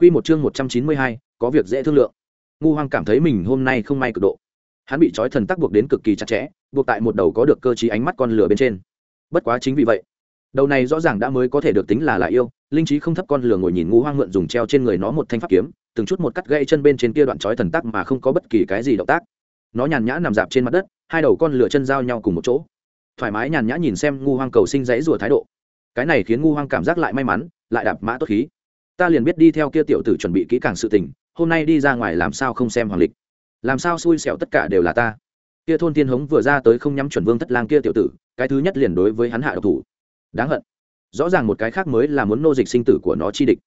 Quy một chương 192, có việc dễ thương lượng. Ngu Hoang cảm thấy mình hôm nay không may cực độ. Hắn bị trói thần tắc buộc đến cực kỳ chặt chẽ, buộc tại một đầu có được cơ trí ánh mắt con lửa bên trên. Bất quá chính vì vậy, đầu này rõ ràng đã mới có thể được tính là lại yêu, linh trí không thấp con lửa ngồi nhìn Ngu Hoang mượn dùng treo trên người nó một thanh pháp kiếm, từng chút một cắt gãy chân bên trên kia đoạn trói thần tắc mà không có bất kỳ cái gì động tác. Nó nhàn nhã nằm dạp trên mặt đất, hai đầu con lửa chân giao nhau cùng một chỗ. Thoải mái nhàn nhã nhìn xem Ngu Hoang cầu sinh dãy rùa thái độ. Cái này khiến Ngu Hoang cảm giác lại may mắn, lại đạp mã tốt khí ta liền biết đi theo kia tiểu tử chuẩn bị kỹ càng sự tình, hôm nay đi ra ngoài làm sao không xem hoàng lịch? Làm sao xui xẻo tất cả đều là ta? Kia thôn tiên hống vừa ra tới không nhắm chuẩn vương thất lang kia tiểu tử, cái thứ nhất liền đối với hắn hạ độc thủ. Đáng hận. Rõ ràng một cái khác mới là muốn nô dịch sinh tử của nó chi địch.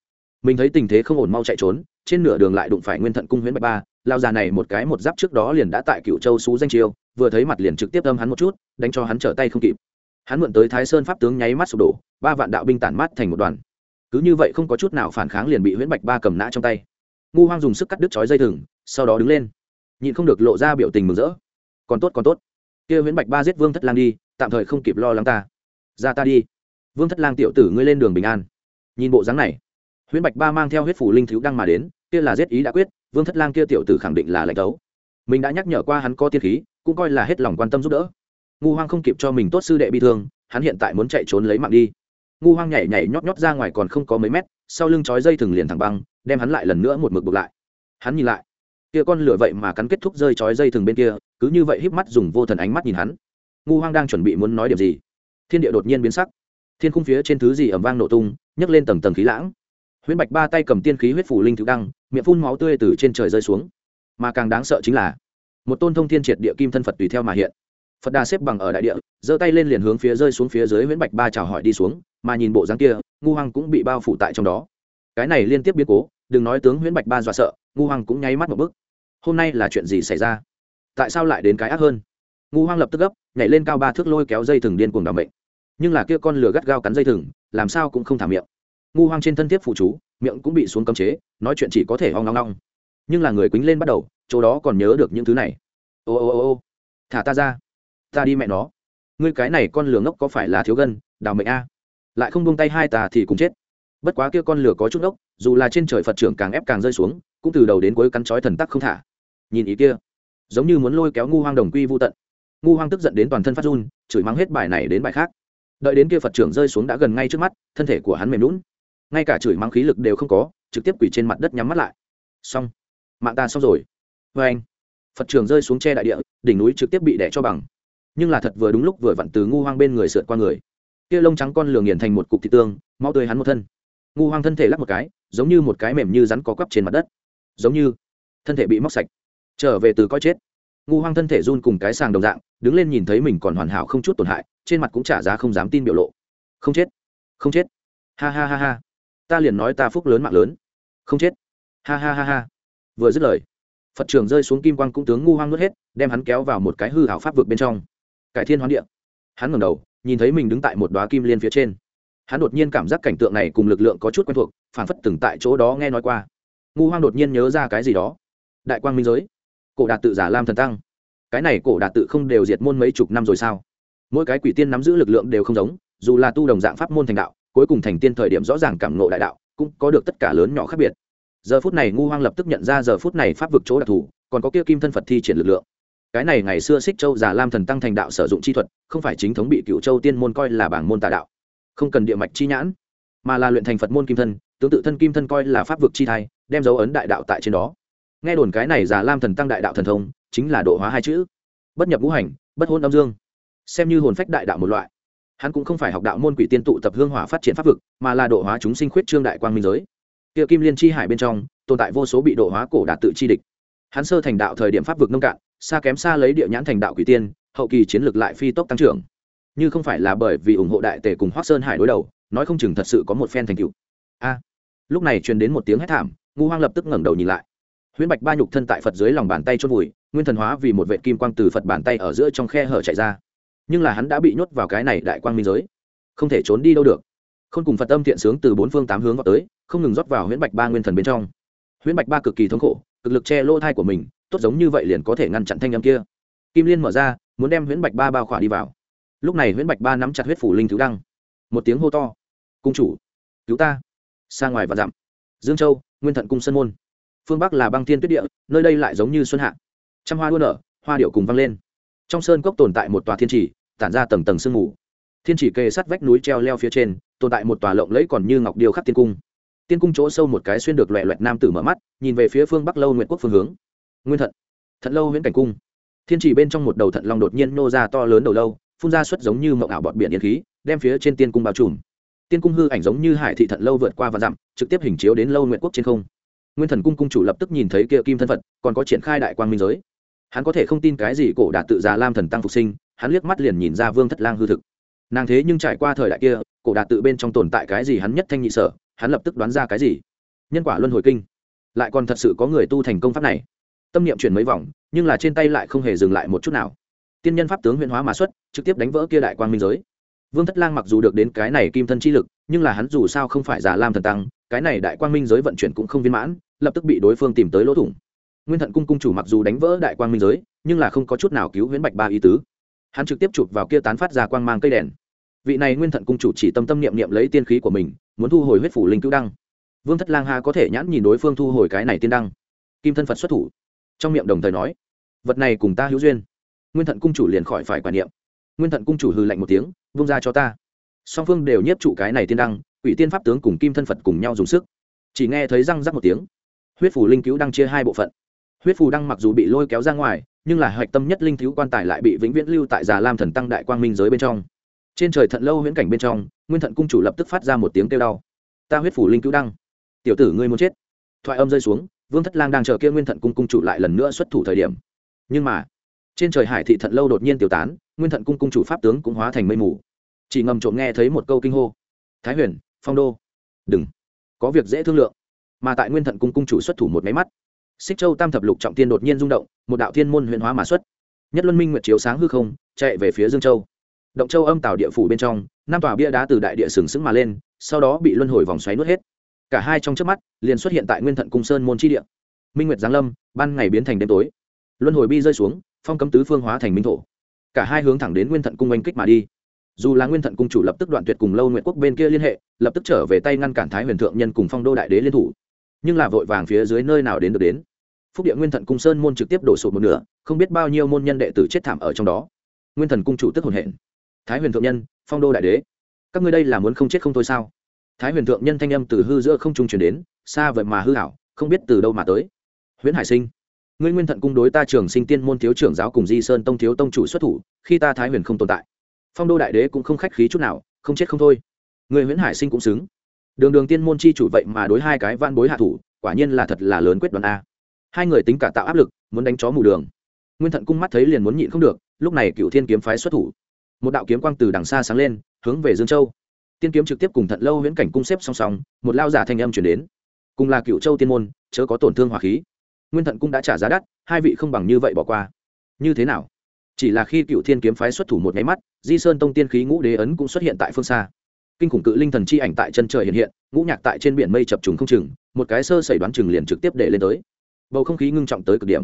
Mình thấy tình thế không ổn mau chạy trốn, trên nửa đường lại đụng phải nguyên thận cung huyễn bạch ba, lao già này một cái một giáp trước đó liền đã tại cựu châu xú danh chiêu vừa thấy mặt liền trực tiếp âm hắn một chút, đánh cho hắn trở tay không kịp. Hắn mượn tới thái sơn pháp tướng nháy mắt sụp đổ, ba vạn đạo binh tản mát thành một đoàn cứ như vậy không có chút nào phản kháng liền bị huyễn bạch ba cầm nã trong tay. Ngu hoang dùng sức cắt đứt chói dây thừng, sau đó đứng lên. Nhịn không được lộ ra biểu tình mừng rỡ. Còn tốt còn tốt. Kia huyễn bạch ba giết vương thất lang đi, tạm thời không kịp lo lắng ta. Ra ta đi. Vương thất lang tiểu tử ngươi lên đường bình an. Nhìn bộ dáng này, huyễn bạch ba mang theo huyết phủ linh thiếu đăng mà đến, kia là giết ý đã quyết, vương thất lang kia tiểu tử khẳng định là lãnh tấu. Mình đã nhắc nhở qua hắn có tiên khí, cũng coi là hết lòng quan tâm giúp đỡ. Ngu hoang không kịp cho mình tốt sư đệ bị thương, hắn hiện tại muốn chạy trốn lấy mạng đi ngu hoang nhảy nhảy nhót nhót ra ngoài còn không có mấy mét, sau lưng chói dây thừng liền thẳng băng, đem hắn lại lần nữa một mực buộc lại. Hắn nhìn lại, kia con lửa vậy mà cắn kết thúc rơi chói dây thừng bên kia, cứ như vậy híp mắt dùng vô thần ánh mắt nhìn hắn. Ngu hoang đang chuẩn bị muốn nói điểm gì? Thiên địa đột nhiên biến sắc. Thiên khung phía trên thứ gì ẩm vang nổ tung, nhấc lên tầng tầng khí lãng. Huyễn bạch ba tay cầm tiên khí huyết phủ linh thứ đăng, miệng phun máu tươi từ trên trời rơi xuống. Mà càng đáng sợ chính là, một tôn thông thiên triệt địa kim thân phật tùy theo mà hiện phật đà xếp bằng ở đại địa giơ tay lên liền hướng phía rơi xuống phía dưới huyễn bạch ba chào hỏi đi xuống mà nhìn bộ dáng kia ngu hoàng cũng bị bao phủ tại trong đó. Cái này liên tiếp biến cố đừng nói tướng huyễn bạch ba dọa sợ ngu hoàng cũng nháy mắt một bức hôm nay là chuyện gì xảy ra? Tại sao lại đến cái ác hơn? Ngu hoàng lập tức gấp nhảy lên cao ba thước lôi kéo dây thừng điên cuồng đảm mệnh, nhưng là kia con lửa gắt gao cắn dây thừng làm sao cũng không thả miệng. Ngu hoàng trên thân thiết phụ chú miệng cũng bị xuống cấm chế nói chuyện chỉ có thể hoang long long nhưng là người quýnh lên bắt đầu chỗ đó còn nhớ được những thứ này. Ô ô ô ô thả ta ra ta đi mẹ nó. Ngươi cái này con lửa ngốc có phải là thiếu gân, đào mệnh a? Lại không buông tay hai ta thì cũng chết. Bất quá kia con lửa có chút ngốc, dù là trên trời phật trưởng càng ép càng rơi xuống, cũng từ đầu đến cuối cắn chói thần tắc không thả. Nhìn ý kia, giống như muốn lôi kéo ngu hoang đồng quy vô tận. Ngu hoang tức giận đến toàn thân phát run, chửi mắng hết bài này đến bài khác. Đợi đến kia phật trưởng rơi xuống đã gần ngay trước mắt, thân thể của hắn mềm lún ngay cả chửi mắng khí lực đều không có, trực tiếp quỳ trên mặt đất nhắm mắt lại. Xong. Mạng ta xong rồi. Vê anh phật trưởng rơi xuống che đại địa, đỉnh núi trực tiếp bị đẻ cho bằng nhưng là thật vừa đúng lúc vừa vặn từ ngu hoang bên người sượt qua người. Kia lông trắng con lường nghiền thành một cục thịt tương mau tươi hắn một thân. Ngu hoang thân thể lắc một cái, giống như một cái mềm như rắn có quắp trên mặt đất. Giống như thân thể bị móc sạch. Trở về từ coi chết. Ngu hoang thân thể run cùng cái sàng đồng dạng, đứng lên nhìn thấy mình còn hoàn hảo không chút tổn hại, trên mặt cũng trả giá không dám tin biểu lộ. Không chết. Không chết. Ha ha ha ha. Ta liền nói ta phúc lớn mạng lớn. Không chết. Ha ha ha ha. Vừa dứt lời, phật trường rơi xuống kim quang cũng tướng ngu hoang nuốt hết, đem hắn kéo vào một cái hư hảo pháp vực bên trong cải thiên hoán địa. Hắn ngẩng đầu, nhìn thấy mình đứng tại một đoá kim liên phía trên. Hắn đột nhiên cảm giác cảnh tượng này cùng lực lượng có chút quen thuộc phản phất từng tại chỗ đó nghe nói qua. Ngu hoang đột nhiên nhớ ra cái gì đó. Đại quang minh giới. Cổ đạt tự giả lam thần tăng. Cái này cổ đạt tự không đều diệt môn mấy chục năm rồi sao? Mỗi cái quỷ tiên nắm giữ lực lượng đều không giống, dù là tu đồng dạng pháp môn thành đạo, cuối cùng thành tiên thời điểm rõ ràng cảm nộ đại đạo, cũng có được tất cả lớn nhỏ khác biệt. Giờ phút này ngu hoang lập tức nhận ra giờ phút này pháp vực chỗ đặc thù, còn có kia kim thân phật thi triển lực lượng cái này ngày xưa xích châu già lam thần tăng thành đạo sử dụng chi thuật, không phải chính thống bị cựu châu tiên môn coi là bảng môn tà đạo, không cần địa mạch chi nhãn, mà là luyện thành phật môn kim thân tương tự thân kim thân coi là pháp vực chi thai, đem dấu ấn đại đạo tại trên đó. Nghe đồn cái này già lam thần tăng đại đạo thần thông, chính là độ hóa hai chữ, bất nhập ngũ hành, bất hôn âm dương. Xem như hồn phách đại đạo một loại, hắn cũng không phải học đạo môn quỷ tiên tụ tập hương hỏa phát triển pháp vực, mà là độ hóa chúng sinh khuyết trương đại quang minh giới. Tiệ kim liên chi hải bên trong, tồn tại vô số bị độ hóa cổ đạt tự chi địch. Hắn sơ thành đạo thời điểm pháp vực nông cạn xa kém xa lấy địa nhãn thành đạo quỷ tiên, hậu kỳ chiến lược lại phi tốc tăng trưởng. Như không phải là bởi vì ủng hộ đại tề cùng hoác sơn hải đối đầu, nói không chừng thật sự có một phen thành cựu a, lúc này truyền đến một tiếng hét thảm ngu hoang lập tức ngẩng đầu nhìn lại. Huyễn bạch ba nhục thân tại phật dưới lòng bàn tay chốt vùi, nguyên thần hóa vì một vệ kim quang từ phật bàn tay ở giữa trong khe hở chạy ra. Nhưng là hắn đã bị nhốt vào cái này đại quang minh giới, không thể trốn đi đâu được. Không cùng phật âm thiện sướng từ bốn phương tám hướng vào tới, không ngừng rót vào huyễn bạch ba nguyên thần bên trong. Huyễn bạch ba cực kỳ thống khổ, cực lực che lỗ thai của mình tốt giống như vậy liền có thể ngăn chặn thanh âm kia. Kim liên mở ra, muốn đem huyễn bạch ba bao khỏa đi vào. Lúc này huyễn bạch ba nắm chặt huyết phủ linh thứ đăng. Một tiếng hô to. Cung chủ, cứu ta. Xa ngoài và dặm. Dương châu, nguyên thận cung sơn môn. Phương bắc là băng thiên tuyết địa, nơi đây lại giống như xuân hạ. Trăm hoa đua nở, hoa điệu cùng vang lên. Trong sơn cốc tồn tại một tòa thiên trì, tản ra tầng tầng sương mù. Thiên chỉ kề sát vách núi treo leo phía trên, tồn tại một tòa lộng lẫy còn như ngọc điêu khắc tiên cung. Tiên cung chỗ sâu một cái xuyên được loẹ loẹt nam tử mở mắt, nhìn về phía phương bắc lâu nguyện quốc phương hướng nguyên thận thận lâu huyễn cảnh cung. Thiên chỉ bên trong một đầu thận long đột nhiên nô ra to lớn đầu lâu, phun ra suất giống như mậu ảo bọt biển yên khí, đem phía trên tiên cung bao trùm. Tiên cung hư ảnh giống như hải thị thận lâu vượt qua và dặm, trực tiếp hình chiếu đến lâu nguyện quốc trên không. Nguyên thần cung cung chủ lập tức nhìn thấy kia kim thân phật, còn có triển khai đại quang minh giới. Hắn có thể không tin cái gì cổ đạt tự già lam thần tăng phục sinh, hắn liếc mắt liền nhìn ra vương thất lang hư thực. Nàng thế nhưng trải qua thời đại kia, cổ đạt tự bên trong tồn tại cái gì hắn nhất thanh nhị sở, hắn lập tức đoán ra cái gì. Nhân quả luân hồi kinh. Lại còn thật sự có người tu thành công pháp này tâm niệm chuyển mấy vòng, nhưng là trên tay lại không hề dừng lại một chút nào. Tiên nhân pháp tướng huyện hóa mà xuất, trực tiếp đánh vỡ kia đại quang minh giới. Vương thất lang mặc dù được đến cái này kim thân chi lực, nhưng là hắn dù sao không phải giả lam thần tăng, cái này đại quang minh giới vận chuyển cũng không viên mãn, lập tức bị đối phương tìm tới lỗ thủng. Nguyên thận cung cung chủ mặc dù đánh vỡ đại quang minh giới, nhưng là không có chút nào cứu huyễn bạch ba ý tứ. Hắn trực tiếp chụp vào kia tán phát ra quang mang cây đèn. Vị này nguyên thận cung chủ chỉ tâm tâm niệm niệm lấy tiên khí của mình, muốn thu hồi huyết phủ linh cứu đăng. Vương thất lang ha có thể nhãn nhìn đối phương thu hồi cái này tiên đăng. Kim thân phật xuất thủ trong miệng đồng thời nói, vật này cùng ta hữu duyên. Nguyên thận cung chủ liền khỏi phải quả niệm. Nguyên thận cung chủ hư lạnh một tiếng, vung ra cho ta. Song phương đều nhiếp trụ cái này tiên đăng, quỷ tiên pháp tướng cùng kim thân phật cùng nhau dùng sức. Chỉ nghe thấy răng rắc một tiếng, huyết phủ linh cứu đăng chia hai bộ phận. Huyết phù đăng mặc dù bị lôi kéo ra ngoài, nhưng là hạch tâm nhất linh thiếu quan tài lại bị vĩnh viễn lưu tại già lam thần tăng đại quang minh giới bên trong. Trên trời thận lâu huyễn cảnh bên trong, nguyên thận cung chủ lập tức phát ra một tiếng kêu đau. Ta huyết phủ linh cứu đăng, tiểu tử ngươi muốn chết. Thoại âm rơi xuống vương thất lang đang chờ kia nguyên thận cung cung chủ lại lần nữa xuất thủ thời điểm. Nhưng mà, trên trời hải thị thận lâu đột nhiên tiêu tán, nguyên thận cung cung chủ pháp tướng cũng hóa thành mây mù. Chỉ ngầm trộm nghe thấy một câu kinh hô. Thái huyền, phong đô. Đừng, có việc dễ thương lượng. Mà tại nguyên thận cung cung chủ xuất thủ một máy mắt, xích châu tam thập lục trọng tiên đột nhiên rung động, một đạo thiên môn huyện hóa mà xuất. Nhất luân minh nguyệt chiếu sáng hư không, chạy về phía dương châu. Động châu âm tạo địa phủ bên trong, năm tòa bia đá từ đại địa sừng sững mà lên, sau đó bị luân hồi vòng xoáy nuốt hết cả hai trong trước mắt, liền xuất hiện tại nguyên thận cung sơn môn chi địa. Minh nguyệt giáng lâm, ban ngày biến thành đêm tối. Luân hồi bi rơi xuống, phong cấm tứ phương hóa thành minh thổ. Cả hai hướng thẳng đến nguyên thận cung oanh kích mà đi. Dù là nguyên thận cung chủ lập tức đoạn tuyệt cùng lâu nguyện quốc bên kia liên hệ, lập tức trở về tay ngăn cản thái huyền thượng nhân cùng phong đô đại đế liên thủ. Nhưng là vội vàng phía dưới nơi nào đến được đến. Phúc địa nguyên thận cung sơn môn trực tiếp đổ sụt một nửa, không biết bao nhiêu môn nhân đệ tử chết thảm ở trong đó. Nguyên thần cung chủ tức hồn hện thái huyền thượng nhân, phong đô đại đế. Các ngươi đây là muốn không chết không thôi sao? Thái huyền thượng nhân thanh âm từ hư giữa không trung chuyển đến, xa vậy mà hư hảo không biết từ đâu mà tới. Huyễn hải sinh, ngươi nguyên thận cung đối ta trường sinh tiên môn thiếu trưởng giáo cùng di sơn tông thiếu tông chủ xuất thủ, khi ta thái huyền không tồn tại, phong đô đại đế cũng không khách khí chút nào, không chết không thôi. Người huyễn hải sinh cũng xứng. Đường đường tiên môn chi chủ vậy mà đối hai cái van bối hạ thủ, quả nhiên là thật là lớn quyết đoán a. Hai người tính cả tạo áp lực, muốn đánh chó mù đường. Nguyên thận cung mắt thấy liền muốn nhịn không được, lúc này cựu thiên kiếm phái xuất thủ. Một đạo kiếm quang từ đằng xa sáng lên, hướng về dương châu tiên kiếm trực tiếp cùng thận lâu huyễn cảnh cung xếp song song, một lao giả thanh âm chuyển đến. Cùng là cựu châu tiên môn, chớ có tổn thương hỏa khí. Nguyên thận cung đã trả giá đắt, hai vị không bằng như vậy bỏ qua. Như thế nào? Chỉ là khi cựu thiên kiếm phái xuất thủ một nháy mắt, di sơn tông tiên khí ngũ đế ấn cũng xuất hiện tại phương xa. Kinh khủng cự linh thần chi ảnh tại chân trời hiện hiện, ngũ nhạc tại trên biển mây chập trùng không chừng, một cái sơ xảy đoán chừng liền trực tiếp để lên tới. Bầu không khí ngưng trọng tới cực điểm.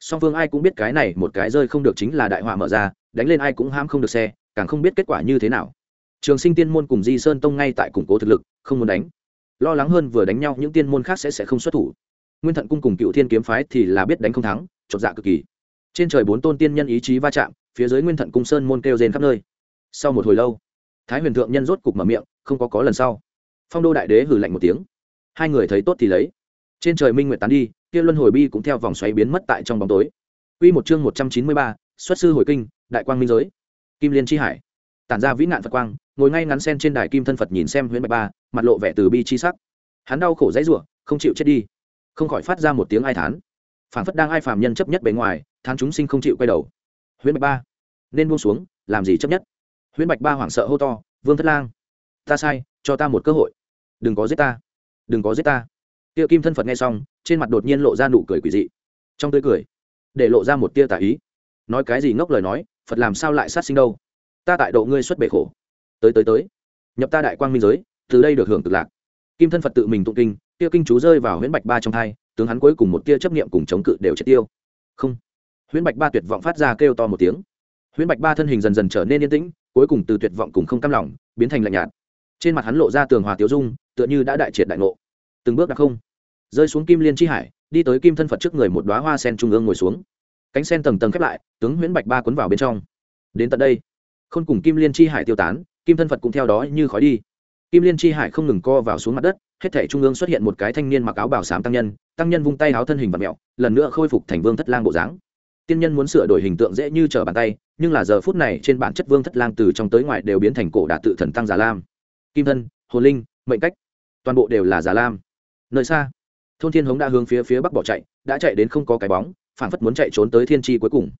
Song phương ai cũng biết cái này một cái rơi không được chính là đại họa mở ra, đánh lên ai cũng ham không được xe, càng không biết kết quả như thế nào trường sinh tiên môn cùng di sơn tông ngay tại củng cố thực lực không muốn đánh. Lo lắng hơn vừa đánh nhau những tiên môn khác sẽ sẽ không xuất thủ. Nguyên thận cung cùng cựu thiên kiếm phái thì là biết đánh không thắng chột dạ cực kỳ. Trên trời bốn tôn tiên nhân ý chí va chạm phía dưới nguyên thận cung sơn môn kêu rên khắp nơi. Sau một hồi lâu thái huyền thượng nhân rốt cục mở miệng không có có lần sau. Phong đô đại đế hử lạnh một tiếng. Hai người thấy tốt thì lấy. Trên trời minh nguyệt tán đi kia luân hồi bi cũng theo vòng xoáy biến mất tại trong bóng tối. Quy một chương một trăm chín mươi ba, xuất sư hồi kinh, đại quang minh giới. Kim Liên chi hải. Tản ra vĩ nạn Phật quang, ngồi ngay ngắn sen trên đài kim thân Phật nhìn xem huyễn Bạch Ba, mặt lộ vẻ từ bi chi sắc. Hắn đau khổ dãy rủa, không chịu chết đi, không khỏi phát ra một tiếng ai thán. Phản phất đang ai phàm nhân chấp nhất bề ngoài, thán chúng sinh không chịu quay đầu. huyễn Bạch Ba, nên buông xuống, làm gì chấp nhất? huyễn Bạch Ba hoảng sợ hô to, "Vương Thất Lang, ta sai, cho ta một cơ hội. Đừng có giết ta, đừng có giết ta." Tiêu Kim thân Phật nghe xong, trên mặt đột nhiên lộ ra nụ cười quỷ dị trong tươi cười để lộ ra một tia tà ý nói cái gì ngốc lời nói phật làm sao lại sát sinh đâu ta tại độ ngươi xuất bể khổ. Tới tới tới. Nhập ta đại quang minh giới, từ đây được hưởng cực lạc. Kim thân phật tự mình tụng kinh tia kinh chú rơi vào huyễn bạch ba trong thai, tướng hắn cuối cùng một tia chấp niệm cùng chống cự đều triệt tiêu. Không. Huyễn bạch ba tuyệt vọng phát ra kêu to một tiếng. Huyễn bạch ba thân hình dần dần trở nên yên tĩnh, cuối cùng từ tuyệt vọng cùng không cam lòng, biến thành lạnh nhạt. Trên mặt hắn lộ ra tường hòa tiêu dung, tựa như đã đại triệt đại ngộ. Từng bước đã không. Rơi xuống kim liên chi hải, đi tới kim thân phật trước người một đoá hoa sen trung ương ngồi xuống. Cánh sen tầng tầng khép lại, tướng nguyễn bạch ba cuốn vào bên trong. Đến tận đây khôn cùng kim liên chi hải tiêu tán, kim thân phật cũng theo đó như khói đi. Kim liên chi hải không ngừng co vào xuống mặt đất, hết thể trung ương xuất hiện một cái thanh niên mặc áo bảo sám tăng nhân tăng nhân vung tay áo thân hình và mẹo lần nữa khôi phục thành vương thất lang bộ dáng. Tiên nhân muốn sửa đổi hình tượng dễ như trở bàn tay, nhưng là giờ phút này trên bản chất vương thất lang từ trong tới ngoài đều biến thành cổ đà tự thần tăng già lam. Kim thân, hồ linh, mệnh cách, toàn bộ đều là già lam. Nơi xa, thôn thiên hống đã hướng phía phía bắc bỏ chạy, đã chạy đến không có cái bóng phản phất muốn chạy trốn tới thiên tri cuối cùng.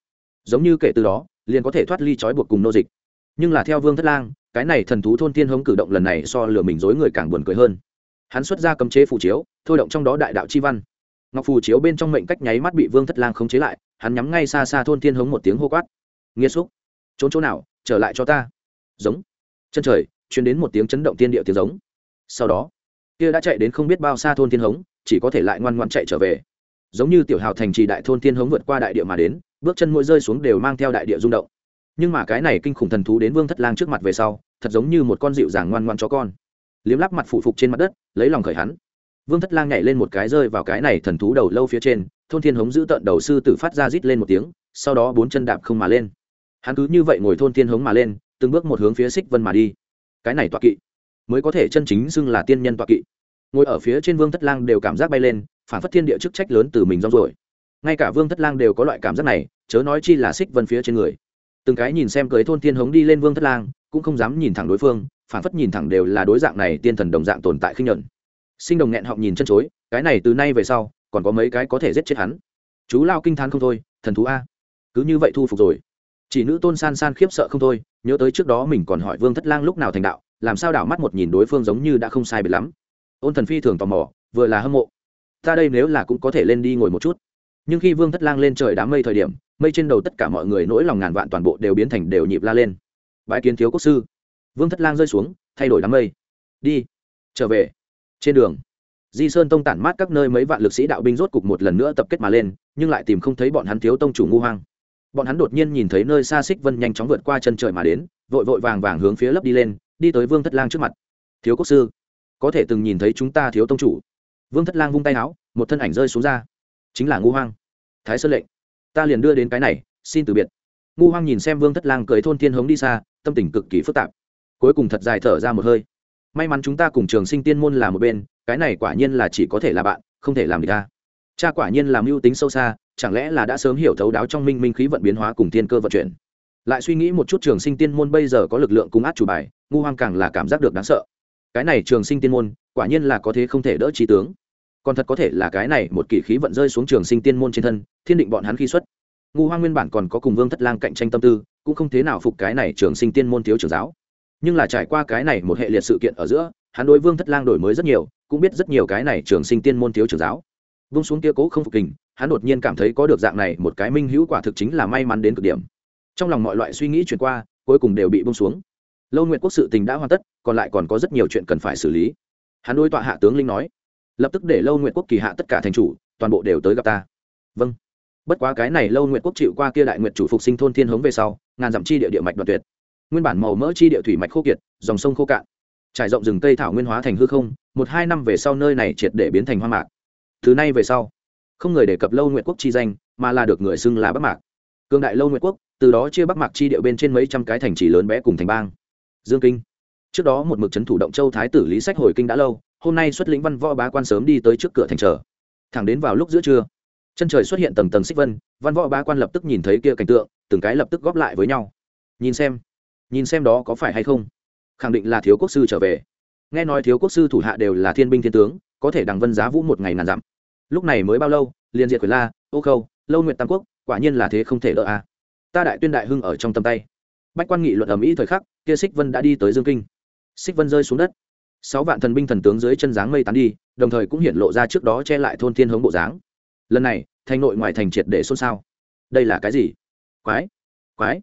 Giống như kể từ đó, liền có thể thoát ly trói buộc cùng nô dịch nhưng là theo vương thất lang, cái này thần thú thôn tiên hống cử động lần này so lừa mình dối người càng buồn cười hơn. Hắn xuất ra cấm chế phù chiếu, thôi động trong đó đại đạo chi văn. Ngọc phù chiếu bên trong mệnh cách nháy mắt bị vương thất lang khống chế lại, hắn nhắm ngay xa xa thôn tiên hống một tiếng hô quát. Nghĩa xúc, trốn chỗ nào, trở lại cho ta. Giống. Chân trời chuyển đến một tiếng chấn động tiên địa tiếng giống. Sau đó, kia đã chạy đến không biết bao xa thôn tiên hống, chỉ có thể lại ngoan ngoan chạy trở về. Giống như tiểu hào thành trì đại thôn tiên hống vượt qua đại địa mà đến, bước chân mỗi rơi xuống đều mang theo đại địa rung động nhưng mà cái này kinh khủng thần thú đến vương thất lang trước mặt về sau, thật giống như một con dịu dàng ngoan ngoan chó con. Liếm lắp mặt phụ phục trên mặt đất, lấy lòng khởi hắn. Vương thất lang nhảy lên một cái rơi vào cái này thần thú đầu lâu phía trên, thôn thiên hống giữ tận đầu sư tử phát ra rít lên một tiếng, sau đó bốn chân đạp không mà lên. Hắn cứ như vậy ngồi thôn thiên hống mà lên, từng bước một hướng phía xích vân mà đi. Cái này tọa kỵ, mới có thể chân chính xưng là tiên nhân tọa kỵ. Ngồi ở phía trên vương thất lang đều cảm giác bay lên, phản phất thiên địa chức trách lớn từ mình rong rồi ngay cả vương thất lang đều có loại cảm giác này, chớ nói chi là xích vân phía trên người từng cái nhìn xem cưới thôn thiên hống đi lên vương thất lang, cũng không dám nhìn thẳng đối phương, phản phất nhìn thẳng đều là đối dạng này tiên thần đồng dạng tồn tại khinh nhuận. Sinh đồng nghẹn họng nhìn chân chối, cái này từ nay về sau, còn có mấy cái có thể giết chết hắn. Chú lao kinh thán không thôi, thần thú a. Cứ như vậy thu phục rồi. Chỉ nữ tôn san san khiếp sợ không thôi, nhớ tới trước đó mình còn hỏi vương thất lang lúc nào thành đạo, làm sao đảo mắt một nhìn đối phương giống như đã không sai biệt lắm. Ôn thần phi thường tò mò, vừa là hâm mộ. Ta đây nếu là cũng có thể lên đi ngồi một chút nhưng khi vương thất lang lên trời đám mây thời điểm, mây trên đầu tất cả mọi người nỗi lòng ngàn vạn toàn bộ đều biến thành đều nhịp la lên. Bãi kiến thiếu quốc sư. Vương thất lang rơi xuống, thay đổi đám mây. Đi, trở về. Trên đường, di sơn tông tản mát các nơi mấy vạn lực sĩ đạo binh rốt cục một lần nữa tập kết mà lên, nhưng lại tìm không thấy bọn hắn thiếu tông chủ ngu hoang. Bọn hắn đột nhiên nhìn thấy nơi xa xích vân nhanh chóng vượt qua chân trời mà đến, vội vội vàng vàng hướng phía lấp đi lên, đi tới vương thất lang trước mặt. Thiếu quốc sư, có thể từng nhìn thấy chúng ta thiếu tông chủ? Vương thất lang vung tay áo, một thân ảnh rơi xuống ra chính là ngu hoang. Thái sơn lệnh, ta liền đưa đến cái này, xin từ biệt. Ngu hoang nhìn xem vương thất lang cưới thôn thiên hống đi xa, tâm tình cực kỳ phức tạp. Cuối cùng thật dài thở ra một hơi. May mắn chúng ta cùng trường sinh tiên môn là một bên, cái này quả nhiên là chỉ có thể là bạn, không thể làm được ta. Cha quả nhiên làm mưu tính sâu xa, chẳng lẽ là đã sớm hiểu thấu đáo trong minh minh khí vận biến hóa cùng tiên cơ vận chuyển? Lại suy nghĩ một chút trường sinh tiên môn bây giờ có lực lượng cung át chủ bài, ngu hoang càng là cảm giác được đáng sợ. Cái này trường sinh tiên môn, quả nhiên là có thế không thể đỡ trí tướng còn thật có thể là cái này một kỷ khí vận rơi xuống trường sinh tiên môn trên thân, thiên định bọn hắn khi xuất. Ngu hoang nguyên bản còn có cùng vương thất lang cạnh tranh tâm tư, cũng không thế nào phục cái này trường sinh tiên môn thiếu trưởng giáo. Nhưng là trải qua cái này một hệ liệt sự kiện ở giữa, hắn đối vương thất lang đổi mới rất nhiều, cũng biết rất nhiều cái này trường sinh tiên môn thiếu trưởng giáo. Vung xuống kia cố không phục kình, hắn đột nhiên cảm thấy có được dạng này một cái minh hữu quả thực chính là may mắn đến cực điểm. Trong lòng mọi loại suy nghĩ chuyển qua, cuối cùng đều bị bông xuống. Lâu nguyện quốc sự tình đã hoàn tất, còn lại còn có rất nhiều chuyện cần phải xử lý. Hắn đối tọa hạ tướng linh nói lập tức để lâu nguyện quốc kỳ hạ tất cả thành chủ, toàn bộ đều tới gặp ta. Vâng. Bất quá cái này lâu nguyện quốc chịu qua kia đại nguyện chủ phục sinh thôn thiên hống về sau, ngàn dặm chi địa địa mạch đoạn tuyệt. Nguyên bản màu mỡ chi địa thủy mạch khô kiệt, dòng sông khô cạn. Trải rộng rừng cây thảo nguyên hóa thành hư không, một hai năm về sau nơi này triệt để biến thành hoang mạc. Thứ này về sau, không người đề cập lâu nguyện quốc chi danh, mà là được người xưng là bắc mạc. Cương đại lâu nguyện quốc, từ đó chia bắc mạc chi địa bên trên mấy trăm cái thành trì lớn bé cùng thành bang. Dương kinh trước đó một mực trấn thủ động châu thái tử lý sách hồi kinh đã lâu, hôm nay xuất lĩnh văn võ bá quan sớm đi tới trước cửa thành trở thẳng đến vào lúc giữa trưa, chân trời xuất hiện tầng tầng xích vân, văn võ bá quan lập tức nhìn thấy kia cảnh tượng, từng cái lập tức góp lại với nhau. Nhìn xem nhìn xem đó có phải hay không? Khẳng định là thiếu quốc sư trở về. Nghe nói thiếu quốc sư thủ hạ đều là thiên binh thiên tướng, có thể đằng vân giá vũ một ngày nàn dặm. Lúc này mới bao lâu, liền diệt quyền la, ô khâu, lâu nguyện tam quốc, quả nhiên là thế không thể đỡ a à. ta đại tuyên đại hưng ở trong tầm tay. Bách quan nghị luận ầm ĩ thời khắc, kia xích vân đã đi tới dương kinh xích vân rơi xuống đất. Sáu vạn thần binh thần tướng dưới chân dáng mây tán đi, đồng thời cũng hiện lộ ra trước đó che lại thôn thiên hống bộ dáng. Lần này, thành nội ngoài thành triệt để xôn xao. Đây là cái gì? Quái quái.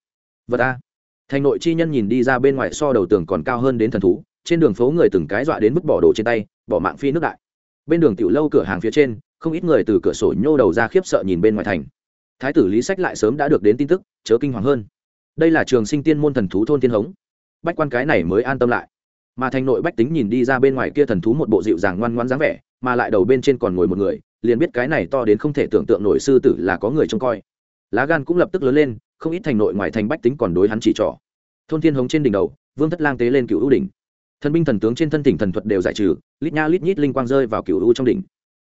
Vật a. Thành nội chi nhân nhìn đi ra bên ngoài so đầu tường còn cao hơn đến thần thú, trên đường phố người từng cái dọa đến mức bỏ đồ trên tay, bỏ mạng phi nước đại. Bên đường tiểu lâu cửa hàng phía trên, không ít người từ cửa sổ nhô đầu ra khiếp sợ nhìn bên ngoài thành. Thái tử lý sách lại sớm đã được đến tin tức, chớ kinh hoàng hơn. Đây là trường sinh tiên môn thần thú thôn tiên hống. Bách quan cái này mới an tâm lại mà thành nội bách tính nhìn đi ra bên ngoài kia thần thú một bộ dịu dàng ngoan ngoan dáng vẻ, mà lại đầu bên trên còn ngồi một người, liền biết cái này to đến không thể tưởng tượng nổi sư tử là có người trông coi. Lá gan cũng lập tức lớn lên, không ít thành nội ngoài thành bách tính còn đối hắn chỉ trỏ. Thôn thiên hống trên đỉnh đầu, vương thất lang tế lên cựu ưu đỉnh. Thần binh thần tướng trên thân tỉnh thần thuật đều giải trừ, lít nha lít nhít linh quang rơi vào cựu ưu trong đỉnh.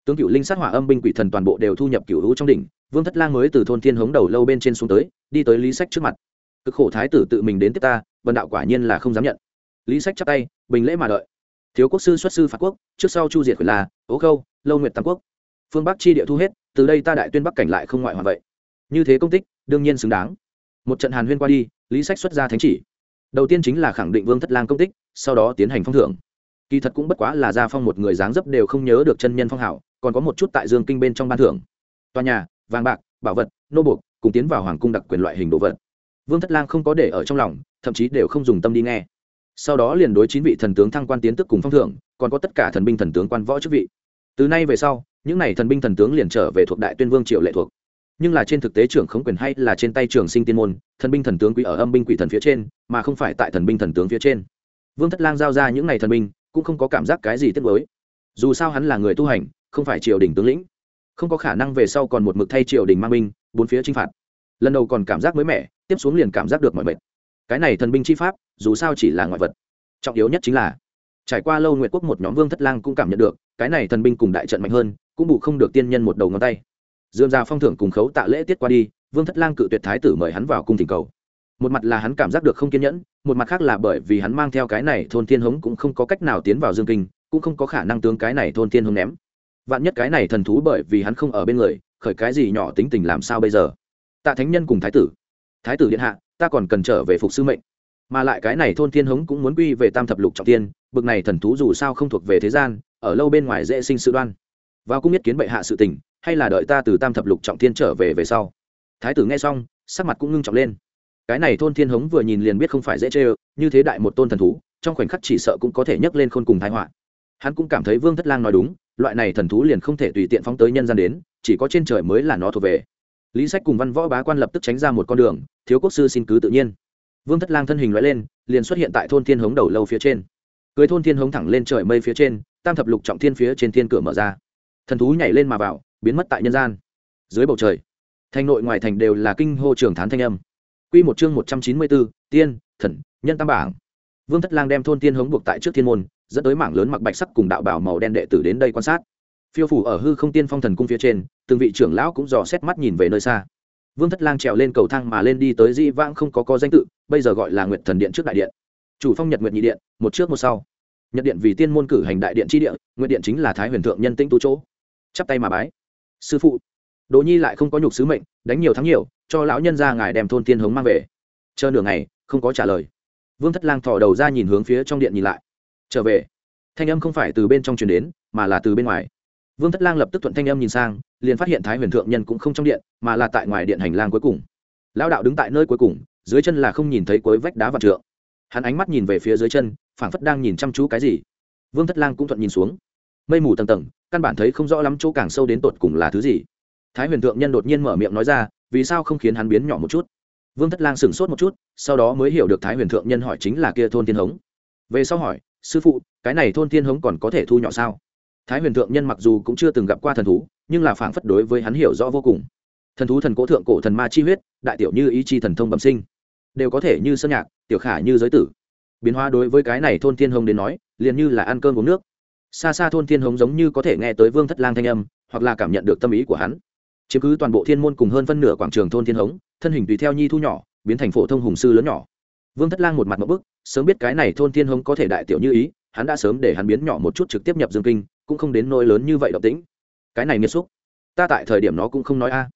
Tướng cựu linh sát hỏa âm binh quỷ thần toàn bộ đều thu nhập cựu ưu trong đỉnh, vương thất lang mới từ thôn thiên hống đầu lâu bên trên xuống tới, đi tới lý sách trước mặt. Cực khổ thái tử tự mình đến tiếp ta vần đạo quả nhiên là không dám nhận lý sách chắp tay, bình lễ mà đợi. Thiếu quốc sư xuất sư phạt quốc, trước sau chu diệt khuyển là ố khâu, lâu nguyệt tam quốc. Phương bắc chi địa thu hết, từ đây ta đại tuyên bắc cảnh lại không ngoại hoàn vậy. Như thế công tích, đương nhiên xứng đáng. Một trận hàn huyên qua đi, lý sách xuất ra thánh chỉ. Đầu tiên chính là khẳng định vương thất lang công tích, sau đó tiến hành phong thưởng. Kỳ thật cũng bất quá là gia phong một người dáng dấp đều không nhớ được chân nhân phong hảo, còn có một chút tại dương kinh bên trong ban thưởng. Tòa nhà, vàng bạc, bảo vật, nô buộc, cùng tiến vào hoàng cung đặc quyền loại hình đồ vật. Vương thất lang không có để ở trong lòng, thậm chí đều không dùng tâm đi nghe sau đó liền đối chín vị thần tướng thăng quan tiến tức cùng phong thưởng, còn có tất cả thần binh thần tướng quan võ chức vị. Từ nay về sau, những n à y thần binh thần tướng liền trở về thuộc đại tuyên vương triệu lệ thuộc. Nhưng là trên thực tế trưởng khống quyền hay là trên tay trường sinh tiên môn, thần binh thần tướng quỷ ở âm binh quỷ thần phía trên, mà không phải tại thần binh thần tướng phía trên. Vương thất lang giao ra những n à y thần binh, cũng không có cảm giác cái gì tiếc với dù sao hắn là người tu hành, không phải triều đình tướng lĩnh. Không có khả năng về sau còn một mực thay triều đình mang binh, bốn phía chinh phạt. Lần đầu còn cảm giác mới mẻ, tiếp xuống liền cảm giác được mọi mệt cái này thần binh chi pháp, dù sao chỉ là ngoại vật. Trọng yếu nhất chính là, trải qua lâu nguyện quốc một nhóm vương thất lang cũng cảm nhận được, cái này thần binh cùng đại trận mạnh hơn, cũng bù không được tiên nhân một đầu ngón tay. Dườm ra phong thưởng cùng khấu tạ lễ tiết qua đi, vương thất lang cự tuyệt thái tử mời hắn vào cung thỉnh cầu. Một mặt là hắn cảm giác được không kiên nhẫn, một mặt khác là bởi vì hắn mang theo cái này thôn thiên hống cũng không có cách nào tiến vào dương kinh, cũng không có khả năng tướng cái này thôn thiên hống ném. Vạn nhất cái này thần thú bởi vì hắn không ở bên người, khởi cái gì nhỏ tính tình làm sao bây giờ? Tạ thánh nhân cùng thái tử thái tử điện hạ, ta còn cần trở về phục sư mệnh. Mà lại cái này thôn thiên hống cũng muốn quy về tam thập lục trọng tiên bực này thần thú dù sao không thuộc về thế gian, ở lâu bên ngoài dễ sinh sự đoan. Vào cũng nhất kiến bệ hạ sự tình, hay là đợi ta từ tam thập lục trọng tiên trở về về sau. Thái tử nghe xong, sắc mặt cũng ngưng trọng lên. Cái này thôn thiên hống vừa nhìn liền biết không phải dễ chê ơ như thế đại một tôn thần thú, trong khoảnh khắc chỉ sợ cũng có thể nhấc lên khôn cùng thái họa. Hắn cũng cảm thấy vương thất lang nói đúng, loại này thần thú liền không thể tùy tiện phóng tới nhân gian đến, chỉ có trên trời mới là nó thuộc về lý sách cùng văn võ bá quan lập tức tránh ra một con đường, thiếu quốc sư xin cứ tự nhiên. Vương thất lang thân hình loại lên, liền xuất hiện tại thôn thiên hống đầu lâu phía trên. Cưới thôn thiên hống thẳng lên trời mây phía trên, tam thập lục trọng thiên phía trên thiên cửa mở ra. Thần thú nhảy lên mà vào, biến mất tại nhân gian. Dưới bầu trời, thành nội ngoài thành đều là kinh hô trường thán thanh âm. Q một chương một trăm chín mươi bốn, tiên, thần, nhân tam bảng. Vương thất lang đem thôn tiên hống buộc tại trước thiên môn, dẫn tới mảng lớn mặc bạch sắc cùng đạo bảo màu đen đệ tử đến đây quan sát phiêu phủ ở hư không tiên phong thần cung phía trên, từng vị trưởng lão cũng dò xét mắt nhìn về nơi xa. Vương thất lang trèo lên cầu thang mà lên đi tới di vãng không có có danh tự, bây giờ gọi là nguyệt thần điện trước đại điện. Chủ phong nhật nguyệt nhị điện, một trước một sau. Nhật điện vì tiên môn cử hành đại điện tri điện nguyện điện chính là thái huyền thượng nhân tĩnh tu chỗ. Chắp tay mà bái. Sư phụ. Đỗ nhi lại không có nhục sứ mệnh, đánh nhiều thắng nhiều, cho lão nhân ra ngài đem thôn tiên hống mang về. Chờ nửa ngày, không có trả lời. Vương thất lang thò đầu ra nhìn hướng phía trong điện nhìn lại. Trở về. Thanh âm không phải từ bên trong truyền đến, mà là từ bên ngoài vương thất lang lập tức thuận thanh âm nhìn sang, liền phát hiện thái huyền thượng nhân cũng không trong điện, mà là tại ngoài điện hành lang cuối cùng. Lao đạo đứng tại nơi cuối cùng, dưới chân là không nhìn thấy cuối vách đá vạn trượng. Hắn ánh mắt nhìn về phía dưới chân, phảng phất đang nhìn chăm chú cái gì. Vương thất lang cũng thuận nhìn xuống. Mây mù tầng tầng, căn bản thấy không rõ lắm chỗ càng sâu đến tột cùng là thứ gì. Thái huyền thượng nhân đột nhiên mở miệng nói ra, vì sao không khiến hắn biến nhỏ một chút? Vương thất lang sửng sốt một chút, sau đó mới hiểu được thái huyền thượng nhân hỏi chính là kia thôn tiên hống. Về sau hỏi, sư phụ, cái này thôn tiên hống còn có thể thu nhỏ sao? Thái huyền thượng nhân mặc dù cũng chưa từng gặp qua thần thú, nhưng là phảng phất đối với hắn hiểu rõ vô cùng. Thần thú thần cố thượng cổ thần ma chi huyết, đại tiểu như ý chi thần thông bẩm sinh. Đều có thể như sơn nhạc, tiểu khả như giới tử. Biến hóa đối với cái này thôn thiên hồng đến nói, liền như là ăn cơm uống nước. Xa xa thôn thiên hồng giống như có thể nghe tới vương thất lang thanh âm, hoặc là cảm nhận được tâm ý của hắn. Chiếm cứ toàn bộ thiên môn cùng hơn phân nửa quảng trường thôn thiên hống thân hình tùy theo nhi thu nhỏ, biến thành phổ thông hùng sư lớn nhỏ. Vương thất lang một mặt một bức, sớm biết cái này thôn thiên hống có thể đại tiểu như ý, hắn đã sớm để hắn biến nhỏ một chút trực tiếp nhập dương kinh cũng không đến nỗi lớn như vậy động tĩnh. Cái này nghiêm xúc ta tại thời điểm nó cũng không nói a.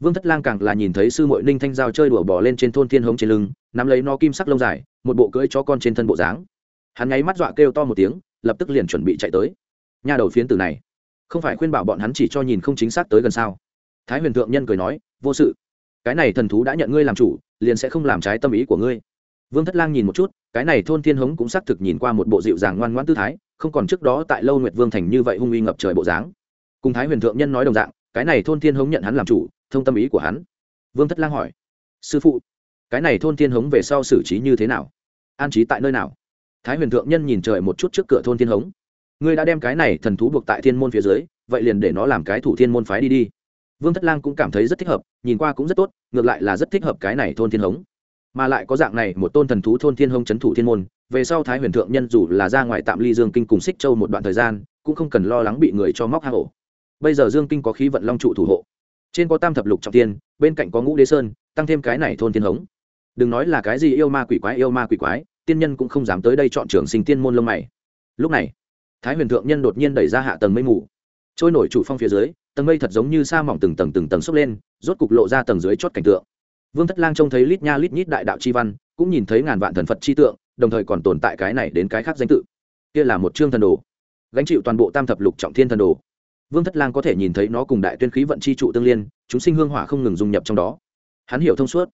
Vương thất lang càng là nhìn thấy sư mội ninh thanh giao chơi đùa bỏ lên trên thôn thiên hống trên lưng, nắm lấy nó kim sắc lông dài, một bộ cưỡi cho con trên thân bộ dáng. Hắn ngáy mắt dọa kêu to một tiếng, lập tức liền chuẩn bị chạy tới. Nhà đầu phiến từ này, không phải khuyên bảo bọn hắn chỉ cho nhìn không chính xác tới gần sao? Thái huyền thượng nhân cười nói, vô sự. Cái này thần thú đã nhận ngươi làm chủ, liền sẽ không làm trái tâm ý của ngươi. Vương thất lang nhìn một chút, cái này thôn thiên hống cũng xác thực nhìn qua một bộ dịu dàng ngoan ngoãn tư thái không còn trước đó tại lâu nguyệt vương thành như vậy hung uy ngập trời bộ dáng. Cùng thái huyền thượng nhân nói đồng dạng, cái này thôn thiên hống nhận hắn làm chủ, thông tâm ý của hắn. Vương thất lang hỏi, sư phụ, cái này thôn thiên hống về sau xử trí như thế nào? An trí tại nơi nào? Thái huyền thượng nhân nhìn trời một chút trước cửa thôn thiên hống. Ngươi đã đem cái này thần thú buộc tại thiên môn phía dưới, vậy liền để nó làm cái thủ thiên môn phái đi đi. Vương thất lang cũng cảm thấy rất thích hợp, nhìn qua cũng rất tốt, ngược lại là rất thích hợp cái này thôn thiên hống mà lại có dạng này một tôn thần thú thôn thiên hống c h ấ n thủ thiên môn, về sau thái huyền thượng nhân dù là ra ngoài tạm ly dương kinh cùng xích châu một đoạn thời gian, cũng không cần lo lắng bị người cho móc hạ ổ. Bây giờ dương kinh có khí vận long trụ thủ hộ. Trên có tam thập lục trọng tiên bên cạnh có ngũ đế sơn, tăng thêm cái này thôn thiên hống. Đừng nói là cái gì yêu ma quỷ quái, yêu ma quỷ quái, tiên nhân cũng không dám tới đây chọn trường sinh tiên môn lông mày. Lúc này, thái huyền thượng nhân đột nhiên đẩy ra hạ tầng mây mù. Trôi nổi chủ phong phía dưới, tầng mây thật giống như sa mỏng từng tầng từng tầng xốc lên, rốt cục lộ ra tầng dưới chót cảnh tượng vương thất lang trông thấy lít nha lít nhít đại đạo chi văn, cũng nhìn thấy ngàn vạn thần phật chi tượng, đồng thời còn tồn tại cái này đến cái khác danh tự. Kia là một chương thần đồ, gánh chịu toàn bộ tam thập lục trọng thiên thần đồ. Vương thất lang có thể nhìn thấy nó cùng đại tuyên khí vận chi trụ tương liên, chúng sinh hương hỏa không ngừng dung nhập trong đó. Hắn hiểu thông suốt.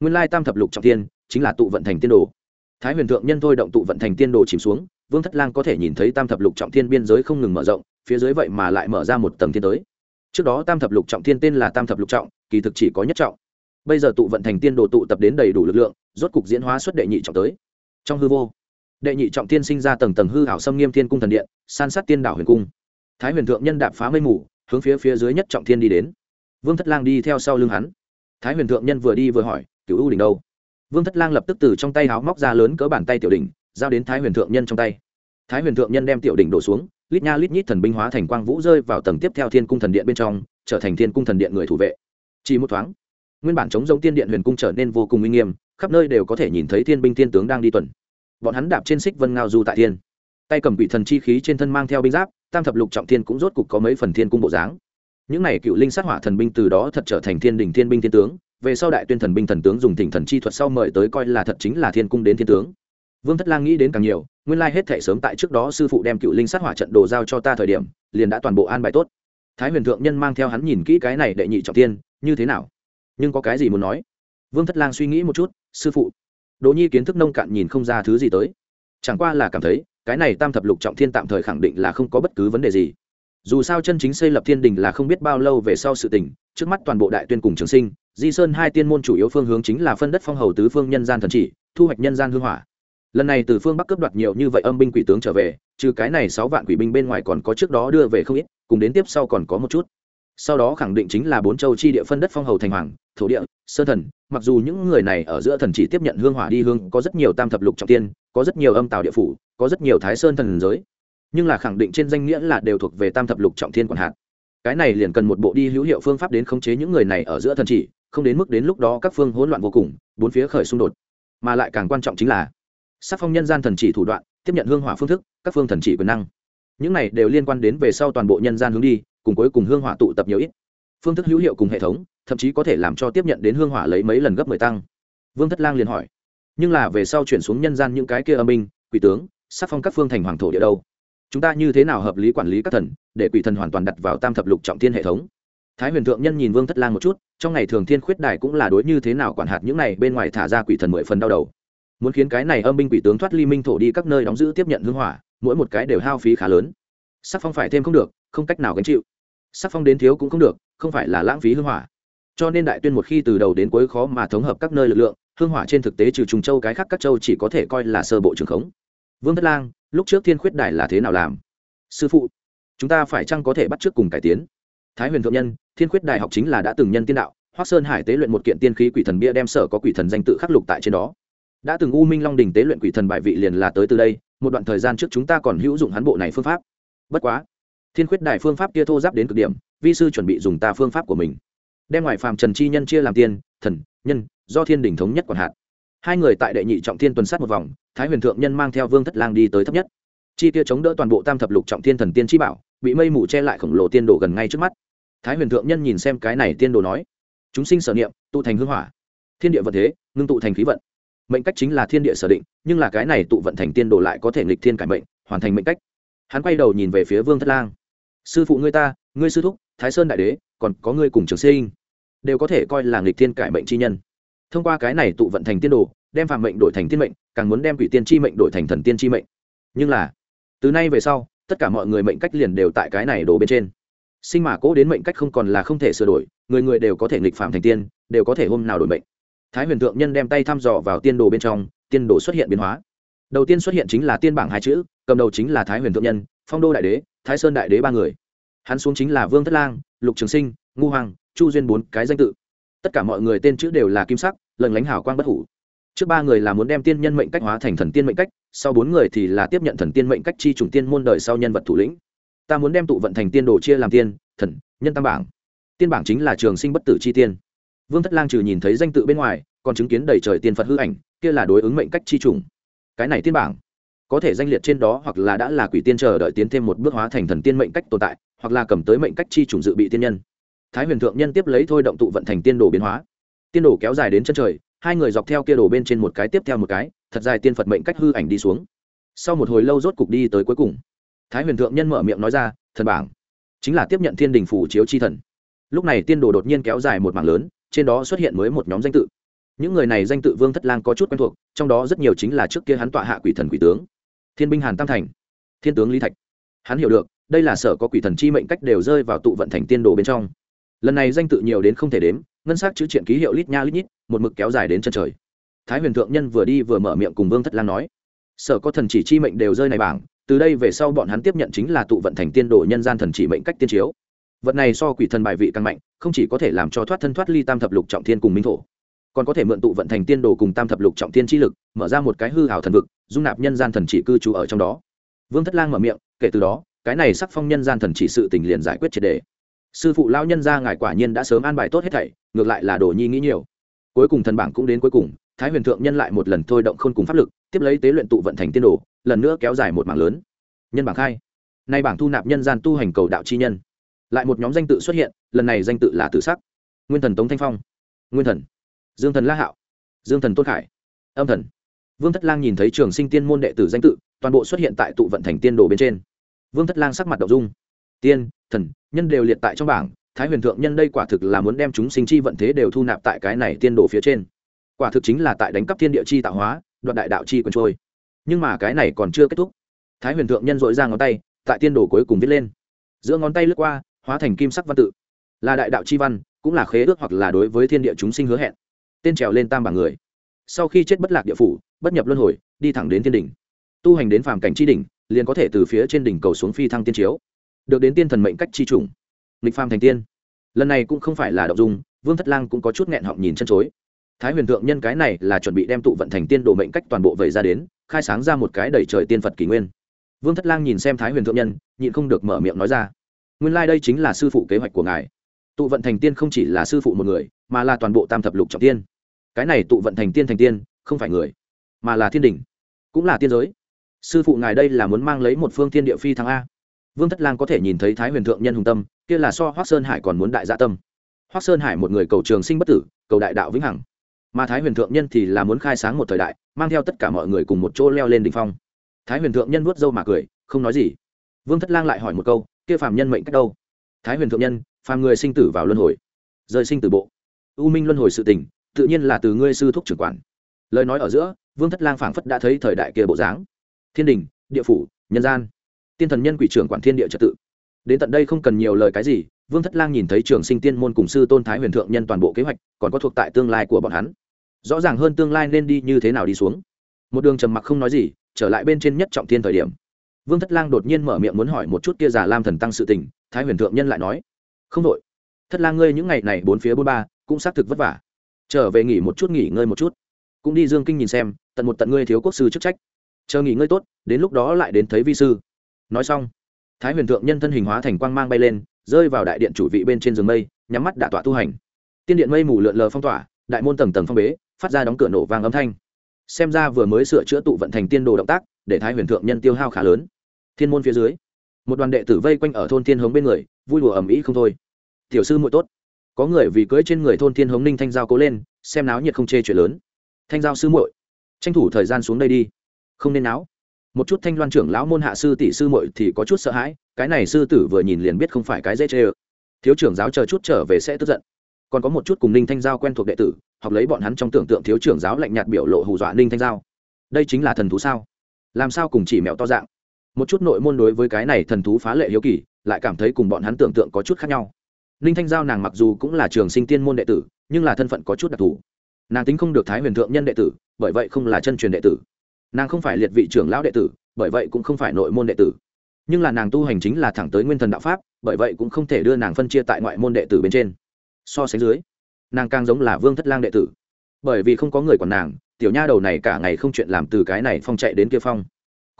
Nguyên lai tam thập lục trọng thiên chính là tụ vận thành tiên đồ. Thái huyền thượng nhân thôi động tụ vận thành tiên đồ chìm xuống, vương thất lang có thể nhìn thấy tam thập lục trọng thiên biên giới không ngừng mở rộng, phía dưới vậy mà lại mở ra một tầng thiên tới. Trước đó tam thập lục trọng thiên tên là tam thập lục trọng, kỳ thực chỉ có nhất trọng bây giờ tụ vận thành tiên đồ tụ tập đến đầy đủ lực lượng, rốt cục diễn hóa xuất đệ nhị trọng tới. Trong hư vô, đệ nhị trọng tiên sinh ra tầng tầng hư hảo xâm nghiêm thiên cung thần điện, san sát tiên đảo huyền cung. Thái huyền thượng nhân đạp phá mây mù, hướng phía phía dưới nhất trọng thiên đi đến. Vương thất lang đi theo sau lưng hắn. Thái huyền thượng nhân vừa đi vừa hỏi cựu ưu đỉnh đâu? Vương thất lang lập tức từ trong tay háo móc ra lớn cỡ bàn tay tiểu đỉnh, giao đến thái huyền thượng nhân trong tay. Thái huyền thượng nhân đem tiểu đỉnh đổ xuống, lít nha lít nhít thần binh hóa thành quang vũ rơi vào tầng tiếp theo thiên cung thần điện bên trong, trở thành thiên cung thần điện người thủ vệ. Chỉ một thoáng nguyên bản chống giống tiên điện huyền cung trở nên vô cùng uy nghiêm, khắp nơi đều có thể nhìn thấy thiên binh thiên tướng đang đi tuần. Bọn hắn đạp trên xích vân ngao du tại thiên. Tay cầm vị thần chi khí trên thân mang theo binh giáp, tam thập lục trọng thiên cũng rốt cục có mấy phần thiên cung bộ dáng. Những này cựu linh sát hỏa thần binh từ đó thật trở thành thiên đình thiên binh thiên tướng, về sau đại tuyên thần binh thần tướng dùng thỉnh thần chi thuật sau mời tới coi là thật chính là thiên cung đến thiên tướng. Vương thất lang nghĩ đến càng nhiều, nguyên lai hết thể sớm tại trước đó sư phụ đem cựu linh sát hỏa trận đồ giao cho ta thời điểm, liền đã toàn bộ an bài tốt. Thái huyền thượng nhân mang theo hắn nhìn kỹ cái này đệ nhị trọng tiên như thế nào? Nhưng có cái gì muốn nói? Vương thất lang suy nghĩ một chút, sư phụ. Đỗ nhi kiến thức nông cạn nhìn không ra thứ gì tới. Chẳng qua là cảm thấy, cái này tam thập lục trọng thiên tạm thời khẳng định là không có bất cứ vấn đề gì. Dù sao chân chính xây lập thiên đình là không biết bao lâu về sau sự tình, trước mắt toàn bộ đại tuyên cùng trường sinh, di sơn hai tiên môn chủ yếu phương hướng chính là phân đất phong hầu tứ phương nhân gian thần chỉ, thu hoạch nhân gian hư hỏa. Lần này từ phương bắc cướp đoạt nhiều như vậy âm binh quỷ tướng trở về, trừ cái này sáu vạn quỷ binh bên ngoài còn có trước đó đưa về không ít, cùng đến tiếp sau còn có một chút sau đó khẳng định chính là bốn châu chi địa phân đất phong hầu thành hoàng, thổ địa sơ thần. Mặc dù những người này ở giữa thần chỉ tiếp nhận hương hỏa đi hương, có rất nhiều tam thập lục trọng tiên, có rất nhiều âm tào địa phủ, có rất nhiều thái sơn thần giới. Nhưng là khẳng định trên danh nghĩa là đều thuộc về tam thập lục trọng thiên quản hạt. Cái này liền cần một bộ đi hữu hiệu phương pháp đến khống chế những người này ở giữa thần chỉ, không đến mức đến lúc đó các phương hỗn loạn vô cùng, bốn phía khởi xung đột. Mà lại càng quan trọng chính là, sắc phong nhân gian thần chỉ thủ đoạn, tiếp nhận hương hỏa phương thức, các phương thần chỉ quyền năng. Những này đều liên quan đến về sau toàn bộ nhân gian hướng đi cùng cuối cùng hương hỏa tụ tập nhiều ít. Phương thức hữu hiệu cùng hệ thống, thậm chí có thể làm cho tiếp nhận đến hương hỏa lấy mấy lần gấp mười tăng. Vương thất lang liền hỏi, nhưng là về sau chuyển xuống nhân gian những cái kia âm minh quỷ tướng, sắc phong các phương thành hoàng thổ địa đâu? Chúng ta như thế nào hợp lý quản lý các thần, để quỷ thần hoàn toàn đặt vào tam thập lục trọng thiên hệ thống? Thái huyền thượng nhân nhìn vương thất lang một chút, trong ngày thường thiên khuyết đài cũng là đối như thế nào quản hạt những này bên ngoài thả ra quỷ thần mười phần đau đầu. Muốn khiến cái này âm binh quỷ tướng thoát ly minh thổ đi các nơi đóng giữ tiếp nhận hương hỏa, mỗi một cái đều hao phí khá lớn. Sắc phong phải thêm không được không cách nào gánh chịu. Sắc phong đến thiếu cũng không được, không phải là lãng phí hương hỏa. Cho nên đại tuyên một khi từ đầu đến cuối khó mà thống hợp các nơi lực lượng, hương hỏa trên thực tế trừ trùng châu cái khác các châu chỉ có thể coi là sơ bộ trường khống. Vương thất lang, lúc trước thiên khuyết đài là thế nào làm? Sư phụ, chúng ta phải chăng có thể bắt trước cùng cải tiến? Thái huyền thượng nhân, thiên khuyết đại học chính là đã từng nhân tiên đạo, hoác sơn hải tế luyện một kiện tiên khí quỷ thần bia đem sở có quỷ thần danh tự khắc lục tại trên đó. Đã từng u minh long đình tế luyện quỷ thần bại vị liền là tới từ đây, một đoạn thời gian trước chúng ta còn hữu dụng hắn bộ này phương pháp. Bất quá thiên khuyết đại phương pháp kia thô giáp đến cực điểm, vi sư chuẩn bị dùng ta phương pháp của mình. Đem ngoại phàm trần chi nhân chia làm tiên, thần, nhân, do thiên đình thống nhất còn hạn hai người tại đệ nhị trọng thiên tuần sát một vòng, thái huyền thượng nhân mang theo vương thất lang đi tới thấp nhất. Chi kia chống đỡ toàn bộ tam thập lục trọng thiên thần tiên chi bảo, bị mây mù che lại khổng lồ tiên đồ gần ngay trước mắt. Thái huyền thượng nhân nhìn xem cái này tiên đồ nói, chúng sinh sở niệm, tụ thành hưng hỏa. Thiên địa vận thế, ngưng tụ thành khí vận. Mệnh cách chính là thiên địa sở định, nhưng là cái này tụ vận thành tiên đồ lại có thể nghịch thiên cải mệnh, hoàn thành mệnh cách. Hắn quay đầu nhìn về phía vương thất lang sư phụ ngươi ta, ngươi sư thúc, thái sơn đại đế, còn có ngươi cùng trường sinh, đều có thể coi là nghịch thiên cải mệnh chi nhân. Thông qua cái này tụ vận thành tiên đồ, đem phạm mệnh đổi thành tiên mệnh, càng muốn đem quỷ tiên chi mệnh đổi thành thần tiên chi mệnh. Nhưng là, từ nay về sau, tất cả mọi người mệnh cách liền đều tại cái này đổ bên trên. Sinh mà cố đến mệnh cách không còn là không thể sửa đổi, người người đều có thể nghịch phạm thành tiên, đều có thể hôm nào đổi mệnh. Thái huyền thượng nhân đem tay thăm dò vào tiên đồ bên trong, tiên đồ xuất hiện biến hóa. Đầu tiên xuất hiện chính là tiên bảng hai chữ, cầm đầu chính là thái huyền thượng nhân, phong đô đại đế thái sơn đại đế ba người. Hắn xuống chính là vương thất lang, lục trường sinh, ngu hoàng, chu duyên bốn cái danh tự. Tất cả mọi người tên chữ đều là kim sắc lần lánh hảo quang bất hủ. Trước ba người là muốn đem tiên nhân mệnh cách hóa thành thần tiên mệnh cách, sau bốn người thì là tiếp nhận thần tiên mệnh cách chi trùng tiên môn đời sau nhân vật thủ lĩnh. Ta muốn đem tụ vận thành tiên đồ chia làm tiên, thần, nhân tam bảng. Tiên bảng chính là trường sinh bất tử chi tiên. Vương thất lang trừ nhìn thấy danh tự bên ngoài, còn chứng kiến đầy trời tiên phật hư ảnh, kia là đối ứng mệnh cách chi trùng. Cái này tiên bảng có thể danh liệt trên đó hoặc là đã là quỷ tiên chờ đợi tiến thêm một bước hóa thành thần tiên mệnh cách tồn tại, hoặc là cầm tới mệnh cách chi trùng dự bị tiên nhân. Thái huyền thượng nhân tiếp lấy thôi động tụ vận thành tiên đồ biến hóa. Tiên đồ kéo dài đến chân trời, hai người dọc theo kia đồ bên trên một cái tiếp theo một cái, thật dài tiên phật mệnh cách hư ảnh đi xuống. Sau một hồi lâu rốt cục đi tới cuối cùng, thái huyền thượng nhân mở miệng nói ra, thần bảng, chính là tiếp nhận thiên đình phủ chiếu chi thần. Lúc này tiên đồ đột nhiên kéo dài một mảng lớn, trên đó xuất hiện mới một nhóm danh tự. Những người này danh tự vương thất lang có chút quen thuộc, trong đó rất nhiều chính là trước kia hắn tọa hạ quỷ thần quỷ tướng thiên binh hàn tam thành. Thiên tướng lý thạch. Hắn hiểu được, đây là sở có quỷ thần chi mệnh cách đều rơi vào tụ vận thành tiên đồ bên trong. Lần này danh tự nhiều đến không thể đếm, ngân s á c chữ triện ký hiệu lít nha lít nhít, một mực kéo dài đến chân trời. Thái huyền thượng nhân vừa đi vừa mở miệng cùng vương thất lang nói, sở có thần chỉ chi mệnh đều rơi này bảng, từ đây về sau bọn hắn tiếp nhận chính là tụ vận thành tiên đồ nhân gian thần chỉ mệnh cách tiên chiếu. Vật này so quỷ thần bài vị càng mạnh, không chỉ có thể làm cho thoát thân thoát ly tam thập lục trọng thiên cùng minh thổ còn có thể mượn tụ vận thành tiên đồ cùng tam thập lục trọng thiên chi lực, mở ra một cái hư hảo thần vực, dung nạp nhân gian thần chỉ cư trú ở trong đó. Vương thất lang mở miệng, kể từ đó, cái này sắc phong nhân gian thần chỉ sự tình liền giải quyết triệt đề. Sư phụ lao nhân ra ngài quả nhiên đã sớm an bài tốt hết thảy, ngược lại là đồ nhi nghĩ nhiều. Cuối cùng thần bảng cũng đến cuối cùng, thái huyền thượng nhân lại một lần thôi động khôn cùng pháp lực, tiếp lấy tế luyện tụ vận thành tiên đồ, lần nữa kéo dài một bảng lớn. Nhân bảng khai nay bảng thu nạp nhân gian tu hành cầu đạo chi nhân. Lại một nhóm danh tự xuất hiện, lần này danh tự là tử sắc. Nguyên thần tống thanh phong. Nguyên thần dương thần la hạo. Dương thần tôn khải. Âm thần. Vương thất lang nhìn thấy trường sinh tiên môn đệ tử danh tự, toàn bộ xuất hiện tại tụ vận thành tiên đồ bên trên. Vương thất lang sắc mặt đậu dung. Tiên, thần, nhân đều liệt tại trong bảng, thái huyền thượng nhân đây quả thực là muốn đem chúng sinh chi vận thế đều thu nạp tại cái này tiên đồ phía trên. Quả thực chính là tại đánh cắp thiên địa chi tạo hóa, đoạt đại đạo chi quần trôi. Nhưng mà cái này còn chưa kết thúc. Thái huyền thượng nhân dội ra ngón tay, tại tiên đồ cuối cùng viết lên. Giữa ngón tay lướt qua, hóa thành kim sắc văn tự. Là đại đạo chi văn, cũng là khế ước hoặc là đối với thiên địa chúng sinh hứa hẹn tên trèo lên tam bảng người. Sau khi chết bất lạc địa phủ, bất nhập luân hồi, đi thẳng đến thiên đỉnh. Tu hành đến phàm cảnh chi đỉnh, liền có thể từ phía trên đỉnh cầu xuống phi thăng tiên chiếu. Được đến tiên thần mệnh cách chi trùng. Lịch phàm thành tiên. Lần này cũng không phải là đậu dung, vương thất lang cũng có chút nghẹn họng nhìn chân chối. Thái huyền thượng nhân cái này là chuẩn bị đem tụ vận thành tiên đồ mệnh cách toàn bộ vẩy ra đến, khai sáng ra một cái đầy trời tiên phật kỷ nguyên. Vương thất lang nhìn xem thái huyền thượng nhân, nhịn không được mở miệng nói ra. Nguyên lai、like、đây chính là sư phụ kế hoạch của ngài tụ vận thành tiên không chỉ là sư phụ một người, mà là toàn bộ tam thập lục trọng tiên. Cái này tụ vận thành tiên thành tiên, không phải người, mà là thiên đình, cũng là tiên giới. Sư phụ ngài đây là muốn mang lấy một phương tiên địa phi thăng a. Vương thất lang có thể nhìn thấy thái huyền thượng nhân hùng tâm, kia là so hoác sơn hải còn muốn đại gia dạ tâm. Hoác sơn hải một người cầu trường sinh bất tử, cầu đại đạo vĩnh hằng. Mà thái huyền thượng nhân thì là muốn khai sáng một thời đại, mang theo tất cả mọi người cùng một chỗ leo lên đ ỉ n h phong. Thái huyền thượng nhân vuốt râu mà cười, không nói gì. Vương thất lang lại hỏi một câu, kia phàm nhân mệnh cách đâu? Thái huyền thượng nhân phàm người sinh tử vào luân hồi, rời sinh tử bộ. U minh luân hồi sự tình, tự nhiên là từ ngươi sư thúc trưởng quản. Lời nói ở giữa, vương thất lang phảng phất đã thấy thời đại kia bộ dáng. Thiên đình, địa phủ, nhân gian. Tiên thần nhân quỷ trưởng quản thiên địa trật tự. Đến tận đây không cần nhiều lời cái gì, vương thất lang nhìn thấy trường sinh tiên môn cùng sư tôn thái huyền thượng nhân toàn bộ kế hoạch, còn có thuộc tại tương lai của bọn hắn. Rõ ràng hơn tương lai nên đi như thế nào đi xuống. Một đường trầm mặc không nói gì, trở lại bên trên nhất trọng thiên thời điểm. Vương thất lang đột nhiên mở miệng muốn hỏi một chút kia giả lam thần tăng sự tình, thái huyền thượng nhân lại nói không đội. Thất lang ngươi những ngày này bốn phía bốn ba, cũng xác thực vất vả. Trở về nghỉ một chút, nghỉ ngơi một chút. Cũng đi dương kinh nhìn xem, tận một tận ngươi thiếu quốc sư chức trách. Chờ nghỉ ngơi tốt, đến lúc đó lại đến thấy vi sư. Nói xong, thái huyền thượng nhân thân hình hóa thành quang mang bay lên, rơi vào đại điện chủ vị bên trên giường mây, nhắm mắt đả tọa tu hành. Tiên điện mây mù lượn lờ phong tỏa, đại môn tầng tầng phong bế, phát ra đóng cửa nổ vang âm thanh. Xem ra vừa mới sửa chữa tụ vận thành tiên đồ động tác, để thái huyền thượng nhân tiêu hao khá lớn. Thiên môn phía dưới một đoàn đệ tử vây quanh ở thôn thiên hống bên người, vui đùa ầm ĩ không thôi. Tiểu sư muội tốt. Có người vì cưỡi trên người thôn thiên hống ninh thanh giao cố lên, xem náo nhiệt không chê chuyện lớn. Thanh giao sư muội, tranh thủ thời gian xuống đây đi. Không nên náo. Một chút thanh loan trưởng lão môn hạ sư tỷ sư muội thì có chút sợ hãi, cái này sư tử vừa nhìn liền biết không phải cái dễ chê ơ. Thiếu trưởng giáo chờ chút trở về sẽ tức giận. Còn có một chút cùng ninh thanh giao quen thuộc đệ tử học lấy bọn hắn trong tưởng tượng thiếu trưởng giáo lạnh nhạt biểu lộ hù dọa ninh thanh giao. Đây chính là thần thú sao? Làm sao cùng chỉ mẹo to dạng? Một chút nội môn đối với cái này thần thú phá lệ hiếu kỳ, lại cảm thấy cùng bọn hắn tưởng tượng có chút khác nhau. Ninh thanh giao nàng mặc dù cũng là trường sinh tiên môn đệ tử, nhưng là thân phận có chút đặc thù. Nàng tính không được thái huyền thượng nhân đệ tử, bởi vậy không là chân truyền đệ tử. Nàng không phải liệt vị trưởng lão đệ tử, bởi vậy cũng không phải nội môn đệ tử. Nhưng là nàng tu hành chính là thẳng tới nguyên thần đạo pháp, bởi vậy cũng không thể đưa nàng phân chia tại ngoại môn đệ tử bên trên. So sánh dưới, nàng càng giống là vương thất lang đệ tử. Bởi vì không có người còn nàng, tiểu nha đầu này cả ngày không chuyện làm từ cái này phong chạy đến kia phong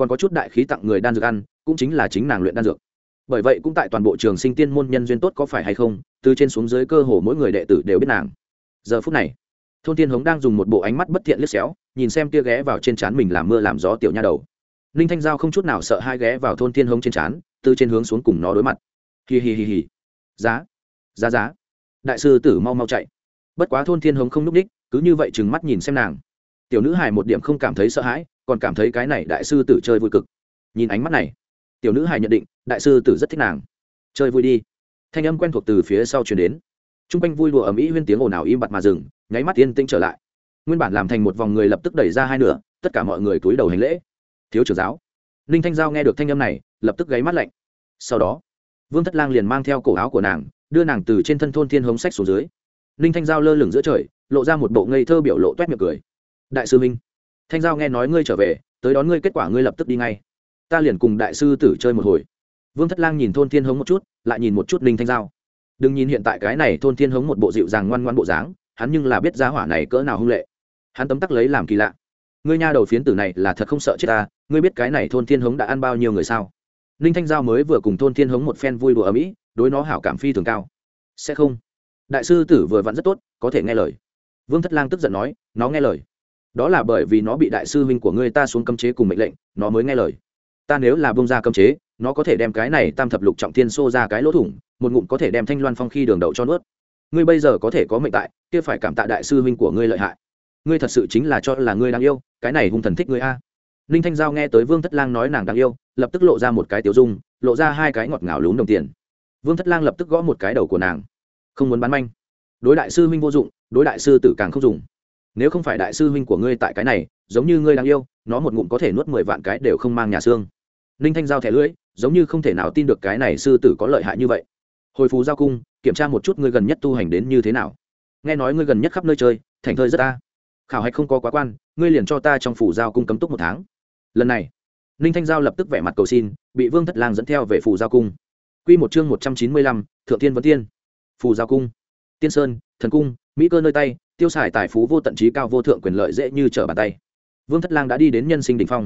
còn có chút đại khí tặng người đan dược ăn, cũng chính là chính nàng luyện đan dược. Bởi vậy cũng tại toàn bộ trường sinh tiên môn nhân duyên tốt có phải hay không, từ trên xuống dưới cơ hồ mỗi người đệ tử đều biết nàng. Giờ phút này, thôn thiên hống đang dùng một bộ ánh mắt bất thiện liếc xéo, nhìn xem tia ghé vào trên trán mình làm mưa làm gió tiểu nha đầu. Ninh thanh giao không chút nào sợ hai ghé vào thôn thiên hống trên trán, từ trên hướng xuống cùng nó đối mặt. Hì hì hì hì giá giá giá. Đại sư tử mau mau chạy. Bất quá thôn thiên hống không núp ních, cứ như vậy chừng mắt nhìn xem nàng. Tiểu nữ hài một điểm không cảm thấy sợ hãi còn cảm thấy cái này đại sư tử chơi vui cực. Nhìn ánh mắt này, tiểu nữ hài nhận định, đại sư tử rất thích nàng. Chơi vui đi. Thanh âm quen thuộc từ phía sau chuyển đến. T r u n g quanh vui đùa ầm ĩ huyên tiếng ồn ào im bặt mà dừng, nháy mắt yên tĩnh trở lại. Nguyên bản làm thành một vòng người lập tức đẩy ra hai nửa, tất cả mọi người túi đầu hành lễ. Thiếu trưởng giáo. Ninh thanh giao nghe được thanh âm này, lập tức gáy mắt lạnh. Sau đó, vương thất lang liền mang theo cổ áo của nàng, đưa nàng từ trên thân thôn thiên hống sách xuống dưới. Ninh thanh giao lơ lửng giữa trời, lộ ra một bộ ngây thơ biểu lộ t u é t miệng cười. Đại sư minh thanh giao nghe nói ngươi trở về, tới đón ngươi kết quả ngươi lập tức đi ngay. Ta liền cùng đại sư tử chơi một hồi. Vương thất lang nhìn thôn thiên hống một chút, lại nhìn một chút ninh thanh giao. Đừng nhìn hiện tại cái này thôn thiên hống một bộ dịu dàng ngoan ngoan bộ dáng, hắn nhưng là biết giá hỏa này cỡ nào hung lệ. Hắn tấm tắc lấy làm kỳ lạ. Ngươi nha đầu phiến tử này là thật không sợ chết ta, ngươi biết cái này thôn thiên hống đã ăn bao nhiêu người sao? Ninh thanh giao mới vừa cùng thôn thiên hống một phen vui đùa ở mỹ, đối nó hảo cảm phi thường cao. Sẽ không. Đại sư tử vừa vặn rất tốt, có thể nghe lời. Vương thất lang tức giận nói, nó nghe lời đó là bởi vì nó bị đại sư huynh của ngươi ta xuống cấm chế cùng mệnh lệnh, nó mới nghe lời. Ta nếu là bông ra cấm chế, nó có thể đem cái này tam thập lục trọng thiên xô ra cái lỗ thủng, một ngụm có thể đem thanh loan phong khi đường đậu cho nuốt. Ngươi bây giờ có thể có mệnh tại, kia phải cảm tạ đại sư huynh của ngươi lợi hại. Ngươi thật sự chính là cho là ngươi đáng yêu, cái này hung thần thích ngươi a. Ninh thanh giao nghe tới vương thất lang nói nàng đáng yêu, lập tức lộ ra một cái tiểu dung, lộ ra hai cái ngọt ngào lún đồng tiền. Vương thất lang lập tức gõ một cái đầu của nàng. Không muốn bán manh. Đối đại sư huynh vô dụng, đối đại sư tử càng không dùng nếu không phải đại sư huynh của ngươi tại cái này, giống như ngươi đang yêu, nó một ngụm có thể nuốt mười vạn cái đều không mang nhà xương. Ninh thanh giao thẻ lưỡi, giống như không thể nào tin được cái này sư tử có lợi hại như vậy. Hồi phú giao cung, kiểm tra một chút ngươi gần nhất tu hành đến như thế nào. Nghe nói ngươi gần nhất khắp nơi chơi, thành thơi rất ta khảo hạch không có quá quan, ngươi liền cho ta trong phủ giao cung cấm túc một tháng. Lần này, ninh thanh giao lập tức vẻ mặt cầu xin, bị vương thất lang dẫn theo về phủ giao cung. Q một chương một trăm chín mươi lăm, thượng tiên vấn tiên. Phù giao cung. Tiên sơn, thần cung, mỹ cơ nơi tay tiêu xài tài phú vô tận trí cao vô thượng quyền lợi dễ như trở bàn tay. Vương thất lang đã đi đến nhân sinh đ ỉ n h phong.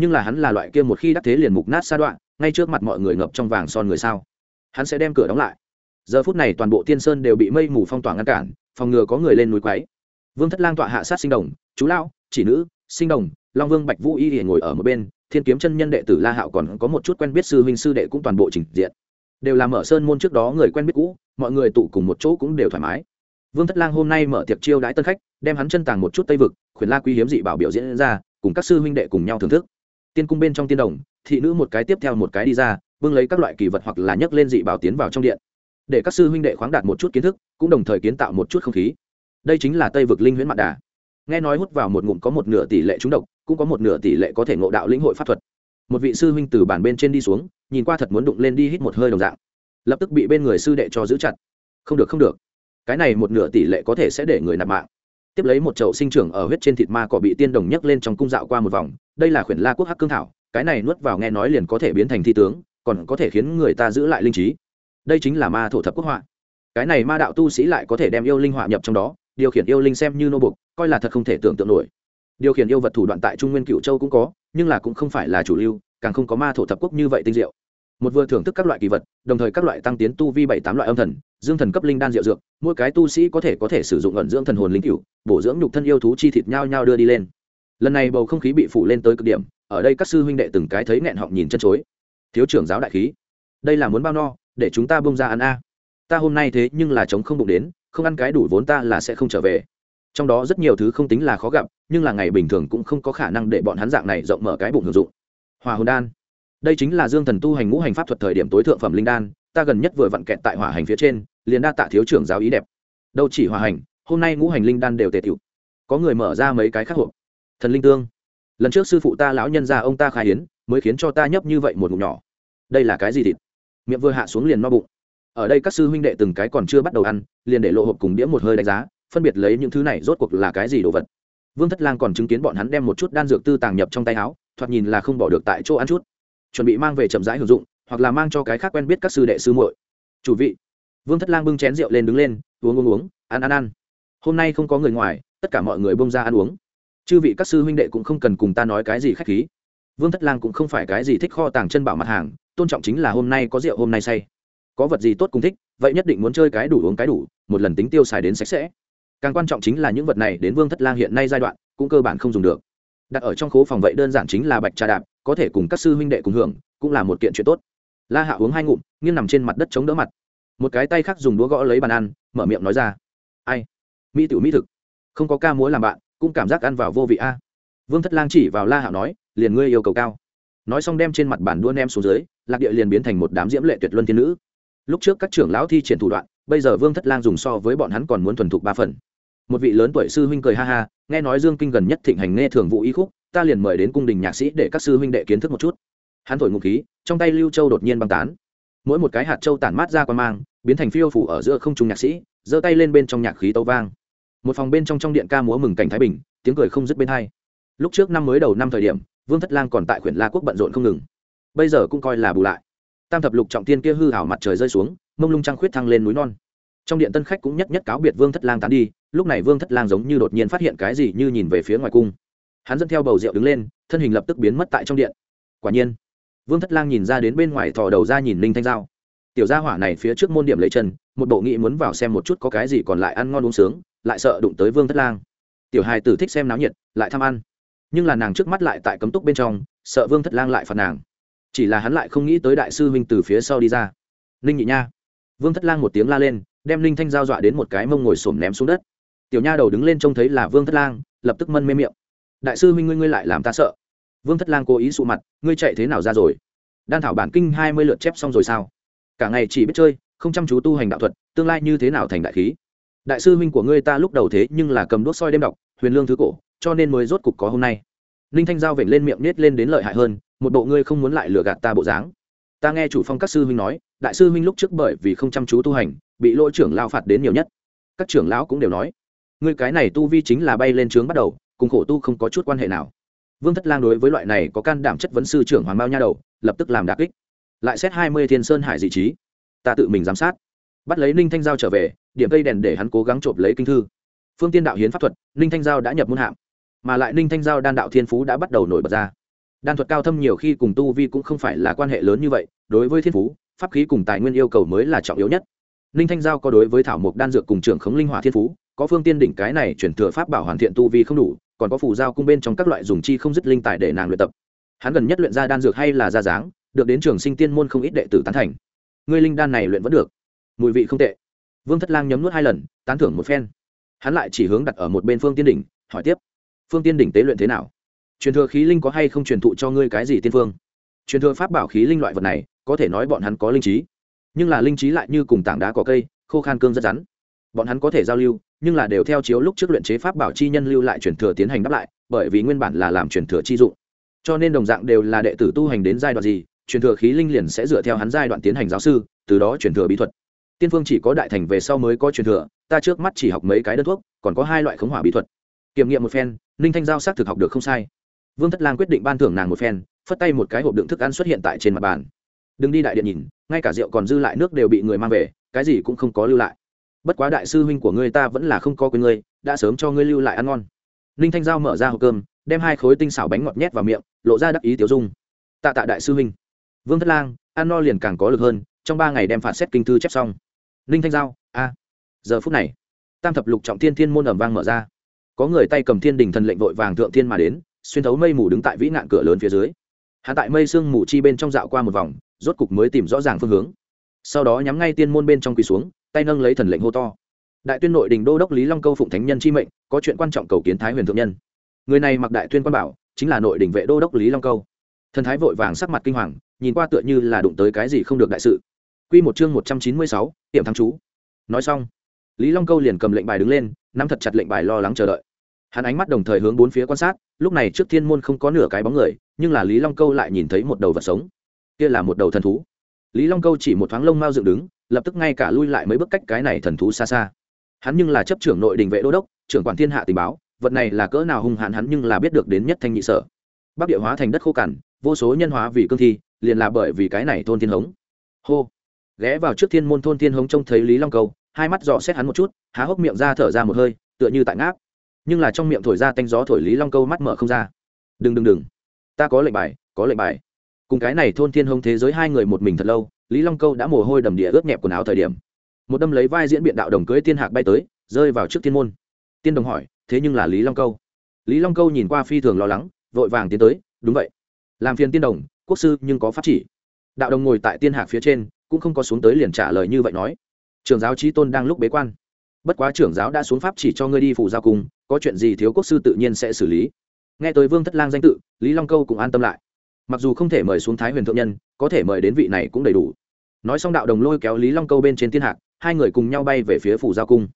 Nhưng là hắn là loại kia một khi đắc thế liền mục nát sa đoạn, ngay trước mặt mọi người ngập trong vàng son người sao? Hắn sẽ đem cửa đóng lại. Giờ phút này toàn bộ tiên sơn đều bị mây mù phong tỏa ngăn cản, phòng ngừa có người lên núi quáy vương thất lang tọa hạ sát sinh đồng, chú lão, chỉ nữ, sinh đồng, long vương bạch vũ y thì ngồi ở một bên, thiên kiếm chân nhân đệ tử la hạo còn có một chút quen biết sư huynh sư đệ cũng toàn bộ trình diện. Đều là mở sơn môn trước đó người quen biết cũ, mọi người tụ cùng một chỗ cũng đều thoải mái vương thất lang hôm nay mở tiệc chiêu đãi tân khách, đem hắn chân tàng một chút tây vực, khuyển la quý hiếm dị bảo biểu diễn ra, cùng các sư huynh đệ cùng nhau thưởng thức. Tiên cung bên trong tiên đồng, thị nữ một cái tiếp theo một cái đi ra, vương lấy các loại kỳ vật hoặc là nhấc lên dị bảo tiến vào trong điện. Để các sư huynh đệ khoáng đạt một chút kiến thức, cũng đồng thời kiến tạo một chút không khí. Đây chính là tây vực linh huyễn mạn đà. Nghe nói hút vào một ngụm có một nửa tỷ lệ trúng độc, cũng có một nửa tỷ lệ có thể ngộ đạo lĩnh hội pháp thuật. Một vị sư huynh từ bản bên trên đi xuống, nhìn qua thật muốn đụng lên đi hít một hơi đồng dạng. Lập tức bị bên người sư đệ cho giữ chặt. Không được không được cái này một nửa tỷ lệ có thể sẽ để người nạp mạng. Tiếp lấy một chậu sinh trưởng ở huyết trên thịt ma cỏ bị tiên đồng nhấc lên trong cung dạo qua một vòng, đây là khuyển la quốc hắc cương thảo, cái này nuốt vào nghe nói liền có thể biến thành thi tướng, còn có thể khiến người ta giữ lại linh trí. Đây chính là ma thổ thập quốc họa. Cái này ma đạo tu sĩ lại có thể đem yêu linh họa nhập trong đó, điều khiển yêu linh xem như nô bục, coi là thật không thể tưởng tượng nổi. Điều khiển yêu vật thủ đoạn tại trung nguyên cựu châu cũng có, nhưng là cũng không phải là chủ lưu, càng không có ma thổ thập quốc như vậy tinh diệu một vừa thưởng thức các loại kỳ vật, đồng thời các loại tăng tiến tu vi bảy tám loại âm thần, dương thần cấp linh đan diệu dược, mỗi cái tu sĩ có thể có thể sử dụng ẩn dưỡng thần hồn linh cựu bổ dưỡng nhục thân yêu thú chi thịt nhau nhau đưa đi lên. Lần này bầu không khí bị phủ lên tới cực điểm, ở đây các sư huynh đệ từng cái thấy nghẹn họng nhìn chân chối. Thiếu trưởng giáo đại khí, đây là muốn bao no, để chúng ta bông ra ăn a. Ta hôm nay thế nhưng là chống không bụng đến, không ăn cái đủ vốn ta là sẽ không trở về. Trong đó rất nhiều thứ không tính là khó gặp, nhưng là ngày bình thường cũng không có khả năng để bọn hắn dạng này rộng mở cái bụng hưởng dụng. Hòa hồn đan đây chính là dương thần tu hành ngũ hành pháp thuật thời điểm tối thượng phẩm linh đan, ta gần nhất vừa vặn kẹt tại hỏa hành phía trên, liền đa tạ thiếu trưởng giáo ý đẹp. Đâu chỉ hỏa hành, hôm nay ngũ hành linh đan đều tề tiểu có người mở ra mấy cái khác hộp. Thần linh tương, lần trước sư phụ ta lão nhân ra ông ta khai hiến mới khiến cho ta nhấp như vậy một ngụm nhỏ. Đây là cái gì thịt? Miệng vừa hạ xuống liền no bụng. Ở đây các sư huynh đệ từng cái còn chưa bắt đầu ăn, liền để lộ hộp cùng đĩa một hơi đánh giá, phân biệt lấy những thứ này rốt cuộc là cái gì đồ vật. Vương thất lang còn chứng kiến bọn hắn đem một chút đan dược tư tàng nhập trong tay áo, thoạt nhìn là không bỏ được tại chỗ ăn chút chuẩn bị mang về chậm rãi hưởng dụng, hoặc là mang cho cái khác quen biết các sư đệ sư muội. Chủ vị, vương thất lang bưng chén rượu lên đứng lên, uống uống uống, ăn ăn ăn. Hôm nay không có người ngoài, tất cả mọi người bông ra ăn uống. Chư vị các sư huynh đệ cũng không cần cùng ta nói cái gì khách khí. Vương thất lang cũng không phải cái gì thích kho tàng chân bảo mặt hàng, tôn trọng chính là hôm nay có rượu hôm nay say. Có vật gì tốt cùng thích, vậy nhất định muốn chơi cái đủ uống cái đủ, một lần tính tiêu xài đến sạch sẽ. Càng quan trọng chính là những vật này đến vương thất lang hiện nay giai đoạn, cũng cơ bản không dùng được đặt ở trong khố phòng vậy đơn giản chính là bạch trà đạp, có thể cùng các sư huynh đệ cùng hưởng, cũng là một kiện chuyện tốt. La hạ uống hai ngụm, nghiêng nằm trên mặt đất chống đỡ mặt. Một cái tay khác dùng đũa gõ lấy bàn ăn, mở miệng nói ra, ai? Mỹ tiểu mỹ thực. Không có ca múa làm bạn, cũng cảm giác ăn vào vô vị a. Vương thất lang chỉ vào la hạ nói, liền ngươi yêu cầu cao. Nói xong đem trên mặt bản đua nem xuống dưới, lạc địa liền biến thành một đám diễm lệ tuyệt luân thiên nữ. Lúc trước các trưởng lão thi triển thủ đoạn, bây giờ vương thất lang dùng so với bọn hắn còn muốn thuần thục ba phần một vị lớn tuổi sư huynh cười ha ha, nghe nói dương kinh gần nhất thịnh hành nghe thường vụ y khúc, ta liền mời đến cung đình nhạc sĩ để các sư huynh đệ kiến thức một chút. Hắn thổi ngụ khí, trong tay lưu châu đột nhiên băng tán. Mỗi một cái hạt châu tản mát ra qua mang, biến thành phiêu phủ ở giữa không trung nhạc sĩ, giơ tay lên bên trong nhạc khí tấu vang. Một phòng bên trong trong điện ca múa mừng cảnh thái bình, tiếng cười không dứt bên hai. Lúc trước năm mới đầu năm thời điểm, vương thất lang còn tại huyện la quốc bận rộn không ngừng. Bây giờ cũng coi là bù lại. Tam thập lục trọng tiên kia hư hảo mặt trời rơi xuống, mông lung trăng khuyết thăng lên núi non. Trong điện tân khách cũng nhất nhất cáo biệt vương thất lang tán đi lúc này vương thất lang giống như đột nhiên phát hiện cái gì như nhìn về phía ngoài cung. Hắn dẫn theo bầu rượu đứng lên, thân hình lập tức biến mất tại trong điện. Quả nhiên, vương thất lang nhìn ra đến bên ngoài thò đầu ra nhìn ninh thanh giao. Tiểu gia hỏa này phía trước môn điểm lấy chân, một bộ nghĩ muốn vào xem một chút có cái gì còn lại ăn ngon uống sướng, lại sợ đụng tới vương thất lang. Tiểu hài tử thích xem náo nhiệt, lại tham ăn. Nhưng là nàng trước mắt lại tại cấm túc bên trong, sợ vương thất lang lại phạt nàng. Chỉ là hắn lại không nghĩ tới đại sư huynh từ phía sau đi ra. Ninh nhị nha. Vương thất lang một tiếng la lên, đem ninh thanh giao dọa đến một cái mông ngồi xổm ném xuống đất tiểu nha đầu đứng lên trông thấy là vương thất lang, lập tức mân mê miệng. Đại sư huynh ngươi ngươi lại làm ta sợ. Vương thất lang cố ý sụ mặt, ngươi chạy thế nào ra rồi? Đan thảo bản kinh hai mươi lượt chép xong rồi sao? Cả ngày chỉ biết chơi, không chăm chú tu hành đạo thuật, tương lai như thế nào thành đại khí? Đại sư huynh của ngươi ta lúc đầu thế nhưng là cầm đốt soi đêm đọc, huyền lương thứ cổ, cho nên mới rốt cục có hôm nay. Ninh thanh giao vểnh lên miệng nết lên đến lợi hại hơn, một bộ ngươi không muốn lại lừa gạt ta bộ dáng. Ta nghe chủ phong các sư huynh nói, đại sư huynh lúc trước bởi vì không chăm chú tu hành, bị lỗi trưởng lao phạt đến nhiều nhất. Các trưởng lão cũng đều nói ngươi cái này tu vi chính là bay lên trướng bắt đầu, cùng khổ tu không có chút quan hệ nào. Vương thất lang đối với loại này có can đảm chất vấn sư trưởng hoàng mao nha đầu, lập tức làm đà kích. Lại xét hai mươi thiên sơn hải dị trí. Ta tự mình giám sát. Bắt lấy ninh thanh giao trở về, điểm cây đèn để hắn cố gắng trộm lấy kinh thư. Phương tiên đạo hiến pháp thuật, ninh thanh giao đã nhập môn hạm mà lại ninh thanh giao đan đạo thiên phú đã bắt đầu nổi bật ra. Đan thuật cao thâm nhiều khi cùng tu vi cũng không phải là quan hệ lớn như vậy, đối với thiên phú, pháp khí cùng tài nguyên yêu cầu mới là trọng yếu nhất. Ninh thanh giao có đối với thảo mộc đan dược cùng trưởng khống linh hỏa thiên phú có phương tiên đỉnh cái này chuyển thừa pháp bảo hoàn thiện tu vi không đủ, còn có phù giao cung bên trong các loại dùng chi không dứt linh tài để nàng luyện tập. Hắn gần nhất luyện ra đan dược hay là ra dáng, được đến trường sinh tiên môn không ít đệ tử tán thành. Ngươi linh đan này luyện vẫn được. Mùi vị không tệ. Vương thất lang nhấm nuốt hai lần, tán thưởng một phen. Hắn lại chỉ hướng đặt ở một bên phương tiên đỉnh, hỏi tiếp. Phương tiên đỉnh tế luyện thế nào? Truyền thừa khí linh có hay không truyền thụ cho ngươi cái gì tiên phương? Truyền thừa pháp bảo khí linh loại vật này, có thể nói bọn hắn có linh trí. Nhưng là linh trí lại như cùng tảng đá có cây, khô khan cương rất rắn. Bọn hắn có thể giao lưu nhưng là đều theo chiếu lúc trước luyện chế pháp bảo chi nhân lưu lại truyền thừa tiến hành đáp lại, bởi vì nguyên bản là làm truyền thừa chi dụng. Cho nên đồng dạng đều là đệ tử tu hành đến giai đoạn gì, truyền thừa khí linh liền sẽ dựa theo hắn giai đoạn tiến hành giáo sư, từ đó truyền thừa bí thuật. Tiên phương chỉ có đại thành về sau mới có truyền thừa, ta trước mắt chỉ học mấy cái đơn thuốc, còn có hai loại khống hỏa bí thuật. Kiểm nghiệm một phen, ninh thanh giao xác thực học được không sai. Vương thất lang quyết định ban thưởng nàng một phen, phất tay một cái hộp đựng thức ăn xuất hiện tại trên mặt bàn. Đừng đi đại điện nhìn, ngay cả rượu còn dư lại nước đều bị người mang về, cái gì cũng không có lưu lại bất quá đại sư huynh của ngươi ta vẫn là không có quên ngươi, đã sớm cho ngươi lưu lại ăn ngon. Ninh thanh giao mở ra hộp cơm, đem hai khối tinh xảo bánh ngọt nhét vào miệng, lộ ra đắc ý tiểu dung. Tạ tạ đại sư huynh. Vương thất lang, ăn no liền càng có lực hơn, trong ba ngày đem phạt xét kinh thư chép xong. Ninh thanh giao, a, giờ phút này, tam thập lục trọng thiên thiên môn ẩm vang mở ra. Có người tay cầm thiên đình thần lệnh vội vàng thượng thiên mà đến, xuyên thấu mây mù đứng tại vĩ nạn cửa lớn phía dưới. Hạ tại mây sương mù chi bên trong dạo qua một vòng, rốt cục mới tìm rõ ràng phương hướng. Sau đó nhắm ngay tiên môn bên trong quỳ xuống tay nâng lấy thần lệnh hô to đại tuyên nội đình đô đốc lý long câu phụng thánh nhân chi mệnh có chuyện quan trọng cầu kiến thái huyền thượng nhân người này mặc đại tuyên quan bảo chính là nội đình vệ đô đốc lý long câu thần thái vội vàng sắc mặt kinh hoàng nhìn qua tựa như là đụng tới cái gì không được đại sự Quy một chương một trăm chín mươi sáu, tiệm thắng chú. Nói xong, Lý Long Câu liền cầm lệnh bài đứng lên, nắm thật chặt lệnh bài lo lắng chờ đợi. Hắn ánh mắt đồng thời hướng bốn phía quan sát, lúc này trước thiên môn không có nửa cái bóng người, nhưng là Lý Long Câu lại nhìn thấy một đầu vật sống. Kia là một đầu thần thú. Lý Long Câu chỉ một thoáng lông mao dựng đứng, lập tức ngay cả lui lại mấy bước cách cái này thần thú xa xa. Hắn nhưng là chấp trưởng nội đình vệ đô đốc, trưởng quản thiên hạ tình báo, vật này là cỡ nào hung hãn hắn nhưng là biết được đến nhất thanh nhị sở. Bắc địa hóa thành đất khô cằn, vô số nhân hóa vì cương thi, liền là bởi vì cái này thôn thiên hống. Hô. Ghé vào trước thiên môn thôn thiên hống trông thấy lý long câu hai mắt dò xét hắn một chút há hốc miệng ra thở ra một hơi tựa như tại ngáp. Nhưng là trong miệng thổi ra tanh gió thổi lý long câu mắt mở không ra. Đừng đừng đừng. Ta có lệnh bài có lệnh bài cùng cái này thôn thiên hông thế giới hai người một mình thật lâu, lý long câu đã mồ hôi đầm địa ướt nhẹp quần áo thời điểm. Một đâm lấy vai diễn biện đạo đồng cưới tiên hạc bay tới, rơi vào trước thiên môn. Tiên đồng hỏi, thế nhưng là lý long câu? Lý long câu nhìn qua phi thường lo lắng, vội vàng tiến tới, đúng vậy. Làm phiền tiên đồng, quốc sư nhưng có pháp chỉ. Đạo đồng ngồi tại tiên hạc phía trên, cũng không có xuống tới liền trả lời như vậy nói. Trưởng giáo trí tôn đang lúc bế quan. Bất quá trưởng giáo đã xuống pháp chỉ cho ngươi đi phủ giao cung có chuyện gì thiếu quốc sư tự nhiên sẽ xử lý. Nghe tới vương thất lang danh tự, lý long câu cũng an tâm lại mặc dù không thể mời xuống thái huyền thượng nhân, có thể mời đến vị này cũng đầy đủ. Nói xong đạo đồng lôi kéo lý long câu bên trên thiên hạc, hai người cùng nhau bay về phía phủ giao cung.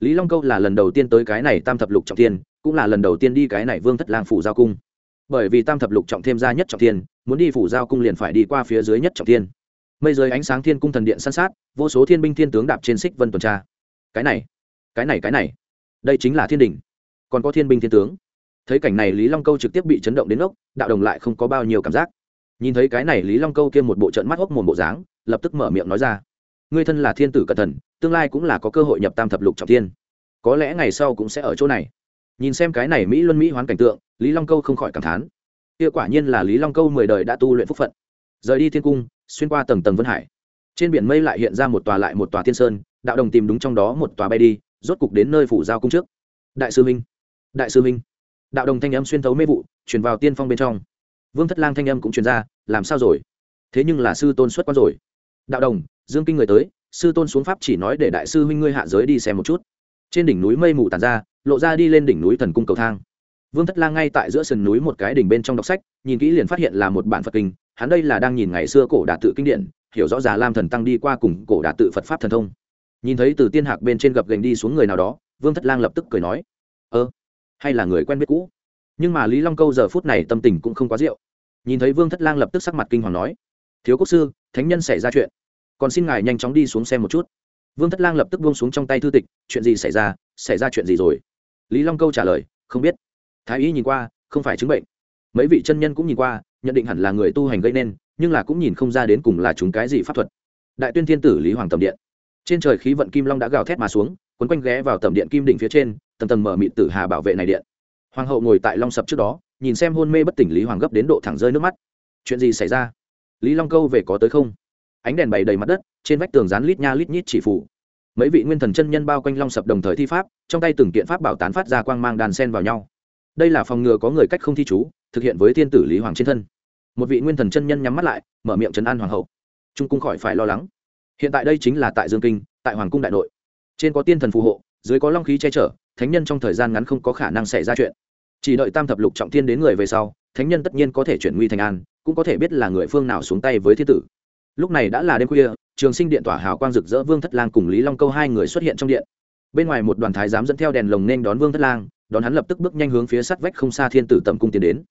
Lý long câu là lần đầu tiên tới cái này tam thập lục trọng thiên, cũng là lần đầu tiên đi cái này vương thất lang phủ giao cung. Bởi vì tam thập lục trọng thêm ra nhất trọng thiên, muốn đi phủ giao cung liền phải đi qua phía dưới nhất trọng thiên. Mây dưới ánh sáng thiên cung thần điện san sát, vô số thiên binh thiên tướng đạp trên xích vân tuần tra. Cái này cái này cái này. Đây chính là thiên đình còn có thiên binh thiên tướng thấy cảnh này lý long câu trực tiếp bị chấn động đến ốc, đạo đồng lại không có bao nhiêu cảm giác. Nhìn thấy cái này lý long câu kia một bộ trận mắt hốc một bộ dáng, lập tức mở miệng nói ra. Ngươi thân là thiên tử cẩn thần tương lai cũng là có cơ hội nhập tam thập lục trọng thiên. Có lẽ ngày sau cũng sẽ ở chỗ này. Nhìn xem cái này mỹ luân mỹ hoán cảnh tượng, lý long câu không khỏi cảm thán. Kia quả nhiên là lý long câu mười đời đã tu luyện phúc phận. Rời đi thiên cung, xuyên qua tầng tầng vân hải. Trên biển mây lại hiện ra một tòa lại một tòa thiên sơn, đạo đồng tìm đúng trong đó một tòa bay đi, rốt cục đến nơi phủ giao cung trước. Đại sư minh, đại sư minh đạo đồng thanh âm xuyên thấu mê vụ chuyển vào tiên phong bên trong. Vương thất lang thanh âm cũng truyền ra, làm sao rồi? Thế nhưng là sư tôn xuất quan rồi. Đạo đồng, dương kinh người tới, sư tôn xuống pháp chỉ nói để đại sư huynh ngươi hạ giới đi xem một chút. Trên đỉnh núi mây mù tàn ra, lộ ra đi lên đỉnh núi thần cung cầu thang. Vương thất lang ngay tại giữa sườn núi một cái đỉnh bên trong đọc sách, nhìn kỹ liền phát hiện là một bản phật kinh, hắn đây là đang nhìn ngày xưa cổ đà tự kinh điển, hiểu rõ già lam thần tăng đi qua cùng cổ đà tự phật pháp thần thông. Nhìn thấy từ tiên hạc bên trên gập gành đi xuống người nào đó, vương thất lang lập tức cười nói, ơ hay là người quen biết cũ. Nhưng mà lý long câu giờ phút này tâm tình cũng không quá rượu. Nhìn thấy vương thất lang lập tức sắc mặt kinh hoàng nói, thiếu quốc sư, thánh nhân xảy ra chuyện. Còn xin ngài nhanh chóng đi xuống xem một chút. Vương thất lang lập tức buông xuống trong tay thư tịch, chuyện gì xảy ra? Xảy ra chuyện gì rồi? Lý long câu trả lời, không biết. Thái y nhìn qua, không phải chứng bệnh. Mấy vị chân nhân cũng nhìn qua, nhận định hẳn là người tu hành gây nên, nhưng là cũng nhìn không ra đến cùng là chúng cái gì pháp thuật. Đại tuyên thiên tử lý hoàng tầm điện. Trên trời khí vận kim long đã gào thét mà xuống, quấn quanh ghé vào tầm điện kim đỉnh phía trên tầng tầng mở mịt tử hà bảo vệ này điện. Hoàng hậu ngồi tại long sập trước đó, nhìn xem hôn mê bất tỉnh lý hoàng gấp đến độ thẳng rơi nước mắt. Chuyện gì xảy ra? Lý long câu về có tới không? Ánh đèn bày đầy mặt đất, trên vách tường dán lít nha lít nhít chỉ phủ. Mấy vị nguyên thần chân nhân bao quanh long sập đồng thời thi pháp, trong tay từng kiện pháp bảo tán phát ra quang mang đàn sen vào nhau. Đây là phòng ngừa có người cách không thi chú, thực hiện với thiên tử lý hoàng trên thân. Một vị nguyên thần chân nhân nhắm mắt lại, mở miệng trấn an hoàng hậu. Trung cung khỏi phải lo lắng. Hiện tại đây chính là tại dương kinh, tại hoàng cung đại nội. Trên có tiên thần phù hộ, dưới có long khí che chở thánh nhân trong thời gian ngắn không có khả năng xảy ra chuyện. Chỉ đợi tam thập lục trọng thiên đến người về sau, thánh nhân tất nhiên có thể chuyển nguy thành an, cũng có thể biết là người phương nào xuống tay với thiên tử. Lúc này đã là đêm khuya, trường sinh điện tỏa hào quang rực rỡ vương thất lang cùng lý long câu hai người xuất hiện trong điện. Bên ngoài một đoàn thái giám dẫn theo đèn lồng nên đón vương thất lang, đón hắn lập tức bước nhanh hướng phía sát vách không xa thiên tử tầm cung tiến đến.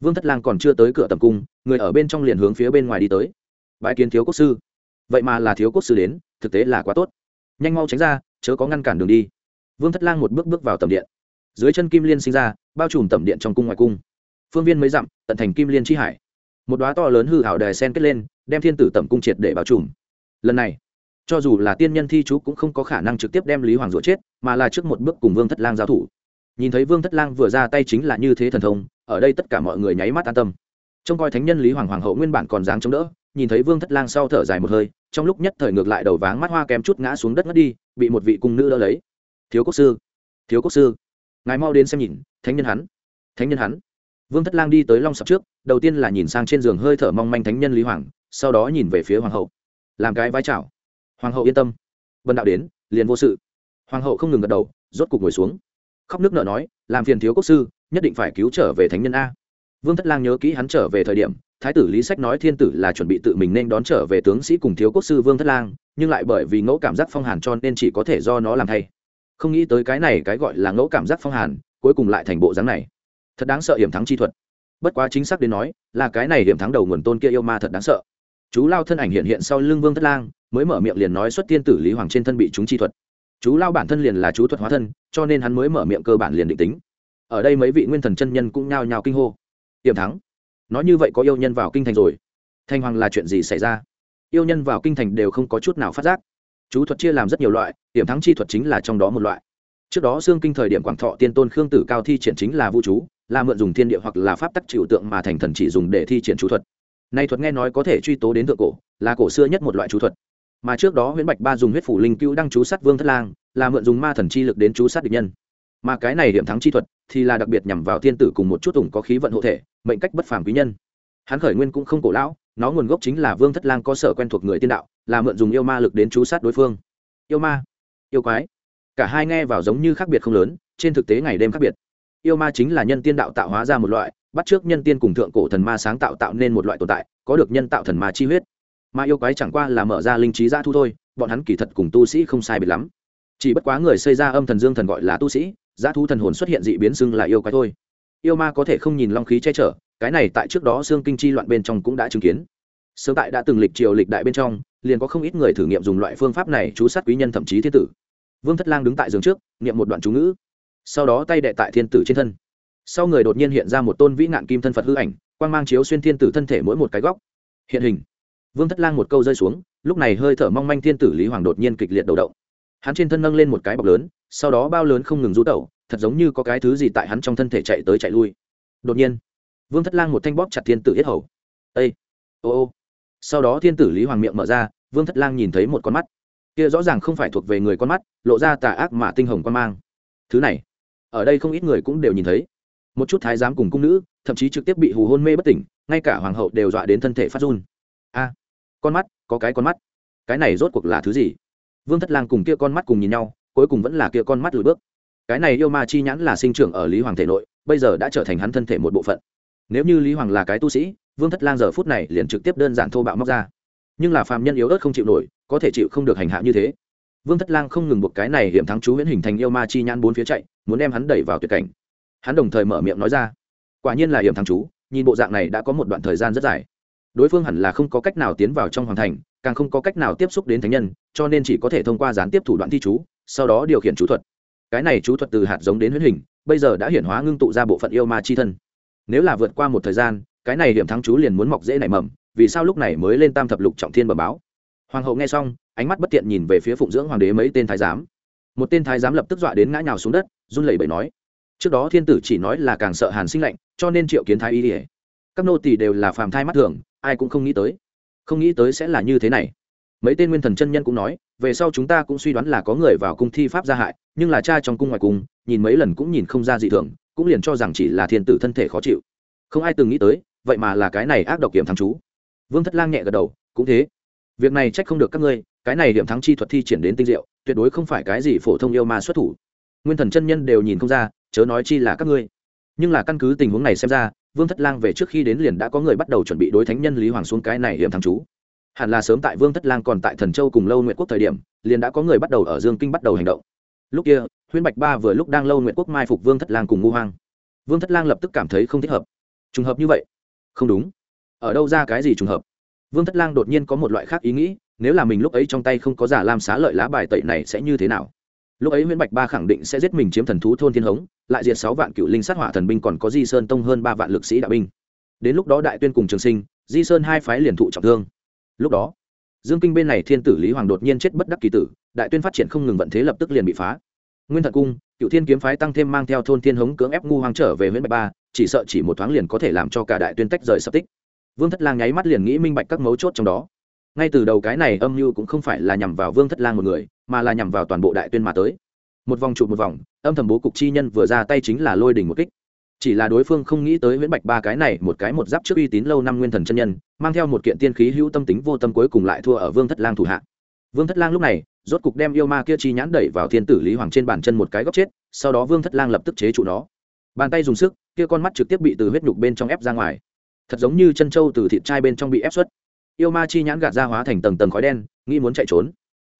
Vương thất lang còn chưa tới cửa tầm cung, người ở bên trong liền hướng phía bên ngoài đi tới. Bãi kiến thiếu quốc sư. Vậy mà là thiếu quốc sư đến, thực tế là quá tốt. Nhanh mau tránh ra, chớ có ngăn cản đường đi vương thất lang một bước bước vào tầm điện. Dưới chân kim liên sinh ra, bao trùm tầm điện trong cung ngoài cung. Phương viên mới dặm, tận thành kim liên tri hải. Một đoá to lớn hư hảo đài sen kết lên, đem thiên tử tẩm cung triệt để bao trùm. Lần này, cho dù là tiên nhân thi chú cũng không có khả năng trực tiếp đem lý hoàng rủa chết, mà là trước một bước cùng vương thất lang giao thủ. Nhìn thấy vương thất lang vừa ra tay chính là như thế thần thông, ở đây tất cả mọi người nháy mắt an tâm. Trông coi thánh nhân lý hoàng hoàng hậu nguyên bản còn dáng chống đỡ, nhìn thấy vương thất lang sau thở dài một hơi, trong lúc nhất thời ngược lại đầu váng mắt hoa kém chút ngã xuống đất ngất đi, bị một vị cung nữ đỡ lấy thiếu quốc sư, thiếu quốc sư. Ngài mau đến xem nhìn, thánh nhân hắn, thánh nhân hắn. Vương thất lang đi tới long sập trước, đầu tiên là nhìn sang trên giường hơi thở mong manh thánh nhân lý hoàng, sau đó nhìn về phía hoàng hậu. Làm cái vai trào hoàng hậu yên tâm. Vân đạo đến, liền vô sự. Hoàng hậu không ngừng gật đầu, rốt cục ngồi xuống. Khóc nước nợ nói, làm phiền thiếu quốc sư, nhất định phải cứu trở về thánh nhân a. Vương thất lang nhớ kỹ hắn trở về thời điểm, thái tử lý sách nói thiên tử là chuẩn bị tự mình nên đón trở về tướng sĩ cùng thiếu quốc sư vương thất lang, nhưng lại bởi vì ngẫu cảm giác phong hàn cho nên chỉ có thể do nó làm thay không nghĩ tới cái này cái gọi là ngẫu cảm giác phong hàn, cuối cùng lại thành bộ dáng này. Thật đáng sợ hiểm thắng chi thuật. Bất quá chính xác đến nói, là cái này hiểm thắng đầu nguồn tôn kia yêu ma thật đáng sợ. Chú lao thân ảnh hiện hiện sau lưng vương thất lang, mới mở miệng liền nói xuất tiên tử lý hoàng trên thân bị chúng chi thuật. Chú lao bản thân liền là chú thuật hóa thân, cho nên hắn mới mở miệng cơ bản liền định tính. Ở đây mấy vị nguyên thần chân nhân cũng nhao nhao kinh hô. Hiểm thắng? Nói như vậy có yêu nhân vào kinh thành rồi. Thanh hoàng là chuyện gì xảy ra? Yêu nhân vào kinh thành đều không có chút nào phát giác chú thuật chia làm rất nhiều loại điểm thắng chi thuật chính là trong đó một loại. Trước đó xương kinh thời điểm quảng thọ tiên tôn khương tử cao thi triển chính là vũ chú, là mượn dùng thiên địa hoặc là pháp tắc trừu tượng mà thành thần chỉ dùng để thi triển chú thuật. Nay thuật nghe nói có thể truy tố đến thượng cổ, là cổ xưa nhất một loại chú thuật. Mà trước đó nguyễn bạch ba dùng huyết phủ linh cứu đăng chú sát vương thất lang, là mượn dùng ma thần chi lực đến chú sát địch nhân. Mà cái này điểm thắng chi thuật thì là đặc biệt nhằm vào thiên tử cùng một chút ủng có khí vận hộ thể, mệnh cách bất phàm quý nhân. Hắn khởi nguyên cũng không cổ lão nó nguồn gốc chính là vương thất lang có sở quen thuộc người tiên đạo, là mượn dùng yêu ma lực đến chú sát đối phương. Yêu ma? Yêu quái? Cả hai nghe vào giống như khác biệt không lớn, trên thực tế ngày đêm khác biệt. Yêu ma chính là nhân tiên đạo tạo hóa ra một loại, bắt trước nhân tiên cùng thượng cổ thần ma sáng tạo tạo nên một loại tồn tại, có được nhân tạo thần ma chi huyết. Ma yêu quái chẳng qua là mở ra linh trí ra thu thôi, bọn hắn kỳ thật cùng tu sĩ không sai biệt lắm. Chỉ bất quá người xây ra âm thần dương thần gọi là tu sĩ, giá thu thần hồn xuất hiện dị biến xưng là yêu quái thôi. Yêu ma có thể không nhìn long khí che chở cái này tại trước đó xương kinh chi loạn bên trong cũng đã chứng kiến. Sớm tại đã từng lịch triều lịch đại bên trong, liền có không ít người thử nghiệm dùng loại phương pháp này chú sát quý nhân thậm chí thiên tử. Vương thất lang đứng tại giường trước, niệm một đoạn chú ngữ. Sau đó tay đệ tại thiên tử trên thân. Sau người đột nhiên hiện ra một tôn vĩ nạn kim thân phật hư ảnh, quang mang chiếu xuyên thiên tử thân thể mỗi một cái góc. Hiện hình. Vương thất lang một câu rơi xuống, lúc này hơi thở mong manh thiên tử lý hoàng đột nhiên kịch liệt đầu động. Hắn trên thân nâng lên một cái bọc lớn, sau đó bao lớn không ngừng rú tẩu, thật giống như có cái thứ gì tại hắn trong thân thể chạy tới chạy lui. Đột nhiên vương thất lang một thanh bóp chặt thiên tử yết hầu. Ây ô ô. Sau đó thiên tử lý hoàng miệng mở ra, vương thất lang nhìn thấy một con mắt. Kia rõ ràng không phải thuộc về người con mắt, lộ ra tà ác mà tinh hồng quan mang. Thứ này, ở đây không ít người cũng đều nhìn thấy. Một chút thái giám cùng cung nữ, thậm chí trực tiếp bị hù hôn mê bất tỉnh, ngay cả hoàng hậu đều dọa đến thân thể phát run. A, con mắt, có cái con mắt. Cái này rốt cuộc là thứ gì? Vương thất lang cùng kia con mắt cùng nhìn nhau, cuối cùng vẫn là kia con mắt lùi bước. Cái này yêu ma chi nhãn là sinh trưởng ở lý hoàng thể nội, bây giờ đã trở thành hắn thân thể một bộ phận nếu như lý hoàng là cái tu sĩ, vương thất lang giờ phút này liền trực tiếp đơn giản thô bạo móc ra. Nhưng là phàm nhân yếu ớt không chịu nổi, có thể chịu không được hành hạ như thế. Vương thất lang không ngừng buộc cái này hiểm thắng chú huyễn hình thành yêu ma chi nhãn bốn phía chạy, muốn đem hắn đẩy vào tuyệt cảnh. Hắn đồng thời mở miệng nói ra, quả nhiên là hiểm thắng chú, nhìn bộ dạng này đã có một đoạn thời gian rất dài. Đối phương hẳn là không có cách nào tiến vào trong hoàng thành, càng không có cách nào tiếp xúc đến thánh nhân, cho nên chỉ có thể thông qua gián tiếp thủ đoạn thi chú, sau đó điều khiển chú thuật. Cái này chú thuật từ hạt giống đến huyễn hình, bây giờ đã hiển hóa ngưng tụ ra bộ phận yêu ma chi thân nếu là vượt qua một thời gian, cái này điểm thắng chú liền muốn mọc dễ nảy mầm, vì sao lúc này mới lên tam thập lục trọng thiên bờ báo? Hoàng hậu nghe xong, ánh mắt bất tiện nhìn về phía phụng dưỡng hoàng đế mấy tên thái giám. Một tên thái giám lập tức dọa đến ngã nhào xuống đất, run lẩy bẩy nói, trước đó thiên tử chỉ nói là càng sợ hàn sinh lạnh, cho nên triệu kiến thái y ỉa các nô tỳ đều là phàm thai mắt thường, ai cũng không nghĩ tới. Không nghĩ tới sẽ là như thế này. Mấy tên nguyên thần chân nhân cũng nói, về sau chúng ta cũng suy đoán là có người vào cung thi pháp gia hại, nhưng là cha trong cung ngoài cung, nhìn mấy lần cũng nhìn không ra gì thường cũng liền cho rằng chỉ là thiên tử thân thể khó chịu. Không ai từng nghĩ tới, vậy mà là cái này ác độc kiểm thắng chú. Vương thất lang nhẹ gật đầu, cũng thế. Việc này trách không được các ngươi, cái này điểm thắng chi thuật thi triển đến tinh diệu, tuyệt đối không phải cái gì phổ thông yêu ma xuất thủ. Nguyên thần chân nhân đều nhìn không ra, chớ nói chi là các ngươi. Nhưng là căn cứ tình huống này xem ra, vương thất lang về trước khi đến liền đã có người bắt đầu chuẩn bị đối thánh nhân lý hoàng xuống cái này điểm thắng chú. Hẳn là sớm tại vương thất lang còn tại thần châu cùng lâu nguyện quốc thời điểm, liền đã có người bắt đầu ở dương kinh bắt đầu hành động lúc kia huyên bạch ba vừa lúc đang lâu nguyện quốc mai phục vương thất lang cùng ngu hoang. Vương thất lang lập tức cảm thấy không thích hợp. Trùng hợp như vậy? Không đúng. Ở đâu ra cái gì trùng hợp? Vương thất lang đột nhiên có một loại khác ý nghĩ, nếu là mình lúc ấy trong tay không có giả lam xá lợi lá bài tẩy này sẽ như thế nào? Lúc ấy nguyễn bạch ba khẳng định sẽ giết mình chiếm thần thú thôn thiên hống, lại diệt sáu vạn cựu linh sát hỏa thần binh còn có di sơn tông hơn ba vạn lực sĩ đạo binh. Đến lúc đó đại tuyên cùng trường sinh, di sơn hai phái liền thụ trọng thương. Lúc đó dương kinh bên này thiên tử lý hoàng đột nhiên chết bất đắc kỳ tử, đại tuyên phát triển không ngừng vận thế lập tức liền bị phá. Nguyên thần cung cựu thiên kiếm phái tăng thêm mang theo thôn thiên hống cưỡng ép ngu hoàng trở về huyện bạch ba, chỉ sợ chỉ một thoáng liền có thể làm cho cả đại tuyên tách rời sập tích. Vương thất lang nháy mắt liền nghĩ minh bạch các mấu chốt trong đó. Ngay từ đầu cái này âm mưu cũng không phải là nhằm vào vương thất lang một người, mà là nhằm vào toàn bộ đại tuyên mà tới. Một vòng trụ một vòng, âm thầm bố cục chi nhân vừa ra tay chính là lôi đỉnh một kích chỉ là đối phương không nghĩ tới nguyễn bạch ba cái này, một cái một giáp trước uy tín lâu năm nguyên thần chân nhân, mang theo một kiện tiên khí hữu tâm tính vô tâm cuối cùng lại thua ở vương thất lang thủ hạ. Vương thất lang lúc này, rốt cục đem yêu ma kia chi nhãn đẩy vào thiên tử lý hoàng trên bàn chân một cái góc chết, sau đó vương thất lang lập tức chế trụ nó. Bàn tay dùng sức, kia con mắt trực tiếp bị từ huyết nhục bên trong ép ra ngoài. Thật giống như chân trâu từ thịt trai bên trong bị ép xuất yêu ma chi nhãn gạt ra hóa thành tầng tầng khói đen, nghĩ muốn chạy trốn.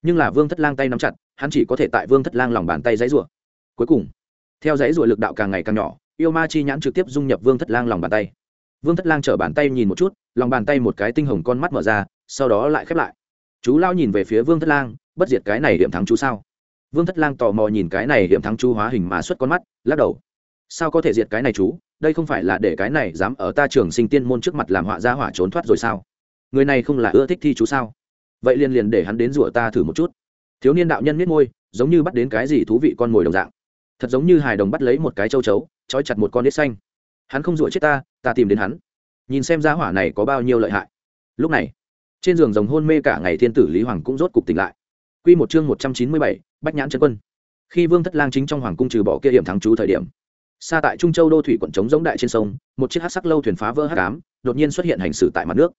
Nhưng là vương thất lang tay nắm chặt, hắn chỉ có thể tại vương thất lang lòng bàn tay giấy rủa cuối cùng, theo giấy rủa lực đạo càng ngày càng nhỏ yêu ma chi nhãn trực tiếp dung nhập vương thất lang lòng bàn tay vương thất lang chở bàn tay nhìn một chút lòng bàn tay một cái tinh hồng con mắt mở ra sau đó lại khép lại chú lao nhìn về phía vương thất lang bất diệt cái này điểm thắng chú sao vương thất lang tò mò nhìn cái này điểm thắng chú hóa hình mà xuất con mắt lắc đầu sao có thể diệt cái này chú đây không phải là để cái này dám ở ta trường sinh tiên môn trước mặt làm họa ra hỏa trốn thoát rồi sao người này không là ưa thích thi chú sao vậy liền liền để hắn đến rủa ta thử một chút thiếu niên đạo nhân miết môi giống như bắt đến cái gì thú vị con mồi đồng dạng thật giống như hài đồng bắt lấy một cái châu chấu trói chặt một con đít xanh. Hắn không rủa chết ta ta tìm đến hắn. Nhìn xem giá hỏa này có bao nhiêu lợi hại. Lúc này, trên giường rồng hôn mê cả ngày thiên tử lý hoàng cũng rốt cục tỉnh lại. Q một chương một trăm chín mươi bảy, bách nhãn chân quân. Khi vương thất lang chính trong hoàng cung trừ bỏ kia hiểm thắng chú thời điểm, xa tại trung châu đô thủy quận trống giống đại trên sông, một chiếc hát sắc lâu thuyền phá vỡ hát cám đột nhiên xuất hiện hành xử tại mặt nước.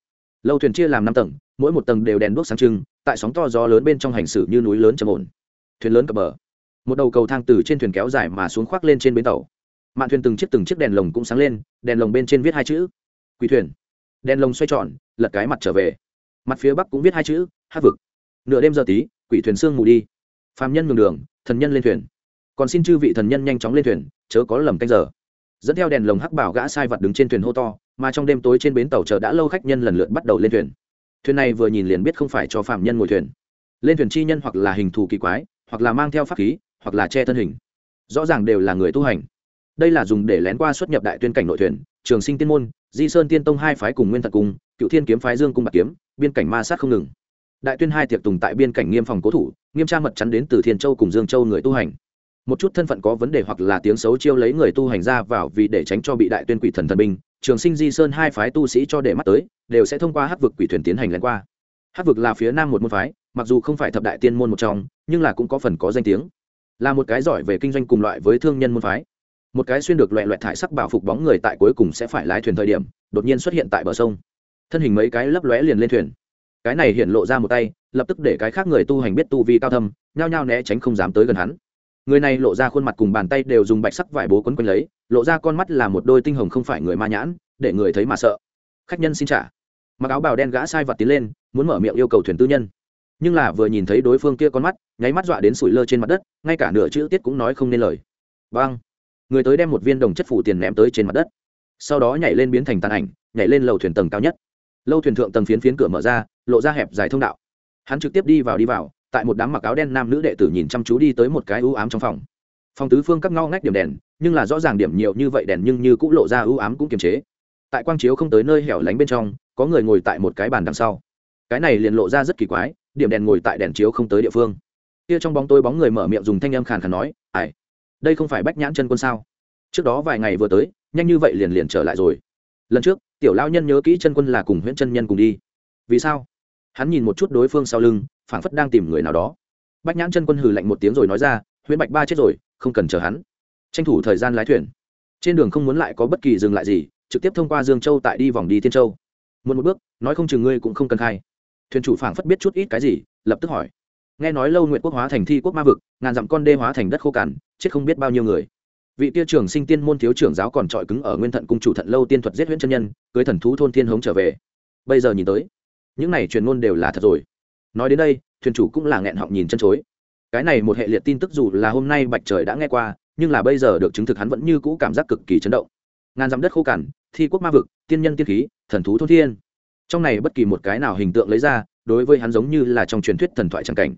Lâu thuyền chia làm năm tầng, mỗi một tầng đều đèn đuốc sáng trưng, tại sóng to gió lớn bên trong hành xử như núi lớn trầm ổn. Thuyền lớn cập bờ. Một đầu cầu thang từ trên thuyền kéo dài mà xuống khoác lên trên bến tàu mạn thuyền từng chiếc từng chiếc đèn lồng cũng sáng lên, đèn lồng bên trên viết hai chữ quỳ thuyền. Đèn lồng xoay tròn, lật cái mặt trở về. Mặt phía bắc cũng viết hai chữ, hát vực. Nửa đêm giờ tí, quỷ thuyền sương mù đi. Phàm nhân ngừng đường, thần nhân lên thuyền. Còn xin chư vị thần nhân nhanh chóng lên thuyền, chớ có lầm canh giờ. Dẫn theo đèn lồng hắc bảo gã sai vật đứng trên thuyền hô to, mà trong đêm tối trên bến tàu chờ đã lâu khách nhân lần lượt bắt đầu lên thuyền. Thuyền này vừa nhìn liền biết không phải cho phạm nhân ngồi thuyền. Lên thuyền chi nhân hoặc là hình thù kỳ quái, hoặc là mang theo pháp khí, hoặc là che thân hình. Rõ ràng đều là người tu hành đây là dùng để lén qua xuất nhập đại tuyên cảnh nội thuyền, trường sinh tiên môn, di sơn tiên tông hai phái cùng nguyên thật cung, cựu thiên kiếm phái dương cung bạc kiếm, biên cảnh ma sát không ngừng. Đại tuyên hai tiệc tùng tại biên cảnh nghiêm phòng cố thủ, nghiêm tra mật chắn đến từ thiên châu cùng dương châu người tu hành. Một chút thân phận có vấn đề hoặc là tiếng xấu chiêu lấy người tu hành ra vào vì để tránh cho bị đại tuyên quỷ thần thần binh, trường sinh di sơn hai phái tu sĩ cho để mắt tới, đều sẽ thông qua hát vực quỷ thuyền tiến hành lén qua. Hát vực là phía nam một môn phái, mặc dù không phải thập đại tiên môn một trong, nhưng là cũng có phần có danh tiếng. Là một cái giỏi về kinh doanh cùng loại với thương nhân môn phái một cái xuyên được loẹ loẹt thải sắc bảo phục bóng người tại cuối cùng sẽ phải lái thuyền thời điểm, đột nhiên xuất hiện tại bờ sông. Thân hình mấy cái lấp lóe liền lên thuyền. Cái này hiện lộ ra một tay, lập tức để cái khác người tu hành biết tu vi cao thâm, nhao nhao né tránh không dám tới gần hắn. Người này lộ ra khuôn mặt cùng bàn tay đều dùng bạch sắc vải bố quấn quanh lấy, lộ ra con mắt là một đôi tinh hồng không phải người ma nhãn, để người thấy mà sợ. Khách nhân xin trả. Mặc áo bào đen gã sai vật tiến lên, muốn mở miệng yêu cầu thuyền tư nhân. Nhưng là vừa nhìn thấy đối phương kia con mắt, nháy mắt dọa đến sủi lơ trên mặt đất, ngay cả nửa chữ tiết cũng nói không nên lời. Vâng người tới đem một viên đồng chất phủ tiền ném tới trên mặt đất. Sau đó nhảy lên biến thành tàn ảnh, nhảy lên lầu thuyền tầng cao nhất. Lâu thuyền thượng tầng phiến phiến cửa mở ra, lộ ra hẹp dài thông đạo. Hắn trực tiếp đi vào đi vào, tại một đám mặc áo đen nam nữ đệ tử nhìn chăm chú đi tới một cái ưu ám trong phòng. Phòng tứ phương các ngao ngách điểm đèn, nhưng là rõ ràng điểm nhiều như vậy đèn nhưng như cũng lộ ra ưu ám cũng kiềm chế. Tại quang chiếu không tới nơi hẻo lánh bên trong, có người ngồi tại một cái bàn đằng sau. Cái này liền lộ ra rất kỳ quái, điểm đèn ngồi tại đèn chiếu không tới địa phương. Kia trong bóng tôi bóng người mở miệng dùng thanh âm khàn khàn nói ải đây không phải bách nhãn chân quân sao? Trước đó vài ngày vừa tới, nhanh như vậy liền liền trở lại rồi. Lần trước, tiểu lao nhân nhớ kỹ chân quân là cùng huyễn chân nhân cùng đi. Vì sao? Hắn nhìn một chút đối phương sau lưng, phảng phất đang tìm người nào đó. Bách nhãn chân quân hừ lạnh một tiếng rồi nói ra, huyễn bạch ba chết rồi, không cần chờ hắn. Tranh thủ thời gian lái thuyền. Trên đường không muốn lại có bất kỳ dừng lại gì, trực tiếp thông qua dương châu tại đi vòng đi thiên châu. Muốn một bước, nói không chừng ngươi cũng không cần khai. Thuyền chủ phảng phất biết chút ít cái gì, lập tức hỏi nghe nói lâu nguyện quốc hóa thành thi quốc ma vực, ngàn dặm con đê hóa thành đất khô cằn, chết không biết bao nhiêu người. Vị tia trưởng sinh tiên môn thiếu trưởng giáo còn trọi cứng ở nguyên thận cung chủ thận lâu tiên thuật giết huyễn chân nhân, cưới thần thú thôn thiên hống trở về. Bây giờ nhìn tới, những này truyền ngôn đều là thật rồi. Nói đến đây, thuyền chủ cũng là nghẹn họng nhìn chân chối. Cái này một hệ liệt tin tức dù là hôm nay bạch trời đã nghe qua, nhưng là bây giờ được chứng thực hắn vẫn như cũ cảm giác cực kỳ chấn động. Ngàn dặm đất khô cằn, thi quốc ma vực, tiên nhân tiên khí, thần thú thôn thiên. Trong này bất kỳ một cái nào hình tượng lấy ra đối với hắn giống như là trong truyền thuyết thần thoại tràng cảnh.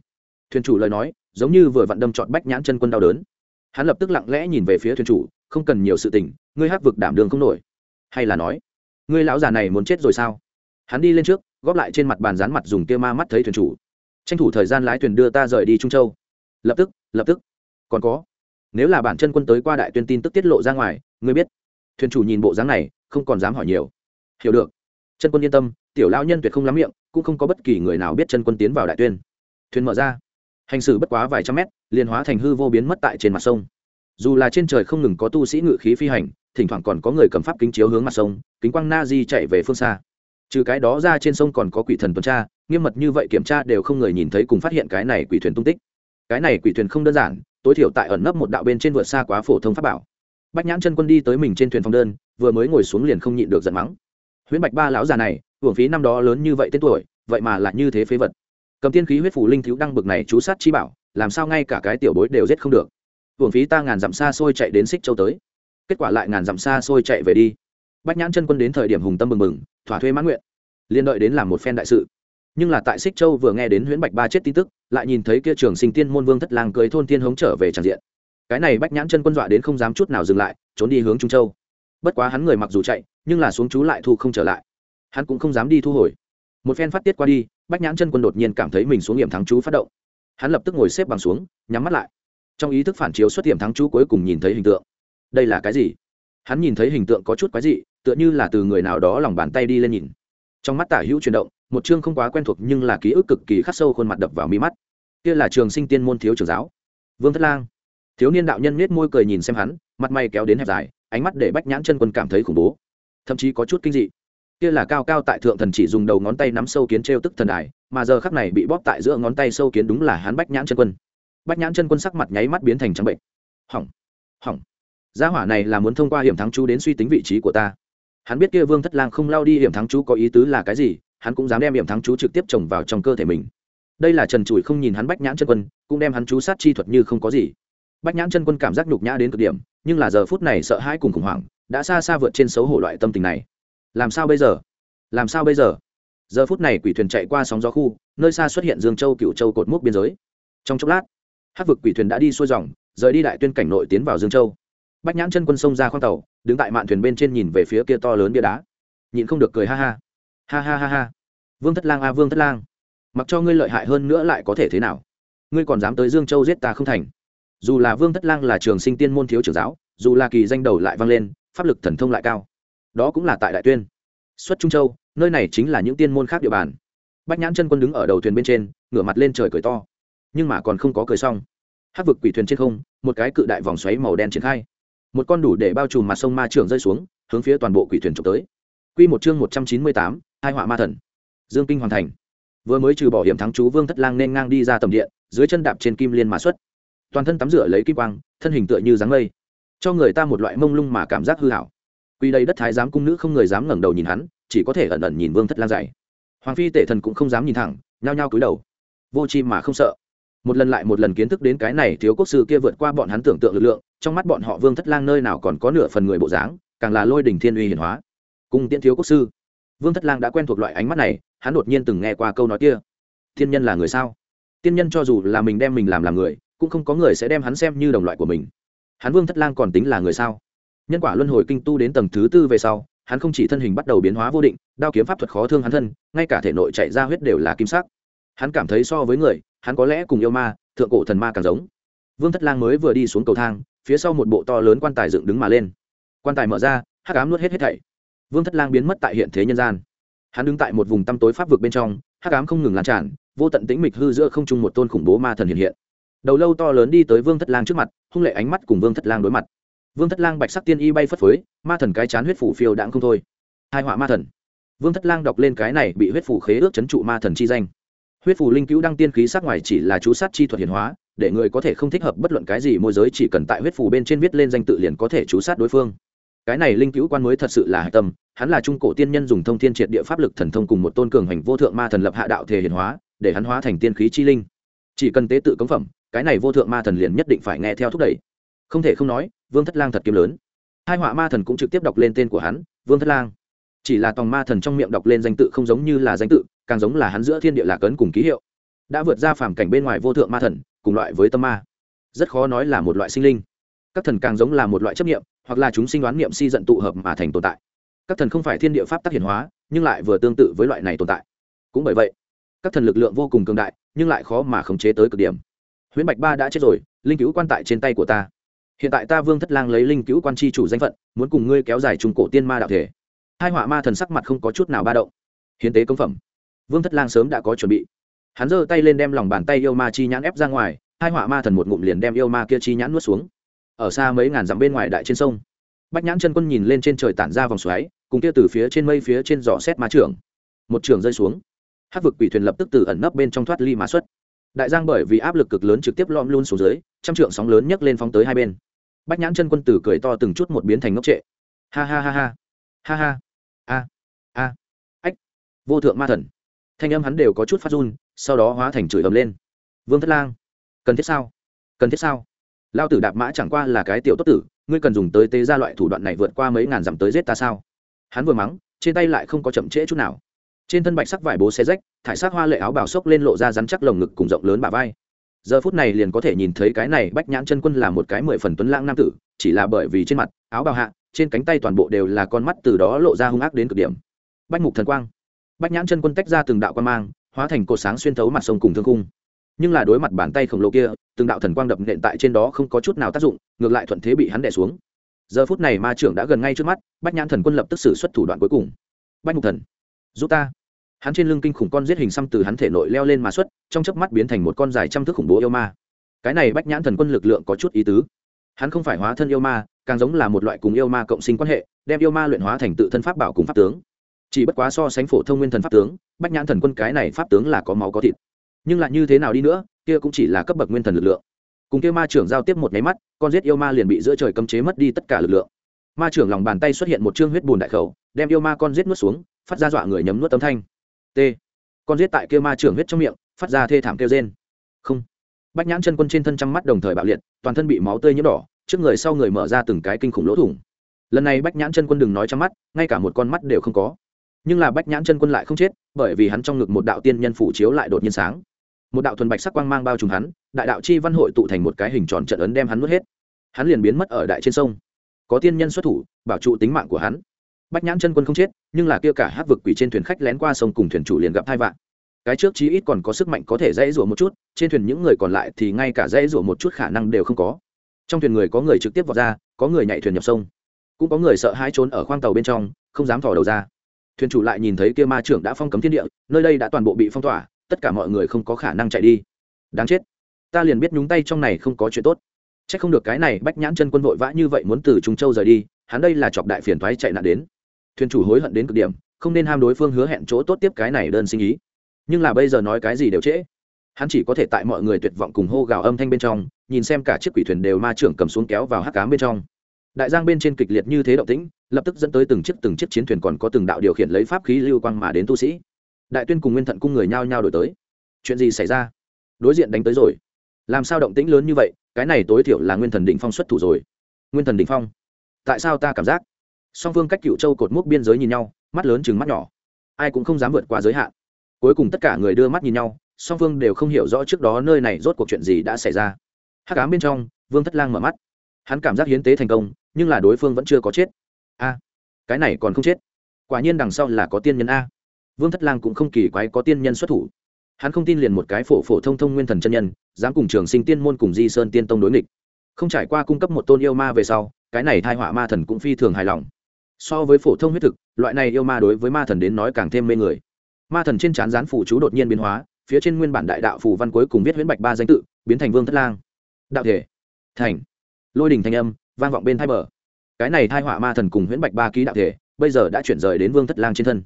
Thuyền chủ lời nói, giống như vừa vặn đâm trọn bách nhãn chân quân đau đớn. Hắn lập tức lặng lẽ nhìn về phía thuyền chủ, không cần nhiều sự tình, ngươi hát vực đảm đường không nổi. Hay là nói, ngươi lão già này muốn chết rồi sao? Hắn đi lên trước, góp lại trên mặt bàn dán mặt dùng kia ma mắt thấy thuyền chủ. Tranh thủ thời gian lái thuyền đưa ta rời đi trung châu. Lập tức lập tức. Còn có, nếu là bản chân quân tới qua đại tuyên tin tức tiết lộ ra ngoài, ngươi biết. Thuyền chủ nhìn bộ dáng này, không còn dám hỏi nhiều. Hiểu được. Chân quân yên tâm tiểu lão nhân tuyệt không lắm miệng, cũng không có bất kỳ người nào biết chân quân tiến vào đại tuyên. Thuyền mở ra. Hành xử bất quá vài trăm mét, liền hóa thành hư vô biến mất tại trên mặt sông. Dù là trên trời không ngừng có tu sĩ ngự khí phi hành, thỉnh thoảng còn có người cầm pháp kính chiếu hướng mặt sông, kính quang na di chạy về phương xa. Trừ cái đó ra trên sông còn có quỷ thần tuần tra, nghiêm mật như vậy kiểm tra đều không người nhìn thấy cùng phát hiện cái này quỷ thuyền tung tích. Cái này quỷ thuyền không đơn giản, tối thiểu tại ẩn nấp một đạo bên trên vượt xa quá phổ thông pháp bảo. Bách nhãn chân quân đi tới mình trên thuyền phòng đơn, vừa mới ngồi xuống liền không nhịn được giận mắng. Huyễn bạch ba lão già này hưởng phí năm đó lớn như vậy tên tuổi, vậy mà lại như thế phế vật. Cầm tiên khí huyết phủ linh thiếu đăng bực này chú sát chi bảo, làm sao ngay cả cái tiểu bối đều giết không được. Hưởng phí ta ngàn dặm xa xôi chạy đến xích châu tới. Kết quả lại ngàn dặm xa xôi chạy về đi. Bách nhãn chân quân đến thời điểm hùng tâm mừng mừng thỏa thuê mãn nguyện. Liên đợi đến làm một phen đại sự. Nhưng là tại xích châu vừa nghe đến huyễn bạch ba chết tin tức, lại nhìn thấy kia trường sinh tiên môn vương thất lang cưới thôn tiên hống trở về tràn diện. Cái này bách nhãn chân quân dọa đến không dám chút nào dừng lại, trốn đi hướng trung châu. Bất quá hắn người mặc dù chạy, nhưng là xuống chú lại thu không trở lại hắn cũng không dám đi thu hồi. Một phen phát tiết qua đi, bách nhãn chân quân đột nhiên cảm thấy mình xuống hiểm thắng chú phát động. Hắn lập tức ngồi xếp bằng xuống, nhắm mắt lại. Trong ý thức phản chiếu xuất hiểm thắng chú cuối cùng nhìn thấy hình tượng. Đây là cái gì? Hắn nhìn thấy hình tượng có chút quái dị, tựa như là từ người nào đó lòng bàn tay đi lên nhìn. Trong mắt tả hữu chuyển động, một chương không quá quen thuộc nhưng là ký ức cực kỳ khắc sâu khuôn mặt đập vào mi mắt. Kia là trường sinh tiên môn thiếu trưởng giáo, vương thất lang. Thiếu niên đạo nhân nết môi cười nhìn xem hắn, mặt mày kéo đến hẹp dài, ánh mắt để bách nhãn chân quân cảm thấy khủng bố. Thậm chí có chút kinh dị kia là cao cao tại thượng thần chỉ dùng đầu ngón tay nắm sâu kiến t r e o tức thần đài, mà giờ khắc này bị bóp tại giữa ngón tay sâu kiến đúng là hắn bách nhãn chân quân. Bách nhãn chân quân sắc mặt nháy mắt biến thành trắng bệnh. Hỏng hỏng. Gia hỏa này là muốn thông qua hiểm thắng chú đến suy tính vị trí của ta. Hắn biết kia vương thất lang không lao đi hiểm thắng chú có ý tứ là cái gì, hắn cũng dám đem hiểm thắng chú trực tiếp trồng vào trong cơ thể mình. Đây là trần trụi không nhìn hắn bách nhãn chân quân, cũng đem hắn chú sát chi thuật như không có gì. Bách nhãn chân quân cảm giác nhục nhã đến cực điểm, nhưng là giờ phút này sợ hãi cùng khủng hoảng, đã xa xa vượt trên xấu hổ loại tâm tình này làm sao bây giờ? Làm sao bây giờ? Giờ phút này quỷ thuyền chạy qua sóng gió khu, nơi xa xuất hiện dương châu cựu châu cột mốc biên giới. Trong chốc lát hát vực quỷ thuyền đã đi xuôi dòng, rời đi đại tuyên cảnh nội tiến vào dương châu. Bách nhãn chân quân sông ra khoang tàu, đứng tại mạn thuyền bên trên nhìn về phía kia to lớn bia đá. Nhịn không được cười ha ha. Ha ha ha ha. Vương thất lang a, vương thất lang. Mặc cho ngươi lợi hại hơn nữa lại có thể thế nào? Ngươi còn dám tới dương châu giết ta không thành? Dù là vương thất lang là trường sinh tiên môn thiếu trưởng giáo, dù là kỳ danh đầu lại vang lên, pháp lực thần thông lại cao đó cũng là tại đại tuyên xuất trung châu nơi này chính là những tiên môn khác địa bàn bách nhãn chân quân đứng ở đầu thuyền bên trên ngửa mặt lên trời cười to nhưng mà còn không có cười xong hát vực quỷ thuyền trên không một cái cự đại vòng xoáy màu đen triển khai một con đủ để bao trùm mặt sông ma trường rơi xuống hướng phía toàn bộ quỷ thuyền trục tới q một chương một trăm chín mươi tám hai họa ma thần dương kinh hoàn thành vừa mới trừ bỏ hiểm thắng chú vương thất lang nên ngang đi ra tầm điện dưới chân đạp trên kim liên mã xuất toàn thân tắm rửa lấy kim quang thân hình tựa như dáng lây cho người ta một loại mông lung mà cảm giác hư hảo quy đây đất thái giám cung nữ không người dám ngẩng đầu nhìn hắn, chỉ có thể ẩn ẩn nhìn vương thất lang dày hoàng phi tể thần cũng không dám nhìn thẳng, nhao nhao cúi đầu. Vô chi mà không sợ. Một lần lại một lần kiến thức đến cái này thiếu quốc sư kia vượt qua bọn hắn tưởng tượng lực lượng, trong mắt bọn họ vương thất lang nơi nào còn có nửa phần người bộ dáng, càng là lôi đình thiên uy hiển hóa. Cùng tiễn thiếu quốc sư. Vương thất lang đã quen thuộc loại ánh mắt này, hắn đột nhiên từng nghe qua câu nói kia. Thiên nhân là người sao? Tiên nhân cho dù là mình đem mình làm làm người, cũng không có người sẽ đem hắn xem như đồng loại của mình. Hắn vương thất lang còn tính là người sao? Nhân quả luân hồi kinh tu đến tầng thứ tư về sau, hắn không chỉ thân hình bắt đầu biến hóa vô định, đao kiếm pháp thuật khó thương hắn thân, ngay cả thể nội chạy ra huyết đều là kim sắc. Hắn cảm thấy so với người, hắn có lẽ cùng yêu ma, thượng cổ thần ma càng giống. Vương thất lang mới vừa đi xuống cầu thang, phía sau một bộ to lớn quan tài dựng đứng mà lên. Quan tài mở ra, hắc ám nuốt hết hết thảy. Vương thất lang biến mất tại hiện thế nhân gian. Hắn đứng tại một vùng tăm tối pháp vực bên trong, hắc ám không ngừng lan tràn, vô tận tĩnh mịch hư giữa không trung một tôn khủng bố ma thần hiện hiện. Đầu lâu to lớn đi tới vương thất lang trước mặt, hung lệ ánh mắt cùng vương thất lang đối mặt vương thất lang bạch sắc tiên y bay phất phới, ma thần cái chán huyết phủ phiêu đãng không thôi. Hai họa ma thần. Vương thất lang đọc lên cái này bị huyết phủ khế ước chấn trụ ma thần chi danh. Huyết phủ linh cứu đăng tiên khí sắc ngoài chỉ là chú sát chi thuật hiển hóa, để người có thể không thích hợp bất luận cái gì môi giới chỉ cần tại huyết phủ bên trên viết lên danh tự liền có thể chú sát đối phương. Cái này linh cứu quan mới thật sự là hạch tâm, hắn là trung cổ tiên nhân dùng thông thiên triệt địa pháp lực thần thông cùng một tôn cường hành vô thượng ma thần lập hạ đạo thể hiển hóa, để hắn hóa thành tiên khí chi linh. Chỉ cần tế tự cống phẩm, cái này vô thượng ma thần liền nhất định phải nghe theo thúc đẩy không thể không nói, vương thất lang thật kiếm lớn. Hai họa ma thần cũng trực tiếp đọc lên tên của hắn, vương thất lang. Chỉ là tòng ma thần trong miệng đọc lên danh tự không giống như là danh tự, càng giống là hắn giữa thiên địa lạc ấn cùng ký hiệu. Đã vượt ra phàm cảnh bên ngoài vô thượng ma thần, cùng loại với tâm ma. Rất khó nói là một loại sinh linh. Các thần càng giống là một loại chấp nghiệm hoặc là chúng sinh đoán niệm si giận tụ hợp mà thành tồn tại. Các thần không phải thiên địa pháp tác hiển hóa, nhưng lại vừa tương tự với loại này tồn tại. Cũng bởi vậy, các thần lực lượng vô cùng cường đại, nhưng lại khó mà khống chế tới cực điểm. Huyễn bạch ba đã chết rồi, linh cứu quan tại trên tay của ta hiện tại ta vương thất lang lấy linh cứu quan chi chủ danh phận, muốn cùng ngươi kéo dài trung cổ tiên ma đạo thể. Hai họa ma thần sắc mặt không có chút nào ba động. Hiến tế công phẩm. Vương thất lang sớm đã có chuẩn bị. Hắn giơ tay lên đem lòng bàn tay yêu ma chi nhãn ép ra ngoài, hai họa ma thần một ngụm liền đem yêu ma kia chi nhãn nuốt xuống. Ở xa mấy ngàn dặm bên ngoài đại trên sông, bách nhãn chân quân nhìn lên trên trời tản ra vòng xoáy, cùng kia từ phía trên mây phía trên giỏ xét ma trưởng. Một trường rơi xuống. Hát vực quỷ thuyền lập tức từ ẩn nấp bên trong thoát ly mà xuất đại giang bởi vì áp lực cực lớn trực tiếp lom luôn xuống dưới, trăm trượng sóng lớn nhấc lên phóng tới hai bên. Bách nhãn chân quân tử cười to từng chút một biến thành ngốc trệ. Ha ha ha ha. Ha ha. A. A. Ách. Vô thượng ma thần. Thanh âm hắn đều có chút phát run, sau đó hóa thành chửi ầm lên. Vương thất lang. Cần thiết sao? Cần thiết sao? Lao tử đạp mã chẳng qua là cái tiểu tốt tử, ngươi cần dùng tới tế ra loại thủ đoạn này vượt qua mấy ngàn dặm tới giết ta sao? Hắn vừa mắng, trên tay lại không có chậm trễ chút nào trên thân bạch sắc vải bố xe rách, thải sắc hoa lệ áo bào xốc lên lộ ra rắn chắc lồng ngực cùng rộng lớn bà vai. Giờ phút này liền có thể nhìn thấy cái này bách nhãn chân quân là một cái mười phần tuấn lãng nam tử, chỉ là bởi vì trên mặt, áo bào hạ, trên cánh tay toàn bộ đều là con mắt từ đó lộ ra hung ác đến cực điểm. Bách mục thần quang. Bách nhãn chân quân tách ra từng đạo quan mang, hóa thành cột sáng xuyên thấu mặt sông cùng thương cung nhưng là đối mặt bàn tay khổng lồ kia, từng đạo thần quang đập nện tại trên đó không có chút nào tác dụng, ngược lại thuận thế bị hắn đẻ xuống. Giờ phút này ma trưởng đã gần ngay trước mắt, bách nhãn thần quân lập tức xử xuất thủ đoạn cuối cùng. Bách mục thần giúp ta. Hắn trên lưng kinh khủng con giết hình xăm từ hắn thể nội leo lên mà xuất, trong chớp mắt biến thành một con dài trăm thước khủng bố yêu ma. Cái này bách nhãn thần quân lực lượng có chút ý tứ. Hắn không phải hóa thân yêu ma, càng giống là một loại cùng yêu ma cộng sinh quan hệ, đem yêu ma luyện hóa thành tự thân pháp bảo cùng pháp tướng. Chỉ bất quá so sánh phổ thông nguyên thần pháp tướng, bách nhãn thần quân cái này pháp tướng là có máu có thịt. Nhưng lại như thế nào đi nữa, kia cũng chỉ là cấp bậc nguyên thần lực lượng. Cùng kia ma trưởng giao tiếp một nháy mắt, con giết yêu ma liền bị giữa trời cấm chế mất đi tất cả lực lượng. Ma trưởng lòng bàn tay xuất hiện một chương huyết bùn đại khẩu, đem yêu ma con giết nuốt xuống phát ra dọa người nhấm nuốt tấm thanh. T. Con giết tại kia ma trưởng huyết trong miệng, phát ra thê thảm kêu rên. Không. Bách nhãn chân quân trên thân trăm mắt đồng thời bạo liệt, toàn thân bị máu tươi nhiễm đỏ, trước người sau người mở ra từng cái kinh khủng lỗ thủng. Lần này bách nhãn chân quân đừng nói trăm mắt, ngay cả một con mắt đều không có. Nhưng là bách nhãn chân quân lại không chết, bởi vì hắn trong ngực một đạo tiên nhân phủ chiếu lại đột nhiên sáng. Một đạo thuần bạch sắc quang mang bao trùm hắn, đại đạo chi văn hội tụ thành một cái hình tròn trận ấn đem hắn nuốt hết. Hắn liền biến mất ở đại trên sông. Có tiên nhân xuất thủ, bảo trụ tính mạng của hắn bách nhãn chân quân không chết, nhưng là kia cả hát vực quỷ trên thuyền khách lén qua sông cùng thuyền chủ liền gặp hai vạn. Cái trước chí ít còn có sức mạnh có thể dãy rủa một chút, trên thuyền những người còn lại thì ngay cả dãy rủa một chút khả năng đều không có. Trong thuyền người có người trực tiếp vào ra, có người nhảy thuyền nhập sông. Cũng có người sợ hãi trốn ở khoang tàu bên trong, không dám thò đầu ra. Thuyền chủ lại nhìn thấy kia ma trưởng đã phong cấm thiên địa, nơi đây đã toàn bộ bị phong tỏa, tất cả mọi người không có khả năng chạy đi. Đáng chết. Ta liền biết nhúng tay trong này không có chuyện tốt. C h ắ c không được cái này bách nhãn chân quân vội vã như vậy muốn từ trung châu rời đi, hắn đây là chọc đại phiền thoái chạy nạn đến thuyền chủ hối hận đến cực điểm, không nên ham đối phương hứa hẹn chỗ tốt tiếp cái này đơn sinh ý. Nhưng là bây giờ nói cái gì đều trễ. Hắn chỉ có thể tại mọi người tuyệt vọng cùng hô gào âm thanh bên trong, nhìn xem cả chiếc quỷ thuyền đều ma trưởng cầm xuống kéo vào hắc cám bên trong. Đại giang bên trên kịch liệt như thế động tĩnh, lập tức dẫn tới từng chiếc từng chiếc chiến thuyền còn có từng đạo điều khiển lấy pháp khí lưu quang mà đến tu sĩ. Đại tuyên cùng nguyên thận cung người nhao nhao đổi tới. Chuyện gì xảy ra? Đối diện đánh tới rồi. Làm sao động tĩnh lớn như vậy? Cái này tối thiểu là nguyên thần đỉnh phong xuất thủ rồi. Nguyên thần đỉnh phong? Tại sao ta cảm giác? Song phương cách cựu châu cột mốc biên giới nhìn nhau, mắt lớn chừng mắt nhỏ. Ai cũng không dám vượt qua giới hạn. Cuối cùng tất cả người đưa mắt nhìn nhau, song phương đều không hiểu rõ trước đó nơi này rốt cuộc chuyện gì đã xảy ra. Hắc ám bên trong, vương thất lang mở mắt. Hắn cảm giác hiến tế thành công, nhưng là đối phương vẫn chưa có chết. A, cái này còn không chết. Quả nhiên đằng sau là có tiên nhân a. Vương thất lang cũng không kỳ quái có tiên nhân xuất thủ. Hắn không tin liền một cái phổ phổ thông thông nguyên thần chân nhân, dám cùng trường sinh tiên môn cùng di sơn tiên tông đối nghịch. Không trải qua cung cấp một tôn yêu ma về sau, cái này thai họa ma thần cũng phi thường hài lòng so với phổ thông huyết thực loại này yêu ma đối với ma thần đến nói càng thêm mê người. Ma thần trên trán rán phủ chú đột nhiên biến hóa phía trên nguyên bản đại đạo phù văn cuối cùng viết huyễn bạch ba danh tự biến thành vương thất lang. Đạo thể. Thành. Lôi đình thanh âm vang vọng bên thai bờ. Cái này thai họa ma thần cùng huyễn bạch ba ký đạo thể bây giờ đã chuyển rời đến vương thất lang trên thân.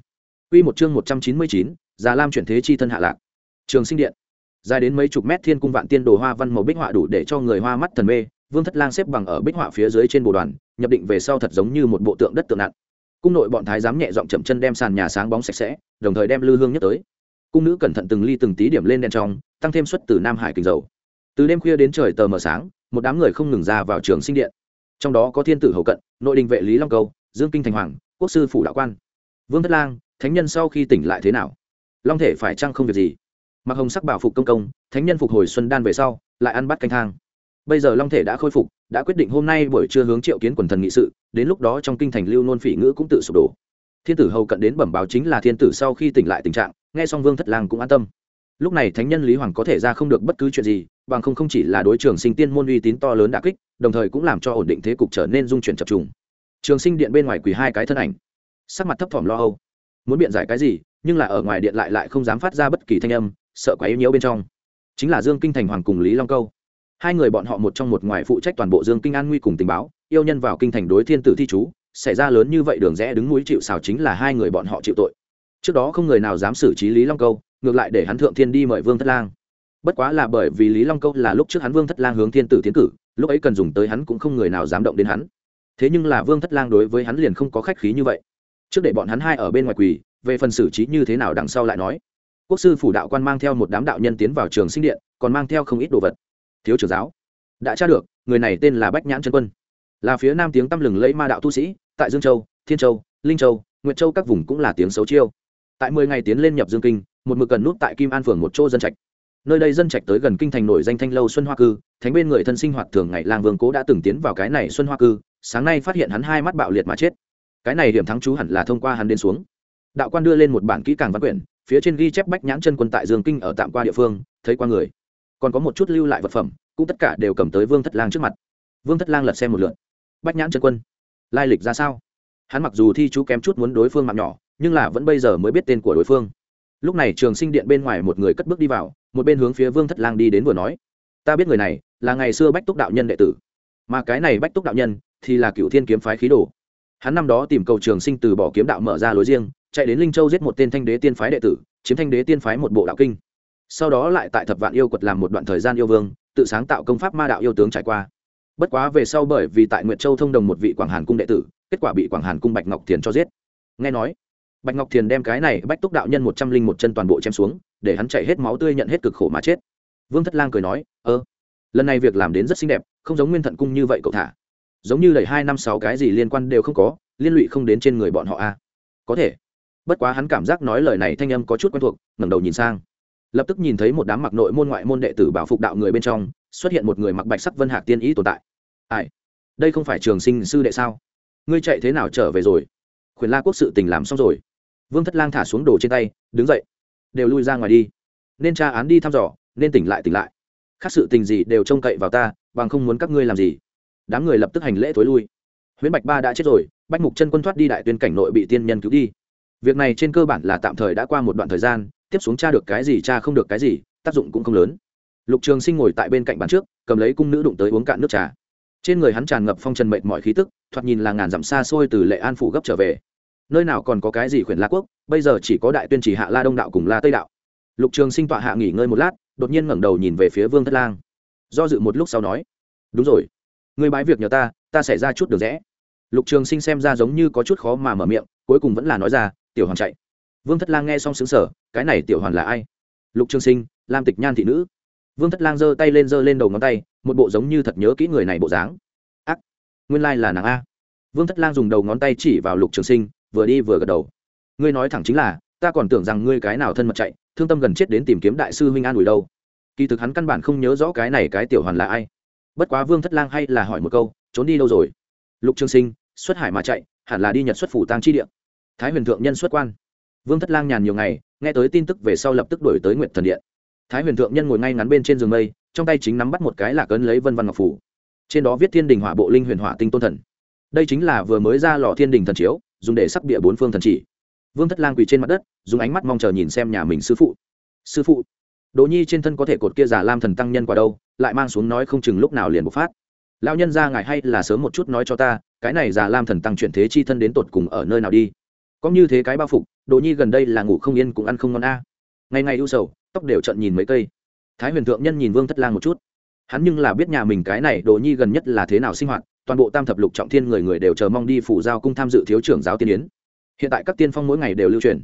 Quy một chương một trăm chín mươi chín, Già Lam chuyển thế chi thân hạ lạc. Trường Sinh Điện. Dài đến mấy chục mét thiên cung vạn tiên đồ hoa văn màu bích họa đủ để cho người hoa mắt thần mê, Vương Thất Lang xếp bằng ở bích họa phía dưới trên bồ đoàn, nhập định về sau thật giống như một bộ tượng đất tượng nặng. Cung nội bọn thái giám nhẹ giọng chậm chân đem sàn nhà sáng bóng sạch sẽ, đồng thời đem lư hương nhất tới. Cung nữ cẩn thận từng ly từng tí điểm lên đèn trong, tăng thêm suất từ Nam Hải kinh dầu. Từ đêm khuya đến trời tờ mờ sáng, một đám người không ngừng ra vào trường sinh điện. Trong đó có thiên tử hầu cận, nội đình vệ lý long cầu, dương kinh thành hoàng, quốc sư phủ đạo quan. Vương Thất Lang, thánh nhân sau khi tỉnh lại thế nào long thể phải chăng không việc gì mặc hồng sắc bảo phục công công thánh nhân phục hồi xuân đan về sau lại ăn bắt canh thang bây giờ long thể đã khôi phục, đã quyết định hôm nay buổi trưa hướng triệu kiến quần thần nghị sự, đến lúc đó trong kinh thành lưu nôn phỉ ngữ cũng tự sụp đổ. Thiên tử hầu cận đến bẩm báo chính là thiên tử sau khi tỉnh lại tình trạng, nghe xong vương thất lang cũng an tâm. Lúc này thánh nhân lý hoàng có thể ra không được bất cứ chuyện gì, bằng không không chỉ là đối trường sinh tiên môn uy tín to lớn đã kích, đồng thời cũng làm cho ổn định thế cục trở nên dung chuyển chập trùng. Trường sinh điện bên ngoài quỳ hai cái thân ảnh. Sắc mặt thấp thỏm lo âu. Muốn biện giải cái gì, nhưng là ở ngoài điện lại lại không dám phát ra bất kỳ thanh âm, sợ quá yếu nhiễu bên trong. Chính là dương kinh thành hoàng cùng lý long câu hai người bọn họ một trong một ngoài phụ trách toàn bộ dương kinh an nguy cùng tình báo, yêu nhân vào kinh thành đối thiên tử thi chú, xảy ra lớn như vậy đường rẽ đứng núi chịu xào chính là hai người bọn họ chịu tội. Trước đó không người nào dám xử trí lý long câu, ngược lại để hắn thượng thiên đi mời vương thất lang. Bất quá là bởi vì lý long câu là lúc trước hắn vương thất lang hướng thiên tử tiến cử, lúc ấy cần dùng tới hắn cũng không người nào dám động đến hắn. Thế nhưng là vương thất lang đối với hắn liền không có khách khí như vậy. Trước để bọn hắn hai ở bên ngoài quỳ, về phần xử trí như thế nào đằng sau lại nói. Quốc sư phủ đạo quan mang theo một đám đạo nhân tiến vào trường sinh điện, còn mang theo không ít đồ vật thiếu trưởng giáo. Đã tra được, người này tên là bách nhãn trân quân. Là phía nam tiếng tăm lừng lẫy ma đạo tu sĩ, tại dương châu, thiên châu, linh châu, nguyệt châu các vùng cũng là tiếng xấu chiêu. Tại mười ngày tiến lên nhập dương kinh, một mực cần nút tại kim an phường một chỗ dân trạch. Nơi đây dân trạch tới gần kinh thành nổi danh thanh lâu xuân hoa cư, thánh bên người thân sinh hoạt thường ngày lang vương cố đã từng tiến vào cái này xuân hoa cư, sáng nay phát hiện hắn hai mắt bạo liệt mà chết. Cái này điểm thắng chú hẳn là thông qua hắn đến xuống. Đạo quan đưa lên một bản kỹ càng văn quyển, phía trên ghi chép bách nhãn chân quân tại dương kinh ở tạm qua địa phương, thấy qua người còn có một chút lưu lại vật phẩm, cũng tất cả đều cầm tới vương thất lang trước mặt. Vương thất lang lật xem một lượt. Bách nhãn chân quân, lai lịch ra sao? Hắn mặc dù thi chú kém chút muốn đối phương mạng nhỏ, nhưng là vẫn bây giờ mới biết tên của đối phương. Lúc này trường sinh điện bên ngoài một người cất bước đi vào, một bên hướng phía vương thất lang đi đến vừa nói. Ta biết người này là ngày xưa bách túc đạo nhân đệ tử. Mà cái này bách túc đạo nhân thì là cựu thiên kiếm phái khí đồ. Hắn năm đó tìm cầu trường sinh từ bỏ kiếm đạo mở ra lối riêng, chạy đến linh châu giết một tên thanh đế tiên phái đệ tử, chiếm thanh đế tiên phái một bộ đạo kinh sau đó lại tại thập vạn yêu quật làm một đoạn thời gian yêu vương, tự sáng tạo công pháp ma đạo yêu tướng trải qua. Bất quá về sau bởi vì tại nguyệt châu thông đồng một vị quảng hàn cung đệ tử, kết quả bị quảng hàn cung bạch ngọc thiền cho giết. Nghe nói, bạch ngọc thiền đem cái này bách túc đạo nhân một trăm linh một chân toàn bộ chém xuống, để hắn chạy hết máu tươi nhận hết cực khổ mà chết. Vương thất lang cười nói, ơ, lần này việc làm đến rất xinh đẹp, không giống nguyên thận cung như vậy cậu thả. Giống như đầy hai năm sáu cái gì liên quan đều không có, liên lụy không đến trên người bọn họ a có thể. Bất quá hắn cảm giác nói lời này thanh âm có chút quen thuộc, ngẩng đầu nhìn sang lập tức nhìn thấy một đám mặc nội môn ngoại môn đệ tử bảo phục đạo người bên trong, xuất hiện một người mặc bạch sắc vân hạc tiên ý tồn tại. Ai? Đây không phải trường sinh sư đệ sao? Ngươi chạy thế nào trở về rồi? Khuyển la quốc sự tình làm xong rồi. Vương thất lang thả xuống đồ trên tay, đứng dậy. Đều lui ra ngoài đi. Nên tra án đi thăm dò, nên tỉnh lại tỉnh lại. Khác sự tình gì đều trông cậy vào ta, bằng không muốn các ngươi làm gì? Đám người lập tức hành lễ thối lui. Huyễn bạch ba đã chết rồi, bách mục chân quân thoát đi đại tuyên cảnh nội bị tiên nhân cứu đi. Việc này trên cơ bản là tạm thời đã qua một đoạn thời gian tiếp xuống cha được cái gì cha không được cái gì, tác dụng cũng không lớn. Lục trường sinh ngồi tại bên cạnh bàn trước, cầm lấy cung nữ đụng tới uống cạn nước trà. Trên người hắn tràn ngập phong trần mệt mọi khí tức, thoạt nhìn là ngàn dặm xa xôi từ lệ an phủ gấp trở về. Nơi nào còn có cái gì khuyển la quốc, bây giờ chỉ có đại tuyên chỉ hạ la đông đạo cùng la tây đạo. Lục trường sinh tọa hạ nghỉ ngơi một lát, đột nhiên ngẩng đầu nhìn về phía vương thất lang. Do dự một lúc sau nói, đúng rồi người bái việc nhờ ta ta xảy ra chút được rẽ. Lục trường sinh xem ra giống như có chút khó mà mở miệng, cuối cùng vẫn là nói ra, tiểu hoàng chạy vương thất lang nghe xong xứng sở cái này tiểu hoàn là ai? Lục trường sinh, lam tịch nhan thị nữ. Vương thất lang giơ tay lên, giơ lên đầu ngón tay, một bộ giống như thật nhớ kỹ người này bộ dáng. Ác, nguyên lai là nàng a. Vương thất lang dùng đầu ngón tay chỉ vào lục trường sinh, vừa đi vừa gật đầu. Ngươi nói thẳng chính là, ta còn tưởng rằng ngươi cái nào thân mật chạy, thương tâm gần chết đến tìm kiếm đại sư huynh an ủi đâu. Kỳ thực hắn căn bản không nhớ rõ cái này cái tiểu hoàn là ai. Bất quá vương thất lang hay là hỏi một câu, trốn đi đâu rồi? Lục trường sinh, xuất hải mà chạy, hẳn là đi nhật xuất phủ tăng chi địa. Thái huyền thượng nhân xuất quan vương thất lang nhàn nhiều ngày, nghe tới tin tức về sau lập tức đổi tới nguyện thần điện. Thái huyền thượng nhân ngồi ngay ngắn bên trên giường mây, trong tay chính nắm bắt một cái lạc ấn lấy vân văn ngọc phủ. Trên đó viết thiên đình hỏa bộ linh huyền hỏa tinh tôn thần. Đây chính là vừa mới ra lò thiên đình thần chiếu, dùng để sắc địa bốn phương thần chỉ. Vương thất lang quỳ trên mặt đất, dùng ánh mắt mong chờ nhìn xem nhà mình sư phụ. Sư phụ, đỗ nhi trên thân có thể cột kia giả lam thần tăng nhân qua đâu, lại mang xuống nói không chừng lúc nào liền bộc phát. Lão nhân ra ngài hay là sớm một chút nói cho ta, cái này giả lam thần tăng chuyển thế chi thân đến tột cùng ở nơi nào đi? Có như thế cái bao phục Đồ nhi gần đây là ngủ không yên cũng ăn không ngon a. Ngày ngày ưu sầu, tóc đều trận nhìn mấy cây. Thái huyền thượng nhân nhìn vương thất lang một chút. Hắn nhưng là biết nhà mình cái này Đồ nhi gần nhất là thế nào sinh hoạt, toàn bộ tam thập lục trọng thiên người người đều chờ mong đi phủ giao cung tham dự thiếu trưởng giáo tiên yến. Hiện tại các tiên phong mỗi ngày đều lưu truyền.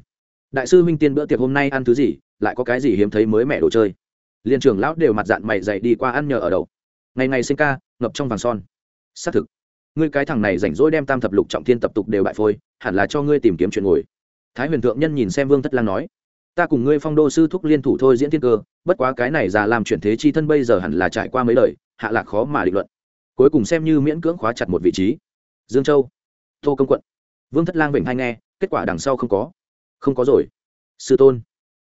Đại sư minh tiên bữa tiệc hôm nay ăn thứ gì, lại có cái gì hiếm thấy mới mẹ đồ chơi? Liên trưởng lão đều mặt dạng mày dày đi qua ăn nhờ ở đầu. Ngày ngày sinh ca, ngập trong vàng son. Xác thực ngươi cái thằng này rảnh rỗi đem tam thập lục trọng thiên tập tục đều bại phôi, hẳn là cho ngươi tìm kiếm chuyện ngồi. Thái huyền thượng nhân nhìn xem vương thất lang nói, ta cùng ngươi phong đô sư thúc liên thủ thôi diễn thiên cơ, bất quá cái này già làm chuyển thế chi thân bây giờ hẳn là trải qua mấy lời hạ lạc khó mà định luận. Cuối cùng xem như miễn cưỡng khóa chặt một vị trí. Dương châu, tô công quận. Vương thất lang vịnh hay nghe, kết quả đằng sau không có. Không có rồi. Sư tôn,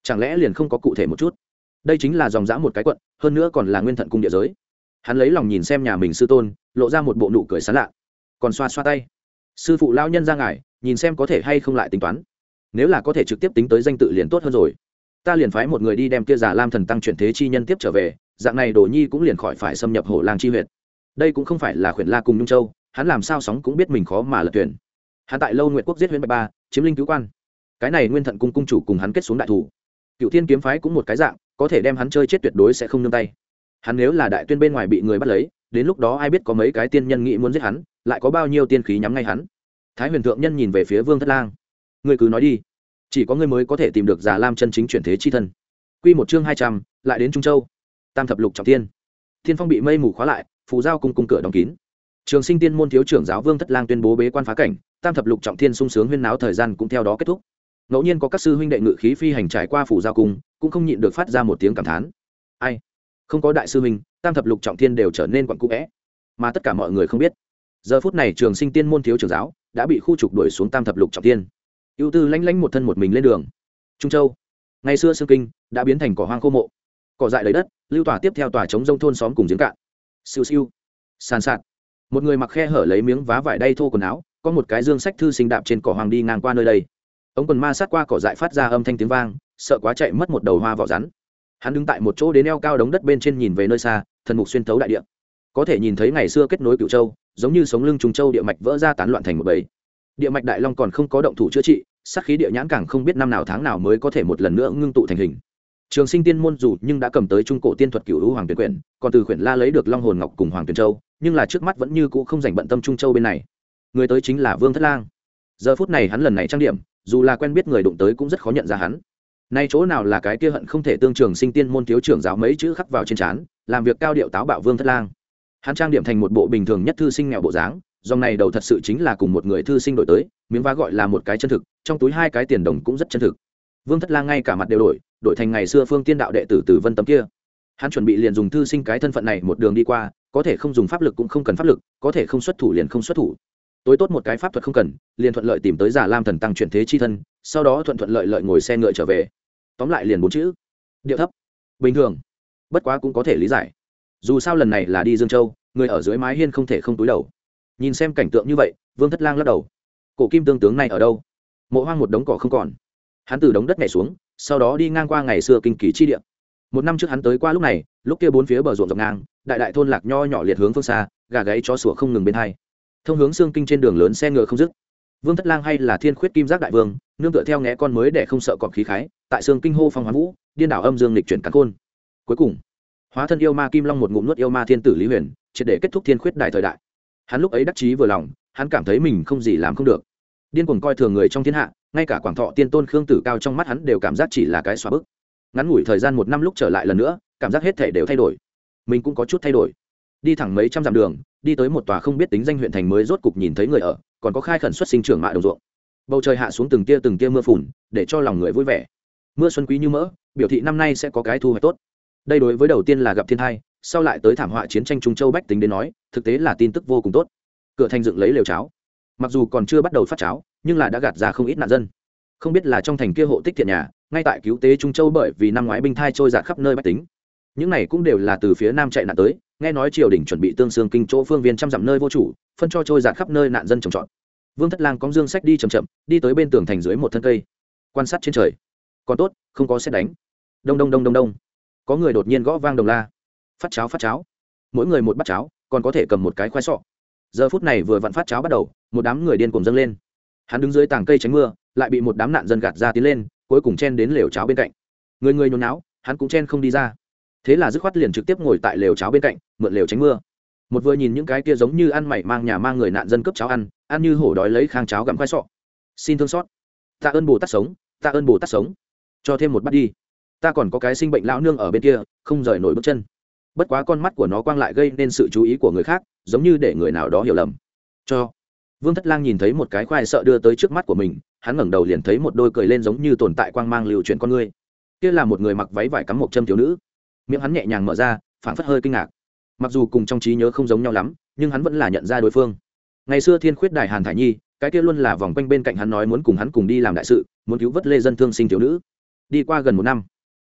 chẳng lẽ liền không có cụ thể một chút? Đây chính là dòng dã một cái quận, hơn nữa còn là nguyên thận cung địa giới hắn lấy lòng nhìn xem nhà mình sư tôn, lộ ra một bộ nụ cười sán lạ. Còn xoa xoa tay. Sư phụ lao nhân ra ngài, nhìn xem có thể hay không lại tính toán. Nếu là có thể trực tiếp tính tới danh tự liền tốt hơn rồi. Ta liền phái một người đi đem kia giả lam thần tăng chuyển thế chi nhân tiếp trở về, dạng này đồ nhi cũng liền khỏi phải xâm nhập hổ lang chi huyệt. Đây cũng không phải là khuyển la cùng nhung châu, hắn làm sao sóng cũng biết mình khó mà lật tuyển hắn tại lâu nguyện quốc giết huyện bạch ba, chiếm linh cứu quan. Cái này nguyên thận cung cung chủ cùng hắn kết xuống đại thủ. Cựu thiên kiếm phái cũng một cái dạng, có thể đem hắn chơi chết tuyệt đối sẽ không nương tay hắn nếu là đại tuyên bên ngoài bị người bắt lấy, đến lúc đó ai biết có mấy cái tiên nhân nghĩ muốn giết hắn, lại có bao nhiêu tiên khí nhắm ngay hắn. Thái huyền thượng nhân nhìn về phía vương thất lang. Ngươi cứ nói đi. Chỉ có ngươi mới có thể tìm được già lam chân chính chuyển thế chi thân. Q một chương hai trăm, lại đến trung châu. Tam thập lục trọng tiên thiên phong bị mây mù khóa lại, phù giao cùng cung cửa đóng kín. Trường sinh tiên môn thiếu trưởng giáo vương thất lang tuyên bố bế quan phá cảnh, tam thập lục trọng thiên sung sướng huyên náo thời gian cũng theo đó kết thúc. Ngẫu nhiên có các sư huynh đệ ngự khí phi hành trải qua phủ giao cung, cũng không nhịn được phát ra một tiếng cảm thán. Ai? Không có đại sư minh tam thập lục trọng thiên đều trở nên quặn cũ vẽ. Mà tất cả mọi người không biết, giờ phút này trường sinh tiên môn thiếu trưởng giáo đã bị khu trục đuổi xuống tam thập lục trọng thiên. Ưu tư lanh lanh một thân một mình lên đường. Trung châu, ngày xưa sương kinh đã biến thành cỏ hoang khô mộ. Cỏ dại lấy đất, lưu tỏa tiếp theo tòa chống rông thôn xóm cùng giếng cạn. Siêu siêu, sàn sạt. Một người mặc khe hở lấy miếng vá vải đay thô quần áo, có một cái dương sách thư sinh đạp trên cỏ hoang đi ngang qua nơi đây. Ống quần ma sát qua cỏ dại phát ra âm thanh tiếng vang, sợ quá chạy mất một đầu hoa vỏ rắn hắn đứng tại một chỗ đến eo cao đống đất bên trên nhìn về nơi xa, thần mục xuyên thấu đại địa. Có thể nhìn thấy ngày xưa kết nối cựu châu, giống như sống lưng trùng châu địa mạch vỡ ra tán loạn thành một bầy. Địa mạch đại long còn không có động thủ chữa trị sắc khí địa nhãn càng không biết năm nào tháng nào mới có thể một lần nữa ngưng tụ thành hình. Trường sinh tiên môn dù nhưng đã cầm tới trung cổ tiên thuật cựu hữu hoàng tuyển quyển, còn từ quyển la lấy được long hồn ngọc cùng hoàng tuyển châu, nhưng là trước mắt vẫn như cũ không dành bận tâm trung châu bên này. Người tới chính là vương thất lang. Giờ phút này hắn lần này trang điểm, dù là quen biết người đụng tới cũng rất khó nhận ra hắn nay chỗ nào là cái kia hận không thể tương trường sinh tiên môn thiếu trưởng giáo mấy chữ khắc vào trên trán, làm việc cao điệu táo bạo vương thất lang. Hắn trang điểm thành một bộ bình thường nhất thư sinh nghèo bộ dáng, dòng này đầu thật sự chính là cùng một người thư sinh đổi tới, miếng vá gọi là một cái chân thực, trong túi hai cái tiền đồng cũng rất chân thực. Vương thất lang ngay cả mặt đều đổi đổi thành ngày xưa phương tiên đạo đệ tử từ vân tấm kia. Hắn chuẩn bị liền dùng thư sinh cái thân phận này một đường đi qua, có thể không dùng pháp lực cũng không cần pháp lực, có thể không xuất thủ liền không xuất thủ tối tốt một cái pháp thuật không cần, liền thuận lợi tìm tới giả lam thần tăng chuyển thế chi thân, sau đó thuận thuận lợi lợi ngồi xe ngựa trở về. Tóm lại liền bốn chữ, điệu thấp, bình thường, bất quá cũng có thể lý giải. Dù sao lần này là đi dương châu, người ở dưới mái hiên không thể không túi đầu. Nhìn xem cảnh tượng như vậy, vương thất lang lắc đầu. Cổ kim tương tướng này ở đâu? Mộ hoang một đống cỏ không còn. Hắn từ đống đất này xuống, sau đó đi ngang qua ngày xưa kinh kỳ chi địa. Một năm trước hắn tới qua lúc này, lúc kia bốn phía bờ ruộng dọc ngang, đại đại thôn lạc nho nhỏ liệt hướng phương xa, gà gáy cho sủa không ngừng bên hai thông hướng xương kinh trên đường lớn xe ngựa không dứt. Vương thất lang hay là thiên khuyết kim giác đại vương, nương tựa theo nghe con mới để không sợ cọp khí khái, tại xương kinh hô phong hoán vũ, điên đảo âm dương lịch chuyển cắn khôn. Cuối cùng, hóa thân yêu ma kim long một ngụm nuốt yêu ma thiên tử lý huyền, triệt để kết thúc thiên khuyết đại thời đại. Hắn lúc ấy đắc chí vừa lòng, hắn cảm thấy mình không gì làm không được. Điên cuồng coi thường người trong thiên hạ, ngay cả quảng thọ tiên tôn khương tử cao trong mắt hắn đều cảm giác chỉ là cái xóa bức. Ngắn ngủi thời gian một năm lúc trở lại lần nữa, cảm giác hết thể đều thay đổi. Mình cũng có chút thay đổi đi thẳng mấy trăm dặm đường, đi tới một tòa không biết tính danh huyện thành mới rốt cục nhìn thấy người ở, còn có khai khẩn xuất sinh trưởng mạ đồng ruộng. Bầu trời hạ xuống từng tia từng tia mưa phùn, để cho lòng người vui vẻ. Mưa xuân quý như mỡ, biểu thị năm nay sẽ có cái thu hoạch tốt. Đây đối với đầu tiên là gặp thiên hai sau lại tới thảm họa chiến tranh trung châu bách tính đến nói, thực tế là tin tức vô cùng tốt. Cửa thành dựng lấy lều cháo. Mặc dù còn chưa bắt đầu phát cháo, nhưng là đã gạt ra không ít nạn dân. Không biết là trong thành kia hộ tích thiện nhà, ngay tại cứu tế trung châu bởi vì năm ngoái binh thai trôi giạt khắp nơi bách tính những này cũng đều là từ phía nam chạy nạn tới, nghe nói triều đình chuẩn bị tương xương kinh chỗ phương viên trăm dặm nơi vô chủ, phân cho trôi giạt khắp nơi nạn dân trồng trọt. Vương thất lang cóng dương sách đi chầm chậm, đi tới bên tường thành dưới một thân cây. Quan sát trên trời. Còn tốt, không có xét đánh. Đông đông đông đông đông. Có người đột nhiên gõ vang đồng la. Phát cháo phát cháo. Mỗi người một bát cháo, còn có thể cầm một cái khoai sọ. Giờ phút này vừa vặn phát cháo bắt đầu, một đám người điên cùng dâng lên. Hắn đứng dưới tàng cây tránh mưa, lại bị một đám nạn dân gạt ra tiến lên, cuối cùng chen đến lều cháo bên cạnh. Người người nhốn náo hắn cũng chen không đi ra thế là dứt khoát liền trực tiếp ngồi tại lều cháo bên cạnh, mượn lều tránh mưa. Một vừa nhìn những cái kia giống như ăn mày mang nhà mang người nạn dân cướp cháo ăn ăn như hổ đói lấy khang cháo gặm khoai sọ. Xin thương xót. Ta ơn bồ tát sống ta ơn bồ tát sống. Cho thêm một bát đi. Ta còn có cái sinh bệnh lão nương ở bên kia, không rời nổi bước chân. Bất quá con mắt của nó quang lại gây nên sự chú ý của người khác, giống như để người nào đó hiểu lầm. Cho. Vương thất lang nhìn thấy một cái khoai sợ đưa tới trước mắt của mình, hắn ngẩng đầu liền thấy một đôi cười lên giống như tồn tại quang mang lưu chuyển con ngươi kia là một người mặc váy vải cắm một châm thiếu nữ miệng hắn nhẹ nhàng mở ra phản phất hơi kinh ngạc. Mặc dù cùng trong trí nhớ không giống nhau lắm, nhưng hắn vẫn là nhận ra đối phương. Ngày xưa thiên khuyết đài hàn thải nhi, cái kia luôn là vòng quanh bên cạnh hắn nói muốn cùng hắn cùng đi làm đại sự, muốn cứu vớt lê dân thương sinh thiếu nữ. Đi qua gần một năm,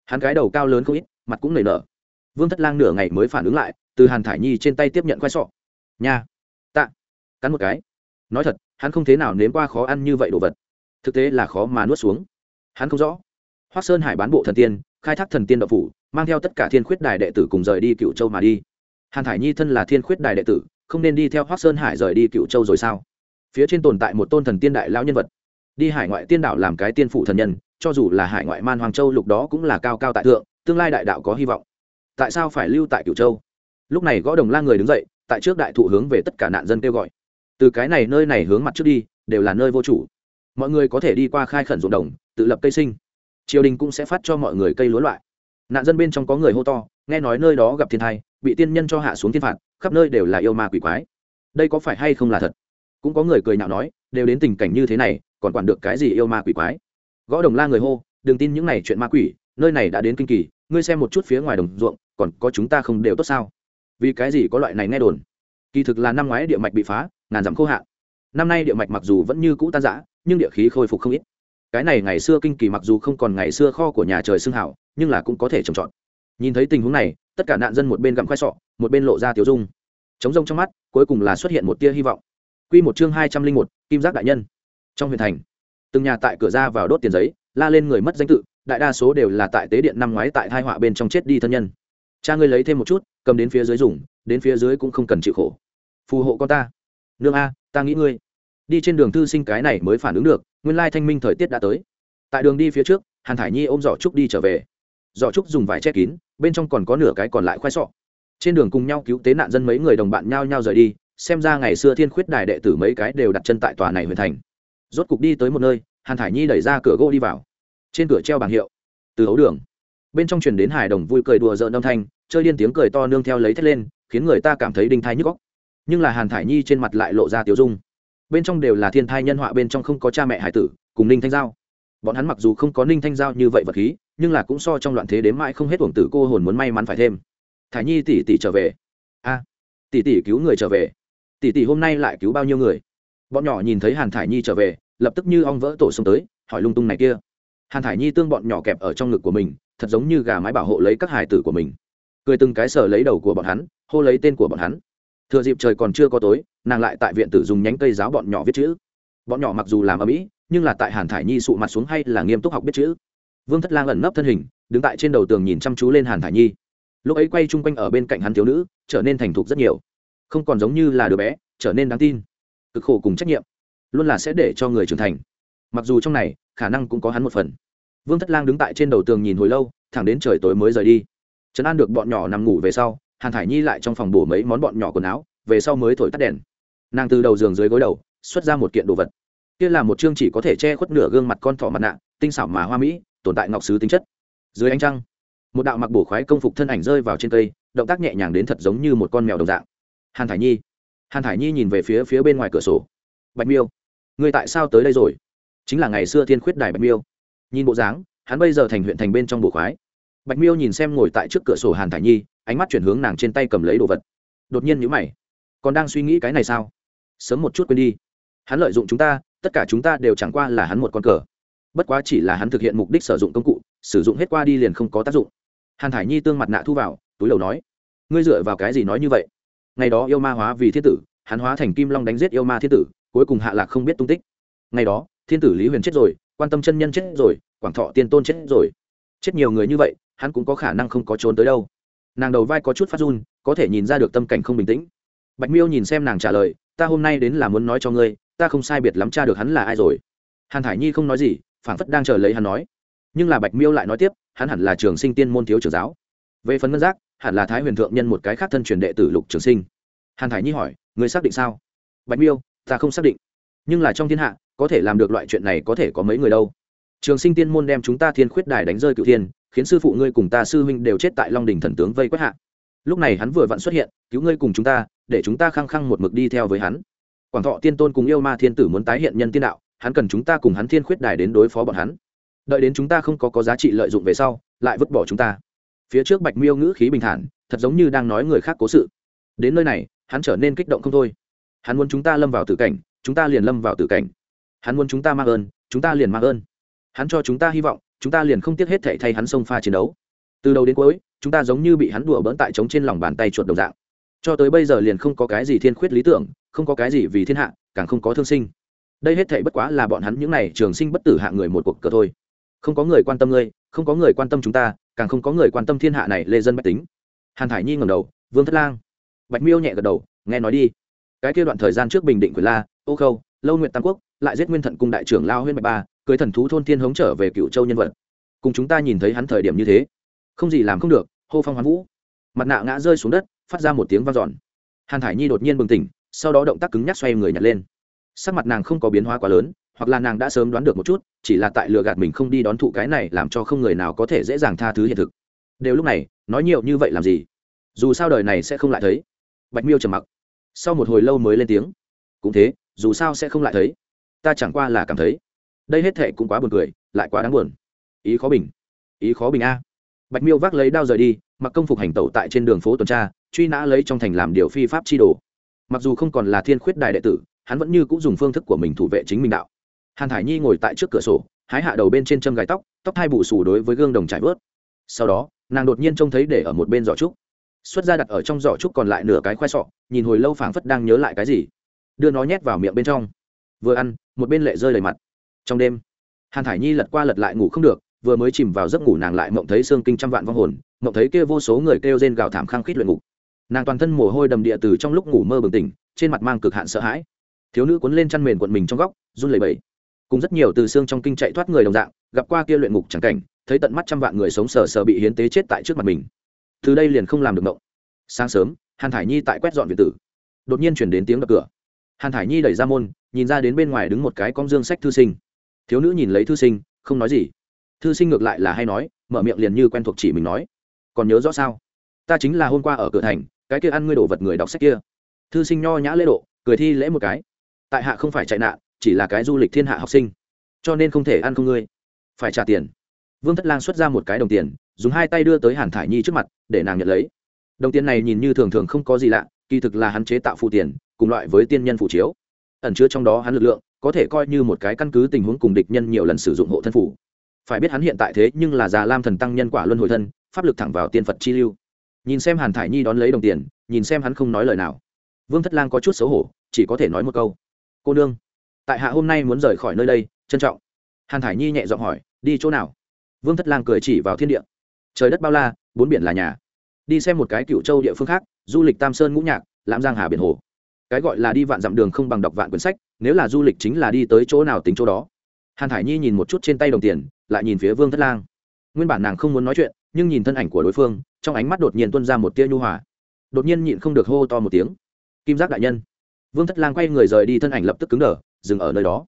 hắn cái đầu cao lớn không ít, mặt cũng nảy nở. Vương thất lang nửa ngày mới phản ứng lại, từ hàn thải nhi trên tay tiếp nhận khoai sọ. Nha, tạ. Cắn một cái. Nói thật, hắn không thế nào nếm qua khó ăn như vậy đồ vật. Thực tế là khó mà nuốt xuống. Hắn không rõ. Hoác sơn hải bán bộ thần tiên, khai thác thần tiên đậu phủ mang theo tất cả thiên khuyết đài đệ tử cùng rời đi cựu châu mà đi. Hàn thải nhi thân là thiên khuyết đài đệ tử, không nên đi theo hoác sơn hải rời đi cựu châu rồi sao? Phía trên tồn tại một tôn thần tiên đại lao nhân vật. Đi hải ngoại tiên đạo làm cái tiên phụ thần nhân, cho dù là hải ngoại man hoàng châu lục đó cũng là cao cao tại thượng, tương lai đại đạo có hy vọng. Tại sao phải lưu tại cửu châu? Lúc này gõ đồng la người đứng dậy, tại trước đại thụ hướng về tất cả nạn dân kêu gọi. Từ cái này nơi này hướng mặt trước đi, đều là nơi vô chủ. Mọi người có thể đi qua khai khẩn ruộng đồng, tự lập cây sinh. Triều đình cũng sẽ phát cho mọi người cây lúa loại nạn dân bên trong có người hô to, nghe nói nơi đó gặp thiên thai, bị tiên nhân cho hạ xuống thiên phạt, khắp nơi đều là yêu ma quỷ quái. Đây có phải hay không là thật? Cũng có người cười nhạo nói, đều đến tình cảnh như thế này, còn quản được cái gì yêu ma quỷ quái? Gõ đồng la người hô, đừng tin những này chuyện ma quỷ, nơi này đã đến kinh kỳ, ngươi xem một chút phía ngoài đồng ruộng, còn có chúng ta không đều tốt sao? Vì cái gì có loại này nghe đồn? Kỳ thực là năm ngoái địa mạch bị phá, ngàn dặm khô hạn năm nay địa mạch mặc dù vẫn như cũ tan giã nhưng địa khí khôi phục không ít cái này ngày xưa kinh kỳ mặc dù không còn ngày xưa kho của nhà trời xưng hảo, nhưng là cũng có thể trồng trọt. Nhìn thấy tình huống này, tất cả nạn dân một bên gặm khoai sọ, một bên lộ ra tiểu dung. Chống rông trong mắt, cuối cùng là xuất hiện một tia hy vọng. Q một chương hai trăm linh một, kim giác đại nhân. Trong huyện thành, từng nhà tại cửa ra vào đốt tiền giấy, la lên người mất danh tự, đại đa số đều là tại tế điện năm ngoái tại hai họa bên trong chết đi thân nhân. Cha ngươi lấy thêm một chút, cầm đến phía dưới dùng, đến phía dưới cũng không cần chịu khổ. Phù hộ con ta. Nương a, ta nghĩ ngươi. Đi trên đường thư sinh cái này mới phản ứng được nguyên lai thanh minh thời tiết đã tới. Tại đường đi phía trước, hàn thải nhi ôm giỏ trúc đi trở về. Giỏ trúc dùng vải che kín, bên trong còn có nửa cái còn lại khoai sọ. Trên đường cùng nhau cứu tế nạn dân mấy người đồng bạn nhau nhau rời đi, xem ra ngày xưa thiên khuyết đài đệ tử mấy cái đều đặt chân tại tòa này huyền thành. Rốt cục đi tới một nơi, hàn thải nhi đẩy ra cửa gỗ đi vào. Trên cửa treo bảng hiệu, từ ấu đường. Bên trong truyền đến Hải đồng vui cười đùa rợn âm thanh, chơi điên tiếng cười to nương theo lấy thét lên, khiến người ta cảm thấy đinh thai nhức góc nhưng là hàn thải nhi trên mặt lại lộ ra tiểu dung bên trong đều là thiên thai nhân họa, bên trong không có cha mẹ hải tử, cùng ninh thanh giao. Bọn hắn mặc dù không có ninh thanh giao như vậy vật khí, nhưng là cũng so trong loạn thế đến mãi không hết uổng tử cô hồn muốn may mắn phải thêm. Thả nhi tỷ tỷ trở về. A, tỷ tỷ cứu người trở về. Tỷ tỷ hôm nay lại cứu bao nhiêu người? Bọn nhỏ nhìn thấy hàn thải nhi trở về, lập tức như ong vỡ tổ xông tới, hỏi lung tung này kia. Hàn thải nhi tương bọn nhỏ kẹp ở trong ngực của mình, thật giống như gà mái bảo hộ lấy các hải tử của mình. Cười từng cái sở lấy đầu của bọn hắn, hô lấy tên của bọn hắn thừa dịp trời còn chưa có tối, nàng lại tại viện tử dùng nhánh cây giáo bọn nhỏ viết chữ. Bọn nhỏ mặc dù làm ở mỹ nhưng là tại hàn thải nhi sụ mặt xuống hay là nghiêm túc học biết chữ. Vương thất lang ẩn nấp thân hình, đứng tại trên đầu tường nhìn chăm chú lên hàn thải nhi. Lúc ấy quay chung quanh ở bên cạnh hắn thiếu nữ, trở nên thành thục rất nhiều. Không còn giống như là đứa bé, trở nên đáng tin, cực khổ cùng trách nhiệm, luôn là sẽ để cho người trưởng thành. Mặc dù trong này, khả năng cũng có hắn một phần. Vương thất lang đứng tại trên đầu tường nhìn hồi lâu, thẳng đến trời tối mới rời đi. Trấn an được bọn nhỏ nằm ngủ về sau hàn thải nhi lại trong phòng bổ mấy món bọn nhỏ quần áo, về sau mới thổi tắt đèn. Nàng từ đầu giường dưới gối đầu, xuất ra một kiện đồ vật. Kia là một chương chỉ có thể che khuất nửa gương mặt con thỏ mặt nạ, tinh xảo mà hoa mỹ, tồn tại ngọc sứ tính chất. Dưới ánh trăng, một đạo mặc bổ khoái công phục thân ảnh rơi vào trên cây, động tác nhẹ nhàng đến thật giống như một con mèo đồng dạng. Hàn thải nhi, hàn thải nhi nhìn về phía phía bên ngoài cửa sổ. Bạch miêu người tại sao tới đây rồi? Chính là ngày xưa thiên khuyết đài bạch miêu. Nhìn bộ dáng, hắn bây giờ thành huyện thành bên trong bổ khoái bạch miêu nhìn xem ngồi tại trước cửa sổ hàn thải nhi, ánh mắt chuyển hướng nàng trên tay cầm lấy đồ vật. Đột nhiên nhữ mày. Còn đang suy nghĩ cái này sao? Sớm một chút quên đi. Hắn lợi dụng chúng ta, tất cả chúng ta đều chẳng qua là hắn một con cờ. Bất quá chỉ là hắn thực hiện mục đích sử dụng công cụ, sử dụng hết qua đi liền không có tác dụng. Hàn thải nhi tương mặt nạ thu vào, túi đầu nói, ngươi dựa vào cái gì nói như vậy? Ngày đó yêu ma hóa vì thiên tử, hắn hóa thành kim long đánh giết yêu ma thiên tử, cuối cùng hạ lạc không biết tung tích. Ngày đó, thiên tử lý huyền chết rồi, quan tâm chân nhân chết rồi, quảng thọ tiên tôn chết rồi. Chết nhiều người như vậy hắn cũng có khả năng không có trốn tới đâu. Nàng đầu vai có chút phát run, có thể nhìn ra được tâm cảnh không bình tĩnh. Bạch miêu nhìn xem nàng trả lời, ta hôm nay đến là muốn nói cho ngươi, ta không sai biệt lắm tra được hắn là ai rồi. Hàn thải nhi không nói gì, phảng phất đang chờ lấy hắn nói. Nhưng là bạch miêu lại nói tiếp, hắn hẳn là trường sinh tiên môn thiếu trưởng giáo. Về phần ngân giác, hẳn là thái huyền thượng nhân một cái khác thân truyền đệ tử lục trường sinh. Hàn thải nhi hỏi người xác định sao? Bạch miêu, ta không xác định. Nhưng là trong thiên hạ, có thể làm được loại chuyện này có thể có mấy người đâu. Trường sinh tiên môn đem chúng ta thiên khuyết đài đánh rơi cựu thiên khiến sư phụ ngươi cùng ta sư huynh đều chết tại long đình thần tướng vây quét hạ. Lúc này hắn vừa vặn xuất hiện, cứu ngươi cùng chúng ta, để chúng ta khăng khăng một mực đi theo với hắn. Quảng thọ tiên tôn cùng yêu ma thiên tử muốn tái hiện nhân tiên đạo, hắn cần chúng ta cùng hắn thiên khuyết đài đến đối phó bọn hắn. Đợi đến chúng ta không có có giá trị lợi dụng về sau, lại vứt bỏ chúng ta. Phía trước bạch miêu ngữ khí bình thản, thật giống như đang nói người khác cố sự. Đến nơi này, hắn trở nên kích động không thôi. Hắn muốn chúng ta lâm vào tử cảnh, chúng ta liền lâm vào tử cảnh. Hắn muốn chúng ta mang ơn, chúng ta liền mang ơn. Hắn cho chúng ta hy vọng chúng ta liền không tiếc hết thảy thay hắn xông pha chiến đấu. Từ đầu đến cuối, chúng ta giống như bị hắn đùa bỡn tại trống trên lòng bàn tay chuột đầu dạng. Cho tới bây giờ liền không có cái gì thiên khuyết lý tưởng, không có cái gì vì thiên hạ, càng không có thương sinh. Đây hết thảy bất quá là bọn hắn những này trường sinh bất tử hạ người một cuộc cờ thôi. Không có người quan tâm ngươi, không có người quan tâm chúng ta, càng không có người quan tâm thiên hạ này lê dân bách tính. Hàn thải nhi ngẩng đầu, vương thất lang. Bạch miêu nhẹ gật đầu, nghe nói đi. Cái kia đoạn thời gian trước bình định quyền la, ô khâu, lâu Nguyệt tam quốc, lại giết nguyên thận cung đại trưởng lao huyên bạch ba cưới thần thú thôn thiên hống trở về cựu châu nhân vật. Cùng chúng ta nhìn thấy hắn thời điểm như thế. Không gì làm không được, hô phong hoán vũ. Mặt nạ ngã rơi xuống đất, phát ra một tiếng vang dọn. Hàn thải nhi đột nhiên bừng tỉnh, sau đó động tác cứng nhắc xoay người nhặt lên. Sắc mặt nàng không có biến hóa quá lớn, hoặc là nàng đã sớm đoán được một chút, chỉ là tại lừa gạt mình không đi đón thụ cái này làm cho không người nào có thể dễ dàng tha thứ hiện thực. Đều lúc này, nói nhiều như vậy làm gì? Dù sao đời này sẽ không lại thấy. Bạch miêu trầm mặc. Sau một hồi lâu mới lên tiếng. Cũng thế, dù sao sẽ không lại thấy. Ta chẳng qua là cảm thấy đây hết thệ cũng quá buồn cười, lại quá đáng buồn. Ý khó bình. Ý khó bình a. Bạch miêu vác lấy đao rời đi, mặc công phục hành tẩu tại trên đường phố tuần tra, truy nã lấy trong thành làm điều phi pháp chi đồ. Mặc dù không còn là thiên khuyết đài đệ tử, hắn vẫn như cũng dùng phương thức của mình thủ vệ chính mình đạo. Hàn thải nhi ngồi tại trước cửa sổ, hái hạ đầu bên trên châm gài tóc tóc hai bù xù đối với gương đồng trải vớt. Sau đó, nàng đột nhiên trông thấy để ở một bên giỏ trúc. Xuất ra đặt ở trong giỏ trúc còn lại nửa cái khoai sọ, nhìn hồi lâu phảng phất đang nhớ lại cái gì. Đưa nó nhét vào miệng bên trong. Vừa ăn, một bên lệ rơi đầy mặt trong đêm. Hàn thải nhi lật qua lật lại ngủ không được, vừa mới chìm vào giấc ngủ nàng lại mộng thấy xương kinh trăm vạn vong hồn, mộng thấy kia vô số người kêu rên gào thảm khăng khít luyện ngục. Nàng toàn thân mồ hôi đầm địa từ trong lúc ngủ mơ bừng tỉnh, trên mặt mang cực hạn sợ hãi. Thiếu nữ cuốn lên chăn mền quận mình trong góc, run lẩy bẩy. Cùng rất nhiều từ xương trong kinh chạy thoát người đồng dạng, gặp qua kia luyện ngục chẳng cảnh, thấy tận mắt trăm vạn người sống sờ sờ bị hiến tế chết tại trước mặt mình. Từ đây liền không làm được mộng. Sáng sớm, hàn thải nhi tại quét dọn việt tử. Đột nhiên chuyển đến tiếng đập cửa. Hàn thải nhi đẩy ra môn, nhìn ra đến bên ngoài đứng một cái con dương sách thư sinh thiếu nữ nhìn lấy thư sinh, không nói gì. Thư sinh ngược lại là hay nói, mở miệng liền như quen thuộc chỉ mình nói. Còn nhớ rõ sao? Ta chính là hôm qua ở cửa thành, cái kia ăn ngươi đổ vật người đọc sách kia. Thư sinh nho nhã lễ độ, cười thi lễ một cái. Tại hạ không phải chạy nạn, chỉ là cái du lịch thiên hạ học sinh. Cho nên không thể ăn không ngươi. Phải trả tiền. Vương thất lang xuất ra một cái đồng tiền, dùng hai tay đưa tới hàn thải nhi trước mặt, để nàng nhận lấy. Đồng tiền này nhìn như thường thường không có gì lạ, kỳ thực là hắn chế tạo phụ tiền, cùng loại với tiên nhân phụ chiếu. Ẩn chứa trong đó hắn lực lượng có thể coi như một cái căn cứ tình huống cùng địch nhân nhiều lần sử dụng hộ thân phủ. Phải biết hắn hiện tại thế nhưng là già lam thần tăng nhân quả luân hồi thân, pháp lực thẳng vào tiên phật chi lưu. Nhìn xem hàn thải nhi đón lấy đồng tiền, nhìn xem hắn không nói lời nào. Vương thất lang có chút xấu hổ, chỉ có thể nói một câu. Cô nương, tại hạ hôm nay muốn rời khỏi nơi đây, trân trọng. Hàn thải nhi nhẹ giọng hỏi, đi chỗ nào? Vương thất lang cười chỉ vào thiên địa. Trời đất bao la, bốn biển là nhà. Đi xem một cái cựu châu địa phương khác, du lịch tam sơn ngũ nhạc, lãm giang hà biển hồ cái gọi là đi vạn dặm đường không bằng đọc vạn quyển sách, nếu là du lịch chính là đi tới chỗ nào tính chỗ đó. Hàn hải nhi nhìn một chút trên tay đồng tiền, lại nhìn phía vương thất lang. Nguyên bản nàng không muốn nói chuyện, nhưng nhìn thân ảnh của đối phương, trong ánh mắt đột nhiên tuân ra một tia nhu hòa. Đột nhiên nhịn không được hô to một tiếng. Kim giác đại nhân. Vương thất lang quay người rời đi, thân ảnh lập tức cứng đờ, dừng ở nơi đó.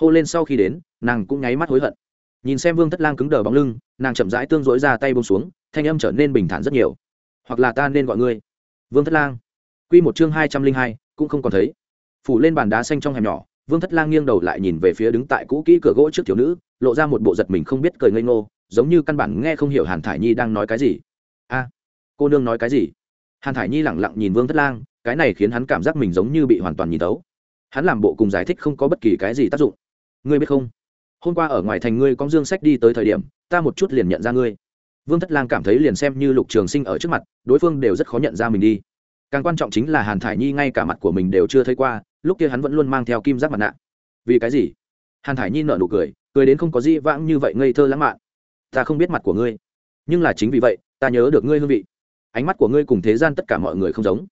Hô lên sau khi đến, nàng cũng nháy mắt hối hận. Nhìn xem vương thất lang cứng đờ bóng lưng, nàng chậm rãi tương dối ra tay bông xuống, thanh âm trở nên bình thản rất nhiều. Hoặc là ta nên gọi ngươi. Vương thất lang. Q một chương hai trăm linh hai cũng không còn thấy. Phủ lên bàn đá xanh trong hẻm nhỏ, vương thất lang nghiêng đầu lại nhìn về phía đứng tại cũ kỹ cửa gỗ trước thiếu nữ, lộ ra một bộ giật mình không biết cười ngây ngô, giống như căn bản nghe không hiểu hàn thải nhi đang nói cái gì. A, cô nương nói cái gì? Hàn thải nhi lẳng lặng nhìn vương thất lang, cái này khiến hắn cảm giác mình giống như bị hoàn toàn nhìn tấu hắn làm bộ cùng giải thích không có bất kỳ cái gì tác dụng. Ngươi biết không? Hôm qua ở ngoài thành ngươi con dương sách đi tới thời điểm, ta một chút liền nhận ra ngươi. Vương thất lang cảm thấy liền xem như lục trường sinh ở trước mặt, đối phương đều rất khó nhận ra mình đi càng quan trọng chính là hàn thải nhi ngay cả mặt của mình đều chưa thấy qua, lúc kia hắn vẫn luôn mang theo kim giác mặt nạ. Vì cái gì? Hàn thải nhi nợ nụ cười cười đến không có gì vãng như vậy ngây thơ lãng mạn. Ta không biết mặt của ngươi, nhưng là chính vì vậy, ta nhớ được ngươi hương vị. Ánh mắt của ngươi cùng thế gian tất cả mọi người không giống.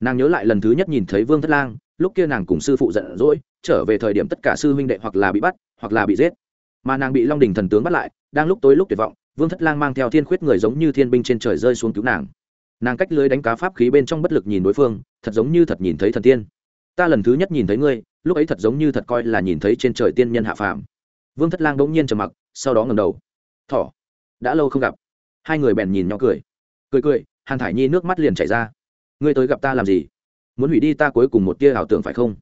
Nàng nhớ lại lần thứ nhất nhìn thấy vương thất lang, lúc kia nàng cùng sư phụ giận dỗi, trở về thời điểm tất cả sư huynh đệ hoặc là bị bắt, hoặc là bị giết. Mà nàng bị long đình thần tướng bắt lại, đang lúc tối lúc tuyệt vọng, vương thất lang mang theo thiên khuyết người giống như thiên binh trên trời rơi xuống cứu nàng nàng cách lưới đánh cá pháp khí bên trong bất lực nhìn đối phương, thật giống như thật nhìn thấy thần tiên. Ta lần thứ nhất nhìn thấy ngươi, lúc ấy thật giống như thật coi là nhìn thấy trên trời tiên nhân hạ phàm. Vương thất lang đ ỗ n g nhiên trầm mặc, sau đó ngầm đầu. Thỏ, đã lâu không gặp. Hai người bèn nhìn nhỏ cười. Cười cười, hàn thải nhi nước mắt liền chảy ra. Ngươi tới gặp ta làm gì? Muốn hủy đi ta cuối cùng một tia ảo tưởng phải không?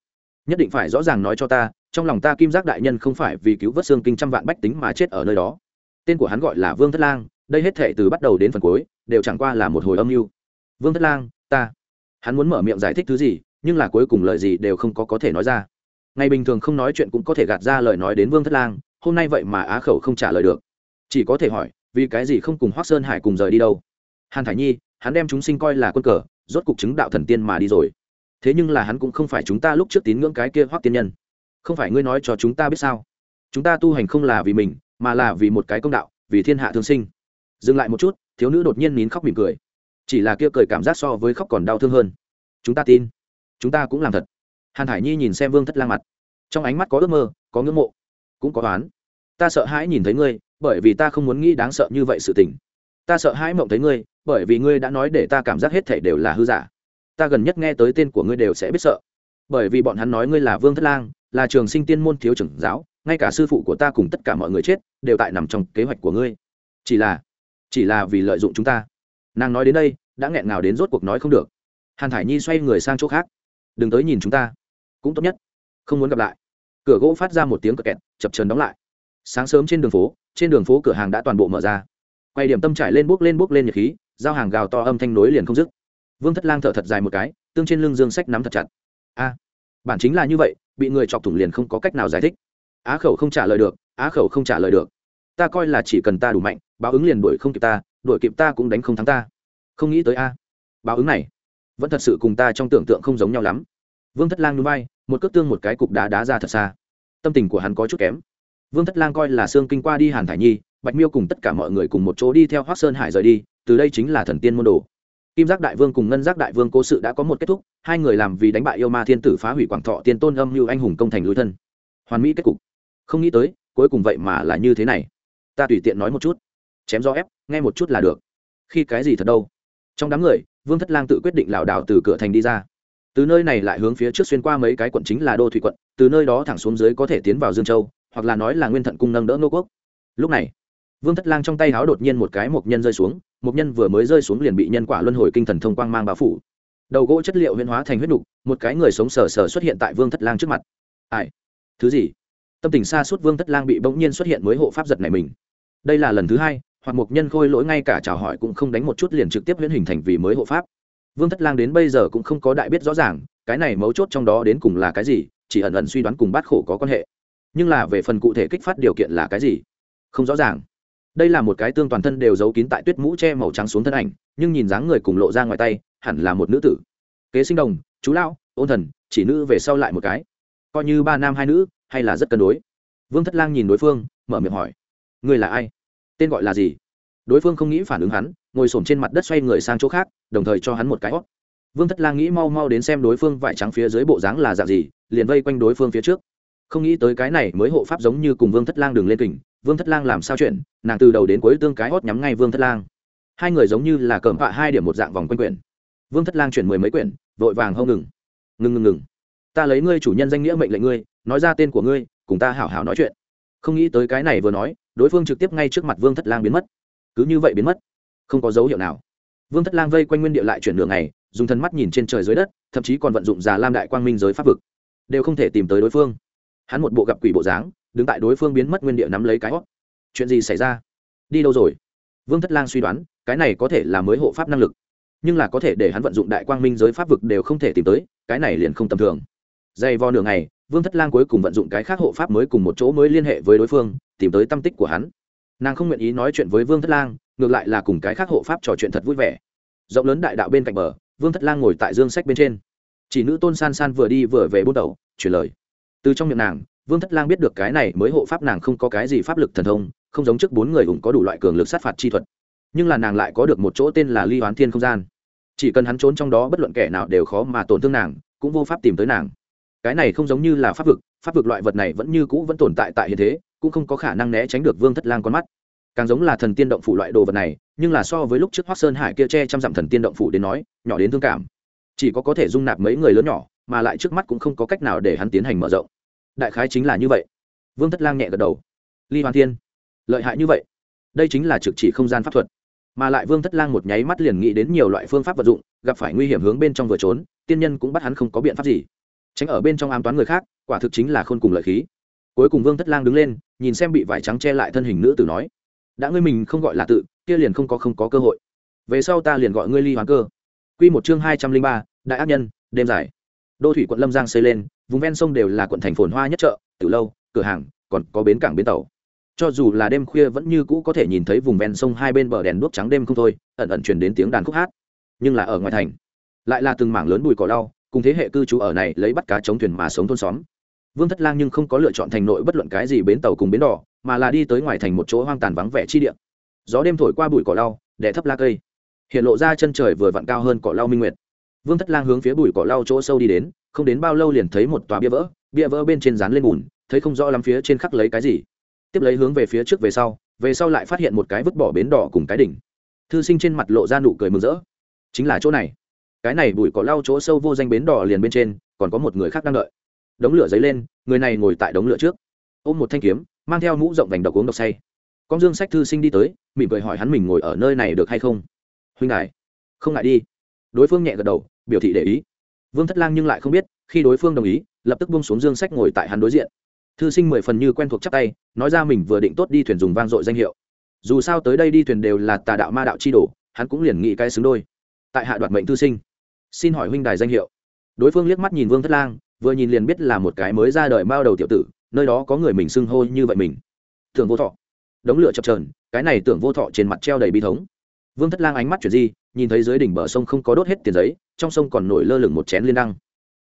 Nhất định phải rõ ràng nói cho ta, trong lòng ta kim giác đại nhân không phải vì cứu vớt xương kinh trăm vạn bách tính mà chết ở nơi đó. Tên của hắn gọi là vương thất lang đây hết thệ từ bắt đầu đến phần cuối, đều chẳng qua là một hồi âm mưu. Vương thất lang, ta. Hắn muốn mở miệng giải thích thứ gì, nhưng là cuối cùng lời gì đều không có có thể nói ra. Ngày bình thường không nói chuyện cũng có thể gạt ra lời nói đến vương thất lang, hôm nay vậy mà á khẩu không trả lời được. Chỉ có thể hỏi, vì cái gì không cùng hoác sơn hải cùng rời đi đâu? Hàn thải nhi, hắn đem chúng sinh coi là quân cờ, rốt cục chứng đạo thần tiên mà đi rồi. Thế nhưng là hắn cũng không phải chúng ta lúc trước tín ngưỡng cái kia hoác tiên nhân. Không phải ngươi nói cho chúng ta biết sao? Chúng ta tu hành không là vì mình, mà là vì một cái công đạo, vì thiên hạ thương sinh dừng lại một chút, thiếu nữ đột nhiên nín khóc mỉm cười. Chỉ là kia cười cảm giác so với khóc còn đau thương hơn. Chúng ta tin. Chúng ta cũng làm thật. Hàn Hải nhi nhìn xem vương thất lang mặt. Trong ánh mắt có ước mơ, có ngưỡng mộ, cũng có oán. Ta sợ hãi nhìn thấy ngươi, bởi vì ta không muốn nghĩ đáng sợ như vậy sự tình. Ta sợ hãi mộng thấy ngươi, bởi vì ngươi đã nói để ta cảm giác hết thể đều là hư giả. Ta gần nhất nghe tới tên của ngươi đều sẽ biết sợ. Bởi vì bọn hắn nói ngươi là vương thất lang, là trường sinh tiên môn thiếu trưởng giáo, ngay cả sư phụ của ta cùng tất cả mọi người chết, đều tại nằm trong kế hoạch của ngươi. Chỉ là chỉ là vì lợi dụng chúng ta. Nàng nói đến đây, đã nghẹn ngào đến rốt cuộc nói không được. Hàn thải nhi xoay người sang chỗ khác. Đừng tới nhìn chúng ta. Cũng tốt nhất. Không muốn gặp lại. Cửa gỗ phát ra một tiếng cờ kẹt, chập trần đóng lại. Sáng sớm trên đường phố, trên đường phố cửa hàng đã toàn bộ mở ra. Quay điểm tâm trải lên bước lên bước lên nhiệt khí, giao hàng gào to âm thanh nối liền không dứt. Vương thất lang thở thật dài một cái, tương trên lưng dương sách nắm thật chặt. A, bản chính là như vậy, bị người chọc thủng liền không có cách nào giải thích. Á khẩu không trả lời được, á khẩu không trả lời được ta coi là chỉ cần ta đủ mạnh, báo ứng liền đuổi không kịp ta, đuổi kịp ta cũng đánh không thắng ta. Không nghĩ tới a. Báo ứng này, vẫn thật sự cùng ta trong tưởng tượng không giống nhau lắm. Vương thất lang núi bay một cước tương một cái cục đá đá ra thật xa. Tâm tình của hắn có chút kém. Vương thất lang coi là sương kinh qua đi hàn thải nhi, bạch miêu cùng tất cả mọi người cùng một chỗ đi theo hoác sơn hải rời đi, từ đây chính là thần tiên môn đồ. Kim giác đại vương cùng ngân giác đại vương cố sự đã có một kết thúc, hai người làm vì đánh bại yêu ma thiên tử phá hủy quảng thọ tiên tôn âm mưu anh hùng công thành lối thân. Hoàn mỹ kết cục. Không nghĩ tới, cuối cùng vậy mà là như thế này ta tùy tiện nói một chút. Chém do ép, nghe một chút là được. Khi cái gì thật đâu? Trong đám người, vương thất lang tự quyết định lảo đảo từ cửa thành đi ra. Từ nơi này lại hướng phía trước xuyên qua mấy cái quận chính là đô thủy quận, từ nơi đó thẳng xuống dưới có thể tiến vào dương châu, hoặc là nói là nguyên thận cung nâng đỡ nô quốc. Lúc này, vương thất lang trong tay háo đột nhiên một cái mộc nhân rơi xuống, mộc nhân vừa mới rơi xuống liền bị nhân quả luân hồi kinh thần thông quang mang bao phủ. Đầu gỗ chất liệu huyễn hóa thành huyết nục, một cái người sống sờ sờ xuất hiện tại vương thất lang trước mặt. Ai? Thứ gì? Tâm tình xa suốt vương thất lang bị bỗng nhiên xuất hiện mới hộ pháp giật này mình. Đây là lần thứ hai hoặc một nhân khôi lỗi ngay cả chào hỏi cũng không đánh một chút liền trực tiếp huyễn hình thành vì mới hộ pháp. Vương thất lang đến bây giờ cũng không có đại biết rõ ràng, cái này mấu chốt trong đó đến cùng là cái gì, chỉ ẩn ẩn suy đoán cùng bát khổ có quan hệ. Nhưng là về phần cụ thể kích phát điều kiện là cái gì? Không rõ ràng. Đây là một cái tương toàn thân đều giấu kín tại tuyết mũ che màu trắng xuống thân ảnh, nhưng nhìn dáng người cùng lộ ra ngoài tay, hẳn là một nữ tử. Kế sinh đồng, chú lão, ôn thần, chỉ nữ về sau lại một cái. Coi như ba nam hai nữ hay là rất cân đối? Vương thất lang nhìn đối phương, mở miệng hỏi. Người là ai? Tên gọi là gì? Đối phương không nghĩ phản ứng hắn, ngồi s trên mặt đất xoay người sang chỗ khác, đồng thời cho hắn một cái hót vương thất lang nghĩ mau mau đến xem đối phương vải trắng phía dưới bộ dáng là dạng gì, liền vây quanh đối phương phía trước. Không nghĩ tới cái này mới hộ pháp giống như cùng vương thất lang đường lên kình, vương thất lang làm sao chuyện, nàng từ đầu đến cuối tương cái hót nhắm ngay vương thất lang. Hai người giống như là cẩm họa hai điểm một dạng vòng quanh quyển. Vương thất lang chuyển mười mấy quyển, vội vàng hông ngừng. Ngừng ngừng ngừng ta lấy ngươi chủ nhân danh nghĩa mệnh lệnh ngươi, nói ra tên của ngươi, cùng ta hảo hảo nói chuyện. Không nghĩ tới cái này vừa nói, đối phương trực tiếp ngay trước mặt vương thất lang biến mất. Cứ như vậy biến mất, không có dấu hiệu nào. Vương thất lang vây quanh nguyên địa lại chuyển đường này dùng thần mắt nhìn trên trời dưới đất, thậm chí còn vận dụng già lam đại quang minh giới pháp vực, đều không thể tìm tới đối phương. Hắn một bộ gặp quỷ bộ dáng, đứng tại đối phương biến mất nguyên địa nắm lấy cái hót chuyện gì xảy ra? Đi đâu rồi? Vương thất lang suy đoán, cái này có thể là mới hộ pháp năng lực, nhưng là có thể để hắn vận dụng đại quang minh giới pháp vực đều không thể tìm tới, cái này liền không tầm thường dày vò nửa ngày, vương thất lang cuối cùng vận dụng cái khác hộ pháp mới cùng một chỗ mới liên hệ với đối phương, tìm tới tâm tích của hắn. Nàng không nguyện ý nói chuyện với vương thất lang, ngược lại là cùng cái khác hộ pháp trò chuyện thật vui vẻ. Rộng lớn đại đạo bên cạnh bờ, vương thất lang ngồi tại dương sách bên trên. Chỉ nữ tôn san san vừa đi vừa về bút đầu truyền lời. Từ trong miệng nàng, vương thất lang biết được cái này mới hộ pháp nàng không có cái gì pháp lực thần thông, không giống trước bốn người hùng có đủ loại cường lực sát phạt chi thuật. Nhưng là nàng lại có được một chỗ tên là ly hoán thiên không gian. Chỉ cần hắn trốn trong đó, bất luận kẻ nào đều khó mà tổn thương nàng, cũng vô pháp tìm tới nàng cái này không giống như là pháp vực pháp vực loại vật này vẫn như cũ vẫn tồn tại tại hiện thế, cũng không có khả năng né tránh được vương thất lang con mắt. Càng giống là thần tiên động phủ loại đồ vật này, nhưng là so với lúc trước hoác sơn hải kia che trăm dặm thần tiên động phủ đến nói, nhỏ đến thương cảm. Chỉ có có thể dung nạp mấy người lớn nhỏ, mà lại trước mắt cũng không có cách nào để hắn tiến hành mở rộng. Đại khái chính là như vậy. Vương thất lang nhẹ gật đầu. Ly hoàn thiên, lợi hại như vậy. Đây chính là trực chỉ không gian pháp thuật. Mà lại vương thất lang một nháy mắt liền nghĩ đến nhiều loại phương pháp vật dụng, gặp phải nguy hiểm hướng bên trong vừa trốn, tiên nhân cũng bắt hắn không có biện pháp gì tránh ở bên trong ám toán người khác, quả thực chính là khôn cùng lợi khí. Cuối cùng vương thất lang đứng lên, nhìn xem bị vải trắng che lại thân hình nữ tử nói, đã ngươi mình không gọi là tự, kia liền không có không có cơ hội. Về sau ta liền gọi ngươi ly hoàng cơ. Q một chương hai trăm linh ba, đại ác nhân, đêm dài. Đô thủy quận lâm giang xây lên, vùng ven sông đều là quận thành phồn hoa nhất chợ từ lâu, cửa hàng, còn có bến cảng bến tàu. Cho dù là đêm khuya vẫn như cũ có thể nhìn thấy vùng ven sông hai bên bờ đèn đuốc trắng đêm không thôi, ẩn ẩn chuyển đến tiếng đàn khúc hát. Nhưng là ở ngoài thành, lại là từng mảng lớn bụi cỏ lau cùng thế hệ cư trú ở này lấy bắt cá chống thuyền mà sống thôn xóm. Vương thất lang nhưng không có lựa chọn thành nội bất luận cái gì bến tàu cùng bến đỏ mà là đi tới ngoài thành một chỗ hoang tàn vắng vẻ chi địa. Gió đêm thổi qua bụi cỏ lau đẻ thấp la cây. Hiện lộ ra chân trời vừa vặn cao hơn cỏ lau minh nguyệt. Vương thất lang hướng phía bụi cỏ lau chỗ sâu đi đến, không đến bao lâu liền thấy một tòa bia vỡ bia vỡ bên trên dán lên bùn, thấy không rõ lắm phía trên khắc lấy cái gì. Tiếp lấy hướng về phía trước về sau về sau lại phát hiện một cái vứt bỏ bến đỏ cùng cái đỉnh. Thư sinh trên mặt lộ ra nụ cười mừng rỡ. Chính là chỗ này cái này bụi cỏ lau chỗ sâu vô danh bến đỏ liền bên trên còn có một người khác đang đợi. Đống lửa dấy lên người này ngồi tại đống lửa trước. Ôm một thanh kiếm mang theo mũ rộng vành độc uống độc say. Con dương sách thư sinh đi tới mỉm cười hỏi hắn mình ngồi ở nơi này được hay không? Huynh ngại, không ngại đi. Đối phương nhẹ gật đầu biểu thị để ý. Vương thất lang nhưng lại không biết khi đối phương đồng ý lập tức buông xuống dương sách ngồi tại hắn đối diện. Thư sinh mười phần như quen thuộc chắc tay nói ra mình vừa định tốt đi thuyền dùng vang dội danh hiệu. Dù sao tới đây đi thuyền đều là tà đạo ma đạo chi đổ hắn cũng liền nghĩ cái xứng đôi. Tại hạ đoạt mệnh thư sinh xin hỏi huynh đài danh hiệu. Đối phương liếc mắt nhìn vương thất lang, vừa nhìn liền biết là một cái mới ra đời mao đầu tiểu tử, nơi đó có người mình xưng hô như vậy mình. Tưởng vô thọ. Đống lửa chập trờn cái này tưởng vô thọ trên mặt treo đầy bi thống. Vương thất lang ánh mắt chuyển di, nhìn thấy dưới đỉnh bờ sông không có đốt hết tiền giấy, trong sông còn nổi lơ lửng một chén liên đăng.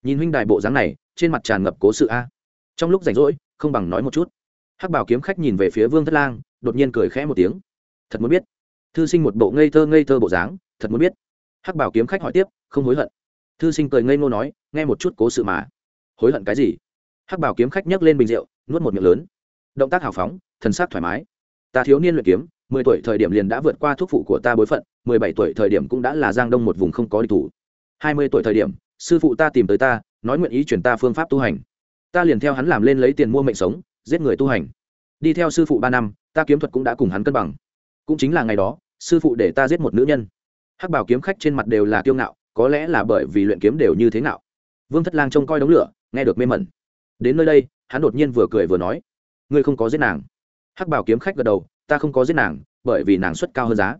Nhìn huynh đài bộ dáng này, trên mặt tràn ngập cố sự a. À. Trong lúc rảnh rỗi, không bằng nói một chút. Hắc bảo kiếm khách nhìn về phía vương thất lang, đột nhiên cười khẽ một tiếng. Thật muốn biết. Thư sinh một bộ ngây thơ ngây thơ bộ dáng, thật muốn biết. Hắc bảo kiếm khách hỏi tiếp không hối hận. Thư sinh cười ngây ngô nói, nghe một chút cố sự mà. Hối hận cái gì? Hắc bảo kiếm khách nhấc lên bình rượu, nuốt một miệng lớn. Động tác hào phóng, thần sắc thoải mái. Ta thiếu niên luyện kiếm, mười tuổi thời điểm liền đã vượt qua thuốc phụ của ta bối phận, mười bảy tuổi thời điểm cũng đã là giang đông một vùng không có địch thủ. Hai mươi tuổi thời điểm, sư phụ ta tìm tới ta, nói nguyện ý chuyển ta phương pháp tu hành. Ta liền theo hắn làm lên lấy tiền mua mệnh sống, giết người tu hành. Đi theo sư phụ ba năm, ta kiếm thuật cũng đã cùng hắn cân bằng. Cũng chính là ngày đó, sư phụ để ta giết một nữ nhân. Hắc bảo kiếm khách trên mặt đều là kiêu ngạo có lẽ là bởi vì luyện kiếm đều như thế nào. Vương thất lang trông coi đống lửa, nghe được mê mẩn. Đến nơi đây, hắn đột nhiên vừa cười vừa nói, ngươi không có giết nàng. Hắc bảo kiếm khách gật đầu, ta không có giết nàng, bởi vì nàng xuất cao hơn giá.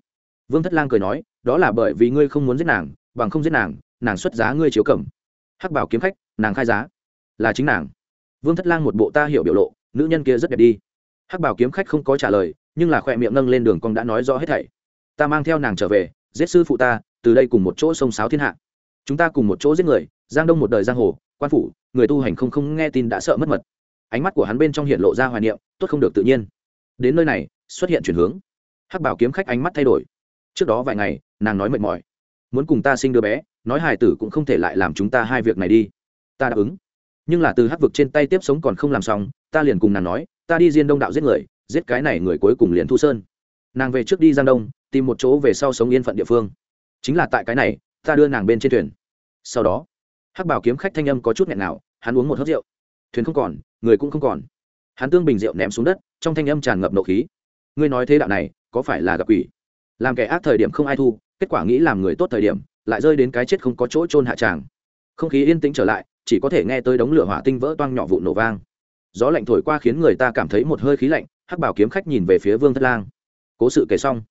Vương thất lang cười nói, đó là bởi vì ngươi không muốn giết nàng, bằng không giết nàng nàng xuất giá ngươi chiếu cẩm. Hắc bảo kiếm khách, nàng khai giá, là chính nàng. Vương thất lang một bộ ta hiểu biểu lộ, nữ nhân kia rất đẹp đi. Hắc bảo kiếm khách không có trả lời, nhưng là khoe miệng nâng lên đường cong đã nói rõ hết thảy. Ta mang theo nàng trở về, giết sư phụ ta từ đây cùng một chỗ sông sáo thiên hạ. Chúng ta cùng một chỗ giết người, giang đông một đời giang hồ, quan phủ, người tu hành không không nghe tin đã sợ mất mật. Ánh mắt của hắn bên trong hiện lộ ra hoài niệm, tốt không được tự nhiên. Đến nơi này, xuất hiện chuyển hướng. Hắc bảo kiếm khách ánh mắt thay đổi. Trước đó vài ngày, nàng nói mệt mỏi. Muốn cùng ta sinh đứa bé, nói hài tử cũng không thể lại làm chúng ta hai việc này đi. Ta đáp ứng. Nhưng là từ hắc vực trên tay tiếp sống còn không làm xong, ta liền cùng nàng nói, ta đi diên đông đạo giết người, giết cái này người cuối cùng liền thu sơn. Nàng về trước đi giang đông, tìm một chỗ về sau sống yên phận địa phương chính là tại cái này, ta đưa nàng bên trên thuyền. Sau đó, hắc bảo kiếm khách thanh âm có chút nghẹn nào hắn uống một hớt rượu. Thuyền không còn, người cũng không còn. Hắn tương bình rượu ném xuống đất, trong thanh âm tràn ngập nộ khí. Ngươi nói thế đạo này, có phải là gặp quỷ? Làm kẻ ác thời điểm không ai thu, kết quả nghĩ làm người tốt thời điểm, lại rơi đến cái chết không có chỗ trôn hạ tràng. Không khí yên tĩnh trở lại, chỉ có thể nghe tới đống lửa hỏa tinh vỡ toang nhỏ vụ nổ vang. Gió lạnh thổi qua khiến người ta cảm thấy một hơi khí lạnh, hắc bảo kiếm khách nhìn về phía vương thất lang. Cố sự kể xong.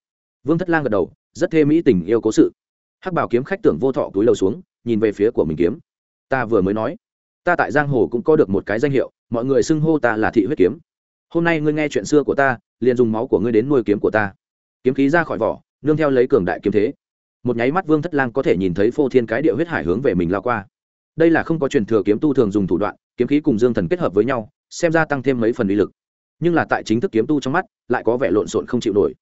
Vương thất lang gật đầu rất thê mỹ tình yêu cố sự. Hắc bảo kiếm khách tưởng vô thọ túi đầu xuống, nhìn về phía của mình kiếm. Ta vừa mới nói, ta tại giang hồ cũng có được một cái danh hiệu, mọi người xưng hô ta là thị huyết kiếm. Hôm nay ngươi nghe chuyện xưa của ta, liền dùng máu của ngươi đến nuôi kiếm của ta. Kiếm khí ra khỏi vỏ, nương theo lấy cường đại kiếm thế. Một nháy mắt vương thất lang có thể nhìn thấy phô thiên cái địa huyết hải hướng về mình lao qua. Đây là không có truyền thừa kiếm tu thường dùng thủ đoạn, kiếm khí cùng dương thần kết hợp với nhau, xem ra tăng thêm mấy phần uy lực. Nhưng là tại chính thức kiếm tu trong mắt, lại có vẻ lộn xộn không chịu nổi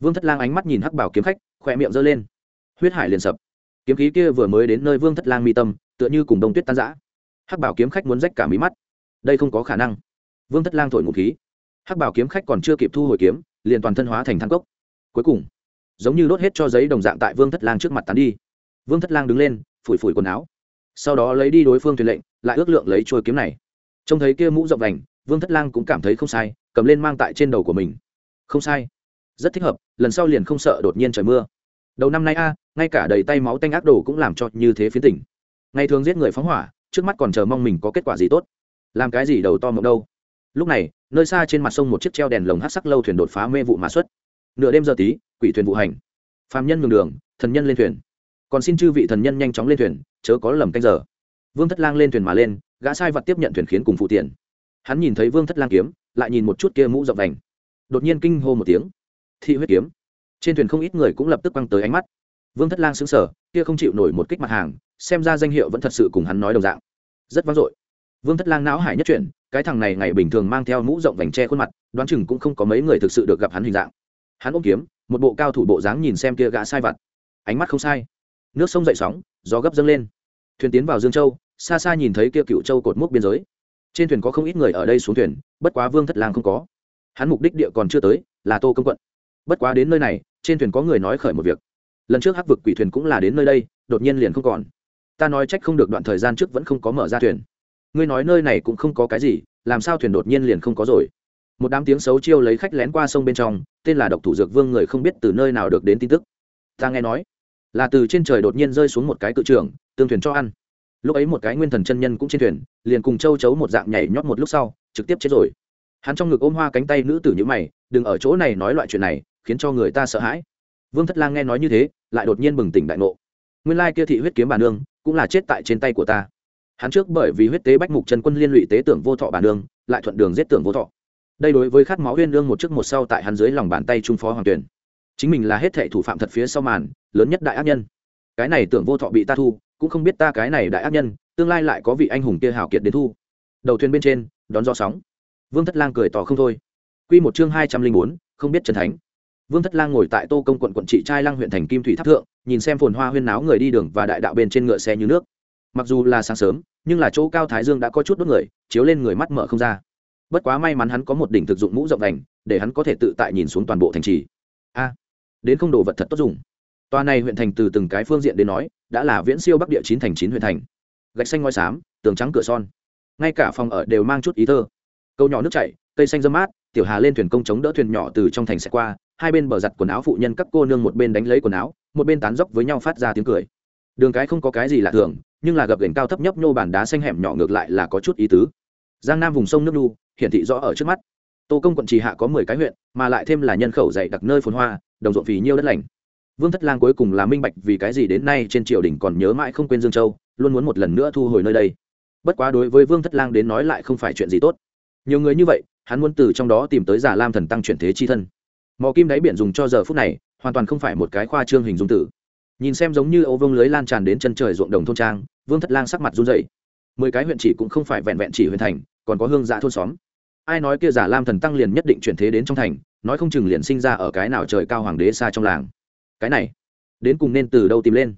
vương thất lang ánh mắt nhìn hắc bảo kiếm khách, khỏe miệng giơ lên. Huyết hải liền sập. Kiếm khí kia vừa mới đến nơi vương thất lang mi tâm, tựa như cùng đông tuyết tan giã hắc bảo kiếm khách muốn rách cả mí mắt. Đây không có khả năng. Vương thất lang thổi ngụ khí. Hắc bảo kiếm khách còn chưa kịp thu hồi kiếm, liền toàn thân hóa thành thang cốc. Cuối cùng, giống như đốt hết cho giấy đồng dạng tại vương thất lang trước mặt tán đi. Vương thất lang đứng lên, phủi phủi quần áo. Sau đó lấy đi đối phương thuyền lệnh, lại ước lượng lấy trôi kiếm này. Trông thấy kia mũ rộng đành vương thất lang cũng cảm thấy không sai, cầm lên mang tại trên đầu của mình. Không sai rất thích hợp, lần sau liền không sợ đột nhiên trời mưa. Đầu năm nay a, ngay cả đầy tay máu tanh ác đồ cũng làm cho như thế phiến tỉnh. Ngày thường giết người phóng hỏa, trước mắt còn chờ mong mình có kết quả gì tốt. Làm cái gì đầu to mộng đâu. Lúc này, nơi xa trên mặt sông một chiếc treo đèn lồng hát sắc lâu thuyền đột phá mê vụ mã xuất. Nửa đêm giờ tí, quỷ thuyền vụ hành. Phàm nhân ngừng đường, thần nhân lên thuyền. Còn xin chư vị thần nhân nhanh chóng lên thuyền, chớ có lầm canh giờ. Vương thất lang lên thuyền mà lên, gã sai vật tiếp nhận thuyền khiến cùng phụ tiền hắn nhìn thấy vương thất lang kiếm, lại nhìn một chút kia mũ rộng đành đột nhiên kinh hô một tiếng thị huyết kiếm. Trên thuyền không ít người cũng lập tức quăng tới ánh mắt. Vương thất lang xứng sở kia không chịu nổi một kích mặt hàng, xem ra danh hiệu vẫn thật sự cùng hắn nói đồng dạng. Rất vang dội. Vương thất lang não hải nhất chuyển, cái thằng này ngày bình thường mang theo mũ rộng vành tre khuôn mặt, đoán chừng cũng không có mấy người thực sự được gặp hắn hình dạng. Hắn ôm kiếm, một bộ cao thủ bộ dáng nhìn xem kia gã sai vặt. Ánh mắt không sai. Nước sông dậy sóng, gió gấp dâng lên. Thuyền tiến vào dương châu, xa xa nhìn thấy kia cựu châu cột mốc biên giới. Trên thuyền có không ít người ở đây xuống thuyền, bất quá vương thất lang không có. Hắn mục đích địa còn chưa tới, là tô công quận bất quá đến nơi này, trên thuyền có người nói khởi một việc. Lần trước hắc vực quỷ thuyền cũng là đến nơi đây, đột nhiên liền không còn. Ta nói trách không được đoạn thời gian trước vẫn không có mở ra thuyền. Ngươi nói nơi này cũng không có cái gì, làm sao thuyền đột nhiên liền không có rồi? Một đám tiếng xấu chiêu lấy khách lén qua sông bên trong, tên là độc thủ dược vương người không biết từ nơi nào được đến tin tức. Ta nghe nói, là từ trên trời đột nhiên rơi xuống một cái cự trường tương thuyền cho ăn. Lúc ấy một cái nguyên thần chân nhân cũng trên thuyền, liền cùng châu chấu một dạng nhảy nhót một lúc sau, trực tiếp chết rồi. Hắn trong ngực ôm hoa cánh tay nữ tử như mày, đừng ở chỗ này nói loại chuyện này khiến cho người ta sợ hãi. Vương thất lang nghe nói như thế, lại đột nhiên bừng tỉnh đại ngộ. Nguyên lai kia thị huyết kiếm bà nương cũng là chết tại trên tay của ta. Hắn trước bởi vì huyết tế bách mục chân quân liên lụy tế tưởng vô thọ bà nương, lại thuận đường giết tưởng vô thọ. Đây đối với khát máu huyên lương một trước một sau tại hắn dưới lòng bàn tay trung phó hoàng tuyển. Chính mình là hết thệ thủ phạm thật phía sau màn, lớn nhất đại ác nhân. Cái này tưởng vô thọ bị ta thu, cũng không biết ta cái này đại ác nhân, tương lai lại có vị anh hùng kia hảo kiệt đến thu. Đầu thuyền bên trên, đón do sóng. Vương thất lang cười tỏ không thôi. Quy một chương hai trăm linh bốn, không biết trần thánh vương thất lang ngồi tại tô công quận quận trị trai lăng huyện thành kim thủy tháp thượng, nhìn xem phồn hoa huyên náo người đi đường và đại đạo bên trên ngựa xe như nước. Mặc dù là sáng sớm, nhưng là chỗ cao thái dương đã có chút đốt người, chiếu lên người mắt mở không ra. Bất quá may mắn hắn có một đỉnh thực dụng mũ rộng đành, để hắn có thể tự tại nhìn xuống toàn bộ thành trì. A, đến không đồ vật thật tốt dùng. Tòa này huyện thành từ từng cái phương diện đến nói, đã là viễn siêu bắc địa chín thành chín huyện thành. Gạch xanh ngói xám, tường trắng cửa son. Ngay cả phòng ở đều mang chút ý thơ. Câu nhỏ nước chảy, cây xanh dâm mát, tiểu hà lên thuyền công chống đỡ thuyền nhỏ từ trong thành xe qua hai bên bờ giặt quần áo phụ nhân các cô nương một bên đánh lấy quần áo, một bên tán dốc với nhau phát ra tiếng cười. Đường cái không có cái gì lạ thường, nhưng là gập gành cao thấp nhấp nhô bàn đá xanh hẻm nhỏ ngược lại là có chút ý tứ. Giang nam vùng sông nước nu hiển thị rõ ở trước mắt. Tô công quận trì hạ có mười cái huyện, mà lại thêm là nhân khẩu dày đặc nơi phồn hoa, đồng ruộng phì nhiêu đất lành. Vương thất lang cuối cùng là minh bạch vì cái gì đến nay trên triều đình còn nhớ mãi không quên dương châu, luôn muốn một lần nữa thu hồi nơi đây. Bất quá đối với vương thất lang đến nói lại không phải chuyện gì tốt. Nhiều người như vậy, hắn muốn từ trong đó tìm tới giả lam thần tăng chuyển thế chi thân mò kim đáy biển dùng cho giờ phút này, hoàn toàn không phải một cái khoa trương hình dung tử. Nhìn xem giống như ấu vông lưới lan tràn đến chân trời ruộng đồng thôn trang, vương thất lang sắc mặt run dậy mười cái huyện chỉ cũng không phải vẹn vẹn chỉ huyện thành, còn có hương dạ thôn xóm. Ai nói kia giả lam thần tăng liền nhất định chuyển thế đến trong thành, nói không chừng liền sinh ra ở cái nào trời cao hoàng đế xa trong làng. Cái này, đến cùng nên từ đâu tìm lên?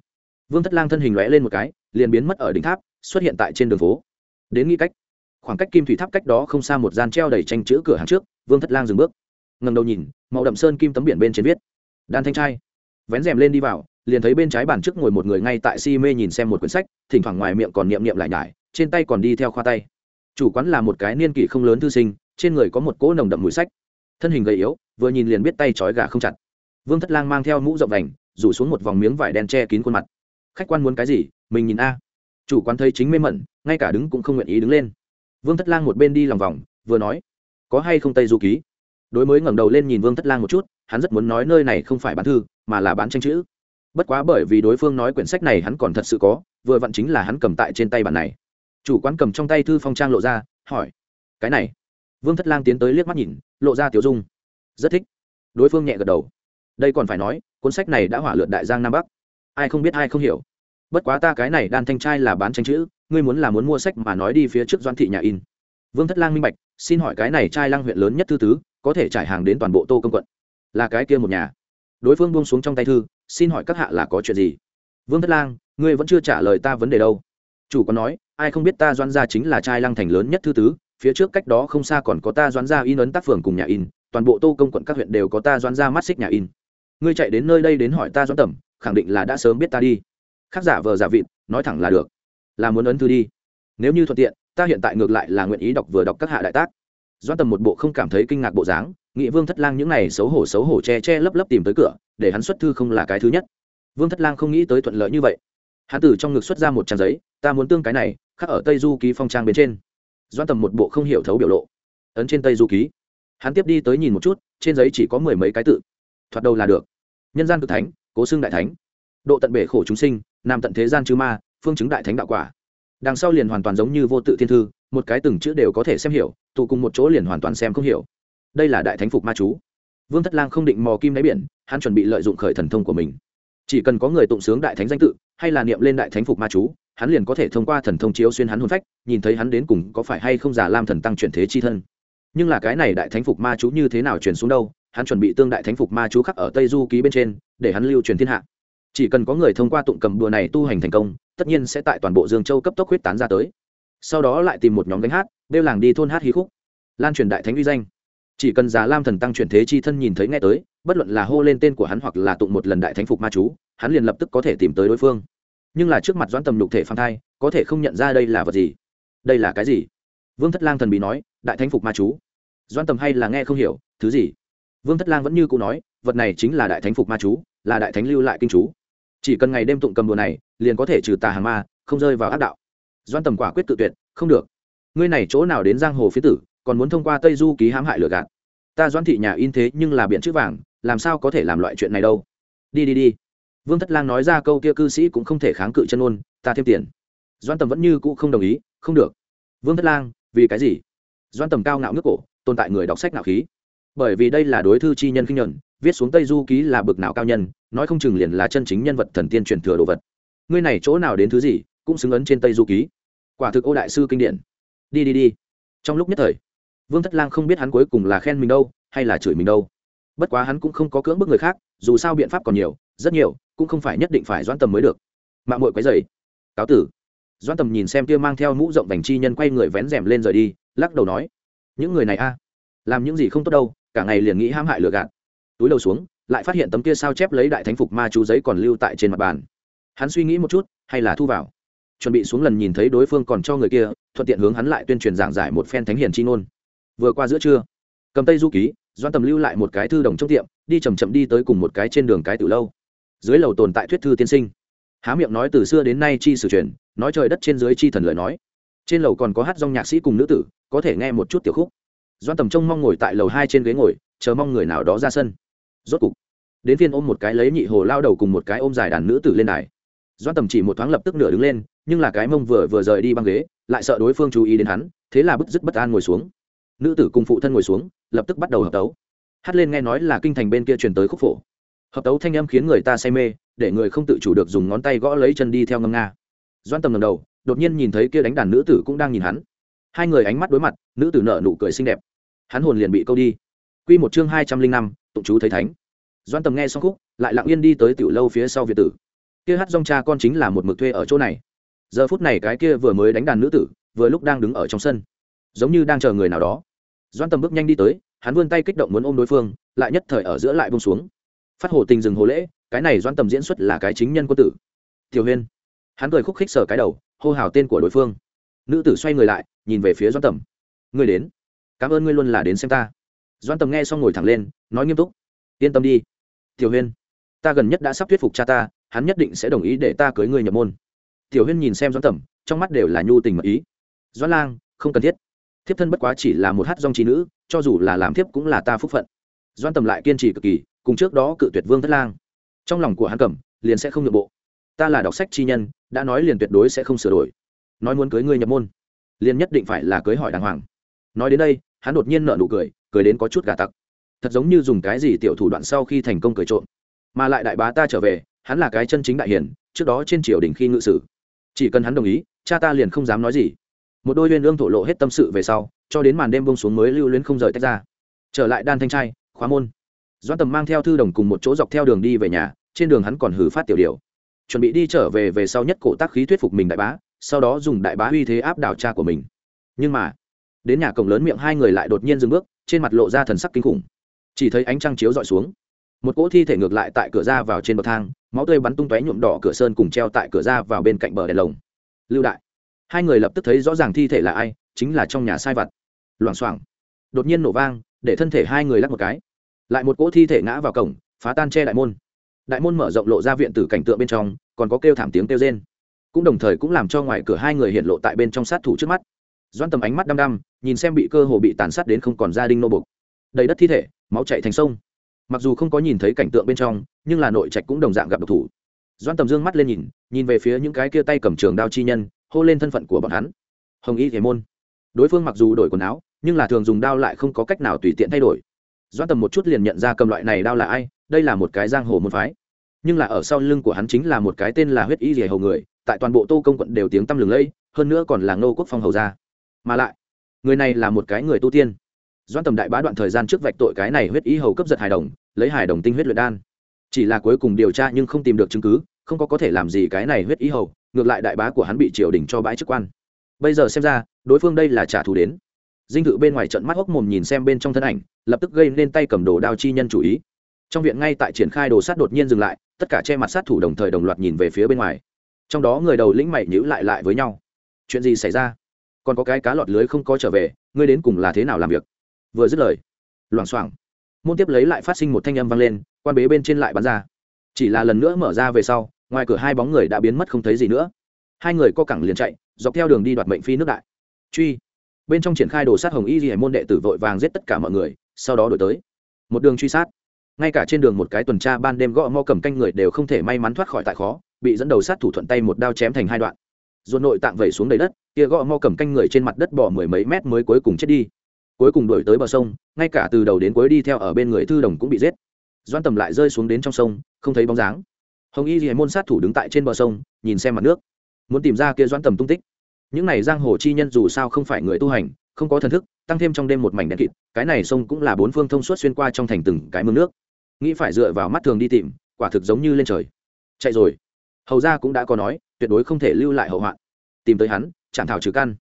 Vương thất lang thân hình lóe lên một cái, liền biến mất ở đỉnh tháp, xuất hiện tại trên đường phố. Đến nghĩ cách. Khoảng cách kim thủy tháp cách đó không xa một gian treo đầy tranh chữ cửa hàng trước, vương thất lang dừng bước ngầm đầu nhìn, màu đậm sơn kim tấm biển bên trên viết, đan thanh trai. Vén rèm lên đi vào, liền thấy bên trái bàn trước ngồi một người ngay tại si mê nhìn xem một quyển sách, thỉnh thoảng ngoài miệng còn niệm niệm lại nhải, trên tay còn đi theo khoa tay. Chủ quán là một cái niên kỷ không lớn thư sinh, trên người có một cỗ nồng đậm mùi sách. Thân hình gầy yếu, vừa nhìn liền biết tay trói gà không chặt. Vương thất lang mang theo mũ rộng đành rủ xuống một vòng miếng vải đen che kín khuôn mặt. Khách quan muốn cái gì, mình nhìn a. Chủ quán thấy chính mê mẩn, ngay cả đứng cũng không nguyện ý đứng lên. Vương thất lang một bên đi lòng vòng, vừa nói, có hay không tây du ký? Đối mới ngẩng đầu lên nhìn vương thất lang một chút, hắn rất muốn nói nơi này không phải bán thư, mà là bán tranh chữ. Bất quá bởi vì đối phương nói quyển sách này hắn còn thật sự có, vừa vặn chính là hắn cầm tại trên tay bản này. Chủ quán cầm trong tay thư phong trang lộ ra, hỏi, cái này? Vương thất lang tiến tới liếc mắt nhìn, lộ ra tiểu dung. Rất thích. Đối phương nhẹ gật đầu. Đây còn phải nói, cuốn sách này đã hỏa lượn đại giang nam bắc. Ai không biết ai không hiểu. Bất quá ta cái này đan thanh trai là bán tranh chữ, ngươi muốn là muốn mua sách mà nói đi phía trước doan thị nhà in vương thất lang minh bạch, xin hỏi cái này trai lang huyện lớn nhất thư tứ có thể trải hàng đến toàn bộ tô công quận. Là cái kia một nhà. Đối phương buông xuống trong tay thư, xin hỏi các hạ là có chuyện gì? Vương thất lang, ngươi vẫn chưa trả lời ta vấn đề đâu. Chủ có nói, ai không biết ta Doãn gia chính là trai lăng thành lớn nhất thư tứ, phía trước cách đó không xa còn có ta Doãn gia in ấn tác phường cùng nhà in, toàn bộ tô công quận các huyện đều có ta Doãn gia mắt xích nhà in. Ngươi chạy đến nơi đây đến hỏi ta Doãn tẩm, khẳng định là đã sớm biết ta đi. Khác giả vờ giả vịt, nói thẳng là được. Là muốn ấn thư đi. Nếu như thuận tiện, ta hiện tại ngược lại là nguyện ý đọc vừa đọc các hạ đại tác doan tầm một bộ không cảm thấy kinh ngạc bộ dáng, nghị vương thất lang những này xấu hổ xấu hổ che che lấp lấp tìm tới cửa, để hắn xuất thư không là cái thứ nhất. Vương thất lang không nghĩ tới thuận lợi như vậy. Hắn từ trong ngực xuất ra một trang giấy, ta muốn tương cái này, khắc ở tây du ký phong trang bên trên. Doan tầm một bộ không hiểu thấu biểu lộ. Ấn trên tây du ký. Hắn tiếp đi tới nhìn một chút, trên giấy chỉ có mười mấy cái tự. Thoạt đầu là được. Nhân gian cực thánh, cố xưng đại thánh. Độ tận bể khổ chúng sinh, nam tận thế gian chứ ma, phương chứng đại thánh đạo quả. Đằng sau liền hoàn toàn giống như vô tự thiên thư một cái từng chữ đều có thể xem hiểu, tụ cùng một chỗ liền hoàn toàn xem không hiểu. Đây là đại thánh phục ma chú. Vương thất lang không định mò kim đáy biển, hắn chuẩn bị lợi dụng khởi thần thông của mình. Chỉ cần có người tụng sướng đại thánh danh tự, hay là niệm lên đại thánh phục ma chú, hắn liền có thể thông qua thần thông chiếu xuyên hắn hôn phách, nhìn thấy hắn đến cùng có phải hay không giả lam thần tăng chuyển thế chi thân. Nhưng là cái này đại thánh phục ma chú như thế nào chuyển xuống đâu, hắn chuẩn bị tương đại thánh phục ma chú khắc ở tây du ký bên trên, để hắn lưu truyền thiên hạ. Chỉ cần có người thông qua tụng cầm đùa này tu hành thành công, tất nhiên sẽ tại toàn bộ dương châu cấp tốc huyết tán ra tới sau đó lại tìm một nhóm gánh hát đeo làng đi thôn hát hí khúc. Lan truyền đại thánh uy danh. Chỉ cần già lam thần tăng chuyển thế chi thân nhìn thấy nghe tới, bất luận là hô lên tên của hắn hoặc là tụng một lần đại thánh phục ma chú, hắn liền lập tức có thể tìm tới đối phương. Nhưng là trước mặt doãn tầm lục thể phan thai, có thể không nhận ra đây là vật gì? Đây là cái gì? Vương thất lang thần bí nói, đại thánh phục ma chú. Doãn tầm hay là nghe không hiểu, thứ gì? Vương thất lang vẫn như cũ nói, vật này chính là đại thánh phục ma chú, là đại thánh lưu lại kinh chú. Chỉ cần ngày đêm tụng cầm đùa này, liền có thể trừ tà hàng ma, không rơi vào ác đạo doan tầm quả quyết tự tuyệt, không được. Ngươi này chỗ nào đến giang hồ phía tử, còn muốn thông qua tây du ký hãm hại lừa gạt. Ta doan thị nhà in thế nhưng là biện chữ vàng, làm sao có thể làm loại chuyện này đâu? Đi đi đi. Vương thất lang nói ra câu kia cư sĩ cũng không thể kháng cự chân ôn, ta thêm tiền. Doan tầm vẫn như cũ không đồng ý, không được. Vương thất lang, vì cái gì? Doan tầm cao ngạo nước cổ, tồn tại người đọc sách ngạo khí. Bởi vì đây là đối thư chi nhân kinh nhuận, viết xuống tây du ký là bực nào cao nhân, nói không chừng liền là chân chính nhân vật thần tiên truyền thừa đồ vật. Ngươi này chỗ nào đến thứ gì cũng xứng ấn trên tây du ký. Quả thực ô đại sư kinh điển. Đi đi đi. Trong lúc nhất thời, vương thất lang không biết hắn cuối cùng là khen mình đâu, hay là chửi mình đâu. Bất quá hắn cũng không có cưỡng bức người khác, dù sao biện pháp còn nhiều, rất nhiều, cũng không phải nhất định phải doãn tầm mới được. Mạng mội quấy dày cáo tử. Doãn tầm nhìn xem kia mang theo mũ rộng vành chi nhân quay người vén rèm lên rời đi, lắc đầu nói, những người này a, làm những gì không tốt đâu, cả ngày liền nghĩ hãm hại lừa gạt. Túi đầu xuống, lại phát hiện tấm kia sao chép lấy đại thánh phục ma chú giấy còn lưu tại trên mặt bàn. Hắn suy nghĩ một chút, hay là thu vào chuẩn bị xuống lần nhìn thấy đối phương còn cho người kia, thuận tiện hướng hắn lại tuyên truyền giảng giải một phen thánh hiền chi ngôn. Vừa qua giữa trưa, cầm tây du ký doan tầm lưu lại một cái thư đồng trong tiệm, đi chầm chậm đi tới cùng một cái trên đường cái từ lâu. Dưới lầu tồn tại thuyết thư tiên sinh. Há miệng nói từ xưa đến nay chi sử truyền, nói trời đất trên dưới chi thần lời nói. Trên lầu còn có hát dòng nhạc sĩ cùng nữ tử, có thể nghe một chút tiểu khúc. Doan tầm trông mong ngồi tại lầu hai trên ghế ngồi, chờ mong người nào đó ra sân. Rốt cục, đến phiên ôm một cái lấy nhị hồ lao đầu cùng một cái ôm dài đàn nữ tử lên đài. Doan tầm chỉ một thoáng lập tức nửa đứng lên nhưng là cái mông vừa vừa rời đi băng ghế, lại sợ đối phương chú ý đến hắn, thế là bứt dứt bất an ngồi xuống. Nữ tử cùng phụ thân ngồi xuống, lập tức bắt đầu hợp tấu. Hát lên nghe nói là kinh thành bên kia truyền tới khúc phổ. Hợp tấu thanh âm khiến người ta say mê, để người không tự chủ được dùng ngón tay gõ lấy chân đi theo ngâm nga. Doan tầm ngầm đầu, đột nhiên nhìn thấy kia đánh đàn nữ tử cũng đang nhìn hắn. Hai người ánh mắt đối mặt, nữ tử nợ nụ cười xinh đẹp. Hắn hồn liền bị câu đi. Q một chương hai trăm linh năm, tụng chú thấy thánh. Doan tầm nghe xong khúc, lại lặng yên đi tới tiểu lâu phía sau việt tử. Kia hát dong cha con chính là một mực thuê ở chỗ này giờ phút này cái kia vừa mới đánh đàn nữ tử, vừa lúc đang đứng ở trong sân. Giống như đang chờ người nào đó. Doan tầm bước nhanh đi tới, hắn vươn tay kích động muốn ôm đối phương, lại nhất thời ở giữa lại bông xuống. Phát hồ tình dừng hồ lễ, cái này doan tầm diễn xuất là cái chính nhân quân tử. Tiểu huyên. Hắn cười khúc khích sờ cái đầu, hô hào tên của đối phương. Nữ tử xoay người lại, nhìn về phía doan tầm ngươi đến. Cảm ơn ngươi luôn là đến xem ta. Doan tầm nghe xong ngồi thẳng lên, nói nghiêm túc. Yên tâm đi. Tiểu huyên. Ta gần nhất đã sắp thuyết phục cha ta, hắn nhất định sẽ đồng ý để ta cưới ngươi nhập môn tiểu huyên nhìn xem Doãn tầm trong mắt đều là nhu tình mật ý. Doãn lang, không cần thiết. Thiếp thân bất quá chỉ là một hát dòng trí nữ, cho dù là làm thiếp cũng là ta phúc phận. Doãn tầm lại kiên trì cực kỳ, cùng trước đó cự tuyệt vương thất lang. Trong lòng của hắn cẩm liền sẽ không nhượng bộ. Ta là đọc sách chi nhân, đã nói liền tuyệt đối sẽ không sửa đổi. Nói muốn cưới ngươi nhập môn, liền nhất định phải là cưới hỏi đàng hoàng. Nói đến đây, hắn đột nhiên nợ nụ cười cười đến có chút gà tặc. Thật giống như dùng cái gì tiểu thủ đoạn sau khi thành công cười trộm. Mà lại đại bá ta trở về, hắn là cái chân chính đại hiền, trước đó trên triều đình khi ngự sử chỉ cần hắn đồng ý, cha ta liền không dám nói gì. Một đôi uyên ương thổ lộ hết tâm sự về sau, cho đến màn đêm bông xuống mới lưu luyến không rời tách ra. Trở lại đan thanh trai, khóa môn. Doan tầm mang theo thư đồng cùng một chỗ dọc theo đường đi về nhà, trên đường hắn còn hử phát tiểu điều chuẩn bị đi trở về về sau nhất cổ tác khí thuyết phục mình đại bá, sau đó dùng đại bá uy thế áp đảo cha của mình. Nhưng mà, đến nhà cổng lớn miệng hai người lại đột nhiên dừng bước, trên mặt lộ ra thần sắc kinh khủng. Chỉ thấy ánh trăng chiếu dọi xuống một cỗ thi thể ngược lại tại cửa ra vào trên bậc thang, máu tươi bắn tung tóe nhuộm đỏ cửa sơn cùng treo tại cửa ra vào bên cạnh bờ đèn lồng. Lưu đại, hai người lập tức thấy rõ ràng thi thể là ai, chính là trong nhà sai vặt. Loảng xoảng, đột nhiên nổ vang, để thân thể hai người lắc một cái. Lại một cỗ thi thể ngã vào cổng, phá tan che đại môn. Đại môn mở rộng lộ ra viện tử cảnh tượng bên trong, còn có kêu thảm tiếng kêu rên. Cũng đồng thời cũng làm cho ngoài cửa hai người hiện lộ tại bên trong sát thủ trước mắt. Doan tầm ánh mắt đăm đăm, nhìn xem bị cơ hồ bị tàn sát đến không còn gia đình nô bục đầy đất thi thể, máu chạy thành sông mặc dù không có nhìn thấy cảnh tượng bên trong, nhưng là nội trạch cũng đồng dạng gặp độc thủ. Doan tầm dương mắt lên nhìn nhìn về phía những cái kia tay cầm trường đao chi nhân, hô lên thân phận của bọn hắn. Hồng y thế môn. Đối phương mặc dù đổi quần áo, nhưng là thường dùng đao lại không có cách nào tùy tiện thay đổi. Doan tầm một chút liền nhận ra cầm loại này đao là ai, đây là một cái giang hồ môn phái. Nhưng là ở sau lưng của hắn chính là một cái tên là huyết y rìa hầu người, tại toàn bộ tô công quận đều tiếng tăm lừng lẫy, hơn nữa còn là ngô quốc phong hầu gia. Mà lại, người này là một cái người tu tiên doan tầm đại bá đoạn thời gian trước vạch tội cái này huyết ý hầu cấp giật hài đồng, lấy hài đồng tinh huyết luyện đan. Chỉ là cuối cùng điều tra nhưng không tìm được chứng cứ, không có có thể làm gì cái này huyết ý hầu, ngược lại đại bá của hắn bị triều đình cho bãi chức quan. Bây giờ xem ra, đối phương đây là trả thù đến. Dinh thự bên ngoài trận mắt hốc mồm nhìn xem bên trong thân ảnh, lập tức gây nên tay cầm đồ đao chi nhân chủ ý. Trong viện ngay tại triển khai đồ sát đột nhiên dừng lại, tất cả che mặt sát thủ đồng thời đồng loạt nhìn về phía bên ngoài. Trong đó người đầu lĩnh mày nhữ lại lại với nhau. Chuyện gì xảy ra? Còn có cái cá lọt lưới không có trở về, ngươi đến cùng là thế nào làm việc? Vừa dứt lời, loảng xoảng, môn tiếp lấy lại phát sinh một thanh âm vang lên, quan bế bên trên lại bắn ra. Chỉ là lần nữa mở ra về sau, ngoài cửa hai bóng người đã biến mất không thấy gì nữa. Hai người co cẳng liền chạy, dọc theo đường đi đoạt mệnh phi nước đại. Truy. Bên trong triển khai đồ sát hồng y di hải môn đệ tử vội vàng giết tất cả mọi người, sau đó đổi tới. Một đường truy sát. Ngay cả trên đường một cái tuần tra ban đêm gõ mo cầm canh người đều không thể may mắn thoát khỏi tại khó, bị dẫn đầu sát thủ thuận tay một đao chém thành hai đoạn. Ruột nội tạng vẩy xuống đầy đất, kia gõ mo cầm canh người trên mặt đất bỏ mười mấy mét mới cuối cùng chết đi cuối cùng đuổi tới bờ sông, ngay cả từ đầu đến cuối đi theo ở bên người thư đồng cũng bị giết. Doan tầm lại rơi xuống đến trong sông, không thấy bóng dáng. Hồng y thì môn sát thủ đứng tại trên bờ sông, nhìn xem mặt nước. Muốn tìm ra kia doan tầm tung tích. Những này giang hồ chi nhân dù sao không phải người tu hành, không có thần thức, tăng thêm trong đêm một mảnh đèn kịt, cái này sông cũng là bốn phương thông suốt xuyên qua trong thành từng cái mương nước. Nghĩ phải dựa vào mắt thường đi tìm, quả thực giống như lên trời. Chạy rồi. Hầu ra cũng đã có nói, tuyệt đối không thể lưu lại hậu hoạn. Tìm tới hắn chạm thảo trừ căn.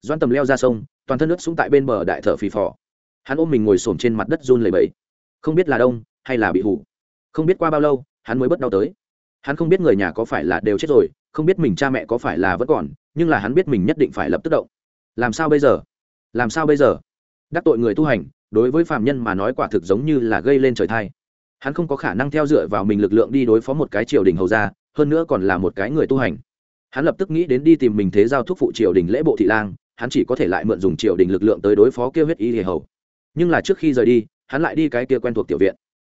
Doan tầm leo ra sông toàn thân nước sũng tại bên bờ đại thở phì phò. Hắn ôm mình ngồi xổm trên mặt đất run lầy bẫy không biết là đông, hay là bị hủ. Không biết qua bao lâu, hắn mới bất đau tới. Hắn không biết người nhà có phải là đều chết rồi, không biết mình cha mẹ có phải là vẫn còn, nhưng là hắn biết mình nhất định phải lập tức động. Làm sao bây giờ? Làm sao bây giờ? Đắc tội người tu hành, đối với phạm nhân mà nói quả thực giống như là gây lên trời thai. Hắn không có khả năng theo dựa vào mình lực lượng đi đối phó một cái triều đình hầu ra hơn nữa còn là một cái người tu hành. Hắn lập tức nghĩ đến đi tìm mình thế giao thúc phụ triều đình lễ bộ thị lang hắn chỉ có thể lại mượn dùng triều đình lực lượng tới đối phó kêu huyết y hề hầu. Nhưng là trước khi rời đi, hắn lại đi cái kia quen thuộc tiểu viện.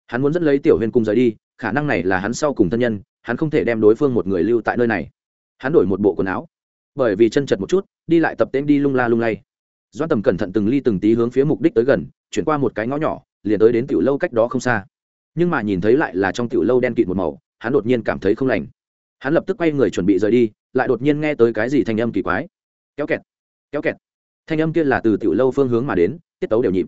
Hắn muốn dẫn lấy tiểu huyên cùng rời đi, khả năng này là hắn sau cùng thân nhân, hắn không thể đem đối phương một người lưu tại nơi này. Hắn đổi một bộ quần áo. Bởi vì chân chật một chút, đi lại tập tên đi lung la lung lay. Doan tầm cẩn thận từng ly từng tí hướng phía mục đích tới gần, chuyển qua một cái ngõ nhỏ, liền tới đến tiểu lâu cách đó không xa. Nhưng mà nhìn thấy lại là trong tiểu lâu đen kịt một màu, hắn đột nhiên cảm thấy không lành. Hắn lập tức quay người chuẩn bị rời đi, lại đột nhiên nghe tới cái gì thanh âm kỳ quái. Kéo kẹt kéo kẹt. Thanh âm kia là từ tiểu lâu phương hướng mà đến, tiết tấu đều nhịp.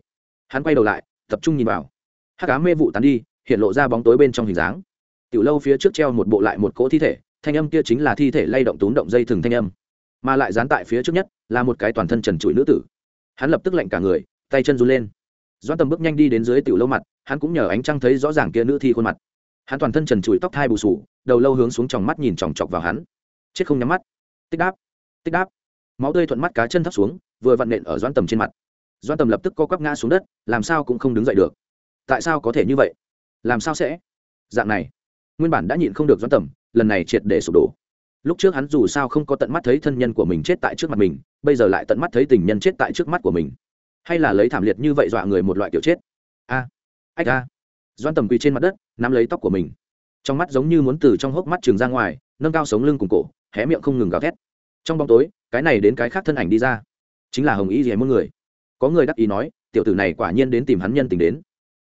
Hắn quay đầu lại, tập trung nhìn vào. Hát cá mê vụ tán đi, hiện lộ ra bóng tối bên trong hình dáng. Tiểu lâu phía trước treo một bộ lại một cỗ thi thể, thanh âm kia chính là thi thể lay động tún động dây thừng thanh âm. Mà lại dán tại phía trước nhất, là một cái toàn thân trần trụi nữ tử. Hắn lập tức lạnh cả người, tay chân run lên. Doan tầm bước nhanh đi đến dưới tiểu lâu mặt, hắn cũng nhờ ánh trăng thấy rõ ràng kia nữ thi khuôn mặt. Hắn toàn thân trần trụi tóc thai bù sù, đầu lâu hướng xuống tròng mắt nhìn chòng chọc vào hắn. Chết không nhắm mắt. Tích đáp tích đáp máu tươi thuận mắt cá chân thấp xuống, vừa vặn nện ở doan tầm trên mặt. Doan tầm lập tức co quắp ngã xuống đất, làm sao cũng không đứng dậy được. Tại sao có thể như vậy? Làm sao sẽ? Dạng này, nguyên bản đã nhịn không được doan tầm, lần này triệt để sụp đổ. Lúc trước hắn dù sao không có tận mắt thấy thân nhân của mình chết tại trước mặt mình, bây giờ lại tận mắt thấy tình nhân chết tại trước mắt của mình. Hay là lấy thảm liệt như vậy dọa người một loại kiểu chết? A, ách a. Doan tầm quỳ trên mặt đất, nắm lấy tóc của mình. Trong mắt giống như muốn từ trong hốc mắt trường ra ngoài, nâng cao sống lưng cùng cổ, hé miệng không ngừng gào thét trong bóng tối, cái này đến cái khác thân ảnh đi ra. Chính là hồng y rẻ muôn người. Có người đắc ý nói, tiểu tử này quả nhiên đến tìm hắn nhân tình đến.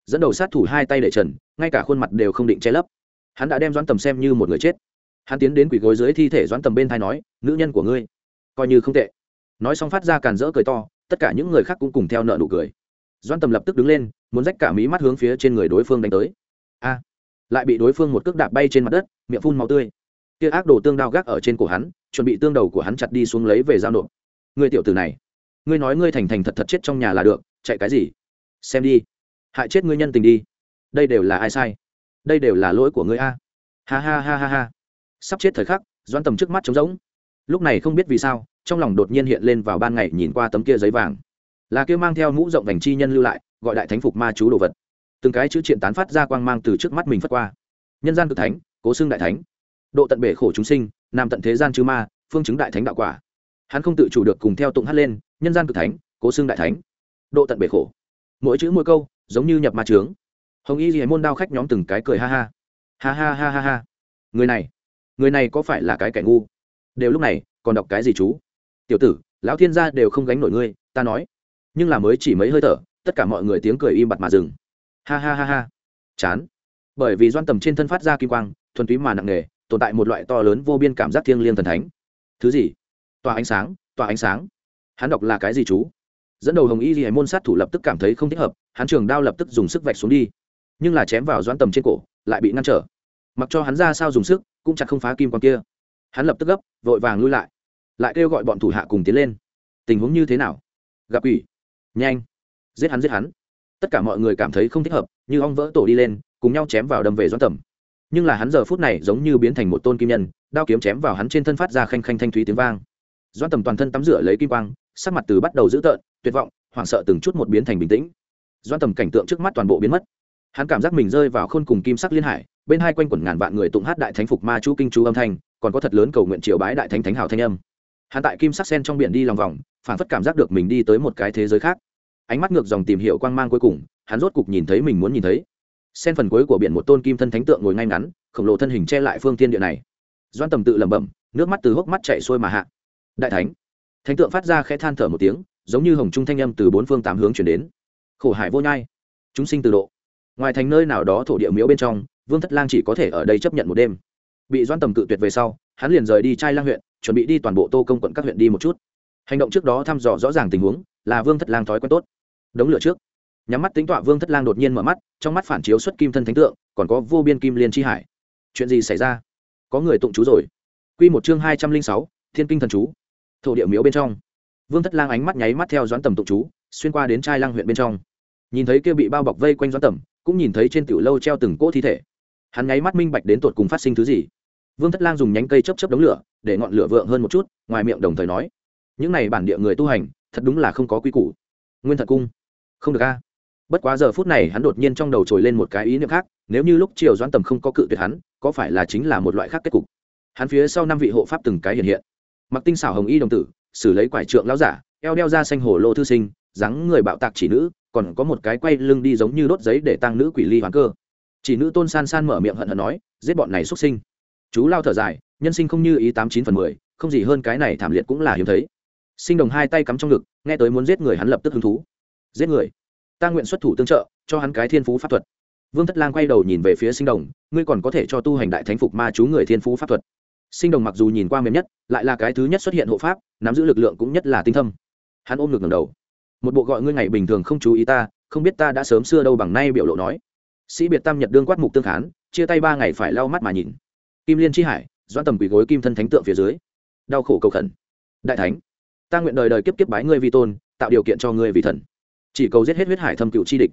Dẫn đầu sát thủ hai tay để trần, ngay cả khuôn mặt đều không định che lấp. Hắn đã đem doãn tầm xem như một người chết. Hắn tiến đến quỷ gối dưới thi thể doãn tầm bên thai nói, nữ nhân của ngươi, coi như không tệ. Nói xong phát ra càn rỡ cười to, tất cả những người khác cũng cùng theo nợ nụ cười. Doãn tầm lập tức đứng lên, muốn rách cả mí mắt hướng phía trên người đối phương đánh tới. A! Lại bị đối phương một cước đạp bay trên mặt đất, miệng phun màu tươi. Kia ác đồ tương đao gác ở trên cổ hắn chuẩn bị tương đầu của hắn chặt đi xuống lấy về giao nộp. Người tiểu tử này, ngươi nói ngươi thành thành thật thật chết trong nhà là được, chạy cái gì? Xem đi. Hại chết ngươi nhân tình đi. Đây đều là ai sai? Đây đều là lỗi của ngươi a. Ha ha ha ha ha. Sắp chết thời khắc doan tầm trước mắt trống rỗng. Lúc này không biết vì sao, trong lòng đột nhiên hiện lên vào ban ngày nhìn qua tấm kia giấy vàng. Là kia mang theo mũ rộng vành chi nhân lưu lại, gọi đại thánh phục ma chú đồ vật. Từng cái chữ triện tán phát ra quang mang từ trước mắt mình phất qua. Nhân gian cực thánh, cố xưng đại thánh. Độ tận bể khổ chúng sinh nam tận thế gian chư ma, phương chứng đại thánh đạo quả. Hắn không tự chủ được cùng theo tụng hát lên, nhân gian cực thánh, cố xương đại thánh. Độ tận bể khổ. Mỗi chữ mỗi câu, giống như nhập ma trướng. Hồng y gì môn đao khách nhóm từng cái cười ha ha. Ha ha ha ha ha. Người này người này có phải là cái kẻ ngu? Đều lúc này, còn đọc cái gì chú? Tiểu tử, lão thiên gia đều không gánh nổi ngươi, ta nói. Nhưng là mới chỉ mấy hơi thở, tất cả mọi người tiếng cười im bặt mà dừng. Ha ha ha ha. Chán. Bởi vì doan tầm trên thân phát ra kim quang, thuần túy mà nặng nề tồn tại một loại to lớn vô biên cảm giác thiêng liêng thần thánh. Thứ gì? Tòa ánh sáng tòa ánh sáng. Hắn đọc là cái gì chú? Dẫn đầu hồng y ghi môn sát thủ lập tức cảm thấy không thích hợp, hắn trường đao lập tức dùng sức vạch xuống đi. Nhưng là chém vào doãn tầm trên cổ, lại bị ngăn trở. Mặc cho hắn ra sao dùng sức, cũng chặt không phá kim quan kia. Hắn lập tức gấp, vội vàng lui lại. Lại kêu gọi bọn thủ hạ cùng tiến lên. Tình huống như thế nào? Gặp ủy nhanh. Giết hắn giết hắn. Tất cả mọi người cảm thấy không thích hợp, như ong vỡ tổ đi lên, cùng nhau chém vào đâm về doãn tầm nhưng là hắn giờ phút này giống như biến thành một tôn kim nhân, đao kiếm chém vào hắn trên thân phát ra khanh khanh thanh thúy tiếng vang. Doãn tầm toàn thân tắm rửa lấy kim quang, sắc mặt từ bắt đầu dữ tợn, tuyệt vọng, hoảng sợ từng chút một biến thành bình tĩnh. Doãn tầm cảnh tượng trước mắt toàn bộ biến mất. Hắn cảm giác mình rơi vào khôn cùng kim sắc liên hải, bên hai quanh quẩn ngàn vạn người tụng hát đại thánh phục ma chú kinh chú âm thanh, còn có thật lớn cầu nguyện triều bái đại thánh thánh hào thanh âm. Hắn tại kim sắc sen trong biển đi lòng vòng phản phất cảm giác được mình đi tới một cái thế giới khác. Ánh mắt ngược dòng tìm hiểu quang mang cuối cùng, hắn rốt cục nhìn thấy mình muốn nhìn thấy sen phần cuối của biển một tôn kim thân thánh tượng ngồi ngay ngắn, khổng lồ thân hình che lại phương thiên địa này. Doan tầm tự lẩm bẩm, nước mắt từ hốc mắt chạy xuôi mà hạ. Đại thánh. Thánh tượng phát ra khẽ than thở một tiếng, giống như hồng trung thanh âm từ bốn phương tám hướng chuyển đến. Khổ hải vô nhai. Chúng sinh từ độ. Ngoài thành nơi nào đó thổ địa miếu bên trong, vương thất lang chỉ có thể ở đây chấp nhận một đêm. Bị doan tầm cự tuyệt về sau, hắn liền rời đi trai lang huyện, chuẩn bị đi toàn bộ tô công quận các huyện đi một chút. Hành động trước đó thăm dò rõ ràng tình huống, là vương thất lang thói quen tốt. Đống lửa trước nhắm mắt tính tọa vương thất lang đột nhiên mở mắt, trong mắt phản chiếu xuất kim thân thánh tượng, còn có vô biên kim liên tri hải. Chuyện gì xảy ra? Có người tụng chú rồi. Q một chương hai trăm linh sáu, thiên kinh thần chú. Thổ địa miếu bên trong. Vương thất lang ánh mắt nháy mắt theo doãn tầm tụng chú, xuyên qua đến trai lang huyện bên trong. Nhìn thấy kia bị bao bọc vây quanh doãn tầm, cũng nhìn thấy trên tiểu lâu treo từng cỗ thi thể. Hắn nháy mắt minh bạch đến tột cùng phát sinh thứ gì. Vương thất lang dùng nhánh cây chấp chấp đống lửa, để ngọn lửa vượng hơn một chút, ngoài miệng đồng thời nói, những này bản địa người tu hành, thật đúng là không có quy củ. Nguyên thật cung, không được a bất quá giờ phút này hắn đột nhiên trong đầu trồi lên một cái ý niệm khác, nếu như lúc chiều doãn tầm không có cự tuyệt hắn, có phải là chính là một loại khác kết cục? Hắn phía sau năm vị hộ pháp từng cái hiện hiện. Mặc tinh xảo hồng y đồng tử, xử lấy quải trượng lão giả, eo đeo ra xanh hồ lô thư sinh, dáng người bạo tạc chỉ nữ, còn có một cái quay lưng đi giống như đốt giấy để tăng nữ quỷ ly hoàng cơ. Chỉ nữ tôn san san mở miệng hận hận nói, giết bọn này xuất sinh. Chú lao thở dài, nhân sinh không như ý tám chín phần mười, không gì hơn cái này thảm liệt cũng là hiếm thấy. Sinh đồng hai tay cắm trong ngực, nghe tới muốn giết người hắn lập tức hứng thú. Giết người? Ta nguyện xuất thủ tương trợ, cho hắn cái thiên phú pháp thuật. Vương thất lang quay đầu nhìn về phía sinh đồng, ngươi còn có thể cho tu hành đại thánh phục ma chú người thiên phú pháp thuật. Sinh đồng mặc dù nhìn qua mềm nhất, lại là cái thứ nhất xuất hiện hộ pháp, nắm giữ lực lượng cũng nhất là tinh thâm. Hắn ôm ngực ngầm đầu. Một bộ gọi ngươi ngày bình thường không chú ý ta, không biết ta đã sớm xưa đâu bằng nay biểu lộ nói. Sĩ biệt tam nhật đương quát mục tương khán, chia tay ba ngày phải lau mắt mà nhìn. Kim liên tri hải doan tầm quỳ gối kim thân thánh tượng phía dưới. Đau khổ cầu khẩn. Đại thánh, ta nguyện đời đời kiếp kiếp bái ngươi vi tôn, tạo điều kiện cho ngươi vì thần chỉ cầu giết hết huyết hải thâm cựu chi địch.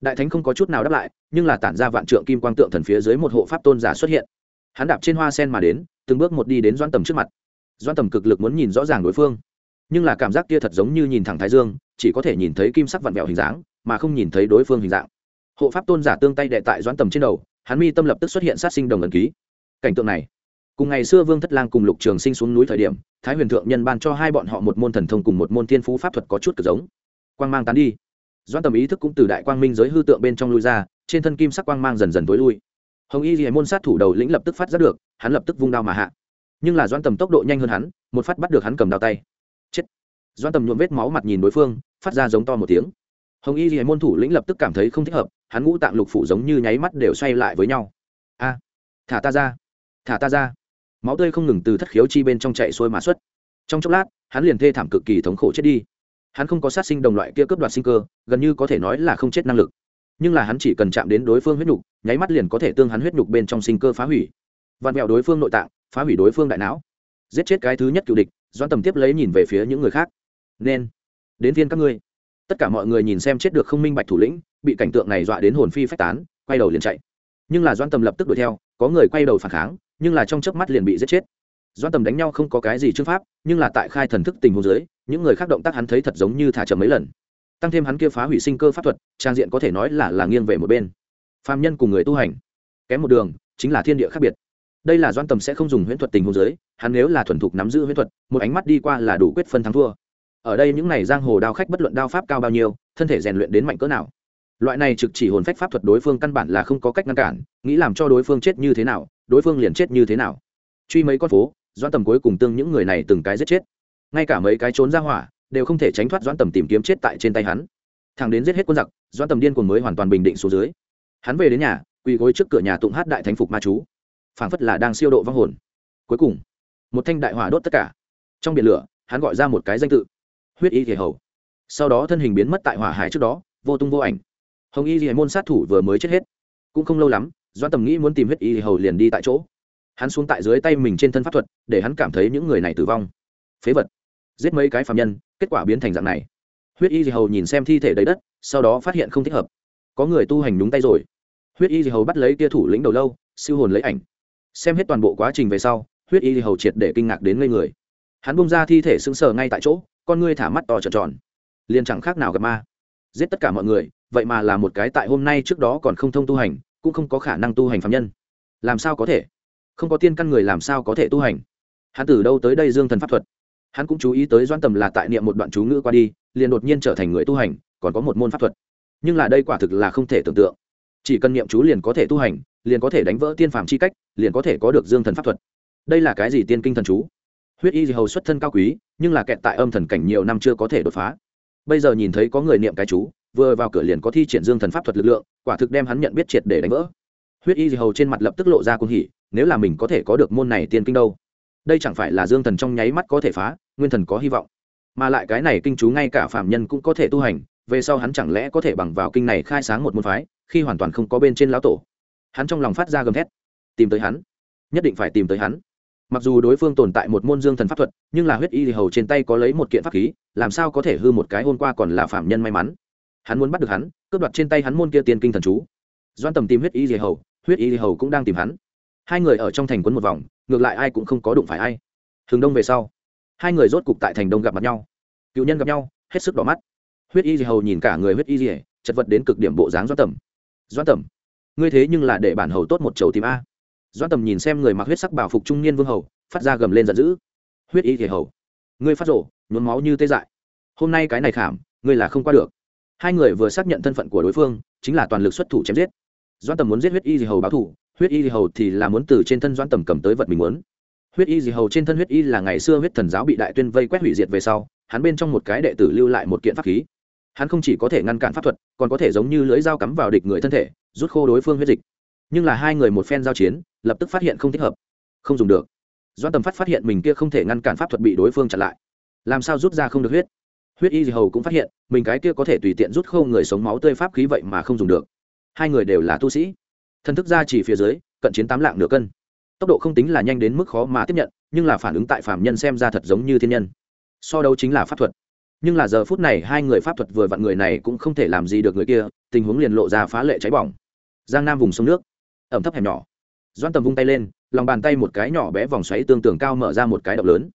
Đại thánh không có chút nào đáp lại, nhưng là tản ra vạn trượng kim quang tượng thần phía dưới một hộ pháp tôn giả xuất hiện. Hắn đạp trên hoa sen mà đến, từng bước một đi đến doan tầm trước mặt. Doan tầm cực lực muốn nhìn rõ ràng đối phương, nhưng là cảm giác kia thật giống như nhìn thẳng thái dương, chỉ có thể nhìn thấy kim sắc vặn vẹo hình dáng, mà không nhìn thấy đối phương hình dạng. Hộ pháp tôn giả tương tay đệ tại doãn tầm trên đầu, hắn mi tâm lập tức xuất hiện sát sinh đồng ẩn ký. Cảnh tượng này, cùng ngày xưa vương thất lang cùng lục trường sinh xuống núi thời điểm, thái huyền thượng nhân ban cho hai bọn họ một môn thần thông cùng một môn thiên phú pháp thuật có chút cực giống quang mang tán đi. Doãn tầm ý thức cũng từ đại quang minh giới hư tượng bên trong lui ra, trên thân kim sắc quang mang dần dần tối lui. Hồng y thì môn sát thủ đầu lĩnh lập tức phát ra được, hắn lập tức vung đao mà hạ. Nhưng là doãn tầm tốc độ nhanh hơn hắn, một phát bắt được hắn cầm đao tay. Chết. Doãn tầm nhuộm vết máu mặt nhìn đối phương, phát ra giống to một tiếng. Hồng y thì môn thủ lĩnh lập tức cảm thấy không thích hợp, hắn ngũ tạng lục phủ giống như nháy mắt đều xoay lại với nhau. A, thả ta ra, thả ta ra. Máu tươi không ngừng từ thất khiếu chi bên trong chạy xuôi mà xuất. Trong chốc lát, hắn liền thê thảm cực kỳ thống khổ chết đi hắn không có sát sinh đồng loại kia cướp đoạt sinh cơ, gần như có thể nói là không chết năng lực. Nhưng là hắn chỉ cần chạm đến đối phương huyết nhục, nháy mắt liền có thể tương hắn huyết nhục bên trong sinh cơ phá hủy. Vặn vẹo đối phương nội tạng, phá hủy đối phương đại não. Giết chết cái thứ nhất cựu địch doan tầm tiếp lấy nhìn về phía những người khác. Nên, đến viên các ngươi. Tất cả mọi người nhìn xem chết được không minh bạch thủ lĩnh, bị cảnh tượng này dọa đến hồn phi phách tán, quay đầu liền chạy. Nhưng là doan tầm lập tức đuổi theo, có người quay đầu phản kháng, nhưng là trong chớp mắt liền bị giết chết. Doan tầm đánh nhau không có cái gì chương pháp, nhưng là tại khai thần thức tình hồ dưới những người khác động tác hắn thấy thật giống như thả chậm mấy lần. Tăng thêm hắn kia phá hủy sinh cơ pháp thuật, trang diện có thể nói là là nghiêng về một bên. Phàm nhân cùng người tu hành, kém một đường, chính là thiên địa khác biệt. Đây là doan tầm sẽ không dùng huyễn thuật tình hồ dưới hắn nếu là thuần thục nắm giữ huyễn thuật, một ánh mắt đi qua là đủ quyết phân thắng thua. Ở đây những này giang hồ đao khách bất luận đao pháp cao bao nhiêu, thân thể rèn luyện đến mạnh cỡ nào. Loại này trực chỉ hồn phách pháp thuật đối phương căn bản là không có cách ngăn cản, nghĩ làm cho đối phương chết như thế nào, đối phương liền chết như thế nào. Truy mấy con phố Doan tầm cuối cùng tương những người này từng cái giết chết ngay cả mấy cái trốn ra hỏa, đều không thể tránh thoát doãn tầm tìm kiếm chết tại trên tay hắn. Thằng đến giết hết quân giặc, doãn tầm điên cuồng mới hoàn toàn bình định xuống dưới. Hắn về đến nhà, quỳ gối trước cửa nhà tụng hát đại thánh phục ma chú. Phảng phất là đang siêu độ vong hồn. Cuối cùng, một thanh đại hỏa đốt tất cả. Trong biển lửa, hắn gọi ra một cái danh tự. Huyết y thể hầu. Sau đó thân hình biến mất tại hỏa hải trước đó, vô tung vô ảnh. Hồng y thì môn sát thủ vừa mới chết hết. Cũng không lâu lắm doan tầm nghĩ muốn tìm huyết y thì hầu liền đi tại chỗ. Hắn xuống tại dưới tay mình trên thân pháp thuật, để hắn cảm thấy những người này tử vong phế vật, giết mấy cái phạm nhân, kết quả biến thành dạng này. Huyết y thì hầu nhìn xem thi thể đầy đất, sau đó phát hiện không thích hợp. Có người tu hành đúng tay rồi. Huyết y thì hầu bắt lấy tia thủ lĩnh đầu lâu, siêu hồn lấy ảnh. Xem hết toàn bộ quá trình về sau, huyết y thì hầu triệt để kinh ngạc đến ngây người. Hắn bung ra thi thể sững sờ ngay tại chỗ, con ngươi thả mắt to tròn tròn. Liền chẳng khác nào gặp ma. Giết tất cả mọi người, vậy mà là một cái tại hôm nay trước đó còn không thông tu hành, cũng không có khả năng tu hành phạm nhân. Làm sao có thể? Không có tiên căn người làm sao có thể tu hành? Hắn từ đâu tới đây dương thần pháp thuật? Hắn cũng chú ý tới doan tầm là tại niệm một đoạn chú ngữ qua đi, liền đột nhiên trở thành người tu hành, còn có một môn pháp thuật. Nhưng là đây quả thực là không thể tưởng tượng. Chỉ cần niệm chú liền có thể tu hành, liền có thể đánh vỡ tiên phàm c h i cách, liền có thể có được dương thần pháp thuật. Đây là cái gì tiên kinh thần chú? Huyết y hầu xuất thân cao quý, nhưng là kẹt tại âm thần cảnh nhiều năm chưa có thể đột phá. Bây giờ nhìn thấy có người niệm cái chú, vừa vào cửa liền có thi triển dương thần pháp thuật lực lượng, quả thực đem hắn nhận biết triệt để đánh vỡ. Huyết y gì hầu trên mặt lập tức lộ ra cung hỉ, nếu là mình có thể có được môn này tiên kinh đâu? Đây chẳng phải là dương thần trong nháy mắt có thể phá nguyên thần có hy vọng. Mà lại cái này kinh chú ngay cả phạm nhân cũng có thể tu hành, về sau hắn chẳng lẽ có thể bằng vào kinh này khai sáng một môn phái, khi hoàn toàn không có bên trên lão tổ. Hắn trong lòng phát ra gầm thét. Tìm tới hắn. Nhất định phải tìm tới hắn. Mặc dù đối phương tồn tại một môn dương thần pháp thuật, nhưng là huyết y thì hầu trên tay có lấy một kiện pháp khí, làm sao có thể hư một cái hôm qua còn là phạm nhân may mắn. Hắn muốn bắt được hắn, cướp đoạt trên tay hắn môn kia tiên kinh thần chú. Doan tầm tìm huyết y thì hầu, huyết y thì hầu cũng đang tìm hắn. Hai người ở trong thành quấn một vòng, ngược lại ai cũng không có đụng phải ai. Thường đông về sau hai người rốt cục tại thành đông gặp mặt nhau. Cựu nhân gặp nhau, hết sức đỏ mắt. Huyết y thì hầu nhìn cả người huyết y thì chật vật đến cực điểm bộ dáng doãn tầm. Doãn tầm, ngươi thế nhưng là để bản hầu tốt một chầu tìm a. Doãn tầm nhìn xem người mặc huyết sắc bảo phục trung niên vương hầu, phát ra gầm lên giận dữ. Huyết y thì hầu, ngươi phát rổ nhuốm máu như tê dại. Hôm nay cái này khảm, ngươi là không qua được. Hai người vừa xác nhận thân phận của đối phương, chính là toàn lực xuất thủ chém giết. Doãn tầm muốn giết huyết y thì hầu báo thủ huyết y thì hầu thì là muốn từ trên thân doãn tầm cầm tới vật mình muốn huyết y gì hầu trên thân huyết y là ngày xưa huyết thần giáo bị đại tuyên vây quét hủy diệt về sau, hắn bên trong một cái đệ tử lưu lại một kiện pháp khí. Hắn không chỉ có thể ngăn cản pháp thuật, còn có thể giống như lưỡi dao cắm vào địch người thân thể, rút khô đối phương huyết dịch. Nhưng là hai người một phen giao chiến, lập tức phát hiện không thích hợp. Không dùng được. Doan tầm phát phát hiện mình kia không thể ngăn cản pháp thuật bị đối phương chặn lại. Làm sao rút ra không được huyết? Huyết y hầu cũng phát hiện, mình cái kia có thể tùy tiện rút khô người sống máu tươi pháp khí vậy mà không dùng được. Hai người đều là tu sĩ. Thân thức ra chỉ phía dưới, cận chiến tám lạng nửa cân tốc độ không tính là nhanh đến mức khó mà tiếp nhận, nhưng là phản ứng tại phạm nhân xem ra thật giống như thiên nhân. So đấu chính là pháp thuật. Nhưng là giờ phút này hai người pháp thuật vừa vặn người này cũng không thể làm gì được người kia, tình huống liền lộ ra phá lệ cháy bỏng. Giang nam vùng sông nước, ẩm thấp hẻm nhỏ. Doan tầm vung tay lên, lòng bàn tay một cái nhỏ bé vòng xoáy tương tưởng cao mở ra một cái độc lớn.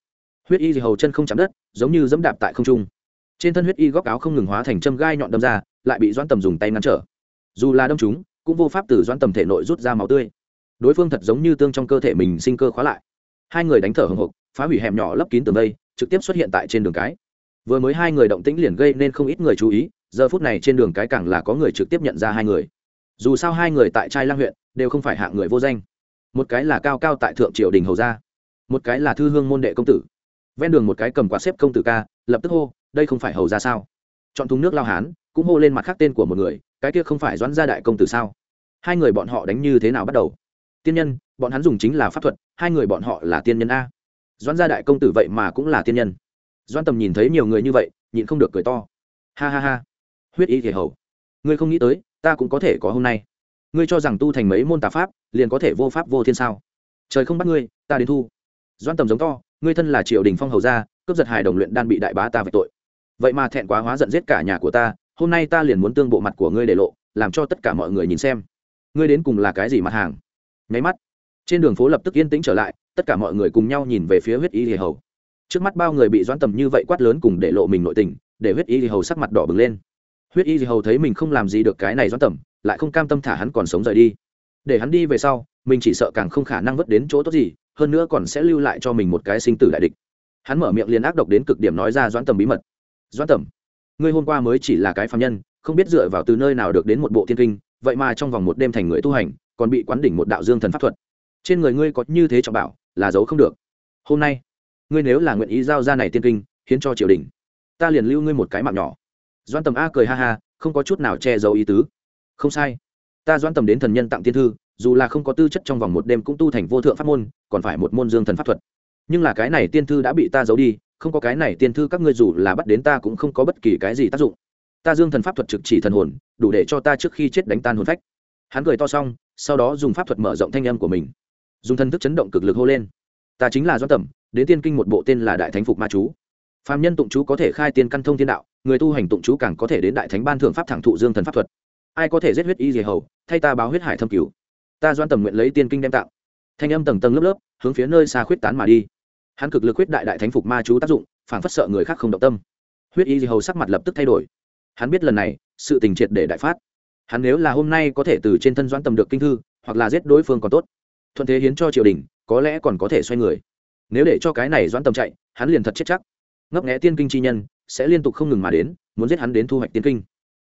Huyết y hầu chân không chạm đất, giống như dẫm đạp tại không trung. Trên thân huyết y góc áo không ngừng hóa thành châm gai nhọn đâm ra, lại bị doan tầm dùng tay ngăn trở. Dù là đâm chúng cũng vô pháp từ doan tầm thể nội rút ra máu tươi đối phương thật giống như tương trong cơ thể mình sinh cơ khóa lại. Hai người đánh thở hồng hộc phá hủy hẻm nhỏ lấp kín tường đây, trực tiếp xuất hiện tại trên đường cái. Vừa mới hai người động tĩnh liền gây nên không ít người chú ý, giờ phút này trên đường cái càng là có người trực tiếp nhận ra hai người. Dù sao hai người tại trai lang huyện, đều không phải hạng người vô danh. Một cái là cao cao tại thượng triều đình hầu gia, một cái là thư hương môn đệ công tử. Ven đường một cái cầm quạt xếp công tử ca, lập tức hô, đây không phải hầu ra sao? Chọn thùng nước lao hán, cũng hô lên mặt khác tên của một người, cái kia không phải doãn gia đại công tử sao? Hai người bọn họ đánh như thế nào bắt đầu? Tiên nhân, bọn hắn dùng chính là pháp thuật, hai người bọn họ là tiên nhân a. Doãn gia đại công tử vậy mà cũng là tiên nhân. Doãn tầm nhìn thấy nhiều người như vậy, nhịn không được cười to. Ha ha ha. Huyết y thể hầu. Ngươi không nghĩ tới, ta cũng có thể có hôm nay. Ngươi cho rằng tu thành mấy môn tà pháp, liền có thể vô pháp vô thiên sao? Trời không bắt ngươi, ta đến thu. Doãn tầm giống to, ngươi thân là triều đình phong hầu gia, cướp giật hài đồng luyện đan bị đại bá ta về tội. Vậy mà thẹn quá hóa giận giết cả nhà của ta, hôm nay ta liền muốn tương bộ mặt của ngươi để lộ, làm cho tất cả mọi người nhìn xem. Ngươi đến cùng là cái gì mặt hàng? Nháy mắt. Trên đường phố lập tức yên tĩnh trở lại, tất cả mọi người cùng nhau nhìn về phía huyết y hề hầu. Trước mắt bao người bị doãn tầm như vậy quát lớn cùng để lộ mình nội tình, để huyết y hầu sắc mặt đỏ bừng lên. Huyết y hầu thấy mình không làm gì được cái này doãn tầm, lại không cam tâm thả hắn còn sống rời đi. Để hắn đi về sau, mình chỉ sợ càng không khả năng vất đến chỗ tốt gì, hơn nữa còn sẽ lưu lại cho mình một cái sinh tử đại địch. Hắn mở miệng liền ác độc đến cực điểm nói ra doãn tầm bí mật. Doãn tầm, ngươi hôm qua mới chỉ là cái phạm nhân, không biết dựa vào từ nơi nào được đến một bộ thiên kinh, vậy mà trong vòng một đêm thành người tu hành còn bị quán đỉnh một đạo dương thần pháp thuật. Trên người ngươi có như thế trọng bảo, là giấu không được. Hôm nay, ngươi nếu là nguyện ý giao ra này tiên kinh, hiến cho triều đình, ta liền lưu ngươi một cái mạng nhỏ. Doan tầm a cười ha ha, không có chút nào che giấu ý tứ. Không sai. Ta doan tầm đến thần nhân tặng tiên thư, dù là không có tư chất trong vòng một đêm cũng tu thành vô thượng pháp môn, còn phải một môn dương thần pháp thuật. Nhưng là cái này tiên thư đã bị ta giấu đi, không có cái này tiên thư các ngươi dù là bắt đến ta cũng không có bất kỳ cái gì tác dụng. Ta dương thần pháp thuật trực chỉ thần hồn, đủ để cho ta trước khi chết đánh tan hồn phách. Hắn cười to xong sau đó dùng pháp thuật mở rộng thanh âm của mình. Dùng thân thức chấn động cực lực hô lên. Ta chính là doan tẩm, đến tiên kinh một bộ tên là đại thánh phục ma chú. Phạm nhân tụng chú có thể khai tiên căn thông thiên đạo, người tu hành tụng chú càng có thể đến đại thánh ban thượng pháp thẳng thụ dương thần pháp thuật. Ai có thể giết huyết y dề hầu, thay ta báo huyết hải thâm cứu ta doan tầm nguyện lấy tiên kinh đem tạo thanh âm tầng tầng lớp lớp, hướng phía nơi xa khuyết tán mà đi. Hắn cực lực huyết đại đại thánh phục ma chú tác dụng phản phất sợ người khác không động tâm. Huyết y dề hầu sắc mặt lập tức thay đổi. Hắn biết lần này, sự tình triệt để đại phát hắn nếu là hôm nay có thể từ trên thân doãn tầm được kinh thư, hoặc là giết đối phương còn tốt. Thuận thế hiến cho triều đình, có lẽ còn có thể xoay người. Nếu để cho cái này doãn tầm chạy, hắn liền thật chết chắc. Ngấp nghẽ tiên kinh chi nhân, sẽ liên tục không ngừng mà đến, muốn giết hắn đến thu hoạch tiên kinh.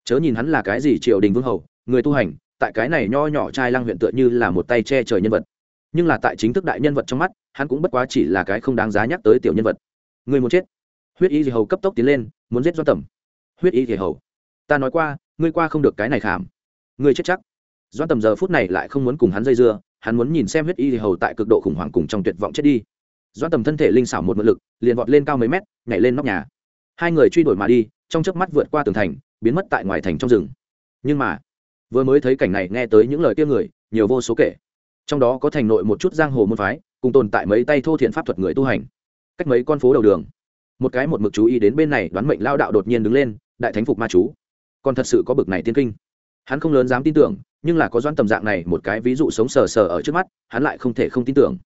Chớ nhìn hắn là cái gì triều đình vương hầu, người tu hành, tại cái này nho nhỏ trai lang huyện tựa như là một tay che trời nhân vật. Nhưng là tại chính thức đại nhân vật trong mắt, hắn cũng bất quá chỉ là cái không đáng giá nhắc tới tiểu nhân vật. Người muốn chết. Huyết y gì hầu cấp tốc tiến lên, muốn giết doãn tầm. Huyết y thì hầu ta nói qua, ngươi qua không được cái này khảm. Ngươi chết chắc. Doan tầm giờ phút này lại không muốn cùng hắn dây dưa, hắn muốn nhìn xem huyết y thì hầu tại cực độ khủng hoảng cùng trong tuyệt vọng chết đi. Doan tầm thân thể linh xảo một mượn lực, liền vọt lên cao mấy mét, nhảy lên nóc nhà. Hai người truy đuổi mà đi, trong chớp mắt vượt qua tường thành, biến mất tại ngoài thành trong rừng. Nhưng mà, vừa mới thấy cảnh này nghe tới những lời kia người, nhiều vô số kể. Trong đó có thành nội một chút giang hồ môn phái, cùng tồn tại mấy tay thô thiện pháp thuật người tu hành. Cách mấy con phố đầu đường, một cái một mực chú ý đến bên này, đoán mệnh lao đạo đột nhiên đứng lên, đại thánh phục ma chú còn thật sự có bực này tiên kinh. Hắn không lớn dám tin tưởng, nhưng là có doan tầm dạng này một cái ví dụ sống sờ sờ ở trước mắt, hắn lại không thể không tin tưởng.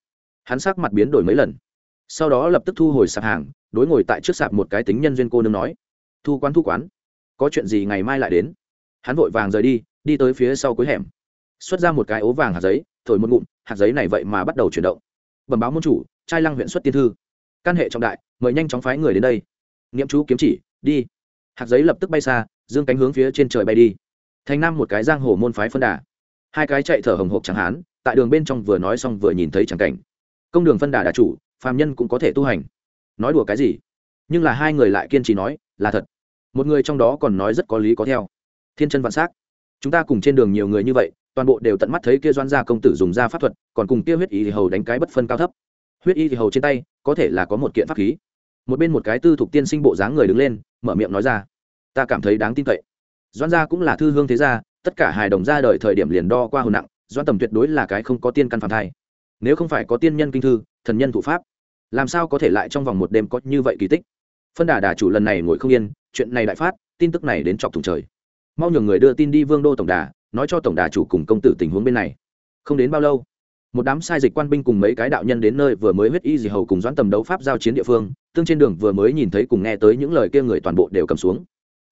Hắn sắc mặt biến đổi mấy lần. Sau đó lập tức thu hồi sạp hàng, đối ngồi tại trước sạp một cái tính nhân duyên cô nương nói, thu quán thu quán. Có chuyện gì ngày mai lại đến. Hắn vội vàng rời đi đi tới phía sau cuối hẻm. Xuất ra một cái ố vàng hạt giấy, thổi một ngụm, hạt giấy này vậy mà bắt đầu chuyển động. Bẩm báo môn chủ, trai lăng huyện xuất tiên thư. Căn hệ trọng đại, mời nhanh chóng phái người đến đây. Nghiệm chú kiếm chỉ, đi. Hạt giấy lập tức bay xa dương cánh hướng phía trên trời bay đi. Thành nam một cái giang hồ môn phái phân đà. Hai cái chạy thở hồng hộc chẳng hán, tại đường bên trong vừa nói xong vừa nhìn thấy chẳng cảnh. Công đường phân đà đà chủ, phàm nhân cũng có thể tu hành. Nói đùa cái gì? Nhưng là hai người lại kiên trì nói, là thật. Một người trong đó còn nói rất có lý có theo. Thiên chân vạn s á c chúng ta cùng trên đường nhiều người như vậy, toàn bộ đều tận mắt thấy kia doan gia công tử dùng ra pháp thuật, còn cùng kia huyết y thì hầu đánh cái bất phân cao thấp. Huyết y thì hầu trên tay, có thể là có một kiện pháp khí. Một bên một cái tư thục tiên sinh bộ dáng người đứng lên, mở miệng nói ra ta cảm thấy đáng tin cậy. Doan gia cũng là thư hương thế gia, tất cả hài đồng ra đời thời điểm liền đo qua hồn nặng doan tầm tuyệt đối là cái không có tiên căn phản thai. Nếu không phải có tiên nhân kinh thư, thần nhân thủ pháp, làm sao có thể lại trong vòng một đêm có như vậy kỳ tích? Phân đà đà chủ lần này ngồi không yên, chuyện này đại phát, tin tức này đến chọc thùng trời. Mau nhường người đưa tin đi vương đô tổng đà, nói cho tổng đà chủ cùng công tử tình huống bên này. Không đến bao lâu, một đám sai dịch quan binh cùng mấy cái đạo nhân đến nơi vừa mới huyết y gì hầu cùng doãn tầm đấu pháp giao chiến địa phương, tương trên đường vừa mới nhìn thấy cùng nghe tới những lời kia người toàn bộ đều cầm xuống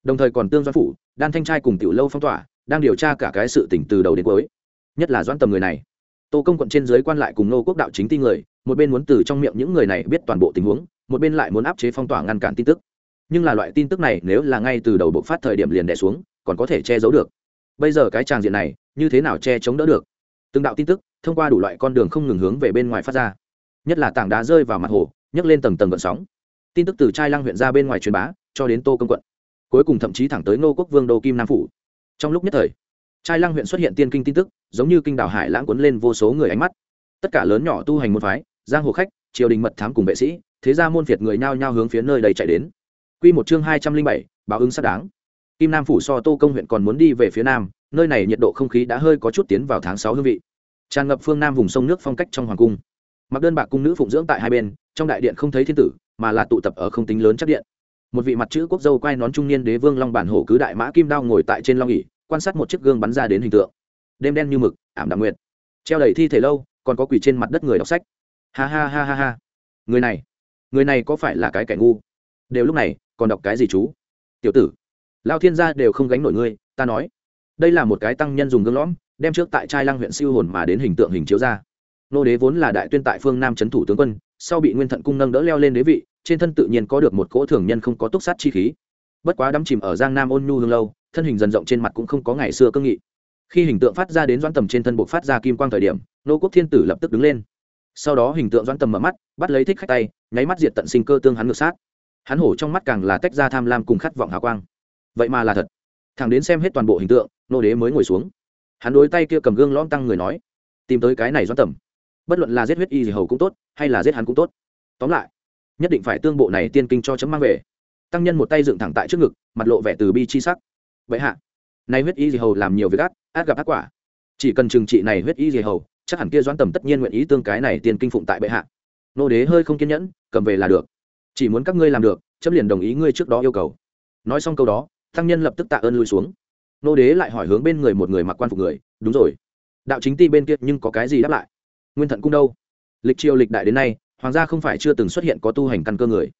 đồng thời còn tương doãn phủ, đan thanh trai cùng tiểu lâu phong tỏa, đang điều tra cả cái sự tỉnh từ đầu đến cuối. Nhất là doãn tầm người này. Tô công quận trên giới quan lại cùng nô quốc đạo chính ti người, một bên muốn từ trong miệng những người này biết toàn bộ tình huống, một bên lại muốn áp chế phong tỏa ngăn cản tin tức. Nhưng là loại tin tức này nếu là ngay từ đầu bộ phát thời điểm liền đẻ xuống, còn có thể che giấu được. Bây giờ cái tràng diện này, như thế nào che chống đỡ được? Từng đạo tin tức, thông qua đủ loại con đường không ngừng hướng về bên ngoài phát ra. Nhất là tảng đá rơi vào mặt hồ, nhấc lên tầng tầng gợn sóng. Tin tức từ trai lăng huyện ra bên ngoài truyền bá, cho đến tô công quận cuối cùng thậm chí thẳng tới nô quốc vương đô kim nam phủ. Trong lúc nhất thời, trai lăng huyện xuất hiện tiên kinh tin tức, giống như kinh đảo hải lãng cuốn lên vô số người ánh mắt. Tất cả lớn nhỏ tu hành môn phái, giang hồ khách, triều đình mật thám cùng vệ sĩ, thế ra môn việt người nhao nhao hướng phía nơi đầy chạy đến. Quy một chương hai trăm linh bảy, báo ứng xác đáng. Kim nam phủ so tô công huyện còn muốn đi về phía nam, nơi này nhiệt độ không khí đã hơi có chút tiến vào tháng sáu hương vị. Tràn ngập phương nam vùng sông nước phong cách trong hoàng cung. Mặc đơn bạc cung nữ phụng dưỡng tại hai bên, trong đại điện không thấy thiên tử, mà là tụ tập ở không tính lớn chắc điện một vị mặt chữ quốc dâu quay nón trung niên đế vương long bản hổ cứ đại mã kim đao ngồi tại trên long ỉ quan sát một chiếc gương bắn ra đến hình tượng. Đêm đen như mực, ảm đạm nguyệt. Treo đầy thi thể lâu, còn có quỷ trên mặt đất người đọc sách. Ha ha ha ha ha. Người này người này có phải là cái kẻ ngu? Đều lúc này, còn đọc cái gì chú? Tiểu tử, lao thiên gia đều không gánh nổi ngươi, ta nói. Đây là một cái tăng nhân dùng gương lõm, đem trước tại trai lăng huyện siêu hồn mà đến hình tượng hình chiếu ra. Nô đế vốn là đại tuyên tại phương nam trấn thủ tướng quân, sau bị nguyên thận cung nâng đỡ leo lên đế vị trên thân tự nhiên có được một cỗ thường nhân không có túc sát chi khí. Bất quá đắm chìm ở giang nam ôn nhu hương lâu, thân hình dần rộng trên mặt cũng không có ngày xưa cương nghị. Khi hình tượng phát ra đến doãn tầm trên thân buộc phát ra kim quang thời điểm, nô quốc thiên tử lập tức đứng lên. Sau đó hình tượng doãn tầm mở mắt, bắt lấy thích khách tay, nháy mắt diệt tận sinh cơ tương hắn ngược sát. Hắn hổ trong mắt càng là tách ra tham lam cùng khát vọng hào quang. Vậy mà là thật. Thằng đến xem hết toàn bộ hình tượng, nô đế mới ngồi xuống. Hắn đối tay kia cầm gương lõm tăng người nói, tìm tới cái này doãn tầm. Bất luận là giết huyết y gì hầu cũng tốt, hay là giết hắn cũng tốt. Tóm lại nhất định phải tương bộ này tiên kinh cho chấm mang về. Tăng nhân một tay dựng thẳng tại trước ngực, mặt lộ vẻ từ bi chi sắc. Vậy hạ nay huyết y gì hầu làm nhiều việc ác ác gặp ác quả. Chỉ cần trừng trị này huyết y gì hầu, chắc hẳn kia doãn tầm tất nhiên nguyện ý tương cái này tiên kinh phụng tại bệ hạ. Nô đế hơi không kiên nhẫn, cầm về là được. Chỉ muốn các ngươi làm được, chấm liền đồng ý ngươi trước đó yêu cầu. Nói xong câu đó, tăng nhân lập tức tạ ơn lui xuống. Nô đế lại hỏi hướng bên người một người mặc quan phục người, đúng rồi. Đạo chính ti bên kia nhưng có cái gì đáp lại? Nguyên thận cung đâu? Lịch triều lịch đại đến nay hoàng gia không phải chưa từng xuất hiện có tu hành căn cơ người.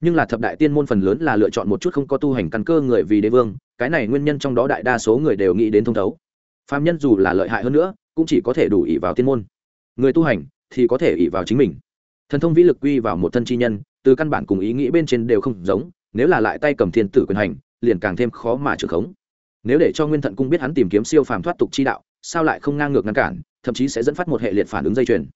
Nhưng là thập đại tiên môn phần lớn là lựa chọn một chút không có tu hành căn cơ người vì đế vương, cái này nguyên nhân trong đó đại đa số người đều nghĩ đến thông thấu. Phạm nhân dù là lợi hại hơn nữa, cũng chỉ có thể đủ ỷ vào tiên môn. Người tu hành thì có thể ỷ vào chính mình. Thần thông vĩ lực quy vào một thân chi nhân, từ căn bản cùng ý nghĩ bên trên đều không giống, nếu là lại tay cầm thiên tử quyền hành, liền càng thêm khó mà trưởng khống. Nếu để cho nguyên thận cung biết hắn tìm kiếm siêu phàm thoát tục chi đạo, sao lại không ngang ngược ngăn cản, thậm chí sẽ dẫn phát một hệ liệt phản ứng dây chuyền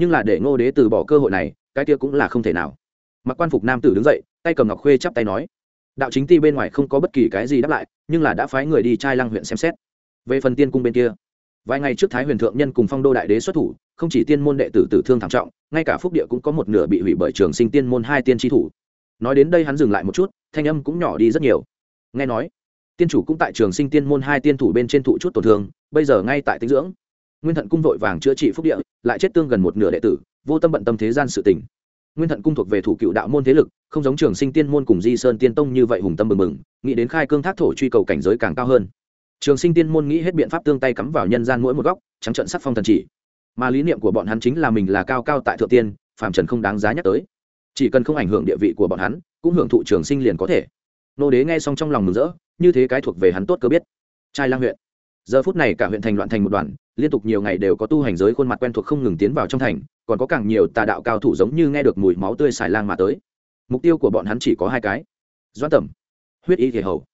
nhưng là để ngô đế từ bỏ cơ hội này, cái kia cũng là không thể nào. Mặc quan phục nam tử đứng dậy, tay cầm ngọc khuê chắp tay nói, đạo chính ti bên ngoài không có bất kỳ cái gì đáp lại, nhưng là đã phái người đi trai lăng huyện xem xét. Về phần tiên cung bên kia, vài ngày trước thái huyền thượng nhân cùng phong đô đại đế xuất thủ, không chỉ tiên môn đệ tử tử thương thảm trọng, ngay cả phúc địa cũng có một nửa bị hủy bởi trường sinh tiên môn hai tiên tri thủ. Nói đến đây hắn dừng lại một chút, thanh âm cũng nhỏ đi rất nhiều. Nghe nói, tiên chủ cũng tại trường sinh tiên môn hai tiên thủ bên trên thụ chút tổn thương, bây giờ ngay tại tinh dưỡng nguyên thận cung vội vàng chữa trị phúc địa, lại chết tương gần một nửa đệ tử, vô tâm bận tâm thế gian sự tình. Nguyên thận cung thuộc về thủ cựu đạo môn thế lực, không giống trường sinh tiên môn cùng di sơn tiên tông như vậy hùng tâm mừng mừng nghĩ đến khai cương thác thổ truy cầu cảnh giới càng cao hơn. Trường sinh tiên môn nghĩ hết biện pháp tương tay cắm vào nhân gian mỗi một góc, trắng trận sắc phong thần chỉ. Mà lý niệm của bọn hắn chính là mình là cao cao tại thượng tiên, phàm trần không đáng giá nhắc tới. Chỉ cần không ảnh hưởng địa vị của bọn hắn, cũng hưởng thụ trường sinh liền có thể. Nô đế nghe xong trong lòng mừng rỡ, như thế cái thuộc về hắn tốt cơ biết. Trai lang huyện. Giờ phút này cả huyện thành loạn thành một đoàn liên tục nhiều ngày đều có tu hành giới khuôn mặt quen thuộc không ngừng tiến vào trong thành, còn có càng nhiều tà đạo cao thủ giống như nghe được mùi máu tươi xài lang mà tới. Mục tiêu của bọn hắn chỉ có hai cái. Doan tầm, huyết y thể hầu.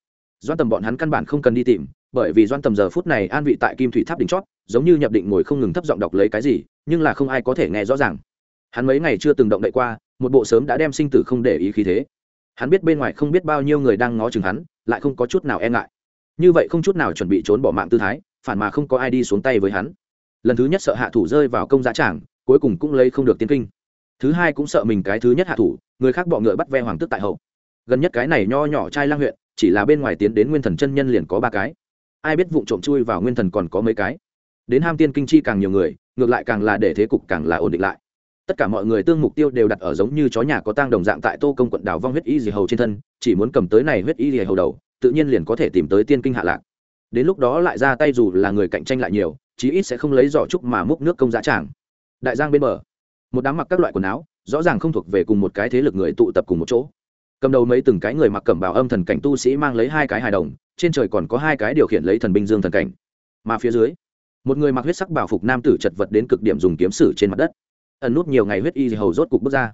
Doan tầm bọn hắn căn bản không cần đi tìm, bởi vì doan tầm giờ phút này an vị tại kim thủy tháp đỉnh chót, giống như nhập định ngồi không ngừng thấp giọng đọc lấy cái gì, nhưng là không ai có thể nghe rõ ràng. Hắn mấy ngày chưa từng động đậy qua, một bộ sớm đã đem sinh tử không để ý khí thế. Hắn biết bên ngoài không biết bao nhiêu người đang ngó chừng hắn, lại không có chút nào e ngại. Như vậy không chút nào chuẩn bị trốn bỏ mạng tư thái phản mà không có ai đi xuống tay với hắn. Lần thứ nhất sợ hạ thủ rơi vào công giá trảng cuối cùng cũng lấy không được tiến kinh. Thứ hai cũng sợ mình cái thứ nhất hạ thủ, người khác bọ ngựa bắt ve hoàng tức tại hậu. Gần nhất cái này nho nhỏ trai lang huyện, chỉ là bên ngoài tiến đến nguyên thần chân nhân liền có ba cái. Ai biết vụ trộm chui vào nguyên thần còn có mấy cái. Đến ham tiên kinh chi càng nhiều người, ngược lại càng là để thế cục càng là ổn định lại. Tất cả mọi người tương mục tiêu đều đặt ở giống như chó nhà có tang đồng dạng tại tô công quận đảo vong huyết y dì hầu trên thân, chỉ muốn cầm tới này huyết y dì hầu đầu, tự nhiên liền có thể tìm tới tiên kinh hạ lạc đến lúc đó lại ra tay dù là người cạnh tranh lại nhiều, chí ít sẽ không lấy giỏ trúc mà múc nước công giá tràng. Đại giang bên bờ, một đám mặc các loại quần áo, rõ ràng không thuộc về cùng một cái thế lực người tụ tập cùng một chỗ. Cầm đầu mấy từng cái người mặc cẩm bào âm thần cảnh tu sĩ mang lấy hai cái hài đồng, trên trời còn có hai cái điều khiển lấy thần binh dương thần cảnh. Mà phía dưới, một người mặc huyết sắc bảo phục nam tử chật vật đến cực điểm dùng kiếm sử trên mặt đất. Ẩn nút nhiều ngày huyết y hầu rốt cục bước ra.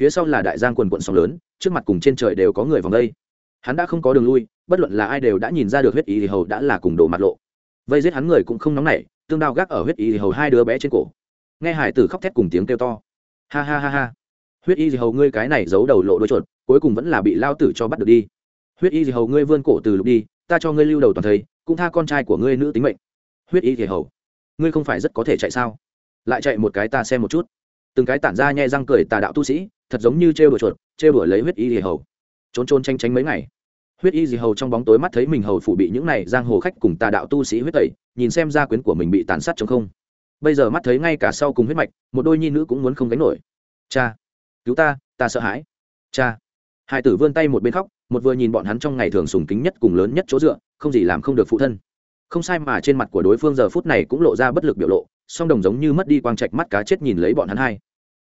Phía sau là đại giang quần quận sóng lớn, trước mặt cùng trên trời đều có người vòng đây hắn đã không có đường lui, bất luận là ai đều đã nhìn ra được huyết y hầu đã là cùng đồ mặt lộ. Vây giết hắn người cũng không nóng nảy, tương đao gác ở huyết y hầu hai đứa bé trên cổ. Nghe hải tử khóc thét cùng tiếng kêu to. Ha ha ha ha. Huyết y hầu ngươi cái này giấu đầu lộ đôi chuột, cuối cùng vẫn là bị lao tử cho bắt được đi. Huyết y hầu ngươi vươn cổ từ lục đi, ta cho ngươi lưu đầu toàn thây, cũng tha con trai của ngươi nữ tính mệnh. Huyết y hầu, ngươi không phải rất có thể chạy sao? Lại chạy một cái ta xem một chút. Từng cái tản ra nhai răng cười tà đạo tu sĩ, thật giống như trêu đùa chuột, trêu đùa lấy huyết y thì hầu trốn trốn tranh tránh mấy ngày. Huyết y dì hầu trong bóng tối mắt thấy mình hầu phủ bị những này giang hồ khách cùng tà đạo tu sĩ huyết tẩy, nhìn xem gia quyến của mình bị tàn sát chống không. Bây giờ mắt thấy ngay cả sau cùng huyết mạch, một đôi nhi nữ cũng muốn không gánh nổi. Cha, cứu ta ta sợ hãi. Cha. Hai tử vươn tay một bên khóc, một vừa nhìn bọn hắn trong ngày thường sùng kính nhất cùng lớn nhất chỗ dựa, không gì làm không được phụ thân. Không sai mà trên mặt của đối phương giờ phút này cũng lộ ra bất lực biểu lộ, song đồng giống như mất đi quang trạch mắt cá chết nhìn lấy bọn hắn hai.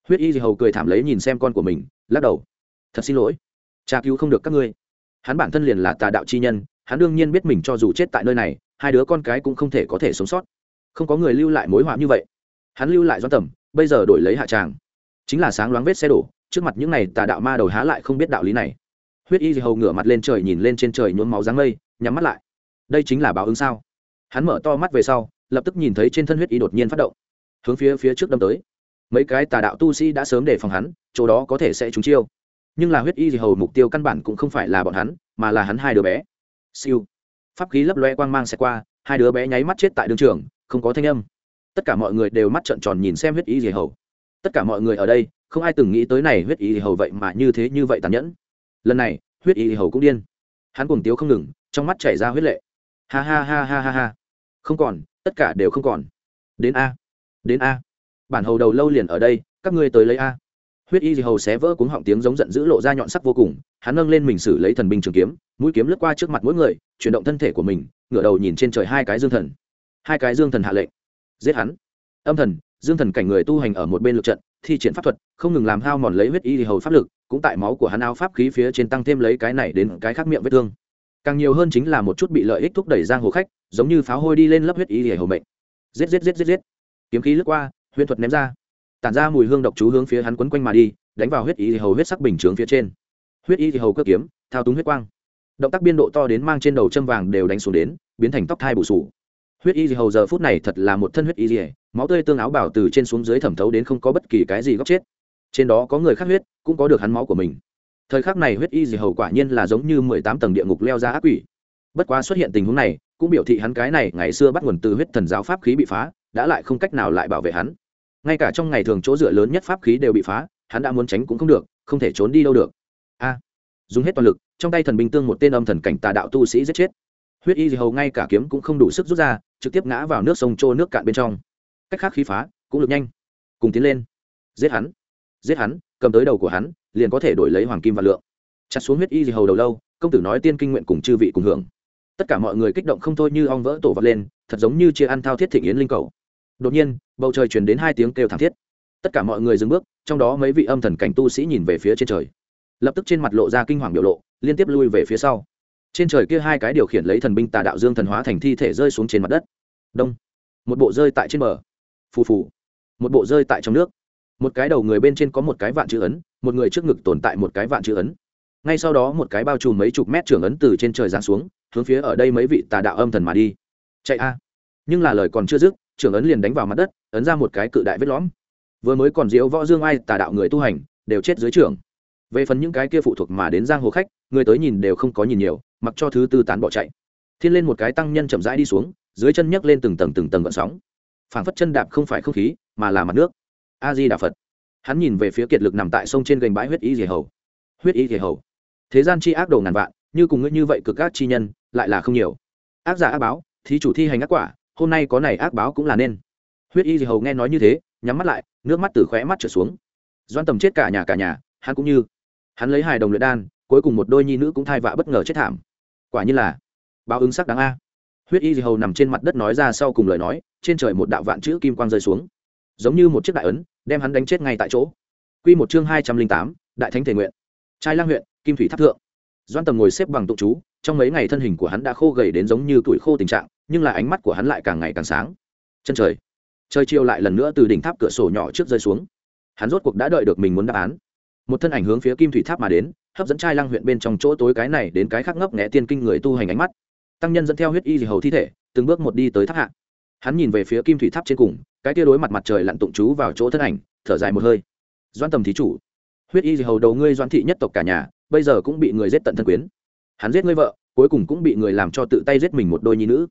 Huyết y gì hầu cười thảm lấy nhìn xem con của mình, lắc đầu. Thật xin lỗi cha cứu không được các ngươi. Hắn bản thân liền là tà đạo chi nhân, hắn đương nhiên biết mình cho dù chết tại nơi này, hai đứa con cái cũng không thể có thể sống sót. Không có người lưu lại mối họa như vậy. Hắn lưu lại do tầm bây giờ đổi lấy hạ tràng. Chính là sáng loáng vết xe đổ, trước mặt những này tà đạo ma đầu há lại không biết đạo lý này. Huyết y gì hầu ngửa mặt lên trời nhìn lên trên trời nhuốm máu dáng mây, nhắm mắt lại. Đây chính là báo ứng sao? Hắn mở to mắt về sau, lập tức nhìn thấy trên thân huyết y đột nhiên phát động. Hướng phía phía trước đâm tới. Mấy cái tà đạo tu sĩ đã sớm để phòng hắn, chỗ đó có thể sẽ trúng chiêu nhưng là huyết y gì hầu mục tiêu căn bản cũng không phải là bọn hắn, mà là hắn hai đứa bé. Siêu. Pháp khí lấp loe quang mang xẹt qua, hai đứa bé nháy mắt chết tại đường trường, không có thanh âm. Tất cả mọi người đều mắt trợn tròn nhìn xem huyết y gì hầu. Tất cả mọi người ở đây, không ai từng nghĩ tới này huyết y gì hầu vậy mà như thế như vậy tàn nhẫn. Lần này, huyết y gì hầu cũng điên. Hắn cuồng tiếu không ngừng, trong mắt chảy ra huyết lệ. Ha ha ha ha ha ha. Không còn, tất cả đều không còn. Đến a. Đến a. Bản hầu đầu lâu liền ở đây, các ngươi tới lấy a huyết y gì hầu xé vỡ cuống họng tiếng giống giận dữ lộ ra nhọn sắc vô cùng, hắn nâng lên mình xử lấy thần binh trường kiếm, mũi kiếm lướt qua trước mặt mỗi người, chuyển động thân thể của mình, ngửa đầu nhìn trên trời hai cái dương thần. Hai cái dương thần hạ lệnh. Giết hắn. Âm thần, dương thần cảnh người tu hành ở một bên lượt trận, thi triển pháp thuật, không ngừng làm hao mòn lấy huyết y thì hầu pháp lực, cũng tại máu của hắn áo pháp khí phía trên tăng thêm lấy cái này đến cái khác miệng vết thương. Càng nhiều hơn chính là một chút bị lợi ích thúc đẩy giang hồ khách, giống như pháo hôi đi lên lấp huyết y thì hầu mệnh. Giết giết giết giết giết. Kiếm khí lướt qua huyễn thuật ném ra tản ra mùi hương độc chú hướng phía hắn quấn quanh mà đi, đánh vào huyết y thì hầu huyết sắc bình chướng phía trên. Huyết y thì hầu cơ kiếm, thao túng huyết quang. Động tác biên độ to đến mang trên đầu châm vàng đều đánh xuống đến, biến thành tóc thai bù sù. Huyết y thì hầu giờ phút này thật là một thân huyết y dì máu tươi tương áo bảo từ trên xuống dưới thẩm thấu đến không có bất kỳ cái gì góc chết. Trên đó có người khác huyết, cũng có được hắn máu của mình. Thời khắc này huyết y gì hầu quả nhiên là giống như mười tám tầng địa ngục leo ra ác quỷ. Bất quá xuất hiện tình huống này, cũng biểu thị hắn cái này ngày xưa bắt nguồn từ huyết thần giáo pháp khí bị phá, đã lại không cách nào lại bảo vệ hắn ngay cả trong ngày thường chỗ dựa lớn nhất pháp khí đều bị phá, hắn đã muốn tránh cũng không được, không thể trốn đi đâu được. A, dùng hết toàn lực, trong tay thần binh tương một tên âm thần cảnh tà đạo tu sĩ giết chết. Huyết y gì hầu ngay cả kiếm cũng không đủ sức rút ra, trực tiếp ngã vào nước sông trô nước cạn bên trong. Cách khác khí phá, cũng lực nhanh. Cùng tiến lên. Giết hắn. Giết hắn, cầm tới đầu của hắn, liền có thể đổi lấy hoàng kim và lượng. Chặt xuống huyết y gì hầu đầu lâu, công tử nói tiên kinh nguyện cùng chư vị cùng hưởng. Tất cả mọi người kích động không thôi như ong vỡ tổ vật lên, thật giống như chia ăn thao thiết thịnh yến linh cầu đột nhiên, bầu trời chuyển đến hai tiếng kêu thảm thiết. Tất cả mọi người dừng bước, trong đó mấy vị âm thần cảnh tu sĩ nhìn về phía trên trời. Lập tức trên mặt lộ ra kinh hoàng biểu lộ, liên tiếp lui về phía sau. Trên trời kia hai cái điều khiển lấy thần binh tà đạo dương thần hóa thành thi thể rơi xuống trên mặt đất. Đông. Một bộ rơi tại trên bờ. Phù phù. Một bộ rơi tại trong nước. Một cái đầu người bên trên có một cái vạn chữ ấn, một người trước ngực tồn tại một cái vạn chữ ấn. Ngay sau đó một cái bao trùm mấy chục mét trưởng ấn từ trên trời giáng xuống, hướng phía ở đây mấy vị tà đạo âm thần mà đi. Chạy a. Nhưng là lời còn chưa dứt trưởng ấn liền đánh vào mặt đất, ấn ra một cái cự đại vết lõm. Vừa mới còn diễu võ dương ai tà đạo người tu hành, đều chết dưới trưởng. Về phần những cái kia phụ thuộc mà đến giang hồ khách, người tới nhìn đều không có nhìn nhiều, mặc cho thứ tư tán bỏ chạy. Thiên lên một cái tăng nhân chậm rãi đi xuống, dưới chân nhấc lên từng tầng từng tầng gọn sóng. Phảng phất chân đạp không phải không khí, mà là mặt nước. A di đà phật. Hắn nhìn về phía kiệt lực nằm tại sông trên gành bãi huyết y dề hầu. Huyết y dề hầu. Thế gian chi ác đồ ngàn vạn, như cùng ngươi như vậy cực ác chi nhân, lại là không nhiều. Ác giả ác báo, thí chủ thi hành ác quả hôm nay có này ác báo cũng là nên. Huyết y dề hầu nghe nói như thế, nhắm mắt lại, nước mắt từ khóe mắt trở xuống. Doan tầm chết cả nhà cả nhà, hắn cũng như hắn lấy hài đồng luyện đan, cuối cùng một đôi nhi nữ cũng thai vạ bất ngờ chết thảm. Quả như là báo ứng sắc đáng a. Huyết y dì hầu nằm trên mặt đất nói ra sau cùng lời nói, trên trời một đạo vạn chữ kim quang rơi xuống. Giống như một chiếc đại ấn, đem hắn đánh chết ngay tại chỗ. Q một chương hai trăm linh tám, đại thánh thể nguyện. Trai lang huyện, kim thủy tháp thượng. Doan tầm ngồi xếp bằng tụ chú trong mấy ngày thân hình của hắn đã khô gầy đến giống như tuổi khô tình trạng nhưng là ánh mắt của hắn lại càng ngày càng sáng. Chân trời trời chiều lại lần nữa từ đỉnh tháp cửa sổ nhỏ trước rơi xuống. Hắn rốt cuộc đã đợi được mình muốn đáp án. Một thân ảnh hướng phía kim thủy tháp mà đến, hấp dẫn trai lăng huyện bên trong chỗ tối cái này đến cái khác ngốc nghẽ tiên kinh người tu hành ánh mắt. Tăng nhân dẫn theo huyết y dì hầu thi thể, từng bước một đi tới tháp hạ. Hắn nhìn về phía kim thủy tháp trên cùng, cái tia đối mặt mặt trời lặn tụng chú vào chỗ thân ảnh, thở dài một hơi. Doan tầm thí chủ, huyết y dì hầu đầu ngươi doan thị nhất tộc cả nhà, bây giờ cũng bị người giết tận thân quyến. Hắn giết ngươi vợ, cuối cùng cũng bị người làm cho tự tay giết mình một đôi nhi nữ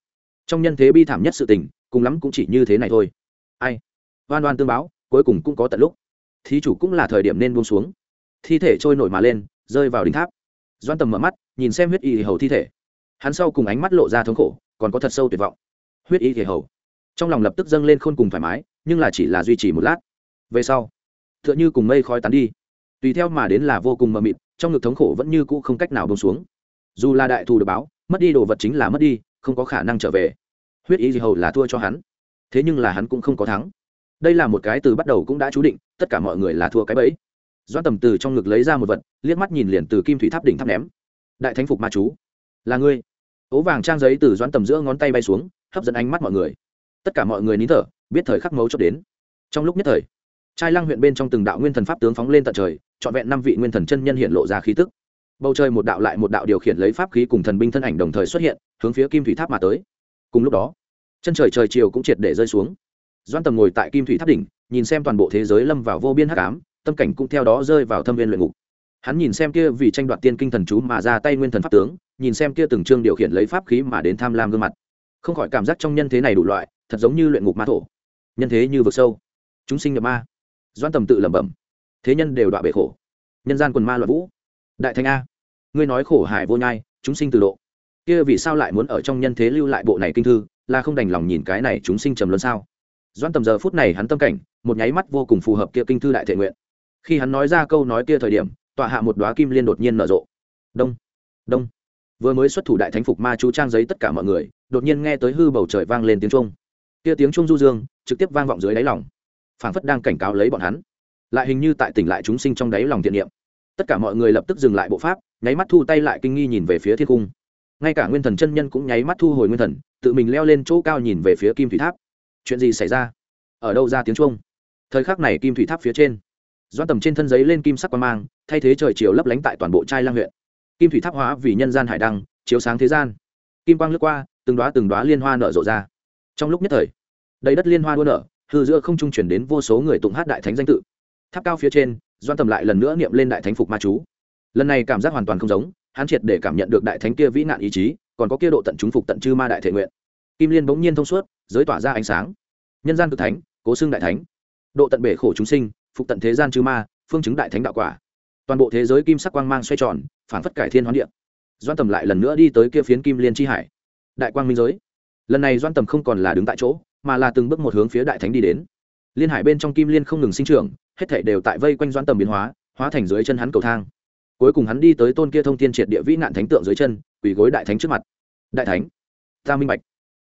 trong nhân thế bi thảm nhất sự tình, cùng lắm cũng chỉ như thế này thôi. Ai? Oan oan tương báo, cuối cùng cũng có tận lúc. Thí chủ cũng là thời điểm nên buông xuống. Thi thể trôi nổi mà lên, rơi vào đỉnh tháp. Doan tầm mở mắt, nhìn xem huyết y hầu thi thể. Hắn sau cùng ánh mắt lộ ra thống khổ, còn có thật sâu tuyệt vọng. Huyết y thể hầu. Trong lòng lập tức dâng lên khôn cùng thoải mái, nhưng là chỉ là duy trì một lát. Về sau t h ư ợ n h ư cùng mây khói tán đi. Tùy theo mà đến là vô cùng mờ mịt, trong ngực thống khổ vẫn như cũ không cách nào bông xuống. Dù là đại thù được báo, mất đi đồ vật chính là mất đi không có khả năng trở về. Huyết ý gì hầu là thua cho hắn. Thế nhưng là hắn cũng không có thắng. Đây là một cái từ bắt đầu cũng đã chú định, tất cả mọi người là thua cái bẫy. Doan tầm từ trong ngực lấy ra một vật, liếc mắt nhìn liền từ kim thủy tháp đỉnh tháp ném. Đại thánh phục ma chú. Là ngươi. Ố vàng trang giấy từ doãn tầm giữa ngón tay bay xuống, hấp dẫn ánh mắt mọi người. Tất cả mọi người nín thở, biết thời khắc mấu chốt đến. Trong lúc nhất thời, trai lăng huyện bên trong từng đạo nguyên thần pháp tướng phóng lên tận trời, trọn vẹn năm vị nguyên thần chân nhân hiện lộ ra khí tức bầu trời một đạo lại một đạo điều khiển lấy pháp khí cùng thần binh thân ảnh đồng thời xuất hiện, hướng phía kim thủy tháp mà tới. Cùng lúc đó, chân trời trời chiều cũng triệt để rơi xuống. Doan tầm ngồi tại kim thủy tháp đỉnh, nhìn xem toàn bộ thế giới lâm vào vô biên hắc ám, tâm cảnh cũng theo đó rơi vào thâm viên luyện ngục. Hắn nhìn xem kia vì tranh đoạt tiên kinh thần chú mà ra tay nguyên thần pháp tướng, nhìn xem kia từng chương điều khiển lấy pháp khí mà đến tham lam gương mặt. Không khỏi cảm giác trong nhân thế này đủ loại, thật giống như luyện ngục ma thổ. Nhân thế như vực sâu. Chúng sinh nhập ma. Doan tầm tự lẩm bẩm. Thế nhân đều đọa bể khổ. Nhân gian quần ma loạn vũ. Đại thanh a ngươi nói khổ hải vô nhai, chúng sinh từ độ. Kia vì sao lại muốn ở trong nhân thế lưu lại bộ này kinh thư, là không đành lòng nhìn cái này chúng sinh trầm luân sao? Doan tầm giờ phút này hắn tâm cảnh, một nháy mắt vô cùng phù hợp kia kinh thư đại thể nguyện. Khi hắn nói ra câu nói kia thời điểm, tọa hạ một đoá kim liên đột nhiên nở rộ. Đông đông. Vừa mới xuất thủ đại thánh phục ma chú trang giấy tất cả mọi người, đột nhiên nghe tới hư bầu trời vang lên tiếng trung kia tiếng trung du dương, trực tiếp vang vọng dưới đáy lòng. Phảng phất đang cảnh cáo lấy bọn hắn. Lại hình như tại tỉnh lại chúng sinh trong đáy lòng thiện niệm tất cả mọi người lập tức dừng lại bộ pháp, nháy mắt thu tay lại kinh nghi nhìn về phía thiên cung. Ngay cả nguyên thần chân nhân cũng nháy mắt thu hồi nguyên thần, tự mình leo lên chỗ cao nhìn về phía kim thủy tháp. Chuyện gì xảy ra? Ở đâu ra tiếng trung thời khắc này kim thủy tháp phía trên doan tầm trên thân giấy lên kim sắc quan mang, thay thế trời chiều lấp lánh tại toàn bộ trai lang huyện. Kim thủy tháp hóa vì nhân gian hải đăng, chiếu sáng thế gian. Kim quang lướt qua, từng đoá từng đoá liên hoa nở rộ ra. Trong lúc nhất thời, đầy đất liên hoa đua nở, hư giữa không trung chuyển đến vô số người tụng hát đại thánh danh tự. Tháp cao phía trên doan tầm lại lần nữa niệm lên đại thánh phục ma chú. Lần này cảm giác hoàn toàn không giống, hắn triệt để cảm nhận được đại thánh kia vĩ nạn ý chí, còn có kia độ tận chúng phục tận chư ma đại thể nguyện. Kim liên bỗng nhiên thông suốt, giới tỏa ra ánh sáng. Nhân gian cực thánh, cố xưng đại thánh. Độ tận bể khổ chúng sinh, phục tận thế gian chư ma, phương chứng đại thánh đạo quả. Toàn bộ thế giới kim sắc quang mang xoay tròn phản phất cải thiên hoán điệp doan tầm lại lần nữa đi tới kia phiến kim liên tri hải. Đại quang minh giới. Lần này doan tầm không còn là đứng tại chỗ, mà là từng bước một hướng phía đại thánh đi đến liên hải bên trong kim liên không ngừng sinh trưởng, hết thảy đều tại vây quanh Doãn tầm biến hóa hóa thành dưới chân hắn cầu thang. Cuối cùng hắn đi tới tôn kia thông tiên triệt địa vĩ nạn thánh tượng dưới chân, quỳ gối đại thánh trước mặt. Đại thánh, ta minh bạch.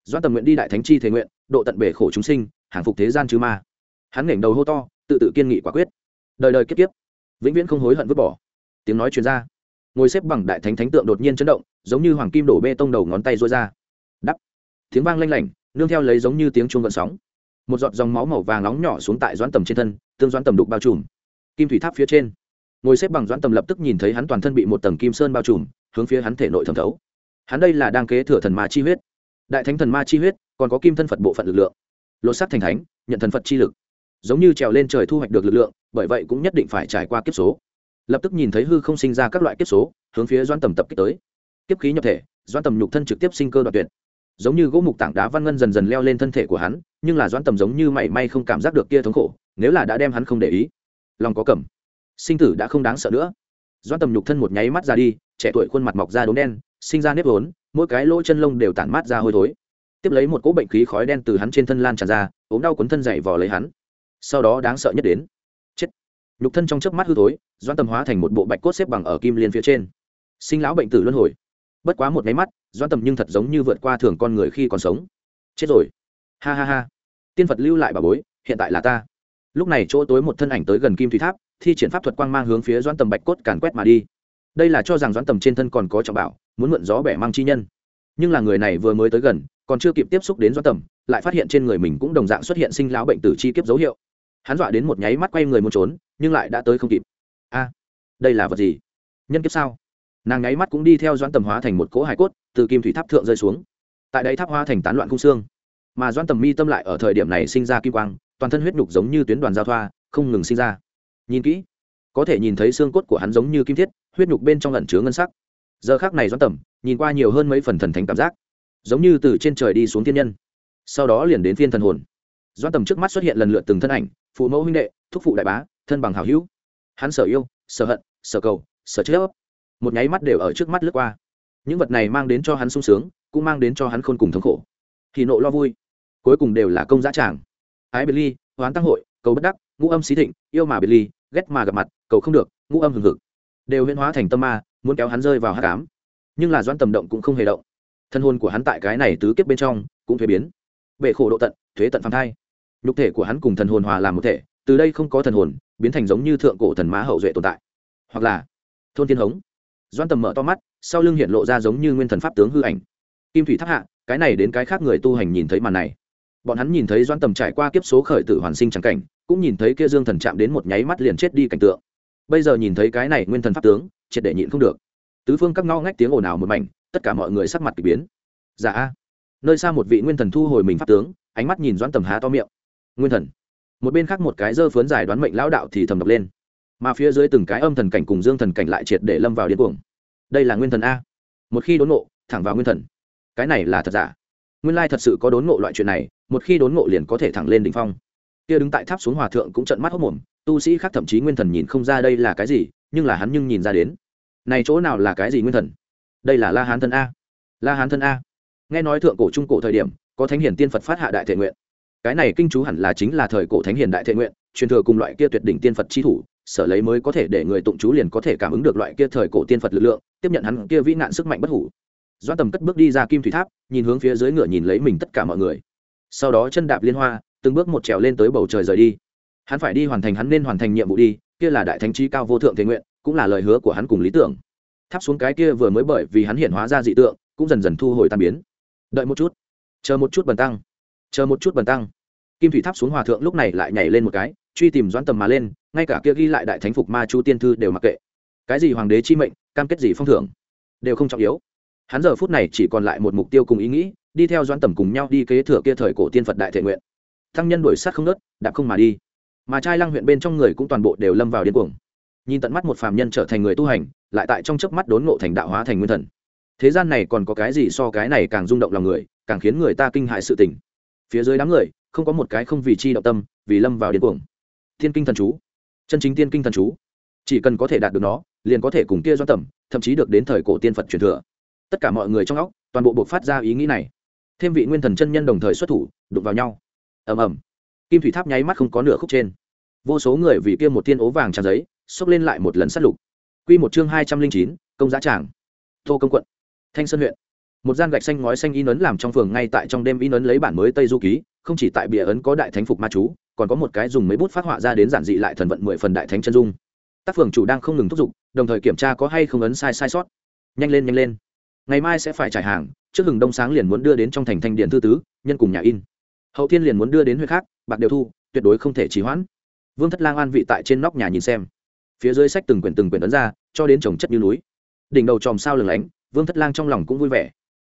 Doãn tầm nguyện đi đại thánh chi thế nguyện, độ tận bể khổ chúng sinh, hàng phục thế gian chứ ma. Hắn nghển đầu hô to, tự tự kiên nghị quả quyết. Đời đời kiếp kiếp, vĩnh viễn không hối hận vứt bỏ. Tiếng nói chuyên r a ngồi xếp bằng đại thánh thánh tượng đột nhiên chấn động, giống như hoàng kim đổ bê tông đầu ngón tay rối ra. Đắp. Tiếng vang lanh lảnh, nương theo lấy giống như tiếng chuông gợn sóng một giọt dòng máu màu vàng nóng nhỏ xuống tại doãn tầm trên thân, tương doãn tầm đục bao trùm. Kim thủy tháp phía trên, ngồi xếp bằng doãn tầm lập tức nhìn thấy hắn toàn thân bị một tầng kim sơn bao trùm, hướng phía hắn thể nội thẩm thấu. Hắn đây là đang kế thừa thần ma chi huyết. Đại thánh thần ma chi huyết, còn có kim thân phật bộ phận lực lượng. Lột sắc thành thánh, nhận thần phật chi lực. Giống như trèo lên trời thu hoạch được lực lượng, bởi vậy cũng nhất định phải trải qua kiếp số. Lập tức nhìn thấy hư không sinh ra các loại kiếp số, hướng phía doan tầm tập kích tới. Kiếp khí nhập thể doan tầm nhục thân trực tiếp sinh cơ đoạt tuyệt giống như gỗ mục tảng đá văn ngân dần dần leo lên thân thể của hắn, nhưng là doãn tầm giống như mảy may không cảm giác được kia thống khổ, nếu là đã đem hắn không để ý. Lòng có cầm. Sinh tử đã không đáng sợ nữa. Doãn tầm nhục thân một nháy mắt ra đi, trẻ tuổi khuôn mặt mọc ra đốm đen, sinh ra nếp vốn, mỗi cái lỗ chân lông đều tản mát ra hôi thối. Tiếp lấy một cỗ bệnh khí khói đen từ hắn trên thân lan tràn ra, ốm đau cuốn thân dày vò lấy hắn. Sau đó đáng sợ nhất đến. Chết. Nhục thân trong chớp mắt hư thối, doãn tầm hóa thành một bộ bạch cốt xếp bằng ở kim liên phía trên. Sinh lão bệnh tử luân hồi bất quá một máy mắt doan tầm nhưng thật giống như vượt qua thường con người khi còn sống. Chết rồi. Ha ha ha. Tiên phật lưu lại bà bối, hiện tại là ta. Lúc này chỗ tối một thân ảnh tới gần kim thủy tháp, thi triển pháp thuật quang mang hướng phía doan tầm bạch cốt càn quét mà đi. Đây là cho rằng doan tầm trên thân còn có trọng bảo, muốn mượn gió bẻ mang chi nhân. Nhưng là người này vừa mới tới gần, còn chưa kịp tiếp xúc đến doan tầm, lại phát hiện trên người mình cũng đồng dạng xuất hiện sinh lão bệnh tử chi kiếp dấu hiệu. Hắn dọa đến một nháy mắt quay người muốn trốn, nhưng lại đã tới không kịp. A, đây là vật gì? Nhân kiếp sao? Nàng nháy mắt cũng đi theo doãn tầm hóa thành một cỗ hải cốt, từ kim thủy tháp thượng rơi xuống. Tại đây tháp hoa thành tán loạn cung xương. Mà doãn tầm mi tâm lại ở thời điểm này sinh ra kim quang, toàn thân huyết nhục giống như tuyến đoàn giao thoa, không ngừng sinh ra. Nhìn kỹ, có thể nhìn thấy xương cốt của hắn giống như kim thiết, huyết nhục bên trong lẩn chứa ngân sắc. Giờ khác này doãn tầm, nhìn qua nhiều hơn mấy phần thần thánh cảm giác. Giống như từ trên trời đi xuống thiên nhân. Sau đó liền đến phiên thần hồn. Doãn tầm trước mắt xuất hiện lần lượt từng thân ảnh, phụ mẫu huynh đệ, thúc phụ đại bá, thân bằng hảo hữu. Hắn sở yêu, sở hận, sở cầu, sở chết một nháy mắt đều ở trước mắt lướt qua. Những vật này mang đến cho hắn sung sướng, cũng mang đến cho hắn khôn cùng thống khổ. Thì nộ lo vui. Cuối cùng đều là công giá tràng. Ái biệt ly, hoán tăng hội, cầu bất đắc, ngũ âm xí thịnh, yêu mà biệt ly, ghét mà gặp mặt, cầu không được, ngũ âm hừng hực. Đều huyễn hóa thành tâm ma, muốn kéo hắn rơi vào hát cám nhưng là doan tầm động cũng không hề động. Thân hôn của hắn tại cái này tứ kiếp bên trong, cũng thuế biến. Bệ khổ độ tận, thuế tận phàm thai. Nhục thể của hắn cùng thần hồn hòa làm một thể, từ đây không có thần hồn, biến thành giống như thượng cổ thần mã hậu duệ tồn tại. Hoặc là, thôn thiên hống doan tầm mở to mắt, sau lưng hiện lộ ra giống như nguyên thần pháp tướng hư ảnh. Kim thủy tháp hạ, cái này đến cái khác người tu hành nhìn thấy màn này. Bọn hắn nhìn thấy doan tầm trải qua kiếp số khởi tử hoàn sinh trắng cảnh, cũng nhìn thấy kia dương thần chạm đến một nháy mắt liền chết đi cảnh tượng. Bây giờ nhìn thấy cái này nguyên thần pháp tướng, triệt để nhịn không được. Tứ phương các ngó ngách tiếng ồn ào một mảnh, tất cả mọi người sắc mặt k ỳ biến. Giả dạ. nơi xa một vị nguyên thần thu hồi mình pháp tướng, ánh mắt nhìn doan tầm há to miệng. Nguyên thần. Một bên khác một cái dơ phớn dài đoán mệnh lão đạo thì thầm đập lên mà phía dưới từng cái âm thần cảnh cùng dương thần cảnh lại triệt để lâm vào điên cuồng. Đây là nguyên thần a. Một khi đốn ngộ, thẳng vào nguyên thần. Cái này là thật giả? Nguyên lai thật sự có đốn ngộ loại chuyện này, một khi đốn ngộ liền có thể thẳng lên đỉnh phong. Kia đứng tại tháp xuống hòa thượng cũng trận mắt hốc mồm, tu sĩ khác thậm chí nguyên thần nhìn không ra đây là cái gì, nhưng là hắn nhưng nhìn ra đến. Này chỗ nào là cái gì nguyên thần? Đây là la hán thân a. La hán thân a. Nghe nói thượng cổ, trung cổ thời điểm, có thánh hiển tiên phật phát hạ đại thể nguyện. Cái này kinh chú hẳn là chính là thời cổ thánh hiền đại thệ nguyện, truyền thừa cùng loại kia tuyệt đỉnh tiên phật chi thủ sở lấy mới có thể để người tụng chú liền có thể cảm ứng được loại kia thời cổ tiên phật lực lượng, tiếp nhận hắn kia vĩ nạn sức mạnh bất hủ. Doan tầm cất bước đi ra kim thủy tháp, nhìn hướng phía dưới ngựa nhìn lấy mình tất cả mọi người. Sau đó chân đạp liên hoa, từng bước một trèo lên tới bầu trời rời đi. Hắn phải đi hoàn thành, hắn nên hoàn thành nhiệm vụ đi, kia là đại thánh trí cao vô thượng thế nguyện, cũng là lời hứa của hắn cùng lý tưởng. Tháp xuống cái kia vừa mới bởi vì hắn hiện hóa ra dị tượng, cũng dần dần thu hồi tan biến. Đợi một chút. Chờ một chút bần tăng. Chờ một chút bần tăng. Kim thủy tháp xuống hòa thượng lúc này lại nhảy lên một cái, truy tìm doãn tầm mà lên ngay cả kia ghi lại đại thánh phục ma chu tiên thư đều mặc kệ. Cái gì hoàng đế chi mệnh, cam kết gì phong thưởng, đều không trọng yếu. Hắn giờ phút này chỉ còn lại một mục tiêu cùng ý nghĩ, đi theo doãn tầm cùng nhau đi kế thừa kia thời cổ tiên phật đại thể nguyện. Thăng nhân đuổi sát không nớt, đạp không mà đi. Mà trai lăng huyện bên trong người cũng toàn bộ đều lâm vào điên cuồng. Nhìn tận mắt một phàm nhân trở thành người tu hành, lại tại trong chớp mắt đốn ngộ thành đạo hóa thành nguyên thần. Thế gian này còn có cái gì so cái này càng rung động lòng người, càng khiến người ta kinh hại sự tình? Phía dưới đám người, không có một cái không vì chi động tâm, vì lâm vào điên cuồng. Thiên kinh thần chú chân chính tiên kinh thần chú. Chỉ cần có thể đạt được nó, liền có thể cùng kia doan tầm thậm chí được đến thời cổ tiên phật truyền thừa. Tất cả mọi người trong óc, toàn bộ buộc phát ra ý nghĩ này. Thêm vị nguyên thần chân nhân đồng thời xuất thủ, đụng vào nhau. Ầm ầm. Kim thủy tháp nháy mắt không có nửa khúc trên. Vô số người vì kia một tiên ố vàng tràn giấy, xốc lên lại một lần sát lục. Quy một chương hai trăm linh chín, công giá tràng. Tô công quận. Thanh sơn huyện. Một gian gạch xanh ngói xanh in ấn làm trong phường ngay tại trong đêm in ấn lấy bản mới tây du ký không chỉ tại bìa ấn có đại thánh phục ma chú, còn có một cái dùng mấy bút phát họa ra đến giản dị lại thần vận mười phần đại thánh chân dung. Tác phường chủ đang không ngừng thúc giục, đồng thời kiểm tra có hay không ấn sai sai sót. Nhanh lên nhanh lên. Ngày mai sẽ phải trải hàng, trước hừng đông sáng liền muốn đưa đến trong thành thanh điện thư tứ, nhân cùng nhà in. Hậu thiên liền muốn đưa đến huyện khác, bạc đều thu, tuyệt đối không thể trì hoãn. Vương thất lang an vị tại trên nóc nhà nhìn xem. Phía dưới sách từng quyển từng quyển ấn ra, cho đến trồng chất như núi. Đỉnh đầu tròm sao lừng lánh, vương thất lang trong lòng cũng vui vẻ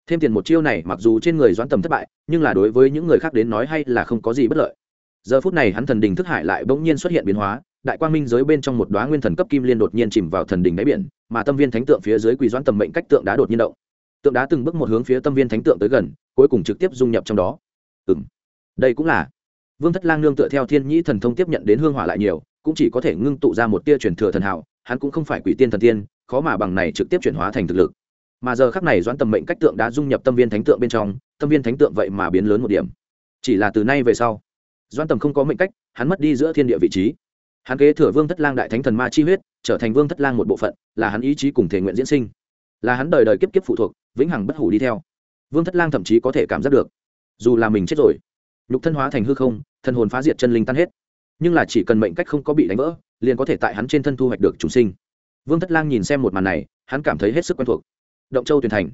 thêm tiền một chiêu này, mặc dù trên người doãn tầm thất bại, nhưng là đối với những người khác đến nói hay là không có gì bất lợi. Giờ phút này hắn thần đình thức hải lại bỗng nhiên xuất hiện biến hóa, đại quang minh giới bên trong một đoá nguyên thần cấp kim liên đột nhiên chìm vào thần đình đáy biển, mà tâm viên thánh tượng phía dưới quỳ doãn tầm mệnh cách tượng đá đột nhiên động. Tượng đá từng bước một hướng phía tâm viên thánh tượng tới gần, cuối cùng trực tiếp dung nhập trong đó. Ừ m đây cũng là vương thất lang nương tựa theo thiên nhĩ thần thông tiếp nhận đến hương hỏa lại nhiều, cũng chỉ có thể ngưng tụ ra một tia truyền thừa thần hảo, hắn cũng không phải quỷ tiên thần tiên, khó mà bằng này trực tiếp chuyển hóa thành thực lực mà giờ khắc này doãn tầm mệnh cách tượng đã dung nhập tâm viên thánh tượng bên trong, tâm viên thánh tượng vậy mà biến lớn một điểm. Chỉ là từ nay về sau, doãn tầm không có mệnh cách, hắn mất đi giữa thiên địa vị trí. Hắn kế thừa vương thất lang đại thánh thần ma chi huyết, trở thành vương thất lang một bộ phận, là hắn ý chí cùng thể nguyện diễn sinh. Là hắn đời đời kiếp kiếp phụ thuộc, vĩnh hằng bất hủ đi theo. Vương thất lang thậm chí có thể cảm giác được, dù là mình chết rồi, nhục thân hóa thành hư không thân hồn phá diệt chân linh tan hết. Nhưng là chỉ cần mệnh cách không có bị đánh vỡ, liền có thể tại hắn trên thân thu hoạch được chúng sinh. Vương thất lang nhìn xem một màn này, hắn cảm thấy hết sức quen thuộc động châu tuyển thành.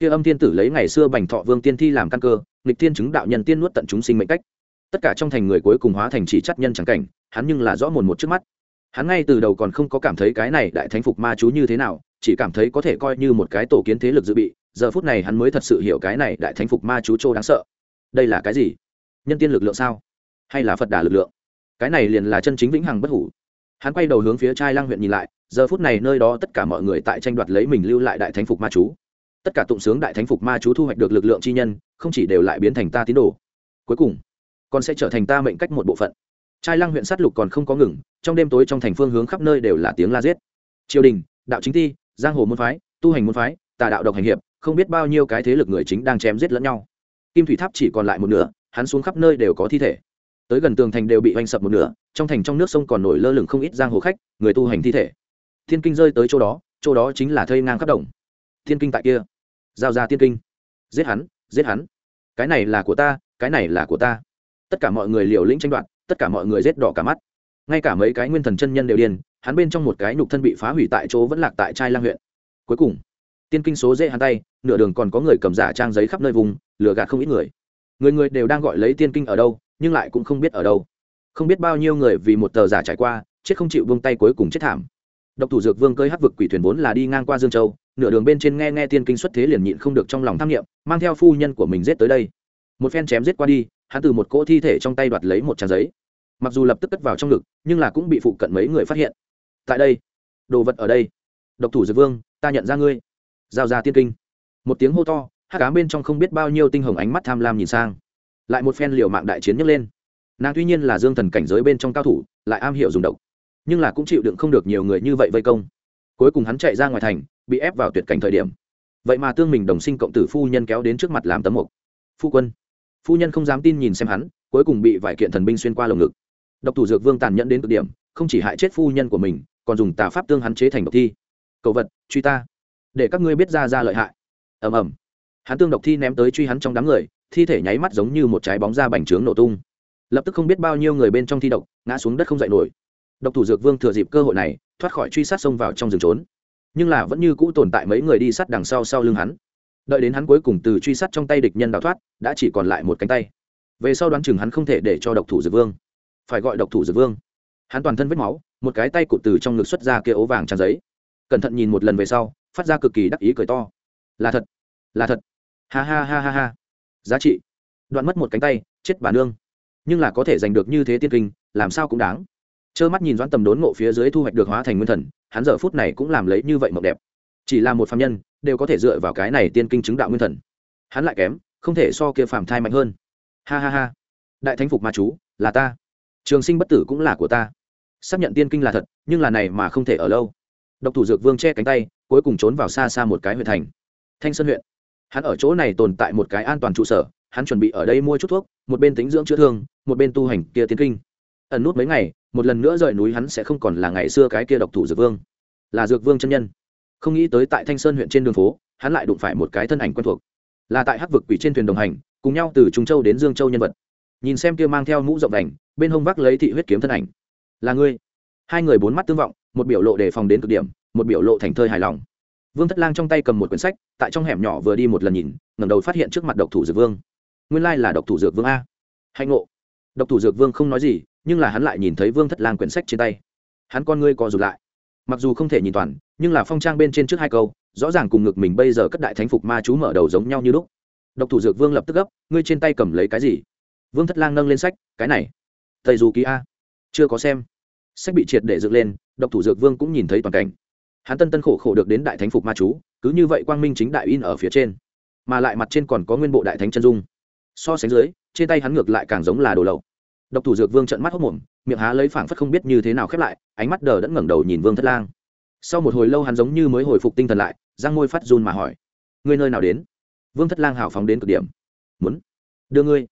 Kia âm thiên tử lấy ngày xưa bành thọ vương tiên thi làm căn cơ, nghịch tiên chứng đạo nhân tiên nuốt tận chúng sinh mệnh cách. Tất cả trong thành người cuối cùng hóa thành chỉ chắc nhân trắng cảnh, hắn nhưng là rõ mồn một trước mắt. Hắn ngay từ đầu còn không có cảm thấy cái này đại thánh phục ma chú như thế nào, chỉ cảm thấy có thể coi như một cái tổ kiến thế lực dự bị, giờ phút này hắn mới thật sự hiểu cái này đại thánh phục ma chú châu đáng sợ. Đây là cái gì? Nhân tiên lực lượng sao? Hay là phật đà lực lượng? Cái này liền là chân chính vĩnh hằng bất hủ hắn quay đầu hướng phía trai lang huyện nhìn lại, giờ phút này nơi đó tất cả mọi người tại tranh đoạt lấy mình lưu lại đại thánh phục ma chú. Tất cả tụng sướng đại thánh phục ma chú thu hoạch được lực lượng chi nhân, không chỉ đều lại biến thành ta tín đồ. Cuối cùng, còn sẽ trở thành ta mệnh cách một bộ phận. Trai Lang huyện sát lục còn không có ngừng, trong đêm tối trong thành phương hướng khắp nơi đều là tiếng la giết. Triều đình, đạo chính thi giang hồ môn phái, tu hành môn phái, tà đạo độc hành hiệp, không biết bao nhiêu cái thế lực người chính đang chém giết lẫn nhau. Kim thủy tháp chỉ còn lại một nửa, hắn xuống khắp nơi đều có thi thể tới gần tường thành đều bị oanh sập một nửa, trong thành trong nước sông còn nổi lơ lửng không ít giang hồ khách, người tu hành thi thể. Thiên kinh rơi tới chỗ đó chỗ đó chính là thây ngang khắp đồng. Thiên kinh tại kia. Giao ra thiên kinh. Giết hắn giết hắn. Cái này là của ta, cái này là của ta. Tất cả mọi người liều lĩnh tranh đoạt, tất cả mọi người giết đỏ cả mắt. Ngay cả mấy cái nguyên thần chân nhân đều điên, hắn bên trong một cái nhục thân bị phá hủy tại chỗ vẫn lạc tại trai lang huyện. Cuối cùng tiên kinh số dễ hắn tay, nửa đường còn có người cầm giả trang giấy khắp nơi vùng, lừa gạt không ít người. Người người đều đang gọi lấy tiên kinh ở đâu nhưng lại cũng không biết ở đâu. Không biết bao nhiêu người vì một tờ giả trải qua, chết không chịu vung tay cuối cùng chết thảm. Độc thủ dược vương cơi hắc vực quỷ thuyền vốn là đi ngang qua dương châu, nửa đường bên trên nghe nghe tiên kinh xuất thế liền nhịn không được trong lòng tham nghiệm mang theo phu nhân của mình giết tới đây. Một phen chém giết qua đi, hắn từ một cỗ thi thể trong tay đoạt lấy một trang giấy. Mặc dù lập tức cất vào trong ngực, nhưng là cũng bị phụ cận mấy người phát hiện. Tại đây, đồ vật ở đây. Độc thủ dược vương, ta nhận ra ngươi. Giao ra tiên kinh. Một tiếng hô to hát cám bên trong không biết bao nhiêu tinh hồng ánh mắt tham lam nhìn sang lại một phen liều mạng đại chiến nhấc lên. Nàng tuy nhiên là dương thần cảnh giới bên trong cao thủ, lại am hiểu dùng độc, nhưng là cũng chịu đựng không được nhiều người như vậy vây công. Cuối cùng hắn chạy ra ngoài thành, bị ép vào tuyệt cảnh thời điểm. Vậy mà tương mình đồng sinh cộng tử phu nhân kéo đến trước mặt làm tấm mục. Phu quân. Phu nhân không dám tin nhìn xem hắn, cuối cùng bị vài kiện thần binh xuyên qua lồng ngực. Độc thủ dược vương tàn nhẫn đến cực điểm, không chỉ hại chết phu nhân của mình, còn dùng tà pháp tương hắn chế thành độc thi. Cầu vật, truy ta, để các ngươi biết ra ra lợi hại. Ầm ầm. Hắn tương độc thi ném tới truy hắn trong đám người thi thể nháy mắt giống như một trái bóng ra bành trướng nổ tung. Lập tức không biết bao nhiêu người bên trong thi độc, ngã xuống đất không dậy nổi. Độc thủ dược vương thừa dịp cơ hội này, thoát khỏi truy sát xông vào trong rừng trốn. Nhưng là vẫn như cũ tồn tại mấy người đi sát đằng sau sau lưng hắn. Đợi đến hắn cuối cùng từ truy sát trong tay địch nhân đào thoát, đã chỉ còn lại một cánh tay. Về sau đoán chừng hắn không thể để cho độc thủ dược vương. Phải gọi độc thủ dược vương. Hắn toàn thân vết máu, một cái tay cụt từ trong ngực xuất ra kia ố vàng trang giấy. Cẩn thận nhìn một lần về sau, phát ra cực kỳ đắc ý cười to. Là thật là thật. Ha ha ha ha ha giá trị. Đoạn mất một cánh tay, chết bà nương. Nhưng là có thể giành được như thế tiên kinh, làm sao cũng đáng. Trơ mắt nhìn doãn tầm đốn ngộ phía dưới thu hoạch được hóa thành nguyên thần, hắn giờ phút này cũng làm lấy như vậy mộng đẹp. Chỉ là một phạm nhân, đều có thể dựa vào cái này tiên kinh chứng đạo nguyên thần. Hắn lại kém, không thể so kia phàm thai mạnh hơn. Ha ha ha. Đại thánh phục ma chú, là ta. Trường sinh bất tử cũng là của ta. Xác nhận tiên kinh là thật, nhưng là này mà không thể ở lâu. Độc thủ dược vương che cánh tay, cuối cùng trốn vào xa xa một cái huyện thành. Thanh sơn huyện hắn ở chỗ này tồn tại một cái an toàn trụ sở, hắn chuẩn bị ở đây mua chút thuốc, một bên tính dưỡng chữa thương, một bên tu hành kia tiến kinh. Ẩn nút mấy ngày, một lần nữa rời núi hắn sẽ không còn là ngày xưa cái kia độc thủ dược vương. Là dược vương chân nhân. Không nghĩ tới tại thanh sơn huyện trên đường phố, hắn lại đụng phải một cái thân ảnh quen thuộc. Là tại hắc vực quỷ trên thuyền đồng hành, cùng nhau từ trung châu đến dương châu nhân vật. Nhìn xem kia mang theo mũ rộng đành, bên hông vác lấy thị huyết kiếm thân ảnh. Là ngươi. Hai người bốn mắt tương vọng, một biểu lộ đề phòng đến cực điểm, một biểu lộ thành thơi hài lòng vương thất lang trong tay cầm một quyển sách, tại trong hẻm nhỏ vừa đi một lần nhìn, ngẩng đầu phát hiện trước mặt độc thủ dược vương. Nguyên lai là độc thủ dược vương a. Hạnh ngộ. Độc thủ dược vương không nói gì, nhưng là hắn lại nhìn thấy vương thất lang quyển sách trên tay. Hắn con ngươi co rụt lại. Mặc dù không thể nhìn toàn, nhưng là phong trang bên trên trước hai câu, rõ ràng cùng ngực mình bây giờ cất đại thánh phục ma chú mở đầu giống nhau như lúc. Độc thủ dược vương lập tức gấp, ngươi trên tay cầm lấy cái gì? Vương thất lang nâng lên sách, cái này. Thầy dù ký a. Chưa có xem. Sách bị triệt để dựng lên, độc thủ dược vương cũng nhìn thấy toàn cảnh hắn tân tân khổ khổ được đến đại thánh phục ma chú, cứ như vậy quang minh chính đại in ở phía trên. Mà lại mặt trên còn có nguyên bộ đại thánh chân dung. So sánh dưới, trên tay hắn ngược lại càng giống là đồ lậu. Độc thủ dược vương trận mắt hốc mồm, miệng há lấy phảng phất không biết như thế nào khép lại, ánh mắt đờ đẫn ngẩng đầu nhìn vương thất lang. Sau một hồi lâu hắn giống như mới hồi phục tinh thần lại, răng môi phát run mà hỏi, ngươi nơi nào đến? Vương thất lang hào phóng đến cực điểm. Muốn đưa ngươi.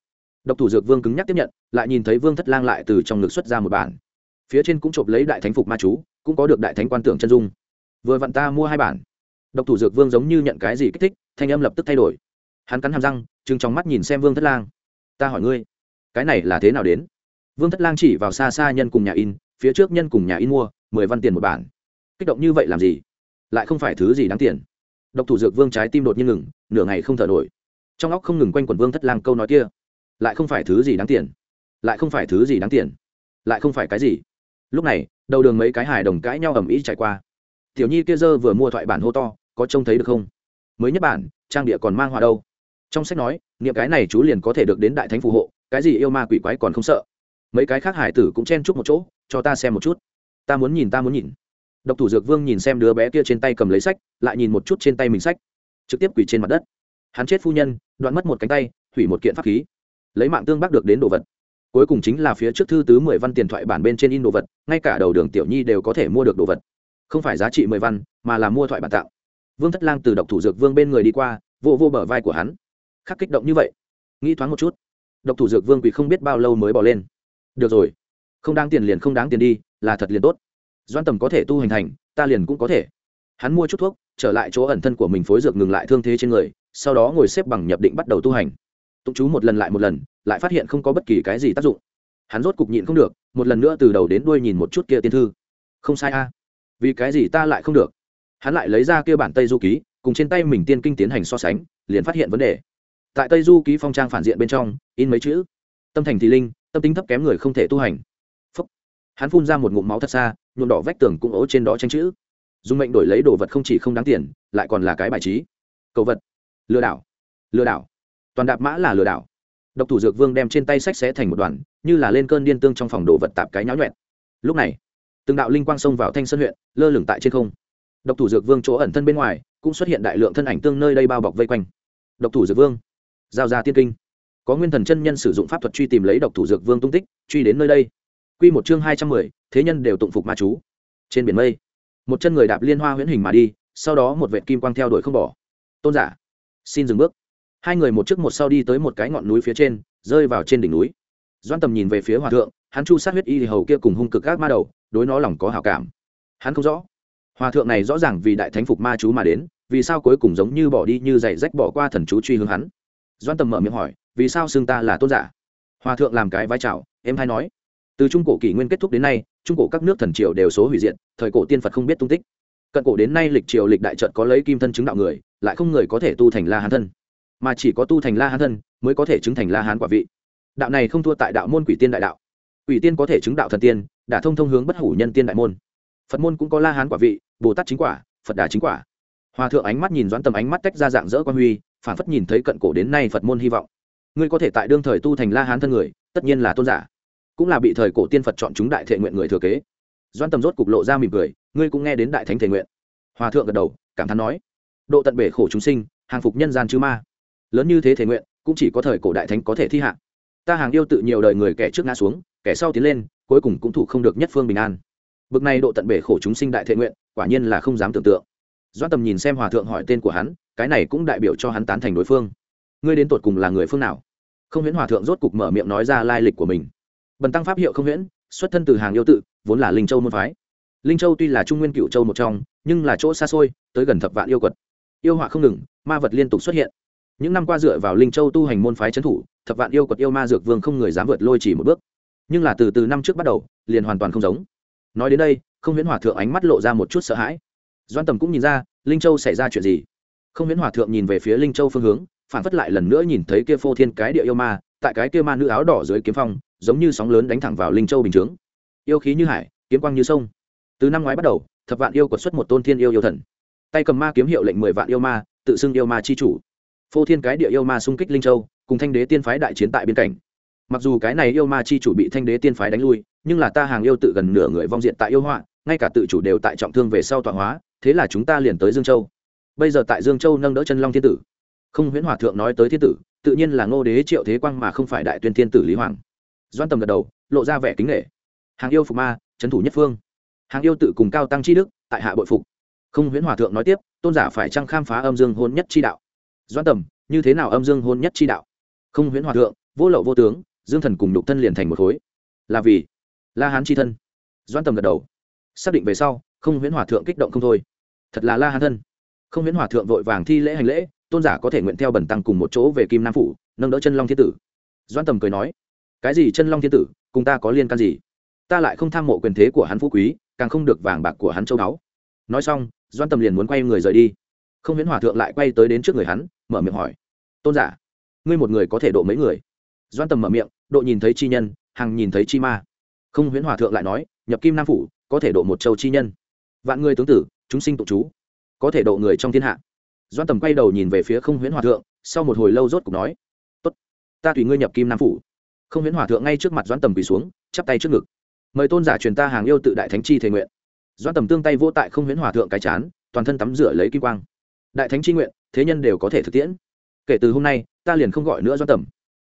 Độc thủ dược vương cứng nhắc tiếp nhận, lại nhìn thấy vương thất lang lại từ trong ngực xuất ra một bản. Phía trên cũng chộp lấy đại thánh phục ma chú, cũng có được đại thánh quan tưởng chân dung vừa vặn ta mua hai bản. Độc thủ dược vương giống như nhận cái gì kích thích, thanh âm lập tức thay đổi. Hắn cắn hàm răng chừng trong mắt nhìn xem vương thất lang. Ta hỏi ngươi, cái này là thế nào đến? Vương thất lang chỉ vào xa xa nhân cùng nhà in, phía trước nhân cùng nhà in mua, mười văn tiền một bản. Kích động như vậy làm gì? Lại không phải thứ gì đáng tiền. Độc thủ dược vương trái tim đột nhiên ngừng, nửa ngày không thở nổi. Trong óc không ngừng quanh quần vương thất lang câu nói kia. Lại không phải thứ gì đáng tiền. Lại không phải thứ gì đáng tiền. Lại không phải cái gì. Lúc này, đầu đường mấy cái hài đồng cãi nhau ầm ĩ chạy qua tiểu nhi kia dơ vừa mua thoại bản hô to, có trông thấy được không? Mới nhất bản, trang địa còn mang họa đâu? Trong sách nói, niệm cái này chú liền có thể được đến đại thánh phù hộ, cái gì yêu ma quỷ quái còn không sợ. Mấy cái khác hải tử cũng chen chúc một chỗ, cho ta xem một chút. Ta muốn nhìn, ta muốn nhìn. Độc thủ dược vương nhìn xem đứa bé kia trên tay cầm lấy sách, lại nhìn một chút trên tay mình sách. Trực tiếp quỳ trên mặt đất. Hắn chết phu nhân, đoạn mất một cánh tay, hủy một kiện pháp khí. Lấy mạng tương bắc được đến đồ vật. Cuối cùng chính là phía trước thư tứ mười văn tiền thoại bản bên trên in đồ vật, ngay cả đầu đường tiểu nhi đều có thể mua được đồ vật không phải giá trị mười văn, mà là mua thoại bản tạo vương thất lang từ độc thủ dược vương bên người đi qua, vô vô bờ vai của hắn. Khắc kích động như vậy. Nghĩ thoáng một chút, độc thủ dược vương quỳ không biết bao lâu mới bỏ lên. Được rồi. Không đáng tiền liền không đáng tiền đi, là thật liền tốt. Doan tầm có thể tu hành thành, ta liền cũng có thể. Hắn mua chút thuốc, trở lại chỗ ẩn thân của mình phối dược ngừng lại thương thế trên người, sau đó ngồi xếp bằng nhập định bắt đầu tu hành. Tụng chú một lần lại một lần, lại phát hiện không có bất kỳ cái gì tác dụng. Hắn rốt cục nhịn không được, một lần nữa từ đầu đến đuôi nhìn một chút kia tiên thư. Không sai a vì cái gì ta lại không được? Hắn lại lấy ra kia bản tây du ký, cùng trên tay mình tiên kinh tiến hành so sánh, liền phát hiện vấn đề. Tại tây du ký phong trang phản diện bên trong, in mấy chữ? Tâm thành thì linh, tâm tính thấp kém người không thể tu hành. Phúc. hắn phun ra một ngụm máu thật xa, nhuộm đỏ vách tường cũng ố trên đó tranh chữ. Dùng mệnh đổi lấy đồ vật không chỉ không đáng tiền, lại còn là cái bài trí. Cầu vật. Lừa đảo. Lừa đảo. Toàn đạp mã là lừa đảo. Độc thủ dược vương đem trên tay sách xé thành một đoàn, như là lên cơn điên tương trong phòng đồ vật tạp cái nháo nhuẹn. Lúc này từng đạo linh quang xông vào thanh sơn huyện, lơ lửng tại trên không. Độc thủ dược vương chỗ ẩn thân bên ngoài, cũng xuất hiện đại lượng thân ảnh tương nơi đây bao bọc vây quanh. Độc thủ dược vương, giao ra tiên kinh. Có nguyên thần chân nhân sử dụng pháp thuật truy tìm lấy độc thủ dược vương tung tích, truy đến nơi đây. Q một chương hai trăm mười, thế nhân đều tụng phục ma chú. Trên biển mây, một chân người đạp liên hoa huyễn hình mà đi, sau đó một vệ kim quang theo đuổi không bỏ. Tôn giả, xin dừng bước. Hai người một trước một sau đi tới một cái ngọn núi phía trên, rơi vào trên đỉnh núi. Doan tầm nhìn về phía hòa thượng, hắn chu sát huyết y thì hầu kia cùng hung cực gác ma đầu đối nó lòng có hảo cảm. Hắn không rõ. Hòa thượng này rõ ràng vì đại thánh phục ma chú mà đến, vì sao cuối cùng giống như bỏ đi như giày rách bỏ qua thần chú truy hướng hắn? Doan tầm mở miệng hỏi, vì sao xưng ta là tôn giả? Hòa thượng làm cái vai trào em hay nói. Từ trung cổ kỷ nguyên kết thúc đến nay, trung cổ các nước thần triều đều số hủy diện thời cổ tiên phật không biết tung tích. Cận cổ đến nay lịch triều lịch đại trận có lấy kim thân chứng đạo người, lại không người có thể tu thành la hán thân. Mà chỉ có tu thành la hán thân, mới có thể chứng thành la hán quả vị. Đạo này không thua tại đạo môn quỷ tiên đại đạo. Quỷ tiên có thể chứng đạo thần tiên đã thông thông hướng bất hủ nhân tiên đại môn. Phật môn cũng có la hán quả vị, bồ tát chính quả, phật đà chính quả. Hòa thượng ánh mắt nhìn doãn tầm ánh mắt tách ra dạng dỡ quan huy phản phất nhìn thấy cận cổ đến nay phật môn hy vọng. Ngươi có thể tại đương thời tu thành la hán thân người, tất nhiên là tôn giả. Cũng là bị thời cổ tiên phật chọn chúng đại thệ nguyện người thừa kế. Doãn tầm rốt cục lộ ra mỉm cười, ngươi cũng nghe đến đại thánh thể nguyện. Hòa thượng gật đầu, cảm thán nói, độ tận bể khổ chúng sinh, hàng phục nhân gian chứ ma. Lớn như thế thể nguyện, cũng chỉ có thời cổ đại thánh có thể thi hạng ta hàng yêu tự nhiều đời người kẻ trước ngã xuống, kẻ sau tiến lên cuối cùng cũng thủ không được nhất phương bình an. Bực này độ tận bể khổ chúng sinh đại thệ nguyện, quả nhiên là không dám tưởng tượng. Doan tầm nhìn xem hòa thượng hỏi tên của hắn, cái này cũng đại biểu cho hắn tán thành đối phương. Ngươi đến tột cùng là người phương nào? Không huyễn hòa thượng rốt cục mở miệng nói ra lai lịch của mình. Bần tăng pháp hiệu không huyễn, xuất thân từ hàng yêu tự, vốn là linh châu môn phái. Linh châu tuy là trung nguyên cựu châu một trong, nhưng là chỗ xa xôi, tới gần thập vạn yêu quật. Yêu họa không ngừng, ma vật liên tục xuất hiện. Những năm qua dựa vào linh châu tu hành môn phái trấn thủ, thập vạn yêu quật yêu ma dược vương không người dám vượt lôi chỉ một bước nhưng là từ từ năm trước bắt đầu, liền hoàn toàn không giống. Nói đến đây, không huyễn hòa thượng ánh mắt lộ ra một chút sợ hãi. Doan tầm cũng nhìn ra, linh châu xảy ra chuyện gì. Không huyễn hòa thượng nhìn về phía linh châu phương hướng, phản phất lại lần nữa nhìn thấy kia phô thiên cái địa yêu ma, tại cái kia ma nữ áo đỏ dưới kiếm phong, giống như sóng lớn đánh thẳng vào linh châu bình chướng. Yêu khí như hải, kiếm quang như sông. Từ năm ngoái bắt đầu, thập vạn yêu quật xuất một tôn thiên yêu yêu thần. Tay cầm ma kiếm hiệu lệnh mười vạn yêu ma, tự xưng yêu ma chi chủ. Phô thiên cái địa yêu ma xung kích linh châu, cùng thanh đế tiên phái đại chiến tại biên cảnh mặc dù cái này yêu ma chi chủ bị thanh đế tiên phái đánh lui, nhưng là ta hàng yêu tự gần nửa người vong diện tại yêu họa, ngay cả tự chủ đều tại trọng thương về sau tọa hóa, thế là chúng ta liền tới dương châu. Bây giờ tại dương châu nâng đỡ chân long thiên tử. Không, huyễn hòa thượng nói tới thiên tử, tự nhiên là ngô đế triệu thế quang mà không phải đại tuyên thiên tử lý hoàng. Doan tầm gật đầu, lộ ra vẻ kính nghệ hàng yêu phục ma trấn thủ nhất phương. Hàng yêu tự cùng cao tăng chi đức, tại hạ bội phục. Không, huyễn hòa thượng nói tiếp, tôn giả phải trăng khám phá âm dương hôn nhất chi đạo? Doan tầm, như thế nào âm dương hôn nhất chi đạo? Không, huyễn hòa thượng, vô lậu vô tướng dương thần cùng nhục thân liền thành một khối. Là vì la hán chi thân. Doan tầm gật đầu. Xác định về sau, không huyễn hòa thượng kích động không thôi. Thật là la hán thân. Không huyễn hòa thượng vội vàng thi lễ hành lễ, tôn giả có thể nguyện theo bẩn tăng cùng một chỗ về kim nam phủ, nâng đỡ chân long thiên tử. Doan tầm cười nói, cái gì chân long thiên tử, cùng ta có liên can gì? Ta lại không tham mộ quyền thế của hắn phú quý, càng không được vàng bạc của hắn châu báu. Nói xong doan tầm liền muốn quay người rời đi. Không huyễn hòa thượng lại quay tới đến trước người hắn, mở miệng hỏi, tôn giả, ngươi một người có thể độ mấy người? Doan tầm mở miệng độ nhìn thấy chi nhân hằng nhìn thấy chi ma. Không, huyễn hòa thượng lại nói, nhập kim nam phủ, có thể độ một châu chi nhân. Vạn người tướng tử, chúng sinh tụ chú, có thể độ người trong thiên hạ. Doan tầm quay đầu nhìn về phía không huyễn hòa thượng, sau một hồi lâu rốt cục nói, tốt, ta tùy ngươi nhập kim nam phủ. Không, huyễn hòa thượng ngay trước mặt doan tầm quỳ xuống, chắp tay trước ngực. Mời tôn giả truyền ta hàng yêu tự đại thánh chi thể nguyện. Doan tầm tương tay vô tại không huyễn hòa thượng cái chán, toàn thân tắm rửa lấy kim quang. Đại thánh chi nguyện, thế nhân đều có thể thực tiễn. Kể từ hôm nay, ta liền không gọi nữa doan tầm,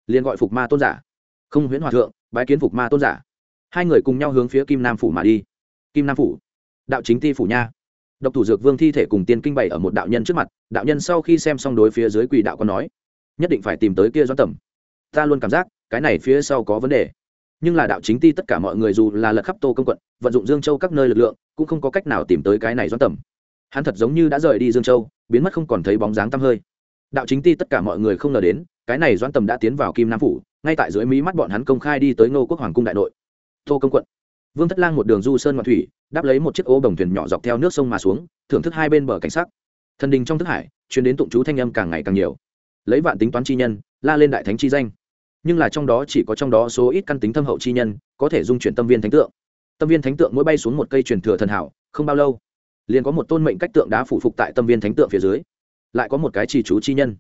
liền gọi phục ma tôn giả không huyễn hòa thượng, bái kiến phục ma tôn giả. Hai người cùng nhau hướng phía kim nam phủ mà đi. Kim nam phủ, đạo chính ti phủ nha. Độc thủ dược vương thi thể cùng tiên kinh bày ở một đạo nhân trước mặt, đạo nhân sau khi xem xong đối phía dưới quỳ đạo còn nói, nhất định phải tìm tới kia doãn tầm ta luôn cảm giác, cái này phía sau có vấn đề. Nhưng là đạo chính ti tất cả mọi người dù là lật khắp tô công quận, vận dụng dương châu các nơi lực lượng, cũng không có cách nào tìm tới cái này doãn tầm hắn thật giống như đã rời đi dương châu, biến mất không còn thấy bóng dáng tăm hơi. Đạo chính ti tất cả mọi người không ngờ đến, cái này doãn tầm đã tiến vào kim nam phủ ngay tại dưới mí mắt bọn hắn công khai đi tới ngô quốc hoàng cung đại nội. Tô công quận. Vương thất lang một đường du sơn ngoạn thủy, đáp lấy một chiếc ô đồng thuyền nhỏ dọc theo nước sông mà xuống, thưởng thức hai bên bờ cảnh sắc. Thần đình trong thức hải chuyến đến tụng chú thanh âm càng ngày càng nhiều. Lấy vạn tính toán chi nhân, la lên đại thánh chi danh. Nhưng là trong đó chỉ có trong đó số ít căn tính thâm hậu chi nhân, có thể dung chuyển tâm viên thánh tượng. Tâm viên thánh tượng mỗi bay xuống một cây truyền thừa thần hảo, không bao lâu, liền có một tôn mệnh cách tượng đá phủ phục tại tâm viên thánh tượng phía dưới. Lại có một cái trì chú chi nhân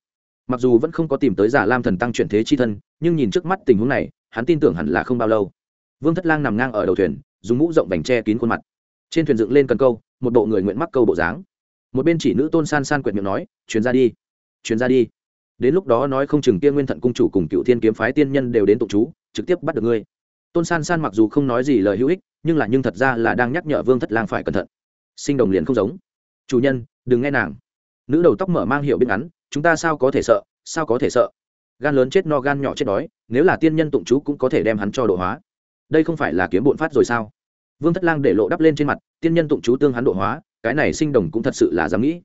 mặc dù vẫn không có tìm tới giả lam thần tăng chuyển thế chi thân, nhưng nhìn trước mắt tình huống này, hắn tin tưởng hẳn là không bao lâu. Vương thất lang nằm ngang ở đầu thuyền, dùng mũ rộng vành che kín khuôn mặt. Trên thuyền dựng lên cần câu, một bộ người nguyện mắc câu bộ dáng. Một bên chỉ nữ tôn san san quyệt miệng nói chuyến ra đi chuyến ra đi. Đến lúc đó nói không chừng kia nguyên thận cung chủ cùng cựu thiên kiếm phái tiên nhân đều đến tụ chú trực tiếp bắt được ngươi. Tôn san san mặc dù không nói gì lời hữu ích, nhưng là nhưng thật ra là đang nhắc nhở vương thất lang phải cẩn thận. Sinh đồng liền không giống. Chủ nhân, đừng nghe nàng. Nữ đầu tóc mở mang hiệu biết ngắn chúng ta sao có thể sợ, sao có thể sợ? Gan lớn chết no, gan nhỏ chết đói, nếu là tiên nhân tụng chú cũng có thể đem hắn cho độ hóa. Đây không phải là kiếm bộn phát rồi sao? Vương thất lang để lộ đắp lên trên mặt, tiên nhân tụng chú tương hắn độ hóa, cái này sinh đồng cũng thật sự là dám nghĩ.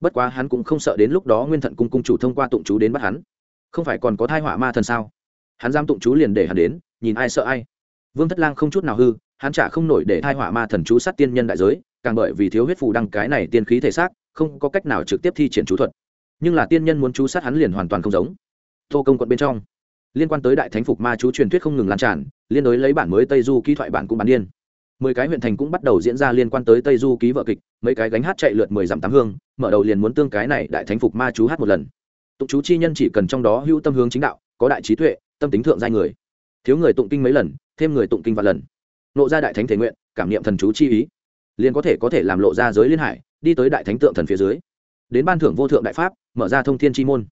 Bất quá hắn cũng không sợ đến lúc đó nguyên thận cung cung chủ thông qua tụng chú đến bắt hắn. Không phải còn có thai họa ma thần sao? Hắn giam tụng chú liền để hắn đến, nhìn ai sợ ai. Vương thất lang không chút nào hư, hắn chả không nổi để thai họa ma thần chú sát tiên nhân đại giới, càng bởi vì thiếu huyết phù đăng cái này tiên khí thể xác, không có cách nào trực tiếp thi triển chú thuật nhưng là tiên nhân muốn chú sát hắn liền hoàn toàn không giống. Tô công quận bên trong, liên quan tới đại thánh phục ma chú truyền thuyết không ngừng lan tràn, liên đối lấy bản mới tây du ký thoại bản cũng bán điên. Mười cái huyện thành cũng bắt đầu diễn ra liên quan tới tây du ký vợ kịch, mấy cái gánh hát chạy lượt mười dặm tám hương, mở đầu liền muốn tương cái này đại thánh phục ma chú hát một lần. Tụng chú chi nhân chỉ cần trong đó hữu tâm hướng chính đạo, có đại trí tuệ, tâm tính thượng giai người. Thiếu người tụng kinh mấy lần, thêm người tụng kinh vài lần. Nộ ra đại thánh thể nguyện, cảm niệm thần chú chi ý. Liền có thể có thể làm lộ ra giới liên hải, đi tới đại thánh tượng thần phía dưới đến ban thưởng vô thượng đại pháp, mở ra thông thiên chi môn.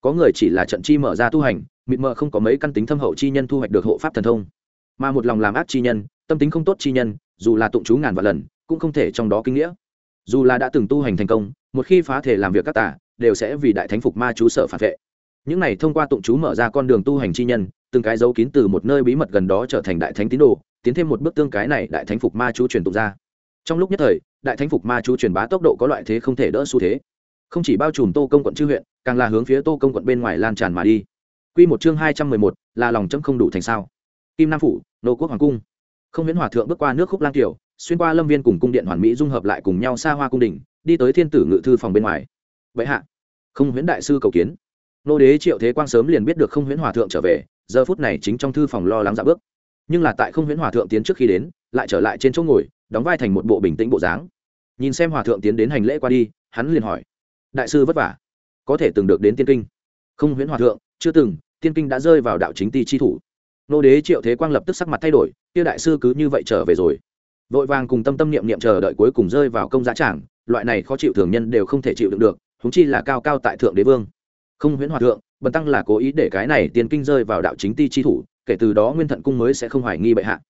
Có người chỉ là trận chi mở ra tu hành, mịt mờ không có mấy căn tính thâm hậu chi nhân thu hoạch được hộ pháp thần thông. Mà một lòng làm ác chi nhân, tâm tính không tốt chi nhân, dù là tụng chú ngàn vạn lần, cũng không thể trong đó kinh nghĩa. Dù là đã từng tu hành thành công, một khi phá thể làm việc các tả đều sẽ vì đại thánh phục ma chú sở phản vệ. Những này thông qua tụng chú mở ra con đường tu hành chi nhân, từng cái dấu kín từ một nơi bí mật gần đó trở thành đại thánh tín đồ, tiến thêm một bước tương cái này đại thánh phục ma chú truyền tụng ra. Trong lúc nhất thời, đại thánh phục ma chú truyền bá tốc độ có loại thế không thể đỡ xu thế không chỉ bao trùm tô công quận chư huyện, càng là hướng phía tô công quận bên ngoài lan tràn mà đi. Quy một chương hai trăm mười một, là lòng chấm không đủ thành sao. Kim nam phủ, nô quốc hoàng cung. Không huyễn hòa thượng bước qua nước khúc lang kiều, xuyên qua lâm viên cùng cung điện hoàn mỹ dung hợp lại cùng nhau xa hoa cung đình, đi tới thiên tử ngự thư phòng bên ngoài. Vậy hạ, không huyễn đại sư cầu kiến. Nô đế triệu thế quang sớm liền biết được không huyễn hòa thượng trở về, giờ phút này chính trong thư phòng lo lắng dạ bước. Nhưng là tại không huyễn hòa thượng tiến trước khi đến, lại trở lại trên chỗ ngồi, đóng vai thành một bộ bình tĩnh bộ dáng. Nhìn xem hòa thượng tiến đến hành lễ qua đi, hắn liền hỏi đại sư vất vả, có thể từng được đến tiên kinh. Không huyễn hòa thượng, chưa từng, tiên kinh đã rơi vào đạo chính ti chi thủ. Nô đế triệu thế quang lập tức sắc mặt thay đổi, kia đại sư cứ như vậy trở về rồi. Vội vàng cùng tâm tâm niệm niệm chờ đợi cuối cùng rơi vào công giá trảng loại này khó chịu thường nhân đều không thể chịu đựng được húng chi là cao cao tại thượng đế vương. Không huyễn hòa thượng, bần tăng là cố ý để cái này tiên kinh rơi vào đạo chính ti chi thủ, kể từ đó nguyên thận cung mới sẽ không hoài nghi bệ hạ.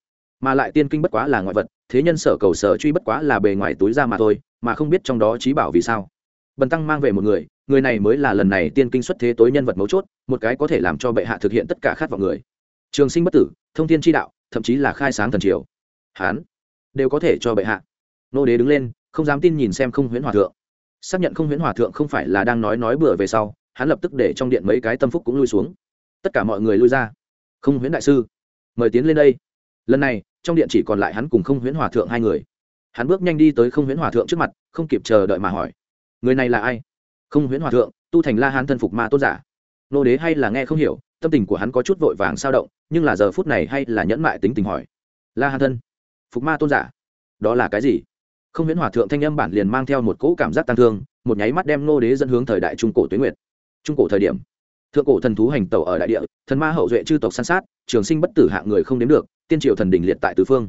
Mà lại tiên kinh bất quá là ngoại vật, thế nhân sở cầu sở truy bất quá là bề ngoài túi ra mà thôi, mà không biết trong đó trí bảo vì sao bần tăng mang về một người người này mới là lần này tiên kinh xuất thế tối nhân vật mấu chốt, một cái có thể làm cho bệ hạ thực hiện tất cả khát vọng người. Trường sinh bất tử, thông thiên tri đạo, thậm chí là khai sáng thần triều. Hán, đều có thể cho bệ hạ. Nô đế đứng lên, không dám tin nhìn xem không huyễn hòa thượng. Xác nhận không huyễn hòa thượng không phải là đang nói nói bừa về sau, hắn lập tức để trong điện mấy cái tâm phúc cũng lui xuống. Tất cả mọi người lui ra. Không huyễn đại sư, mời tiến lên đây. Lần này, trong điện chỉ còn lại hắn cùng không huyễn hòa thượng hai người. Hắn bước nhanh đi tới không huyễn hòa thượng trước mặt, không kịp chờ đợi mà hỏi người này là ai? Không, huyễn hòa thượng, tu thành la hán thân phục ma tôn giả. Nô đế hay là nghe không hiểu, tâm tình của hắn có chút vội vàng sao động, nhưng là giờ phút này hay là nhẫn mại tính tình hỏi. La hán thân, phục ma tôn giả, đó là cái gì? Không, huyễn hòa thượng thanh âm bản liền mang theo một cỗ cảm giác tăng thương, một nháy mắt đem nô đế dẫn hướng thời đại trung cổ tuyến nguyệt. Trung cổ thời điểm, thượng cổ thần thú hành tẩu ở đại địa, thần ma hậu duệ chư tộc san sát, trường sinh bất tử hạng người không đếm được, tiên triều thần đình liệt tại tứ phương.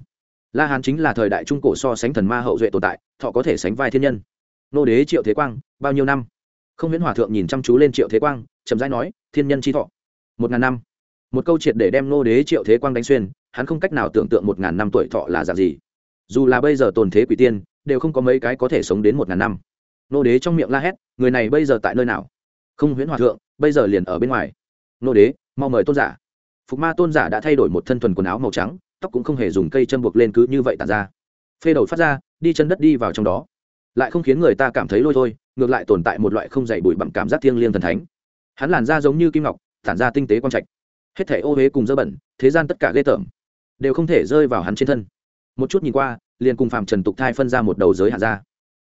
La hán chính là thời đại trung cổ so sánh thần ma hậu duệ tồn tại, thọ có thể sánh vai thiên nhân nô đế triệu thế quang, bao nhiêu năm? Không huyễn hòa thượng nhìn chăm chú lên triệu thế quang, chậm rãi nói, thiên nhân chi thọ. Một ngàn năm. Một câu triệt để đem nô đế triệu thế quang đánh xuyên, hắn không cách nào tưởng tượng một ngàn năm tuổi thọ là dạng gì. Dù là bây giờ tồn thế quỷ tiên, đều không có mấy cái có thể sống đến một ngàn năm. Nô đế trong miệng la hét, người này bây giờ tại nơi nào? Không huyễn hòa thượng, bây giờ liền ở bên ngoài. Nô đế, mau mời tôn giả. Phục ma tôn giả đã thay đổi một thân thuần quần áo màu trắng, tóc cũng không hề dùng cây châm buộc lên cứ như vậy tàn ra. Phê đầu phát ra, đi chân đất đi vào trong đó lại không khiến người ta cảm thấy lôi thôi, ngược lại tồn tại một loại không dày bụi bặm cảm giác thiêng liêng thần thánh. Hắn làn da giống như kim ngọc, tản ra tinh tế quang trạch. Hết thể ô huế cùng dơ bẩn, thế gian tất cả ghê tởm, đều không thể rơi vào hắn trên thân. Một chút nhìn qua, liền cùng phạm trần tục thai phân ra một đầu giới hạ ra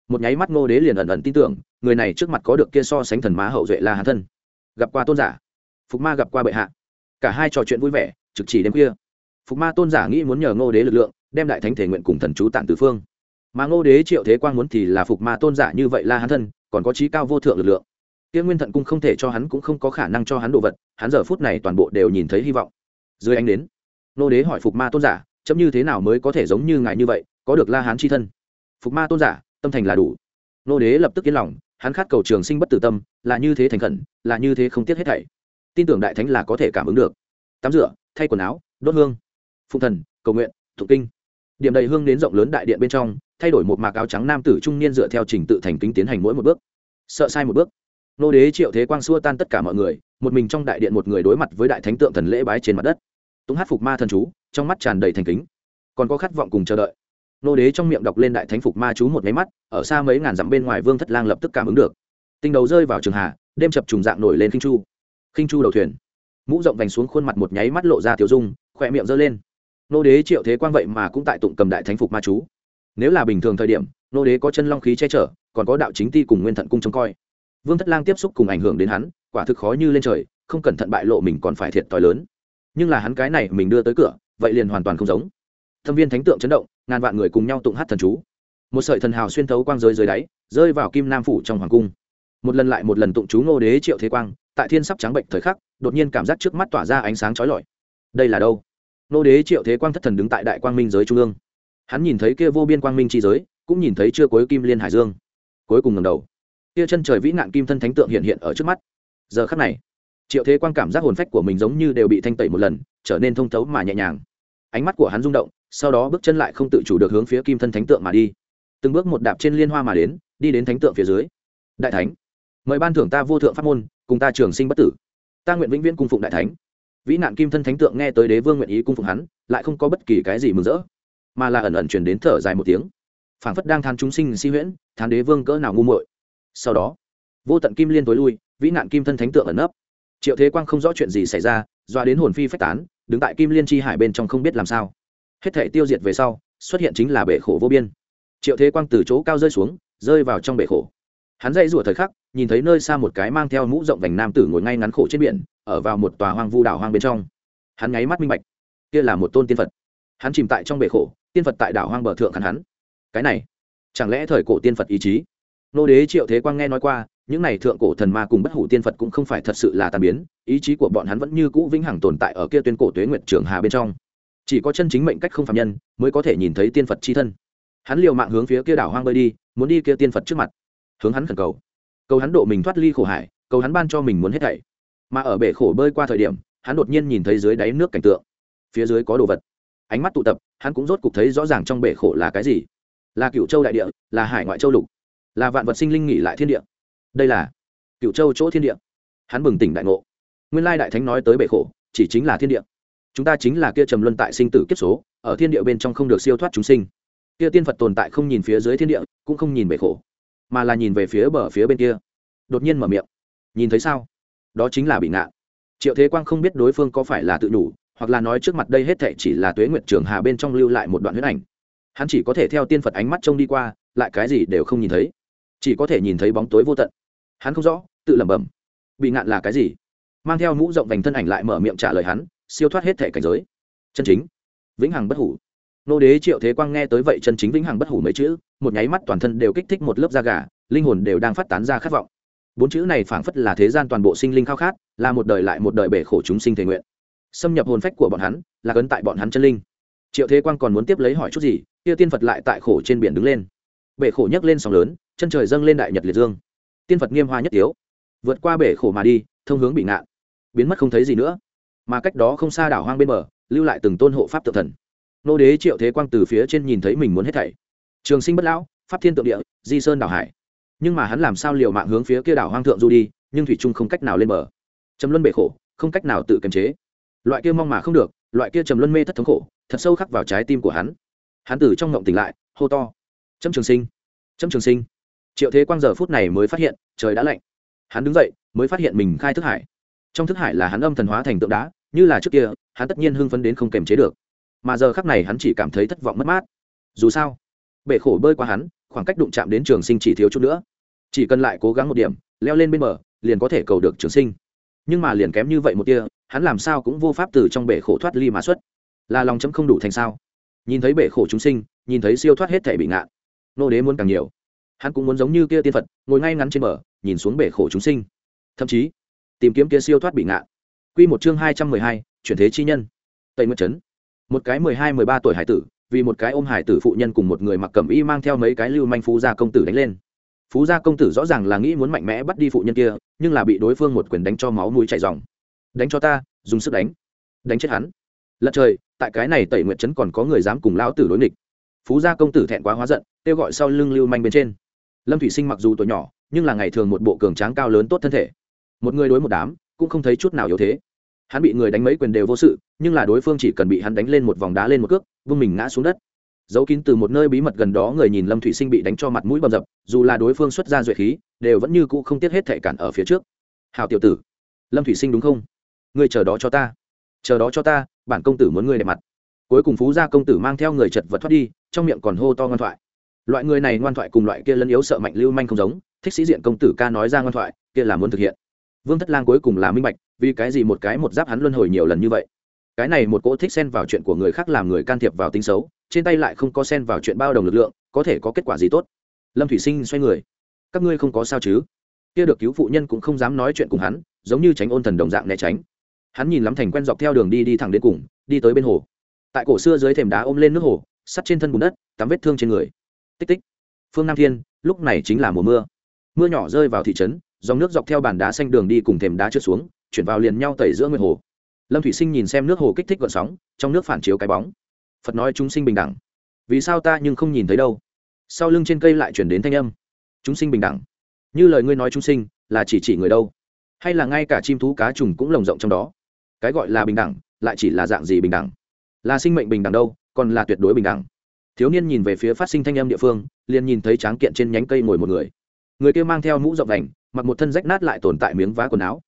một nháy mắt ngô đế liền ẩn ẩn tin tưởng, người này trước mặt có được kia so sánh thần má hậu duệ là hắn thân. Gặp qua tôn giả, phục ma gặp qua bệ hạ. Cả hai trò chuyện vui vẻ, trực chỉ đêm khuya. Phục ma tôn giả nghĩ muốn nhờ ngô đế lực lượng, đem đại thánh thể nguyện cùng thần chú tản tứ phương mà ngô đế triệu thế quang muốn thì là phục ma tôn giả như vậy la hắn thân, còn có trí cao vô thượng lực lượng. Kia nguyên thận cung không thể cho hắn cũng không có khả năng cho hắn đồ vật, hắn giờ phút này toàn bộ đều nhìn thấy hy vọng. Dưới ánh đến, ngô đế hỏi phục ma tôn giả, chấm như thế nào mới có thể giống như ngài như vậy, có được la hán chi thân? Phục ma tôn giả, tâm thành là đủ. Ngô đế lập tức yên lòng, hắn khát cầu trường sinh bất tử tâm, là như thế thành khẩn, là như thế không tiếc hết thảy. Tin tưởng đại thánh là có thể cảm ứng được. Tắm rửa, thay quần áo, đốt hương. Phụng thần, cầu nguyện, thụ kinh. Điểm đầy hương đến rộng lớn đại điện bên trong thay đổi một mạc áo trắng nam tử trung niên dựa theo trình tự thành kính tiến hành mỗi một bước. Sợ sai một bước. Nô đế triệu thế quang xua tan tất cả mọi người, một mình trong đại điện một người đối mặt với đại thánh tượng thần lễ bái trên mặt đất. Túng hát phục ma thần chú, trong mắt tràn đầy thành kính. Còn có khát vọng cùng chờ đợi. Nô đế trong miệng đọc lên đại thánh phục ma chú một máy mắt, ở xa mấy ngàn dặm bên ngoài vương thất lang lập tức cảm ứng được. Tinh đầu rơi vào trường hà đêm chập trùng dạng nổi lên khinh chu. Khinh chu đầu thuyền. Mũ rộng vành xuống khuôn mặt một nháy mắt lộ ra tiểu dung, khỏe miệng giơ lên. Nô đế triệu thế quang vậy mà cũng tại tụng cầm đại thánh phục ma chú nếu là bình thường thời điểm, nô đế có chân long khí che chở, còn có đạo chính ti cùng nguyên thận cung trông coi. Vương thất lang tiếp xúc cùng ảnh hưởng đến hắn, quả thực khó như lên trời, không cẩn thận bại lộ mình còn phải thiệt t lớn. Nhưng là hắn cái này mình đưa tới cửa, vậy liền hoàn toàn không giống. Thâm viên thánh tượng chấn động, ngàn vạn người cùng nhau tụng hát thần chú. Một sợi thần hào xuyên thấu quang rơi dưới đáy, rơi vào kim nam phủ trong hoàng cung. Một lần lại một lần tụng chú ngô đế triệu thế quang, tại thiên sắp trắng bệnh thời khắc, đột nhiên cảm giác trước mắt tỏa ra ánh sáng trói lọi. Đây là đâu? Ngô đế triệu thế quang thất thần đứng tại đại quang minh giới trung ương hắn nhìn thấy kia vô biên quang minh chi giới, cũng nhìn thấy chưa cuối kim liên hải dương. Cuối cùng ngầm đầu, kia chân trời vĩ nạn kim thân thánh tượng hiện hiện ở trước mắt. Giờ khắc này, triệu thế quang cảm giác hồn phách của mình giống như đều bị thanh tẩy một lần, trở nên thông thấu mà nhẹ nhàng. Ánh mắt của hắn rung động, sau đó bước chân lại không tự chủ được hướng phía kim thân thánh tượng mà đi. Từng bước một đạp trên liên hoa mà đến, đi đến thánh tượng phía dưới. Đại thánh, mời ban thưởng ta vô thượng pháp môn, cùng ta trường sinh bất tử. Ta nguyện vĩnh viễn cung phụng đại thánh. Vĩ nạn kim thân thánh tượng nghe tới đế vương nguyện ý cung phụng hắn, lại không có bất kỳ cái gì mừng rỡ mà là ẩn ẩn chuyển đến thở dài một tiếng. Phảng phất đang than chúng sinh si huyễn than đế vương cỡ nào ngu muội. Sau đó, vô tận kim liên tối lui, vĩ nạn kim thân thánh tượng ẩn nấp. Triệu thế quang không rõ chuyện gì xảy ra, doa đến hồn phi phách tán, đứng tại kim liên chi hải bên trong không biết làm sao. Hết thể tiêu diệt về sau, xuất hiện chính là bể khổ vô biên. Triệu thế quang từ chỗ cao rơi xuống, rơi vào trong bể khổ. Hắn dậy rủa thời khắc, nhìn thấy nơi xa một cái mang theo mũ rộng vành nam tử ngồi ngay ngắn khổ trên biển, ở vào một tòa hoang vu đảo hoang bên trong. Hắn ngáy mắt minh bạch, kia là một tôn tiên phật. Hắn chìm tại trong bể khổ tiên phật tại đảo hoang bờ thượng khăn hắn. Cái này, chẳng lẽ thời cổ tiên phật ý chí? Nô đế triệu thế quang nghe nói qua, những này thượng cổ thần ma cùng bất hủ tiên phật cũng không phải thật sự là tàn biến, ý chí của bọn hắn vẫn như cũ vĩnh hằng tồn tại ở kia tuyên cổ tuế nguyệt trường hà bên trong. Chỉ có chân chính mệnh cách không phạm nhân mới có thể nhìn thấy tiên phật c h i thân. Hắn liều mạng hướng phía kia đảo hoang bơi đi, muốn đi kia tiên phật trước mặt, hướng hắn khẩn cầu. Cầu hắn độ mình thoát ly khổ hải, cầu hắn ban cho mình muốn hết thảy. Mà ở bể khổ bơi qua thời điểm, hắn đột nhiên nhìn thấy dưới đáy nước cảnh tượng. Phía dưới có đồ vật ánh mắt tụ tập, hắn cũng rốt cục thấy rõ ràng trong bể khổ là cái gì. Là cựu châu đại địa, là hải ngoại châu lục, là vạn vật sinh linh nghỉ lại thiên địa. Đây là cựu châu chỗ thiên địa. Hắn bừng tỉnh đại ngộ. Nguyên lai đại thánh nói tới bể khổ, chỉ chính là thiên địa. Chúng ta chính là kia trầm luân tại sinh tử kiếp số, ở thiên địa bên trong không được siêu thoát chúng sinh. Kia tiên phật tồn tại không nhìn phía dưới thiên địa, cũng không nhìn bể khổ, mà là nhìn về phía bờ phía bên kia. Đột nhiên mở miệng. Nhìn thấy sao? Đó chính là bị ngạn triệu thế quang không biết đối phương có phải là tự đủ hoặc là nói trước mặt đây hết thệ chỉ là tuế nguyệt trường hà bên trong lưu lại một đoạn huyết ảnh. Hắn chỉ có thể theo tiên phật ánh mắt trông đi qua, lại cái gì đều không nhìn thấy. Chỉ có thể nhìn thấy bóng tối vô tận. Hắn không rõ, tự lẩm bẩm. Bị ngạn là cái gì? Mang theo mũ rộng vành thân ảnh lại mở miệng trả lời hắn, siêu thoát hết thể cảnh giới. Chân chính. Vĩnh hằng bất hủ. Nô đế triệu thế quang nghe tới vậy chân chính vĩnh hằng bất hủ mấy chữ, một nháy mắt toàn thân đều kích thích một lớp da gà, linh hồn đều đang phát tán ra khát vọng. Bốn chữ này phảng phất là thế gian toàn bộ sinh linh khao khát, là một đời lại một đời bể khổ chúng sinh thể nguyện xâm nhập hồn phách của bọn hắn, là cấn tại bọn hắn chân linh. Triệu thế quang còn muốn tiếp lấy hỏi chút gì, kia tiên phật lại tại khổ trên biển đứng lên. Bể khổ nhấc lên sóng lớn, chân trời dâng lên đại nhật liệt dương. Tiên phật nghiêm hoa nhất tiếu. Vượt qua bể khổ mà đi, thông hướng bị ngạn. Biến mất không thấy gì nữa. Mà cách đó không xa đảo hoang bên bờ, lưu lại từng tôn hộ pháp tự thần. Nô đế triệu thế quang từ phía trên nhìn thấy mình muốn hết thảy. Trường sinh bất lão, pháp thiên tượng địa, di sơn đảo hải. Nhưng mà hắn làm sao liều mạng hướng phía kia đảo hoang thượng du đi, nhưng thủy trung không cách nào lên bờ. Trầm luân bể khổ, không cách nào tự kiềm chế loại kia mong mà không được, loại kia trầm luân mê thất thống khổ, thật sâu khắc vào trái tim của hắn. Hắn từ trong ngộng tỉnh lại, hô to. Chấm trường sinh. Chấm trường sinh. Triệu thế quang giờ phút này mới phát hiện, trời đã lạnh. Hắn đứng dậy, mới phát hiện mình khai thức hải. Trong thức hải là hắn âm thần hóa thành tượng đá, như là trước kia, hắn tất nhiên hưng phấn đến không kềm chế được. Mà giờ khắc này hắn chỉ cảm thấy thất vọng mất mát. Dù sao, bể khổ bơi qua hắn, khoảng cách đụng chạm đến trường sinh chỉ thiếu chút nữa. Chỉ cần lại cố gắng một điểm, leo lên bên bờ, liền có thể cầu được trường sinh. Nhưng mà liền kém như vậy một tia hắn làm sao cũng vô pháp từ trong bể khổ thoát ly mà xuất. Là lòng chấm không đủ thành sao? Nhìn thấy bể khổ chúng sinh, nhìn thấy siêu thoát hết thể bị ngạn, nô đế muốn càng nhiều. Hắn cũng muốn giống như kia tiên phật, ngồi ngay ngắn trên bờ, nhìn xuống bể khổ chúng sinh. Thậm chí, tìm kiếm kia siêu thoát bị ngạn. Q một chương hai trăm mười hai, chuyển thế chi nhân. Tây mất trấn. Một cái mười hai, mười ba tuổi hải tử, vì một cái ôm hải tử phụ nhân cùng một người mặc cẩm y mang theo mấy cái lưu manh phú gia công tử đánh lên. Phú gia công tử rõ ràng là nghĩ muốn mạnh mẽ bắt đi phụ nhân kia, nhưng là bị đối phương một quyền đánh cho máu mũi chảy dòng đánh cho ta, dùng sức đánh. Đánh chết hắn. Lật trời, tại cái này tẩy Nguyệt trấn còn có người dám cùng lão tử đối nghịch. Phú gia công tử thẹn quá hóa giận, kêu gọi sau lưng lưu manh bên trên. Lâm thủy sinh mặc dù tuổi nhỏ, nhưng là ngày thường một bộ cường tráng cao lớn tốt thân thể. Một người đối một đám, cũng không thấy chút nào yếu thế. Hắn bị người đánh mấy quyền đều vô sự, nhưng là đối phương chỉ cần bị hắn đánh lên một vòng đá lên một cước vương mình ngã xuống đất. Giấu kín từ một nơi bí mật gần đó người nhìn lâm thủy sinh bị đánh cho mặt mũi bầm dập, dù là đối phương xuất ra duệ khí, đều vẫn như cũ không tiếc hết thệ cản ở phía trước. Hào tiểu tử. Lâm thủy sinh đúng không? Ngươi chờ đó cho ta. Chờ đó cho ta, bản công tử muốn ngươi đẹp mặt. Cuối cùng phú gia công tử mang theo người chật vật thoát đi, trong miệng còn hô to ngoan thoại. Loại người này ngoan thoại cùng loại kia lân yếu sợ mạnh lưu manh không giống, thích sĩ diện công tử ca nói ra ngoan thoại, kia là muốn thực hiện. Vương thất lang cuối cùng là minh bạch, vì cái gì một cái một giáp hắn luân hồi nhiều lần như vậy. Cái này một cỗ thích xen vào chuyện của người khác làm người can thiệp vào tính xấu, trên tay lại không có xen vào chuyện bao đồng lực lượng, có thể có kết quả gì tốt? Lâm thủy sinh xoay người. Các ngươi không có sao chứ? Kia được cứu phụ nhân cũng không dám nói chuyện cùng hắn, giống như tránh ôn thần đồng dạng né tránh hắn nhìn lắm thành quen dọc theo đường đi đi thẳng đến cùng, đi tới bên hồ. Tại cổ xưa dưới thềm đá ôm lên nước hồ, sắt trên thân bùn đất, tắm vết thương trên người. Tích tích. Phương nam thiên, lúc này chính là mùa mưa. Mưa nhỏ rơi vào thị trấn, dòng nước dọc theo bàn đá xanh đường đi cùng thềm đá trượt xuống, chuyển vào liền nhau tẩy giữa nguyệt hồ. Lâm thủy sinh nhìn xem nước hồ kích thích gợn sóng, trong nước phản chiếu cái bóng. Phật nói chúng sinh bình đẳng. Vì sao ta nhưng không nhìn thấy đâu? Sau lưng trên cây lại chuyển đến thanh âm. Chúng sinh bình đẳng. Như lời ngươi nói chúng sinh, là chỉ chỉ người đâu? Hay là ngay cả chim thú cá trùng cũng lồng rộng trong đó? Cái gọi là bình đẳng, lại chỉ là dạng gì bình đẳng? Là sinh mệnh bình đẳng đâu, còn là tuyệt đối bình đẳng? Thiếu niên nhìn về phía phát sinh thanh âm địa phương, liền nhìn thấy tráng kiện trên nhánh cây ngồi một người. Người kia mang theo mũ rộng đành, mặc một thân rách nát lại tồn tại miếng vá quần áo.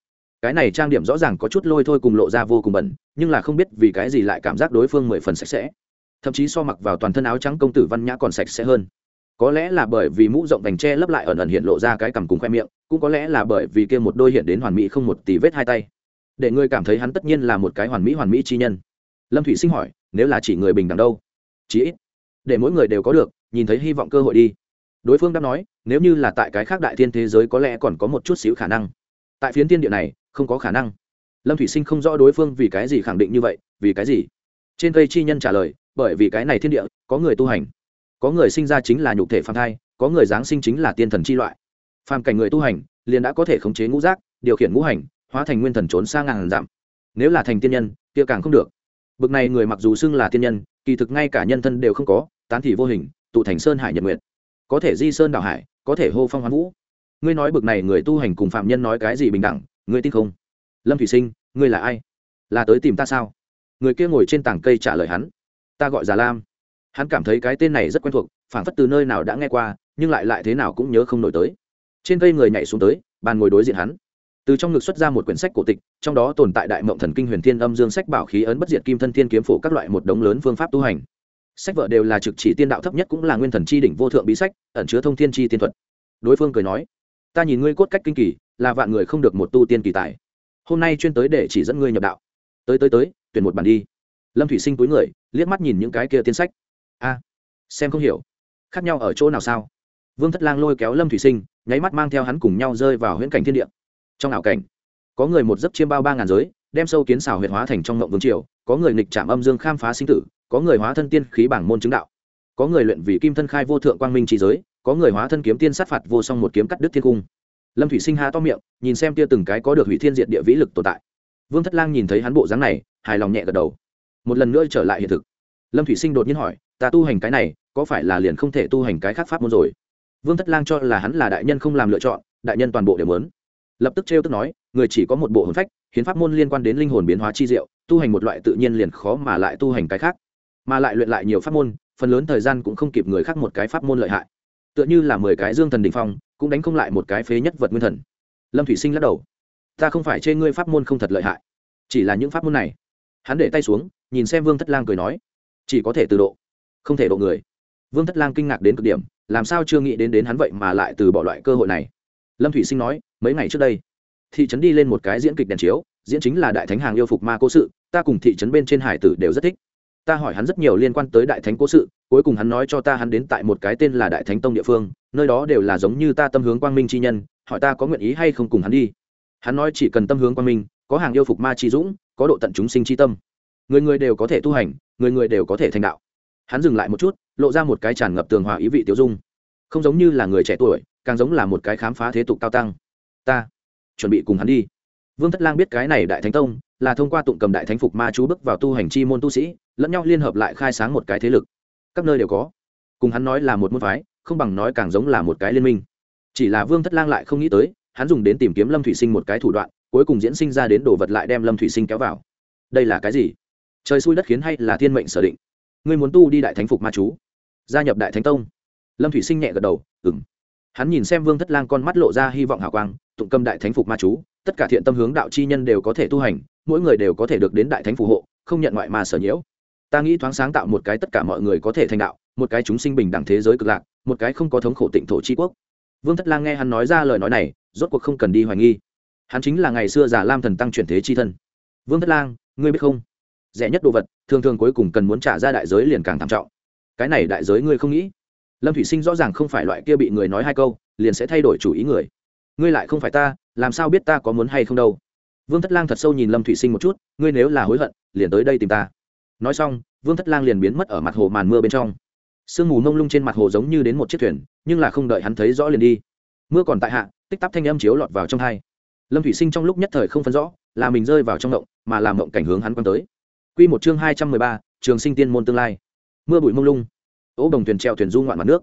Cái này trang điểm rõ ràng có chút lôi thôi cùng lộ ra vô cùng bẩn, nhưng là không biết vì cái gì lại cảm giác đối phương mười phần sạch sẽ. Thậm chí so mặc vào toàn thân áo trắng công tử văn nhã còn sạch sẽ hơn. Có lẽ là bởi vì mũ rộng vành tre lấp lại ẩn ẩn hiện lộ ra cái cằm cùng khoe miệng, cũng có lẽ là bởi vì kia một đôi hiện đến hoàn mỹ không một tỷ vết hai tay để ngươi cảm thấy hắn tất nhiên là một cái hoàn mỹ hoàn mỹ chi nhân. Lâm thủy sinh hỏi, nếu là chỉ người bình đẳng đâu? Chí ít, để mỗi người đều có được, nhìn thấy hy vọng cơ hội đi. Đối phương đã nói, nếu như là tại cái khác đại thiên thế giới có lẽ còn có một chút xíu khả năng. Tại phiến thiên địa này, không có khả năng. Lâm thủy sinh không rõ đối phương vì cái gì khẳng định như vậy, vì cái gì? Trên cây chi nhân trả lời, bởi vì cái này thiên địa, có người tu hành. Có người sinh ra chính là nhục thể phàm thai, có người giáng sinh chính là tiên thần chi loại. Phàm cảnh người tu hành, liền đã có thể khống chế ngũ giác, điều khiển ngũ hành hóa thành nguyên thần trốn xa ngàn dặm. Nếu là thành tiên nhân, kia càng không được. Bực này người mặc dù xưng là tiên nhân, kỳ thực ngay cả nhân thân đều không có, tán thì vô hình, tụ thành sơn hải nhật nguyện có thể di sơn đảo hải, có thể hô phong hoán vũ. Ngươi nói bực này người tu hành cùng phạm nhân nói cái gì bình đẳng, ngươi tin không? Lâm thủy sinh, ngươi là ai? Là tới tìm ta sao? Người kia ngồi trên tảng cây trả lời hắn. Ta gọi già lam. Hắn cảm thấy cái tên này rất quen thuộc, phảng phất từ nơi nào đã nghe qua, nhưng lại lại thế nào cũng nhớ không nổi tới. Trên cây người nhảy xuống tới, bàn ngồi đối diện hắn từ trong ngực xuất ra một quyển sách cổ tịch, trong đó tồn tại đại mộng thần kinh huyền thiên âm dương sách bảo khí ấn bất diệt kim thân thiên kiếm phổ các loại một đống lớn phương pháp tu hành. Sách vợ đều là trực chỉ tiên đạo thấp nhất cũng là nguyên thần chi đỉnh vô thượng bí sách, ẩn chứa thông thiên chi tiên thuật. Đối phương cười nói, ta nhìn ngươi cốt cách kinh kỳ, là vạn người không được một tu tiên kỳ tài. Hôm nay chuyên tới để chỉ dẫn ngươi nhập đạo. Tới tới tới, tuyển một bản đi. Lâm thủy sinh túi người, liếc mắt nhìn những cái kia tiên sách. A, xem không hiểu. Khác nhau ở chỗ nào sao? Vương thất lang lôi kéo lâm thủy sinh, nháy mắt mang theo hắn cùng nhau rơi vào huyễn cảnh thiên địa trong ảo cảnh, có người một giấc chiêm bao ba ngàn giới, đem sâu kiến xào huyệt hóa thành trong ngộng vương triều, có người nghịch chạm âm dương khám phá sinh tử, có người hóa thân tiên khí bảng môn chứng đạo. Có người luyện vì kim thân khai vô thượng quang minh trí giới, có người hóa thân kiếm tiên sát phạt vô song một kiếm cắt đứt thiên cung. Lâm thủy sinh ha to miệng, nhìn xem tia từng cái có được hủy thiên diệt địa vĩ lực tồn tại. Vương thất lang nhìn thấy hắn bộ dáng này, hài lòng nhẹ gật đầu. Một lần nữa trở lại hiện thực. Lâm thủy sinh đột nhiên hỏi, ta tu hành cái này, có phải là liền không thể tu hành cái khác pháp môn rồi? Vương thất lang cho là hắn là đại nhân không làm lựa chọn, đại nhân toàn bộ đều muốn lập tức trêu tức nói, người chỉ có một bộ hồn phách, hiến pháp môn liên quan đến linh hồn biến hóa chi diệu, tu hành một loại tự nhiên liền khó mà lại tu hành cái khác. Mà lại luyện lại nhiều pháp môn, phần lớn thời gian cũng không kịp người khác một cái pháp môn lợi hại. Tựa như là mười cái dương thần đình phong, cũng đánh không lại một cái phế nhất vật nguyên thần. Lâm thủy sinh lắc đầu. Ta không phải chê ngươi pháp môn không thật lợi hại. Chỉ là những pháp môn này. Hắn để tay xuống, nhìn xem vương thất lang cười nói. Chỉ có thể từ độ, không thể độ người. Vương thất lang kinh ngạc đến cực điểm, làm sao chưa nghĩ đến đến hắn vậy mà lại từ bỏ loại cơ hội này lâm thủy sinh nói, mấy ngày trước đây, thị trấn đi lên một cái diễn kịch đèn chiếu, diễn chính là đại thánh hàng yêu phục ma cố sự, ta cùng thị trấn bên trên hải tử đều rất thích. Ta hỏi hắn rất nhiều liên quan tới đại thánh cố sự, cuối cùng hắn nói cho ta hắn đến tại một cái tên là đại thánh tông địa phương, nơi đó đều là giống như ta tâm hướng quang minh chi nhân, hỏi ta có nguyện ý hay không cùng hắn đi. Hắn nói chỉ cần tâm hướng quang minh, có hàng yêu phục ma chi dũng, có độ tận chúng sinh chi tâm. Người người đều có thể tu hành, người người đều có thể thành đạo. Hắn dừng lại một chút, lộ ra một cái tràn ngập tường hòa ý vị tiêu dung. Không giống như là người trẻ tuổi càng giống là một cái khám phá thế tục cao tăng. Ta, chuẩn bị cùng hắn đi. Vương thất lang biết cái này đại thánh tông là thông qua tụng cầm đại thánh phục ma chú bước vào tu hành chi môn tu sĩ, lẫn nhau liên hợp lại khai sáng một cái thế lực. Các nơi đều có. Cùng hắn nói là một môn phái, không bằng nói càng giống là một cái liên minh. Chỉ là vương thất lang lại không nghĩ tới, hắn dùng đến tìm kiếm lâm thủy sinh một cái thủ đoạn, cuối cùng diễn sinh ra đến đồ vật lại đem lâm thủy sinh kéo vào. Đây là cái gì? Trời xui đất khiến hay là thiên mệnh sở định? Ngươi muốn tu đi đại thánh phục ma chú, gia nhập đại thánh tông. Lâm thủy sinh nhẹ gật đầu ừng hắn nhìn xem vương thất lang con mắt lộ ra hy vọng hào quang, tụng cầm đại thánh phục ma chú, tất cả thiện tâm hướng đạo chi nhân đều có thể tu hành, mỗi người đều có thể được đến đại thánh phù hộ, không nhận ngoại ma sở nhiễu. Ta nghĩ thoáng sáng tạo một cái tất cả mọi người có thể thành đạo, một cái chúng sinh bình đẳng thế giới cực lạc, một cái không có thống khổ tịnh thổ tri quốc. Vương thất lang nghe hắn nói ra lời nói này, rốt cuộc không cần đi hoài nghi. Hắn chính là ngày xưa giả lam thần tăng chuyển thế chi thân. Vương thất lang, ngươi biết không? Rẻ nhất đồ vật, thường thường cuối cùng cần muốn trả ra đại giới liền càng thảm trọng. Cái này đại giới ngươi không nghĩ lâm thủy sinh rõ ràng không phải loại kia bị người nói hai câu, liền sẽ thay đổi chủ ý người. Ngươi lại không phải ta, làm sao biết ta có muốn hay không đâu? Vương thất lang thật sâu nhìn lâm thủy sinh một chút, ngươi nếu là hối hận, liền tới đây tìm ta. Nói xong, vương thất lang liền biến mất ở mặt hồ màn mưa bên trong. Sương mù mông lung trên mặt hồ giống như đến một chiếc thuyền, nhưng là không đợi hắn thấy rõ liền đi. Mưa còn tại hạ, tích tắp thanh âm chiếu lọt vào trong hai. Lâm thủy sinh trong lúc nhất thời không phân rõ, là mình rơi vào trong động mà làm động cảnh hướng hắn quan tới. Q một chương hai trăm mười ba, trường sinh tiên môn tương lai. Mưa bụi mông lung ố đồng thuyền treo thuyền du ngoạn mặt nước.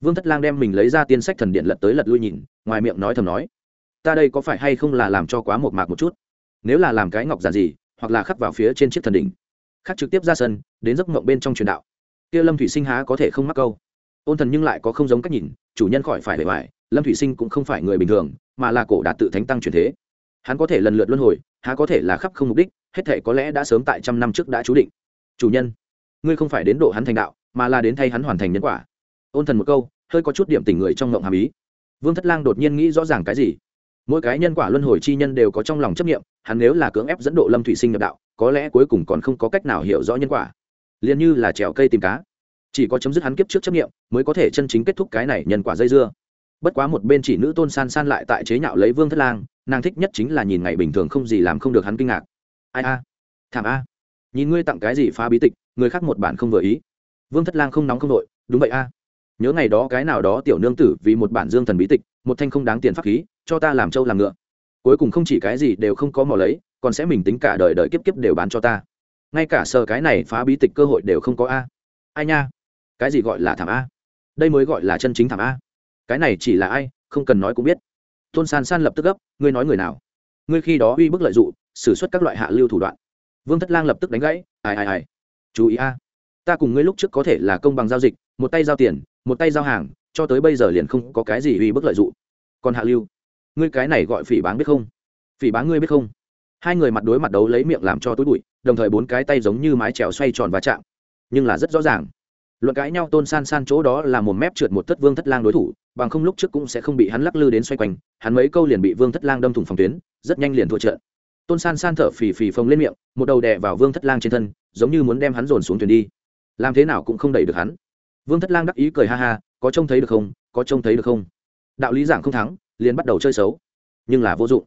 Vương thất lang đem mình lấy ra tiên sách thần điện lật tới lật lui nhìn, ngoài miệng nói thầm nói, ta đây có phải hay không là làm cho quá một mạc một chút? Nếu là làm cái ngọc giản gì, hoặc là khắc vào phía trên chiếc thần đỉnh, khắc trực tiếp ra sân, đến giấc mộng bên trong truyền đạo. Kia lâm thủy sinh há có thể không mắc câu? Ôn thần nhưng lại có không giống cách nhìn, chủ nhân khỏi phải bề ngoài, lâm thủy sinh cũng không phải người bình thường, mà là cổ đạt tự thánh tăng truyền thế. Hắn có thể lần lượt luân hồi, há có thể là khắp không mục đích, hết thể có lẽ đã sớm tại trăm năm trước đã chú định. Chủ nhân, ngươi không phải đến độ hắn thành đạo mà là đến thay hắn hoàn thành nhân quả. Ôn thần một câu, hơi có chút điểm tình người trong ngộng hàm ý. Vương thất lang đột nhiên nghĩ rõ ràng cái gì? Mỗi cái nhân quả luân hồi chi nhân đều có trong lòng chấp nghiệm hắn nếu là cưỡng ép dẫn độ lâm thủy sinh nhập đạo, có lẽ cuối cùng còn không có cách nào hiểu rõ nhân quả. Liền như là trèo cây tìm cá. Chỉ có chấm dứt hắn kiếp trước chấp nghiệm mới có thể chân chính kết thúc cái này nhân quả dây dưa. Bất quá một bên chỉ nữ tôn san san lại tại chế nhạo lấy vương thất lang, nàng thích nhất chính là nhìn ngày bình thường không gì làm không được hắn kinh ngạc. Ai a? Thảm a. Nhìn ngươi tặng cái gì phá bí tịch, người khác một bản không vừa ý vương thất lang không nóng không đội, đúng vậy a, nhớ ngày đó cái nào đó tiểu nương tử vì một bản dương thần bí tịch, một thanh không đáng tiền pháp khí, cho ta làm trâu làm ngựa. Cuối cùng không chỉ cái gì đều không có mò lấy, còn sẽ mình tính cả đời đời kiếp kiếp đều bán cho ta. Ngay cả sờ cái này phá bí tịch cơ hội đều không có a. Ai nha, cái gì gọi là thảm a? Đây mới gọi là chân chính thảm a. Cái này chỉ là ai, không cần nói cũng biết. Tôn san san lập tức gấp, ngươi nói người nào? Ngươi khi đó uy bức lợi dụng, xử suất các loại hạ lưu thủ đoạn. Vương thất lang lập tức đánh gãy, ai ai ai, chú ý a ta cùng ngươi lúc trước có thể là công bằng giao dịch, một tay giao tiền, một tay giao hàng, cho tới bây giờ liền không có cái gì uy bức lợi dụng. Còn hạ lưu, ngươi cái này gọi phỉ báng biết không? Phỉ báng ngươi biết không? Hai người mặt đối mặt đấu lấy miệng làm cho túi bụi, đồng thời bốn cái tay giống như mái trèo xoay tròn và chạm. Nhưng là rất rõ ràng, luận cãi nhau tôn san san chỗ đó là một mép trượt một thất vương thất lang đối thủ, bằng không lúc trước cũng sẽ không bị hắn lắc lư đến xoay quanh, hắn mấy câu liền bị vương thất lang đâm thủng phòng tuyến, rất nhanh liền thua trận. Tôn san san thở phì phì phồng lên miệng, một đầu đè vào vương thất lang trên thân, giống như muốn đem hắn dồn xuống thuyền đi làm thế nào cũng không đẩy được hắn. Vương thất lang đắc ý cười ha ha, có trông thấy được không, có trông thấy được không? Đạo lý giảng không thắng, liền bắt đầu chơi xấu. Nhưng là vô dụng.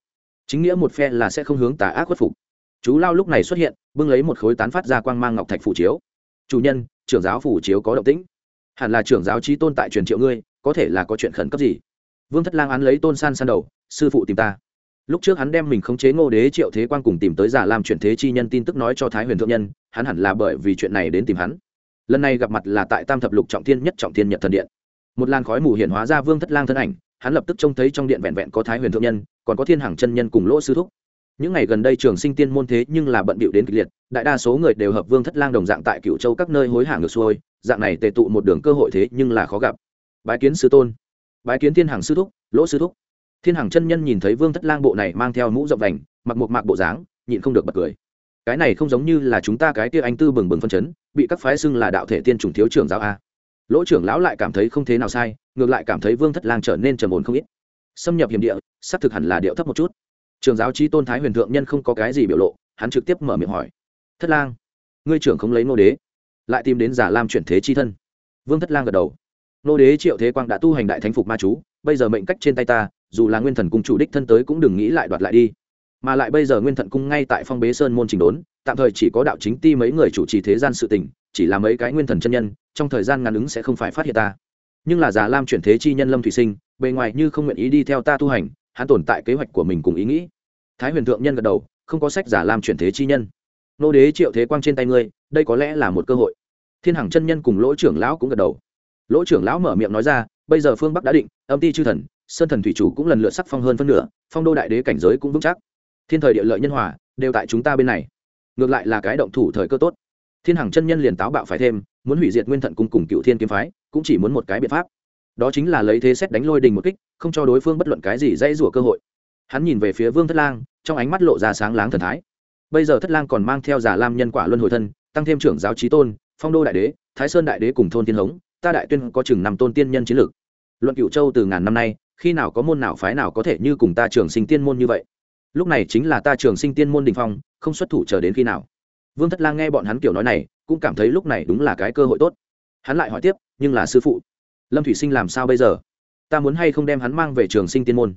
Chính nghĩa một phe là sẽ không hướng tà ác khuất phục. Chú lao lúc này xuất hiện, bưng lấy một khối tán phát ra quang mang ngọc thạch phủ chiếu. Chủ nhân, trưởng giáo phủ chiếu có động tĩnh. Hẳn là trưởng giáo trí tôn tại truyền triệu ngươi, có thể là có chuyện khẩn cấp gì? Vương thất lang án lấy tôn san san đầu, sư phụ tìm ta. Lúc trước hắn đem mình khống chế ngô đế triệu thế quan cùng tìm tới giả làm chuyển thế chi nhân tin tức nói cho thái huyền thượng nhân, hắn hẳn là bởi vì chuyện này đến tìm hắn lần này gặp mặt là tại tam thập lục trọng thiên nhất trọng thiên nhật thần điện. Một làn khói mù hiện hóa ra vương thất lang thân ảnh, hắn lập tức trông thấy trong điện vẹn vẹn có thái huyền thượng nhân, còn có thiên hàng chân nhân cùng lỗ sư thúc. Những ngày gần đây trường sinh tiên môn thế nhưng là bận bịu đến kịch liệt, đại đa số người đều hợp vương thất lang đồng dạng tại cựu châu các nơi hối hả ngược xuôi, dạng này tề tụ một đường cơ hội thế nhưng là khó gặp. Bái kiến sư tôn, bái kiến thiên hàng sư thúc, lỗ sư thúc. Thiên hàng chân nhân nhìn thấy vương thất lang bộ này mang theo mũ rộng vành, mặc một mạc bộ dáng, nhịn không được bật cười cái này không giống như là chúng ta cái kia anh tư bừng bừng phân chấn, bị các phái xưng là đạo thể tiên chủng thiếu trưởng giáo a. Lỗ trưởng lão lại cảm thấy không thế nào sai, ngược lại cảm thấy vương thất lang trở nên trầm ồn không ít. Xâm nhập hiểm địa, xác thực hẳn là điệu thấp một chút. Trường giáo trí tôn thái huyền thượng nhân không có cái gì biểu lộ, hắn trực tiếp mở miệng hỏi. Thất lang, ngươi trưởng không lấy nô đế, lại tìm đến giả lam chuyển thế chi thân. Vương thất lang gật đầu. Nô đế triệu thế quang đã tu hành đại thánh phục ma chú, bây giờ mệnh cách trên tay ta, dù là nguyên thần cung chủ đích thân tới cũng đừng nghĩ lại đoạt lại đi mà lại bây giờ nguyên thần cung ngay tại phong bế sơn môn trình đốn, tạm thời chỉ có đạo chính ti mấy người chủ trì thế gian sự tình, chỉ là mấy cái nguyên thần chân nhân, trong thời gian ngắn ứng sẽ không phải phát hiện ta. Nhưng là già lam chuyển thế chi nhân lâm thủy sinh, bề ngoài như không nguyện ý đi theo ta tu hành, hắn tồn tại kế hoạch của mình cùng ý nghĩ. Thái huyền thượng nhân gật đầu, không có sách giả lam chuyển thế chi nhân. Nô đế triệu thế quang trên tay ngươi, đây có lẽ là một cơ hội. Thiên hằng chân nhân cùng lỗ trưởng lão cũng gật đầu. Lỗ trưởng lão mở miệng nói ra, bây giờ phương bắc đã định, âm ti chư thần, sơn thần thủy chủ cũng lần lượt sắc phong hơn phân nửa, phong đô đại đế cảnh giới cũng vững chắc thiên thời địa lợi nhân hòa, đều tại chúng ta bên này. Ngược lại là cái động thủ thời cơ tốt. Thiên hằng chân nhân liền táo bạo phải thêm, muốn hủy diệt nguyên thận cung cùng cựu thiên kiếm phái, cũng chỉ muốn một cái biện pháp. Đó chính là lấy thế xét đánh lôi đình một kích, không cho đối phương bất luận cái gì dãy rủa cơ hội. Hắn nhìn về phía vương thất lang, trong ánh mắt lộ ra sáng láng thần thái. Bây giờ thất lang còn mang theo giả lam nhân quả luân hồi thân, tăng thêm trưởng giáo trí tôn, phong đô đại đế, thái sơn đại đế cùng thôn tiên hống, ta đại tuyên có chừng năm tôn tiên nhân chiến lược. Luận cựu châu từ ngàn năm nay, khi nào có môn nào phái nào có thể như cùng ta trường sinh tiên môn như vậy? Lúc này chính là ta trường sinh tiên môn đình phong, không xuất thủ chờ đến khi nào. Vương thất lang nghe bọn hắn kiểu nói này, cũng cảm thấy lúc này đúng là cái cơ hội tốt. Hắn lại hỏi tiếp, nhưng là sư phụ, lâm thủy sinh làm sao bây giờ? Ta muốn hay không đem hắn mang về trường sinh tiên môn?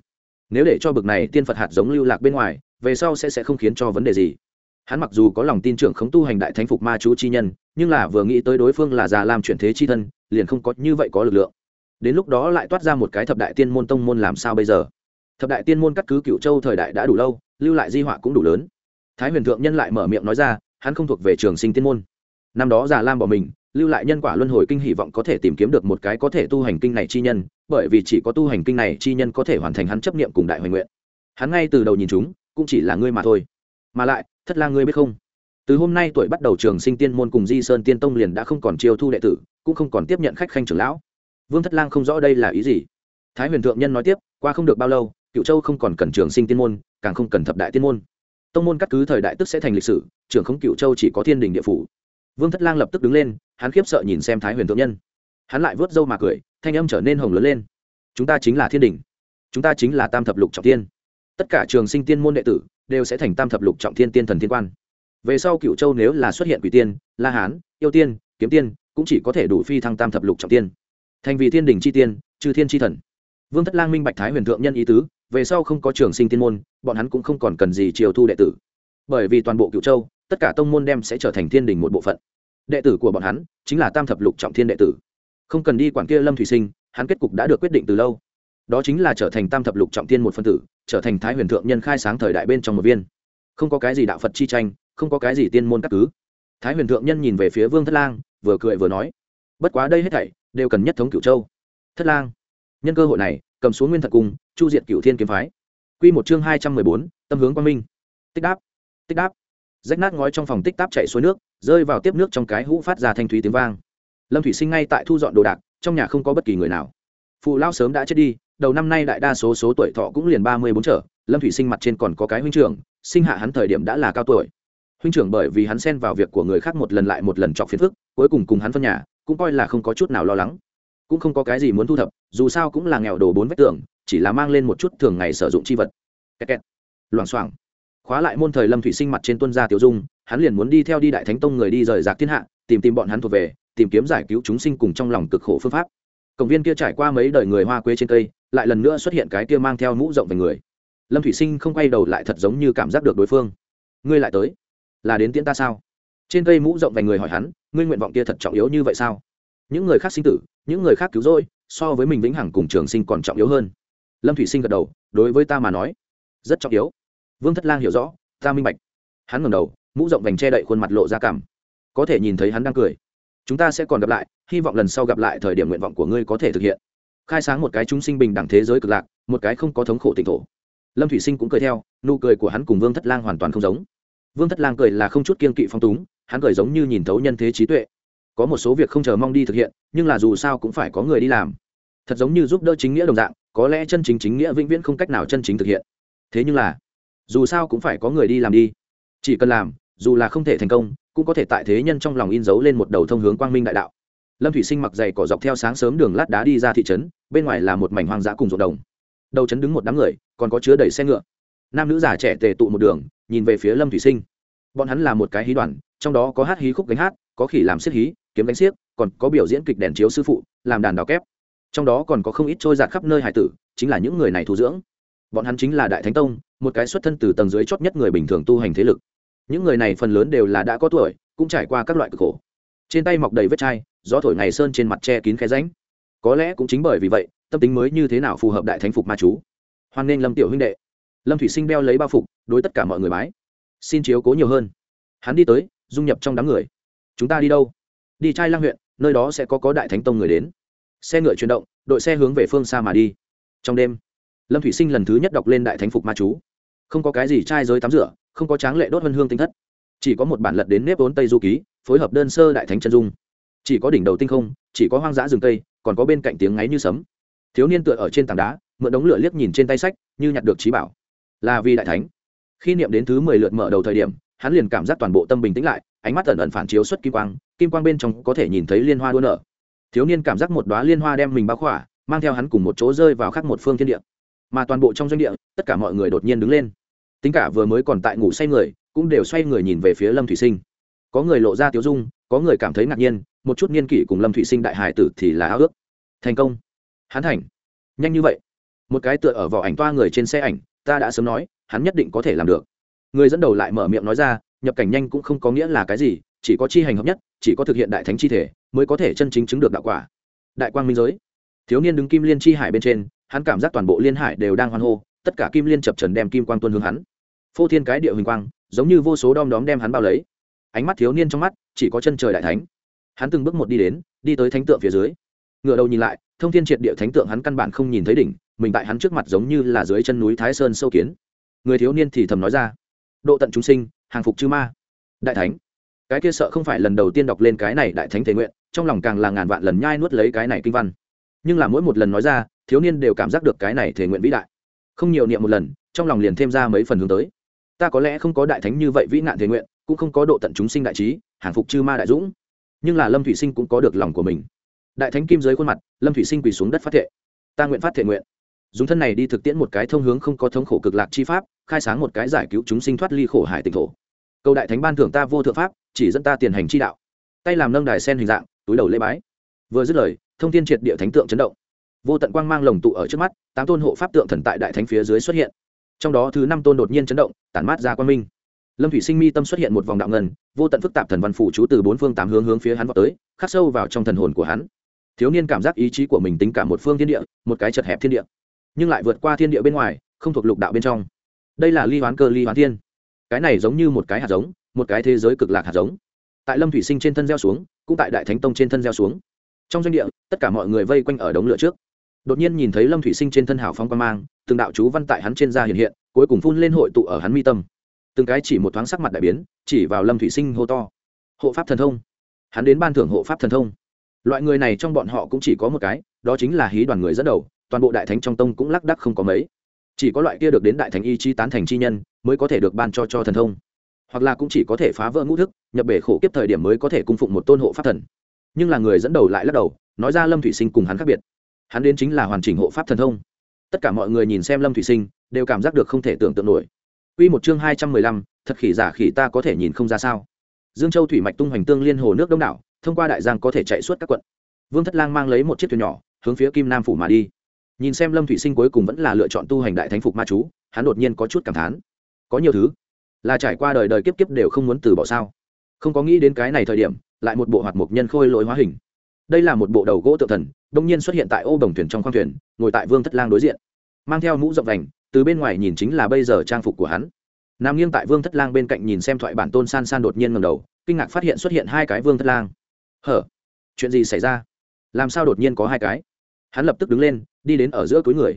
Nếu để cho bực này tiên phật hạt giống lưu lạc bên ngoài, về sau sẽ sẽ không khiến cho vấn đề gì. Hắn mặc dù có lòng tin trưởng khống tu hành đại thánh phục ma chú chi nhân, nhưng là vừa nghĩ tới đối phương là già làm chuyển thế chi thân, liền không có như vậy có lực lượng. Đến lúc đó lại toát ra một cái thập đại tiên môn tông môn làm sao bây giờ? Thập đại tiên môn cắt cứ cựu châu thời đại đã đủ lâu, lưu lại di họa cũng đủ lớn. Thái huyền thượng nhân lại mở miệng nói ra, hắn không thuộc về trường sinh tiên môn. Năm đó già lam bỏ mình, lưu lại nhân quả luân hồi kinh hy vọng có thể tìm kiếm được một cái có thể tu hành kinh này chi nhân, bởi vì chỉ có tu hành kinh này chi nhân có thể hoàn thành hắn chấp niệm cùng đại hoành nguyện. Hắn ngay từ đầu nhìn chúng, cũng chỉ là ngươi mà thôi. Mà lại thất là ngươi biết không? Từ hôm nay tuổi bắt đầu trường sinh tiên môn cùng di sơn tiên tông liền đã không còn chiêu thu đệ tử, cũng không còn tiếp nhận khách khanh trưởng lão. Vương thất lang không rõ đây là ý gì. Thái huyền thượng nhân nói tiếp, qua không được bao lâu cựu châu không còn cần trường sinh tiên môn, càng không cần thập đại tiên môn. Tông môn cắt cứ thời đại tức sẽ thành lịch sử, trưởng không cựu châu chỉ có thiên đình địa phủ. Vương thất lang lập tức đứng lên, hắn khiếp sợ nhìn xem thái huyền thượng nhân. Hắn lại vớt râu mà cười, thanh âm trở nên hồng lớn lên. Chúng ta chính là thiên đình. Chúng ta chính là tam thập lục trọng tiên tất cả trường sinh tiên môn đệ tử đều sẽ thành tam thập lục trọng thiên tiên thần thiên quan. Về sau cựu châu nếu là xuất hiện quỷ tiên, la hán, yêu tiên, kiếm tiên, cũng chỉ có thể đủ phi thăng tam thập lục trọng tiên thành vì thiên đình c h i tiên trừ thiên c h i thần. Vương thất lang minh bạch thái huyền thượng nhân ý tứ về sau không có trường sinh tiên môn, bọn hắn cũng không còn cần gì chiều thu đệ tử. Bởi vì toàn bộ cựu châu, tất cả tông môn đem sẽ trở thành thiên đình một bộ phận. Đệ tử của bọn hắn chính là tam thập lục trọng thiên đệ tử. Không cần đi quản kia lâm thủy sinh, hắn kết cục đã được quyết định từ lâu. Đó chính là trở thành tam thập lục trọng thiên một phân tử, trở thành thái huyền thượng nhân khai sáng thời đại bên trong một viên. Không có cái gì đạo phật chi tranh, không có cái gì tiên môn các cứ. Thái huyền thượng nhân nhìn về phía vương thất lang, vừa cười vừa nói, bất quá đây hết thảy đều cần nhất thống cửu châu. Thất lang, nhân cơ hội này cầm xuống nguyên thật cung, chu diệt cửu thiên kiếm phái. Q một chương hai trăm mười bốn, tâm hướng quang minh. Tích đáp tích đáp. Rách nát ngói trong phòng tích táp chạy xuống nước, rơi vào tiếp nước trong cái hũ phát ra thanh thúy tiếng vang. Lâm thủy sinh ngay tại thu dọn đồ đạc, trong nhà không có bất kỳ người nào. Phụ lao sớm đã chết đi, đầu năm nay đại đa số số tuổi thọ cũng liền ba mươi bốn trở, lâm thủy sinh mặt trên còn có cái huynh trưởng, sinh hạ hắn thời điểm đã là cao tuổi. Huynh trưởng bởi vì hắn xen vào việc của người khác một lần lại một lần chọc phiền phức, cuối cùng cùng hắn phân nhà, cũng coi là không có chút nào lo lắng cũng không có cái gì muốn thu thập, dù sao cũng là nghèo đồ bốn vách tường, chỉ là mang lên một chút thường ngày sử dụng chi vật. Kẹt kẹt. Loảng xoảng. Khóa lại môn thời lâm thủy sinh mặt trên tuân gia tiểu dung, hắn liền muốn đi theo đi đại thánh tông người đi rời rạc thiên hạ, tìm tìm bọn hắn thuộc về, tìm kiếm giải cứu chúng sinh cùng trong lòng cực khổ phương pháp. Cổng viên kia trải qua mấy đời người hoa quê trên cây, lại lần nữa xuất hiện cái kia mang theo mũ rộng về người. Lâm thủy sinh không quay đầu lại thật giống như cảm giác được đối phương. Ngươi lại tới? Là đến tiễn ta sao? Trên cây mũ rộng về người hỏi hắn, ngươi nguyện vọng kia thật trọng yếu như vậy sao? Những người khác sinh tử, những người khác cứu rỗi, so với mình vĩnh hằng cùng trường sinh còn trọng yếu hơn. Lâm thủy sinh gật đầu, đối với ta mà nói, rất trọng yếu. Vương thất lang hiểu rõ, ta minh bạch. Hắn ngẩng đầu, mũ rộng vành che đậy khuôn mặt lộ ra cảm. Có thể nhìn thấy hắn đang cười. Chúng ta sẽ còn gặp lại, hy vọng lần sau gặp lại thời điểm nguyện vọng của ngươi có thể thực hiện. Khai sáng một cái chúng sinh bình đẳng thế giới cực lạc, một cái không có thống khổ tỉnh thổ. Lâm thủy sinh cũng cười theo, nụ cười của hắn cùng vương thất lang hoàn toàn không giống. Vương thất lang cười là không chút kiên kỵ phong túng, hắn cười giống như nhìn thấu nhân thế trí tuệ có một số việc không chờ mong đi thực hiện, nhưng là dù sao cũng phải có người đi làm. Thật giống như giúp đỡ chính nghĩa đồng dạng, có lẽ chân chính chính nghĩa vĩnh viễn không cách nào chân chính thực hiện. Thế nhưng là, dù sao cũng phải có người đi làm đi. Chỉ cần làm, dù là không thể thành công, cũng có thể tại thế nhân trong lòng in dấu lên một đầu thông hướng quang minh đại đạo. Lâm thủy sinh mặc giày cỏ dọc theo sáng sớm đường lát đá đi ra thị trấn, bên ngoài là một mảnh hoang dã cùng ruộng đồng. Đầu trấn đứng một đám người, còn có chứa đầy xe ngựa. Nam nữ già trẻ tề tụ một đường, nhìn về phía lâm thủy sinh. Bọn hắn là một cái hí đoàn, trong đó có hát hí khúc gánh hát, có khỉ làm xiết hí kiếm đánh xiếc, còn có biểu diễn kịch đèn chiếu sư phụ, làm đàn đào kép. Trong đó còn có không ít trôi giạt khắp nơi hải tử, chính là những người này thu dưỡng. Bọn hắn chính là đại thánh tông, một cái xuất thân từ tầng dưới chót nhất người bình thường tu hành thế lực. Những người này phần lớn đều là đã có tuổi, cũng trải qua các loại cực khổ. Trên tay mọc đầy vết chai, gió thổi ngày sơn trên mặt che kín khe ránh có lẽ cũng chính bởi vì vậy, tâm tính mới như thế nào phù hợp đại thánh phục ma chú. Hoan nghênh lâm tiểu huynh đệ. Lâm thủy sinh đeo lấy bao phục, đối tất cả mọi người bái. Xin chiếu cố nhiều hơn. Hắn đi tới, dung nhập trong đám người. Chúng ta đi đâu? Đi trai lang huyện, nơi đó sẽ có có đại thánh tông người đến. Xe ngựa chuyển động, đội xe hướng về phương xa mà đi. Trong đêm, lâm thủy sinh lần thứ nhất đọc lên đại thánh phục ma chú. Không có cái gì trai giới tắm rửa, không có tráng lệ đốt vân hương tinh thất. Chỉ có một bản lật đến nếp vốn tây du ký, phối hợp đơn sơ đại thánh chân dung. Chỉ có đỉnh đầu tinh không, chỉ có hoang dã rừng tây còn có bên cạnh tiếng ngáy như sấm. Thiếu niên tựa ở trên tảng đá, mượn đống lửa liếc nhìn trên tay sách, như nhặt được trí bảo. Là vì đại thánh. Khi niệm đến thứ mười lượt mở đầu thời điểm, hắn liền cảm giác toàn bộ tâm bình tĩnh lại ánh mắt ẩn ẩn phản chiếu xuất kim quang kim quang bên trong có thể nhìn thấy liên hoa đua nở. Thiếu niên cảm giác một đoá liên hoa đem mình bao khỏa, mang theo hắn cùng một chỗ rơi vào khắc một phương thiên địa. Mà toàn bộ trong doanh địa, tất cả mọi người đột nhiên đứng lên. Tính cả vừa mới còn tại ngủ say người, cũng đều xoay người nhìn về phía lâm thủy sinh. Có người lộ ra tiếu dung, có người cảm thấy ngạc nhiên, một chút niên kỷ cùng lâm thủy sinh đại hải tử thì là ao ước. Thành công. Hắn thành. Nhanh như vậy. Một cái tựa ở vỏ ảnh toa người trên xe ảnh, ta đã sớm nói, hắn nhất định có thể làm được. Người dẫn đầu lại mở miệng nói ra nhập cảnh nhanh cũng không có nghĩa là cái gì, chỉ có chi hành hợp nhất, chỉ có thực hiện đại thánh chi thể mới có thể chân chính chứng được đạo quả. Đại quang minh giới. Thiếu niên đứng kim liên chi hải bên trên, hắn cảm giác toàn bộ liên hải đều đang hoan hô, tất cả kim liên chập trần đem kim quang tuân hướng hắn. Phô thiên cái địa huỳnh quang, giống như vô số đom đóm đem hắn bao lấy. Ánh mắt thiếu niên trong mắt chỉ có chân trời đại thánh. Hắn từng bước một đi đến, đi tới thánh tượng phía dưới. Ngựa đầu nhìn lại, thông thiên triệt địa thánh tượng hắn căn bản không nhìn thấy đỉnh, mình tại hắn trước mặt giống như là dưới chân núi thái sơn sâu kiến. Người thiếu niên thì thầm nói ra, độ tận chúng sinh hàng phục chư ma. Đại thánh, cái kia sợ không phải lần đầu tiên đọc lên cái này đại thánh thể nguyện, trong lòng càng là ngàn vạn lần nhai nuốt lấy cái này kinh văn. Nhưng là mỗi một lần nói ra, thiếu niên đều cảm giác được cái này thể nguyện vĩ đại. Không nhiều niệm một lần, trong lòng liền thêm ra mấy phần hướng tới. Ta có lẽ không có đại thánh như vậy vĩ nạn thể nguyện, cũng không có độ tận chúng sinh đại trí, hàng phục chư ma đại dũng. Nhưng là lâm thủy sinh cũng có được lòng của mình. Đại thánh kim dưới khuôn mặt, lâm thủy sinh quỳ xuống đất phát thệ. Ta nguyện phát thệ nguyện. Dùng thân này đi thực tiễn một cái thông hướng không có thống khổ cực lạc chi pháp, khai sáng một cái giải cứu chúng sinh thoát ly khổ hải tỉnh thổ cầu đại thánh ban thưởng ta vô thượng pháp, chỉ dẫn ta tiền hành chi đạo. Tay làm nâng đài sen hình dạng, túi đầu lễ bái. Vừa dứt lời, thông tin triệt địa thánh tượng chấn động. Vô tận quang mang lồng tụ ở trước mắt, tám tôn hộ pháp tượng thần tại đại thánh phía dưới xuất hiện. Trong đó thứ năm tôn đột nhiên chấn động, tản mát ra quang minh. Lâm thủy sinh mi tâm xuất hiện một vòng đạo ngân, vô tận phức tạp thần văn phủ chú từ bốn phương tám hướng hướng phía hắn vào tới, khắc sâu vào trong thần hồn của hắn. Thiếu niên cảm giác ý chí của mình tính cả một phương thiên địa, một cái chật hẹp thiên địa, nhưng lại vượt qua thiên địa bên ngoài, không thuộc lục đạo bên trong. Đây là ly hoán cơ ly hoán thiên cái này giống như một cái hạt giống, một cái thế giới cực lạc hạt giống. Tại lâm thủy sinh trên thân gieo xuống, cũng tại đại thánh tông trên thân gieo xuống. Trong doanh địa, tất cả mọi người vây quanh ở đống lửa trước. Đột nhiên nhìn thấy lâm thủy sinh trên thân hào phong quan mang, từng đạo chú văn tại hắn trên da hiện hiện, cuối cùng phun lên hội tụ ở hắn mi tâm. Từng cái chỉ một thoáng sắc mặt đại biến, chỉ vào lâm thủy sinh hô to. Hộ pháp thần thông. Hắn đến ban thưởng hộ pháp thần thông. Loại người này trong bọn họ cũng chỉ có một cái, đó chính là hí đoàn người dẫn đầu, toàn bộ đại thánh trong tông cũng lác đắc không có mấy chỉ có loại kia được đến đại thánh y chi tán thành chi nhân mới có thể được ban cho cho thần thông hoặc là cũng chỉ có thể phá vỡ ngũ thức nhập bể khổ kiếp thời điểm mới có thể cung phụng một tôn hộ pháp thần nhưng là người dẫn đầu lại lắc đầu nói ra lâm thủy sinh cùng hắn khác biệt hắn đến chính là hoàn chỉnh hộ pháp thần thông tất cả mọi người nhìn xem lâm thủy sinh đều cảm giác được không thể tưởng tượng nổi Quy một chương hai trăm mười lăm, thật khỉ giả khỉ ta có thể nhìn không ra sao. Dương Châu thủy mạch tung hoành tương liên hồ nước đông đảo, thông qua đại giang có thể chạy suốt các quận. Vương Thất Lang mang lấy một chiếc thuyền nhỏ, hướng phía Kim Nam phủ mà đi. Nhìn xem Lâm Thủy Sinh cuối cùng vẫn là lựa chọn tu hành đại thánh phục ma chú, hắn đột nhiên có chút cảm thán. Có nhiều thứ, là trải qua đời đời kiếp kiếp đều không muốn từ bỏ sao? Không có nghĩ đến cái này thời điểm, lại một bộ hoạt mục nhân khôi lỗi hóa hình. Đây là một bộ đầu gỗ tự thần, đột nhiên xuất hiện tại ô đồng thuyền trong khoang thuyền, ngồi tại Vương Thất Lang đối diện. Mang theo mũ rộng vành, từ bên ngoài nhìn chính là bây giờ trang phục của hắn nam nghiêng tại vương thất lang bên cạnh nhìn xem thoại bản tôn san san đột nhiên ngầm đầu kinh ngạc phát hiện xuất hiện hai cái vương thất lang hở chuyện gì xảy ra làm sao đột nhiên có hai cái hắn lập tức đứng lên đi đến ở giữa túi người.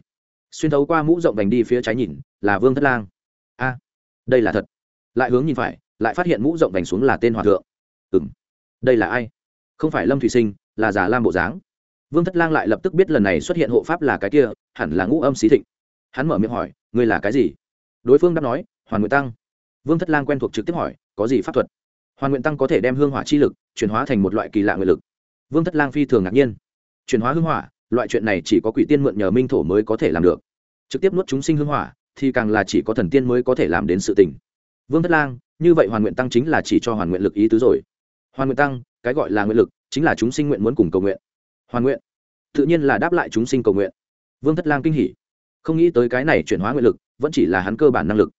Xuyên thấu qua mũ rộng vành đi phía trái nhìn, là vương thất lang. A, đây là thật. Lại hướng nhìn phải, lại phát hiện mũ rộng vành xuống là tên hòa thượng. Ừ m đây là ai? Không phải lâm thủy sinh, là già lam bộ dáng. Vương thất lang lại lập tức biết lần này xuất hiện hộ pháp là cái kia, hẳn là ngũ âm xí thịnh. Hắn mở miệng hỏi, ngươi là cái gì? Đối phương đáp nói, hoàn nguyện tăng. Vương thất lang quen thuộc trực tiếp hỏi, có gì pháp thuật? Hoàn nguyện tăng có thể đem hương hỏa chi lực chuyển hóa thành một loại kỳ lạ nguyện lực. Vương thất lang phi thường ngạc nhiên. Chuyển hóa hương hỏa loại chuyện này chỉ có quỷ tiên mượn nhờ minh thổ mới có thể làm được. Trực tiếp nuốt chúng sinh hương hỏa, thì càng là chỉ có thần tiên mới có thể làm đến sự tình. Vương thất lang, như vậy hoàn nguyện tăng chính là chỉ cho hoàn nguyện lực ý tứ rồi. Hoàn nguyện tăng, cái gọi là nguyện lực, chính là chúng sinh nguyện muốn cùng cầu nguyện. Hoàn nguyện, tự nhiên là đáp lại chúng sinh cầu nguyện. Vương thất lang kinh hỉ. Không nghĩ tới cái này chuyển hóa nguyện lực, vẫn chỉ là hắn cơ bản năng lực.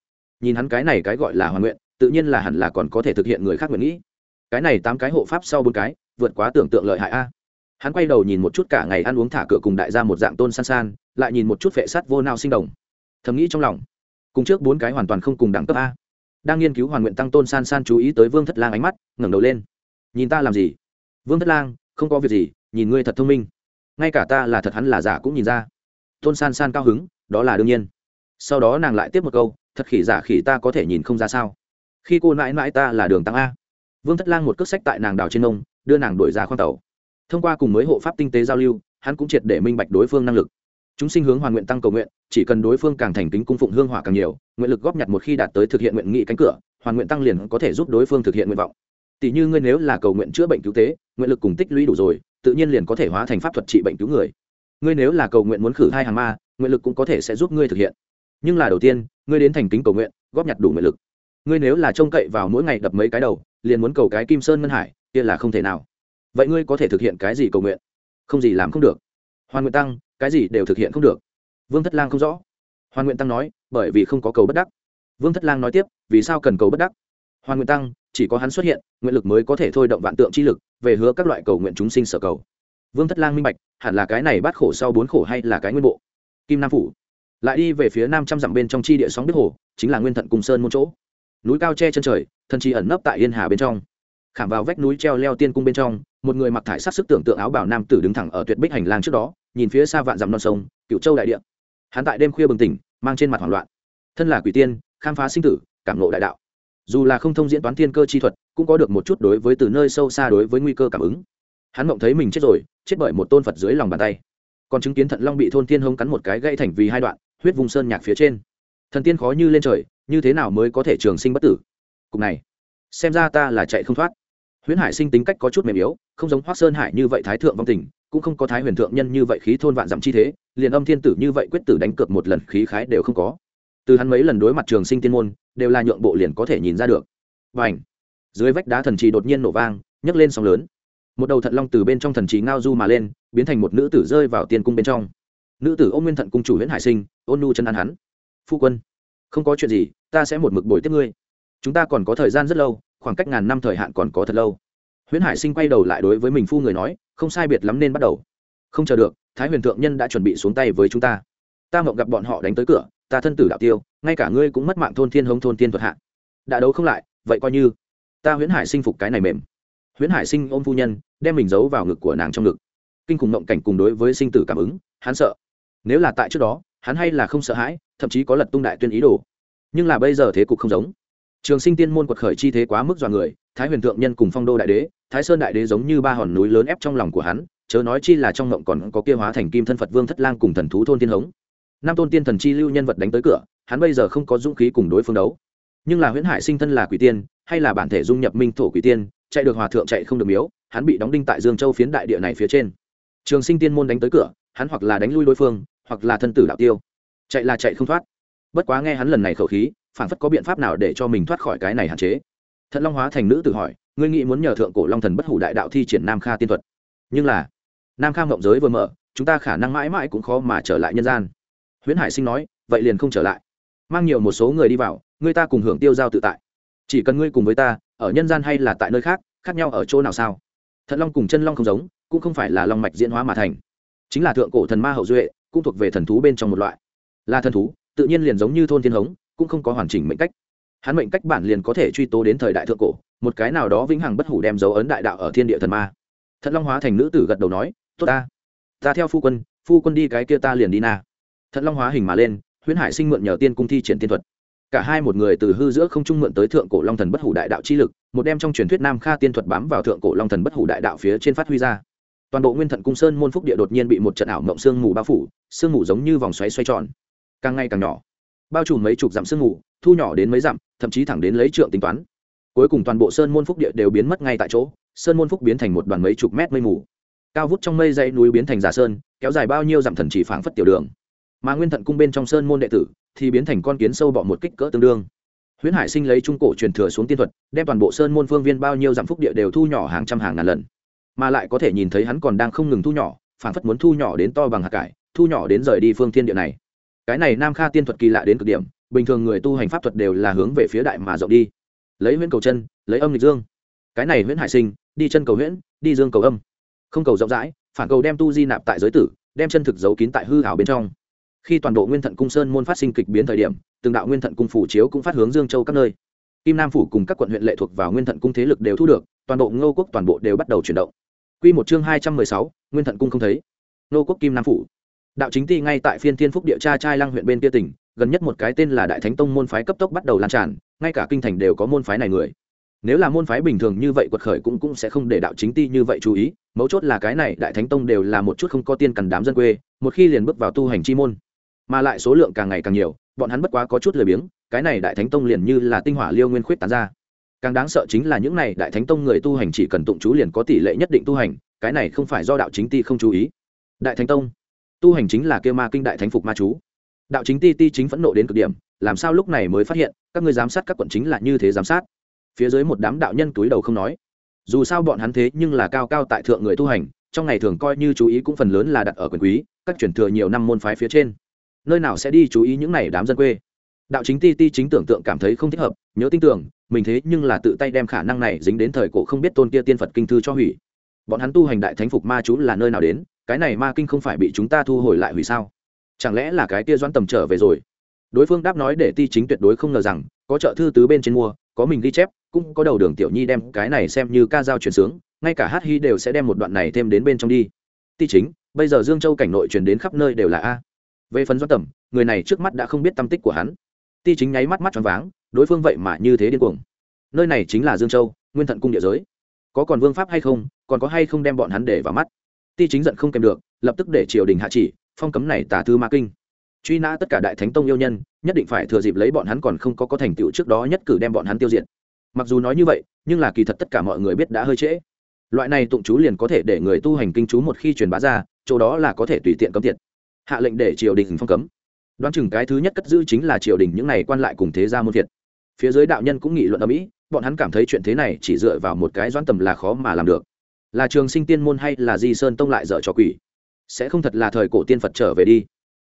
Nhìn hắn cái này cái gọi là hoàn nguyện, tự nhiên là hẳn là còn có thể thực hiện người khác nguyện nghĩ. Cái này tám cái hộ pháp sau bốn cái, vượt quá tưởng tượng lợi hại a hắn quay đầu nhìn một chút cả ngày ăn uống thả cửa cùng đại gia một dạng tôn san san, lại nhìn một chút vệ sắt vô nao sinh đồng. Thầm nghĩ trong lòng, cùng trước bốn cái hoàn toàn không cùng đẳng cấp a. Đang nghiên cứu hoàn nguyện tăng tôn san san chú ý tới vương thất lang ánh mắt, ngẩng đầu lên. Nhìn ta làm gì? Vương thất lang, không có việc gì, nhìn ngươi thật thông minh. Ngay cả ta là thật hắn là giả cũng nhìn ra. Tôn san san cao hứng, đó là đương nhiên. Sau đó nàng lại tiếp một câu, thật khỉ giả khỉ ta có thể nhìn không ra sao? Khi cô mãi mãi ta là đường tăng a. Vương thất lang một cước sách tại nàng đào trên nông, đưa nàng đổi ra khoang tàu thông qua cùng mới hộ pháp tinh tế giao lưu, hắn cũng triệt để minh bạch đối phương năng lực. Chúng sinh hướng hoàn nguyện tăng cầu nguyện, chỉ cần đối phương càng thành kính cung phụng hương hỏa càng nhiều, nguyện lực góp nhặt một khi đạt tới thực hiện nguyện nghị cánh cửa, hoàn nguyện tăng liền có thể giúp đối phương thực hiện nguyện vọng. Tỷ như ngươi nếu là cầu nguyện chữa bệnh cứu tế, nguyện lực cùng tích lũy đủ rồi, tự nhiên liền có thể hóa thành pháp thuật trị bệnh cứu người. Ngươi nếu là cầu nguyện muốn khử hai hàng ma, nguyện lực cũng có thể sẽ giúp ngươi thực hiện. Nhưng là đầu tiên, ngươi đến thành kính cầu nguyện, góp nhặt đủ nguyện lực. Ngươi nếu là trông cậy vào mỗi ngày đập mấy cái đầu, liền muốn cầu cái kim sơn ngân hải, kia là không thể nào vậy ngươi có thể thực hiện cái gì cầu nguyện? Không gì làm không được. Hoàn nguyện tăng, cái gì đều thực hiện không được. Vương thất lang không rõ. Hoàn nguyện tăng nói, bởi vì không có cầu bất đắc. Vương thất lang nói tiếp, vì sao cần cầu bất đắc? Hoàn nguyện tăng, chỉ có hắn xuất hiện, nguyện lực mới có thể thôi động vạn tượng chi lực, về hứa các loại cầu nguyện chúng sinh sở cầu. Vương thất lang minh bạch, hẳn là cái này bắt khổ sau bốn khổ hay là cái nguyên bộ? Kim nam phủ. Lại đi về phía nam trăm dặm bên trong chi địa sóng biết hồ, chính là nguyên thận cùng sơn một chỗ. Núi cao che chân trời thần chi ẩn nấp tại yên hà bên trong khảm vào vách núi treo leo tiên cung bên trong, một người mặc thải sắc sức tưởng tượng áo bảo nam tử đứng thẳng ở tuyệt bích hành lang trước đó, nhìn phía xa vạn dặm non sông cựu châu đại địa. Hắn tại đêm khuya bừng tỉnh, mang trên mặt hoảng loạn. Thân là quỷ tiên, khám phá sinh tử, cảm ngộ đại đạo. Dù là không thông diễn toán thiên cơ chi thuật, cũng có được một chút đối với từ nơi sâu xa đối với nguy cơ cảm ứng. Hắn mộng thấy mình chết rồi, chết bởi một tôn phật dưới lòng bàn tay. Còn chứng kiến thận long bị thôn thiên hông cắn một cái gãy thành vì hai đoạn, huyết vùng sơn nhạc phía trên. Thần tiên khó như lên trời, như thế nào mới có thể trường sinh bất tử? Cục này, xem ra ta là chạy không thoát huyễn hải sinh tính cách có chút mềm yếu, không giống hoác sơn hải như vậy thái thượng vong tình, cũng không có thái huyền thượng nhân như vậy khí thôn vạn dặm chi thế, liền âm thiên tử như vậy quyết tử đánh cược một lần khí khái đều không có. Từ hắn mấy lần đối mặt trường sinh tiên môn, đều là nhượng bộ liền có thể nhìn ra được. Và ảnh dưới vách đá thần trì đột nhiên nổ vang, nhấc lên sóng lớn. Một đầu thận long từ bên trong thần trì ngao du mà lên, biến thành một nữ tử rơi vào tiên cung bên trong. Nữ tử ôm nguyên thận cung chủ huyễn hải sinh, ôn nu chân ăn hắn. Phu quân, không có chuyện gì, ta sẽ một mực bồi tiếp ngươi. Chúng ta còn có thời gian rất lâu khoảng cách ngàn năm thời hạn còn có thật lâu. Huyễn hải sinh quay đầu lại đối với mình phu người nói, không sai biệt lắm nên bắt đầu. Không chờ được, thái huyền thượng nhân đã chuẩn bị xuống tay với chúng ta. Ta mộng gặp bọn họ đánh tới cửa, ta thân tử đạo tiêu, ngay cả ngươi cũng mất mạng thôn thiên hống thôn tiên thuật hạ. Đã đấu không lại, vậy coi như. Ta huyễn hải sinh phục cái này mềm. Huyễn hải sinh ôm phu nhân, đem mình giấu vào ngực của nàng trong ngực. Kinh khủng mộng cảnh cùng đối với sinh tử cảm ứng, hắn sợ. Nếu là tại trước đó, hắn hay là không sợ hãi, thậm chí có lật tung đại tuyên ý đồ. Nhưng là bây giờ thế cục không giống trường sinh tiên môn quật khởi chi thế quá mức dọa người, thái huyền thượng nhân cùng phong đô đại đế, thái sơn đại đế giống như ba hòn núi lớn ép trong lòng của hắn, chớ nói chi là trong ngộng còn có kia hóa thành kim thân phật vương thất lang cùng thần thú thôn tiên hống. Năm tôn tiên thần chi lưu nhân vật đánh tới cửa, hắn bây giờ không có dũng khí cùng đối phương đấu. Nhưng là huyễn hải sinh thân là quỷ tiên, hay là bản thể dung nhập minh thổ quỷ tiên, chạy được hòa thượng chạy không được miếu, hắn bị đóng đinh tại dương châu phiến đại địa này phía trên. Trường sinh tiên môn đánh tới cửa, hắn hoặc là đánh lui đối phương, hoặc là thân tử đạo tiêu. Chạy là chạy không thoát. Bất quá nghe hắn lần này khẩu khí phản phất có biện pháp nào để cho mình thoát khỏi cái này hạn chế. Thận long hóa thành nữ tự hỏi, ngươi nghĩ muốn nhờ thượng cổ long thần bất hủ đại đạo thi triển nam kha tiên thuật? Nhưng là, nam kha mộng giới vừa mở, chúng ta khả năng mãi mãi cũng khó mà trở lại nhân gian. Huyễn hải sinh nói, vậy liền không trở lại. Mang nhiều một số người đi vào ngươi ta cùng hưởng tiêu giao tự tại. Chỉ cần ngươi cùng với ta, ở nhân gian hay là tại nơi khác khác nhau ở chỗ nào sao? Thận long cùng chân long không giống, cũng không phải là long mạch diễn hóa mà thành. Chính là thượng cổ thần ma hậu duệ, cũng thuộc về thần thú bên trong một loại. Là thần thú, tự nhiên liền giống như thôn thiên hống cũng không có hoàn chỉnh mệnh cách. Hắn mệnh cách bản liền có thể truy tố đến thời đại thượng cổ, một cái nào đó vĩnh hằng bất hủ đem dấu ấn đại đạo ở thiên địa thần ma. Thận long hóa thành nữ tử gật đầu nói, tốt ta. Ta theo phu quân phu quân đi cái kia ta liền đi na. Thận long hóa hình mà lên, huyễn hải sinh mượn nhờ tiên cung thi triển tiên thuật. Cả hai một người từ hư giữa không trung mượn tới thượng cổ long thần bất hủ đại đạo chi lực, một đem trong truyền thuyết nam kha tiên thuật bám vào thượng cổ long thần bất hủ đại đạo phía trên phát huy ra. Toàn bộ nguyên thận cung sơn môn phúc địa đột nhiên bị một trận ảo mộng sương mù bao phủ, sương mù giống như vòng xoáy xoay tròn. Càng ngày càng nhỏ bao trùm mấy chục dặm sương mù, thu nhỏ đến mấy dặm, thậm chí thẳng đến lấy trượng tính toán. Cuối cùng toàn bộ sơn môn phúc địa đều biến mất ngay tại chỗ, sơn môn phúc biến thành một đoàn mấy chục mét mây mù. Cao vút trong mây dãy núi biến thành giả sơn, kéo dài bao nhiêu dặm thần chỉ phảng phất tiểu đường. Mà nguyên thận cung bên trong sơn môn đệ tử thì biến thành con kiến sâu bọ một kích cỡ tương đương. Huyễn hải sinh lấy trung cổ truyền thừa xuống tiên thuật, đem toàn bộ sơn môn phương viên bao nhiêu dặm phúc địa đều thu nhỏ hàng trăm hàng ngàn lần. Mà lại có thể nhìn thấy hắn còn đang không ngừng thu nhỏ, phảng phất muốn thu nhỏ đến to bằng hạt cải, thu nhỏ đến rời đi phương thiên địa này cái này nam kha tiên thuật kỳ lạ đến cực điểm, bình thường người tu hành pháp thuật đều là hướng về phía đại mà rộng đi. Lấy huyễn cầu chân, lấy âm lịch dương. Cái này huyễn hải sinh, đi chân cầu huyễn, đi dương cầu âm. Không cầu rộng rãi, phản cầu đem tu di nạp tại giới tử, đem chân thực giấu kín tại hư hảo bên trong. Khi toàn bộ nguyên thận cung sơn môn phát sinh kịch biến thời điểm, từng đạo nguyên thận cung phủ chiếu cũng phát hướng dương châu các nơi. Kim nam phủ cùng các quận huyện lệ thuộc vào nguyên thận cung thế lực đều thu được, toàn bộ ngô quốc toàn bộ đều bắt đầu chuyển động. Q một chương hai trăm mười sáu, nguyên thận cung không thấy. Ngô quốc kim nam phủ đạo chính ti ngay tại phiên thiên phúc địa cha trai lăng huyện bên kia tỉnh, gần nhất một cái tên là đại thánh tông môn phái cấp tốc bắt đầu lan tràn, ngay cả kinh thành đều có môn phái này người. Nếu là môn phái bình thường như vậy quật khởi cũng cũng sẽ không để đạo chính ti như vậy chú ý, mấu chốt là cái này đại thánh tông đều là một chút không có tiên cần đám dân quê, một khi liền bước vào tu hành chi môn, mà lại số lượng càng ngày càng nhiều, bọn hắn bất quá có chút lười biếng, cái này đại thánh tông liền như là tinh hỏa liêu nguyên khuyết tán ra. Càng đáng sợ chính là những này đại thánh tông người tu hành chỉ cần tụng chú liền có tỷ lệ nhất định tu hành, cái này không phải do đạo chính ti không chú ý. Đại thánh tông tu hành chính là kêu ma kinh đại thánh phục ma chú. Đạo chính ti ti chính phẫn nộ đến cực điểm, làm sao lúc này mới phát hiện, các người giám sát các quận chính là như thế giám sát? Phía dưới một đám đạo nhân túi đầu không nói. Dù sao bọn hắn thế nhưng là cao cao tại thượng người tu hành, trong ngày thường coi như chú ý cũng phần lớn là đặt ở quyền quý, các chuyển thừa nhiều năm môn phái phía trên. Nơi nào sẽ đi chú ý những này đám dân quê? Đạo chính ti ti chính tưởng tượng cảm thấy không thích hợp, nhớ tin tưởng, mình thế nhưng là tự tay đem khả năng này dính đến thời cổ không biết tôn kia tiên phật kinh thư cho hủy. Bọn hắn tu hành đại thánh phục ma chú là nơi nào đến? Cái này ma kinh không phải bị chúng ta thu hồi lại hủy sao? Chẳng lẽ là cái kia doãn tầm trở về rồi? Đối phương đáp nói để ti chính tuyệt đối không ngờ rằng, có trợ thư tứ bên trên mua, có mình ghi chép, cũng có đầu đường tiểu nhi đem cái này xem như ca dao chuyển sướng, ngay cả hát hy đều sẽ đem một đoạn này thêm đến bên trong đi. Ti chính, bây giờ dương châu cảnh nội truyền đến khắp nơi đều là a. Về phần doãn tầm, người này trước mắt đã không biết tâm tích của hắn. Ti chính nháy mắt mắt choáng váng, đối phương vậy mà như thế điên cuồng. Nơi này chính là dương châu, nguyên thận cung địa giới. Có còn vương pháp hay không, còn có hay không đem bọn hắn để vào mắt ti chính giận không kèm được, lập tức để triều đình hạ chỉ, phong cấm này tà thư ma kinh. Truy nã tất cả đại thánh tông yêu nhân, nhất định phải thừa dịp lấy bọn hắn còn không có có thành tựu trước đó nhất cử đem bọn hắn tiêu diệt. Mặc dù nói như vậy, nhưng là kỳ thật tất cả mọi người biết đã hơi trễ. Loại này tụng chú liền có thể để người tu hành kinh chú một khi truyền bá ra, chỗ đó là có thể tùy tiện cấm tiệt. Hạ lệnh để triều đình phong cấm. Đoán chừng cái thứ nhất cất giữ chính là triều đình những này quan lại cùng thế gia môn thiệt phía dưới đạo nhân cũng nghị luận ở mỹ bọn hắn cảm thấy chuyện thế này chỉ dựa vào một cái doãn tầm là khó mà làm được là trường sinh tiên môn hay là di sơn tông lại dở cho quỷ? Sẽ không thật là thời cổ tiên phật trở về đi.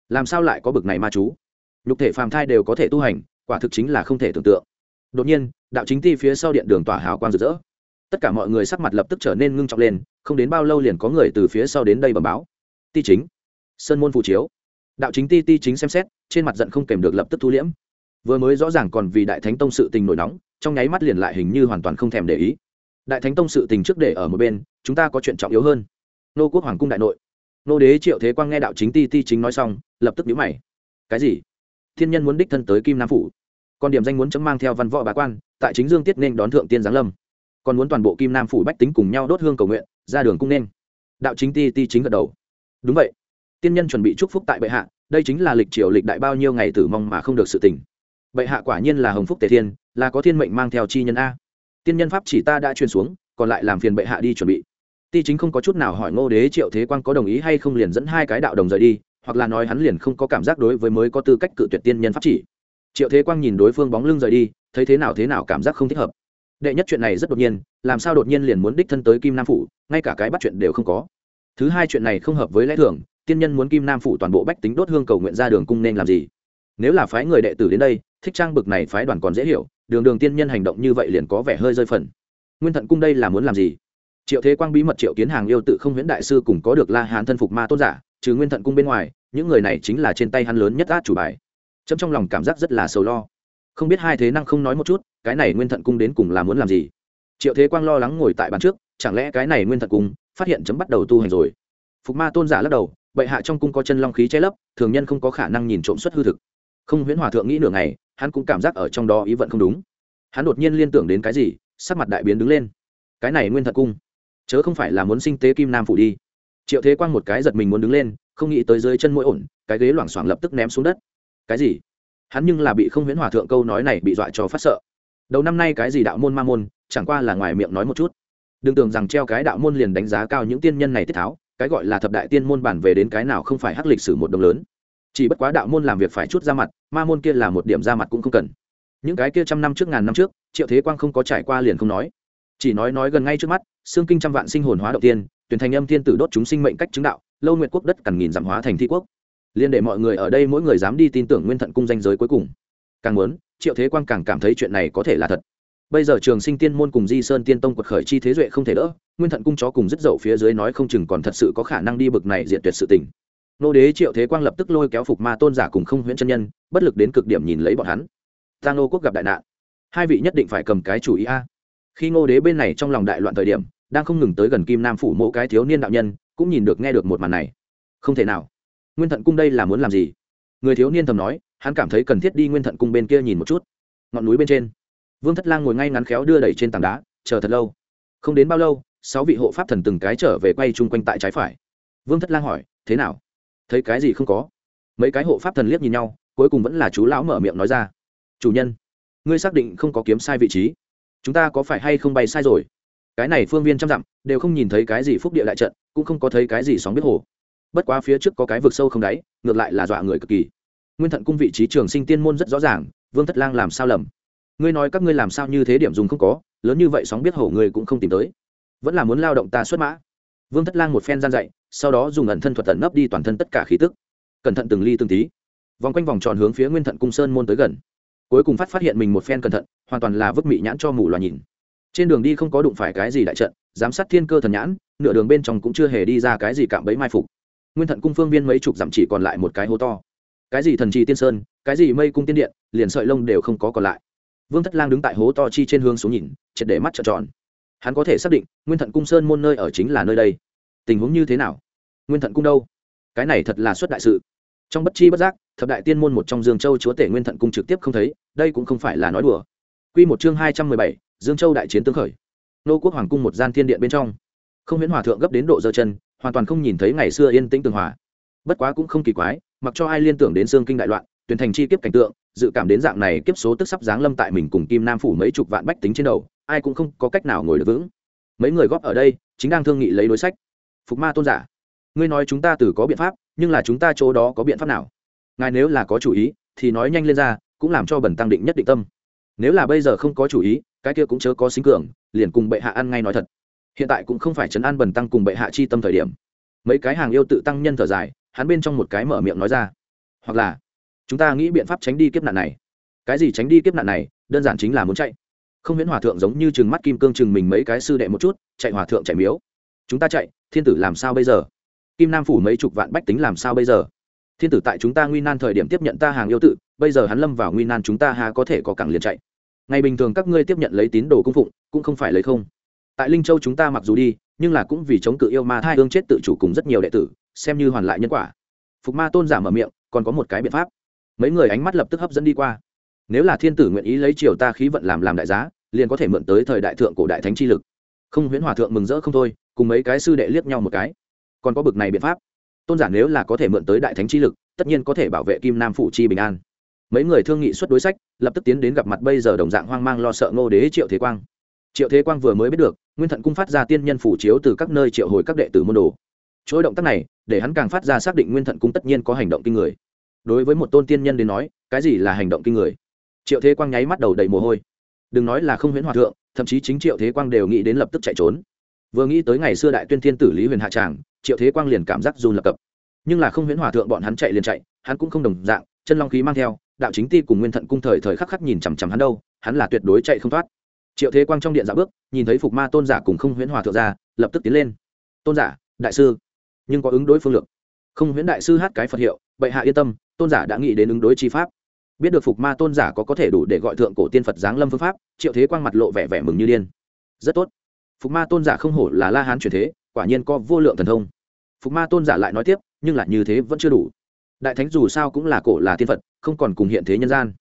Làm sao lại có bực này ma chú? Nhục thể phàm thai đều có thể tu hành, quả thực chính là không thể tưởng tượng. Đột nhiên, đạo chính ti phía sau điện đường tỏa hào quang rực rỡ. Tất cả mọi người sắc mặt lập tức trở nên ngưng trọng lên, không đến bao lâu liền có người từ phía sau đến đây bẩm báo. Ti chính, sơn môn phù chiếu. Đạo chính ti ti chính xem xét, trên mặt giận không kèm được lập tức thu liễm. Vừa mới rõ ràng còn vì đại thánh tông sự tình nổi nóng, trong nháy mắt liền lại hình như hoàn toàn không thèm để ý đại thánh tông sự tình trước để ở một bên, chúng ta có chuyện trọng yếu hơn. Nô quốc hoàng cung đại nội. Nô đế triệu thế quang nghe đạo chính ti ti chính nói xong, lập tức nhíu mày. Cái gì? Thiên nhân muốn đích thân tới kim nam phủ. Còn điểm danh muốn chấm mang theo văn võ bá quan, tại chính dương tiết nên đón thượng tiên giáng lâm. Còn muốn toàn bộ kim nam phủ bách tính cùng nhau đốt hương cầu nguyện, ra đường cung nên. Đạo chính ti ti chính gật đầu. Đúng vậy. Tiên nhân chuẩn bị chúc phúc tại bệ hạ, đây chính là lịch triều lịch đại bao nhiêu ngày tử mong mà không được sự tỉnh bệ hạ quả nhiên là hồng phúc tề thiên, là có thiên mệnh mang theo chi nhân a tiên nhân pháp chỉ ta đã truyền xuống, còn lại làm phiền bệ hạ đi chuẩn bị. Ti chính không có chút nào hỏi ngô đế triệu thế quang có đồng ý hay không liền dẫn hai cái đạo đồng rời đi, hoặc là nói hắn liền không có cảm giác đối với mới có tư cách cự tuyệt tiên nhân pháp chỉ. Triệu thế quang nhìn đối phương bóng lưng rời đi, thấy thế nào thế nào cảm giác không thích hợp. Đệ nhất chuyện này rất đột nhiên, làm sao đột nhiên liền muốn đích thân tới kim nam phủ, ngay cả cái bắt chuyện đều không có. Thứ hai chuyện này không hợp với lẽ thường, tiên nhân muốn kim nam phủ toàn bộ bách tính đốt hương cầu nguyện ra đường cung nên làm gì? Nếu là phái người đệ tử đến đây, thích trang bực này phái đoàn còn dễ hiểu, đường đường tiên nhân hành động như vậy liền có vẻ hơi rơi phần. Nguyên thận cung đây là muốn làm gì? Triệu thế quang bí mật triệu kiến hàng yêu tự không huyễn đại sư cùng có được la hán thân phục ma tôn giả, trừ nguyên thận cung bên ngoài, những người này chính là trên tay hắn lớn nhất át chủ bài. Chấm trong lòng cảm giác rất là sầu lo. Không biết hai thế năng không nói một chút, cái này nguyên thận cung đến cùng là muốn làm gì? Triệu thế quang lo lắng ngồi tại bàn trước, chẳng lẽ cái này nguyên thận cung phát hiện chấm bắt đầu tu hành rồi? Phục ma tôn giả lắc đầu, bệ hạ trong cung có chân long khí che lấp, thường nhân không có khả năng nhìn trộm xuất hư thực không huyễn hòa thượng nghĩ nửa ngày, hắn cũng cảm giác ở trong đó ý vận không đúng. Hắn đột nhiên liên tưởng đến cái gì, sắc mặt đại biến đứng lên. Cái này nguyên thật cung. Chớ không phải là muốn sinh tế kim nam phủ đi. Triệu thế quang một cái giật mình muốn đứng lên, không nghĩ tới dưới chân mỗi ổn, cái ghế loảng xoảng lập tức ném xuống đất. Cái gì? Hắn nhưng là bị không huyễn hòa thượng câu nói này bị dọa cho phát sợ. Đầu năm nay cái gì đạo môn ma môn, chẳng qua là ngoài miệng nói một chút. Đừng tưởng rằng treo cái đạo môn liền đánh giá cao những tiên nhân này tiết tháo, cái gọi là thập đại tiên môn bản về đến cái nào không phải hắc lịch sử một đồng lớn chỉ bất quá đạo môn làm việc phải chút ra mặt, ma môn kia là một điểm ra mặt cũng không cần. Những cái kia trăm năm trước, ngàn năm trước, triệu thế quang không có trải qua liền không nói. Chỉ nói nói gần ngay trước mắt, xương kinh trăm vạn sinh hồn hóa đầu tiên, tuyển thành âm thiên tử đốt chúng sinh mệnh cách chứng đạo, lâu nguyện quốc đất cằn nghìn giảm hóa thành thi quốc. Liên để mọi người ở đây mỗi người dám đi tin tưởng nguyên thận cung danh giới cuối cùng. Càng muốn, triệu thế quang càng cảm thấy chuyện này có thể là thật. Bây giờ trường sinh tiên môn cùng di sơn tiên tông quật khởi chi thế duệ không thể đỡ, nguyên thận cung chó cùng rất dậu phía dưới nói không chừng còn thật sự có khả năng đi bực này diện tuyệt sự tình nô đế triệu thế quang lập tức lôi kéo phục ma tôn giả cùng không huyễn chân nhân, bất lực đến cực điểm nhìn lấy bọn hắn. Giang nô quốc gặp đại nạn. Hai vị nhất định phải cầm cái chủ ý a. Khi ngô đế bên này trong lòng đại loạn thời điểm, đang không ngừng tới gần kim nam phủ mộ cái thiếu niên đạo nhân, cũng nhìn được nghe được một màn này. Không thể nào. Nguyên thận cung đây là muốn làm gì? Người thiếu niên thầm nói, hắn cảm thấy cần thiết đi nguyên thận cung bên kia nhìn một chút. Ngọn núi bên trên. Vương thất lang ngồi ngay ngắn khéo đưa đẩy trên tảng đá, chờ thật lâu. Không đến bao lâu, sáu vị hộ pháp thần từng cái trở về quay chung quanh tại trái phải. Vương thất lang hỏi, thế nào? Thấy cái gì không có. Mấy cái hộ pháp thần liếc nhìn nhau, cuối cùng vẫn là chú lão mở miệng nói ra. Chủ nhân, ngươi xác định không có kiếm sai vị trí. Chúng ta có phải hay không bay sai rồi? Cái này phương viên trăm dặm, đều không nhìn thấy cái gì phúc địa lại trận, cũng không có thấy cái gì sóng biết hồ. Bất quá phía trước có cái vực sâu không đáy, ngược lại là dọa người cực kỳ. Nguyên thận cung vị trí trường sinh tiên môn rất rõ ràng, vương thất lang làm sao lầm? Ngươi nói các ngươi làm sao như thế điểm dùng không có, lớn như vậy sóng biết hổ người cũng không tìm tới. Vẫn là muốn lao động ta xuất mã. Vương thất lang một phen gian dạy sau đó dùng ẩn thân thuật tận nấp đi toàn thân tất cả khí tức. Cẩn thận từng ly từng tí. Vòng quanh vòng tròn hướng phía nguyên thận cung sơn môn tới gần. Cuối cùng phát phát hiện mình một phen cẩn thận, hoàn toàn là vứt mị nhãn cho mù loà nhìn. Trên đường đi không có đụng phải cái gì đại trận, giám sát thiên cơ thần nhãn, nửa đường bên trong cũng chưa hề đi ra cái gì cạm bẫy mai phục. Nguyên thận cung phương viên mấy chục dặm chỉ còn lại một cái hố to. Cái gì thần trì tiên sơn, cái gì mây cung tiên điện, liền sợi lông đều không có còn lại. Vương thất lang đứng tại hố to chi trên hướng xuống nhìn, triệt để mắt trợn tròn. Hắn có thể xác định, nguyên thận cung sơn môn nơi ở chính là nơi đây tình huống như thế nào? Nguyên thận cung đâu? Cái này thật là xuất đại sự. Trong bất chi bất giác, thập đại tiên môn một trong dương châu chúa tể nguyên thận cung trực tiếp không thấy, đây cũng không phải là nói đùa. Q một chương hai trăm mười bảy, dương châu đại chiến tương khởi. Nô quốc hoàng cung một gian thiên điện bên trong. Không huyễn hòa thượng gấp đến độ dơ chân, hoàn toàn không nhìn thấy ngày xưa yên tĩnh tường hòa. Bất quá cũng không kỳ quái, mặc cho ai liên tưởng đến xương kinh đại loạn, tuyển thành chi kiếp cảnh tượng, dự cảm đến dạng này kiếp số tức sắp giáng lâm tại mình cùng kim nam phủ mấy chục vạn bách tính trên đầu, ai cũng không có cách nào ngồi được vững. Mấy người góp ở đây, chính đang thương nghị lấy đối sách phục ma tôn giả. Ngươi nói chúng ta từ có biện pháp, nhưng là chúng ta chỗ đó có biện pháp nào? Ngài nếu là có chủ ý, thì nói nhanh lên ra, cũng làm cho bẩn tăng định nhất định tâm. Nếu là bây giờ không có chủ ý, cái kia cũng chớ có xính cường, liền cùng bệ hạ ăn ngay nói thật. Hiện tại cũng không phải chấn an bẩn tăng cùng bệ hạ chi tâm thời điểm. Mấy cái hàng yêu tự tăng nhân thở dài, hắn bên trong một cái mở miệng nói ra. Hoặc là, chúng ta nghĩ biện pháp tránh đi kiếp nạn này. Cái gì tránh đi kiếp nạn này, đơn giản chính là muốn chạy. Không huyễn hòa thượng giống như chừng mắt kim cương chừng mình mấy cái sư đệ một chút, chạy hòa thượng chạy miếu chúng ta chạy, thiên tử làm sao bây giờ? Kim nam phủ mấy chục vạn bách tính làm sao bây giờ? Thiên tử tại chúng ta nguy nan thời điểm tiếp nhận ta hàng yêu tự, bây giờ hắn lâm vào nguy nan chúng ta hà có thể có cẳng liền chạy. Ngày bình thường các ngươi tiếp nhận lấy tín đồ cung phụng, cũng không phải lấy không. Tại linh châu chúng ta mặc dù đi, nhưng là cũng vì chống cự yêu ma thai hương chết tự chủ cùng rất nhiều đệ tử, xem như hoàn lại nhân quả. Phục ma tôn giả mở miệng, còn có một cái biện pháp. Mấy người ánh mắt lập tức hấp dẫn đi qua. Nếu là thiên tử nguyện ý lấy triều ta khí vận làm làm đại giá, liền có thể mượn tới thời đại thượng cổ đại thánh chi lực không, huyễn hòa thượng mừng rỡ không thôi, cùng mấy cái sư đệ liếc nhau một cái. Còn có bực này biện pháp. Tôn giả nếu là có thể mượn tới đại thánh chi lực, tất nhiên có thể bảo vệ kim nam phụ chi bình an. Mấy người thương nghị xuất đối sách, lập tức tiến đến gặp mặt bây giờ đồng dạng hoang mang lo sợ ngô đế triệu thế quang. Triệu thế quang vừa mới biết được, nguyên thận cung phát ra tiên nhân phủ chiếu từ các nơi triệu hồi các đệ tử môn đồ. Chối động tác này, để hắn càng phát ra xác định nguyên thận cung tất nhiên có hành động kinh người. Đối với một tôn tiên nhân đến nói, cái gì là hành động kinh người? Triệu thế quang nháy mắt đầu đầy mồ hôi. Đừng nói là không huyễn hòa thượng thậm chí chính triệu thế quang đều nghĩ đến lập tức chạy trốn. Vừa nghĩ tới ngày xưa đại tuyên thiên tử lý huyền hạ tràng, triệu thế quang liền cảm giác run lập cập. Nhưng là không huyễn hòa thượng bọn hắn chạy liền chạy, hắn cũng không đồng dạng, chân long khí mang theo, đạo chính ti cùng nguyên thận cung thời thời khắc khắc nhìn chằm chằm hắn đâu, hắn là tuyệt đối chạy không thoát. Triệu thế quang trong điện dạ bước, nhìn thấy phục ma tôn giả cùng không huyễn hòa thượng ra, lập tức tiến lên. Tôn giả, đại sư. Nhưng có ứng đối phương lược. Không huyễn đại sư hát cái phật hiệu, bệ hạ yên tâm, tôn giả đã nghĩ đến ứng đối chi pháp biết được phục ma tôn giả có có thể đủ để gọi thượng cổ tiên phật giáng lâm phương pháp, triệu thế quang mặt lộ vẻ vẻ mừng như điên. Rất tốt. Phục ma tôn giả không hổ là la hán truyền thế, quả nhiên có vô lượng thần thông. Phục ma tôn giả lại nói tiếp, nhưng lại như thế vẫn chưa đủ. Đại thánh dù sao cũng là cổ là tiên phật, không còn cùng hiện thế nhân gian.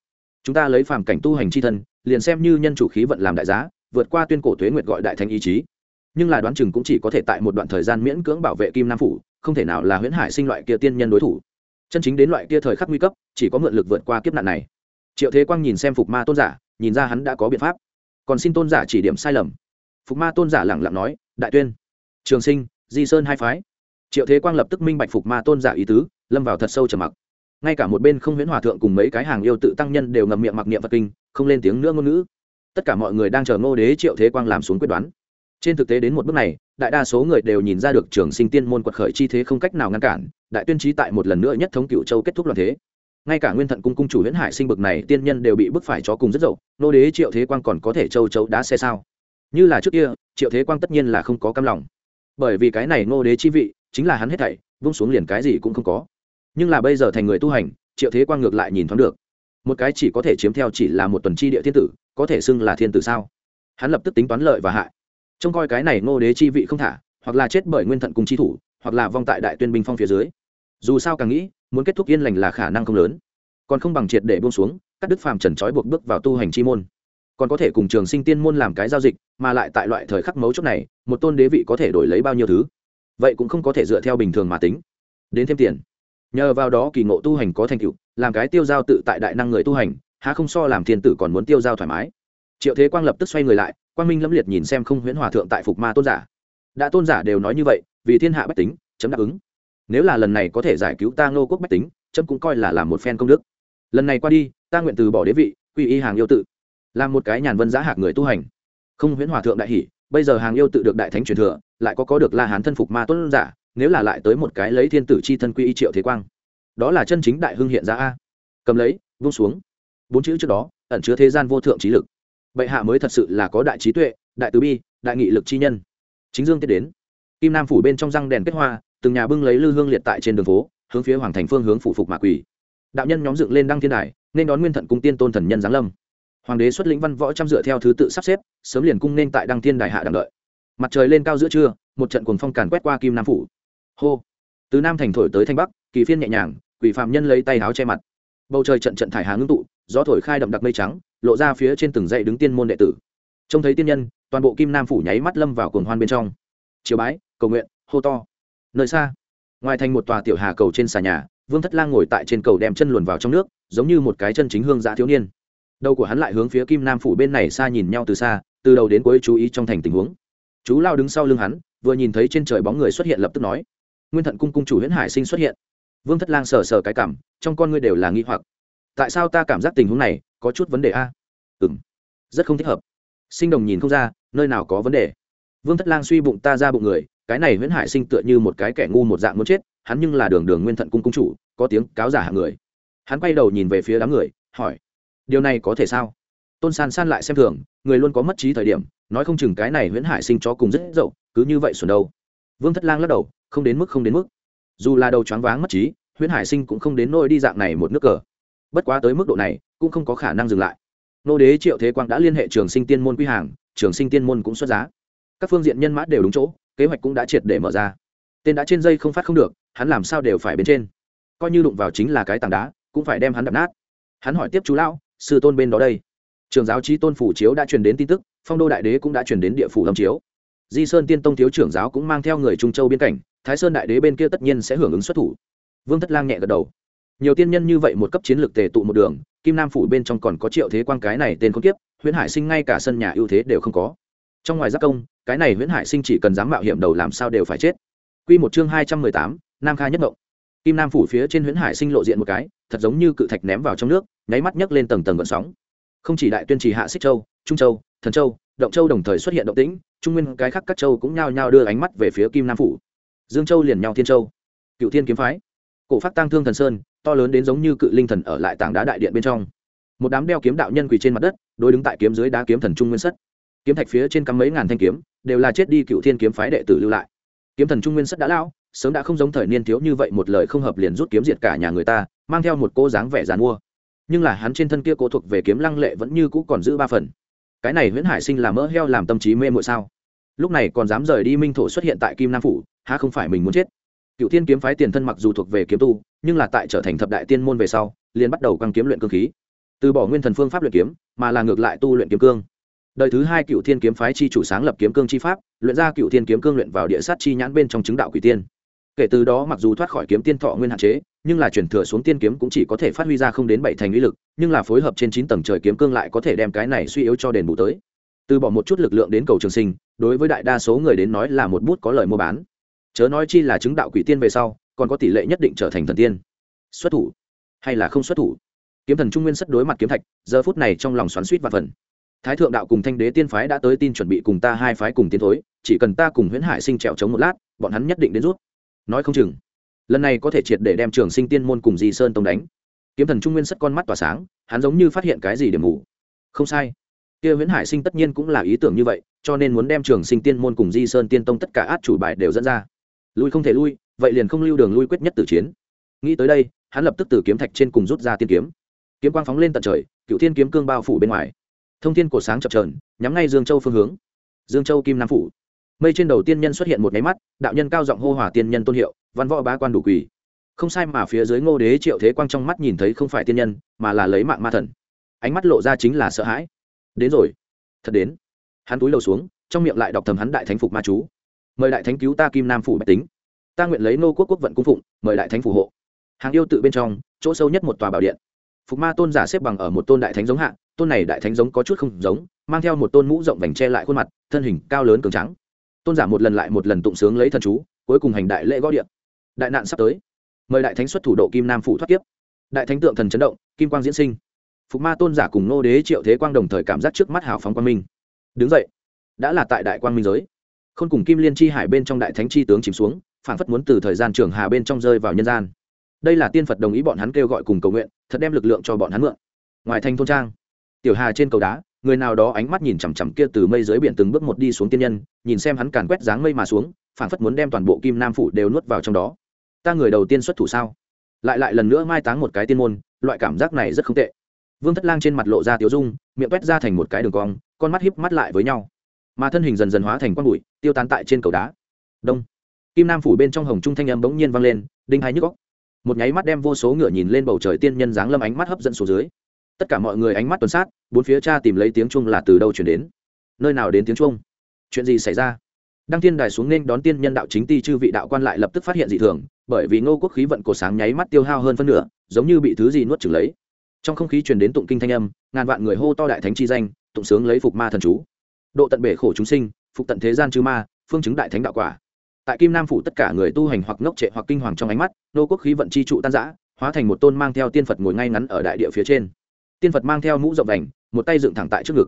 Chúng ta lấy phàm cảnh tu hành c h i thân, liền xem như nhân chủ khí vận làm đại giá, vượt qua tuyên cổ thuế nguyệt gọi đại thánh ý chí. Nhưng là đoán chừng cũng chỉ có thể tại một đoạn thời gian miễn cưỡng bảo vệ kim nam phủ, không thể nào là huyễn hải sinh loại kia tiên nhân đối thủ chân chính đến loại kia thời khắc nguy cấp, chỉ có mượn lực vượt qua kiếp nạn này. Triệu thế quang nhìn xem phục ma tôn giả, nhìn ra hắn đã có biện pháp. Còn xin tôn giả chỉ điểm sai lầm. Phục ma tôn giả lẳng lặng nói, đại tuyên, trường sinh, di sơn hai phái. Triệu thế quang lập tức minh bạch phục ma tôn giả ý tứ, lâm vào thật sâu trầm mặc. Ngay cả một bên không huyễn hòa thượng cùng mấy cái hàng yêu tự tăng nhân đều ngậm miệng mặc niệm vật kinh, không lên tiếng nữa ngôn ngữ. Tất cả mọi người đang chờ ngô đế triệu thế quang làm xuống quyết đoán. Trên thực tế đến một bước này, đại đa số người đều nhìn ra được trường sinh tiên môn quật khởi chi thế không cách nào ngăn cản đại tuyên trí tại một lần nữa nhất thống cựu châu kết thúc loạn thế. Ngay cả nguyên thận cung cung chủ huyễn hải sinh bực này tiên nhân đều bị bức phải chó cùng rất dậu, nô đế triệu thế quang còn có thể châu chấu đá xe sao? Như là trước kia, triệu thế quang tất nhiên là không có cam lòng. Bởi vì cái này nô đế chi vị, chính là hắn hết thảy, vung xuống liền cái gì cũng không có. Nhưng là bây giờ thành người tu hành, triệu thế quang ngược lại nhìn thoáng được. Một cái chỉ có thể chiếm theo chỉ là một tuần chi địa thiên tử, có thể xưng là thiên tử sao? Hắn lập tức tính toán lợi và hại. Trông coi cái này ngô đế chi vị không thả, hoặc là chết bởi nguyên thận cùng chi thủ, hoặc là vong tại đại tuyên binh phong phía dưới dù sao càng nghĩ, muốn kết thúc yên lành là khả năng không lớn. Còn không bằng triệt để buông xuống, cắt đức phàm trần trói buộc bước vào tu hành chi môn. Còn có thể cùng trường sinh tiên môn làm cái giao dịch, mà lại tại loại thời khắc mấu chốt này, một tôn đế vị có thể đổi lấy bao nhiêu thứ? Vậy cũng không có thể dựa theo bình thường mà tính. Đến thêm tiền. Nhờ vào đó kỳ ngộ tu hành có thành tựu, làm cái tiêu giao tự tại đại năng người tu hành, há không so làm thiên tử còn muốn tiêu giao thoải mái. Triệu thế quang lập tức xoay người lại, quang minh lâm liệt nhìn xem không huyễn hòa thượng tại phục ma tôn giả. Đã tôn giả đều nói như vậy, vì thiên hạ bách tính, chấm đáp ứng nếu là lần này có thể giải cứu ta ngô quốc bách tính, trâm cũng coi là làm một phen công đức. Lần này qua đi, ta nguyện từ bỏ đế vị, quy y hàng yêu tự, làm một cái nhàn vân giá hạc người tu hành. Không huyễn hòa thượng đại hỷ, bây giờ hàng yêu tự được đại thánh truyền thừa, lại có có được la hán thân phục ma tuấn giả, nếu là lại tới một cái lấy thiên tử c h i thân quy y triệu thế quang. Đó là chân chính đại hưng hiện ra a. Cầm lấy, vung xuống. Bốn chữ trước đó, ẩn chứa thế gian vô thượng trí lực. Bệ hạ mới thật sự là có đại trí tuệ, đại tứ bi, đại nghị lực chi nhân. Chính dương tiết đến. Kim nam phủ bên trong răng đèn kết hoa từng nhà bưng lấy lư hương liệt tại trên đường phố, hướng phía hoàng thành phương hướng Phụ phục mạ quỷ đạo nhân nhóm dựng lên đăng thiên đài, nên đón nguyên thận cung tiên tôn thần nhân giáng lâm. Hoàng đế xuất lĩnh văn võ trăm dựa theo thứ tự sắp xếp, sớm liền cung nên tại đăng thiên đài hạ đằng đợi. Mặt trời lên cao giữa trưa, một trận cuồng phong càn quét qua kim nam phủ. Hô! Từ nam thành thổi tới thanh bắc, kỳ phiên nhẹ nhàng, quỷ phạm nhân lấy tay áo che mặt. Bầu trời trận trận thải hà ngưng tụ, gió thổi khai đậm đặc mây trắng, lộ ra phía trên từng dãy đứng tiên môn đệ tử. Trông thấy tiên nhân, toàn bộ kim nam phủ nháy mắt lâm vào cuồng hoan bên trong. Chiều bái, cầu nguyện, hô to nơi xa, ngoài thành một tòa tiểu hà cầu trên xà nhà, vương thất lang ngồi tại trên cầu đem chân luồn vào trong nước, giống như một cái chân chính hương giã thiếu niên. Đầu của hắn lại hướng phía kim nam phủ bên này xa nhìn nhau từ xa, từ đầu đến cuối chú ý trong thành tình huống. Chú lao đứng sau lưng hắn, vừa nhìn thấy trên trời bóng người xuất hiện lập tức nói, nguyên thận cung cung chủ huyễn hải sinh xuất hiện. Vương thất lang sờ sờ cái cảm, trong con ngươi đều là nghi hoặc. Tại sao ta cảm giác tình huống này có chút vấn đề a? Ừ m rất không thích hợp. Sinh đồng nhìn không ra, nơi nào có vấn đề? Vương thất lang suy bụng, ta ra bụng người cái này huyễn hải sinh tựa như một cái kẻ ngu một dạng muốn chết, hắn nhưng là đường đường nguyên thận cung cung chủ, có tiếng cáo giả hạng người. Hắn quay đầu nhìn về phía đám người, hỏi, điều này có thể sao? Tôn san san lại xem thường, người luôn có mất trí thời điểm, nói không chừng cái này huyễn hải sinh cho cùng rất dậu, cứ như vậy xuẩn đâu. Vương thất lang lắc đầu, không đến mức, không đến mức. Dù là đầu choáng váng mất trí, huyễn hải sinh cũng không đến nôi đi dạng này một nước cờ. Bất quá tới mức độ này, cũng không có khả năng dừng lại. Nô đế triệu thế quang đã liên hệ trường sinh tiên môn quy hàng, trường sinh tiên môn cũng xuất giá. Các phương diện nhân mã đều đúng chỗ kế hoạch cũng đã triệt để mở ra. Tên đã trên dây không phát không được, hắn làm sao đều phải bên trên. Coi như đụng vào chính là cái tảng đá, cũng phải đem hắn đập nát. Hắn hỏi tiếp chú lão, sư tôn bên đó đây. Trường giáo trí tôn phủ chiếu đã truyền đến tin tức, phong đô đại đế cũng đã truyền đến địa phủ lâm chiếu. Di sơn tiên tông thiếu trưởng giáo cũng mang theo người trung châu biên cảnh, thái sơn đại đế bên kia tất nhiên sẽ hưởng ứng xuất thủ. Vương thất lang nhẹ gật đầu. Nhiều tiên nhân như vậy một cấp chiến lược tề tụ một đường, kim nam phủ bên trong còn có triệu thế quan cái này tên không tiếp huyễn hải sinh ngay cả sân nhà ưu thế đều không có trong ngoài giác công, cái này huyễn hải sinh chỉ cần dám mạo hiểm đầu làm sao đều phải chết. Quy một chương hai trăm mười tám, nam kha nhất mộng. Kim nam phủ phía trên huyễn hải sinh lộ diện một cái, thật giống như cự thạch ném vào trong nước, nháy mắt nhấc lên tầng tầng gợn sóng. Không chỉ đại tuyên trì hạ xích châu, trung châu, thần châu, động châu đồng thời xuất hiện động tĩnh, trung nguyên cái khác các châu cũng nhao nhao đưa ánh mắt về phía kim nam phủ. Dương châu liền nhau thiên châu. Cựu thiên kiếm phái. Cổ phát tăng thương thần sơn, to lớn đến giống như cự linh thần ở lại tảng đá đại điện bên trong. Một đám đeo kiếm đạo nhân quỳ trên mặt đất, đối đứng tại kiếm dưới đá kiếm thần trung nguyên sất kiếm thạch phía trên cắm mấy ngàn thanh kiếm, đều là chết đi cựu thiên kiếm phái đệ tử lưu lại. Kiếm thần trung nguyên sất đã lão, sớm đã không giống thời niên thiếu như vậy một lời không hợp liền rút kiếm diệt cả nhà người ta, mang theo một cô dáng vẻ dàn mua. Nhưng là hắn trên thân kia cố thuộc về kiếm lăng lệ vẫn như cũ còn giữ ba phần. Cái này nguyễn hải sinh là mỡ heo làm tâm trí mê mội sao? Lúc này còn dám rời đi minh thổ xuất hiện tại kim nam phủ ha không phải mình muốn chết? Cựu thiên kiếm phái tiền thân mặc dù thuộc về kiếm tu, nhưng là tại trở thành thập đại tiên môn về sau, liền bắt đầu căng kiếm luyện cương khí. Từ bỏ nguyên thần phương pháp luyện kiếm, mà là ngược lại tu luyện kiếm cương đời thứ hai cựu thiên kiếm phái chi chủ sáng lập kiếm cương chi pháp, luyện ra cựu thiên kiếm cương luyện vào địa sát chi nhãn bên trong chứng đạo quỷ tiên. Kể từ đó mặc dù thoát khỏi kiếm tiên thọ nguyên hạn chế, nhưng là chuyển thừa xuống tiên kiếm cũng chỉ có thể phát huy ra không đến bảy thành uy lực, nhưng là phối hợp trên chín tầng trời kiếm cương lại có thể đem cái này suy yếu cho đền bù tới. Từ bỏ một chút lực lượng đến cầu trường sinh, đối với đại đa số người đến nói là một bút có lời mua bán. Chớ nói chi là chứng đạo quỷ tiên về sau, còn có tỷ lệ nhất định trở thành thần tiên. Xuất thủ hay là không xuất thủ? Kiếm thần trung nguyên sất đối mặt kiếm thạch, giờ phút này trong lòng xoắn suýt và phần thái thượng đạo cùng thanh đế tiên phái đã tới tin chuẩn bị cùng ta hai phái cùng tiến thối, chỉ cần ta cùng huyễn hải sinh trèo chống một lát, bọn hắn nhất định đến rút. Nói không chừng, lần này có thể triệt để đem trường sinh tiên môn cùng di sơn tông đánh. Kiếm thần trung nguyên sất con mắt tỏa sáng, hắn giống như phát hiện cái gì điểm mù. Không sai. Kia huyễn hải sinh tất nhiên cũng là ý tưởng như vậy, cho nên muốn đem trường sinh tiên môn cùng di sơn tiên tông tất cả át chủ bài đều dẫn ra. Lui không thể lui, vậy liền không lưu đường lui quyết nhất tử chiến. Nghĩ tới đây, hắn lập tức từ kiếm thạch trên cùng rút ra tiên kiếm. Kiếm quang phóng lên tận trời, cựu thiên kiếm cương bao phủ bên ngoài thông thiên cổ sáng chập trờn nhắm ngay dương châu phương hướng. Dương châu kim nam phủ. Mây trên đầu tiên nhân xuất hiện một máy mắt, đạo nhân cao giọng hô hỏa tiên nhân tôn hiệu, văn võ bá quan đủ quỳ. Không sai mà phía dưới ngô đế triệu thế quang trong mắt nhìn thấy không phải tiên nhân, mà là lấy mạng ma thần. Ánh mắt lộ ra chính là sợ hãi. Đến rồi. Thật đến. Hắn túi lầu xuống, trong miệng lại đọc thầm hắn đại thánh phục ma chú. Mời đại thánh cứu ta kim nam phủ bạch tính. Ta nguyện lấy nô quốc quốc vận cung phụng, mời đại thánh phù hộ. Hàng yêu tự bên trong, chỗ sâu nhất một tòa bảo điện. Phục ma tôn giả xếp bằng ở một tôn đại thánh giống hạng tôn này đại thánh giống có chút không giống, mang theo một tôn mũ rộng vành che lại khuôn mặt, thân hình cao lớn cường trắng tôn giả một lần lại một lần tụng sướng lấy thần chú, cuối cùng hành đại lễ gõ điện. Đại nạn sắp tới. Mời đại thánh xuất thủ độ kim nam phủ thoát kiếp. Đại thánh tượng thần chấn động, kim quang diễn sinh. Phục ma tôn giả cùng nô đế triệu thế quang đồng thời cảm giác trước mắt hào phóng quang minh. Đứng dậy. Đã là tại đại quang minh giới. K h ô n cùng kim liên chi hải bên trong đại thánh chi tướng chìm xuống phản phất muốn từ thời gian trường hà bên trong rơi vào nhân gian. Đây là tiên phật đồng ý bọn hắn kêu gọi cùng cầu nguyện, thật đem lực lượng cho bọn hắn mượn. Ngoài thành thôn trang tiểu hà trên cầu đá, người nào đó ánh mắt nhìn chằm chằm kia từ mây dưới biển từng bước một đi xuống tiên nhân, nhìn xem hắn càn quét dáng mây mà xuống, phảng phất muốn đem toàn bộ kim nam phủ đều nuốt vào trong đó. Ta người đầu tiên xuất thủ sao? Lại lại lần nữa mai táng một cái tiên môn, loại cảm giác này rất không tệ. Vương thất lang trên mặt lộ ra tiếu dung, miệng quét ra thành một cái đường cong, con mắt híp mắt lại với nhau. Mà thân hình dần dần hóa thành quang bụi, tiêu tán tại trên cầu đá. Đông. Kim nam phủ bên trong hồng trung thanh âm bỗng nhiên vang lên, đinh hai nhức góc một nháy mắt đem vô số ngựa nhìn lên bầu trời tiên nhân dáng lâm ánh mắt hấp dẫn xuống dưới tất cả mọi người ánh mắt tuần sát bốn phía cha tìm lấy tiếng chuông là từ đâu chuyển đến? Nơi nào đến tiếng chuông, chuyện gì xảy ra? Đăng tiên đài xuống nên đón tiên nhân đạo chính ti chư vị đạo quan lại lập tức phát hiện dị thường bởi vì ngô quốc khí vận cổ sáng nháy mắt tiêu hao hơn phân nửa giống như bị thứ gì nuốt chửng lấy. Trong không khí truyền đến tụng kinh thanh âm ngàn vạn người hô to đại thánh chi danh tụng sướng lấy phục ma thần chú. Độ tận bể khổ chúng sinh phục tận thế gian chư ma phương chứng đại thánh đạo quả. Tại kim nam phủ tất cả người tu hành hoặc ngốc trệ hoặc kinh hoàng trong ánh mắt nô quốc khí vận chi trụ tan giã hóa thành một tôn mang theo tiên phật ngồi ngay ngắn ở đại địa phía trên tiên phật mang theo mũ rộng đành một tay dựng thẳng tại trước ngực.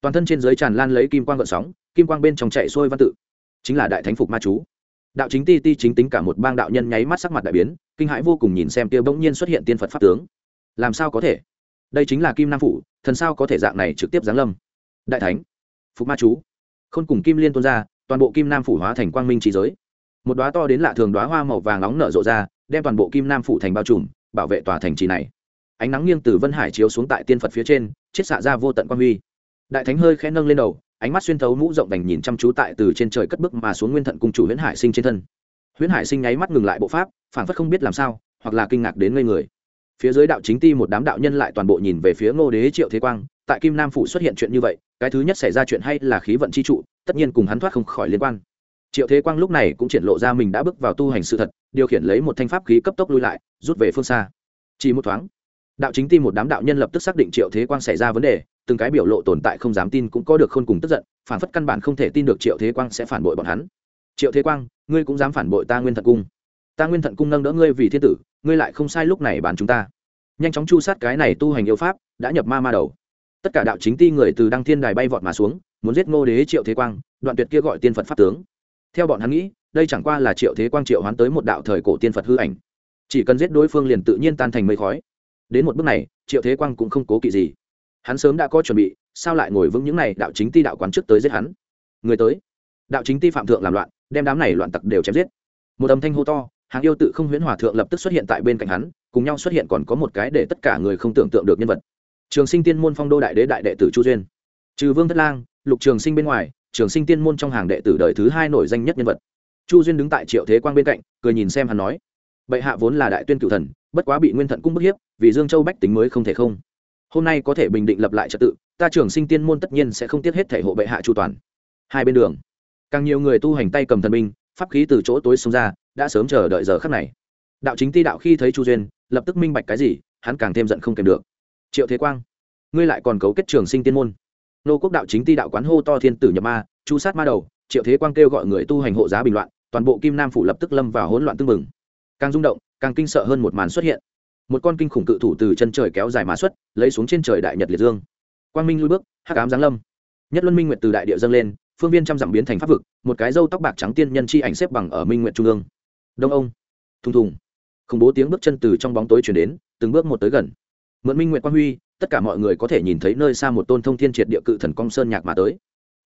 Toàn thân trên dưới tràn lan lấy kim quang gợn sóng, kim quang bên trong chạy xuôi văn tự. Chính là đại thánh phục ma chú. Đạo chính ti ti chính tính cả một bang đạo nhân nháy mắt sắc mặt đại biến, kinh hãi vô cùng nhìn xem tiêu bỗng nhiên xuất hiện tiên phật pháp tướng. Làm sao có thể? Đây chính là kim nam phủ, thần sao có thể dạng này trực tiếp giáng lâm? Đại thánh, phục ma chú. Khôn cùng kim liên tuôn ra, toàn bộ kim nam phủ hóa thành quang minh trí giới. Một đoá to đến lạ thường đoá hoa màu vàng nóng nở rộ ra, đem toàn bộ kim nam phủ thành bao trùm, bảo vệ tòa thành trì này ánh nắng nghiêng từ vân hải chiếu xuống tại tiên phật phía trên, chiết xạ ra vô tận quang huy. Đại thánh hơi khẽ nâng lên đầu, ánh mắt xuyên thấu mũ rộng đành nhìn chăm chú tại từ trên trời cất bức mà xuống nguyên thận cung chủ huyễn hải sinh trên thân. Huyễn hải sinh nháy mắt ngừng lại bộ pháp phản phất không biết làm sao, hoặc là kinh ngạc đến ngây người. Phía dưới đạo chính ti một đám đạo nhân lại toàn bộ nhìn về phía ngô đế triệu thế quang, tại kim nam phủ xuất hiện chuyện như vậy, cái thứ nhất xảy ra chuyện hay là khí vận chi trụ, tất nhiên cùng hắn thoát không khỏi liên quan. Triệu thế quang lúc này cũng triển lộ ra mình đã bước vào tu hành sự thật, điều khiển lấy một thanh pháp khí cấp tốc lui lại, rút về phương xa. Chỉ một thoáng đạo chính tin một đám đạo nhân lập tức xác định triệu thế quang xảy ra vấn đề, từng cái biểu lộ tồn tại không dám tin cũng có được khôn cùng tức giận, phản phất căn bản không thể tin được triệu thế quang sẽ phản bội bọn hắn. Triệu thế quang, ngươi cũng dám phản bội ta nguyên thận cung. Ta nguyên thận cung nâng đỡ ngươi vì thiên tử, ngươi lại không sai lúc này bàn chúng ta. Nhanh chóng chu sát cái này tu hành yêu pháp, đã nhập ma ma đầu. Tất cả đạo chính ti người từ đăng thiên đài bay vọt mà xuống, muốn giết ngô đế triệu thế quang, đoạn tuyệt kia gọi tiên phật pháp tướng. Theo bọn hắn nghĩ, đây chẳng qua là triệu thế quang triệu hoán tới một đạo thời cổ tiên phật hư ảnh. Chỉ cần giết đối phương liền tự nhiên tan thành mây khói đến một bước này, triệu thế quang cũng không cố kỵ gì. Hắn sớm đã có chuẩn bị, sao lại ngồi vững những này đạo chính ti đạo quán trước tới giết hắn? Người tới. Đạo chính ti phạm thượng làm loạn, đem đám này loạn tặc đều chém giết. Một âm thanh hô to, hàng yêu tự không huyễn hòa thượng lập tức xuất hiện tại bên cạnh hắn, cùng nhau xuất hiện còn có một cái để tất cả người không tưởng tượng được nhân vật. Trường sinh tiên môn phong đô đại đế đại đệ tử chu duyên. Trừ vương thất lang, lục trường sinh bên ngoài, trường sinh tiên môn trong hàng đệ tử đời thứ hai nổi danh nhất nhân vật. Chu duyên đứng tại triệu thế quang bên cạnh, cười nhìn xem hắn nói, bệ hạ vốn là đại tuyên cựu thần bất quá bị nguyên thận cung bức hiếp, vì dương châu bách tính mới không thể không. Hôm nay có thể bình định lập lại trật tự, ta trưởng sinh tiên môn tất nhiên sẽ không tiếc hết thể hộ bệ hạ chu toàn. Hai bên đường, càng nhiều người tu hành tay cầm thần binh, pháp khí từ chỗ tối xông ra, đã sớm chờ đợi giờ khắc này. Đạo chính ti đạo khi thấy chu duyên, lập tức minh bạch cái gì, hắn càng thêm giận không kèm được. Triệu thế quang, ngươi lại còn cấu kết trường sinh tiên môn. Nô quốc đạo chính ti đạo quán hô to thiên tử nhập ma, chu sát ma đầu, triệu thế quang kêu gọi người tu hành hộ giá bình loạn, toàn bộ kim nam phủ lập tức lâm vào hỗn loạn tương mừng càng rung động càng kinh sợ hơn một màn xuất hiện. Một con kinh khủng cự thủ từ chân trời kéo dài mà xuất, lấy xuống trên trời đại nhật liệt dương. Quang minh lui bước, hắc ám giáng lâm. Nhất luân minh nguyệt từ đại địa dâng lên, phương viên trăm dặm biến thành pháp vực, một cái râu tóc bạc trắng tiên nhân chi ảnh xếp bằng ở minh nguyệt trung ương. Đông ông. Thùng thùng. Khủng bố tiếng bước chân từ trong bóng tối chuyển đến, từng bước một tới gần. Mượn minh nguyệt quang huy, tất cả mọi người có thể nhìn thấy nơi xa một tôn thông thiên triệt địa cự thần công sơn nhạc mà tới.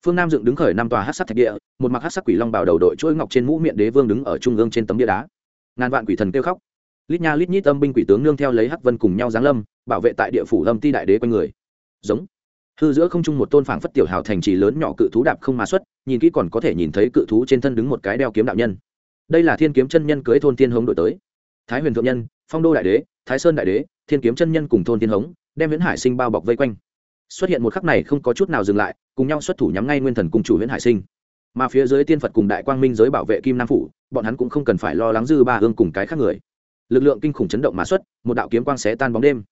Phương nam dựng đứng khởi năm tòa hát sắc thạch địa, một mặc hát sắc quỷ long bảo đầu đội chuỗi ngọc trên mũ miệng đế vương đứng ở trung ương trên tấm địa đá ngàn vạn quỷ thần kêu khóc. Lít nha lít nhít âm binh quỷ tướng nương theo lấy hắc vân cùng nhau giáng lâm, bảo vệ tại địa phủ lâm ti đại đế quanh người. Giống. Hư giữa không trung một tôn phảng phất tiểu hào thành trì lớn nhỏ cự thú đạp không mà xuất, nhìn kỹ còn có thể nhìn thấy cự thú trên thân đứng một cái đeo kiếm đạo nhân. Đây là thiên kiếm chân nhân cưới thôn tiên hống đổi tới. Thái huyền thượng nhân, phong đô đại đế, thái sơn đại đế, thiên kiếm chân nhân cùng thôn tiên hống, đem viễn hải sinh bao bọc vây quanh. Xuất hiện một khắc này không có chút nào dừng lại, cùng nhau xuất thủ nhắm ngay nguyên thần cùng chủ viễn hải sinh. Mà phía dưới tiên phật cùng đại quang minh giới bảo vệ kim nam phủ bọn hắn cũng không cần phải lo lắng dư ba hương cùng cái khác người. Lực lượng kinh khủng chấn động mã xuất, một đạo kiếm quang xé tan bóng đêm.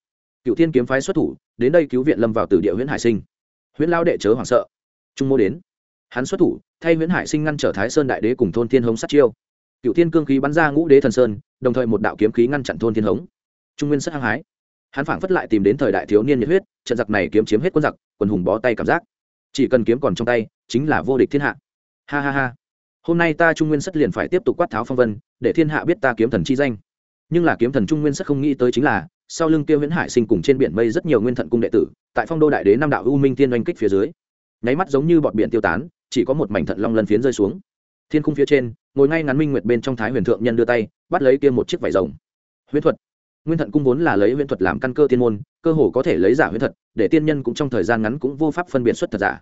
Cựu thiên kiếm phái xuất thủ, đến đây cứu viện lâm vào từ địa huyễn hải sinh. Huyễn lao đệ chớ hoảng sợ. Trung mô đến. Hắn xuất thủ, thay nguyễn hải sinh ngăn trở thái sơn đại đế cùng thôn thiên hống sát chiêu. Cựu thiên cương khí bắn ra ngũ đế thần sơn, đồng thời một đạo kiếm khí ngăn chặn thôn thiên hống. Trung nguyên rất hăng hái. Hắn phảng phất lại tìm đến thời đại thiếu niên nhiệt huyết, trận giặc này kiếm chiếm hết quân giặc, quần hùng bó tay cảm giác. Chỉ cần kiếm còn trong tay, chính là vô địch thiên hạ. Ha ha ha hôm nay ta trung nguyên sất liền phải tiếp tục quát tháo phong vân, để thiên hạ biết ta kiếm thần chi danh. Nhưng là kiếm thần trung nguyên sất không nghĩ tới chính là, sau lưng kia nguyễn hải sinh cùng trên biển mây rất nhiều nguyên thận cung đệ tử, tại phong đô đại đế nam đạo u minh tiên oanh kích phía dưới, nháy mắt giống như bọt biển tiêu tán, chỉ có một mảnh thận long lân phiến rơi xuống. Thiên khung phía trên, ngồi ngay ngắn minh nguyệt bên trong thái huyền thượng nhân đưa tay, bắt lấy kia một chiếc vải rồng. Huyễn thuật. Nguyên thận cung vốn là lấy huyễn thuật làm căn cơ tiên môn, cơ hồ có thể lấy giả huyễn thuật, để tiên nhân cũng trong thời gian ngắn cũng vô pháp phân biệt xuất thật giả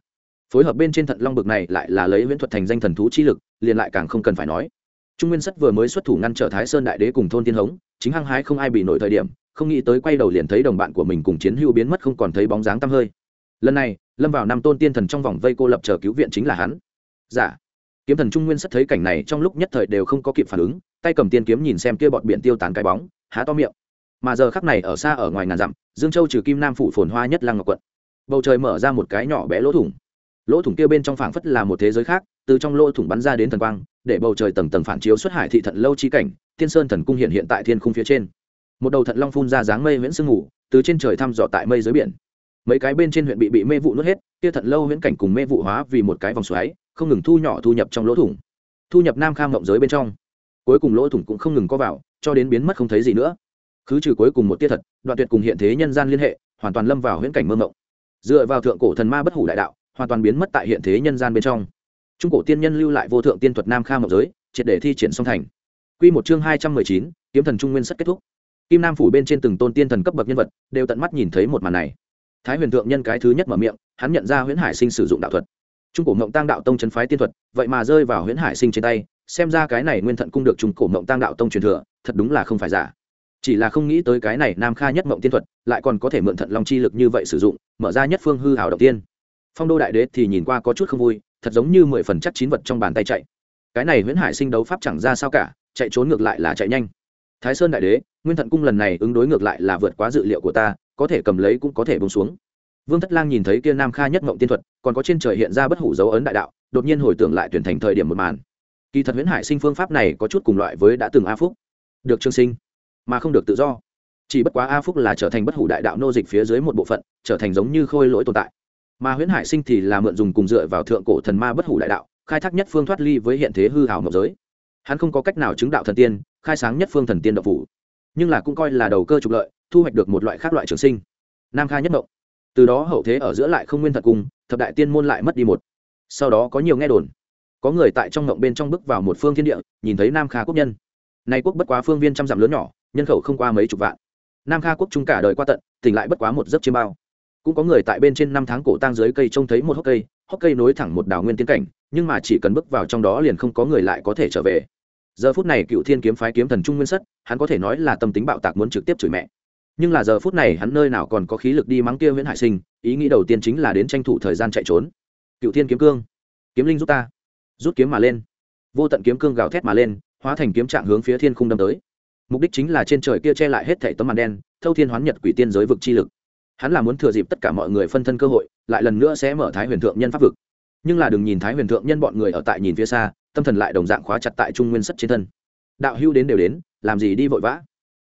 phối hợp bên trên thận long bực này lại là lấy viễn thuật thành danh thần thú chi lực, liền lại càng không cần phải nói. Trung nguyên sắt vừa mới xuất thủ ngăn trở thái sơn đại đế cùng thôn tiên hống, chính hăng hái không ai bị nổi thời điểm, không nghĩ tới quay đầu liền thấy đồng bạn của mình cùng chiến hữu biến mất không còn thấy bóng dáng tăm hơi. Lần này, lâm vào năm tôn tiên thần trong vòng vây cô lập chờ cứu viện chính là hắn. Giả kiếm thần trung nguyên sắt thấy cảnh này trong lúc nhất thời đều không có kịp phản ứng, tay cầm tiên kiếm nhìn xem kia bọn biển tiêu tán cái bóng, há to miệng. Mà giờ khắc này ở xa ở ngoài ngàn dặm, dương châu trừ kim nam phủ phồn hoa nhất lăng ngọc quận. Bầu trời mở ra một cái nhỏ bé lỗ thủng lỗ thủng kia bên trong phảng phất là một thế giới khác, từ trong lỗ thủng bắn ra đến thần quang, để bầu trời tầng tầng phản chiếu xuất hải thị thận lâu chi cảnh, thiên sơn thần cung hiện hiện tại thiên khung phía trên. Một đầu thận long phun ra dáng mây viễn sương ngủ, từ trên trời thăm dò tại mây dưới biển. Mấy cái bên trên huyện bị bị mê vụ nuốt hết, kia thận lâu viễn cảnh cùng mê vụ hóa vì một cái vòng xoáy, không ngừng thu nhỏ thu nhập trong lỗ thủng. Thu nhập nam kham mộng giới bên trong. Cuối cùng lỗ thủng cũng không ngừng có vào, cho đến biến mất không thấy gì nữa. Cứ trừ cuối cùng một tia thật, đoạn tuyệt cùng hiện thế nhân gian liên hệ, hoàn toàn lâm vào huyễn cảnh mơ mộng. Dựa vào thượng cổ thần ma bất hủ đại đạo hoàn toàn biến mất tại hiện thế nhân gian bên trong. Trung cổ tiên nhân lưu lại vô thượng tiên thuật nam kha mộng giới, triệt để thi triển song thành. Quy một chương hai trăm mười chín, kiếm thần trung nguyên sắp kết thúc. Kim nam phủ bên trên từng tôn tiên thần cấp bậc nhân vật, đều tận mắt nhìn thấy một màn này. Thái huyền thượng nhân cái thứ nhất mở miệng, hắn nhận ra huyễn hải sinh sử dụng đạo thuật. Trung cổ mộng tăng đạo tông chân phái tiên thuật, vậy mà rơi vào huyễn hải sinh trên tay, xem ra cái này nguyên thận cung được trung cổ mộng tăng đạo tông truyền thừa, thật đúng là không phải giả. Chỉ là không nghĩ tới cái này nam kha nhất mộng tiên thuật, lại còn có thể mượn thận long chi lực như vậy sử dụng, mở ra nhất phương hư hảo đầu tiên phong đô đại đế thì nhìn qua có chút không vui, thật giống như mười phần chắc chín vật trong bàn tay chạy. Cái này huyễn hải sinh đấu pháp chẳng ra sao cả, chạy trốn ngược lại là chạy nhanh. Thái sơn đại đế, nguyên thận cung lần này ứng đối ngược lại là vượt quá dự liệu của ta, có thể cầm lấy cũng có thể bông xuống. Vương thất lang nhìn thấy kia nam kha nhất mộng tiên thuật, còn có trên trời hiện ra bất hủ dấu ấn đại đạo, đột nhiên hồi tưởng lại tuyển thành thời điểm một màn. Kỳ thật huyễn hải sinh phương pháp này có chút cùng loại với đã từng a phúc. Được trương sinh, mà không được tự do. Chỉ bất quá a phúc là trở thành bất hủ đại đạo nô dịch phía dưới một bộ phận, trở thành giống như khôi lỗi tồn tại mà huyễn hải sinh thì là mượn dùng cùng dựa vào thượng cổ thần ma bất hủ đại đạo, khai thác nhất phương thoát ly với hiện thế hư hảo mộng giới. Hắn không có cách nào chứng đạo thần tiên, khai sáng nhất phương thần tiên độc phủ, nhưng là cũng coi là đầu cơ trục lợi, thu hoạch được một loại khác loại trường sinh. Nam khai nhất mộng. Từ đó hậu thế ở giữa lại không nguyên thật cung, thập đại tiên môn lại mất đi một. Sau đó có nhiều nghe đồn. Có người tại trong mộng bên trong bước vào một phương thiên địa, nhìn thấy nam kha quốc nhân. Nay quốc bất quá phương viên trăm dặm lớn nhỏ, nhân khẩu không qua mấy chục vạn. Nam kha quốc trung cả đời qua tận, tỉnh lại bất quá một giấc chiêm bao cũng có người tại bên trên năm tháng cổ tang dưới cây trông thấy một hốc cây hốc cây nối thẳng một đảo nguyên tiến cảnh, nhưng mà chỉ cần bước vào trong đó liền không có người lại có thể trở về. Giờ phút này cựu thiên kiếm phái kiếm thần trung nguyên sất, hắn có thể nói là tâm tính bạo tạc muốn trực tiếp chửi mẹ. Nhưng là giờ phút này hắn nơi nào còn có khí lực đi mắng kia nguyễn hải sinh, ý nghĩ đầu tiên chính là đến tranh thủ thời gian chạy trốn. Cựu thiên kiếm cương, kiếm linh giúp ta. Rút kiếm mà lên. Vô tận kiếm cương gào thét mà lên, hóa thành kiếm trạng hướng phía thiên khung đâm tới. Mục đích chính là trên trời kia che lại hết thảy tấm màn đen, thâu thiên hoán nhật quỷ tiên giới vực chi lực hắn là muốn thừa dịp tất cả mọi người phân thân cơ hội, lại lần nữa sẽ mở thái huyền thượng nhân pháp vực. Nhưng là đừng nhìn thái huyền thượng nhân bọn người ở tại nhìn phía xa, tâm thần lại đồng dạng khóa chặt tại trung nguyên sất trên thân. Đạo hưu đến đều đến, làm gì đi vội vã?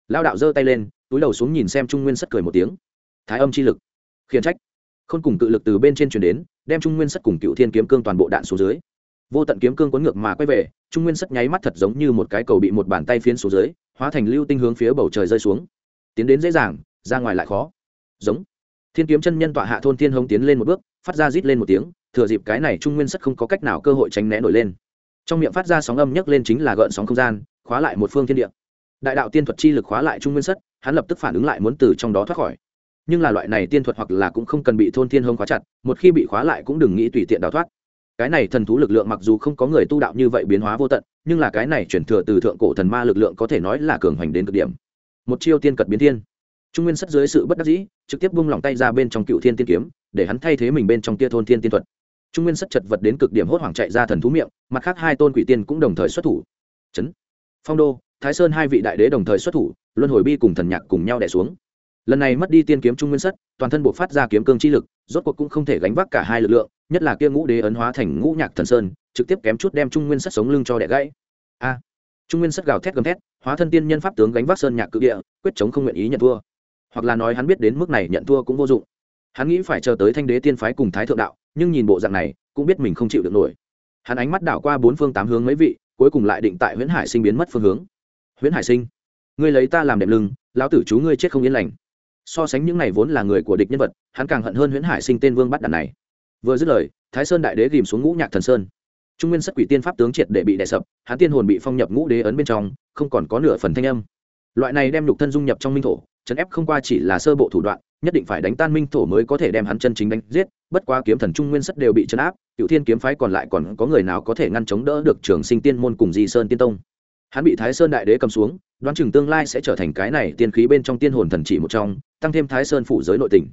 Lao đạo giơ tay lên, túi đầu xuống nhìn xem trung nguyên sất cười một tiếng. Thái âm chi lực, khiển trách. Không cùng cự lực từ bên trên chuyển đến, đem trung nguyên sất cùng cựu thiên kiếm cương toàn bộ đạn xuống dưới. Vô tận kiếm cương quấn ngược mà quay về, trung nguyên sất nháy mắt thật giống như một cái cầu bị một bàn tay phiến xuống dưới, hóa thành lưu tinh hướng phía bầu trời rơi xuống. Tiến đến dễ dàng, ra ngoài lại khó giống. Thiên kiếm chân nhân tọa hạ thôn thiên hống tiến lên một bước, phát ra rít lên một tiếng, thừa dịp cái này trung nguyên sắt không có cách nào cơ hội tránh né nổi lên. Trong miệng phát ra sóng âm nhấc lên chính là gợn sóng không gian, khóa lại một phương thiên địa. Đại đạo tiên thuật chi lực khóa lại trung nguyên sắt, hắn lập tức phản ứng lại muốn từ trong đó thoát khỏi. Nhưng là loại này tiên thuật hoặc là cũng không cần bị thôn thiên hông khóa chặt, một khi bị khóa lại cũng đừng nghĩ tùy tiện đào thoát. Cái này thần thú lực lượng mặc dù không có người tu đạo như vậy biến hóa vô tận, nhưng là cái này chuyển thừa từ thượng cổ thần ma lực lượng có thể nói là cường hoành đến cực điểm. Một chiêu tiên cật biến thiên trung nguyên sất dưới sự bất đắc dĩ, trực tiếp bung lòng tay ra bên trong cựu thiên tiên kiếm, để hắn thay thế mình bên trong tia thôn thiên tiên thuật. Trung nguyên sất chật vật đến cực điểm hốt hoảng chạy ra thần thú miệng, mặt khác hai tôn quỷ tiên cũng đồng thời xuất thủ. Trấn phong đô, thái sơn hai vị đại đế đồng thời xuất thủ, luân hồi bi cùng thần nhạc cùng nhau đẻ xuống. Lần này mất đi tiên kiếm trung nguyên sất toàn thân buộc phát ra kiếm cương chi lực, rốt cuộc cũng không thể gánh vác cả hai lực lượng, nhất là kia ngũ đế ấn hóa thành ngũ nhạc thần sơn, trực tiếp kém chút đem trung nguyên Sắt sống lưng cho đẻ gãy. A. Trung nguyên Sắt gào thét gầm thét, hóa thân tiên nhân pháp tướng gánh vác sơn nhạc cự địa, quyết chống không nguyện ý nhận thua hoặc là nói hắn biết đến mức này nhận thua cũng vô dụng. Hắn nghĩ phải chờ tới thanh đế tiên phái cùng thái thượng đạo, nhưng nhìn bộ dạng này, cũng biết mình không chịu được nổi. Hắn ánh mắt đảo qua bốn phương tám hướng mấy vị, cuối cùng lại định tại huyễn hải sinh biến mất phương hướng. Huyễn hải sinh, ngươi lấy ta làm đệm lưng, lão tử chú ngươi chết không yên lành. So sánh những này vốn là người của địch nhân vật, hắn càng hận hơn huyễn hải sinh tên vương bắt đàn này. Vừa dứt lời, thái sơn đại đế ghìm xuống ngũ nhạc thần sơn. Trung nguyên sất quỷ tiên pháp tướng triệt để bị đè sập, hắn tiên hồn bị phong nhập ngũ đế ấn bên trong, không còn có nửa phần thanh âm. Loại này đem nhục thân dung nhập trong minh thổ chấn ép không qua chỉ là sơ bộ thủ đoạn, nhất định phải đánh tan minh thổ mới có thể đem hắn chân chính đánh giết, bất quá kiếm thần trung nguyên sất đều bị chấn áp cựu thiên kiếm phái còn lại còn có người nào có thể ngăn chống đỡ được trường sinh tiên môn cùng di sơn tiên tông? Hắn bị thái sơn đại đế cầm xuống, đoán chừng tương lai sẽ trở thành cái này tiên khí bên trong tiên hồn thần chỉ một trong, tăng thêm thái sơn phủ giới nội tỉnh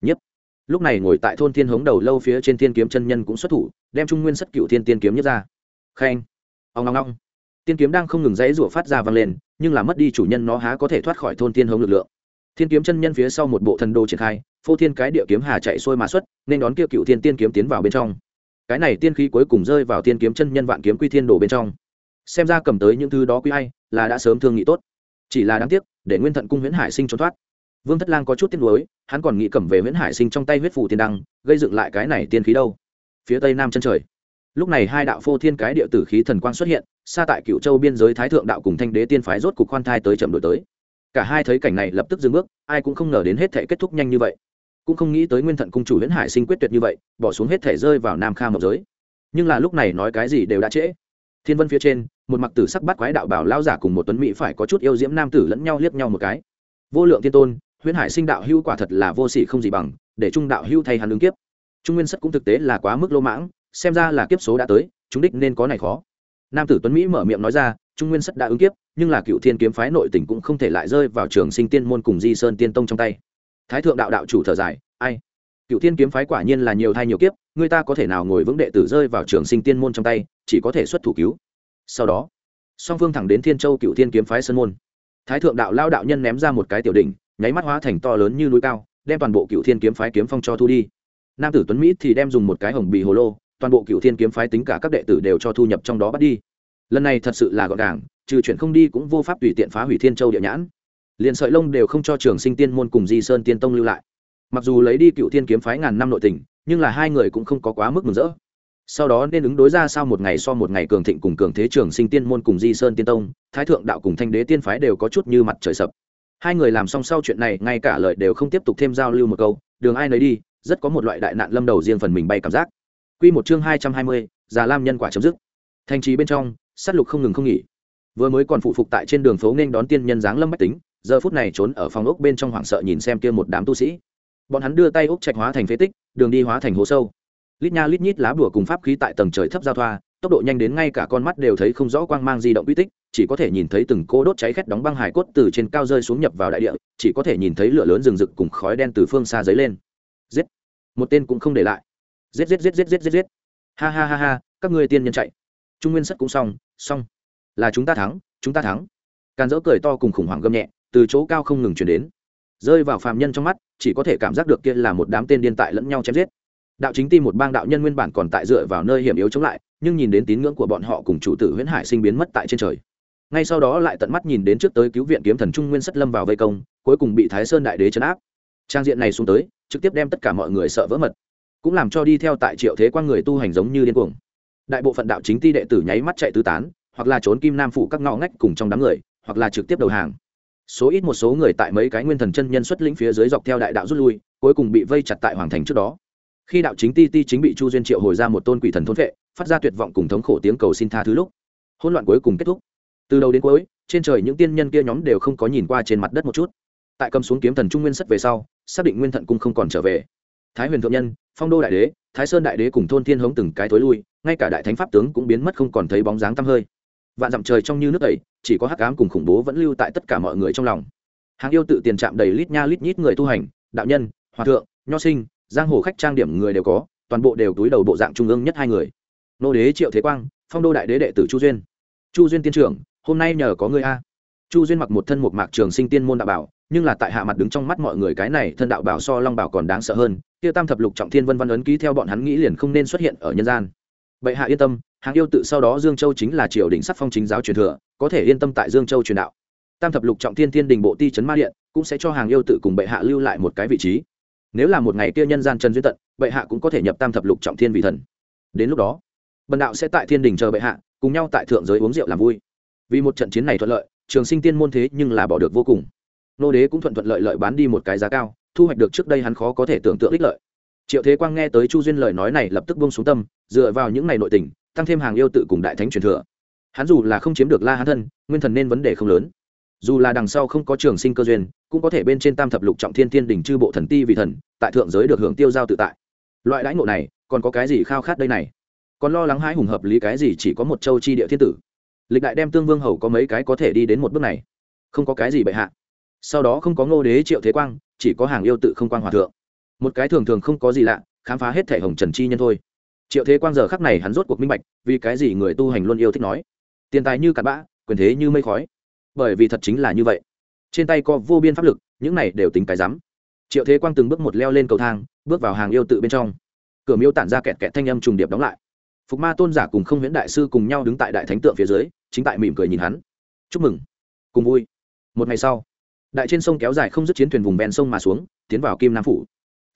nhất. Lúc này ngồi tại thôn thiên hống đầu lâu phía trên thiên kiếm chân nhân cũng xuất thủ, đem trung nguyên sất cựu thiên tiên kiếm nhất ra. Khen. Ông ngong ngong tiên kiếm đang không ngừng dãy rủa phát ra vang lên, nhưng là mất đi chủ nhân nó há có thể thoát khỏi thôn thiên hống lực lượng thiên kiếm chân nhân phía sau một bộ thần đồ triển khai, phô thiên cái địa kiếm hà chạy xuôi mà xuất, nên đón kia cựu thiên tiên kiếm tiến vào bên trong. Cái này tiên khí cuối cùng rơi vào tiên kiếm chân nhân vạn kiếm quy thiên đồ bên trong. Xem ra cầm tới những thứ đó quý hay là đã sớm thương nghị tốt. Chỉ là đáng tiếc, để nguyên thận cung huyễn hải sinh trốn thoát. Vương thất lang có chút tiếc nuối, hắn còn nghĩ cầm về huyễn hải sinh trong tay huyết phủ tiên đăng, gây dựng lại cái này tiên khí đâu. Phía tây nam chân trời. Lúc này hai đạo phô thiên cái địa tử khí thần quang xuất hiện, xa tại cựu châu biên giới thái thượng đạo cùng thanh đế tiên phái rốt cục khoan thai tới chậm đổi tới cả hai thấy cảnh này lập tức dừng bước, ai cũng không ngờ đến hết thể kết thúc nhanh như vậy. Cũng không nghĩ tới nguyên thận cung chủ huyễn hải sinh quyết tuyệt như vậy, bỏ xuống hết thể rơi vào nam kha mộc giới. Nhưng là lúc này nói cái gì đều đã trễ. Thiên vân phía trên, một mặc tử sắc bắt quái đạo bảo lao giả cùng một tuấn mỹ phải có chút yêu diễm nam tử lẫn nhau liếc nhau một cái. Vô lượng thiên tôn, huyễn hải sinh đạo hưu quả thật là vô sỉ không gì bằng, để trung đạo hưu thay hắn ứng kiếp. Trung nguyên sất cũng thực tế là quá mức lô mãng, xem ra là kiếp số đã tới, chúng đích nên có này khó. Nam tử tuấn mỹ mở miệng nói ra, trung nguyên sất đã ứng kiếp nhưng là cựu thiên kiếm phái nội tỉnh cũng không thể lại rơi vào trường sinh tiên môn cùng di sơn tiên tông trong tay. Thái thượng đạo đạo chủ thở dài, ai? Cựu thiên kiếm phái quả nhiên là nhiều thai nhiều kiếp, người ta có thể nào ngồi vững đệ tử rơi vào trường sinh tiên môn trong tay, chỉ có thể xuất thủ cứu. Sau đó, song phương thẳng đến thiên châu cựu thiên kiếm phái sơn môn. Thái thượng đạo lao đạo nhân ném ra một cái tiểu đỉnh, nháy mắt hóa thành to lớn như núi cao, đem toàn bộ cựu thiên kiếm phái kiếm phong cho thu đi. Nam tử tuấn mỹ thì đem dùng một cái hồng bì hồ lô, toàn bộ cựu thiên kiếm phái tính cả các đệ tử đều cho thu nhập trong đó bắt đi. Lần này thật sự là gọn gàng trừ chuyện không đi cũng vô pháp tùy tiện phá hủy thiên châu địa nhãn. Liền sợi lông đều không cho trường sinh tiên môn cùng di sơn tiên tông lưu lại. Mặc dù lấy đi cựu thiên kiếm phái ngàn năm nội tình nhưng là hai người cũng không có quá mức mừng rỡ. Sau đó nên ứng đối ra sau một ngày so một ngày cường thịnh cùng cường thế trường sinh tiên môn cùng di sơn tiên tông thái thượng đạo cùng thanh đế tiên phái đều có chút như mặt trời sập. Hai người làm xong sau chuyện này ngay cả lời đều không tiếp tục thêm giao lưu một câu đường ai nấy đi rất có một loại đại nạn lâm đầu riêng phần mình bay cảm giác. Quy một chương hai trăm hai mươi, già lam nhân quả chấm dứt. Thành trì bên trong, sát lục không ngừng không nghỉ. Vừa mới còn phụ phục tại trên đường phố nên đón tiên nhân dáng lâm bách tính, giờ phút này trốn ở phòng ốc bên trong hoảng sợ nhìn xem kia một đám tu sĩ. Bọn hắn đưa tay ốc trạch hóa thành phế tích, đường đi hóa thành hố sâu. Lít nha lít nhít lá bùa cùng pháp khí tại tầng trời thấp giao thoa, tốc độ nhanh đến ngay cả con mắt đều thấy không rõ quang mang di động uy tích, chỉ có thể nhìn thấy từng cô đốt cháy khét đóng băng hải cốt từ trên cao rơi xuống nhập vào đại địa, chỉ có thể nhìn thấy lửa lớn rừng rực cùng khói đen từ phương xa dấy lên. Giết! Một tên cũng không để lại giết giết giết giết giết giết giết ha ha ha ha các ngươi tiên nhân chạy trung nguyên sắt cũng xong xong là chúng ta thắng, chúng ta thắng. Càn dỡ cười to cùng khủng hoảng gầm nhẹ, từ chỗ cao không ngừng chuyển đến. Rơi vào phàm nhân trong mắt, chỉ có thể cảm giác được kia là một đám tên điên tại lẫn nhau chém giết. Đạo chính ti một bang đạo nhân nguyên bản còn tại dựa vào nơi hiểm yếu chống lại, nhưng nhìn đến tín ngưỡng của bọn họ cùng chủ tử huyễn hải sinh biến mất tại trên trời. Ngay sau đó lại tận mắt nhìn đến trước tới cứu viện kiếm thần trung nguyên sất lâm vào vây công, cuối cùng bị thái sơn đại đế chấn áp. Trang diện này xuống tới, trực tiếp đem tất cả mọi người sợ vỡ mật, cũng làm cho đi theo tại triệu thế quan người tu hành giống như điên cuồng. Đại bộ phận đạo chính ti đệ tử nháy mắt chạy tứ tán hoặc là trốn kim nam phủ các ngõ ngách cùng trong đám người, hoặc là trực tiếp đầu hàng. Số ít một số người tại mấy cái nguyên thần chân nhân xuất lĩnh phía dưới dọc theo đại đạo rút lui, cuối cùng bị vây chặt tại hoàng thành trước đó. Khi đạo chính ti ti chính bị chu duyên triệu hồi ra một tôn quỷ thần thôn vệ, phát ra tuyệt vọng cùng thống khổ tiếng cầu xin tha thứ lúc. Hỗn loạn cuối cùng kết thúc. Từ đầu đến cuối, trên trời những tiên nhân kia nhóm đều không có nhìn qua trên mặt đất một chút. Tại cầm xuống kiếm thần trung nguyên sất về sau, xác định nguyên thận cung không còn trở về. Thái huyền thượng nhân, phong đô đại đế, thái sơn đại đế cùng thôn thiên hống từng cái thối lui, ngay cả đại thánh pháp tướng cũng biến mất không còn thấy bóng dáng tăm hơi vạn dặm trời trong như nước tẩy, chỉ có hắc ám cùng khủng bố vẫn lưu tại tất cả mọi người trong lòng. Hàng yêu tự tiền chạm đầy lít nha lít nhít người tu hành, đạo nhân, hòa thượng, nho sinh, giang hồ khách trang điểm người đều có, toàn bộ đều túi đầu bộ dạng trung ương nhất hai người. Nô đế triệu thế quang, phong đô đại đế đệ tử chu duyên. Chu duyên tiên trưởng, hôm nay nhờ có người a. Chu duyên mặc một thân một mạc trường sinh tiên môn đạo bảo, nhưng là tại hạ mặt đứng trong mắt mọi người cái này thân đạo bảo so long bảo còn đáng sợ hơn, kia tam thập lục trọng thiên vân văn ấn ký theo bọn hắn nghĩ liền không nên xuất hiện ở nhân gian. Bệ hạ yên tâm hàng yêu tự sau đó dương châu chính là triều đình sắc phong chính giáo truyền thừa, có thể yên tâm tại dương châu truyền đạo. Tam thập lục trọng thiên thiên đình bộ ti trấn ma điện, cũng sẽ cho hàng yêu tự cùng bệ hạ lưu lại một cái vị trí. Nếu là một ngày kia nhân gian trần duyên tận, bệ hạ cũng có thể nhập tam thập lục trọng thiên vị thần. Đến lúc đó, bần đạo sẽ tại thiên đình chờ bệ hạ, cùng nhau tại thượng giới uống rượu làm vui. Vì một trận chiến này thuận lợi, trường sinh tiên môn thế nhưng là bỏ được vô cùng. Nô đế cũng thuận thuận lợi lợi bán đi một cái giá cao, thu hoạch được trước đây hắn khó có thể tưởng tượng ích lợi triệu thế quang nghe tới chu duyên lời nói này lập tức bông xuống tâm, dựa vào những ngày nội tình, tăng thêm hàng yêu tự cùng đại thánh truyền thừa. Hắn dù là không chiếm được la hán thân, nguyên thần nên vấn đề không lớn. Dù là đằng sau không có trường sinh cơ duyên, cũng có thể bên trên tam thập lục trọng thiên thiên đỉnh chư bộ thần ti vì thần, tại thượng giới được hưởng tiêu giao tự tại. Loại đãi ngộ này, còn có cái gì khao khát đây này? Còn lo lắng hãi hùng hợp lý cái gì chỉ có một châu chi địa thiên tử? Lịch đại đem tương vương hầu có mấy cái có thể đi đến một bước này. Không có cái gì bệ hạ. Sau đó không có ngô đế triệu thế quang, chỉ có hàng yêu tự không quang hòa thượng một cái thường thường không có gì lạ, khám phá hết thể hồng trần chi nhân thôi. Triệu thế quang giờ khắc này hắn rốt cuộc minh bạch, vì cái gì người tu hành luôn yêu thích nói. Tiền tài như cặn bã, quyền thế như mây khói. Bởi vì thật chính là như vậy. Trên tay có vô biên pháp lực, những này đều tính cái rắm. Triệu thế quang từng bước một leo lên cầu thang, bước vào hàng yêu tự bên trong. Cửa miêu tản ra kẹt kẹt thanh âm trùng điệp đóng lại. Phục ma tôn giả cùng không huyễn đại sư cùng nhau đứng tại đại thánh tượng phía dưới, chính tại mỉm cười nhìn hắn. Chúc mừng. Cùng vui. Một ngày sau, đại trên sông kéo dài không dứt chiến thuyền vùng ven sông mà xuống, tiến vào kim nam phủ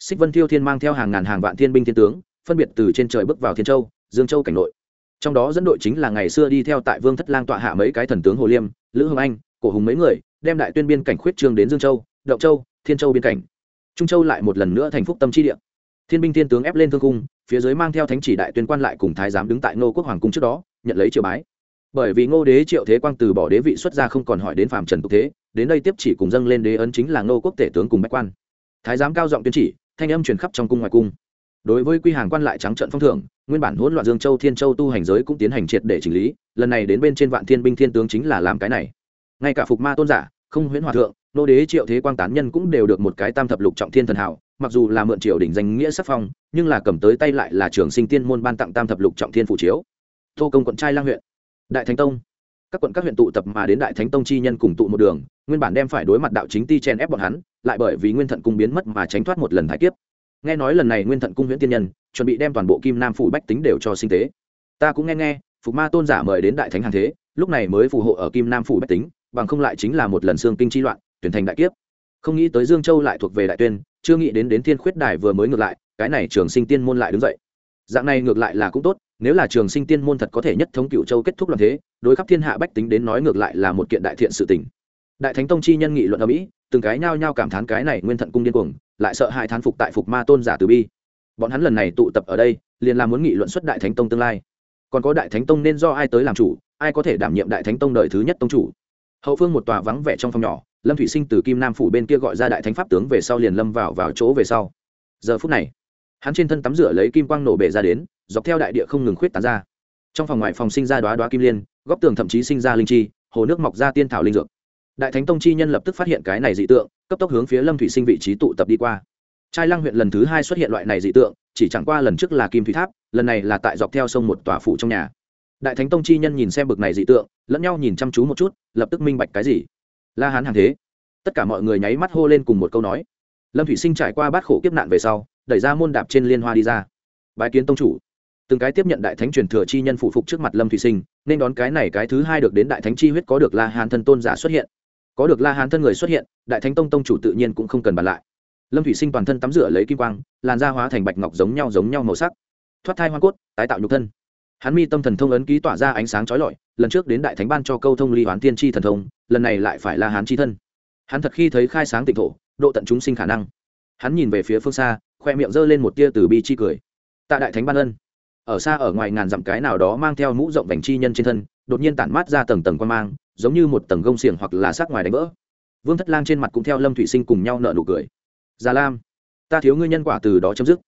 xích vân thiêu thiên mang theo hàng ngàn hàng vạn thiên binh thiên tướng, phân biệt từ trên trời bước vào thiên châu, dương châu cảnh nội. Trong đó dẫn đội chính là ngày xưa đi theo tại vương thất lang tọa hạ mấy cái thần tướng hồ liêm, lữ hồng anh, cổ hùng mấy người, đem đại tuyên biên cảnh khuyết trương đến dương châu, động châu, thiên châu biên cảnh. Trung châu lại một lần nữa thành phúc tâm chi địa. Thiên binh thiên tướng ép lên thương cung, phía dưới mang theo thánh chỉ đại tuyên quan lại cùng thái giám đứng tại ngô quốc hoàng cung trước đó, nhận lấy triều bái. Bởi vì ngô đế triệu thế quang từ bỏ đế vị xuất ra không còn hỏi đến phạm trần tục thế, đến đây tiếp chỉ cùng dâng lên đế ấn chính là ngô quốc tể tướng cùng bách quan. Thái giám cao giọng tuyên chỉ thanh âm truyền khắp trong cung ngoài cung. Đối với quy hàng quan lại trắng trận phong thưởng, nguyên bản hỗn loạn dương châu thiên châu tu hành giới cũng tiến hành triệt để chỉnh lý, lần này đến bên trên vạn thiên binh thiên tướng chính là làm cái này. Ngay cả phục ma tôn giả, không huyễn hòa thượng, nô đế triệu thế quang tán nhân cũng đều được một cái tam thập lục trọng thiên thần hảo, mặc dù là mượn triều đỉnh danh nghĩa sắc phong, nhưng là cầm tới tay lại là trường sinh tiên môn ban tặng tam thập lục trọng thiên phủ chiếu. Tô công quận trai lang huyện, đại thánh tông. Các quận các huyện tụ tập mà đến đại thánh tông chi nhân cùng tụ một đường, nguyên bản đem phải đối mặt đạo chính ti chen ép bọn hắn lại bởi vì nguyên thận cung biến mất mà tránh thoát một lần thái kiếp. Nghe nói lần này nguyên thận cung huyễn tiên nhân, chuẩn bị đem toàn bộ kim nam phủ bách tính đều cho sinh tế. Ta cũng nghe nghe, phục ma tôn giả mời đến đại thánh hàng thế, lúc này mới phù hộ ở kim nam phủ bách tính, bằng không lại chính là một lần xương kinh chi loạn, tuyển thành đại kiếp. Không nghĩ tới dương châu lại thuộc về đại tuyên, chưa nghĩ đến đến thiên khuyết đài vừa mới ngược lại, cái này trường sinh tiên môn lại đứng dậy. Dạng này ngược lại là cũng tốt, nếu là trường sinh tiên môn thật có thể nhất thống cựu châu kết thúc loạn thế, đối khắp thiên hạ bách tính đến nói ngược lại là một kiện đại thiện sự tình đại thánh tông chi nhân nghị luận ở mỹ, từng cái nhao nhao cảm thán cái này nguyên thận cung điên cuồng, lại sợ hai thán phục tại phục ma tôn giả từ bi. Bọn hắn lần này tụ tập ở đây, liền là muốn nghị luận xuất đại thánh tông tương lai. Còn có đại thánh tông nên do ai tới làm chủ, ai có thể đảm nhiệm đại thánh tông đời thứ nhất tông chủ? Hậu phương một tòa vắng vẻ trong phòng nhỏ, lâm thủy sinh từ kim nam phủ bên kia gọi ra đại thánh pháp tướng về sau liền lâm vào vào chỗ về sau. Giờ phút này, hắn trên thân tắm rửa lấy kim quang nổ bể ra đến, dọc theo đại địa không ngừng khuyết tán ra. Trong phòng ngoại phòng sinh ra đoá đoá kim liên, góc tường thậm chí sinh ra linh chi, hồ nước mọc ra tiên thảo linh dược đại thánh tông chi nhân lập tức phát hiện cái này dị tượng, cấp tốc hướng phía lâm thủy sinh vị trí tụ tập đi qua. Trai lăng huyện lần thứ hai xuất hiện loại này dị tượng, chỉ chẳng qua lần trước là kim thủy tháp, lần này là tại dọc theo sông một tòa phủ trong nhà. Đại thánh tông chi nhân nhìn xem bực này dị tượng, lẫn nhau nhìn chăm chú một chút, lập tức minh bạch cái gì. La hán hàng thế. Tất cả mọi người nháy mắt hô lên cùng một câu nói. Lâm thủy sinh trải qua bát khổ kiếp nạn về sau, đẩy ra môn đạp trên liên hoa đi ra. Bái kiến tông chủ. Từng cái tiếp nhận đại thánh truyền thừa chi nhân phụ phục trước mặt lâm thủy sinh, nên đón cái này cái thứ hai được đến đại thánh chi huyết có được la hán thân tôn giả xuất hiện có được la hán thân người xuất hiện, đại thánh tông tông chủ tự nhiên cũng không cần bàn lại. Lâm thủy sinh toàn thân tắm rửa lấy kim quang, làn da hóa thành bạch ngọc giống nhau giống nhau màu sắc. Thoát thai hoa cốt, tái tạo nhục thân. Hắn mi tâm thần thông ấn ký tỏa ra ánh sáng trói lọi, lần trước đến đại thánh ban cho câu thông ly hoán tiên tri thần thông, lần này lại phải là hán chi thân. Hắn thật khi thấy khai sáng tịnh thổ, độ tận chúng sinh khả năng. Hắn nhìn về phía phương xa, khoe miệng g ơ lên một tia từ bi chi cười. Tạ đại thánh ban ân. Ở xa ở ngoài ngàn dặm cái nào đó mang theo mũ rộng vành chi nhân trên thân, đột nhiên tản mát ra tầng tầng quan mang giống như một tầng gông xiềng hoặc là sát ngoài đánh vỡ vương thất lang trên mặt cũng theo lâm thủy sinh cùng nhau nợ nụ cười già lam ta thiếu ngươi nhân quả từ đó chấm dứt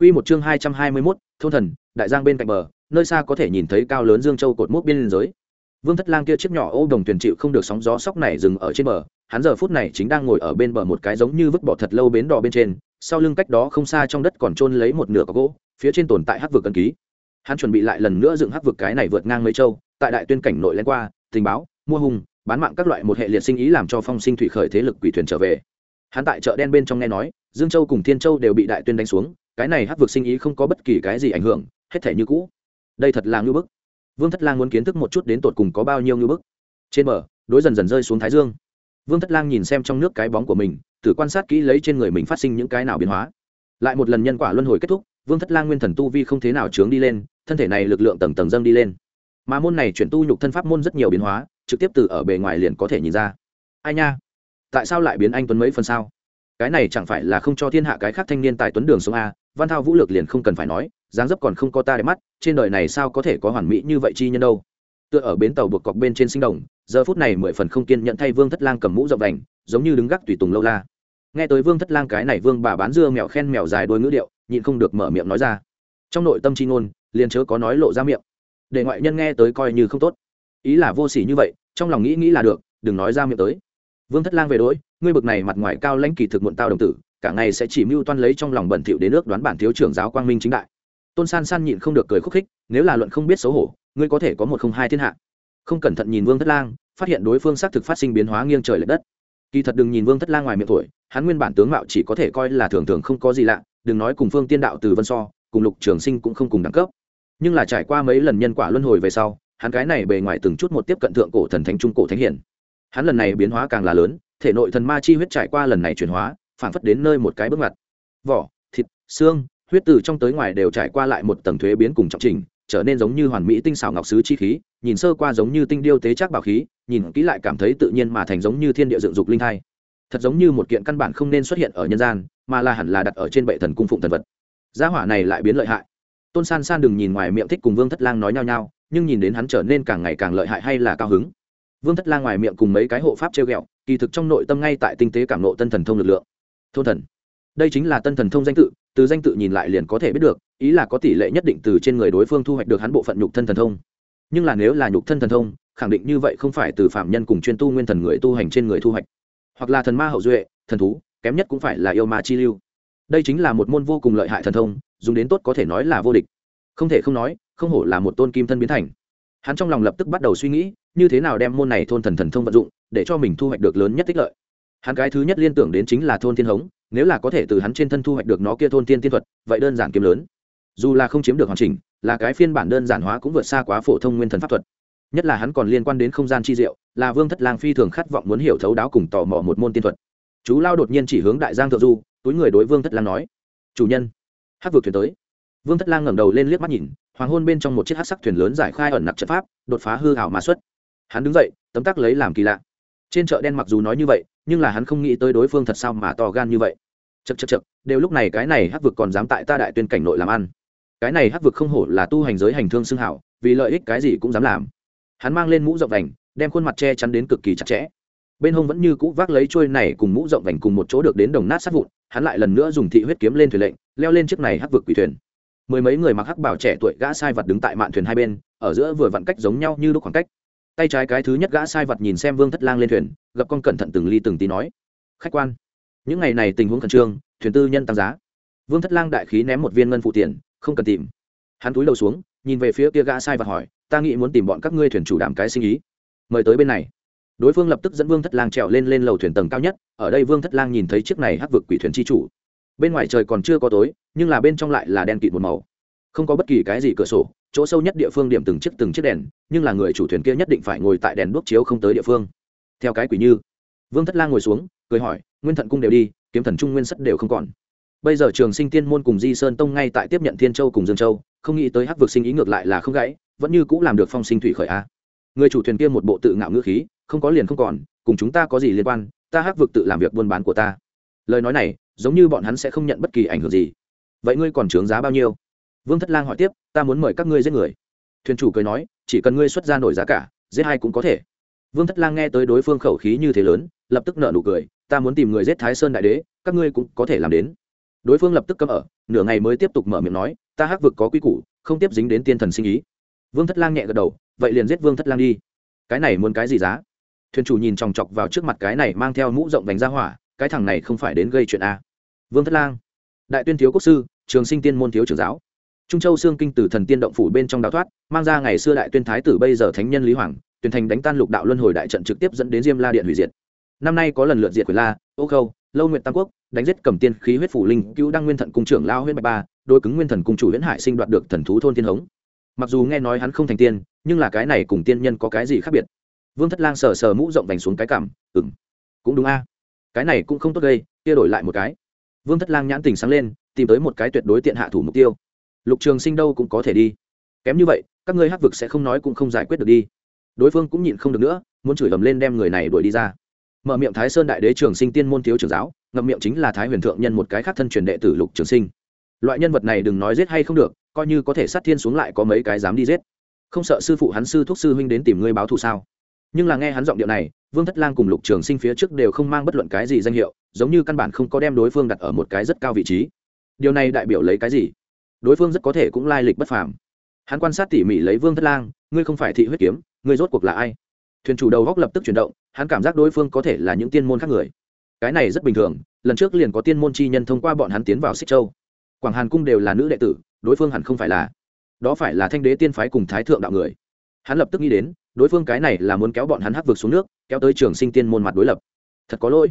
Quy một chương hai trăm hai mươi 221, thôn thần, đại giang bên cạnh bờ, nơi xa có thể nhìn thấy cao lớn Dương Châu cột mốc biên giới. Vương Thất Lang kia chiếc nhỏ ô đồng thuyền chịu không được sóng gió sóc này dừng ở trên bờ, hắn giờ phút này chính đang ngồi ở bên bờ một cái giống như vứt bỏ thật lâu bến đò bên trên, sau lưng cách đó không xa trong đất còn chôn lấy một nửa có gỗ, phía trên tồn tại hắc vực cân ký. Hắn chuẩn bị lại lần nữa dựng hắc vực cái này vượt ngang mấy châu, tại đại tuyên cảnh nội lên qua, tình báo, mua hùng, bán mạng các loại một hệ liệt sinh ý làm cho phong sinh thủy khởi thế lực quỷ thuyền trở về. Hắn tại chợ đen bên trong nghe nói, Dương Châu cùng Thiên Châu đều bị đại tuyên đánh xuống, cái này hắc vực sinh ý không có bất kỳ cái gì ảnh hưởng, hết thể như cũ. Đây thật là ngưu bức. Vương thất lang muốn kiến thức một chút đến tột cùng có bao nhiêu ngưu bức. Trên bờ đối dần dần rơi xuống thái dương. Vương thất lang nhìn xem trong nước cái bóng của mình thử quan sát kỹ lấy trên người mình phát sinh những cái nào biến hóa. Lại một lần nhân quả luân hồi kết thúc vương thất lang nguyên thần tu vi không thế nào trướng đi lên thân thể này lực lượng tầng tầng dâng đi lên. Mà môn này chuyển tu nhục thân pháp môn rất nhiều biến hóa trực tiếp từ ở bề ngoài liền có thể nhìn ra. Ai nha? Tại sao lại biến anh tuấn mấy phần sao? Cái này chẳng phải là không cho thiên hạ cái khác thanh niên tại tuấn đường sông a, văn thao vũ lược liền không cần phải nói, dáng dấp còn không có ta đẹp mắt, trên đời này sao có thể có hoàn mỹ như vậy chi nhân đâu. Tựa ở bến tàu buộc cọc bên trên sinh đồng, giờ phút này mười phần không kiên nhận thay vương thất lang cầm mũ rộng đành, giống như đứng gác tùy tùng lâu la. Nghe tới vương thất lang cái này vương bà bán dưa mèo khen mèo dài đôi ngữ điệu, nhịn không được mở miệng nói ra. Trong nội tâm c h i ngôn, liền chớ có nói lộ ra miệng. Để ngoại nhân nghe tới coi như không tốt. Ý là vô s ỉ như vậy trong lòng nghĩ nghĩ là được, đừng nói ra miệng tới. Vương thất lang về đỗi, ngươi bực này mặt ngoài cao lãnh kỳ thực muộn tao đồng tử, cả ngày sẽ chỉ mưu toan lấy trong lòng bẩn thỉu đến nước đoán bản thiếu trưởng giáo quang minh chính đại. Tôn san san nhịn không được cười khúc khích, nếu là luận không biết xấu hổ, ngươi có thể có một không hai thiên hạ. Không cẩn thận nhìn vương thất lang, phát hiện đối phương xác thực phát sinh biến hóa nghiêng trời l ệ đất. Kỳ thật đừng nhìn vương thất lang ngoài miệng tuổi, hắn nguyên bản tướng mạo chỉ có thể coi là thường thường không có gì lạ, đừng nói cùng phương tiên đạo từ vân so, cùng lục trường sinh cũng không cùng đẳng cấp. Nhưng là trải qua mấy lần nhân quả luân hồi về sau hắn cái này bề ngoài từng chút một tiếp cận thượng cổ thần thánh trung cổ thánh hiển. Hắn lần này biến hóa càng là lớn, thể nội thần ma chi huyết trải qua lần này chuyển hóa phản phất đến nơi một cái bước ngoặt. Vỏ, thịt, xương, huyết từ trong tới ngoài đều trải qua lại một tầng thuế biến cùng trọng trình, trở nên giống như hoàn mỹ tinh xảo ngọc sứ chi khí, nhìn sơ qua giống như tinh điêu tế chắc bảo khí, nhìn kỹ lại cảm thấy tự nhiên mà thành giống như thiên địa dựng dục linh thai. Thật giống như một kiện căn bản không nên xuất hiện ở nhân gian, mà là hẳn là đặt ở trên bệ thần cung phụng thần vật. Gia hỏa này lại biến lợi hại. Tôn san san đừng nhìn ngoài miệng thích cùng vương thất lang nói nhau nhau nhưng nhìn đến hắn trở nên càng ngày càng lợi hại hay là cao hứng. Vương thất lang ngoài miệng cùng mấy cái hộ pháp treo ghẹo, kỳ thực trong nội tâm ngay tại tinh tế cảm nộ tân thần thông lực lượng. Thôn thần. Đây chính là tân thần thông danh tự, từ danh tự nhìn lại liền có thể biết được, ý là có tỷ lệ nhất định từ trên người đối phương thu hoạch được hắn bộ phận nhục thân thần thông. Nhưng là nếu là nhục thân thần thông, khẳng định như vậy không phải từ phạm nhân cùng chuyên tu nguyên thần người tu hành trên người thu hoạch. Hoặc là thần ma hậu duệ, thần thú, kém nhất cũng phải là yêu ma chi lưu. Đây chính là một môn vô cùng lợi hại thần thông, dùng đến tốt có thể nói là vô địch. Không thể không nói không hổ là một tôn kim thân biến thành. Hắn trong lòng lập tức bắt đầu suy nghĩ, như thế nào đem môn này thôn thần thần thông vận dụng, để cho mình thu hoạch được lớn nhất tích lợi. Hắn cái thứ nhất liên tưởng đến chính là thôn thiên hống, nếu là có thể từ hắn trên thân thu hoạch được nó kia thôn thiên tiên thuật, vậy đơn giản kiếm lớn. Dù là không chiếm được hoàn chỉnh, là cái phiên bản đơn giản hóa cũng vượt xa quá phổ thông nguyên thần pháp thuật. Nhất là hắn còn liên quan đến không gian chi diệu, là vương thất lang phi thường khát vọng muốn hiểu thấu đáo cùng tò mò một môn tiên thuật. Chú lao đột nhiên chỉ hướng đại giang thượng du, túi người đối vương thất lang nói, chủ nhân hát vượt thuyền tới vương thất lang ngẩng đầu lên liếc mắt nhìn, hoàng hôn bên trong một chiếc hát sắc thuyền lớn giải khai ẩn nặc trận pháp, đột phá hư hảo mà xuất. Hắn đứng dậy, tấm tắc lấy làm kỳ lạ. Trên chợ đen mặc dù nói như vậy, nhưng là hắn không nghĩ tới đối phương thật sao mà to gan như vậy. Chật chật chật đều lúc này cái này hắc vực còn dám tại ta đại tuyên cảnh nội làm ăn. Cái này hắc vực không hổ là tu hành giới hành thương xưng hảo, vì lợi ích cái gì cũng dám làm. Hắn mang lên mũ rộng vành, đem khuôn mặt che chắn đến cực kỳ chặt chẽ. Bên hông vẫn như cũ vác lấy trôi này cùng mũ rộng vành cùng một chỗ được đến đồng nát sát vụn, hắn lại lần nữa dùng thị huyết kiếm lên thuyền lệnh, leo lên chiếc này hắc vực quỷ thuyền mười mấy người mặc hắc bảo trẻ tuổi gã sai vật đứng tại mạn thuyền hai bên, ở giữa vừa vặn cách giống nhau như lúc khoảng cách. Tay trái cái thứ nhất gã sai vật nhìn xem vương thất lang lên thuyền, gặp con cẩn thận từng ly từng tí nói, khách quan, những ngày này tình huống khẩn trương, thuyền tư nhân tăng giá. Vương thất lang đại khí ném một viên ngân phụ tiền, không cần tìm. Hắn túi đầu xuống, nhìn về phía kia gã sai vật hỏi, ta nghĩ muốn tìm bọn các ngươi thuyền chủ đảm cái sinh ý. Mời tới bên này. Đối phương lập tức dẫn vương thất lang trèo lên lên lầu thuyền tầng cao nhất, ở đây vương thất lang nhìn thấy chiếc này hắc vực quỷ thuyền chi chủ bên ngoài trời còn chưa có tối, nhưng là bên trong lại là đen kịt một màu. Không có bất kỳ cái gì cửa sổ, chỗ sâu nhất địa phương điểm từng chiếc từng chiếc đèn, nhưng là người chủ thuyền kia nhất định phải ngồi tại đèn đuốc chiếu không tới địa phương. Theo cái quỷ như, vương thất lang ngồi xuống, cười hỏi, nguyên thận cung đều đi, kiếm thần trung nguyên sắt đều không còn. Bây giờ trường sinh tiên môn cùng di sơn tông ngay tại tiếp nhận thiên châu cùng dương châu, không nghĩ tới hắc vực sinh ý ngược lại là không gãy, vẫn như cũng làm được phong sinh thủy khởi a. Người chủ thuyền kia một bộ tự ngạo ngữ khí, không có liền không còn, cùng chúng ta có gì liên quan, ta hắc vực tự làm việc buôn bán của ta lời nói này giống như bọn hắn sẽ không nhận bất kỳ ảnh hưởng gì. Vậy ngươi còn trướng giá bao nhiêu? Vương thất lang hỏi tiếp, ta muốn mời các ngươi giết người. Thuyền chủ cười nói, chỉ cần ngươi xuất ra nổi giá cả, giết hai cũng có thể. Vương thất lang nghe tới đối phương khẩu khí như thế lớn, lập tức nợ nụ cười, ta muốn tìm người giết thái sơn đại đế, các ngươi cũng có thể làm đến. Đối phương lập tức cấm ở, nửa ngày mới tiếp tục mở miệng nói, ta hắc vực có quy củ, không tiếp dính đến tiên thần sinh ý. Vương thất lang nhẹ gật đầu, vậy liền giết vương thất lang đi. Cái này muốn cái gì giá? Thuyền chủ nhìn chòng chọc vào trước mặt cái này mang theo mũ rộng vành ra hỏa cái thằng này không phải đến gây chuyện a vương thất lang, đại tuyên thiếu quốc sư, trường sinh tiên môn thiếu trưởng giáo. Trung châu xương kinh từ thần tiên động phủ bên trong đào thoát, mang ra ngày xưa đại tuyên thái tử bây giờ thánh nhân lý hoàng, tuyển thành đánh tan lục đạo luân hồi đại trận trực tiếp dẫn đến diêm la điện hủy diệt. Năm nay có lần lượt diệt quyền la, ô khâu, lâu nguyện tam quốc, đánh giết cầm tiên khí huyết phủ linh, cứu đăng nguyên thận cung trưởng lao huyết bạch ba đôi cứng nguyên thần cung chủ huyễn hải sinh đoạt được thần thú thôn tiên hống. Mặc dù nghe nói hắn không thành tiên, nhưng là cái này cùng tiên nhân có cái gì khác biệt? Vương thất lang sờ sờ mũ rộng vành xuống cái cảm ừng cũng đúng a cái này cũng không tốt gây, kia đổi lại một cái. Vương thất lang nhãn tình sáng lên, tìm tới một cái tuyệt đối tiện hạ thủ mục tiêu. Lục trường sinh đâu cũng có thể đi. Kém như vậy, các ngươi hắc vực sẽ không nói cũng không giải quyết được đi. Đối phương cũng nhịn không được nữa, muốn chửi ầm lên đem người này đuổi đi ra. Mở miệng thái sơn đại đế trường sinh tiên môn thiếu trưởng giáo, ngậm miệng chính là thái huyền thượng nhân một cái khác thân truyền đệ tử lục trường sinh. Loại nhân vật này đừng nói giết hay không được, coi như có thể sát thiên xuống lại có mấy cái dám đi giết. Không sợ sư phụ hắn sư thúc sư huynh đến tìm ngươi báo thù sao? Nhưng là nghe hắn giọng điệu này vương thất lang cùng lục trường sinh phía trước đều không mang bất luận cái gì danh hiệu, giống như căn bản không có đem đối phương đặt ở một cái rất cao vị trí. Điều này đại biểu lấy cái gì? Đối phương rất có thể cũng lai lịch bất phàm. Hắn quan sát tỉ mỉ lấy vương thất lang, ngươi không phải thị huyết kiếm, ngươi rốt cuộc là ai? Thuyền chủ đầu góc lập tức chuyển động, hắn cảm giác đối phương có thể là những tiên môn khác người. Cái này rất bình thường, lần trước liền có tiên môn chi nhân thông qua bọn hắn tiến vào xích châu. Quảng hàn cung đều là nữ đệ tử, đối phương hẳn không phải là. Đó phải là thanh đế tiên phái cùng thái thượng đạo người. Hắn lập tức nghĩ đến đối phương cái này là muốn kéo bọn hắn hắc vực xuống nước kéo tới trường sinh tiên môn mặt đối lập. Thật có lỗi.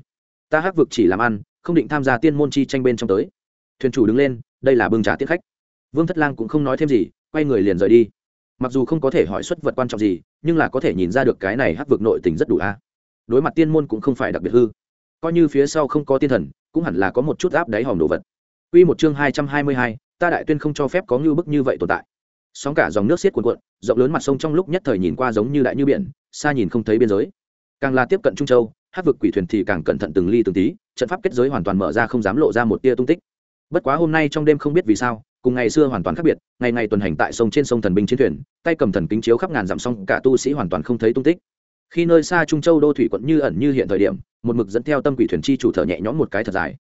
Ta hắc vực chỉ làm ăn không định tham gia tiên môn chi tranh bên trong tới. Thuyền chủ đứng lên đây là bưng trà tiếp khách. Vương thất lang cũng không nói thêm gì quay người liền rời đi. Mặc dù không có thể hỏi xuất vật quan trọng gì nhưng là có thể nhìn ra được cái này hắc vực nội tình rất đủ a. Đối mặt tiên môn cũng không phải đặc biệt hư. Coi như phía sau không có tiên thần cũng hẳn là có một chút áp đáy hòm đồ vật. Quy một chương hai trăm hai mươi hai, ta đại tuyên không cho phép có như bức như vậy tồn tại sóng cả dòng nước xiết cuồn cuộn, rộng lớn mặt sông trong lúc nhất thời nhìn qua giống như đại như biển, xa nhìn không thấy biên giới. Càng là tiếp cận trung châu, hát vực quỷ thuyền thì càng cẩn thận từng ly từng tí, trận pháp kết giới hoàn toàn mở ra không dám lộ ra một tia tung tích. Bất quá hôm nay trong đêm không biết vì sao, cùng ngày xưa hoàn toàn khác biệt, ngày ngày tuần hành tại sông trên sông thần binh chiến thuyền, tay cầm thần kính chiếu khắp ngàn dặm sông, cả tu sĩ hoàn toàn không thấy tung tích. Khi nơi xa trung châu đô thủy quận như ẩn như hiện thời điểm, một mực dẫn theo tâm quỷ thuyền chi chủ thở nhẹ nhõm một cái thật dài.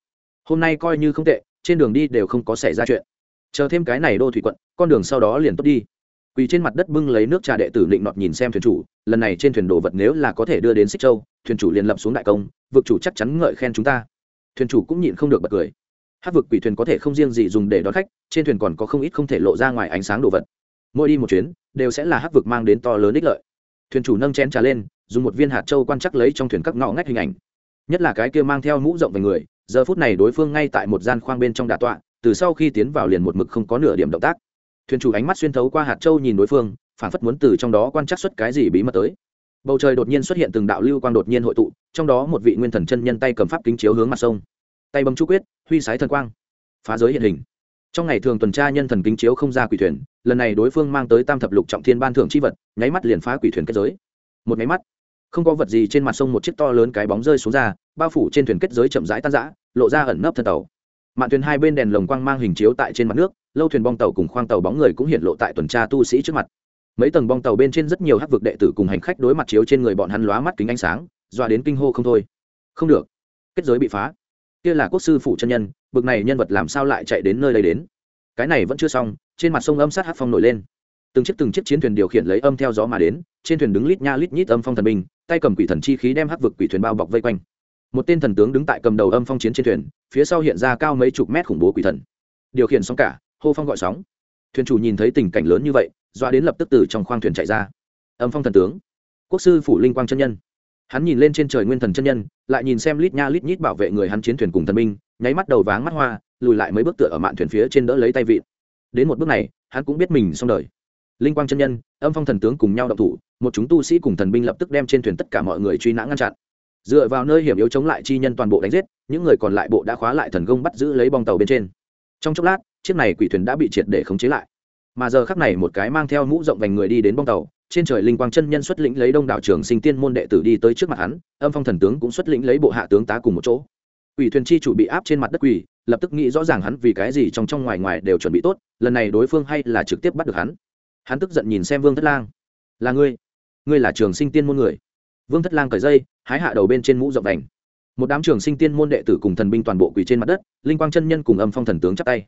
Hôm nay coi như không tệ, trên đường đi đều không có xảy ra chuyện chờ thêm cái này đô thủy quận, con đường sau đó liền tốt đi. Quỳ trên mặt đất bưng lấy nước trà đệ tử định nọt nhìn xem thuyền chủ, lần này trên thuyền đồ vật nếu là có thể đưa đến xích châu, thuyền chủ liền lập xuống đại công, vực chủ chắc chắn ngợi khen chúng ta. Thuyền chủ cũng nhịn không được bật cười. Hát vực quỷ thuyền có thể không riêng gì dùng để đón khách, trên thuyền còn có không ít không thể lộ ra ngoài ánh sáng đồ vật. Mỗi đi một chuyến, đều sẽ là hát vực mang đến to lớn ích lợi. Thuyền chủ nâng chén trà lên, dùng một viên hạt châu quan chắc lấy trong thuyền các ngõ ngách hình ảnh. Nhất là cái kia mang theo mũ rộng về người, giờ phút này đối phương ngay tại một gian khoang bên trong đà tọa từ sau khi tiến vào liền một mực không có nửa điểm động tác. Thuyền chủ ánh mắt xuyên thấu qua hạt châu nhìn đối phương, phản phất muốn từ trong đó quan trắc xuất cái gì bí mật tới. Bầu trời đột nhiên xuất hiện từng đạo lưu quang đột nhiên hội tụ, trong đó một vị nguyên thần chân nhân tay cầm pháp kính chiếu hướng mặt sông. Tay bấm chú quyết, huy sái thần quang, phá giới hiện hình. Trong ngày thường tuần tra nhân thần kính chiếu không ra quỷ thuyền, lần này đối phương mang tới tam thập lục trọng thiên ban thưởng c h i vật, nháy mắt liền phá quỷ thuyền kết giới. Một nháy mắt, không có vật gì trên mặt sông một chiếc to lớn cái bóng rơi xuống ra, bao phủ trên thuyền kết giới chậm rãi tan rã, lộ ra ẩn nấp thân tàu mạn thuyền hai bên đèn lồng quang mang hình chiếu tại trên mặt nước, lâu thuyền bong tàu cùng khoang tàu bóng người cũng hiện lộ tại tuần tra tu sĩ trước mặt. Mấy tầng bong tàu bên trên rất nhiều hắc vực đệ tử cùng hành khách đối mặt chiếu trên người bọn hắn lóa mắt kính ánh sáng doa đến kinh hô không thôi. Không được. Kết giới bị phá. Kia là quốc sư phụ chân nhân, bực này nhân vật làm sao lại chạy đến nơi đây đến? Cái này vẫn chưa xong, trên mặt sông âm sát hát phong nổi lên. Từng chiếc từng chiếc chiến thuyền điều khiển lấy âm theo gió mà đến, trên thuyền đứng lít nha lít nhít âm phong thần binh, tay cầm quỷ thần chi khí đem hắc vực quỷ thuyền bao bọc vây quanh một tên thần tướng đứng tại cầm đầu âm phong chiến trên thuyền, phía sau hiện ra cao mấy chục mét khủng bố quỷ thần. Điều khiển sóng cả, hô phong gọi sóng. Thuyền chủ nhìn thấy tình cảnh lớn như vậy doa đến lập tức từ trong khoang thuyền chạy ra. Âm phong thần tướng, quốc sư phủ linh quang chân nhân. Hắn nhìn lên trên trời nguyên thần chân nhân, lại nhìn xem lít nha lít nhít bảo vệ người hắn chiến thuyền cùng thần binh, nháy mắt đầu váng mắt hoa, lùi lại mấy bước tựa ở mạn thuyền phía trên đỡ lấy tay vịn. Đến một bước này, hắn cũng biết mình xong đời. Linh quang chân nhân, âm phong thần tướng cùng nhau động thủ, một chúng tu sĩ cùng thần binh lập tức đem trên thuyền tất cả mọi người truy nã ngăn chặn dựa vào nơi hiểm yếu chống lại chi nhân toàn bộ đánh giết, những người còn lại bộ đã khóa lại thần công bắt giữ lấy bong tàu bên trên. Trong chốc lát, chiếc này quỷ thuyền đã bị triệt để khống chế lại. Mà giờ khắc này một cái mang theo mũ rộng vành người đi đến bong tàu, trên trời linh quang chân nhân xuất lĩnh lấy đông đảo trường sinh tiên môn đệ tử đi tới trước mặt hắn, âm phong thần tướng cũng xuất lĩnh lấy bộ hạ tướng tá cùng một chỗ. Quỷ thuyền chi chủ bị áp trên mặt đất quỷ, lập tức nghĩ rõ ràng hắn vì cái gì trong trong ngoài ngoài đều chuẩn bị tốt, lần này đối phương hay là trực tiếp bắt được hắn. Hắn tức giận nhìn xem vương thất lang. Là ngươi ngươi là trường sinh tiên môn người. Vương thất lang cởi dây hái hạ đầu bên trên mũ rộng vành. Một đám trường sinh tiên môn đệ tử cùng thần binh toàn bộ quỳ trên mặt đất, linh quang chân nhân cùng âm phong thần tướng chắp tay.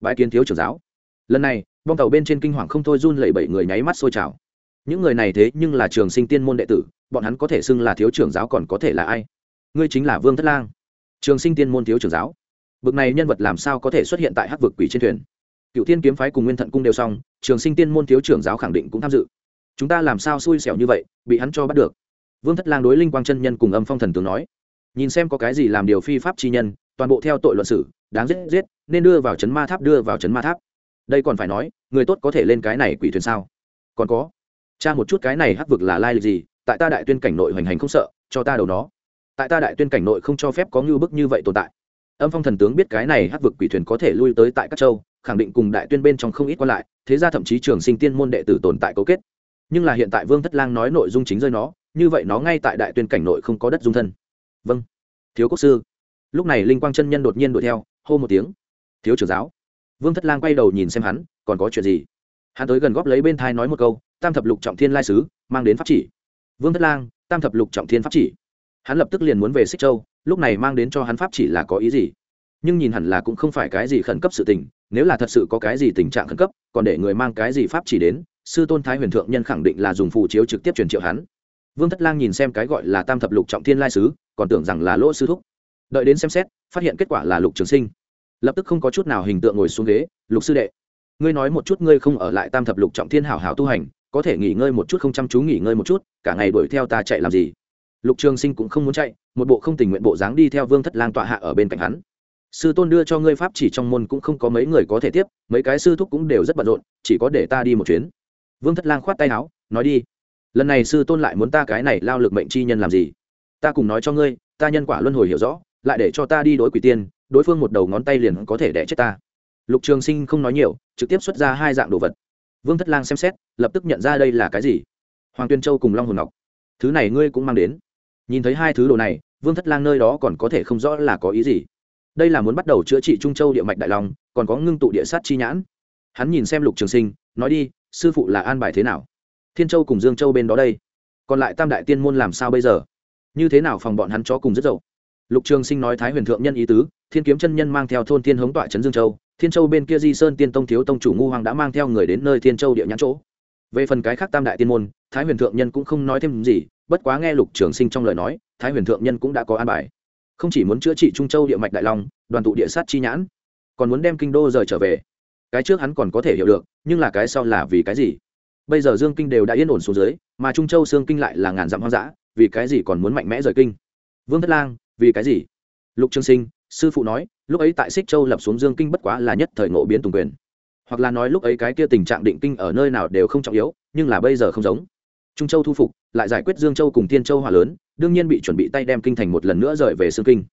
Bãi kiến thiếu trưởng giáo. Lần này, bong tàu bên trên kinh hoàng không thôi run lẩy bẩy người nháy mắt sôi trào. Những người này thế nhưng là trường sinh tiên môn đệ tử, bọn hắn có thể xưng là thiếu trưởng giáo còn có thể là ai? Ngươi chính là vương thất lang. Trường sinh tiên môn thiếu trưởng giáo. Bực này nhân vật làm sao có thể xuất hiện tại hắc vực quỷ trên thuyền? Cựu tiên kiếm phái cùng nguyên thận cung đều xong, trường sinh tiên môn thiếu trưởng giáo khẳng định cũng tham dự. Chúng ta làm sao xui xẻo như vậy, bị hắn cho bắt được? Vương thất lang đối linh quang chân nhân cùng âm phong thần tướng nói, nhìn xem có cái gì làm điều phi pháp chi nhân, toàn bộ theo tội luận sử đáng giết giết, nên đưa vào chấn ma tháp, đưa vào chấn ma tháp. Đây còn phải nói, người tốt có thể lên cái này quỷ thuyền sao? Còn có cha một chút cái này hắc vực là lai lịch gì, tại ta đại tuyên cảnh nội hoành hành không sợ, cho ta đầu nó. Tại ta đại tuyên cảnh nội không cho phép có ngưu bức như vậy tồn tại. Âm phong thần tướng biết cái này hắc vực quỷ thuyền có thể lui tới tại các châu, khẳng định cùng đại tuyên bên trong không ít quan lại, thế ra thậm chí trường sinh tiên môn đệ tử tồn tại cấu kết. Nhưng là hiện tại vương thất lang nói nội dung chính rơi nó như vậy nó ngay tại đại tuyên cảnh nội không có đất dung thân. Vâng. Thiếu quốc sư. Lúc này linh quang chân nhân đột nhiên đuổi theo, hô một tiếng. Thiếu trưởng giáo. Vương thất lang quay đầu nhìn xem hắn, còn có chuyện gì? Hắn tới gần góp lấy bên thai nói một câu, tam thập lục trọng thiên lai sứ, mang đến pháp chỉ. Vương thất lang, tam thập lục trọng thiên pháp chỉ. Hắn lập tức liền muốn về xích châu, lúc này mang đến cho hắn pháp chỉ là có ý gì? Nhưng nhìn hẳn là cũng không phải cái gì khẩn cấp sự tình, nếu là thật sự có cái gì tình trạng khẩn cấp, còn để người mang cái gì pháp chỉ đến, sư tôn thái huyền thượng nhân khẳng định là dùng phù chiếu trực tiếp truyền triệu hắn vương thất lang nhìn xem cái gọi là tam thập lục trọng thiên lai sứ, còn tưởng rằng là lỗ sư thúc. Đợi đến xem xét, phát hiện kết quả là lục trường sinh. Lập tức không có chút nào hình tượng ngồi xuống ghế, lục sư đệ, ngươi nói một chút ngươi không ở lại tam thập lục trọng thiên hảo hảo tu hành, có thể nghỉ ngơi một chút không chăm chú nghỉ ngơi một chút, cả ngày đuổi theo ta chạy làm gì? Lục trường sinh cũng không muốn chạy, một bộ không tình nguyện bộ dáng đi theo vương thất lang tọa hạ ở bên cạnh hắn. Sư tôn đưa cho ngươi pháp chỉ trong môn cũng không có mấy người có thể tiếp, mấy cái sư thúc cũng đều rất bận rộn, chỉ có để ta đi một chuyến. Vương thất lang khoát tay áo, nói đi lần này sư tôn lại muốn ta cái này lao lực mệnh chi nhân làm gì? Ta cùng nói cho ngươi, ta nhân quả luân hồi hiểu rõ, lại để cho ta đi đối quỷ tiên, đối phương một đầu ngón tay liền có thể đẻ chết ta. Lục trường sinh không nói nhiều, trực tiếp xuất ra hai dạng đồ vật. Vương thất lang xem xét, lập tức nhận ra đây là cái gì? Hoàng tuyên châu cùng long hồn ngọc. Thứ này ngươi cũng mang đến. Nhìn thấy hai thứ đồ này, vương thất lang nơi đó còn có thể không rõ là có ý gì. Đây là muốn bắt đầu chữa trị trung châu địa mạch đại long, còn có ngưng tụ địa sát chi nhãn. Hắn nhìn xem lục trường sinh, nói đi, sư phụ là an bài thế nào? Thiên châu cùng dương châu bên đó đây. Còn lại tam đại tiên môn làm sao bây giờ? Như thế nào phòng bọn hắn cho cùng rất dậu? Lục trường sinh nói thái huyền thượng nhân ý tứ, thiên kiếm chân nhân mang theo thôn thiên hống tọa trấn dương châu, thiên châu bên kia di sơn tiên tông thiếu tông chủ ngu hoàng đã mang theo người đến nơi thiên châu địa nhãn chỗ. Về phần cái khác tam đại tiên môn, thái huyền thượng nhân cũng không nói thêm gì, bất quá nghe lục trường sinh trong lời nói, thái huyền thượng nhân cũng đã có an bài. Không chỉ muốn chữa trị trung châu địa mạch đại long, đoàn tụ địa sát chi nhãn, còn muốn đem kinh đô rời trở về. Cái trước hắn còn có thể hiểu được, nhưng là cái sau là vì cái gì? Bây giờ dương kinh đều đã yên ổn xuống dưới, mà trung châu xương kinh lại là ngàn dặm hoang dã, vì cái gì còn muốn mạnh mẽ rời kinh? Vương thất lang, vì cái gì? Lục trương sinh, sư phụ nói, lúc ấy tại xích châu lập xuống dương kinh bất quá là nhất thời ngộ biến tùng quyền. Hoặc là nói lúc ấy cái kia tình trạng định kinh ở nơi nào đều không trọng yếu, nhưng là bây giờ không giống. Trung châu thu phục, lại giải quyết dương châu cùng tiên châu hòa lớn, đương nhiên bị chuẩn bị tay đem kinh thành một lần nữa rời về xương kinh.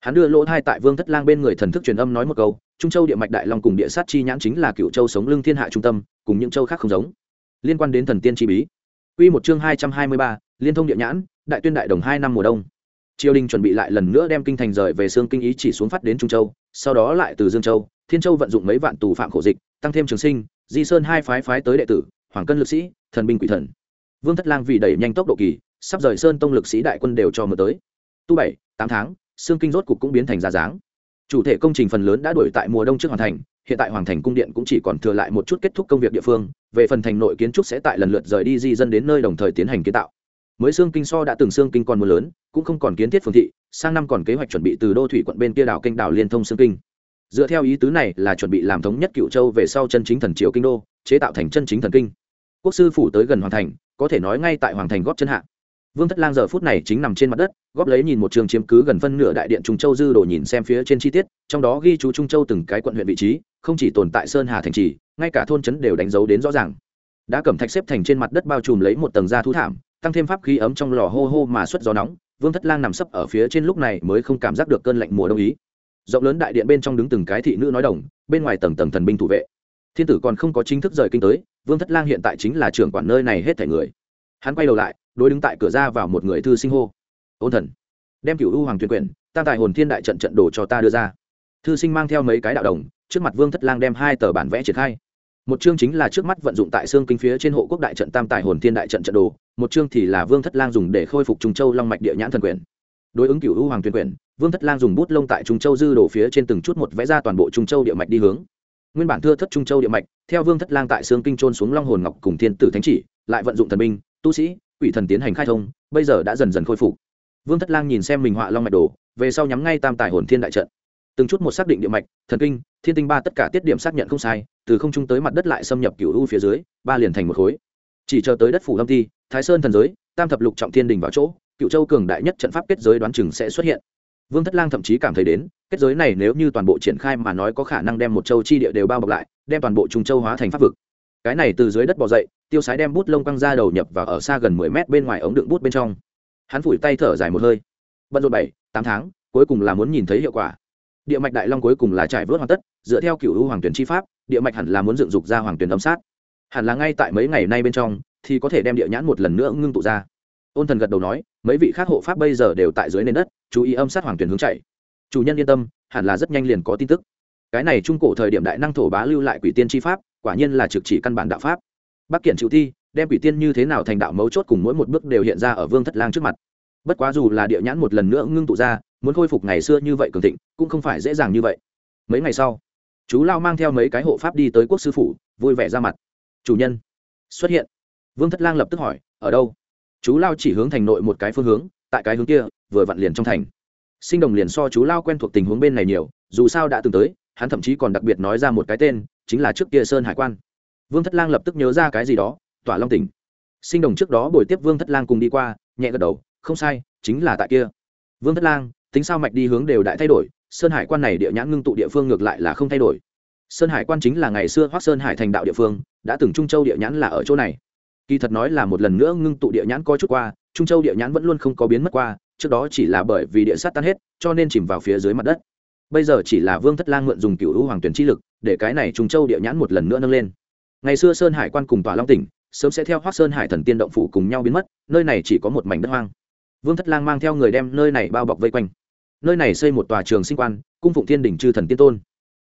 Hắn đưa lỗ thai tại vương thất lang bên người thần thức truyền âm nói một câu, trung châu địa mạch đại long cùng địa sát chi nhãn chính là cựu châu sống lưng thiên hạ trung tâm, cùng những châu khác không giống liên quan đến thần tiên chi bí. Quy một chương hai trăm hai mươi ba, liên thông địa nhãn, đại tuyên đại đồng hai năm mùa đông. Triều đình chuẩn bị lại lần nữa đem kinh thành rời về xương kinh ý chỉ xuống phát đến trung châu, sau đó lại từ dương châu, thiên châu vận dụng mấy vạn tù phạm khổ dịch, tăng thêm trường sinh, di sơn hai phái phái tới đệ tử, hoàng cân lực sĩ, thần binh quỷ thần. Vương thất lang vì đẩy nhanh tốc độ kỳ, sắp rời sơn tông lực sĩ đại quân đều cho mưa tới. Tu bảy, tám tháng xương kinh rốt cục cũng biến thành ra dáng. Chủ thể công trình phần lớn đã đuổi tại mùa đông trước hoàn thành, hiện tại hoàng thành cung điện cũng chỉ còn thừa lại một chút kết thúc công việc địa phương về phần thành nội kiến trúc sẽ tại lần lượt rời đi di dân đến nơi đồng thời tiến hành kiến tạo. Mới xương kinh so đã từng xương kinh còn mưa lớn, cũng không còn kiến thiết phương thị, sang năm còn kế hoạch chuẩn bị từ đô thủy quận bên kia đảo kênh đảo liên thông xương kinh. Dựa theo ý tứ này là chuẩn bị làm thống nhất cựu châu về sau chân chính thần triều kinh đô, chế tạo thành chân chính thần kinh. Quốc sư phủ tới gần hoàng thành, có thể nói ngay tại hoàng thành góp chân hạ. Vương thất lang giờ phút này chính nằm trên mặt đất, góp lấy nhìn một trường chiếm cứ gần phân nửa đại điện trung châu dư đồ nhìn xem phía trên chi tiết, trong đó ghi chú trung châu từng cái quận huyện vị trí, không chỉ tồn tại sơn hà thành trì ngay cả thôn trấn đều đánh dấu đến rõ ràng. Đã cầm thạch xếp thành trên mặt đất bao trùm lấy một tầng da thú thảm tăng thêm pháp khí ấm trong lò hô hô mà xuất gió nóng vương thất lang nằm sấp ở phía trên lúc này mới không cảm giác được cơn lạnh mùa đông ý. Rộng lớn đại điện bên trong đứng từng cái thị nữ nói đồng bên ngoài tầng tầng thần binh thủ vệ. Thiên tử còn không có chính thức rời kinh tới vương thất lang hiện tại chính là trưởng quản nơi này hết thể người. Hắn quay đầu lại đối đứng tại cửa ra vào một người thư sinh hô. Ôn thần đem cựu u hoàng tuyên quyền, tam tài hồn thiên đại trận trận đồ cho ta đưa ra. Thư sinh mang theo mấy cái đạo đồng trước mặt vương thất lang đem hai tờ bản vẽ triển khai một chương chính là trước mắt vận dụng tại xương kinh phía trên hộ quốc đại trận tam tài hồn thiên đại trận trận đồ, một chương thì là vương thất lang dùng để khôi phục trung châu long mạch địa nhãn thần quyển đối ứng cựu u hoàng tuyên quyển vương thất lang dùng bút lông tại trung châu dư đổ phía trên từng chút một vẽ ra toàn bộ trung châu địa mạch đi hướng. Nguyên bản thưa thất trung châu địa mạch, theo vương thất lang tại xương kinh trôn xuống long hồn ngọc cùng thiên tử thánh chỉ, lại vận dụng thần binh, tu sĩ, quỷ thần tiến hành khai thông, bây giờ đã dần dần khôi phục. Vương thất lang nhìn xem mình họa long mạch đồ, về sau nhắm ngay tam tài hồn thiên đại trận. Từng chút một xác định địa mạch, thần kinh, thiên tinh ba tất cả tiết điểm xác nhận không sai từ không trung tới mặt đất lại xâm nhập cựu u phía dưới, ba liền thành một khối. Chỉ chờ tới đất phủ lâm ti, thái sơn thần giới, tam thập lục trọng thiên đình vào chỗ, cựu châu cường đại nhất trận pháp kết giới đoán chừng sẽ xuất hiện. Vương thất lang thậm chí cảm thấy đến, kết giới này nếu như toàn bộ triển khai mà nói có khả năng đem một châu chi địa đều bao bọc lại, đem toàn bộ trung châu hóa thành pháp vực. Cái này từ dưới đất bỏ dậy, tiêu sái đem bút lông căng ra đầu nhập và ở xa gần mười mét bên ngoài ống đựng bút bên trong. Hắn phủi tay thở dài một hơi. Bận rộn bảy, tám tháng, cuối cùng là muốn nhìn thấy hiệu quả địa mạch đại long cuối cùng là trải vớt hoàn tất, dựa theo cựu hoàng tuyển chi pháp, địa mạch hẳn là muốn dựng dục ra hoàng tuyển âm sát. Hẳn là ngay tại mấy ngày nay bên trong, thì có thể đem địa nhãn một lần nữa ngưng tụ ra. Ôn thần gật đầu nói, mấy vị khác hộ pháp bây giờ đều tại dưới nền đất, chú ý âm sát hoàng tuyển hướng chạy. Chủ nhân yên tâm, hẳn là rất nhanh liền có tin tức. Cái này trung cổ thời điểm đại năng thổ bá lưu lại quỷ tiên tri pháp, quả nhiên là trực chỉ căn bản đạo pháp. Bắc kiện chịu thi, đem quỷ tiên như thế nào thành đạo mấu chốt cùng mỗi một bước đều hiện ra ở vương thất lang trước mặt bất quá dù là địa nhãn một lần nữa ngưng tụ ra, muốn khôi phục ngày xưa như vậy cường thịnh, cũng không phải dễ dàng như vậy. Mấy ngày sau, chú lao mang theo mấy cái hộ pháp đi tới quốc sư phủ, vui vẻ ra mặt. Chủ nhân, xuất hiện. Vương thất lang lập tức hỏi, ở đâu? Chú lao chỉ hướng thành nội một cái phương hướng, tại cái hướng kia, vừa vặn liền trong thành. Sinh đồng liền so chú lao quen thuộc tình huống bên này nhiều, dù sao đã từng tới, hắn thậm chí còn đặc biệt nói ra một cái tên, chính là trước kia sơn hải quan. Vương thất lang lập tức nhớ ra cái gì đó, tỏa long tỉnh. Sinh đồng trước đó buổi tiếp vương thất lang cùng đi qua, nhẹ gật đầu không sai, chính là tại kia. Vương thất lang, tính sao mạch đi hướng đều đại thay đổi, sơn hải quan này địa nhãn ngưng tụ địa phương ngược lại là không thay đổi. Sơn hải quan chính là ngày xưa hoác sơn hải thành đạo địa phương, đã từng trung châu địa nhãn là ở chỗ này. Kỳ thật nói là một lần nữa ngưng tụ địa nhãn coi chút qua, trung châu địa nhãn vẫn luôn không có biến mất qua, trước đó chỉ là bởi vì địa sát tan hết, cho nên chìm vào phía dưới mặt đất. Bây giờ chỉ là vương thất lang mượn dùng cựu hữu hoàng tuyển chi lực, để cái này trung châu địa nhãn một lần nữa nâng lên. Ngày xưa sơn hải quan cùng tòa long tỉnh, sớm sẽ theo hoác sơn hải thần tiên động phủ cùng nhau biến mất, nơi này chỉ có một mảnh đất hoang vương thất lang mang theo người đem nơi này bao bọc vây quanh. Nơi này xây một tòa trường sinh quan, cung phụng thiên đình chư thần tiên tôn.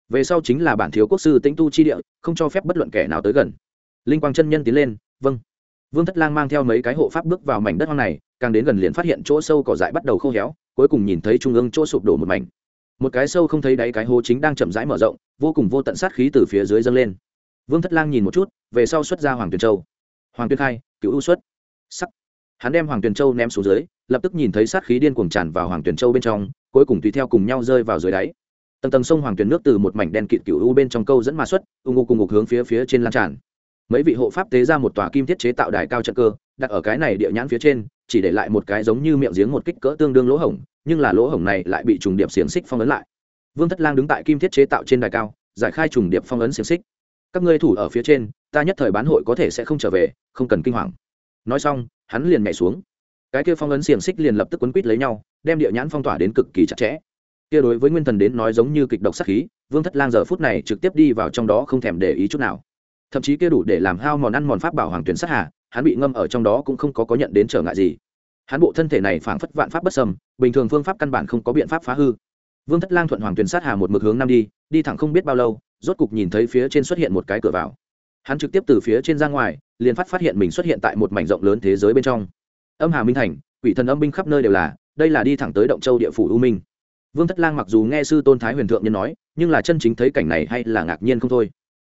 Về sau chính là bản thiếu quốc sư tĩnh tu chi địa, không cho phép bất luận kẻ nào tới gần. Linh quang chân nhân tiến lên vâng. Vương thất lang mang theo mấy cái hộ pháp bước vào mảnh đất hoang này, càng đến gần liền phát hiện chỗ sâu cỏ dại bắt đầu khô héo, cuối cùng nhìn thấy trung ương chỗ sụp đổ một mảnh. Một cái sâu không thấy đáy cái hố chính đang chậm rãi mở rộng, vô cùng vô tận sát khí từ phía dưới dâng lên. Vương thất lang nhìn một chút, về sau xuất ra hoàng tuyền châu. Hoàng tuyên khai, cựu ưu xuất. Sắc hắn đem hoàng tuyền châu ném xuống dưới, lập tức nhìn thấy sát khí điên cuồng tràn vào hoàng tuyền châu bên trong, cuối cùng tùy theo cùng nhau rơi vào dưới đáy. Tầng tầng sông hoàng tuyền nước từ một mảnh đen kịt cựu u bên trong câu dẫn mà xuất u ngục cùng ngục hướng phía phía trên lan tràn. Mấy vị hộ pháp tế ra một tòa kim thiết chế tạo đài cao trận cơ, đặt ở cái này địa nhãn phía trên, chỉ để lại một cái giống như miệng giếng một kích cỡ tương đương lỗ hổng, nhưng là lỗ hổng này lại bị trùng điệp xiềng xích phong ấn lại. Vương thất lang đứng tại kim thiết chế tạo trên đài cao, giải khai trùng điệp phong ấn xiềng xích. Các ngươi thủ ở phía trên, ta nhất thời bán hội có thể sẽ không trở về, không cần kinh hoàng. Nói xong hắn liền nhảy xuống. Cái kia phong ấn xiềng xích liền lập tức quấn quít lấy nhau, đem địa nhãn phong tỏa đến cực kỳ chặt chẽ. Kia đối với nguyên thần đến nói giống như kịch độc sắc khí, vương thất lang giờ phút này trực tiếp đi vào trong đó không thèm để ý chút nào. Thậm chí kia đủ để làm hao mòn ăn mòn pháp bảo hoàng tuyển sát hà, hắn bị ngâm ở trong đó cũng không có có nhận đến trở ngại gì. Hắn bộ thân thể này phảng phất vạn pháp bất sầm bình thường phương pháp căn bản không có biện pháp phá hư. Vương thất lang thuận hoàng tuyển sát hà một mực hướng nam đi đi thẳng không biết bao lâu, rốt cục nhìn thấy phía trên xuất hiện một cái cửa vào hắn trực tiếp từ phía trên ra ngoài, liền phát phát hiện mình xuất hiện tại một mảnh rộng lớn thế giới bên trong. Âm hà minh thành, quỷ thần âm binh khắp nơi đều là, đây là đi thẳng tới động châu địa phủ u minh. Vương thất lang mặc dù nghe sư tôn thái huyền thượng nhân nói, nhưng là chân chính thấy cảnh này hay là ngạc nhiên không thôi.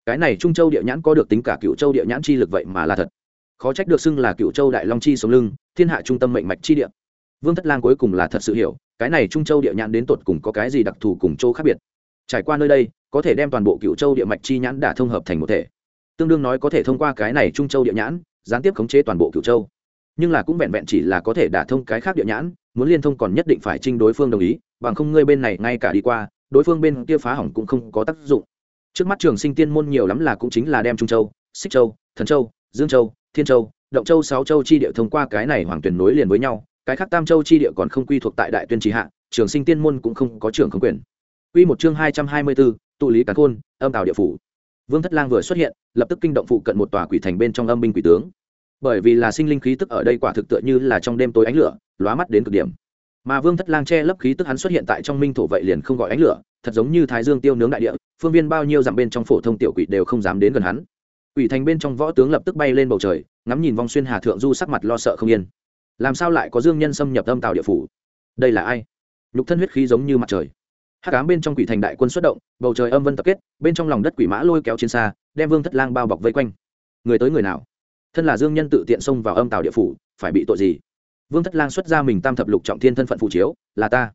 Cái này trung châu địa nhãn có được tính cả cựu châu địa nhãn chi lực vậy mà là thật. Khó trách được xưng là cựu châu đại long chi sống lưng, thiên hạ trung tâm mệnh mạch chi địa. Vương thất lang cuối cùng là thật sự hiểu, cái này trung châu địa nhãn đến tột cùng có cái gì đặc thù cùng châu khác biệt. Trải qua nơi đây, có thể đem toàn bộ cựu châu địa mạch chi nhãn đả thông hợp thành một thể tương đương nói có thể thông qua cái này trung châu địa nhãn, gián tiếp khống chế toàn bộ cựu châu. Nhưng là cũng vẹn vẹn chỉ là có thể đả thông cái khác địa nhãn, muốn liên thông còn nhất định phải trinh đối phương đồng ý, bằng không ngươi bên này ngay cả đi qua, đối phương bên kia phá hỏng cũng không có tác dụng. Trước mắt trường sinh tiên môn nhiều lắm là cũng chính là đem trung châu, xích châu, thần châu, dương châu, thiên châu, động châu, sáu châu chi địa thông qua cái này hoàng tuyển nối liền với nhau, cái khác tam châu chi địa còn không quy thuộc tại đại tuyên trì hạ, trường sinh tiên môn cũng không có trường không quyền. Quy một chương hai trăm hai mươi bốn tụ lý cán khôn, âm tào địa phủ vương thất lang vừa xuất hiện, lập tức kinh động phụ cận một tòa quỷ thành bên trong âm binh quỷ tướng. Bởi vì là sinh linh khí tức ở đây quả thực tựa như là trong đêm tối ánh lửa, lóa mắt đến cực điểm. Mà vương thất lang che lấp khí tức hắn xuất hiện tại trong minh thổ vậy liền không gọi ánh lửa, thật giống như thái dương tiêu nướng đại địa, phương viên bao nhiêu dặm bên trong phổ thông tiểu quỷ đều không dám đến gần hắn. Quỷ thành bên trong võ tướng lập tức bay lên bầu trời, ngắm nhìn vong xuyên hà thượng du sắc mặt lo sợ không yên. Làm sao lại có dương nhân xâm nhập âm tào địa phủ? Đây là ai? Nhục thân huyết khí giống như mặt trời hắc ám bên trong quỷ thành đại quân xuất động, bầu trời âm vân tập kết, bên trong lòng đất quỷ mã lôi kéo trên xa, đem vương thất lang bao bọc vây quanh. Người tới người nào? Thân là dương nhân tự tiện xông vào âm tào địa phủ, phải bị tội gì? Vương thất lang xuất ra mình tam thập lục trọng thiên thân phận phụ chiếu, là ta.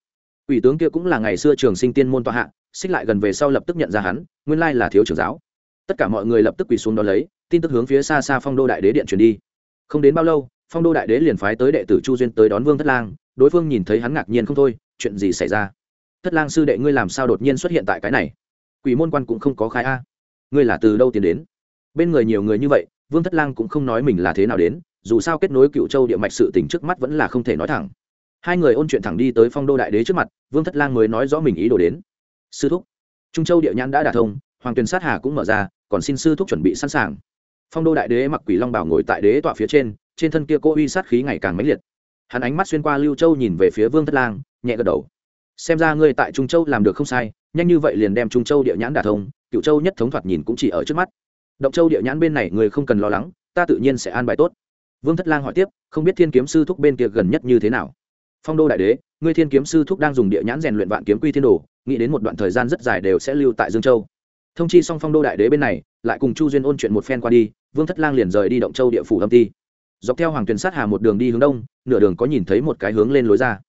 Quỷ tướng kia cũng là ngày xưa trường sinh tiên môn tòa hạ, xích lại gần về sau lập tức nhận ra hắn, nguyên lai là thiếu trưởng giáo. Tất cả mọi người lập tức quỳ xuống đ ó lấy, tin tức hướng phía xa xa phong đô đại đế điện truyền đi. Không đến bao lâu, phong đô đại đế liền phái tới đệ tử chu duyên tới đón vương thất lang, đối phương nhìn thấy hắn ngạc nhiên không thôi, chuyện gì xảy ra? Thất lang sư đệ ngươi làm sao đột nhiên xuất hiện tại cái này? Quỷ môn quan cũng không có khai a. Ngươi là từ đâu tiến đến? Bên người nhiều người như vậy, vương thất lang cũng không nói mình là thế nào đến, dù sao kết nối cựu châu địa mạch sự tình trước mắt vẫn là không thể nói thẳng. Hai người ôn chuyện thẳng đi tới phong đô đại đế trước mặt, vương thất lang mới nói rõ mình ý đồ đến. Sư thúc, trung châu địa nhãn đã đả thông, hoàng tuyền sát hà cũng mở ra, còn xin sư thúc chuẩn bị sẵn sàng. Phong đô đại đế mặc quỷ long bảo ngồi tại đế tọa phía trên trên thân kia cô uy sát khí ngày càng mãnh liệt. Hắn ánh mắt xuyên qua lưu châu nhìn về phía vương thất lang, nhẹ gật đầu xem ra ngươi tại trung châu làm được không sai, nhanh như vậy liền đem trung châu địa nhãn đả thông cựu châu nhất thống thoạt nhìn cũng chỉ ở trước mắt. Động châu địa nhãn bên này người không cần lo lắng, ta tự nhiên sẽ an bài tốt. Vương thất lang hỏi tiếp, không biết thiên kiếm sư thúc bên kia gần nhất như thế nào? Phong đô đại đế, ngươi thiên kiếm sư thúc đang dùng địa nhãn rèn luyện vạn kiếm quy thiên đồ, nghĩ đến một đoạn thời gian rất dài đều sẽ lưu tại dương châu. Thông chi xong phong đô đại đế bên này, lại cùng chu duyên ôn chuyện một phen qua đi, vương thất lang liền rời đi động châu địa phủ âm ti. Dọc theo hoàng tuyền sát hà một đường đi hướng đông, nửa đường có nhìn thấy một cái hướng lên lối ra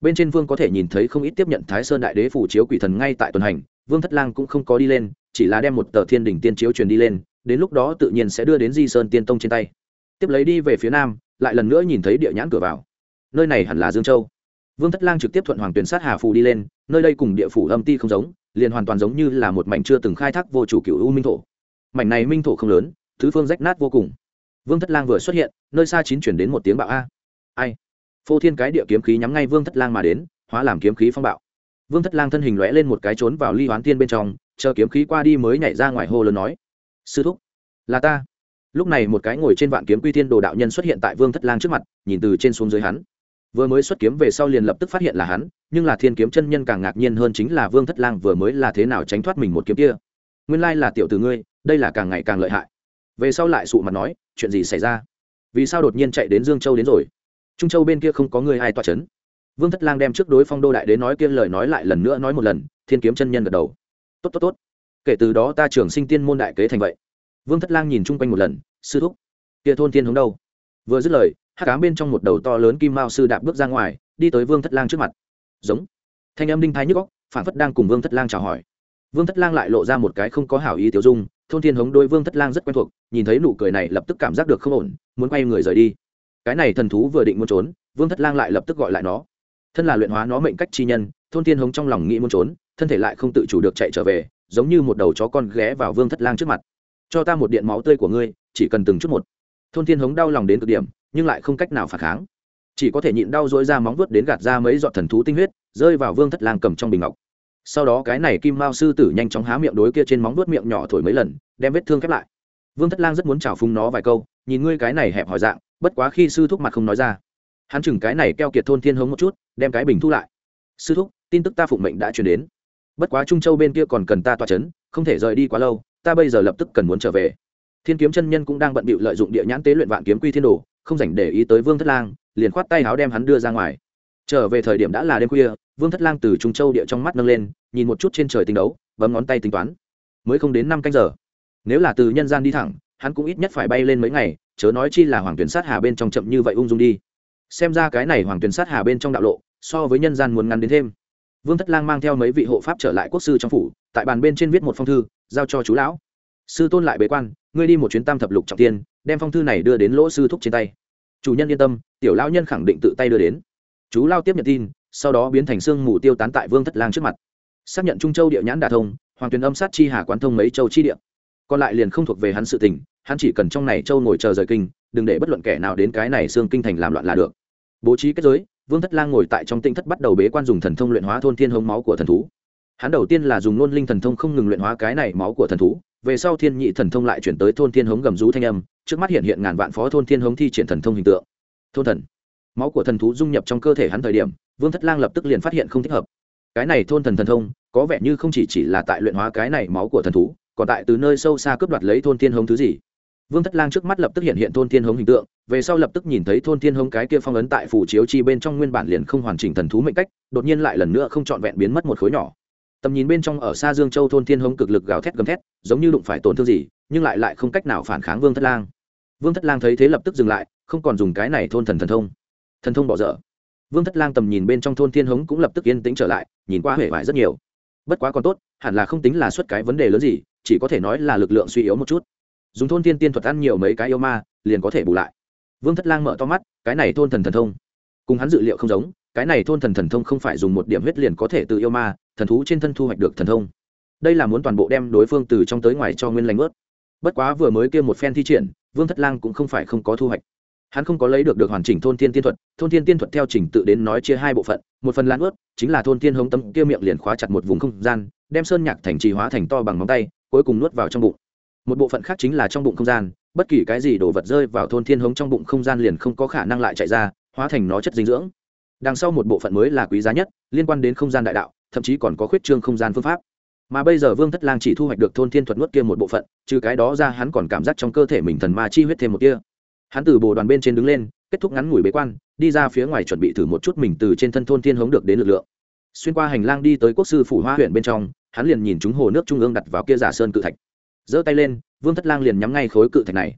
bên trên vương có thể nhìn thấy không ít tiếp nhận thái sơn đại đế phủ chiếu quỷ thần ngay tại tuần hành, vương thất lang cũng không có đi lên, chỉ là đem một tờ thiên đỉnh tiên chiếu truyền đi lên, đến lúc đó tự nhiên sẽ đưa đến di sơn tiên tông trên tay. Tiếp lấy đi về phía nam, lại lần nữa nhìn thấy địa nhãn cửa vào. Nơi này hẳn là dương châu. Vương thất lang trực tiếp thuận hoàng tuyển sát hà phù đi lên, nơi đây cùng địa phủ âm ti không giống, liền hoàn toàn giống như là một mảnh chưa từng khai thác vô chủ cựu u minh thổ. Mảnh này minh thổ không lớn, thứ phương rách nát vô cùng. Vương thất lang vừa xuất hiện, nơi xa chín chuyển đến một tiếng bạo a. Ai? Phô thiên cái địa kiếm khí nhắm ngay vương thất lang mà đến, hóa làm kiếm khí phong bạo. Vương thất lang thân hình lõe lên một cái trốn vào ly hoán tiên bên trong, chờ kiếm khí qua đi mới nhảy ra ngoài hô lớn nói, sư thúc, là ta. Lúc này một cái ngồi trên vạn kiếm quy tiên đồ đạo nhân xuất hiện tại vương thất lang trước mặt, nhìn từ trên xuống dưới hắn. Vừa mới xuất kiếm về sau liền lập tức phát hiện là hắn, nhưng là thiên kiếm chân nhân càng ngạc nhiên hơn chính là vương thất lang vừa mới là thế nào tránh thoát mình một kiếm kia. Nguyên lai là tiểu từ ngươi, đây là càng ngày càng lợi hại. Về sau lại sụ mặt nói, chuyện gì xảy ra? Vì sao đột nhiên chạy đến dương châu đến rồi? Trung châu bên kia không có người ai toa c h ấ n vương thất lang đem trước đối phong đô đại đế nói kia lời nói lại lần nữa nói một lần, thiên kiếm chân nhân gật đầu. Tốt tốt tốt. Kể từ đó ta trường sinh tiên môn đại kế thành vậy. Vương thất lang nhìn chung quanh một lần, sư thúc, kia thôn thiên hướng đâu? Vừa dứt lời hát cám bên trong một đầu to lớn kim mao sư đạp bước ra ngoài, đi tới vương thất lang trước mặt. Giống. Thanh âm đinh thái nhức góc phản phất đang cùng vương thất lang chào hỏi. Vương thất lang lại lộ ra một cái không có hảo ý tiểu dung, thôn thiên hống đôi vương thất lang rất quen thuộc, nhìn thấy nụ cười này lập tức cảm giác được không ổn, muốn quay người rời đi cái này thần thú vừa định muốn trốn, vương thất lang lại lập tức gọi lại nó. Thân là luyện hóa nó mệnh cách chi nhân, thôn thiên hống trong lòng nghĩ muốn trốn, thân thể lại không tự chủ được chạy trở về, giống như một đầu chó con ghé vào vương thất lang trước mặt. Cho ta một điện máu tươi của ngươi, chỉ cần từng chút một. Thôn thiên hống đau lòng đến cực điểm, nhưng lại không cách nào phản kháng. Chỉ có thể nhịn đau dỗi ra móng vuốt đến gạt ra mấy giọt thần thú tinh huyết, rơi vào vương thất lang cầm trong bình ngọc. Sau đó cái này kim mao sư tử nhanh chóng há miệng đối kia trên móng vuốt miệng nhỏ thổi mấy lần, đem vết thương khép lại. Vương thất lang rất muốn trào phúng nó vài câu nhìn ngươi cái này hẹp hỏi dạng, bất quá khi sư thúc mặt không nói ra. Hắn chừng cái này keo kiệt thôn thiên hống một chút, đem cái bình thu lại. Sư thúc, tin tức ta phụng mệnh đã truyền đến. Bất quá trung châu bên kia còn cần ta tỏa chấn, không thể rời đi quá lâu, ta bây giờ lập tức cần muốn trở về. Thiên kiếm chân nhân cũng đang bận bịu lợi dụng địa nhãn tế luyện vạn kiếm quy thiên đồ, không dành để ý tới vương thất lang, liền khoát tay áo đem hắn đưa ra ngoài. Trở về thời điểm đã là đêm khuya, vương thất lang từ trung châu địa trong mắt nâng lên, nhìn một chút trên trời tinh đấu, bấm ngón tay tính toán. Mới không đến năm canh giờ. Nếu là từ nhân gian đi thẳng hắn cũng ít nhất phải bay lên mấy ngày, chớ nói chi là hoàng tuyển sát hà bên trong chậm như vậy ung dung đi. Xem ra cái này hoàng tuyển sát hà bên trong đạo lộ, so với nhân gian muốn ngắn đến thêm. Vương thất lang mang theo mấy vị hộ pháp trở lại quốc sư trong phủ, tại bàn bên trên viết một phong thư, giao cho chú lão. Sư tôn lại bế quan, ngươi đi một chuyến tam thập lục trọng tiên, đem phong thư này đưa đến lỗ sư thúc trên tay. Chủ nhân yên tâm, tiểu lão nhân khẳng định tự tay đưa đến. Chú lao tiếp nhận tin, sau đó biến thành xương mù tiêu tán tại vương thất lang trước mặt. Xác nhận trung châu địa nhãn đà thông, hoàng tuyền âm sát chi hà quán thông mấy châu chi địa còn lại liền không thuộc về hắn sự tình, hắn chỉ cần trong này châu ngồi chờ rời kinh, đừng để bất luận kẻ nào đến cái này xương kinh thành làm loạn là được. Bố trí kết giới, vương thất lang ngồi tại trong tinh thất bắt đầu bế quan dùng thần thông luyện hóa thôn thiên hống máu của thần thú. Hắn đầu tiên là dùng nôn linh thần thông không ngừng luyện hóa cái này máu của thần thú, về sau thiên nhị thần thông lại chuyển tới thôn thiên hống gầm rú thanh âm, trước mắt hiện hiện ngàn vạn phó thôn thiên hống thi triển thần thông hình tượng. Thôn thần. Máu của thần thú dung nhập trong cơ thể hắn thời điểm, vương thất lang lập tức liền phát hiện không thích hợp. Cái này thôn thần thần thông, có vẻ như không chỉ chỉ là tại luyện hóa cái này máu của thần thú còn tại từ nơi sâu xa cướp đoạt lấy thôn thiên hống thứ gì. Vương thất lang trước mắt lập tức hiện hiện thôn thiên hống hình tượng, về sau lập tức nhìn thấy thôn thiên hống cái kia phong ấn tại phủ chiếu chi bên trong nguyên bản liền không hoàn chỉnh thần thú mệnh cách, đột nhiên lại lần nữa không trọn vẹn biến mất một khối nhỏ. Tầm nhìn bên trong ở xa dương châu thôn thiên hống cực lực gào thét gầm thét, giống như đụng phải tổn thương gì, nhưng lại lại không cách nào phản kháng vương thất lang. Vương thất lang thấy thế lập tức dừng lại, không còn dùng cái này thôn thần thần thông. Thần thông bỏ dở. Vương thất lang tầm nhìn bên trong thôn thiên hống cũng lập tức yên tĩnh trở lại, nhìn qua huệ vải rất nhiều. Bất quá còn tốt, hẳn là không tính là xuất cái vấn đề lớn gì chỉ có thể nói là lực lượng suy yếu một chút. Dùng thôn thiên tiên thuật ăn nhiều mấy cái yêu ma, liền có thể bù lại. Vương thất lang mở to mắt, cái này thôn thần thần thông. Cùng hắn dự liệu không giống, cái này thôn thần thần thông không phải dùng một điểm huyết liền có thể từ yêu ma, thần thú trên thân thu hoạch được thần thông. Đây là muốn toàn bộ đem đối phương từ trong tới ngoài cho nguyên lành ướt. Bất quá vừa mới kêu một phen thi triển, vương thất lang cũng không phải không có thu hoạch. Hắn không có lấy được được hoàn chỉnh thôn thiên tiên thuật, thôn thiên tiên thuật theo trình tự đến nói chia hai bộ phận, một phần lan ướt, chính là thôn thiên hống tâm kia miệng liền khóa chặt một vùng không gian, đem sơn nhạc thành trì hóa thành to bằng móng tay cuối cùng nuốt vào trong bụng. Một bộ phận khác chính là trong bụng không gian, bất kỳ cái gì đồ vật rơi vào thôn thiên hống trong bụng không gian liền không có khả năng lại chạy ra, hóa thành nó chất dinh dưỡng. Đằng sau một bộ phận mới là quý giá nhất, liên quan đến không gian đại đạo, thậm chí còn có khuyết trương không gian phương pháp. Mà bây giờ vương thất lang chỉ thu hoạch được thôn thiên thuật nuốt kia một bộ phận, trừ cái đó ra hắn còn cảm giác trong cơ thể mình thần ma chi huyết thêm một kia hắn từ bồ đoàn bên trên đứng lên, kết thúc ngắn ngủi bế quan, đi ra phía ngoài chuẩn bị thử một chút mình từ trên thân thôn thiên hống được đến lực lượng. Xuyên qua hành lang đi tới quốc sư phủ hoa huyện bên trong hắn liền nhìn chúng hồ nước trung ương đặt vào kia giả sơn cự thạch. Giơ tay lên, vương thất lang liền nhắm ngay khối cự thạch này.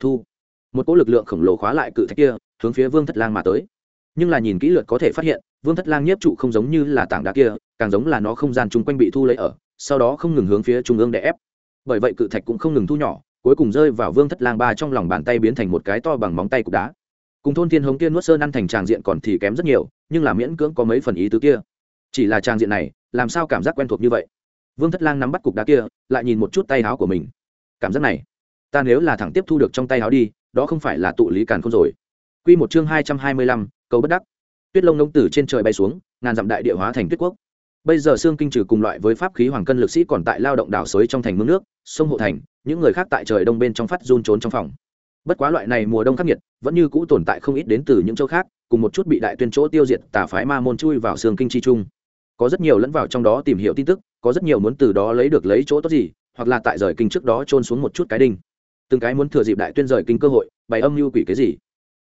Thu. Một cỗ lực lượng khổng lồ khóa lại cự thạch kia, hướng phía vương thất lang mà tới. Nhưng là nhìn kỹ lượt có thể phát hiện, vương thất lang nhiếp trụ không giống như là tảng đá kia, càng giống là nó không gian chung quanh bị thu lấy ở, sau đó không ngừng hướng phía trung ương để ép. Bởi vậy cự thạch cũng không ngừng thu nhỏ, cuối cùng rơi vào vương thất lang ba trong lòng bàn tay biến thành một cái to bằng móng tay cục đá. Cùng thôn thiên hống kia nuốt sơn ăn thành tràng diện còn thì kém rất nhiều, nhưng là miễn cưỡng có mấy phần ý tứ kia. Chỉ là tràng diện này, làm sao cảm giác quen thuộc như vậy? Vương thất lang nắm bắt cục đá kia, lại nhìn một chút tay áo của mình. Cảm giác này, ta nếu là thẳng tiếp thu được trong tay áo đi, đó không phải là tụ lý càn không rồi. Quy một chương hai trăm hai mươi lăm, cầu bất đắc. Tuyết lông nông tử trên trời bay xuống, ngàn dặm đại địa hóa thành tuyết quốc. Bây giờ xương kinh trừ cùng loại với pháp khí hoàng cân lực sĩ còn tại lao động đảo xới trong thành mương nước, sông hộ thành, những người khác tại trời đông bên trong phát run trốn trong phòng. Bất quá loại này mùa đông khắc nghiệt, vẫn như cũ tồn tại không ít đến từ những châu khác, cùng một chút bị đại tuyên chỗ tiêu diệt tà phái ma môn chui vào xương kinh chi trung. Có rất nhiều lẫn vào trong đó tìm hiểu tin tức có rất nhiều muốn từ đó lấy được lấy chỗ tốt gì, hoặc là tại rời kinh trước đó trôn xuống một chút cái đinh. Từng cái muốn thừa dịp đại tuyên rời kinh cơ hội, bày âm mưu quỷ cái gì.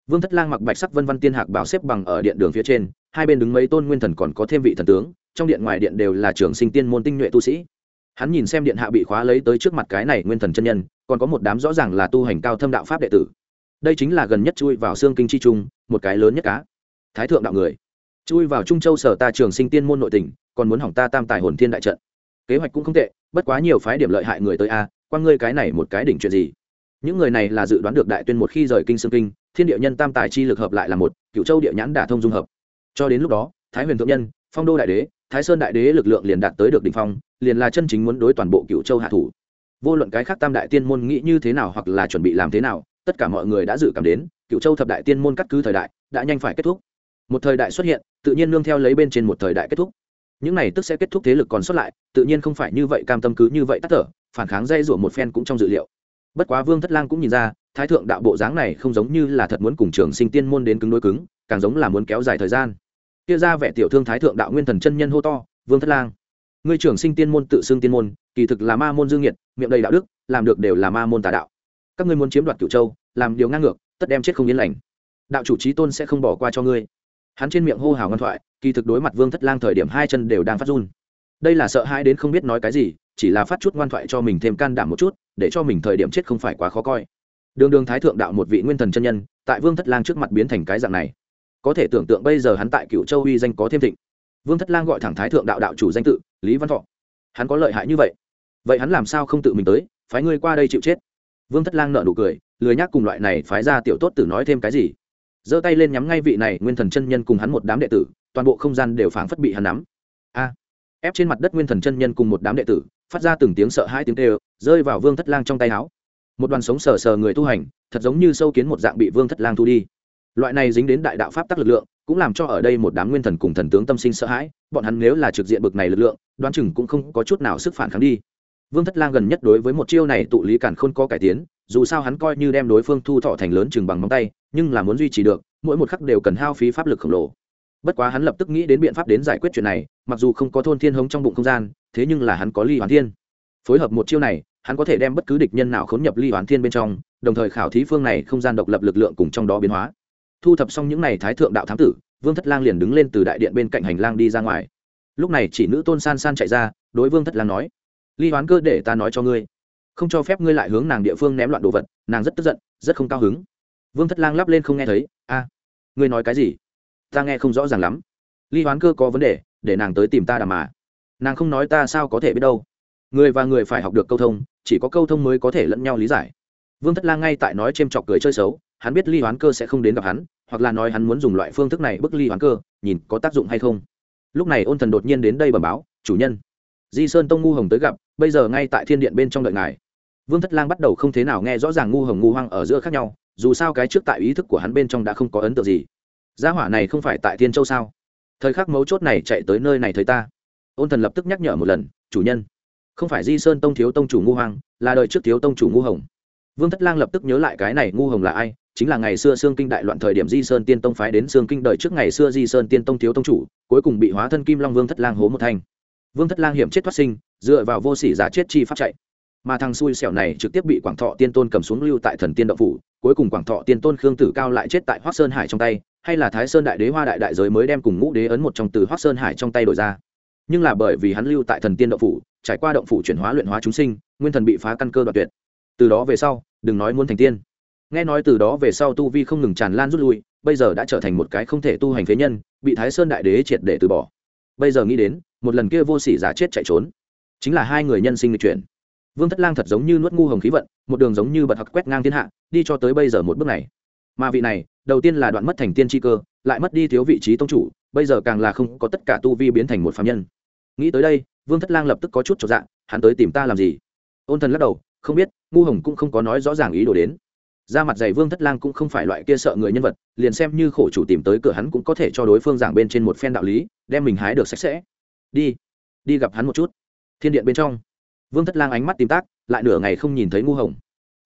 Vương thất lang mặc bạch sắc vân văn tiên hạc bảo xếp bằng ở điện đường phía trên, hai bên đứng mấy tôn nguyên thần còn có thêm vị thần tướng, trong điện ngoài điện đều là trường sinh tiên môn tinh nhuệ tu sĩ. Hắn nhìn xem điện hạ bị khóa lấy tới trước mặt cái này nguyên thần chân nhân, còn có một đám rõ ràng là tu hành cao thâm đạo pháp đệ tử. Đây chính là gần nhất chui vào xương kinh chi trung, một cái lớn nhất cá. Thái thượng đạo người. Chui vào trung châu sở ta trường sinh tiên môn nội tỉnh, còn muốn hỏng ta tam tài hồn thiên đại trận kế hoạch cũng không tệ, bất quá nhiều phái điểm lợi hại người tới a, quan ngươi cái này một cái đỉnh chuyện gì? Những người này là dự đoán được đại tuyên một khi rời kinh sương kinh, thiên địa nhân tam tài chi lực hợp lại là một cựu châu địa nhãn đả thông dung hợp. Cho đến lúc đó, thái huyền thượng nhân, phong đô đại đế, thái sơn đại đế lực lượng liền đạt tới được đ ỉ n h phong, liền là chân chính muốn đối toàn bộ cựu châu hạ thủ. Vô luận cái khác tam đại tiên môn nghĩ như thế nào hoặc là chuẩn bị làm thế nào, tất cả mọi người đã dự cảm đến cựu châu thập đại tiên môn cắt cứ thời đại, đã nhanh phải kết thúc. Một thời đại xuất hiện, tự nhiên nương theo lấy bên trên một thời đại kết thúc những này tức sẽ kết thúc thế lực còn sót lại, tự nhiên không phải như vậy cam tâm cứ như vậy tắt thở, phản kháng dây rủa một phen cũng trong dự liệu. Bất quá vương thất lang cũng nhìn ra, thái thượng đạo bộ dáng này không giống như là thật muốn cùng trường sinh tiên môn đến cứng đối cứng, càng giống là muốn kéo dài thời gian. Kia ra vẻ tiểu thương thái thượng đạo nguyên thần chân nhân hô to, vương thất lang, ngươi trưởng sinh tiên môn tự xưng tiên môn, kỳ thực là ma môn dương nhiệt miệng đầy đạo đức, làm được đều là ma môn tà đạo. Các ngươi muốn chiếm đoạt cửu châu, làm điều ngang ngược, tất đem chết không yên lành. Đạo chủ trí tôn sẽ không bỏ qua cho ngươi hắn trên miệng hô hào ngoan thoại, kỳ thực đối mặt vương thất lang thời điểm hai chân đều đang phát run. Đây là sợ hãi đến không biết nói cái gì, chỉ là phát chút ngoan thoại cho mình thêm can đảm một chút, để cho mình thời điểm chết không phải quá khó coi. Đường đường thái thượng đạo một vị nguyên thần chân nhân, tại vương thất lang trước mặt biến thành cái dạng này. Có thể tưởng tượng bây giờ hắn tại cựu châu uy danh có thêm thịnh. Vương thất lang gọi thẳng thái thượng đạo đạo chủ danh tự, lý văn thọ. Hắn có lợi hại như vậy? Vậy hắn làm sao không tự mình tới, phái ngươi qua đây chịu chết? Vương thất lang nợ nụ cười, lười nhác cùng loại này phái ra tiểu tốt tử nói thêm cái gì? Giơ tay lên nhắm ngay vị này nguyên thần chân nhân cùng hắn một đám đệ tử, toàn bộ không gian đều phảng phất bị hắn nắm. A! Ép trên mặt đất nguyên thần chân nhân cùng một đám đệ tử, phát ra từng tiếng sợ hai tiếng tê rơi vào vương thất lang trong tay áo. Một đoàn sống sờ sờ người tu hành, thật giống như sâu kiến một dạng bị vương thất lang thu đi. Loại này dính đến đại đạo pháp tắc lực lượng, cũng làm cho ở đây một đám nguyên thần cùng thần tướng tâm sinh sợ hãi, bọn hắn nếu là trực diện bực này lực lượng, đoán chừng cũng không có chút nào sức phản kháng đi vương thất lang gần nhất đối với một chiêu này tụ lý cản khôn có cải tiến, dù sao hắn coi như đem đối phương thu thọ thành lớn chừng bằng móng tay, nhưng là muốn duy trì được, mỗi một khắc đều cần hao phí pháp lực khổng lồ. Bất quá hắn lập tức nghĩ đến biện pháp đến giải quyết chuyện này, mặc dù không có thôn thiên hống trong bụng không gian, thế nhưng là hắn có ly hoàn thiên. Phối hợp một chiêu này, hắn có thể đem bất cứ địch nhân nào khốn nhập ly hoàn thiên bên trong, đồng thời khảo thí phương này không gian độc lập lực lượng cùng trong đó biến hóa. Thu thập xong những n à y thái thượng đạo thám tử, vương thất lang liền đứng lên từ đại điện bên cạnh hành lang đi ra ngoài. Lúc này chỉ nữ tôn san san chạy ra, đối vương thất lang nói ly hoán cơ để ta nói cho ngươi. Không cho phép ngươi lại hướng nàng địa phương ném loạn đồ vật, nàng rất tức giận, rất không cao hứng. Vương thất lang lắp lên không nghe thấy, a, ngươi nói cái gì? Ta nghe không rõ ràng lắm. Ly hoán cơ có vấn đề, để nàng tới tìm ta đàm mà. Nàng không nói ta sao có thể biết đâu. Người và người phải học được câu thông, chỉ có câu thông mới có thể lẫn nhau lý giải. Vương thất lang ngay tại nói c h ê m chọc cười chơi xấu, hắn biết ly hoán cơ sẽ không đến gặp hắn, hoặc là nói hắn muốn dùng loại phương thức này bức ly hoán cơ, nhìn có tác dụng hay không. Lúc này ôn thần đột nhiên đến đây bẩm báo, chủ nhân. Di sơn tông ngu hồng tới gặp bây giờ ngay tại thiên điện bên trong đợi ngài. Vương thất lang bắt đầu không thế nào nghe rõ ràng ngu hồng ngu hoang ở giữa khác nhau, dù sao cái trước tại ý thức của hắn bên trong đã không có ấn tượng gì. Gia hỏa này không phải tại thiên châu sao? Thời khắc mấu chốt này chạy tới nơi này thấy ta. Ôn thần lập tức nhắc nhở một lần, chủ nhân, không phải di sơn tông thiếu tông chủ ngu hoang, là đời trước thiếu tông chủ ngu hồng. Vương thất lang lập tức nhớ lại cái này ngu hồng là ai, chính là ngày xưa xương kinh đại loạn thời điểm di sơn tiên tông phái đến xương kinh đời trước ngày xưa di sơn tiên tông thiếu tông chủ, cuối cùng bị hóa thân kim long vương thất lang hố một thanh vương thất lang hiểm chết thoát sinh, dựa vào vô sỉ giả chết chi pháp chạy. Mà thằng xui xẻo này trực tiếp bị quảng thọ tiên tôn cầm xuống lưu tại thần tiên động phủ, cuối cùng quảng thọ tiên tôn khương tử cao lại chết tại hoác sơn hải trong tay, hay là thái sơn đại đế hoa đại đại giới mới đem cùng ngũ đế ấn một trong từ hoác sơn hải trong tay đổi ra. Nhưng là bởi vì hắn lưu tại thần tiên động phủ, trải qua động phủ chuyển hóa luyện hóa chúng sinh, nguyên thần bị phá căn cơ đoạt tuyệt. Từ đó về sau, đừng nói muốn thành tiên. Nghe nói từ đó về sau tu vi không ngừng tràn lan rút lui, bây giờ đã trở thành một cái không thể tu hành phế nhân, bị thái sơn đại đế triệt để từ bỏ. Bây giờ nghĩ đến một lần kia vô sỉ giả chết chạy trốn. Chính là hai người nhân sinh lịch chuyển. Vương thất lang thật giống như nuốt ngu hồng khí vận, một đường giống như bật hặc quét ngang thiên hạ, đi cho tới bây giờ một bước này. Mà vị này, đầu tiên là đoạn mất thành tiên tri cơ, lại mất đi thiếu vị trí tông chủ, bây giờ càng là không có tất cả tu vi biến thành một phạm nhân. Nghĩ tới đây, vương thất lang lập tức có chút trọn dạng hắn tới tìm ta làm gì? Ôn thần lắc đầu, không biết, ngu hồng cũng không có nói rõ ràng ý đồ đến. Ra mặt giày vương thất lang cũng không phải loại kia sợ người nhân vật, liền xem như khổ chủ tìm tới cửa hắn cũng có thể cho đối phương giảng bên trên một phen đạo lý, đem mình hái được sạch sẽ đi đi gặp hắn một chút. Thiên điện bên trong, vương thất lang ánh mắt tìm tác, lại nửa ngày không nhìn thấy ngu hồng.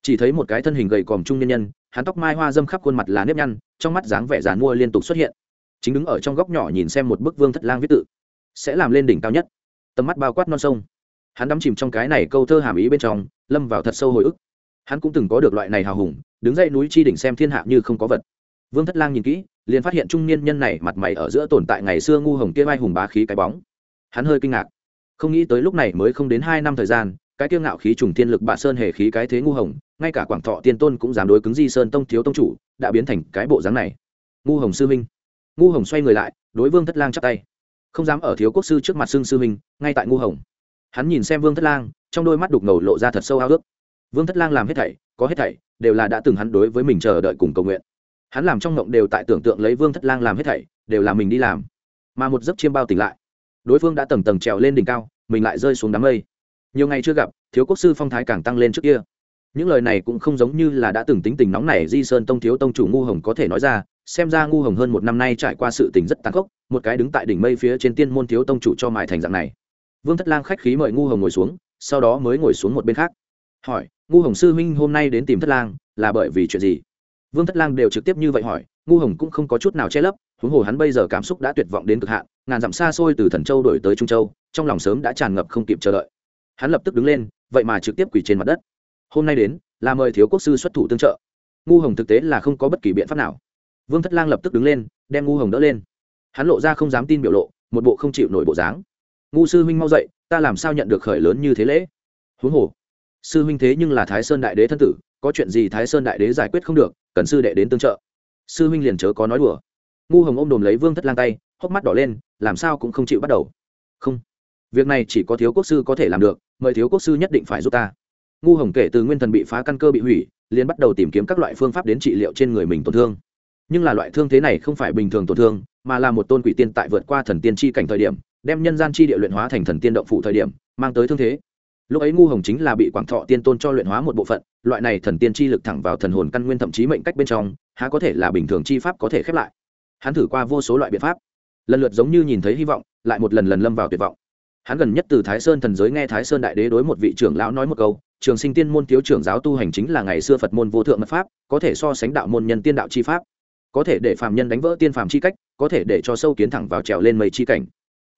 Chỉ thấy một cái thân hình gầy còm trung nhân nhân, hắn tóc mai hoa dâm khắp khuôn mặt là nếp nhăn, trong mắt dáng vẻ dàn mua liên tục xuất hiện. Chính đứng ở trong góc nhỏ nhìn xem một bức vương thất lang viết tự, sẽ làm lên đỉnh cao nhất. Tầm mắt bao quát non sông. Hắn đắm chìm trong cái này câu thơ hàm ý bên trong, lâm vào thật sâu hồi ức. Hắn cũng từng có được loại này hào hùng, đứng dậy núi chi đỉnh xem thiên hạ như không có vật. Vương thất lang nhìn kỹ, liền phát hiện trung niên nhân này mặt mày ở giữa tồn tại ngày xưa ngu hồng kia vai hùng bá khí cái bóng hắn hơi kinh ngạc. Không nghĩ tới lúc này mới không đến hai năm thời gian, cái tiêu ngạo khí trùng thiên lực bạ sơn hề khí cái thế ngu hồng, ngay cả quảng thọ tiên tôn cũng dám đối cứng di sơn tông thiếu tông chủ, đã biến thành cái bộ dáng này. Ngu hồng sư minh ngu hồng xoay người lại, đối vương thất lang chắp tay. Không dám ở thiếu quốc sư trước mặt xưng sư minh ngay tại ngu hồng. Hắn nhìn xem vương thất lang, trong đôi mắt đục ngầu lộ ra thật sâu ao ước. Vương thất lang làm hết thảy, có hết thảy, đều là đã từng hắn đối với mình chờ đợi cùng cầu nguyện. Hắn làm trong mộng đều tại tưởng tượng lấy vương thất lang làm hết thảy, đều là mình đi làm. Mà một giấc chiêm bao tỉnh lại đối phương đã tầng tầng trèo lên đỉnh cao, mình lại rơi xuống đám mây. Nhiều ngày chưa gặp, thiếu quốc sư phong thái càng tăng lên trước kia. Những lời này cũng không giống như là đã từng tính tình nóng này di sơn tông thiếu tông chủ ngu hồng có thể nói ra, xem ra ngu hồng hơn một năm nay trải qua sự tình rất tàn khốc, một cái đứng tại đỉnh mây phía trên tiên môn thiếu tông chủ cho mài thành dạng này. Vương thất lang khách khí mời ngu hồng ngồi xuống, sau đó mới ngồi xuống một bên khác. Hỏi, ngu hồng sư huynh hôm nay đến tìm thất lang, là bởi vì chuyện gì? Vương thất lang đều trực tiếp như vậy hỏi, ngu hồng cũng không có chút nào che lấp, huống hồ hắn bây giờ cảm xúc đã tuyệt vọng đến cực hạn ngàn dặm xa xôi từ thần châu đổi tới trung châu, trong lòng sớm đã tràn ngập không kịp chờ đợi. Hắn lập tức đứng lên, vậy mà trực tiếp quỳ trên mặt đất. Hôm nay đến, là mời thiếu quốc sư xuất thủ tương trợ. Ngu hồng thực tế là không có bất kỳ biện pháp nào. Vương thất lang lập tức đứng lên, đem ngu hồng đỡ lên. Hắn lộ ra không dám tin biểu lộ, một bộ không chịu nổi bộ dáng. Ngu sư huynh mau dậy, ta làm sao nhận được khởi lớn như thế lễ? Huống hồ, sư huynh thế nhưng là thái sơn đại đế thân tử, có chuyện gì thái sơn đại đế giải quyết không được, cần sư đệ đến tương trợ. Sư huynh liền chớ có nói đùa. Ngu hồng ôm đồm lấy vương thất lang tay hốc mắt đỏ lên, làm sao cũng không chịu bắt đầu. Không, việc này chỉ có thiếu quốc sư có thể làm được, mời thiếu quốc sư nhất định phải giúp ta. Ngu hồng kể từ nguyên thần bị phá căn cơ bị hủy, liền bắt đầu tìm kiếm các loại phương pháp đến trị liệu trên người mình tổn thương. Nhưng là loại thương thế này không phải bình thường tổn thương, mà là một tôn quỷ tiên tại vượt qua thần tiên chi cảnh thời điểm, đem nhân gian chi địa luyện hóa thành thần tiên động phụ thời điểm, mang tới thương thế. Lúc ấy ngu hồng chính là bị quảng thọ tiên tôn cho luyện hóa một bộ phận, loại này thần tiên chi lực thẳng vào thần hồn căn nguyên thậm chí mệnh cách bên trong, há có thể là bình thường chi pháp có thể khép lại. Hắn thử qua vô số loại biện pháp lần lượt giống như nhìn thấy hy vọng, lại một lần lần lâm vào tuyệt vọng. Hắn gần nhất từ thái sơn thần giới nghe thái sơn đại đế đối một vị trưởng lão nói một câu, trường sinh tiên môn thiếu trưởng giáo tu hành chính là ngày xưa phật môn vô thượng mật pháp, có thể so sánh đạo môn nhân tiên đạo chi pháp, có thể để phàm nhân đánh vỡ tiên phàm chi cách, có thể để cho sâu kiến thẳng vào trèo lên mây chi cảnh.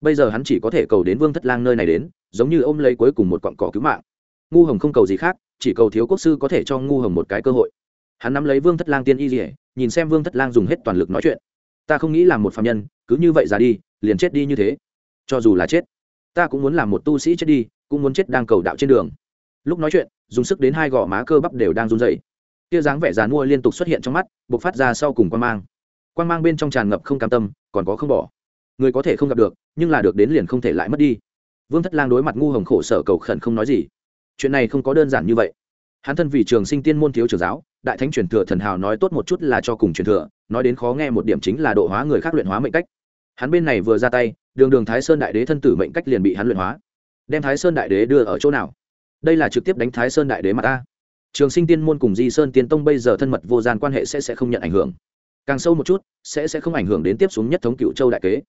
Bây giờ hắn chỉ có thể cầu đến vương thất lang nơi này đến, giống như ôm lấy cuối cùng một cọn cỏ cứu mạng. Ngu hồng không cầu gì khác, chỉ cầu thiếu quốc sư có thể cho ngu hồng một cái cơ hội. Hắn nắm lấy vương thất lang tiên y dỉa nhìn xem vương thất lang dùng hết toàn lực nói chuyện. Ta không nghĩ làm một phạm nhân cứ như vậy ra đi, liền chết đi như thế. Cho dù là chết, ta cũng muốn làm một tu sĩ chết đi, cũng muốn chết đang cầu đạo trên đường. Lúc nói chuyện, dùng sức đến hai gò má cơ bắp đều đang run dậy tia dáng vẻ dàn mua liên tục xuất hiện trong mắt b ộ c phát ra sau cùng quan mang. Quan mang bên trong tràn ngập không cam tâm, còn có không bỏ. Người có thể không gặp được, nhưng là được đến liền không thể lại mất đi. Vương thất lang đối mặt ngu hồng khổ sở cầu khẩn không nói gì. Chuyện này không có đơn giản như vậy. Hắn thân vì trường sinh tiên môn thiếu trường giáo, đại thánh truyền thừa thần hào nói tốt một chút là cho cùng truyền thừa, nói đến khó nghe một điểm chính là độ hóa người khác luyện hóa mệnh cách hắn bên này vừa ra tay, đường đường thái sơn đại đế thân tử mệnh cách liền bị hắn luyện hóa. Đem thái sơn đại đế đưa ở chỗ nào? Đây là trực tiếp đánh thái sơn đại đế mà ta. Trường sinh tiên môn cùng di sơn tiên tông bây giờ thân mật vô gian quan hệ sẽ sẽ không nhận ảnh hưởng. Càng sâu một chút, sẽ sẽ không ảnh hưởng đến tiếp xuống nhất thống cựu châu đại kế.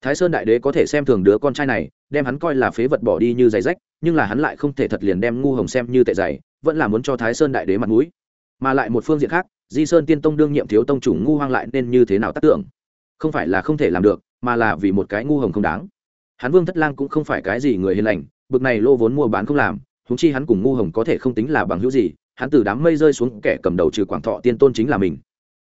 Thái sơn đại đế có thể xem thường đứa con trai này, đem hắn coi là phế vật bỏ đi như giày rách, nhưng là hắn lại không thể thật liền đem ngu hồng xem như tệ giày vẫn là muốn cho thái sơn đại đế mặt mũi. Mà lại một phương diện khác, di sơn tiên tông đương nhiệm thiếu tông chủ ngu hoang lại nên như thế nào tác tưởng? Không phải là không thể làm được mà là vì một cái ngu hồng không đáng. Hắn vương thất lang cũng không phải cái gì người hiền lành bực này lô vốn mua bán không làm húng chi hắn cùng ngu hồng có thể không tính là bằng hữu gì hắn từ đám mây rơi xuống kẻ cầm đầu trừ quảng thọ tiên tôn chính là mình.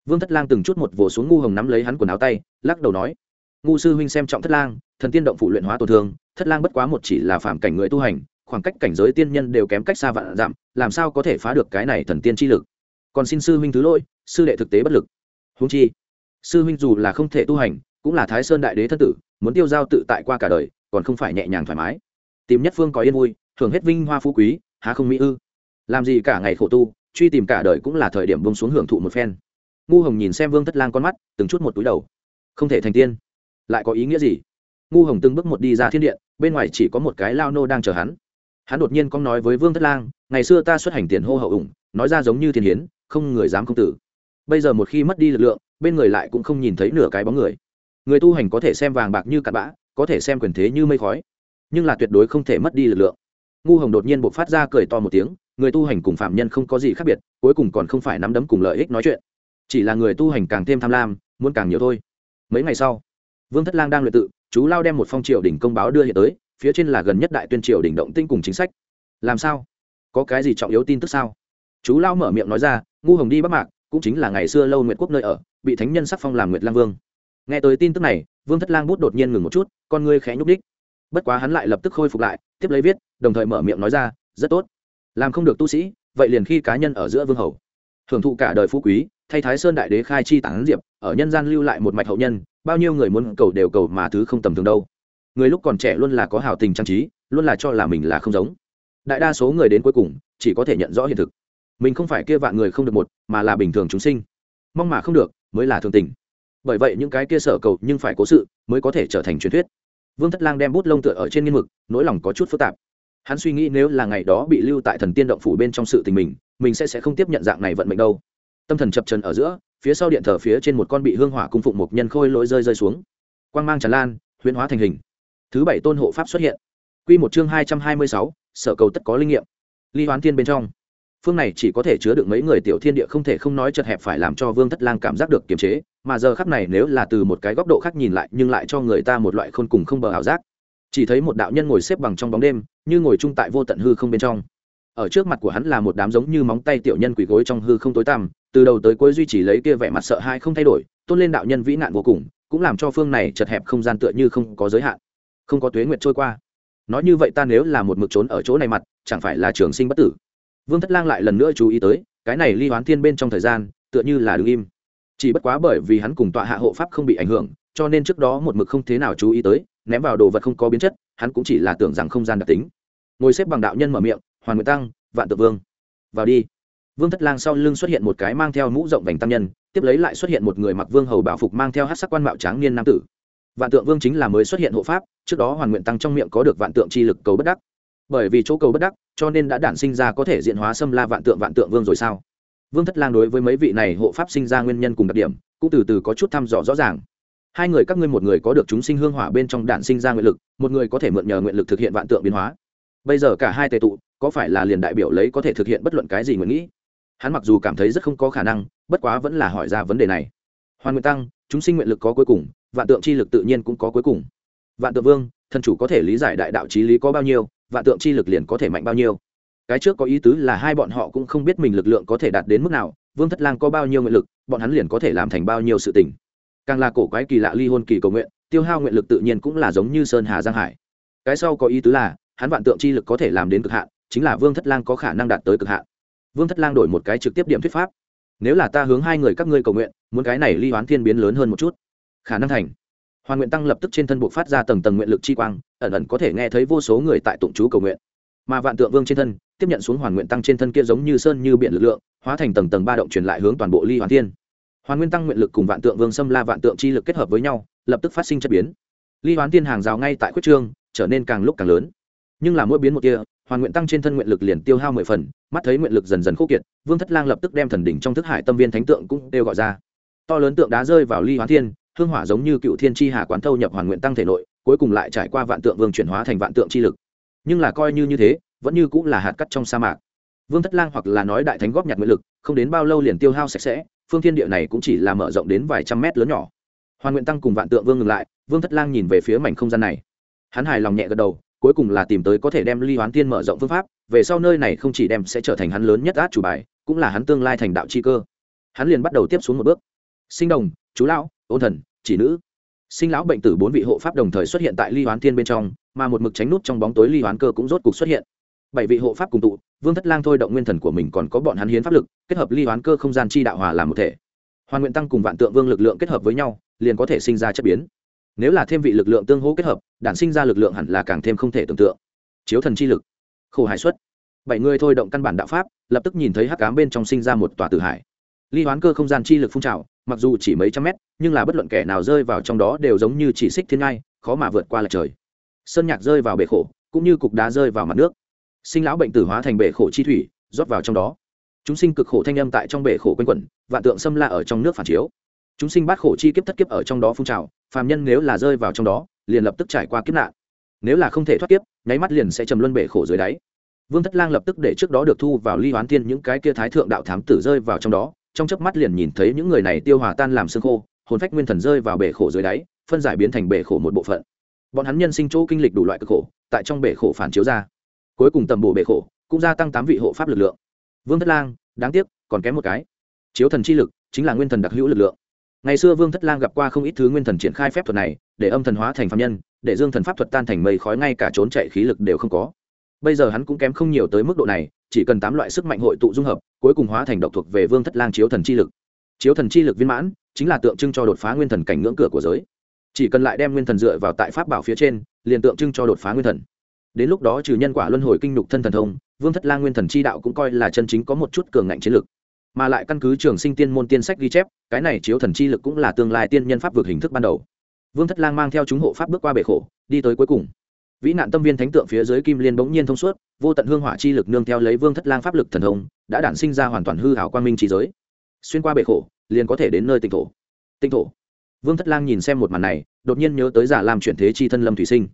Vương thất lang từng chút một vồ xuống ngu hồng nắm lấy hắn quần áo tay lắc đầu nói ngu sư huynh xem trọng thất lang thần tiên động phụ luyện hóa tổn thương thất lang bất quá một chỉ là phạm cảnh người tu hành khoảng cách cảnh giới tiên nhân đều kém cách xa vạn dặm, làm sao có thể phá được cái này thần tiên chi lực? Còn xin sư huynh thứ lỗi sư đệ thực tế bất lực. Húng chi sư huynh dù là không thể tu hành cũng là thái sơn đại đế thân tử, muốn tiêu giao tự tại qua cả đời, còn không phải nhẹ nhàng thoải mái. Tìm nhất phương có yên vui thường hết vinh hoa phú quý, há không mỹ ư? Làm gì cả ngày khổ tu, truy tìm cả đời cũng là thời điểm bông xuống hưởng thụ một phen. Ngu hồng nhìn xem vương thất lang con mắt, từng chút một túi đầu. Không thể thành tiên. Lại có ý nghĩa gì? Ngu hồng từng bước một đi ra thiên điện, bên ngoài chỉ có một cái lao nô đang chờ hắn. Hắn đột nhiên có nói với vương thất lang, ngày xưa ta xuất hành tiền hô hậu ủng, nói ra giống như thiên hiến, không người dám không tử. Bây giờ một khi mất đi lực lượng, bên người lại cũng không nhìn thấy nửa cái bóng người người tu hành có thể xem vàng bạc như cặn bã, có thể xem quyền thế như mây khói, nhưng là tuyệt đối không thể mất đi lực lượng. Ngu hồng đột nhiên buộc phát ra cười to một tiếng, người tu hành cùng phạm nhân không có gì khác biệt, cuối cùng còn không phải nắm đấm cùng lợi ích nói chuyện. Chỉ là người tu hành càng thêm tham lam, muốn càng nhiều thôi. Mấy ngày sau, vương thất lang đang luyện tự, chú lao đem một phong triều đỉnh công báo đưa hiện tới, phía trên là gần nhất đại tuyên triều đỉnh động tinh cùng chính sách. Làm sao? Có cái gì trọng yếu tin tức sao? Chú lao mở miệng nói ra, ngu hồng đi bắc mạc, cũng chính là ngày xưa lâu nguyệt quốc nơi ở, bị thánh nhân sắc phong làm nguyệt lang vương nghe tới tin tức này, vương thất lang bút đột nhiên ngừng một chút, con ngươi khẽ nhúc đích bất quá hắn lại lập tức khôi phục lại, tiếp lấy viết, đồng thời mở miệng nói ra, rất tốt. Làm không được tu sĩ, vậy liền khi cá nhân ở giữa vương hầu. Hưởng thụ cả đời phú quý, thay thái sơn đại đế khai chi tản diệp, ở nhân gian lưu lại một mạch hậu nhân, bao nhiêu người muốn cầu đều cầu mà thứ không tầm thường đâu. Người lúc còn trẻ luôn là có hào tình trang trí, luôn là cho là mình là không giống. Đại đa số người đến cuối cùng, chỉ có thể nhận rõ hiện thực. Mình không phải kia vạn người không được một, mà là bình thường chúng sinh. Mong mà không được, mới là thường tình bởi vậy những cái kia sở cầu nhưng phải cố sự mới có thể trở thành truyền thuyết. Vương thất lang đem bút lông tựa ở trên nghiên mực, nỗi lòng có chút phức tạp. Hắn suy nghĩ nếu là ngày đó bị lưu tại thần tiên động phủ bên trong sự tình mình mình sẽ sẽ không tiếp nhận dạng này vận mệnh đâu. Tâm thần chập trần ở giữa, phía sau điện thờ phía trên một con bị hương hỏa cung phụng một nhân khôi lỗi rơi rơi xuống. Quang mang tràn lan, huyễn hóa thành hình. Thứ bảy tôn hộ pháp xuất hiện. Quy một chương hai trăm hai mươi sáu, sở cầu tất có linh nghiệm. Ly hoán thiên bên trong. Phương này chỉ có thể chứa được mấy người tiểu thiên địa không thể không nói chật hẹp phải làm cho vương thất lang cảm giác được kiềm chế mà giờ khắc này nếu là từ một cái góc độ khác nhìn lại nhưng lại cho người ta một loại khôn cùng không bờ ảo giác. Chỉ thấy một đạo nhân ngồi xếp bằng trong bóng đêm, như ngồi chung tại vô tận hư không bên trong. Ở trước mặt của hắn là một đám giống như móng tay tiểu nhân quỳ gối trong hư không tối tăm, từ đầu tới cuối duy trì lấy kia vẻ mặt sợ hãi không thay đổi, tôn lên đạo nhân vĩ nạn vô cùng, cũng làm cho phương này chật hẹp không gian tựa như không có giới hạn, không có tuế nguyệt trôi qua. Nói như vậy ta nếu là một mực trốn ở chỗ này mặt, chẳng phải là trường sinh bất tử. Vương thất lang lại lần nữa chú ý tới, cái này ly hoán thiên bên trong thời gian, tựa như là đứng im chỉ bất quá bởi vì hắn cùng tọa hạ hộ pháp không bị ảnh hưởng, cho nên trước đó một mực không thế nào chú ý tới, ném vào đồ vật không có biến chất, hắn cũng chỉ là tưởng rằng không gian đặc tính. Ngồi xếp bằng đạo nhân mở miệng, hoàn nguyện tăng, vạn tự vương, vào đi. Vương thất lang sau lưng xuất hiện một cái mang theo mũ rộng vành tăng nhân, tiếp lấy lại xuất hiện một người mặc vương hầu bảo phục mang theo hát sắc quan mạo tráng niên nam tử. Vạn tượng vương chính là mới xuất hiện hộ pháp, trước đó hoàn nguyện tăng trong miệng có được vạn tượng chi lực cầu bất đắc. Bởi vì chỗ cầu bất đắc, cho nên đã đản sinh ra có thể diện hóa xâm la vạn tượng vạn tượng vương rồi sao? Vương thất lang đối với mấy vị này hộ pháp sinh ra nguyên nhân cùng đặc điểm, cũng từ từ có chút thăm dò rõ ràng. Hai người các ngươi một người có được chúng sinh hương hỏa bên trong đạn sinh ra nguyện lực, một người có thể mượn nhờ nguyện lực thực hiện vạn tượng biến hóa. Bây giờ cả hai tề tụ, có phải là liền đại biểu lấy có thể thực hiện bất luận cái gì nguyện nghĩ? Hắn mặc dù cảm thấy rất không có khả năng, bất quá vẫn là hỏi ra vấn đề này. Hoàn nguyện tăng, chúng sinh nguyện lực có cuối cùng, vạn tượng chi lực tự nhiên cũng có cuối cùng. Vạn tượng vương, thần chủ có thể lý giải đại đạo trí lý có bao nhiêu, vạn tượng chi lực liền có thể mạnh bao nhiêu cái trước có ý tứ là hai bọn họ cũng không biết mình lực lượng có thể đạt đến mức nào, vương thất lang có bao nhiêu nguyện lực, bọn hắn liền có thể làm thành bao nhiêu sự tình. Càng là cổ quái kỳ lạ ly hôn kỳ cầu nguyện, tiêu hao nguyện lực tự nhiên cũng là giống như sơn hà giang hải. Cái sau có ý tứ là, hắn vạn tượng chi lực có thể làm đến cực hạn, chính là vương thất lang có khả năng đạt tới cực hạn. Vương thất lang đổi một cái trực tiếp điểm thuyết pháp. Nếu là ta hướng hai người các ngươi cầu nguyện, muốn cái này ly hoán thiên biến lớn hơn một chút. Khả năng thành. Hoàn nguyện tăng lập tức trên thân buộc phát ra tầng tầng nguyện lực chi quang, ẩn ẩn có thể nghe thấy vô số người tại tụng chú cầu nguyện mà vạn tượng vương trên thân, tiếp nhận xuống hoàn nguyện tăng trên thân kia giống như sơn như biển lực lượng, hóa thành tầng tầng ba động truyền lại hướng toàn bộ ly hoàn thiên. Hoàn nguyên tăng nguyện lực cùng vạn tượng vương xâm la vạn tượng chi lực kết hợp với nhau, lập tức phát sinh chất biến. Ly hoán thiên hàng rào ngay tại quyết trương, trở nên càng lúc càng lớn. Nhưng là mỗi biến một kia, hoàn nguyện tăng trên thân nguyện lực liền tiêu hao mười phần, mắt thấy nguyện lực dần dần khô kiệt, vương thất lang lập tức đem thần đỉnh trong thức hải tâm viên thánh tượng cũng đều gọi ra. To lớn tượng đá rơi vào ly hoán thiên, hương hỏa giống như cựu thiên tri hà quán thâu nhập hoàn nguyện tăng thể nội, cuối cùng lại trải qua vạn tượng vương chuyển hóa thành vạn tượng chi lực nhưng là coi như như thế, vẫn như cũng là hạt cắt trong sa mạc. Vương thất lang hoặc là nói đại thánh góp nhặt nguyện lực, không đến bao lâu liền tiêu hao sạch sẽ, phương thiên địa này cũng chỉ là mở rộng đến vài trăm mét lớn nhỏ. Hoàn nguyện tăng cùng vạn tượng vương ngừng lại, vương thất lang nhìn về phía mảnh không gian này. Hắn hài lòng nhẹ gật đầu, cuối cùng là tìm tới có thể đem ly hoán tiên mở rộng phương pháp, về sau nơi này không chỉ đem sẽ trở thành hắn lớn nhất át chủ bài, cũng là hắn tương lai thành đạo chi cơ. Hắn liền bắt đầu tiếp xuống một bước. Sinh đồng, chú lão, ôn thần, chỉ nữ. Sinh lão bệnh tử bốn vị hộ pháp đồng thời xuất hiện tại ly hoán tiên bên trong mà một mực tránh nút trong bóng tối ly hoán cơ cũng rốt cục xuất hiện. Bảy vị hộ pháp cùng tụ, vương thất lang thôi động nguyên thần của mình còn có bọn hắn hiến pháp lực, kết hợp ly hoán cơ không gian chi đạo hòa làm một thể. Hoàn nguyện tăng cùng vạn tượng vương lực lượng kết hợp với nhau, liền có thể sinh ra chất biến. Nếu là thêm vị lực lượng tương hỗ kết hợp, đản sinh ra lực lượng hẳn là càng thêm không thể tưởng tượng. Chiếu thần chi lực. Khổ hải xuất. Bảy người thôi động căn bản đạo pháp, lập tức nhìn thấy hắc cám bên trong sinh ra một tòa tử hải. Ly hoán cơ không gian chi lực phun trào, mặc dù chỉ mấy trăm mét, nhưng là bất luận kẻ nào rơi vào trong đó đều giống như chỉ xích thiên ngai, khó mà vượt qua lại trời sơn nhạc rơi vào bể khổ, cũng như cục đá rơi vào mặt nước. Sinh lão bệnh tử hóa thành bể khổ chi thủy, rót vào trong đó. Chúng sinh cực khổ thanh âm tại trong bể khổ quanh quẩn, vạn tượng xâm la ở trong nước phản chiếu. Chúng sinh bát khổ chi kiếp thất kiếp ở trong đó phun trào, phàm nhân nếu là rơi vào trong đó, liền lập tức trải qua kiếp nạn. Nếu là không thể thoát kiếp, nháy mắt liền sẽ trầm luân bể khổ dưới đáy. Vương thất lang lập tức để trước đó được thu vào ly hoán thiên những cái kia thái thượng đạo thám tử rơi vào trong đó, trong chớp mắt liền nhìn thấy những người này tiêu hòa tan làm xương khô, hồn phách nguyên thần rơi vào bể khổ dưới đáy, phân giải biến thành bể khổ một bộ phận bọn hắn nhân sinh chỗ kinh lịch đủ loại cực khổ, tại trong bể khổ phản chiếu ra. Cuối cùng tầm bổ bể khổ, cũng gia tăng tám vị hộ pháp lực lượng. Vương thất lang, đáng tiếc, còn kém một cái. Chiếu thần chi lực, chính là nguyên thần đặc hữu lực lượng. Ngày xưa vương thất lang gặp qua không ít thứ nguyên thần triển khai phép thuật này, để âm thần hóa thành phạm nhân, để dương thần pháp thuật tan thành mây khói ngay cả trốn chạy khí lực đều không có. Bây giờ hắn cũng kém không nhiều tới mức độ này, chỉ cần tám loại sức mạnh hội tụ dung hợp, cuối cùng hóa thành độc thuộc về vương thất lang chiếu thần chi lực. Chiếu thần chi lực viên mãn, chính là tượng trưng cho đột phá nguyên thần cảnh ngưỡng cửa của giới chỉ cần lại đem nguyên thần dựa vào tại pháp bảo phía trên, liền tượng trưng cho đột phá nguyên thần. Đến lúc đó trừ nhân quả luân hồi kinh nhục thân thần thông, vương thất lang nguyên thần chi đạo cũng coi là chân chính có một chút cường ngạnh chiến lực. Mà lại căn cứ trường sinh tiên môn tiên sách ghi chép, cái này chiếu thần chi lực cũng là tương lai tiên nhân pháp vượt hình thức ban đầu. Vương thất lang mang theo chúng hộ pháp bước qua bể khổ, đi tới cuối cùng. Vĩ nạn tâm viên thánh tượng phía dưới kim liên bỗng nhiên thông suốt, vô tận hương hỏa chi lực nương theo lấy vương thất lang pháp lực thần thông, đã đản sinh ra hoàn toàn hư hảo quang minh trí giới. Xuyên qua bể khổ, liền có thể đến nơi tinh thổ. Tinh thổ vương thất lang nhìn xem một màn này, đột nhiên nhớ tới giả làm chuyển thế chi thân lâm thủy sinh.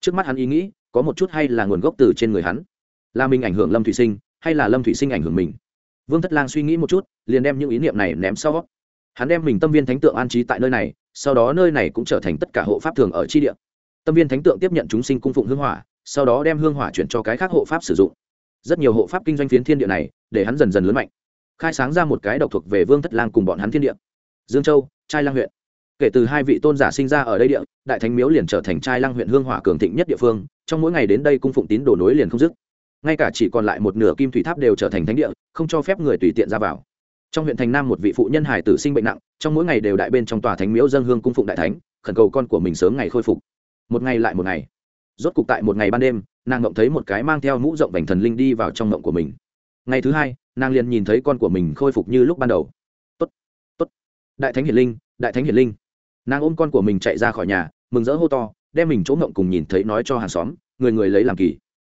Trước mắt hắn ý nghĩ, có một chút hay là nguồn gốc từ trên người hắn. Là mình ảnh hưởng lâm thủy sinh, hay là lâm thủy sinh ảnh hưởng mình? Vương thất lang suy nghĩ một chút, liền đem những ý niệm này ném sau. Hắn đem mình tâm viên thánh tượng an trí tại nơi này, sau đó nơi này cũng trở thành tất cả hộ pháp thường ở tri địa. Tâm viên thánh tượng tiếp nhận chúng sinh cung phụng hương hỏa, sau đó đem hương hỏa chuyển cho cái khác hộ pháp sử dụng. Rất nhiều hộ pháp kinh doanh phiến thiên địa này, để hắn dần dần lớn mạnh. Khai sáng ra một cái độc thuộc về vương thất lang cùng bọn hắn thiên địa. Dương châu, trai lang huyện kể từ hai vị tôn giả sinh ra ở đây địa, đại thánh miếu liền trở thành trai lăng huyện hương hỏa cường thịnh nhất địa phương, trong mỗi ngày đến đây cung phụng tín đồ nối liền không dứt. Ngay cả chỉ còn lại một nửa kim thủy tháp đều trở thành thánh địa, không cho phép người tùy tiện ra vào. Trong huyện thành nam một vị phụ nhân hải tử sinh bệnh nặng, trong mỗi ngày đều đại bên trong tòa thánh miếu dân hương cung phụng đại thánh, khẩn cầu con của mình sớm ngày khôi phục. Một ngày lại một ngày. Rốt cục tại một ngày ban đêm, nàng ngộng thấy một cái mang theo mũ rộng vành thần linh đi vào trong ngộng của mình. Ngày thứ hai, nàng liền nhìn thấy con của mình khôi phục như lúc ban đầu. Tốt tốt. Đại thánh hiển linh, đại thánh hiển linh nàng ôm con của mình chạy ra khỏi nhà, mừng rỡ hô to, đem mình chỗ ngộng cùng nhìn thấy nói cho hàng xóm, người người lấy làm kỳ.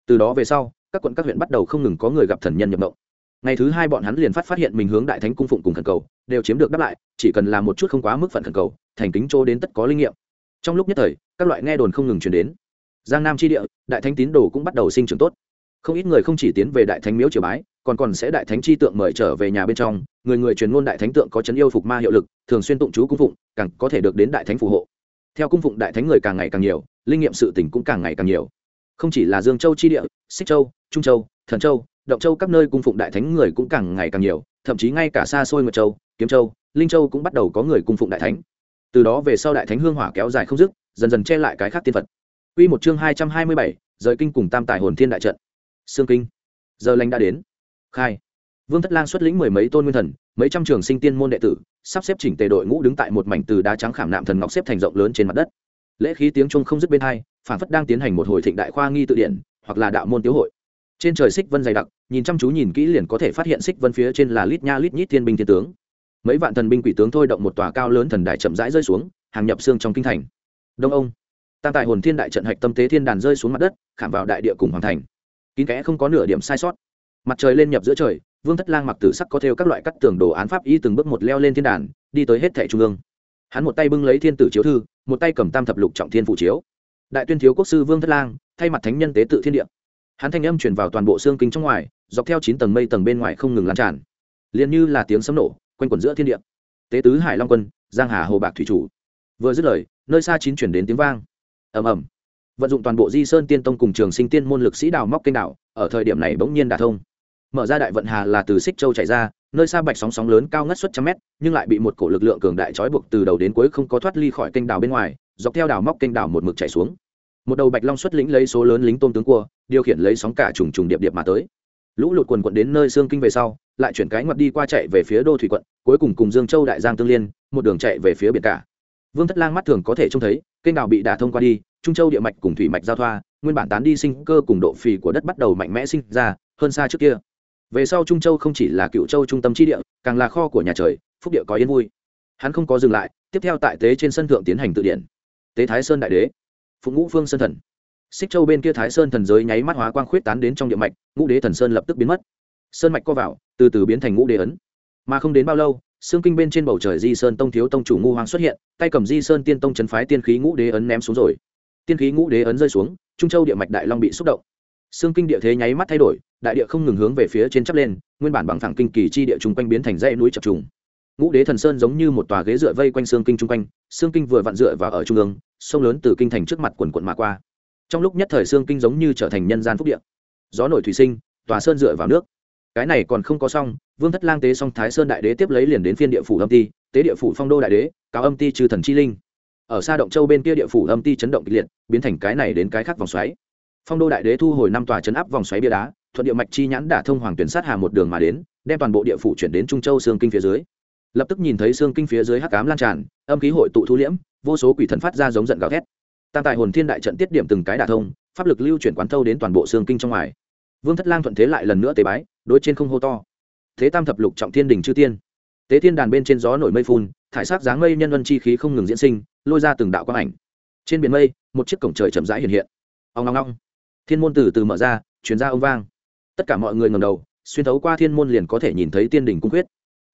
Từ đó về sau, các quận các huyện bắt đầu không ngừng có người gặp thần nhân nhập ngộng ngày thứ hai bọn hắn liền phát phát hiện mình hướng đại thánh cung phụng cùng thần cầu, đều chiếm được đáp lại, chỉ cần làm một chút không quá mức phận thần cầu, thành kính chỗ đến tất có linh nghiệm. Trong lúc nhất thời, các loại nghe đồn không ngừng chuyển đến. Giang nam tri địa, đại thánh tín đồ cũng bắt đầu sinh trưởng tốt. Không ít người không chỉ tiến về đại thánh miếu triều bái còn còn sẽ đại thánh chi tượng mời trở về nhà bên trong người người truyền ngôn đại thánh tượng có chấn yêu phục ma hiệu lực thường xuyên tụng chú cung phụng càng có thể được đến đại thánh phù hộ theo cung phụng đại thánh người càng ngày càng nhiều linh nghiệm sự tỉnh cũng càng ngày càng nhiều không chỉ là dương châu chi địa xích châu trung châu thần châu động châu các nơi cung phụng đại thánh người cũng càng ngày càng nhiều thậm chí ngay cả xa xôi ngược châu kiếm châu linh châu cũng bắt đầu có người cung phụng đại thánh từ đó về sau đại thánh hương hỏa kéo dài không dứt dần dần che lại cái khác tiên phật Quy một chương hai trăm hai mươi bảy, rời kinh cùng tam tài hồn thiên đại trận. Sương kinh. Giờ lành đã đến. Khai. Vương Thất Lang xuất lĩnh mười mấy tôn nguyên thần, mấy trăm trường sinh tiên môn đệ tử, sắp xếp chỉnh tề đội ngũ đứng tại một mảnh từ đá trắng khảm nạm thần ngọc xếp thành rộng lớn trên mặt đất. Lễ khí tiếng trung không dứt bên hai, phản phất đang tiến hành một hồi thịnh đại khoa nghi tự điển, hoặc là đạo môn tiếu hội. Trên trời xích vân dày đặc, nhìn chăm chú nhìn kỹ liền có thể phát hiện xích vân phía trên là lít nha lít nhít thiên binh thiên tướng. Mấy vạn thần binh quỷ tướng thôi động một tòa cao lớn thần đài chậm rãi rơi xuống, hàng nhập xương trong kinh thành. Đông ông tam tại hồn thiên đại trận hạch tâm tế thiên đàn rơi xuống mặt đất khảm vào đại địa cùng hoàng thành kín kẽ không có nửa điểm sai sót mặt trời lên nhập giữa trời, vương thất lang mặc tử sắc có theo các loại cắt tường đồ án pháp y từng bước một leo lên thiên đàn, đi tới hết thẻ trung ương. Hắn một tay bưng lấy thiên tử chiếu thư, một tay cầm tam thập lục trọng thiên phụ chiếu. Đại tuyên thiếu quốc sư vương thất lang, thay mặt thánh nhân tế tự thiên địa. Hắn thanh âm chuyển vào toàn bộ xương kinh trong ngoài, dọc theo chín tầng mây tầng bên ngoài không ngừng lan tràn. Liền như là tiếng sấm nổ, quanh quẩn giữa thiên địa. Tế tứ hải long quân, giang hà hồ bạc thủy chủ. Vừa dứt lời, nơi xa chín chuyển đến tiếng vang. Ầm ầm. Vận dụng toàn bộ di sơn tiên tông cùng trường sinh tiên môn lực sĩ đào móc kênh đảo, ở thời điểm này bỗng nhiên đả thông mở ra đại vận hà là từ xích châu chạy ra, nơi xa bạch sóng sóng lớn cao ngất suốt trăm mét, nhưng lại bị một cổ lực lượng cường đại trói buộc từ đầu đến cuối không có thoát ly khỏi kênh đảo bên ngoài, dọc theo đảo móc kênh đảo một mực chạy xuống. Một đầu bạch long xuất lĩnh lấy số lớn lính tôm tướng cua, điều khiển lấy sóng cả trùng trùng điệp điệp mà tới. Lũ lụt quần quận đến nơi xương kinh về sau, lại chuyển cái ngoặt đi qua chạy về phía đô thủy quận, cuối cùng cùng dương châu đại giang tương liên, một đường chạy về phía biển cả. Vương thất lang mắt thường có thể trông thấy, kênh đảo bị đả thông qua đi, trung châu địa mạch cùng thủy mạch giao thoa, nguyên bản tán đi sinh cơ cùng độ phì của đất bắt đầu mạnh mẽ sinh ra, hơn xa trước kia về sau trung châu không chỉ là cựu châu trung tâm tri địa, càng là kho của nhà trời, phúc địa có yên vui. Hắn không có dừng lại, tiếp theo tại tế trên sân thượng tiến hành tự điển. Tế thái sơn đại đế, phụng ngũ phương sơn thần. Xích châu bên kia thái sơn thần giới nháy mắt hóa quang khuyết tán đến trong địa mạch, ngũ đế thần sơn lập tức biến mất. Sơn mạch co vào, từ từ biến thành ngũ đế ấn. Mà không đến bao lâu xương kinh bên trên bầu trời di sơn tông thiếu tông chủ ngu hoàng xuất hiện, tay cầm di sơn tiên tông chấn phái tiên khí ngũ đế ấn ném xuống rồi. Tiên khí ngũ đế ấn rơi xuống, trung châu địa mạch đại long bị xúc động xương kinh địa thế nháy mắt thay đổi, đại địa không ngừng hướng về phía trên chắp lên, nguyên bản bằng thẳng kinh kỳ chi địa chung quanh biến thành dãy núi chập trùng. Ngũ đế thần sơn giống như một tòa ghế dựa vây quanh xương kinh chung quanh xương kinh vừa vặn dựa vào ở trung ương, sông lớn từ kinh thành trước mặt quần quận mà qua. Trong lúc nhất thời xương kinh giống như trở thành nhân gian phúc địa. Gió nổi thủy sinh, tòa sơn dựa vào nước. Cái này còn không có xong, vương thất lang tế song thái sơn đại đế tiếp lấy liền đến phiên địa phủ âm ti, tế địa phủ phong đô đại đế, cáo âm ti trừ thần chi linh. Ở xa động châu bên kia địa phủ âm ti chấn động kịch liệt, biến thành cái này đến cái khác vòng xoáy phong đô đại đế thu hồi năm tòa chấn áp vòng xoáy bia đá, thuận địa mạch chi nhãn đả thông hoàng tuyển sát hà một đường mà đến, đem toàn bộ địa phủ chuyển đến trung châu xương kinh phía dưới. Lập tức nhìn thấy xương kinh phía dưới hắc cám lan tràn, âm khí hội tụ thu liễm, vô số quỷ thần phát ra giống giận gào thét. Tam tài hồn thiên đại trận tiết điểm từng cái đả thông, pháp lực lưu chuyển quán thâu đến toàn bộ xương kinh trong ngoài. Vương thất lang thuận thế lại lần nữa tế bái, đối trên không hô to. Thế tam thập lục trọng thiên đình chư tiên. Tế thiên đàn bên trên gió nổi mây phun, thải sắc dáng mây nhân vân chi khí không ngừng diễn sinh, lôi ra từng đạo quang ảnh. Trên biển mây, một chiếc cổng trời chậm rãi hiện hiện. Ông ngong ngong thiên môn từ từ mở ra chuyển ra ông vang. Tất cả mọi người ngầm đầu, xuyên thấu qua thiên môn liền có thể nhìn thấy tiên đình cung quyết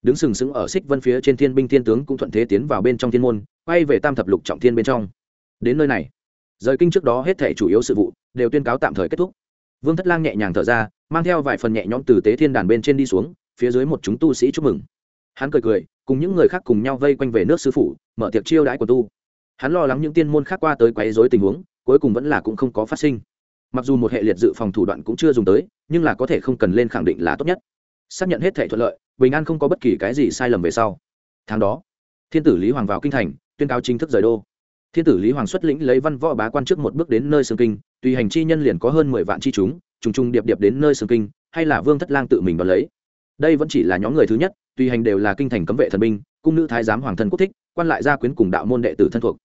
đứng sừng sững ở xích vân phía trên thiên binh thiên tướng cũng thuận thế tiến vào bên trong thiên môn, quay về tam thập lục trọng thiên bên trong. Đến nơi này, rời kinh trước đó hết thể chủ yếu sự vụ đều tuyên cáo tạm thời kết thúc. Vương thất lang nhẹ nhàng thở ra, mang theo vài phần nhẹ nhõm từ tế thiên đàn bên trên đi xuống, phía dưới một chúng tu sĩ chúc mừng. Hắn cười cười, cùng những người khác cùng nhau vây quanh về nước sư phủ mở tiệc chiêu đãi của tu. Hắn lo lắng những tiên môn khác qua tới quấy rối tình huống, cuối cùng vẫn là cũng không có phát sinh mặc dù một hệ liệt dự phòng thủ đoạn cũng chưa dùng tới, nhưng là có thể không cần lên khẳng định là tốt nhất. Xác nhận hết thể thuận lợi, bình an không có bất kỳ cái gì sai lầm về sau. Tháng đó, thiên tử lý hoàng vào kinh thành, tuyên cáo chính thức rời đô. Thiên tử lý hoàng xuất lĩnh lấy văn võ bá quan trước một bước đến nơi sương kinh, tùy hành chi nhân liền có hơn mười vạn chi chúng, trùng trùng điệp điệp đến nơi sương kinh, hay là vương thất lang tự mình đón lấy. Đây vẫn chỉ là nhóm người thứ nhất, tùy hành đều là kinh thành cấm vệ thần binh, cung nữ thái giám hoàng thân quốc thích, quan lại gia quyến cùng đạo môn đệ tử thân thuộc.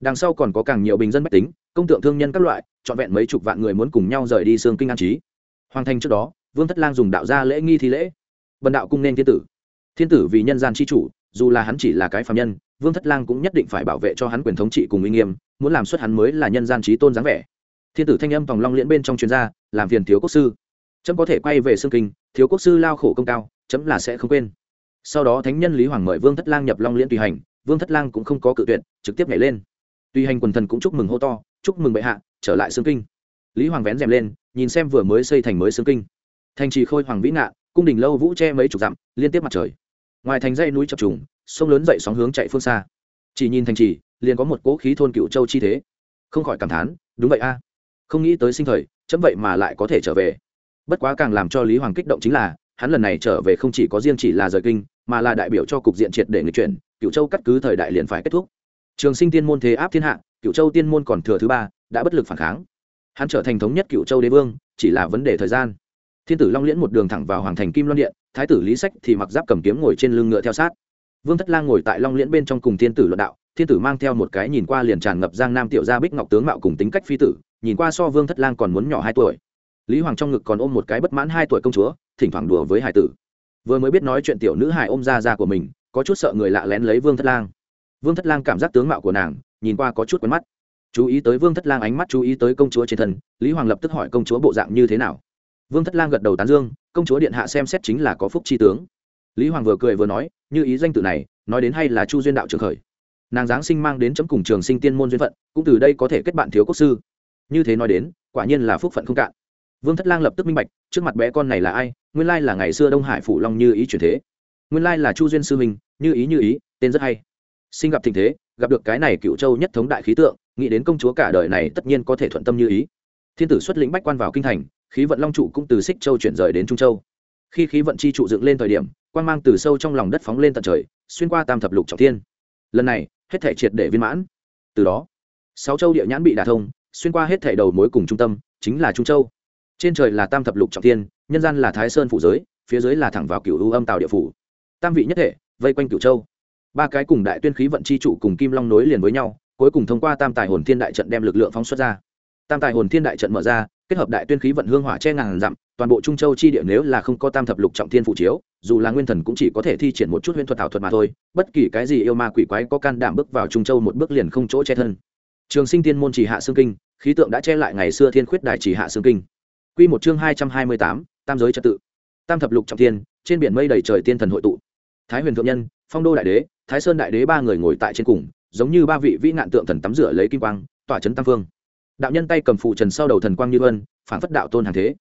Đằng sau còn có càng nhiều bình dân bách tính công tượng thương nhân các loại, trọn vẹn mấy chục vạn người muốn cùng nhau rời đi xương kinh an trí. Hoàng thành trước đó, vương thất lang dùng đạo gia lễ nghi thi lễ. Bần đạo cung nên thiên tử. Thiên tử vì nhân gian c h i chủ, dù là hắn chỉ là cái phạm nhân, vương thất lang cũng nhất định phải bảo vệ cho hắn quyền thống trị cùng uy nghiêm, muốn làm xuất hắn mới là nhân gian trí tôn dáng vẻ. Thiên tử thanh âm tòng long liễn bên trong chuyên gia làm phiền thiếu quốc sư. Chấm có thể quay về xương kinh, thiếu quốc sư lao khổ công cao, chấm là sẽ không quên. Sau đó thánh nhân lý hoàng mời vương thất lang nhập long liễn tùy hành, vương thất lang cũng không có cự tuyệt, trực tiếp nhảy lên. Tùy hành quần thần cũng chúc mừng hô to chúc mừng bệ hạ, trở lại xương kinh. Lý hoàng vén rèm lên, nhìn xem vừa mới xây thành mới xương kinh. Thành trì khôi hoàng vĩ ngạ, cung đình lâu vũ che mấy chục dặm, liên tiếp mặt trời. Ngoài thành dây núi chập trùng, sông lớn dậy sóng hướng chạy phương xa. Chỉ nhìn thành trì, liền có một cỗ khí thôn cựu châu chi thế. Không khỏi cảm thán, đúng vậy a. Không nghĩ tới sinh thời, chấm vậy mà lại có thể trở về. Bất quá càng làm cho lý hoàng kích động chính là, hắn lần này trở về không chỉ có riêng chỉ là rời kinh, mà là đại biểu cho cục diện triệt để người chuyển, cựu châu cắt cứ thời đại liền phải kết thúc. Trường sinh tiên môn thế áp thiên hạ cựu châu tiên môn còn thừa thứ ba, đã bất lực phản kháng. Hắn trở thành thống nhất cựu châu đế vương, chỉ là vấn đề thời gian. Thiên tử long liễn một đường thẳng vào hoàng thành kim loan điện, thái tử lý sách thì mặc giáp cầm kiếm ngồi trên lưng ngựa theo sát. Vương thất lang ngồi tại long liễn bên trong cùng thiên tử luận đạo, thiên tử mang theo một cái nhìn qua liền tràn ngập giang nam tiểu gia bích ngọc tướng mạo cùng tính cách phi tử, nhìn qua so vương thất lang còn muốn nhỏ hai tuổi. Lý hoàng trong ngực còn ôm một cái bất mãn hai tuổi công chúa, thỉnh thoảng đùa với hải tử. Vừa mới biết nói chuyện tiểu nữ hải ôm ra ra của mình, có chút sợ người lạ lén lấy vương thất lang. Vương thất lang cảm giác tướng mạo của nàng nhìn qua có chút quen mắt. Chú ý tới vương thất lang ánh mắt chú ý tới công chúa trên thân, lý hoàng lập tức hỏi công chúa bộ dạng như thế nào. Vương thất lang gật đầu tán dương, công chúa điện hạ xem xét chính là có phúc chi tướng. Lý hoàng vừa cười vừa nói, như ý danh tự này, nói đến hay là chu duyên đạo trường khởi. Nàng giáng sinh mang đến chấm cùng trường sinh tiên môn duyên phận, cũng từ đây có thể kết bạn thiếu quốc sư. Như thế nói đến, quả nhiên là phúc phận không cạn. Vương thất lang lập tức minh bạch, trước mặt bé con này là ai, nguyên lai là ngày xưa đông hải phủ long như ý chuyển thế. Nguyên lai là chu duyên sư minh như ý như ý, tên rất hay. Sinh gặp tình thế gặp được cái này cựu châu nhất thống đại khí tượng, nghĩ đến công chúa cả đời này tất nhiên có thể thuận tâm như ý. Thiên tử xuất lĩnh bách quan vào kinh thành, khí vận long trụ cũng từ xích châu chuyển rời đến trung châu. Khi khí vận chi trụ dựng lên thời điểm quan mang từ sâu trong lòng đất phóng lên tận trời, xuyên qua tam thập lục trọng thiên. Lần này, hết thể triệt để viên mãn. Từ đó, sáu châu địa nhãn bị đả thông, xuyên qua hết thể đầu mối cùng trung tâm, chính là trung châu. Trên trời là tam thập lục trọng thiên, nhân gian là thái sơn phủ giới, phía dưới là thẳng vào cựu u âm tào địa phủ. Tam vị nhất thể, vây quanh cựu châu ba cái cùng đại tuyên khí vận chi trụ cùng kim long nối liền với nhau, cuối cùng thông qua tam tài hồn thiên đại trận đem lực lượng phóng xuất ra. Tam tài hồn thiên đại trận mở ra, kết hợp đại tuyên khí vận hương hỏa che ngàn dặm, toàn bộ trung châu chi địa nếu là không có tam thập lục trọng thiên phụ chiếu, dù là nguyên thần cũng chỉ có thể thi triển một chút huyễn thuật ảo thuật mà thôi, bất kỳ cái gì yêu ma quỷ quái có can đảm bước vào trung châu một bước liền không chỗ che thân. Trường sinh tiên môn chỉ hạ xương kinh, khí tượng đã che lại ngày xưa thiên khuyết đại chỉ hạ xương kinh. Quy một chương hai trăm hai mươi tám, tam giới trật tự. Tam thập lục trọng thiên, trên biển mây đầy trời tiên thần hội tụ. Thái huyền thượng nhân phong đô đại đế, thái sơn đại đế ba người ngồi tại trên cùng, giống như ba vị vĩ nạn tượng thần tắm rửa lấy kim quang, tỏa chấn tam phương. Đạo nhân tay cầm phụ trần sau đầu thần quang như vân, phản phất đạo tôn hàng thế.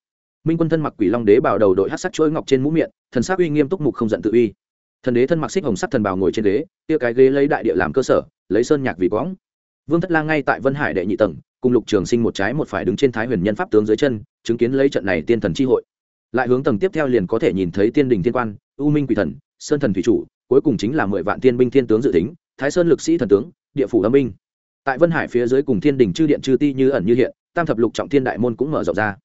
Minh quân thân mặc quỷ long đế bảo đầu đội hát sắc chuỗi ngọc trên mũ miệng, thần sắc uy nghiêm túc mục không giận tự uy. Thần đế thân mặc xích hồng sắc thần bào ngồi trên đế tia cái ghế lấy đại địa làm cơ sở, lấy sơn nhạc vì quõng vương thất lang ngay tại vân hải đệ nhị tầng, cùng lục trường sinh một trái một phải đứng trên thái huyền nhân pháp tướng dưới chân, chứng kiến lấy trận này tiên thần chi hội. Lại hướng tầng tiếp theo liền có thể nhìn thấy tiên đình thiên quan, u minh quỷ thần, sơn thần thủy chủ cuối cùng chính là mười vạn thiên binh thiên tướng dự tính, thái sơn lực sĩ thần tướng, địa phủ âm binh. Tại vân hải phía dưới cùng thiên đình chư điện chư ti như ẩn như hiện, tam thập lục trọng thiên đại môn cũng mở rộng ra.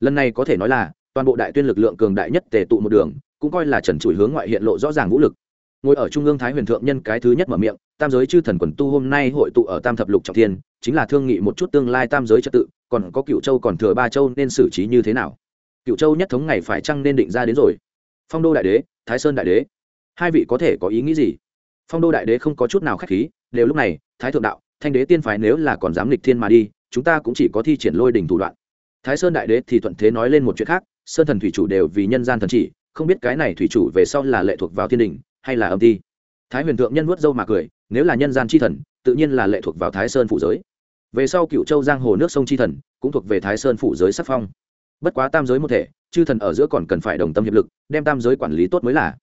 Lần này có thể nói là, toàn bộ đại tuyên lực lượng cường đại nhất tề tụ một đường, cũng coi là trần trụi hướng ngoại hiện lộ rõ ràng vũ lực. Ngồi ở trung ương thái huyền thượng nhân cái thứ nhất mở miệng, tam giới chư thần quần tu hôm nay hội tụ ở tam thập lục trọng thiên, chính là thương nghị một chút tương lai tam giới trật tự, còn có cựu châu còn thừa ba châu nên xử trí như thế nào? Cựu châu nhất thống ngày phải chăng nên định ra đến rồi? Phong đô đại đế, thái sơn đại đế hai vị có thể có ý nghĩ gì? Phong đô đại đế không có chút nào k h á c h khí, đều lúc này, thái thượng đạo, thanh đế tiên phái nếu là còn dám lịch thiên mà đi, chúng ta cũng chỉ có thi triển lôi đình thủ đoạn. Thái sơn đại đế thì thuận thế nói lên một chuyện khác, sơn thần thủy chủ đều vì nhân gian thần chỉ, không biết cái này thủy chủ về sau là lệ thuộc vào thiên đình hay là âm ti thái huyền thượng nhân vuốt dâu mà cười, nếu là nhân gian c h i thần, tự nhiên là lệ thuộc vào thái sơn phủ giới. Về sau cựu châu giang hồ nước sông c h i thần, cũng thuộc về thái sơn phủ giới sắc phong. Bất quá tam giới một thể, chư thần ở giữa còn cần phải đồng tâm hiệp lực, đem tam giới quản lý tốt mới là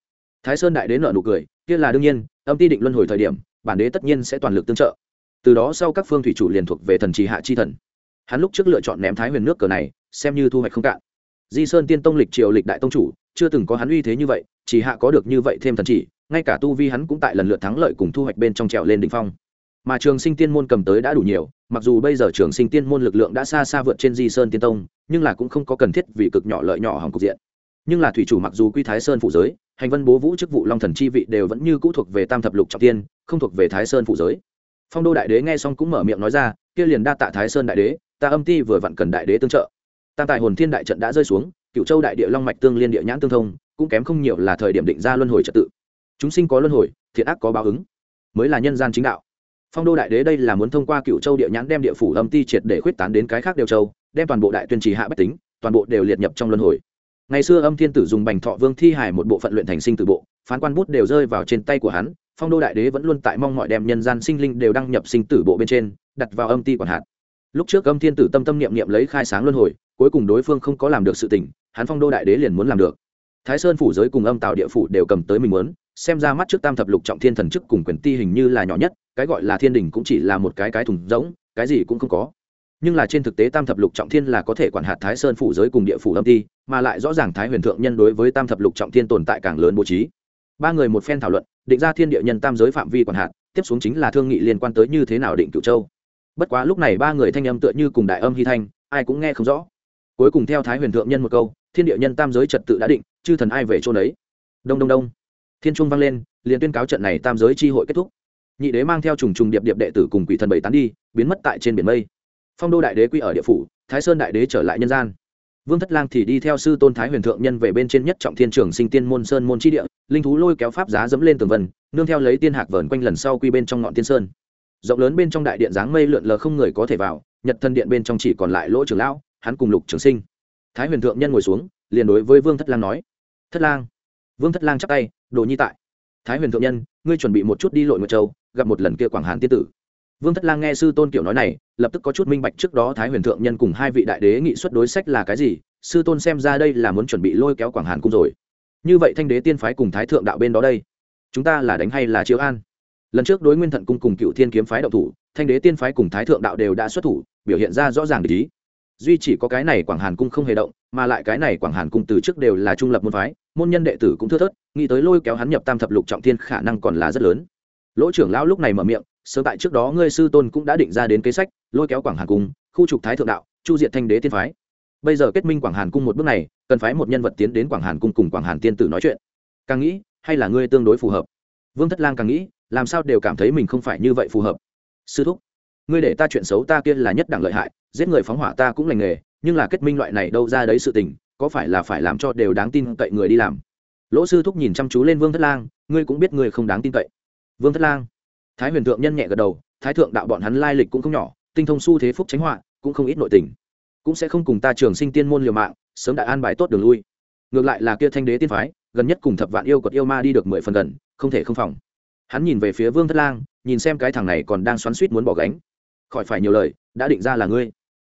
thái sơn đại đế nợ nụ cười, kia là đương nhiên, âm ti định luân hồi thời điểm, bản đế tất nhiên sẽ toàn lực tương trợ. Từ đó sau các phương thủy chủ liền thuộc về thần trì hạ chi thần. Hắn lúc trước lựa chọn ném thái huyền nước cờ này, xem như thu hoạch không cạn. Di sơn tiên tông lịch triều lịch đại tông chủ, chưa từng có hắn uy thế như vậy, chỉ hạ có được như vậy thêm thần chỉ, ngay cả tu vi hắn cũng tại lần lượt thắng lợi cùng thu hoạch bên trong trèo lên đỉnh phong. Mà trường sinh tiên môn cầm tới đã đủ nhiều, mặc dù bây giờ trường sinh tiên môn lực lượng đã xa xa vượt trên di sơn tiên tông, nhưng là cũng không có cần thiết vì cực nhỏ lợi nhỏ hỏng cục diện nhưng là thủy chủ mặc dù quy thái sơn phụ giới, hành vân bố vũ chức vụ long thần chi vị đều vẫn như cũ thuộc về tam thập lục trọng tiên, không thuộc về thái sơn phụ giới. Phong đô đại đế nghe xong cũng mở miệng nói ra, kia liền đa tạ thái sơn đại đế, ta âm ti vừa vặn cần đại đế tương trợ. Tam tài hồn thiên đại trận đã rơi xuống cựu châu đại địa long mạch tương liên địa nhãn tương thông, cũng kém không nhiều là thời điểm định ra luân hồi trật tự. Chúng sinh có luân hồi, thiện ác có báo ứng, mới là nhân gian chính đạo. Phong đô đại đế đây là muốn thông qua cựu châu địa nhãn đem địa phủ âm ti triệt để khuyết tán đến cái khác đều châu, đem toàn bộ đại tuyên trì hạ bách tính, toàn bộ đều liệt nhập trong luân hồi ngày xưa âm thiên tử dùng bành thọ vương thi hải một bộ phận luyện thành sinh tử bộ phán quan bút đều rơi vào trên tay của hắn phong đô đại đế vẫn luôn tại mong mọi đem nhân gian sinh linh đều đăng nhập sinh tử bộ bên trên đặt vào âm ti quản hạt. Lúc trước âm thiên tử tâm tâm niệm niệm lấy khai sáng luân hồi cuối cùng đối phương không có làm được sự tỉnh, hắn phong đô đại đế liền muốn làm được. Thái sơn phủ giới cùng âm tạo địa phủ đều cầm tới mình muốn xem ra mắt trước tam thập lục trọng thiên thần chức cùng quyền ti hình như là nhỏ nhất cái gọi là thiên đình cũng chỉ là một cái cái thùng rỗng cái gì cũng không có nhưng là trên thực tế tam thập lục trọng thiên là có thể quản hạt thái sơn phủ giới cùng địa phủ âm ti, mà lại rõ ràng thái huyền thượng nhân đối với tam thập lục trọng thiên tồn tại càng lớn bố trí. Ba người một phen thảo luận, định ra thiên địa nhân tam giới phạm vi quản hạt, tiếp xuống chính là thương nghị liên quan tới như thế nào định cựu châu. Bất quá lúc này ba người thanh âm tựa như cùng đại âm hy thanh, ai cũng nghe không rõ. Cuối cùng theo thái huyền thượng nhân một câu, thiên địa nhân tam giới trật tự đã định, chư thần ai về chỗ đấy đông đông đông. Thiên trung vang lên, liền tuyên cáo trận này tam giới tri hội kết thúc. Nhị đế mang theo trùng trùng điệp điệp đệ tử cùng quỷ thần bảy tán đi, biến mất tại trên biển mây phong đô đại đế quy ở địa phủ, thái sơn đại đế trở lại nhân gian. Vương thất lang thì đi theo sư tôn thái huyền thượng nhân về bên trên nhất trọng thiên trường sinh tiên môn sơn môn tri địa, linh thú lôi kéo pháp giá dẫm lên tường vân, nương theo lấy tiên hạc vờn quanh lần sau quy bên trong ngọn tiên sơn. Rộng lớn bên trong đại điện dáng mây lượn lờ không người có thể vào, nhật thân điện bên trong chỉ còn lại lỗ trường lão, hắn cùng lục trường sinh. Thái huyền thượng nhân ngồi xuống, liền đối với vương thất lang nói, thất lang. Vương thất lang chắp tay, đồ nhi tại. Thái huyền thượng nhân, ngươi chuẩn bị một chút đi lội một châu, gặp một lần kia quảng hàn tiên tử vương thất lang nghe sư tôn kiểu nói này, lập tức có chút minh bạch trước đó thái huyền thượng nhân cùng hai vị đại đế nghị xuất đối sách là cái gì, sư tôn xem ra đây là muốn chuẩn bị lôi kéo quảng hàn cung rồi. Như vậy thanh đế tiên phái cùng thái thượng đạo bên đó đây, chúng ta là đánh hay là chiếu an? Lần trước đối nguyên thận cung cùng cựu thiên kiếm phái đạo thủ, thanh đế tiên phái cùng thái thượng đạo đều đã xuất thủ, biểu hiện ra rõ ràng để ý. Duy chỉ có cái này quảng hàn cung không hề động, mà lại cái này quảng hàn cung từ trước đều là trung lập môn phái, môn nhân đệ tử cũng thưa thớt, nghĩ tới lôi kéo hắn nhập tam thập lục trọng thiên khả năng còn là rất lớn. Lỗ trưởng lão lúc này mở miệng sớm tại trước đó ngươi sư tôn cũng đã định ra đến kế sách, lôi kéo quảng hàn cung, khu trục thái thượng đạo, chu diện thanh đế tiên phái. Bây giờ kết minh quảng hàn cung một bước này, cần phái một nhân vật tiến đến quảng hàn cung cùng quảng hàn tiên tử nói chuyện. Càng nghĩ, hay là ngươi tương đối phù hợp? Vương thất lang càng nghĩ, làm sao đều cảm thấy mình không phải như vậy phù hợp? Sư thúc, ngươi để ta chuyện xấu ta kia là nhất đẳng lợi hại, giết người phóng hỏa ta cũng lành nghề, nhưng là kết minh loại này đâu ra đấy sự tình, có phải là phải làm cho đều đáng tin cậy người đi làm? Lỗ sư thúc nhìn chăm chú lên vương thất lang, ngươi cũng biết ngươi không đáng tin cậy. Vương thất lang thái huyền thượng nhân nhẹ gật đầu, thái thượng đạo bọn hắn lai lịch cũng không nhỏ, tinh thông s u thế phúc tránh họa, cũng không ít nội tình. Cũng sẽ không cùng ta trường sinh tiên môn liều mạng, sớm đã an bài tốt đường lui. Ngược lại là kia thanh đế tiên phái, gần nhất cùng thập vạn yêu cột yêu ma đi được mười phần gần, không thể không phòng. Hắn nhìn về phía vương thất lang, nhìn xem cái thằng này còn đang xoắn suýt muốn bỏ gánh. Khỏi phải nhiều lời, đã định ra là ngươi.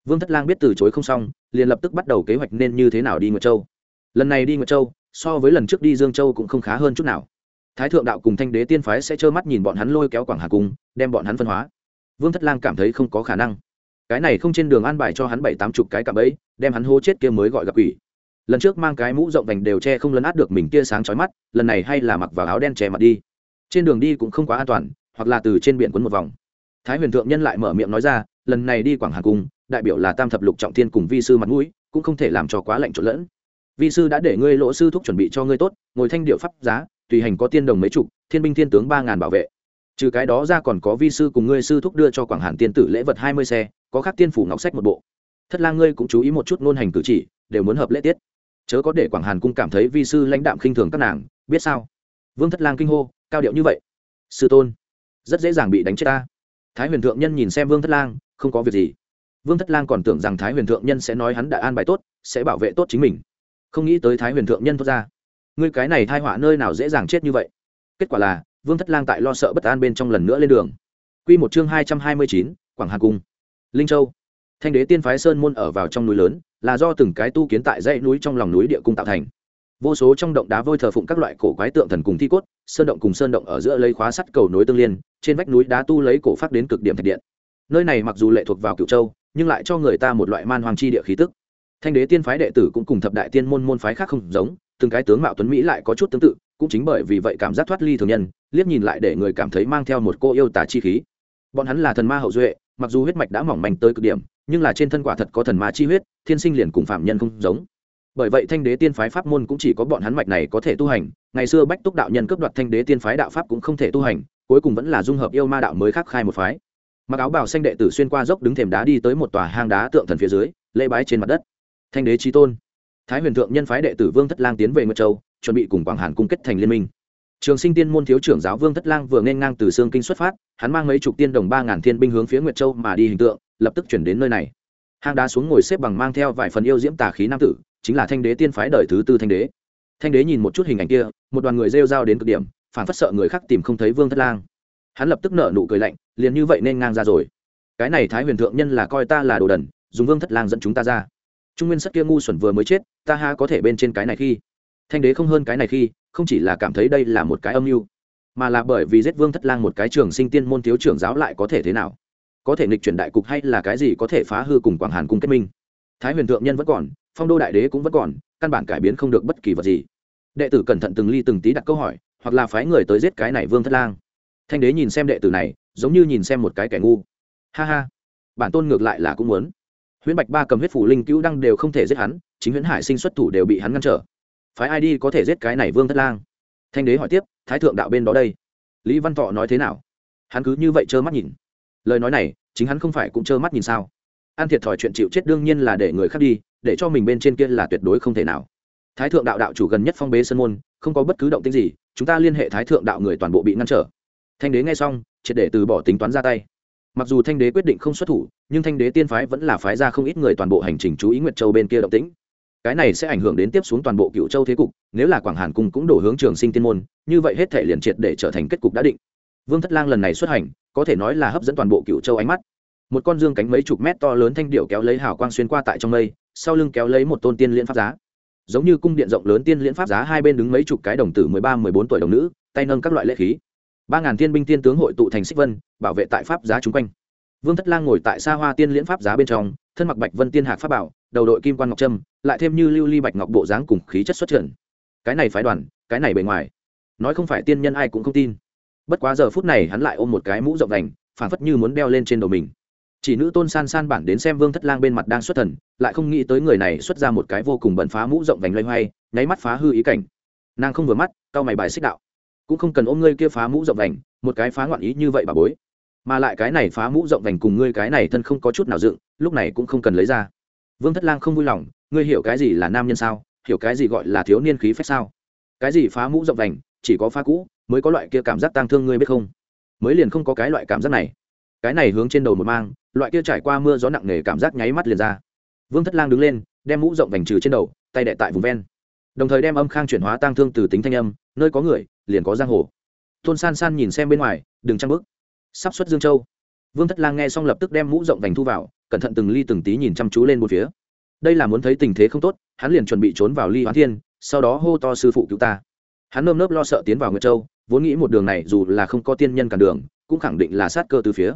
Vương thất lang biết từ chối không xong, liền lập tức bắt đầu kế hoạch nên như thế nào đi nguyệt châu. Lần này đi nguyệt châu, so với lần trước đi dương châu cũng không khá hơn chút nào thái thượng đạo cùng thanh đế tiên phái sẽ trơ mắt nhìn bọn hắn lôi kéo quảng hà cung, đem bọn hắn phân hóa. Vương thất lang cảm thấy không có khả năng. Cái này không trên đường an bài cho hắn bảy tám chục cái cạm ấy đem hắn hô chết kia mới gọi gặp quỷ. Lần trước mang cái mũ rộng vành đều che không lấn át được mình kia sáng chói mắt, lần này hay là mặc vào áo đen che mặt đi. Trên đường đi cũng không quá an toàn, hoặc là từ trên biển quấn một vòng. Thái huyền thượng nhân lại mở miệng nói ra, lần này đi quảng hà cung, đại biểu là tam thập lục trọng thiên cùng vi sư mặt mũi, cũng không thể làm cho quá lạnh trộn lẫn. Vi sư đã để ngươi lỗ sư thúc chuẩn bị cho ngươi tốt, ngồi thanh điệu pháp giá tùy hành có tiên đồng mấy chục, thiên binh thiên tướng ba ngàn bảo vệ. Trừ cái đó ra còn có vi sư cùng ngươi sư thúc đưa cho quảng hàn tiên tử lễ vật hai mươi xe, có khắc tiên phủ ngọc sách một bộ. Thất lang ngươi cũng chú ý một chút ngôn hành cử chỉ, đều muốn hợp lễ tiết. Chớ có để quảng hàn cung cảm thấy vi sư lãnh đạm khinh thường các nàng, biết sao? Vương thất lang kinh hô, cao điệu như vậy. Sư tôn, rất dễ dàng bị đánh chết ta. Thái huyền thượng nhân nhìn xem vương thất lang, không có việc gì. Vương thất lang còn tưởng rằng thái huyền thượng nhân sẽ nói hắn đã an bài tốt, sẽ bảo vệ tốt chính mình. Không nghĩ tới thái huyền thượng nhân thốt ra ngươi cái này thai họa nơi nào dễ dàng chết như vậy? Kết quả là, vương thất lang tại lo sợ bất an bên trong lần nữa lên đường. Q một chương hai trăm hai mươi chín, quảng hà cung. Linh châu. Thanh đế tiên phái sơn môn ở vào trong núi lớn, là do từng cái tu kiến tại dãy núi trong lòng núi địa cung tạo thành. Vô số trong động đá vôi thờ phụng các loại cổ quái tượng thần cùng thi cốt, sơn động cùng sơn động ở giữa lấy khóa sắt cầu nối tương liên, trên vách núi đá tu lấy cổ phát đến cực điểm thạch điện. Nơi này mặc dù lệ thuộc vào cựu châu, nhưng lại cho người ta một loại man hoàng chi địa khí tức. Thanh đế tiên phái đệ tử cũng cùng thập đại tiên môn môn phái khác không giống từng cái tướng mạo tuấn mỹ lại có chút tương tự, cũng chính bởi vì vậy cảm giác thoát ly thường nhân, liếc nhìn lại để người cảm thấy mang theo một cô yêu tả chi khí. Bọn hắn là thần ma hậu duệ, mặc dù huyết mạch đã mỏng manh tới cực điểm, nhưng là trên thân quả thật có thần ma chi huyết, thiên sinh liền cùng phạm nhân không giống. Bởi vậy thanh đế tiên phái pháp môn cũng chỉ có bọn hắn mạch này có thể tu hành, ngày xưa bách túc đạo nhân cướp đoạt thanh đế tiên phái đạo pháp cũng không thể tu hành, cuối cùng vẫn là dung hợp yêu ma đạo mới khắc khai một phái. Mặc áo bào xanh đệ tử xuyên qua dốc đứng thềm đá đi tới một tòa hang đá tượng thần phía dưới, lễ bái trên mặt đất. Thanh đế trí tôn thái huyền thượng nhân phái đệ tử vương thất lang tiến về ngân châu, chuẩn bị cùng quảng hàn cung kết thành liên minh. Trường sinh tiên môn thiếu trưởng giáo vương thất lang vừa nên ngang từ sương kinh xuất phát, hắn mang mấy chục tiên đồng ba ngàn thiên binh hướng phía nguyệt châu mà đi hình tượng, lập tức chuyển đến nơi này. Hang đá xuống ngồi xếp bằng mang theo vài phần yêu diễm tà khí nam tử, chính là thanh đế tiên phái đời thứ tư thanh đế. Thanh đế nhìn một chút hình ảnh kia, một đoàn người rêu rao đến cực điểm, phản phất sợ người khác tìm không thấy vương thất lang. Hắn lập tức nở nụ cười lạnh, liền như vậy nên ngang ra rồi. Cái này thái huyền thượng nhân là coi ta là đồ đần, dùng vương thất lang dẫn chúng ta ra trung nguyên sắt kia ngu xuẩn vừa mới chết, ta ha có thể bên trên cái này khi? Thanh đế không hơn cái này khi, không chỉ là cảm thấy đây là một cái âm mưu, mà là bởi vì giết vương thất lang một cái trường sinh tiên môn thiếu trưởng giáo lại có thể thế nào? Có thể nghịch chuyển đại cục hay là cái gì có thể phá hư cùng quảng hàn cung kết minh? Thái huyền thượng nhân vẫn còn, phong đô đại đế cũng vẫn còn, căn bản cải biến không được bất kỳ vật gì. Đệ tử cẩn thận từng ly từng tí đặt câu hỏi, hoặc là phái người tới giết cái này vương thất lang. Thanh đế nhìn xem đệ tử này, giống như nhìn xem một cái kẻ ngu. Ha ha, bản tôn ngược lại là cũng muốn huyễn bạch ba cầm huyết phủ linh cứu đăng đều không thể giết hắn, chính huyễn hải sinh xuất thủ đều bị hắn ngăn trở. Phái ai đi có thể giết cái này vương thất lang? Thanh đế hỏi tiếp, thái thượng đạo bên đó đây. Lý văn thọ nói thế nào? Hắn cứ như vậy trơ mắt nhìn. Lời nói này, chính hắn không phải cũng trơ mắt nhìn sao? An thiệt thòi chuyện chịu chết đương nhiên là để người khác đi, để cho mình bên trên kia là tuyệt đối không thể nào. Thái thượng đạo đạo chủ gần nhất phong bế sân môn, không có bất cứ động tĩnh gì, chúng ta liên hệ thái thượng đạo người toàn bộ bị ngăn trở. Thanh đế nghe xong, triệt để từ bỏ tính toán ra tay mặc dù thanh đế quyết định không xuất thủ, nhưng thanh đế tiên phái vẫn là phái ra không ít người toàn bộ hành trình chú ý nguyệt châu bên kia động tĩnh. Cái này sẽ ảnh hưởng đến tiếp xuống toàn bộ cựu châu thế cục, nếu là quảng hàn cung cũng đổ hướng trường sinh tiên môn, như vậy hết thể liền triệt để trở thành kết cục đã định. Vương thất lang lần này xuất hành, có thể nói là hấp dẫn toàn bộ cựu châu ánh mắt. Một con dương cánh mấy chục mét to lớn thanh điệu kéo lấy hào quang xuyên qua tại trong mây, sau lưng kéo lấy một tôn tiên liên pháp giá. Giống như cung điện rộng lớn tiên liên pháp giá, hai bên đứng mấy chục cái đồng tử mười ba, mười bốn tuổi đồng nữ, tay nâng các loại lễ khí ba ngàn thiên binh tiên tướng hội tụ thành xích vân, bảo vệ tại pháp giá chung quanh. Vương thất lang ngồi tại xa hoa tiên liễn pháp giá bên trong, thân mặc bạch vân tiên hạc pháp bảo, đầu đội kim quan ngọc trâm, lại thêm như lưu ly bạch ngọc bộ dáng cùng khí chất xuất trần. Cái này phái đoàn, cái này bề ngoài. Nói không phải tiên nhân ai cũng không tin. Bất quá giờ phút này hắn lại ôm một cái mũ rộng đành phản phất như muốn đeo lên trên đầu mình. Chỉ nữ tôn san san bản đến xem vương thất lang bên mặt đang xuất thần, lại không nghĩ tới người này xuất ra một cái vô cùng bẩn phá mũ rộng vành loay hoay, nháy mắt phá hư ý cảnh. Nàng không vừa mắt, cau mày bài xích đạo cũng không cần ôm ngươi kia phá mũ rộng vành, một cái phá ngoạn ý như vậy bà bối. Mà lại cái này phá mũ rộng vành cùng ngươi cái này thân không có chút nào dựng, lúc này cũng không cần lấy ra. Vương thất lang không vui lòng, ngươi hiểu cái gì là nam nhân sao, hiểu cái gì gọi là thiếu niên khí phách sao? Cái gì phá mũ rộng vành, chỉ có phá cũ, mới có loại kia cảm giác tang thương ngươi biết không? Mới liền không có cái loại cảm giác này. Cái này hướng trên đầu một mang, loại kia trải qua mưa gió nặng nề cảm giác nháy mắt liền ra. Vương thất lang đứng lên, đem mũ rộng vành trừ trên đầu, tay đệ tại vùng ven. Đồng thời đem âm khang chuyển hóa tang thương từ tính thanh âm nơi có người, liền có giang hồ. Tôn san san nhìn xem bên ngoài, đừng trăng bước sắp xuất dương châu. Vương thất lang nghe xong lập tức đem mũ rộng vành thu vào, cẩn thận từng ly từng tí nhìn chăm chú lên một phía. Đây là muốn thấy tình thế không tốt, hắn liền chuẩn bị trốn vào ly hoán thiên, sau đó hô to sư phụ cứu ta. Hắn nơm nớp lo sợ tiến vào nguyệt châu, vốn nghĩ một đường này dù là không có tiên nhân cản đường, cũng khẳng định là sát cơ từ phía.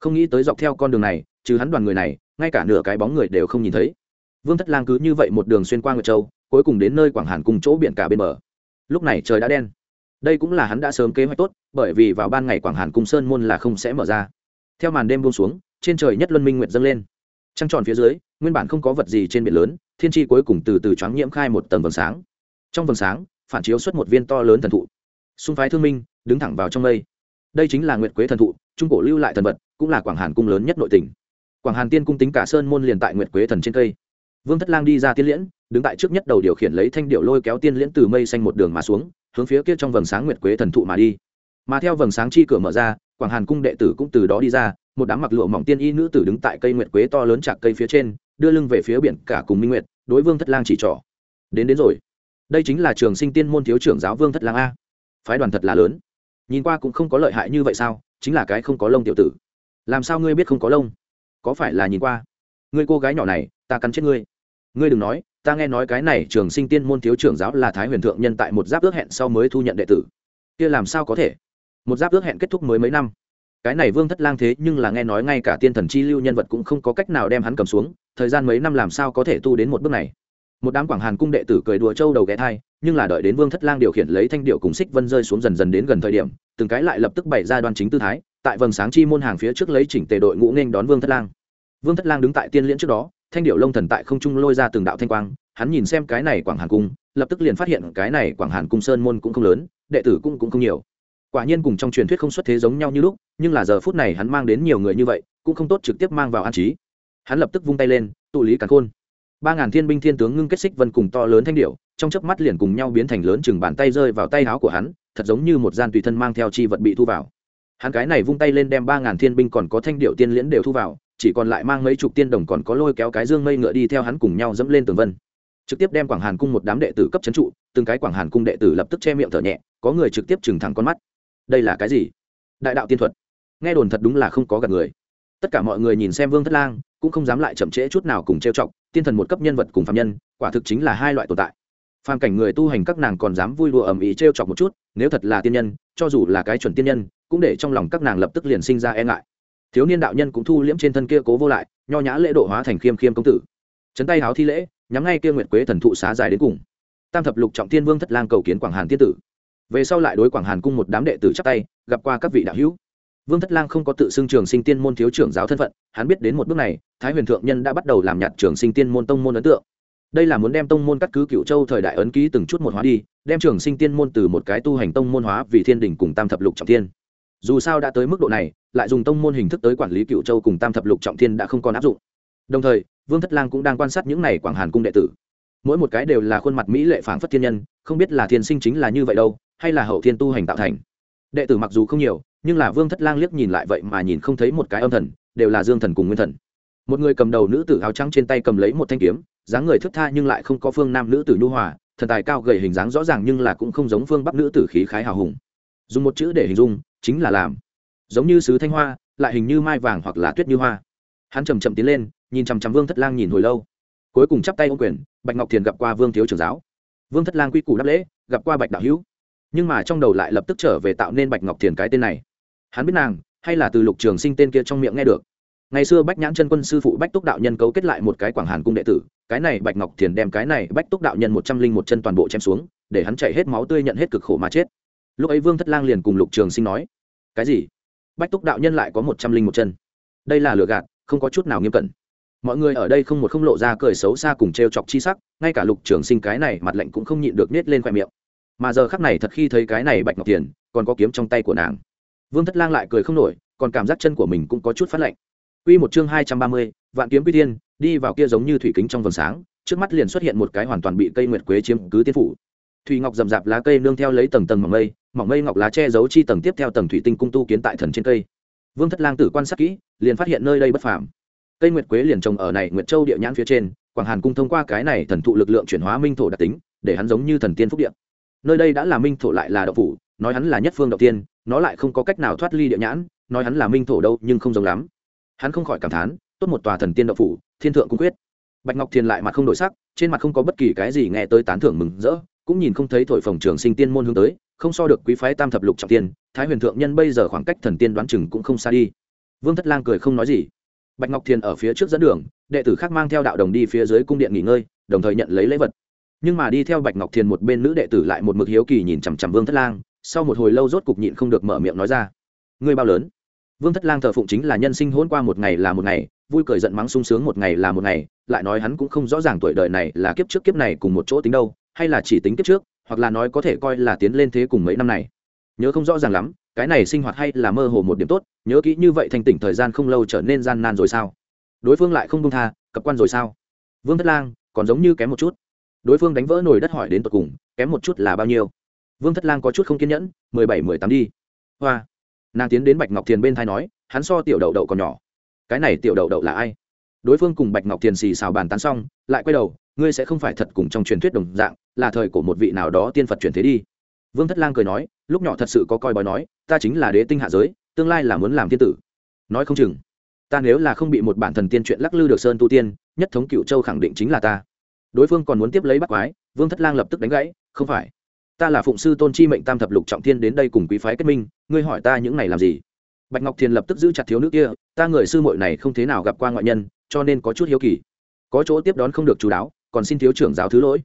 Không nghĩ tới dọc theo con đường này, trừ hắn đoàn người này, ngay cả nửa cái bóng người đều không nhìn thấy. Vương thất lang cứ như vậy một đường xuyên qua nguyệt châu, cuối cùng đến nơi quảng hàn cùng chỗ biển cả bên bờ lúc này trời đã đen. Đây cũng là hắn đã sớm kế hoạch tốt, bởi vì vào ban ngày quảng hàn cung sơn môn là không sẽ mở ra. Theo màn đêm buông xuống, trên trời nhất luân minh nguyệt dâng lên. Trăng tròn phía dưới, nguyên bản không có vật gì trên biển lớn, thiên tri cuối cùng từ từ choáng nhiễm khai một tầng vầng sáng. Trong vầng sáng, phản chiếu xuất một viên to lớn thần thụ. Xung phái thương minh, đứng thẳng vào trong mây. Đây chính là nguyệt quế thần thụ, trung cổ lưu lại thần vật, cũng là quảng hàn cung lớn nhất nội tỉnh quảng hàn tiên cung tính cả sơn môn liền tại nguyệt quế thần trên cây vương thất lang đi ra tiên liễn, đứng tại trước nhất đầu điều khiển lấy thanh điệu lôi kéo tiên liễn từ mây xanh một đường mà xuống, hướng phía kia trong vầng sáng nguyệt quế thần thụ mà đi. Mà theo vầng sáng chi cửa mở ra, quảng hàn cung đệ tử cũng từ đó đi ra, một đám mặc lụa mỏng tiên y nữ tử đứng tại cây nguyệt quế to lớn chạc cây phía trên, đưa lưng về phía biển cả cùng minh nguyệt, đối vương thất lang chỉ trỏ. Đến đến rồi. Đây chính là trường sinh tiên môn thiếu trưởng giáo vương thất lang a. Phái đoàn thật là lớn. Nhìn qua cũng không có lợi hại như vậy sao, chính là cái không có lông tiểu tử. Làm sao ngươi biết không có lông? Có phải là nhìn qua? Ngươi cô gái nhỏ này, ta cắn chết ngươi ngươi đừng nói, ta nghe nói cái này trường sinh tiên môn thiếu trưởng giáo là thái huyền thượng nhân tại một giáp ước hẹn sau mới thu nhận đệ tử. Kia làm sao có thể? Một giáp ước hẹn kết thúc mới mấy năm. Cái này vương thất lang thế nhưng là nghe nói ngay cả tiên thần chi lưu nhân vật cũng không có cách nào đem hắn cầm xuống, thời gian mấy năm làm sao có thể tu đến một bước này? Một đám quảng hàn cung đệ tử cười đùa trâu đầu ghé thai, nhưng là đợi đến vương thất lang điều khiển lấy thanh điệu cùng xích vân rơi xuống dần dần đến gần thời điểm, từng cái lại lập tức bày ra đoan chính tư thái, tại vầng sáng chi môn hàng phía trước lấy chỉnh tề đội ngũ nghênh đón vương thất lang. Vương thất lang đứng tại tiên liễn trước đó thanh điệu lông thần tại không trung lôi ra từng đạo thanh quang, hắn nhìn xem cái này quảng hàn cung, lập tức liền phát hiện cái này quảng hàn cung sơn môn cũng không lớn, đệ tử cũng cũng không nhiều. Quả nhiên cùng trong truyền thuyết không xuất thế giống nhau như lúc, nhưng là giờ phút này hắn mang đến nhiều người như vậy, cũng không tốt trực tiếp mang vào an trí. Hắn lập tức vung tay lên, tụ lý càn khôn. Ba ngàn thiên binh thiên tướng ngưng kết xích vân cùng to lớn thanh điệu trong chớp mắt liền cùng nhau biến thành lớn chừng bàn tay rơi vào tay áo của hắn, thật giống như một gian tùy thân mang theo chi vật bị thu vào. Hắn cái này vung tay lên đem ba ngàn thiên binh còn có thanh điệu tiên liễn đều thu vào chỉ còn lại mang mấy chục tiên đồng còn có lôi kéo cái dương mây ngựa đi theo hắn cùng nhau dẫm lên tường vân. Trực tiếp đem quảng hàn cung một đám đệ tử cấp c trụ, từng cái quảng hàn cung đệ tử lập tức che miệng thở nhẹ, có người trực tiếp trừng thẳng con mắt. Đây là cái gì? Đại đạo tiên thuật. Nghe đồn thật đúng là không có gặp người. Tất cả mọi người nhìn xem vương thất lang, cũng không dám lại chậm trễ chút nào cùng trêu chọc, tiên thần một cấp nhân vật cùng phạm nhân, quả thực chính là hai loại tồn tại. Phàm cảnh người tu hành các nàng còn dám vui đùa ầm ĩ trêu chọc một chút, nếu thật là tiên nhân, cho dù là cái chuẩn tiên nhân, cũng để trong lòng các nàng lập tức liền sinh ra e ngại thiếu niên đạo nhân cũng thu liễm trên thân kia cố vô lại, nho nhã lễ độ hóa thành khiêm khiêm công tử. Chấn tay háo thi lễ, nhắm ngay kia nguyệt quế thần thụ xá dài đến cùng. Tam thập lục trọng tiên vương thất lang cầu kiến quảng hàn tiên tử. Về sau lại đối quảng hàn cung một đám đệ tử chắc tay, gặp qua các vị đạo hữu. Vương thất lang không có tự xưng trường sinh tiên môn thiếu trưởng giáo thân phận, hắn biết đến một bước này, thái huyền thượng nhân đã bắt đầu làm nhạt trường sinh tiên môn tông môn ấn tượng. Đây là muốn đem tông môn cắt cứ cựu châu thời đại ấn ký từng chút một hóa đi, đem trường sinh tiên môn từ một cái tu hành tông môn hóa vì thiên đình cùng tam thập lục trọng tiên dù sao đã tới mức độ này, lại dùng tông môn hình thức tới quản lý cựu châu cùng tam thập lục trọng thiên đã không còn áp dụng. Đồng thời, vương thất lang cũng đang quan sát những n à y quảng hàn cung đệ tử. Mỗi một cái đều là khuôn mặt mỹ lệ phảng phất thiên nhân, không biết là thiên sinh chính là như vậy đâu, hay là hậu thiên tu hành tạo thành. Đệ tử mặc dù không nhiều, nhưng là vương thất lang liếc nhìn lại vậy mà nhìn không thấy một cái âm thần, đều là dương thần cùng nguyên thần. Một người cầm đầu nữ tử áo trắng trên tay cầm lấy một thanh kiếm, dáng người thức tha nhưng lại không có phương nam nữ tử nhu hòa, thần tài cao gầy hình dáng rõ ràng nhưng là cũng không giống phương bắc nữ tử khí khái hào hùng dùng một chữ để hình dung, chính là làm. Giống như sứ thanh hoa, lại hình như mai vàng hoặc là tuyết như hoa. Hắn chầm chậm tiến lên, nhìn chằm chằm vương thất lang nhìn hồi lâu. Cuối cùng chắp tay ô quyền, bạch ngọc thiền gặp qua vương thiếu trưởng giáo. Vương thất lang quy củ đáp lễ, gặp qua bạch đạo hữu. Nhưng mà trong đầu lại lập tức trở về tạo nên bạch ngọc thiền cái tên này. Hắn biết nàng, hay là từ lục trường sinh tên kia trong miệng nghe được. Ngày xưa bách nhãn chân quân sư phụ bách túc đạo nhân cấu kết lại một cái quảng hàn cung đệ tử, cái này bạch ngọc thiền đem cái này bách túc đạo nhân một trăm linh một chân toàn bộ chém xuống, để hắn chạy hết máu tươi nhận hết cực khổ mà chết lúc ấy vương thất lang liền cùng lục trường sinh nói cái gì? Bách túc đạo nhân lại có một trăm linh một chân. Đây là lừa gạt không có chút nào nghiêm cẩn. Mọi người ở đây không một không lộ ra cười xấu xa cùng t r e o chọc chi sắc ngay cả lục trường sinh cái này mặt lạnh cũng không nhịn được nết lên khoe miệng. Mà giờ khắc này thật khi thấy cái này bạch ngọc tiền còn có kiếm trong tay của nàng. Vương thất lang lại cười không nổi còn cảm giác chân của mình cũng có chút phát lạnh. Quy một chương hai trăm ba mươi, vạn kiếm quy tiên, đi vào kia giống như thủy kính trong vầng sáng, trước mắt liền xuất hiện một cái hoàn toàn bị cây nguyệt quế chiếm cứ tiên phủ. Thủy ngọc rậm rạp lá cây nương theo lấy tầng tầng mỏng mây, mỏng mây ngọc lá che giấu chi tầng tiếp theo tầng thủy tinh cung tu kiến tại thần trên cây. Vương Thất Lang tử quan sát kỹ, liền phát hiện nơi đây bất phàm. Cây nguyệt quế liền trồng ở này Nguyệt Châu địa nhãn phía trên, Quảng Hàn cung thông qua cái này thần thụ lực lượng chuyển hóa minh thổ đặc tính, để hắn giống như thần tiên phúc địa. Nơi đây đã là minh thổ lại là đạo phủ, nói hắn là nhất phương đầu tiên, nó lại không có cách nào thoát ly địa nhãn, nói hắn là minh thổ đâu, nhưng không giống lắm. Hắn không khỏi cảm thán, tốt một tòa thần tiên đạo phủ, thiên thượng cung quyết. Bạch Ngọc Thiên lại mặt không đổi sắc, trên mặt không có bất kỳ cái gì nghe tới tán thưởng mừng rỡ, cũng nhìn không thấy thổi phồng trường sinh tiên môn hướng tới, không so được quý phái tam thập lục trọng tiên, thái huyền thượng nhân bây giờ khoảng cách thần tiên đoán chừng cũng không xa đi. Vương Thất Lang cười không nói gì. Bạch Ngọc Thiên ở phía trước dẫn đường, đệ tử khác mang theo đạo đồng đi phía dưới cung điện nghỉ ngơi, đồng thời nhận lấy lễ vật. Nhưng mà đi theo Bạch Ngọc Thiên một bên nữ đệ tử lại một mực hiếu kỳ nhìn chằm chằm Vương Thất Lang, sau một hồi lâu rốt cục nhịn không được mở miệng nói ra: "Ngươi bao lớn?" Vương Thất Lang thờ phụng chính là nhân sinh hôn qua một ngày là một ngày, vui cười giận mắng sung sướng một ngày là một ngày, lại nói hắn cũng không rõ ràng tuổi đời này là kiếp trước kiếp này cùng một chỗ tính đâu, hay là chỉ tính kiếp trước, hoặc là nói có thể coi là tiến lên thế cùng mấy năm này. Nhớ không rõ ràng lắm, cái này sinh hoạt hay là mơ hồ một điểm tốt, nhớ kỹ như vậy thanh tỉnh thời gian không lâu trở nên gian nan rồi sao? Đối phương lại không buông tha, cập quan rồi sao? Vương Thất Lang, còn giống như kém một chút. Đối phương đánh vỡ nồi đất hỏi đến tận cùng, kém một chút là bao nhiêu? Vương Thất Lang có chút không kiên nhẫn, mười bảy mười tám đi. Hoa. Nàng tiến đến Bạch Ngọc Thiền bên thai nói, hắn so tiểu đậu đậu còn nhỏ. Cái này tiểu đậu đậu là ai? đối phương cùng bạch ngọc thiền xì xào bàn tán xong lại quay đầu ngươi sẽ không phải thật cùng trong truyền thuyết đồng dạng, là thời của một vị nào đó tiên phật truyền thế đi. Vương thất lang cười nói, lúc nhỏ thật sự có coi bói nói, ta chính là đế tinh hạ giới, tương lai là muốn làm thiên tử. Nói không chừng, ta nếu là không bị một bản thần tiên chuyện lắc lư được sơn tu tiên, nhất thống cựu châu khẳng định chính là ta. Đối phương còn muốn tiếp lấy bắt quái, vương thất lang lập tức đánh gãy, không phải. Ta là phụng sư tôn chi mệnh tam thập lục trọng thiên đến đây cùng quý phái kết minh, ngươi hỏi ta những này làm gì? Bạch ngọc thiền lập tức giữ chặt thiếu nữ kia, ta người sư muội này không thế nào gặp qua ngoại nhân, cho nên có chút hiếu kỳ. Có chỗ tiếp đón không được chú đáo còn xin thiếu trưởng giáo thứ lỗi.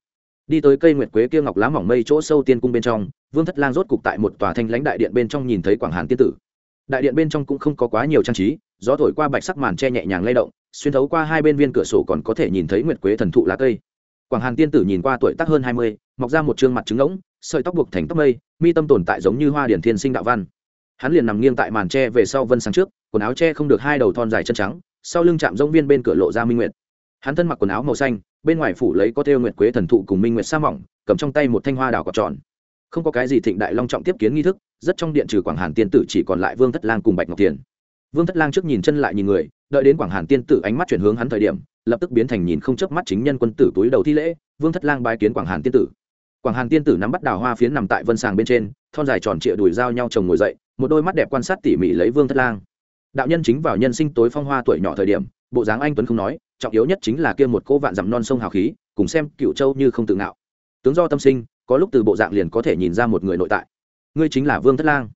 Đi tới cây nguyệt quế kia ngọc lá mỏng mây chỗ sâu tiên cung bên trong, vương thất lang rốt cục tại một tòa thanh lãnh đại điện bên trong nhìn thấy quảng hàn tiên tử. Đại điện bên trong cũng không có quá nhiều trang trí, gió thổi qua bạch sắc màn che nhẹ nhàng lay động, xuyên thấu qua hai bên viên cửa sổ còn có thể nhìn thấy nguyệt quế thần thụ lá cây. Quảng hàn tiên tử nhìn qua tuổi tác hơn hai mươi, mọc ra một trương mặt trứng ngỗng, sợi tóc buộc thành tóc mây, mi tâm tồn tại giống như hoa điển thiên sinh đạo văn. Hắn liền nằm nghiêng tại màn tre về sau vân sáng trước, quần áo tre không được hai đầu thon dài chân trắng, sau lưng chạm rông viên bên cửa lộ ra minh nguyệt. Hắn thân mặc quần áo màu xanh bên ngoài phủ lấy có thêu nguyệt quế thần thụ cùng minh nguyệt sa mỏng, cầm trong tay một thanh hoa đào cọc tròn. Không có cái gì thịnh đại long trọng tiếp kiến nghi thức, rất trong điện trừ quảng hàn tiên tử chỉ còn lại vương thất lang cùng bạch ngọc tiền. Vương thất lang trước nhìn chân lại nhìn người, đợi đến quảng hàn tiên tử ánh mắt chuyển hướng hắn thời điểm, lập tức biến thành nhìn không chớp mắt chính nhân quân tử túi đầu thi lễ, vương thất lang bái kiến quảng hàn tiên tử. Quảng hàn tiên tử nắm bắt đào hoa phiến nằm tại vân sàng bên trên, thon dài tròn trịa đùi dao nhau chồng ngồi dậy, một đôi mắt đẹp quan sát tỉ mỉ lấy vương thất lang. Đạo nhân chính vào nhân sinh tối phong hoa tuổi nhỏ thời điểm, bộ dáng anh tuấn không nói trọng yếu nhất chính là kia một cô vạn dặm non sông hào khí, cùng xem cựu châu như không tự ngạo. Tướng do tâm sinh, có lúc từ bộ dạng liền có thể nhìn ra một người nội tại. Ngươi chính là vương thất lang.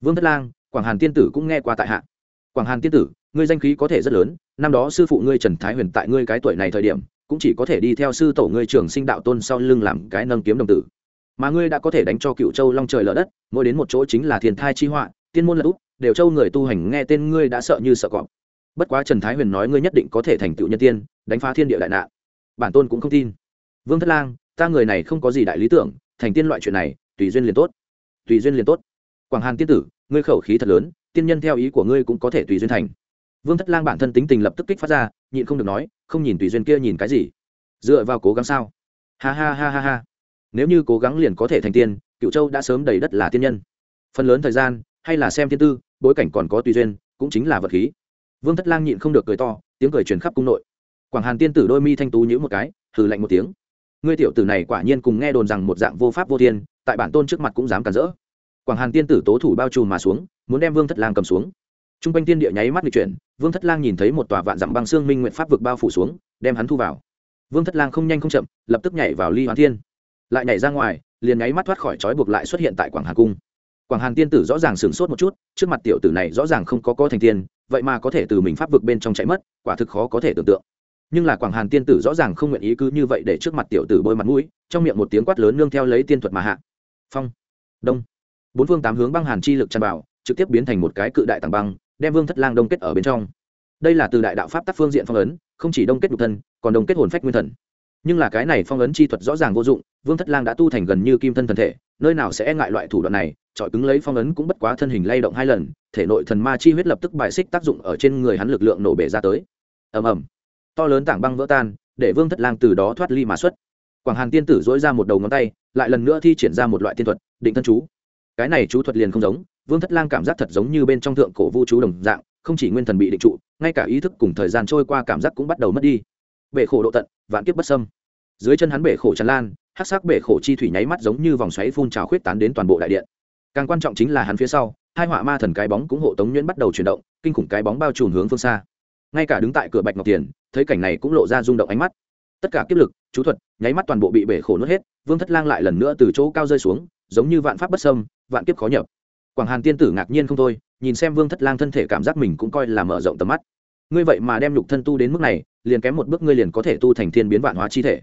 Vương thất lang, quảng hàn tiên tử cũng nghe qua tại hạ. Quảng hàn tiên tử, ngươi danh khí có thể rất lớn, năm đó sư phụ ngươi trần thái huyền tại ngươi cái tuổi này thời điểm, cũng chỉ có thể đi theo sư tổ ngươi trường sinh đạo tôn sau lưng làm cái nâng kiếm đồng tử. Mà ngươi đã có thể đánh cho cựu châu long trời lở đất, mỗi đến một chỗ chính là thiền thai chi họa, tiên môn lật úp đều châu người tu hành nghe tên ngươi đã sợ như sợ cọp bất quá trần thái huyền nói ngươi nhất định có thể thành tựu nhân tiên, đánh phá thiên địa đại nạn. Bản tôn cũng không tin. Vương thất lang, ta người này không có gì đại lý tưởng, thành tiên loại chuyện này, tùy duyên liền tốt. Tùy duyên liền tốt. Quảng hàn tiên tử, ngươi khẩu khí thật lớn, tiên nhân theo ý của ngươi cũng có thể tùy duyên thành. Vương thất lang bản thân tính tình lập tức kích phát ra, nhịn không được nói, không nhìn tùy duyên kia nhìn cái gì? Dựa vào cố gắng sao? Ha ha ha ha ha. Nếu như cố gắng liền có thể thành tiên, cựu châu đã sớm đầy đất là tiên nhân. Phần lớn thời gian, hay là xem thiên tư, bối cảnh còn có tùy duyên, cũng chính là vật khí vương thất lang nhịn không được cười to, tiếng cười truyền khắp cung nội. Quảng hàn tiên tử đôi mi thanh tú nhữ một cái, hừ lạnh một tiếng. Ngươi tiểu tử này quả nhiên cùng nghe đồn rằng một dạng vô pháp vô thiên, tại bản tôn trước mặt cũng dám cản rỡ. Quảng hàn tiên tử tố thủ bao trùm mà xuống, muốn đem vương thất lang cầm xuống. T r u n g quanh tiên địa nháy mắt lịch chuyển, vương thất lang nhìn thấy một tòa vạn dặm băng xương minh nguyện pháp vực bao phủ xuống, đem hắn thu vào. Vương thất lang không nhanh không chậm, lập tức nhảy vào ly hoàn thiên. Lại nhảy ra ngoài, liền nháy mắt thoát khỏi trói buộc lại xuất hiện tại quảng hà cung quảng hàn tiên tử rõ ràng sửng sốt một chút, trước mặt tiểu tử này rõ ràng không có có thành tiên, vậy mà có thể từ mình pháp vực bên trong chạy mất, quả thực khó có thể tưởng tượng. Nhưng là quảng hàn tiên tử rõ ràng không nguyện ý cứ như vậy để trước mặt tiểu tử bôi mặt mũi, trong miệng một tiếng quát lớn nương theo lấy tiên thuật mà hạ. Phong. Đông. Bốn phương tám hướng băng hàn chi lực tràn vào, trực tiếp biến thành một cái cự đại tảng băng, đem vương thất lang đông kết ở bên trong. Đây là từ đại đạo pháp tác phương diện phong ấn, không chỉ đông kết nhục thân, còn đông kết hồn phách nguyên thần. Nhưng là cái này phong ấn chi thuật rõ ràng vô dụng, vương thất lang đã tu thành gần như kim thân thần thể, nơi nào sẽ e ngại loại thủ đoạn này trọi cứng lấy phong ấn cũng bất quá thân hình lay động hai lần, thể nội thần ma chi huyết lập tức bài xích tác dụng ở trên người hắn lực lượng nổ bể ra tới. Ầm ầm. To lớn tảng băng vỡ tan, để vương thất lang từ đó thoát ly mà xuất. Quảng hàn tiên tử dỗi ra một đầu ngón tay, lại lần nữa thi triển ra một loại tiên thuật, định thân chú. Cái này chú thuật liền không giống, vương thất lang cảm giác thật giống như bên trong thượng cổ vũ chú đồng dạng, không chỉ nguyên thần bị định trụ, ngay cả ý thức cùng thời gian trôi qua cảm giác cũng bắt đầu mất đi. Bể khổ độ tận, vạn kiếp bất sâm dưới chân hắn bể khổ tràn lan hát sắc bể khổ chi thủy nháy mắt giống như vòng xoáy phun trào khuyết tán đến toàn bộ đại điện càng quan trọng chính là hắn phía sau, hai họa ma thần cái bóng cũng hộ tống nhuyễn bắt đầu chuyển động, kinh khủng cái bóng bao trùm hướng phương xa. Ngay cả đứng tại cửa bạch ngọc tiền, thấy cảnh này cũng lộ ra rung động ánh mắt. Tất cả kiếp lực, chú thuật, nháy mắt toàn bộ bị bể khổ nuốt hết, vương thất lang lại lần nữa từ chỗ cao rơi xuống, giống như vạn pháp bất sâm vạn kiếp khó nhập. Quảng hàn tiên tử ngạc nhiên không thôi, nhìn xem vương thất lang thân thể cảm giác mình cũng coi là mở rộng tầm mắt. Ngươi vậy mà đem nhục thân tu đến mức này, liền kém một bước ngươi liền có thể tu thành thiên biến vạn hóa chi thể.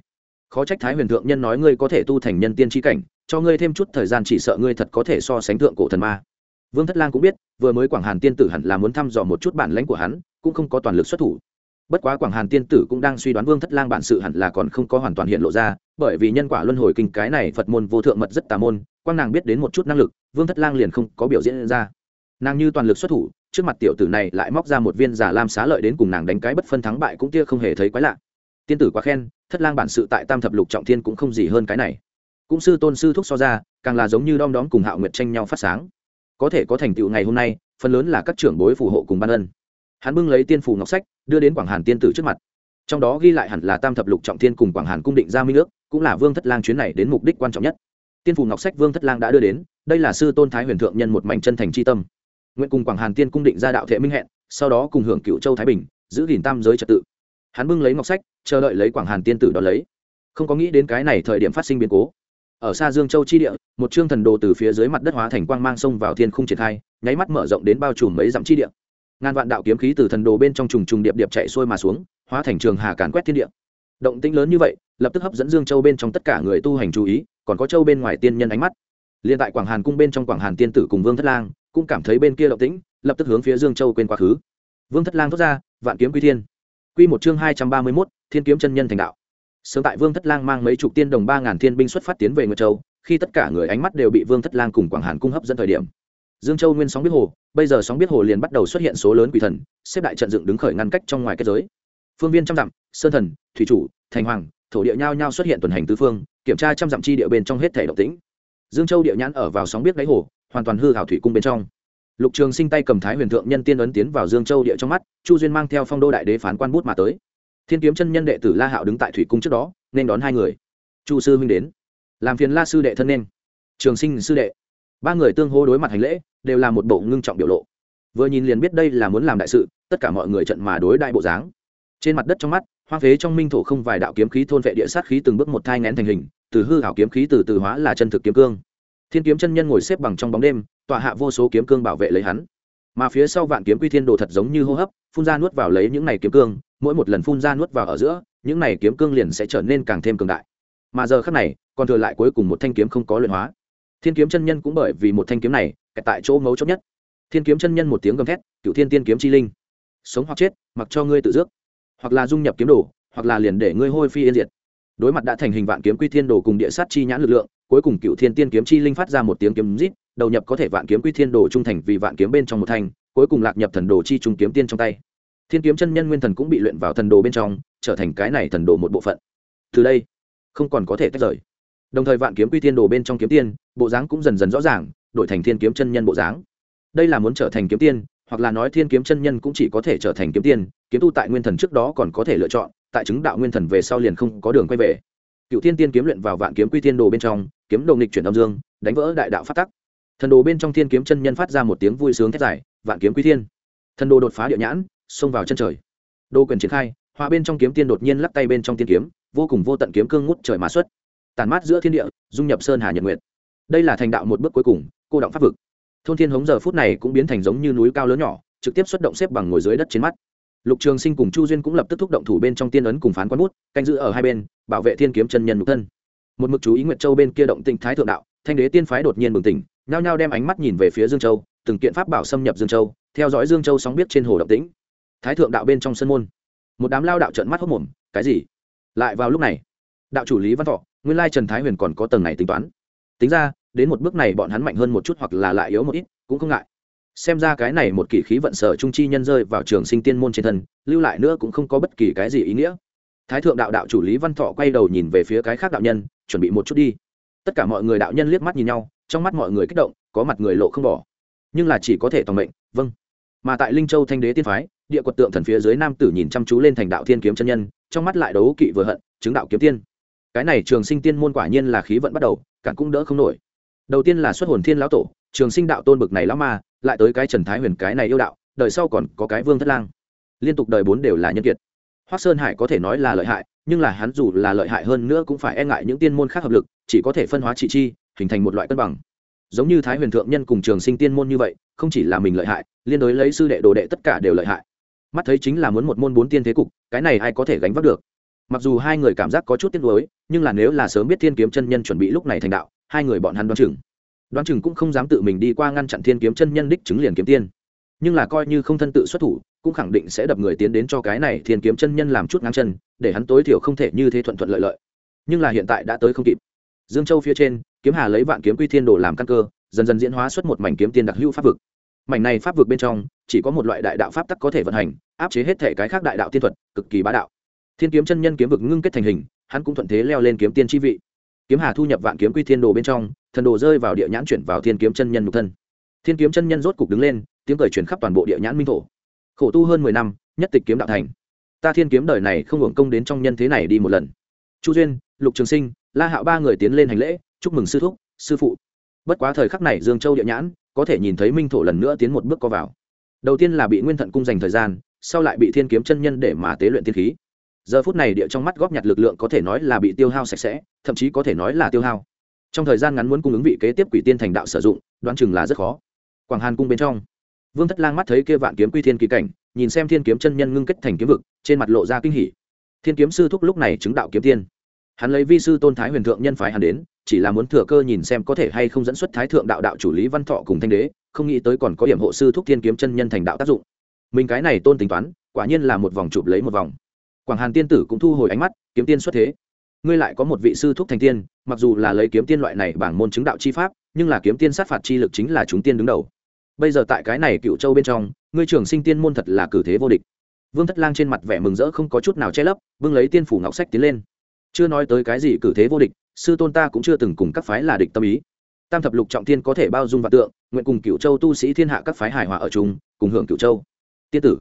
Khó trách thái huyền thượng nhân nói ngươi có thể tu thành nhân tiên chi cảnh cho ngươi thêm chút thời gian chỉ sợ ngươi thật có thể so sánh thượng cổ thần ma. Vương thất lang cũng biết, vừa mới quảng hàn tiên tử hẳn là muốn thăm dò một chút bản lãnh của hắn, cũng không có toàn lực xuất thủ. Bất quá quảng hàn tiên tử cũng đang suy đoán vương thất lang bản sự hẳn là còn không có hoàn toàn hiện lộ ra, bởi vì nhân quả luân hồi kinh cái này phật môn vô thượng mật rất tà môn, quang nàng biết đến một chút năng lực, vương thất lang liền không có biểu diễn ra. Nàng như toàn lực xuất thủ, trước mặt tiểu tử này lại móc ra một viên giả lam xá lợi đến cùng nàng đánh cái bất phân thắng bại cũng tia không hề thấy quái lạ. Tiên tử quá khen, thất lang bản sự tại tam thập lục trọng thiên cũng không gì hơn cái này cũng sư tôn sư thúc so ra, càng là giống như đom đóm cùng hạo nguyệt tranh nhau phát sáng. Có thể có thành tựu ngày hôm nay, phần lớn là các trưởng bối phù hộ cùng ban ân. Hắn bưng lấy tiên phù ngọc sách, đưa đến quảng hàn tiên tử trước mặt. Trong đó ghi lại hẳn là tam thập lục trọng thiên cùng quảng hàn cung định ra minh ước, cũng là vương thất lang chuyến này đến mục đích quan trọng nhất. Tiên phù ngọc sách vương thất lang đã đưa đến, đây là sư tôn thái huyền thượng nhân một mảnh chân thành c h i tâm. Nguyện cùng quảng hàn tiên cung định ra đạo thệ minh hẹn, sau đó cùng hưởng cựu châu thái bình, giữ gìn tam giới trật tự. Hắn bưng lấy ngọc sách, chờ đợi lấy quảng hàn tiên tử đ ó lấy. Không có nghĩ đến cái này thời điểm phát sinh biến cố ở xa dương châu chi địa, một chương thần đồ từ phía dưới mặt đất hóa thành quang mang sông vào thiên khung triển khai, nháy mắt mở rộng đến bao trùm mấy dặm chi địa. Ngàn vạn đạo kiếm khí từ thần đồ bên trong trùng trùng điệp điệp chạy xuôi mà xuống, hóa thành trường hà càn quét thiên địa. Động tĩnh lớn như vậy, lập tức hấp dẫn dương châu bên trong tất cả người tu hành chú ý, còn có châu bên ngoài tiên nhân ánh mắt. Liền tại quảng hàn cung bên trong quảng hàn tiên tử cùng vương thất lang cũng cảm thấy bên kia động tĩnh, lập tức hướng phía dương châu quên quá khứ. Vương thất lang thốt ra, vạn kiếm quy thiên. Quy một chương hai trăm ba mươi mốt, thiên kiếm chân nhân thành đạo sớm tại vương thất lang mang mấy chục tiên đồng ba ngàn thiên binh xuất phát tiến về ngựa châu, khi tất cả người ánh mắt đều bị vương thất lang cùng quảng hàn cung hấp dẫn thời điểm. Dương châu nguyên sóng biết hồ, bây giờ sóng biết hồ liền bắt đầu xuất hiện số lớn quỷ thần, xếp đại trận dựng đứng khởi ngăn cách trong ngoài kết giới. Phương viên trăm dặm, sơn thần, thủy chủ, thành hoàng, thổ địa nhao nhao xuất hiện tuần hành tứ phương, kiểm tra trăm dặm chi địa bên trong hết thể độc tĩnh. Dương châu địa nhãn ở vào sóng biết đáy hồ, hoàn toàn hư hảo thủy cung bên trong. Lục trường sinh tay cầm thái huyền thượng nhân tiên ấn tiến vào dương châu địa trong mắt, chu duyên mang theo phong đô đại đế phán quan bút mà tới thiên kiếm chân nhân đệ tử la hạo đứng tại thủy cung trước đó, nên đón hai người. Chu sư huynh đến. Làm phiền la sư đệ thân nên. Trường sinh sư đệ. Ba người tương hô đối mặt hành lễ, đều là một bộ ngưng trọng biểu lộ. Vừa nhìn liền biết đây là muốn làm đại sự, tất cả mọi người trận mà đối đại bộ dáng. Trên mặt đất trong mắt, hoang phế trong minh thổ không vài đạo kiếm khí thôn vệ địa sát khí từng bước một thai ngén thành hình, từ hư hảo kiếm khí từ từ hóa là chân thực kiếm cương. Thiên kiếm chân nhân ngồi xếp bằng trong bóng đêm, tọa hạ vô số kiếm cương bảo vệ lấy hắn. Mà phía sau vạn kiếm quy thiên đồ thật giống như hô hấp, phun ra nuốt vào lấy những này kiếm cương mỗi một lần phun ra nuốt vào ở giữa, những này kiếm cương liền sẽ trở nên càng thêm cường đại. Mà giờ khác này, còn thừa lại cuối cùng một thanh kiếm không có luyện hóa. Thiên kiếm chân nhân cũng bởi vì một thanh kiếm này tại chỗ ngấu chốc nhất. Thiên kiếm chân nhân một tiếng gầm thét cựu thiên tiên kiếm chi linh, sống hoặc chết, mặc cho ngươi tự dước hoặc là dung nhập kiếm đồ, hoặc là liền để ngươi hôi phi yên diệt. Đối mặt đã thành hình vạn kiếm quy thiên đồ cùng địa sát chi nhãn lực lượng, cuối cùng cựu thiên tiên kiếm chi linh phát ra một tiếng kiếm rít, đầu nhập có thể vạn kiếm quy thiên đồ trung thành vì vạn kiếm bên trong một thanh, cuối cùng lạc nhập thần đồ chi trung kiếm tiên trong tay thiên kiếm chân nhân nguyên thần cũng bị luyện vào thần đồ bên trong, trở thành cái này thần đồ một bộ phận. Từ đây, không còn có thể tách rời. Đồng thời vạn kiếm quy thiên đồ bên trong kiếm tiên, bộ dáng cũng dần dần rõ ràng, đổi thành thiên kiếm chân nhân bộ dáng. Đây là muốn trở thành kiếm tiên, hoặc là nói thiên kiếm chân nhân cũng chỉ có thể trở thành kiếm tiên, kiếm tu tại nguyên thần trước đó còn có thể lựa chọn, tại chứng đạo nguyên thần về sau liền không có đường quay về. Cựu thiên tiên kiếm luyện vào vạn kiếm quy thiên đồ bên trong, kiếm đồ nghịch chuyển âm dương, đánh vỡ đại đạo phát tắc. Thần đồ bên trong thiên kiếm chân nhân phát ra một tiếng vui sướng thét dài, vạn kiếm quy thiên. Thần đồ đột phá địa nhãn xông vào chân trời. Đô quyền triển khai hòa bên trong kiếm tiên đột nhiên lắc tay bên trong tiên kiếm, vô cùng vô tận kiếm cương ngút trời mà xuất. Tàn mát giữa thiên địa, dung nhập sơn hà nhật nguyệt. Đây là thành đạo một bước cuối cùng, cô động pháp vực. Thôn thiên hống giờ phút này cũng biến thành giống như núi cao lớn nhỏ, trực tiếp xuất động xếp bằng ngồi dưới đất trên mắt. Lục trường sinh cùng chu duyên cũng lập tức thúc động thủ bên trong tiên ấn cùng phán quán bút, canh giữ ở hai bên, bảo vệ thiên kiếm chân nhân nhục thân. Một mực chú ý nguyệt châu bên kia động tinh thái thượng đạo, thanh đế tiên phái đột nhiên bừng tỉnh, nhao nhao đem ánh mắt nhìn về phía dương châu, từng kiện pháp bảo xâm nhập dương châu, theo dõi dương châu sóng biết trên hồ động tĩnh thái thượng đạo bên trong sân môn. Một đám lao đạo trợn mắt hốc mồm, cái gì? Lại vào lúc này, đạo chủ lý văn thọ, nguyên lai trần thái huyền còn có tầng này tính toán. Tính ra, đến một bước này bọn hắn mạnh hơn một chút hoặc là lại yếu một ít, cũng không ngại. Xem ra cái này một kỷ khí vận sở trung chi nhân rơi vào trường sinh tiên môn trên thân, lưu lại nữa cũng không có bất kỳ cái gì ý nghĩa. Thái thượng đạo đạo chủ lý văn thọ quay đầu nhìn về phía cái khác đạo nhân, chuẩn bị một chút đi. Tất cả mọi người đạo nhân liếc mắt nhìn nhau, trong mắt mọi người kích động, có mặt người lộ không bỏ. Nhưng là chỉ có thể toàn mệnh vâng. Mà tại linh châu thanh đế tiên phái địa quật tượng thần phía dưới nam tử nhìn chăm chú lên thành đạo thiên kiếm chân nhân, trong mắt lại đấu kỵ vừa hận, chứng đạo kiếm tiên. Cái này trường sinh tiên môn quả nhiên là khí vận bắt đầu, cản cũng đỡ không nổi. Đầu tiên là xuất hồn thiên lão tổ, trường sinh đạo tôn bực này lão ma, lại tới cái trần thái huyền cái này yêu đạo, đời sau còn có cái vương thất lang. Liên tục đời bốn đều là nhân kiệt. Hoác sơn hải có thể nói là lợi hại, nhưng là hắn dù là lợi hại hơn nữa cũng phải e ngại những tiên môn khác hợp lực, chỉ có thể phân hóa trị chi, hình thành một loại cân bằng. Giống như thái huyền thượng nhân cùng trường sinh tiên môn như vậy, không chỉ là mình lợi hại, liên đối lấy sư đệ đồ đệ tất cả đều lợi hại mắt thấy chính là muốn một môn bốn tiên thế cục, cái này ai có thể gánh vác được? Mặc dù hai người cảm giác có chút tiếc nuối, nhưng là nếu là sớm biết thiên kiếm chân nhân chuẩn bị lúc này thành đạo, hai người bọn hắn đoán chừng. Đoán chừng cũng không dám tự mình đi qua ngăn chặn thiên kiếm chân nhân đích chứng liền kiếm tiên. Nhưng là coi như không thân tự xuất thủ, cũng khẳng định sẽ đập người tiến đến cho cái này thiên kiếm chân nhân làm chút ngang chân, để hắn tối thiểu không thể như thế thuận thuận lợi lợi. Nhưng là hiện tại đã tới không kịp. Dương châu phía trên, kiếm hà lấy vạn kiếm quy thiên đồ làm căn cơ, dần dần diễn hóa xuất một mảnh kiếm tiên đặc hữu pháp vực. Mảnh này pháp vực bên trong chỉ có một loại đại đạo pháp tắc có thể vận hành, áp chế hết thể cái khác đại đạo tiên thuật, cực kỳ bá đạo. Thiên kiếm chân nhân kiếm vực ngưng kết thành hình, hắn cũng thuận thế leo lên kiếm tiên chi vị. Kiếm hà thu nhập vạn kiếm quy thiên đồ bên trong, thần đồ rơi vào địa nhãn chuyển vào thiên kiếm chân nhân nhục thân. Thiên kiếm chân nhân rốt cục đứng lên, tiếng cười chuyển khắp toàn bộ địa nhãn minh thổ. Khổ tu hơn mười năm, nhất tịch kiếm đạo thành. Ta thiên kiếm đời này không hưởng công đến trong nhân thế này đi một lần. Chu duyên, lục trường sinh, la hạo ba người tiến lên hành lễ, chúc mừng sư thúc, sư phụ. Bất quá thời khắc này dương châu địa nhãn, có thể nhìn thấy minh thổ lần nữa tiến một bước co vào đầu tiên là bị nguyên thận cung dành thời gian, sau lại bị thiên kiếm chân nhân để mà tế luyện tiên khí. Giờ phút này địa trong mắt góp nhặt lực lượng có thể nói là bị tiêu hao sạch sẽ, thậm chí có thể nói là tiêu hao. Trong thời gian ngắn muốn cung ứng vị kế tiếp quỷ tiên thành đạo sử dụng, đoán chừng là rất khó. Quảng hàn cung bên trong, vương thất lang mắt thấy kia vạn kiếm quy thiên kỳ cảnh, nhìn xem thiên kiếm chân nhân ngưng kết thành kiếm vực, trên mặt lộ ra kinh hỉ. Thiên kiếm sư thúc lúc này chứng đạo kiếm tiên. Hắn lấy vi sư tôn thái huyền thượng nhân phái hắn đến, chỉ là muốn thừa cơ nhìn xem có thể hay không dẫn xuất thái thượng đạo đạo chủ lý văn thọ cùng thanh đế không nghĩ tới còn có điểm hộ sư thúc thiên kiếm chân nhân thành đạo tác dụng. Mình cái này tôn tính toán, quả nhiên là một vòng chụp lấy một vòng. Quảng hàn tiên tử cũng thu hồi ánh mắt, kiếm tiên xuất thế. Ngươi lại có một vị sư thúc thành tiên, mặc dù là lấy kiếm tiên loại này bảng môn chứng đạo chi pháp, nhưng là kiếm tiên sát phạt chi lực chính là chúng tiên đứng đầu. Bây giờ tại cái này cựu châu bên trong, ngươi trưởng sinh tiên môn thật là cử thế vô địch. Vương thất lang trên mặt vẻ mừng rỡ không có chút nào che lấp vương lấy tiên phủ ngọc sách tiến lên. Chưa nói tới cái gì cử thế vô địch, sư tôn ta cũng chưa từng cùng các phái là địch tâm ý. Tam thập lục trọng tiên có thể bao dung vạn tượng nguyện cùng cựu châu tu sĩ thiên hạ các phái hài hòa ở chung, cùng hưởng cựu châu. Tiên tử,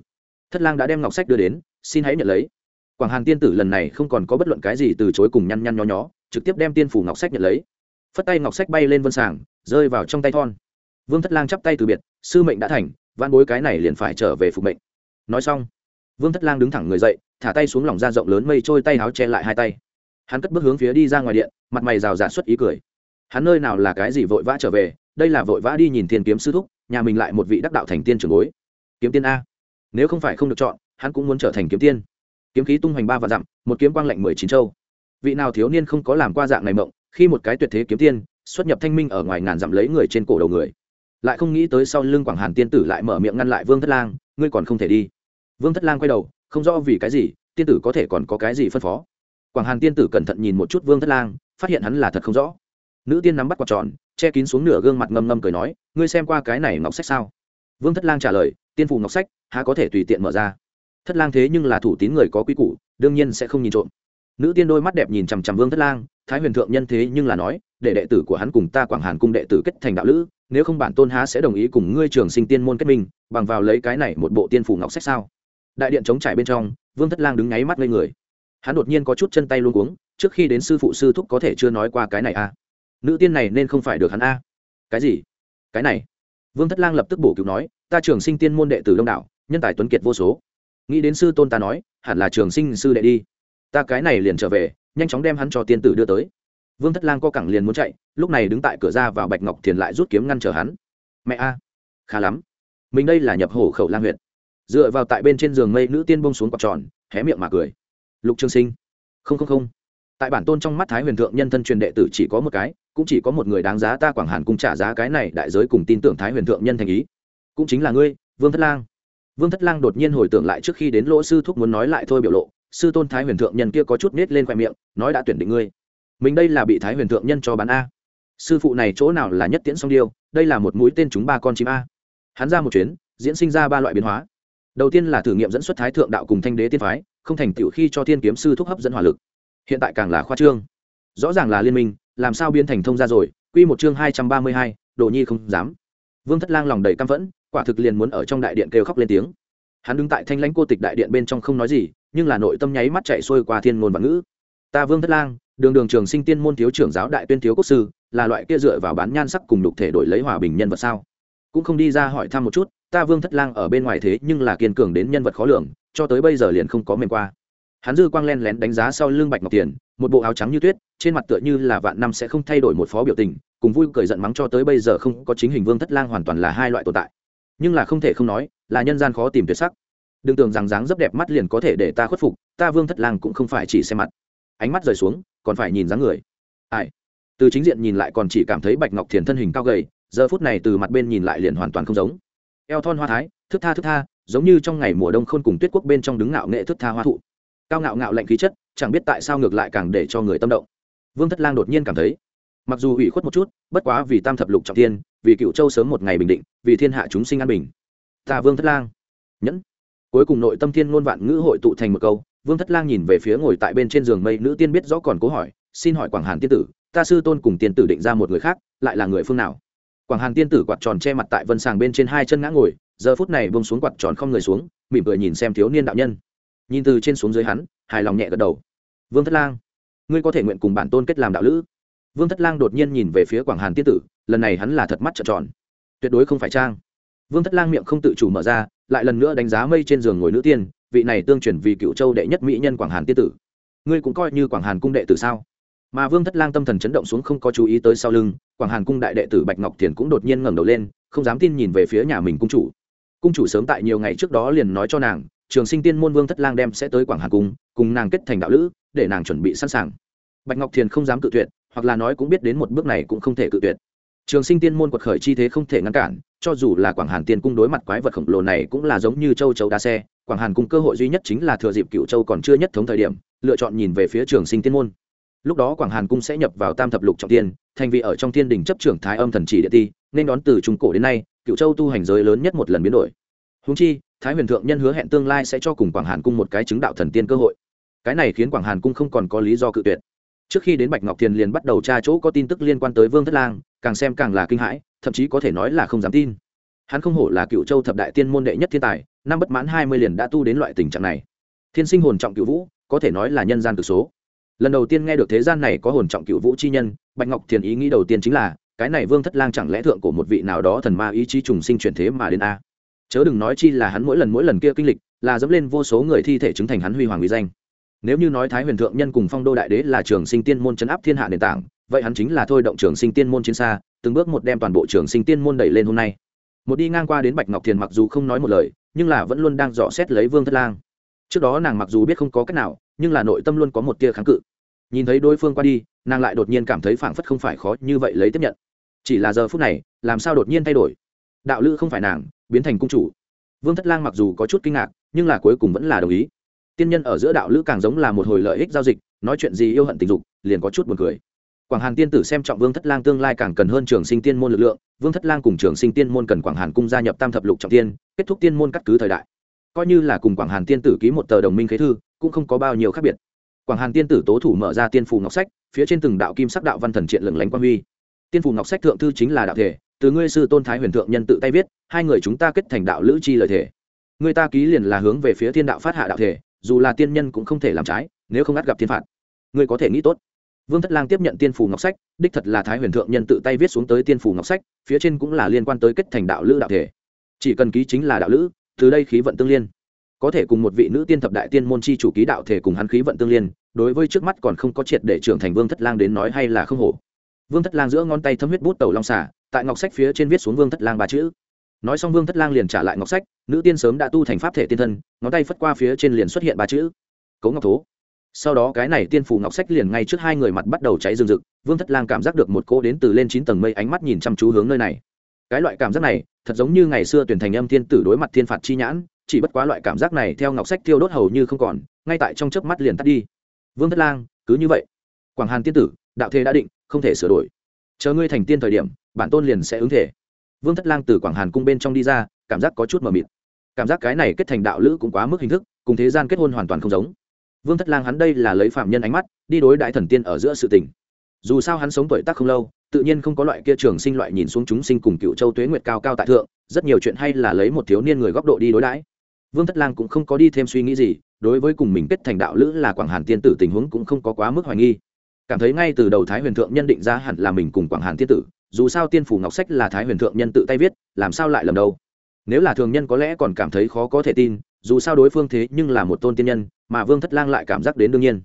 thất lang đã đem ngọc sách đưa đến, xin hãy nhận lấy. Quảng hàn tiên tử lần này không còn có bất luận cái gì từ chối cùng nhăn nhăn nho nhó, trực tiếp đem tiên phủ ngọc sách nhận lấy. Phất tay ngọc sách bay lên vân sàng, rơi vào trong tay thon. Vương thất lang chắp tay từ biệt, sư mệnh đã thành van bối cái này liền phải trở về phục mệnh. Nói xong, vương thất lang đứng thẳng người dậy, thả tay xuống lòng da rộng lớn mây trôi tay áo che lại hai tay. Hắn cất bước hướng phía đi ra ngoài điện, mặt mày rào rạt xuất ý cười. Hắn nơi nào là cái gì vội vã trở về đây là vội vã đi nhìn thiên kiếm sư thúc, nhà mình lại một vị đắc đạo thành tiên trường bối. Kiếm tiên a. Nếu không phải không được chọn, hắn cũng muốn trở thành kiếm tiên. Kiếm khí tung hoành ba và dặm, một kiếm quang lạnh mười chín châu. Vị nào thiếu niên không có làm qua dạng này mộng, khi một cái tuyệt thế kiếm tiên, xuất nhập thanh minh ở ngoài ngàn dặm lấy người trên cổ đầu người. Lại không nghĩ tới sau lưng quảng hàn tiên tử lại mở miệng ngăn lại vương thất lang, ngươi còn không thể đi. Vương thất lang quay đầu, không rõ vì cái gì, tiên tử có thể còn có cái gì phân phó. Quảng hàn tiên tử cẩn thận nhìn một chút vương thất lang, phát hiện hắn là thật không rõ nữ tiên nắm bắt quạt tròn, che kín xuống nửa gương mặt ngâm ngâm cười nói, ngươi xem qua cái này ngọc sách sao? Vương thất lang trả lời, tiên phù ngọc sách, há có thể tùy tiện mở ra. Thất lang thế nhưng là thủ tín người có quy củ, đương nhiên sẽ không nhìn trộm. Nữ tiên đôi mắt đẹp nhìn chằm chằm vương thất lang, thái huyền thượng nhân thế nhưng là nói, để đệ tử của hắn cùng ta quảng hàn cung đệ tử kết thành đạo lữ, nếu không bản tôn há sẽ đồng ý cùng ngươi trường sinh tiên môn kết minh, bằng vào lấy cái này một bộ tiên phủ ngọc sách sao? Đại điện chống trải bên trong, vương thất lang đứng nháy mắt lên người. Hắn đột nhiên có chút chân tay luôn cuống, trước khi đến sư phụ sư thúc có thể chưa nói qua cái này à nữ tiên này nên không phải được hắn a. Cái gì? Cái này? Vương thất lang lập tức bổ cứu nói, ta trường sinh tiên môn đệ tử đông đảo, nhân tài tuấn kiệt vô số. Nghĩ đến sư tôn ta nói, hẳn là trường sinh sư đệ đi. Ta cái này liền trở về, nhanh chóng đem hắn cho tiên tử đưa tới. Vương thất lang co cẳng liền muốn chạy, lúc này đứng tại cửa ra vào bạch ngọc thiền lại rút kiếm ngăn trở hắn. Mẹ a, khá lắm. Mình đây là nhập hổ khẩu lang huyện dựa vào tại bên trên giường mây nữ tiên bông xuống quạt tròn, hé miệng mà cười. Lục trương sinh. Không không không. Tại bản tôn trong mắt thái huyền thượng nhân thân truyền đệ tử chỉ có một cái cũng chỉ có một người đáng giá ta quảng hàn cung trả giá cái này đại giới cùng tin tưởng thái huyền thượng nhân thành ý. Cũng chính là ngươi, vương thất lang. Vương thất lang đột nhiên hồi tưởng lại trước khi đến lỗ sư thúc muốn nói lại thôi biểu lộ, sư tôn thái huyền thượng nhân kia có chút nết lên khoe miệng, nói đã tuyển định ngươi. Mình đây là bị thái huyền thượng nhân cho bán a. Sư phụ này chỗ nào là nhất tiễn song điêu, đây là một mũi tên chúng ba con chim a. Hắn ra một chuyến, diễn sinh ra ba loại biến hóa. Đầu tiên là thử nghiệm dẫn xuất thái thượng đạo cùng thanh đế tiên phái, không thành tựu khi cho thiên kiếm sư thúc hấp dẫn hỏa lực. Hiện tại càng là khoa trương. Rõ ràng là liên minh làm sao biến thành thông ra rồi? Quy một chương hai trăm ba mươi hai, đồ nhi không dám. Vương thất lang lòng đầy căm phẫn, quả thực liền muốn ở trong đại điện kêu khóc lên tiếng. Hắn đứng tại thanh lãnh cô tịch đại điện bên trong không nói gì, nhưng là nội tâm nháy mắt chạy xuôi qua thiên ngôn và ngữ. Ta vương thất lang, đường đường trường sinh tiên môn thiếu trưởng giáo đại tuyên thiếu quốc sư, là loại kia dựa vào bán nhan sắc cùng đục thể đổi lấy hòa bình nhân vật sao? Cũng không đi ra hỏi thăm một chút, ta vương thất lang ở bên ngoài thế nhưng là kiên cường đến nhân vật khó lường, cho tới bây giờ liền không có mềm qua. Hắn dư quang len lén đánh giá sau lưng bạch ngọc tiền, một bộ áo trắng như tuyết trên mặt tựa như là vạn năm sẽ không thay đổi một phó biểu tình, cùng vui cười giận mắng cho tới bây giờ không có chính hình vương thất lang hoàn toàn là hai loại tồn tại. Nhưng là không thể không nói, là nhân gian khó tìm tuyệt sắc. Đừng tưởng rằng dáng rất đẹp mắt liền có thể để ta khuất phục, ta vương thất lang cũng không phải chỉ xem mặt. Ánh mắt rời xuống, còn phải nhìn dáng người. Ai? Từ chính diện nhìn lại còn chỉ cảm thấy bạch ngọc thiền thân hình cao gầy, giờ phút này từ mặt bên nhìn lại liền hoàn toàn không giống. Eo thon hoa thái, thức tha thức tha, giống như trong ngày mùa đông khôn cùng tuyết quốc bên trong đứng ngạo nghệ thức tha hoa thụ. Cao ngạo ngạo lạnh khí chất, chẳng biết tại sao ngược lại càng để cho người tâm động vương thất lang đột nhiên cảm thấy, mặc dù ủy khuất một chút, bất quá vì tam thập lục trọng thiên, vì cựu châu sớm một ngày bình định, vì thiên hạ chúng sinh an bình. Ta vương thất lang. Nhẫn. Cuối cùng nội tâm thiên ngôn vạn ngữ hội tụ thành một câu, vương thất lang nhìn về phía ngồi tại bên trên giường mây nữ tiên biết rõ còn cố hỏi, xin hỏi quảng hàn tiên tử, ta sư tôn cùng tiên tử định ra một người khác, lại là người phương nào? Quảng hàn tiên tử quạt tròn che mặt tại vân sàng bên trên hai chân ngã ngồi, giờ phút này bông xuống quạt tròn không người xuống, mỉm cười nhìn xem thiếu niên đạo nhân. Nhìn từ trên xuống dưới hắn, hài lòng nhẹ gật đầu. Vương thất lang ngươi có thể nguyện cùng bản tôn kết làm đạo lữ. Vương thất lang đột nhiên nhìn về phía quảng hàn tiên tử, lần này hắn là thật mắt trợn tròn. Tuyệt đối không phải trang. Vương thất lang miệng không tự chủ mở ra, lại lần nữa đánh giá mây trên giường ngồi nữ tiên, vị này tương truyền vì cựu châu đệ nhất mỹ nhân quảng hàn tiên tử. Ngươi cũng coi như quảng hàn cung đệ tử sao? Mà vương thất lang tâm thần chấn động xuống không có chú ý tới sau lưng, quảng hàn cung đại đệ tử bạch ngọc thiền cũng đột nhiên ngẩng đầu lên, không dám tin nhìn về phía nhà mình cung chủ. Cung chủ sớm tại nhiều ngày trước đó liền nói cho nàng trường sinh tiên môn vương thất lang đem sẽ tới quảng hàn cung, cùng nàng kết thành đạo lữ, để nàng chuẩn bị sẵn sàng. Bạch ngọc thiền không dám cự tuyệt, hoặc là nói cũng biết đến một bước này cũng không thể cự tuyệt. Trường sinh tiên môn quật khởi chi thế không thể ngăn cản, cho dù là quảng hàn tiên cung đối mặt quái vật khổng lồ này cũng là giống như châu chấu đa xe, quảng hàn cung cơ hội duy nhất chính là thừa dịp cựu châu còn chưa nhất thống thời điểm, lựa chọn nhìn về phía trường sinh tiên môn. Lúc đó quảng hàn cung sẽ nhập vào tam thập lục trọng tiên, thành vị ở trong thiên đình chấp trưởng thái âm thần chỉ địa ti, nên đón từ trung cổ đến nay cựu châu tu hành giới lớn nhất một lần biến đổi. Húng chi thái huyền thượng nhân hứa hẹn tương lai sẽ cho cùng quảng hàn cung một cái chứng đạo thần tiên cơ hội. Cái này khiến quảng hàn cung không còn có lý do cự tuyệt. Trước khi đến bạch ngọc thiền liền bắt đầu tra chỗ có tin tức liên quan tới vương thất lang, càng xem càng là kinh hãi, thậm chí có thể nói là không dám tin. Hắn không hổ là cựu châu thập đại tiên môn đệ nhất thiên tài, năm bất mãn hai mươi liền đã tu đến loại tình trạng này. Thiên sinh hồn trọng cựu vũ, có thể nói là nhân gian cực số. Lần đầu tiên nghe được thế gian này có hồn trọng cựu vũ chi nhân, bạch ngọc thiền ý nghĩ đầu tiên chính là, cái này vương thất lang chẳng lẽ thượng của một vị nào đó thần ma ý chí trùng sinh chuyển thế mà đến a? Chớ đừng nói chi là hắn mỗi lần mỗi lần kia kinh lịch, là dẫm lên vô số người thi thể chứng thành hắn huy hoàng uy danh. Nếu như nói thái huyền thượng nhân cùng phong đô đại đế là trường sinh tiên môn chấn áp thiên hạ nền tảng, vậy hắn chính là thôi động trường sinh tiên môn chiến xa, từng bước một đem toàn bộ trường sinh tiên môn đẩy lên hôm nay. Một đi ngang qua đến bạch ngọc thiền mặc dù không nói một lời, nhưng là vẫn luôn đang dò xét lấy vương thất lang. Trước đó nàng mặc dù biết không có cách nào, nhưng là nội tâm luôn có một tia kháng cự. Nhìn thấy đối phương qua đi, nàng lại đột nhiên cảm thấy phảng phất không phải khó như vậy lấy tiếp nhận. Chỉ là giờ phút này, làm sao đột nhiên thay đổi? Đạo lữ không phải nàng, biến thành cung chủ. Vương thất lang mặc dù có chút kinh ngạc, nhưng là cuối cùng vẫn là đồng ý. Tiên nhân ở giữa đạo lữ càng giống là một hồi lợi ích giao dịch, nói chuyện gì yêu hận tình dục, liền có chút buồn cười. Quảng hàn tiên tử xem trọng vương thất lang tương lai càng cần hơn trường sinh tiên môn lực lượng, vương thất lang cùng trường sinh tiên môn cần quảng hàn cung gia nhập tam thập lục trọng tiên, kết thúc tiên môn cắt cứ thời đại. Coi như là cùng quảng hàn tiên tử ký một tờ đồng minh khế thư, cũng không có bao nhiêu khác biệt. Quảng hàn tiên tử tố thủ mở ra tiên phù ngọc sách, phía trên từng đạo kim sắc đạo văn thần triện lừng lánh quan huy. Tiên phù ngọc sách thượng thư chính là đạo thể từ ngươi sư tôn thái huyền thượng nhân tự tay viết, hai người chúng ta kết thành đạo lữ chi lời thể người ta ký liền là hướng về phía thiên đạo phát hạ đạo thể dù là tiên nhân cũng không thể làm trái, nếu không ắt gặp thiên phạt. Ngươi có thể nghĩ tốt. Vương thất lang tiếp nhận tiên phủ ngọc sách, đích thật là thái huyền thượng nhân tự tay viết xuống tới tiên phủ ngọc sách, phía trên cũng là liên quan tới kết thành đạo lữ đạo thể chỉ cần ký chính là đạo lữ, từ đây khí vận tương liên. Có thể cùng một vị nữ tiên thập đại tiên môn chi chủ ký đạo thể cùng hắn khí vận tương liên, đối với trước mắt còn không có triệt để trưởng thành vương thất lang đến nói hay là không hổ vương thất lang giữa ngón tay thấm huyết bút tàu long xả tại ngọc sách phía trên viết xuống vương thất lang ba chữ. Nói xong vương thất lang liền trả lại ngọc sách, nữ tiên sớm đã tu thành pháp thể tiên thân, ngón tay phất qua phía trên liền xuất hiện ba chữ. Cấu ngọc thố. Sau đó cái này tiên phủ ngọc sách liền ngay trước hai người mặt bắt đầu cháy rừng rực, vương thất lang cảm giác được một cô đến từ lên chín tầng mây ánh mắt nhìn chăm chú hướng nơi này. Cái loại cảm giác này, thật giống như ngày xưa tuyển thành âm thiên tử đối mặt thiên phạt chi nhãn, chỉ bất quá loại cảm giác này theo ngọc sách tiêu đốt hầu như không còn, ngay tại trong chớp mắt liền tắt đi. Vương thất lang, cứ như vậy. Quảng hàn tiên tử, đạo thế đã định không thể sửa đổi. Chờ ngươi thành tiên thời điểm, bản tôn liền sẽ ứng thể. Vương thất lang từ quảng hàn cung bên trong đi ra, cảm giác có chút mờ mịt. Cảm giác cái này kết thành đạo lữ cũng quá mức hình thức, cùng thế gian kết hôn hoàn toàn không giống. Vương thất lang hắn đây là lấy phạm nhân ánh mắt, đi đối đại thần tiên ở giữa sự tình. Dù sao hắn sống tuổi tác không lâu, tự nhiên không có loại kia trường sinh loại nhìn xuống chúng sinh cùng cựu châu tuế nguyệt cao cao tại thượng, rất nhiều chuyện hay là lấy một thiếu niên người góc độ đi đối đãi. Vương thất lang cũng không có đi thêm suy nghĩ gì, đối với cùng mình kết thành đạo lữ là quảng hàn tiên tử tình huống cũng không có quá mức hoài nghi cảm thấy ngay từ đầu thái huyền thượng nhân định ra hẳn là mình cùng quảng hàn tiên tử, dù sao tiên phủ ngọc sách là thái huyền thượng nhân tự tay viết, làm sao lại lầm đâu? Nếu là thường nhân có lẽ còn cảm thấy khó có thể tin, dù sao đối phương thế nhưng là một tôn tiên nhân, mà vương thất lang lại cảm giác đến đương nhiên.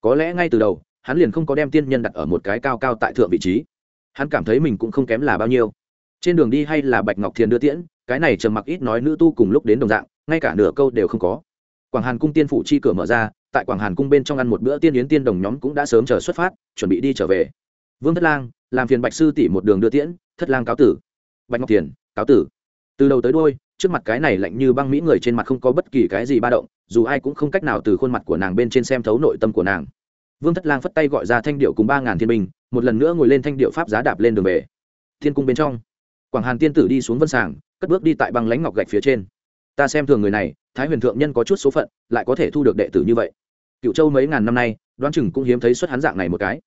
Có lẽ ngay từ đầu, hắn liền không có đem tiên nhân đặt ở một cái cao cao tại thượng vị trí. Hắn cảm thấy mình cũng không kém là bao nhiêu. Trên đường đi hay là bạch ngọc thiền đưa tiễn, cái này trầm mặc ít nói nữ tu cùng lúc đến đồng dạng, ngay cả nửa câu đều không có. Quảng hàn cung tiên phủ chi cửa mở ra tại quảng hàn cung bên trong ăn một bữa tiên yến tiên đồng nhóm cũng đã sớm chờ xuất phát, chuẩn bị đi trở về. Vương thất lang, làm phiền bạch sư tỷ một đường đưa tiễn, thất lang cáo tử. Bạch ngọc thiền, cáo tử. Từ đầu tới đôi trước mặt cái này lạnh như băng mỹ người trên mặt không có bất kỳ cái gì ba động, dù ai cũng không cách nào từ khuôn mặt của nàng bên trên xem thấu nội tâm của nàng. Vương thất lang phất tay gọi ra thanh điệu cùng ba ngàn thiên binh, một lần nữa ngồi lên thanh điệu pháp giá đạp lên đường về. Thiên cung bên trong, quảng hàn tiên tử đi xuống vân sàng, cất bước đi tại băng lãnh ngọc gạch phía trên. Ta xem thường người này, thái huyền thượng nhân có chút số phận, lại có thể thu được đệ tử như vậy cựu châu mấy ngàn năm nay, đoán chừng cũng hiếm thấy xuất hắn dạng này một cái.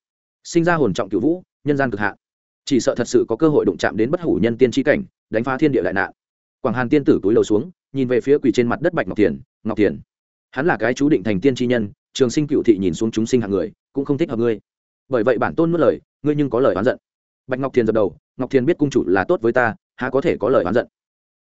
Sinh ra hồn trọng cựu vũ, nhân gian cực hạ chỉ sợ thật sự có cơ hội đụng chạm đến bất hủ nhân tiên tri cảnh, đánh phá thiên địa đại nạn. Quảng hàn tiên tử túi đầu xuống, nhìn về phía quỳ trên mặt đất bạch ngọc tiền ngọc tiền hắn là cái chú định thành tiên tri nhân, trường sinh cựu thị nhìn xuống chúng sinh hạng người, cũng không thích hợp ngươi. Bởi vậy bản tôn mất lời, ngươi nhưng có lời oán giận. Bạch ngọc thiền dập đầu, ngọc thiền biết cung chủ là tốt với ta, há có thể có lời oán giận?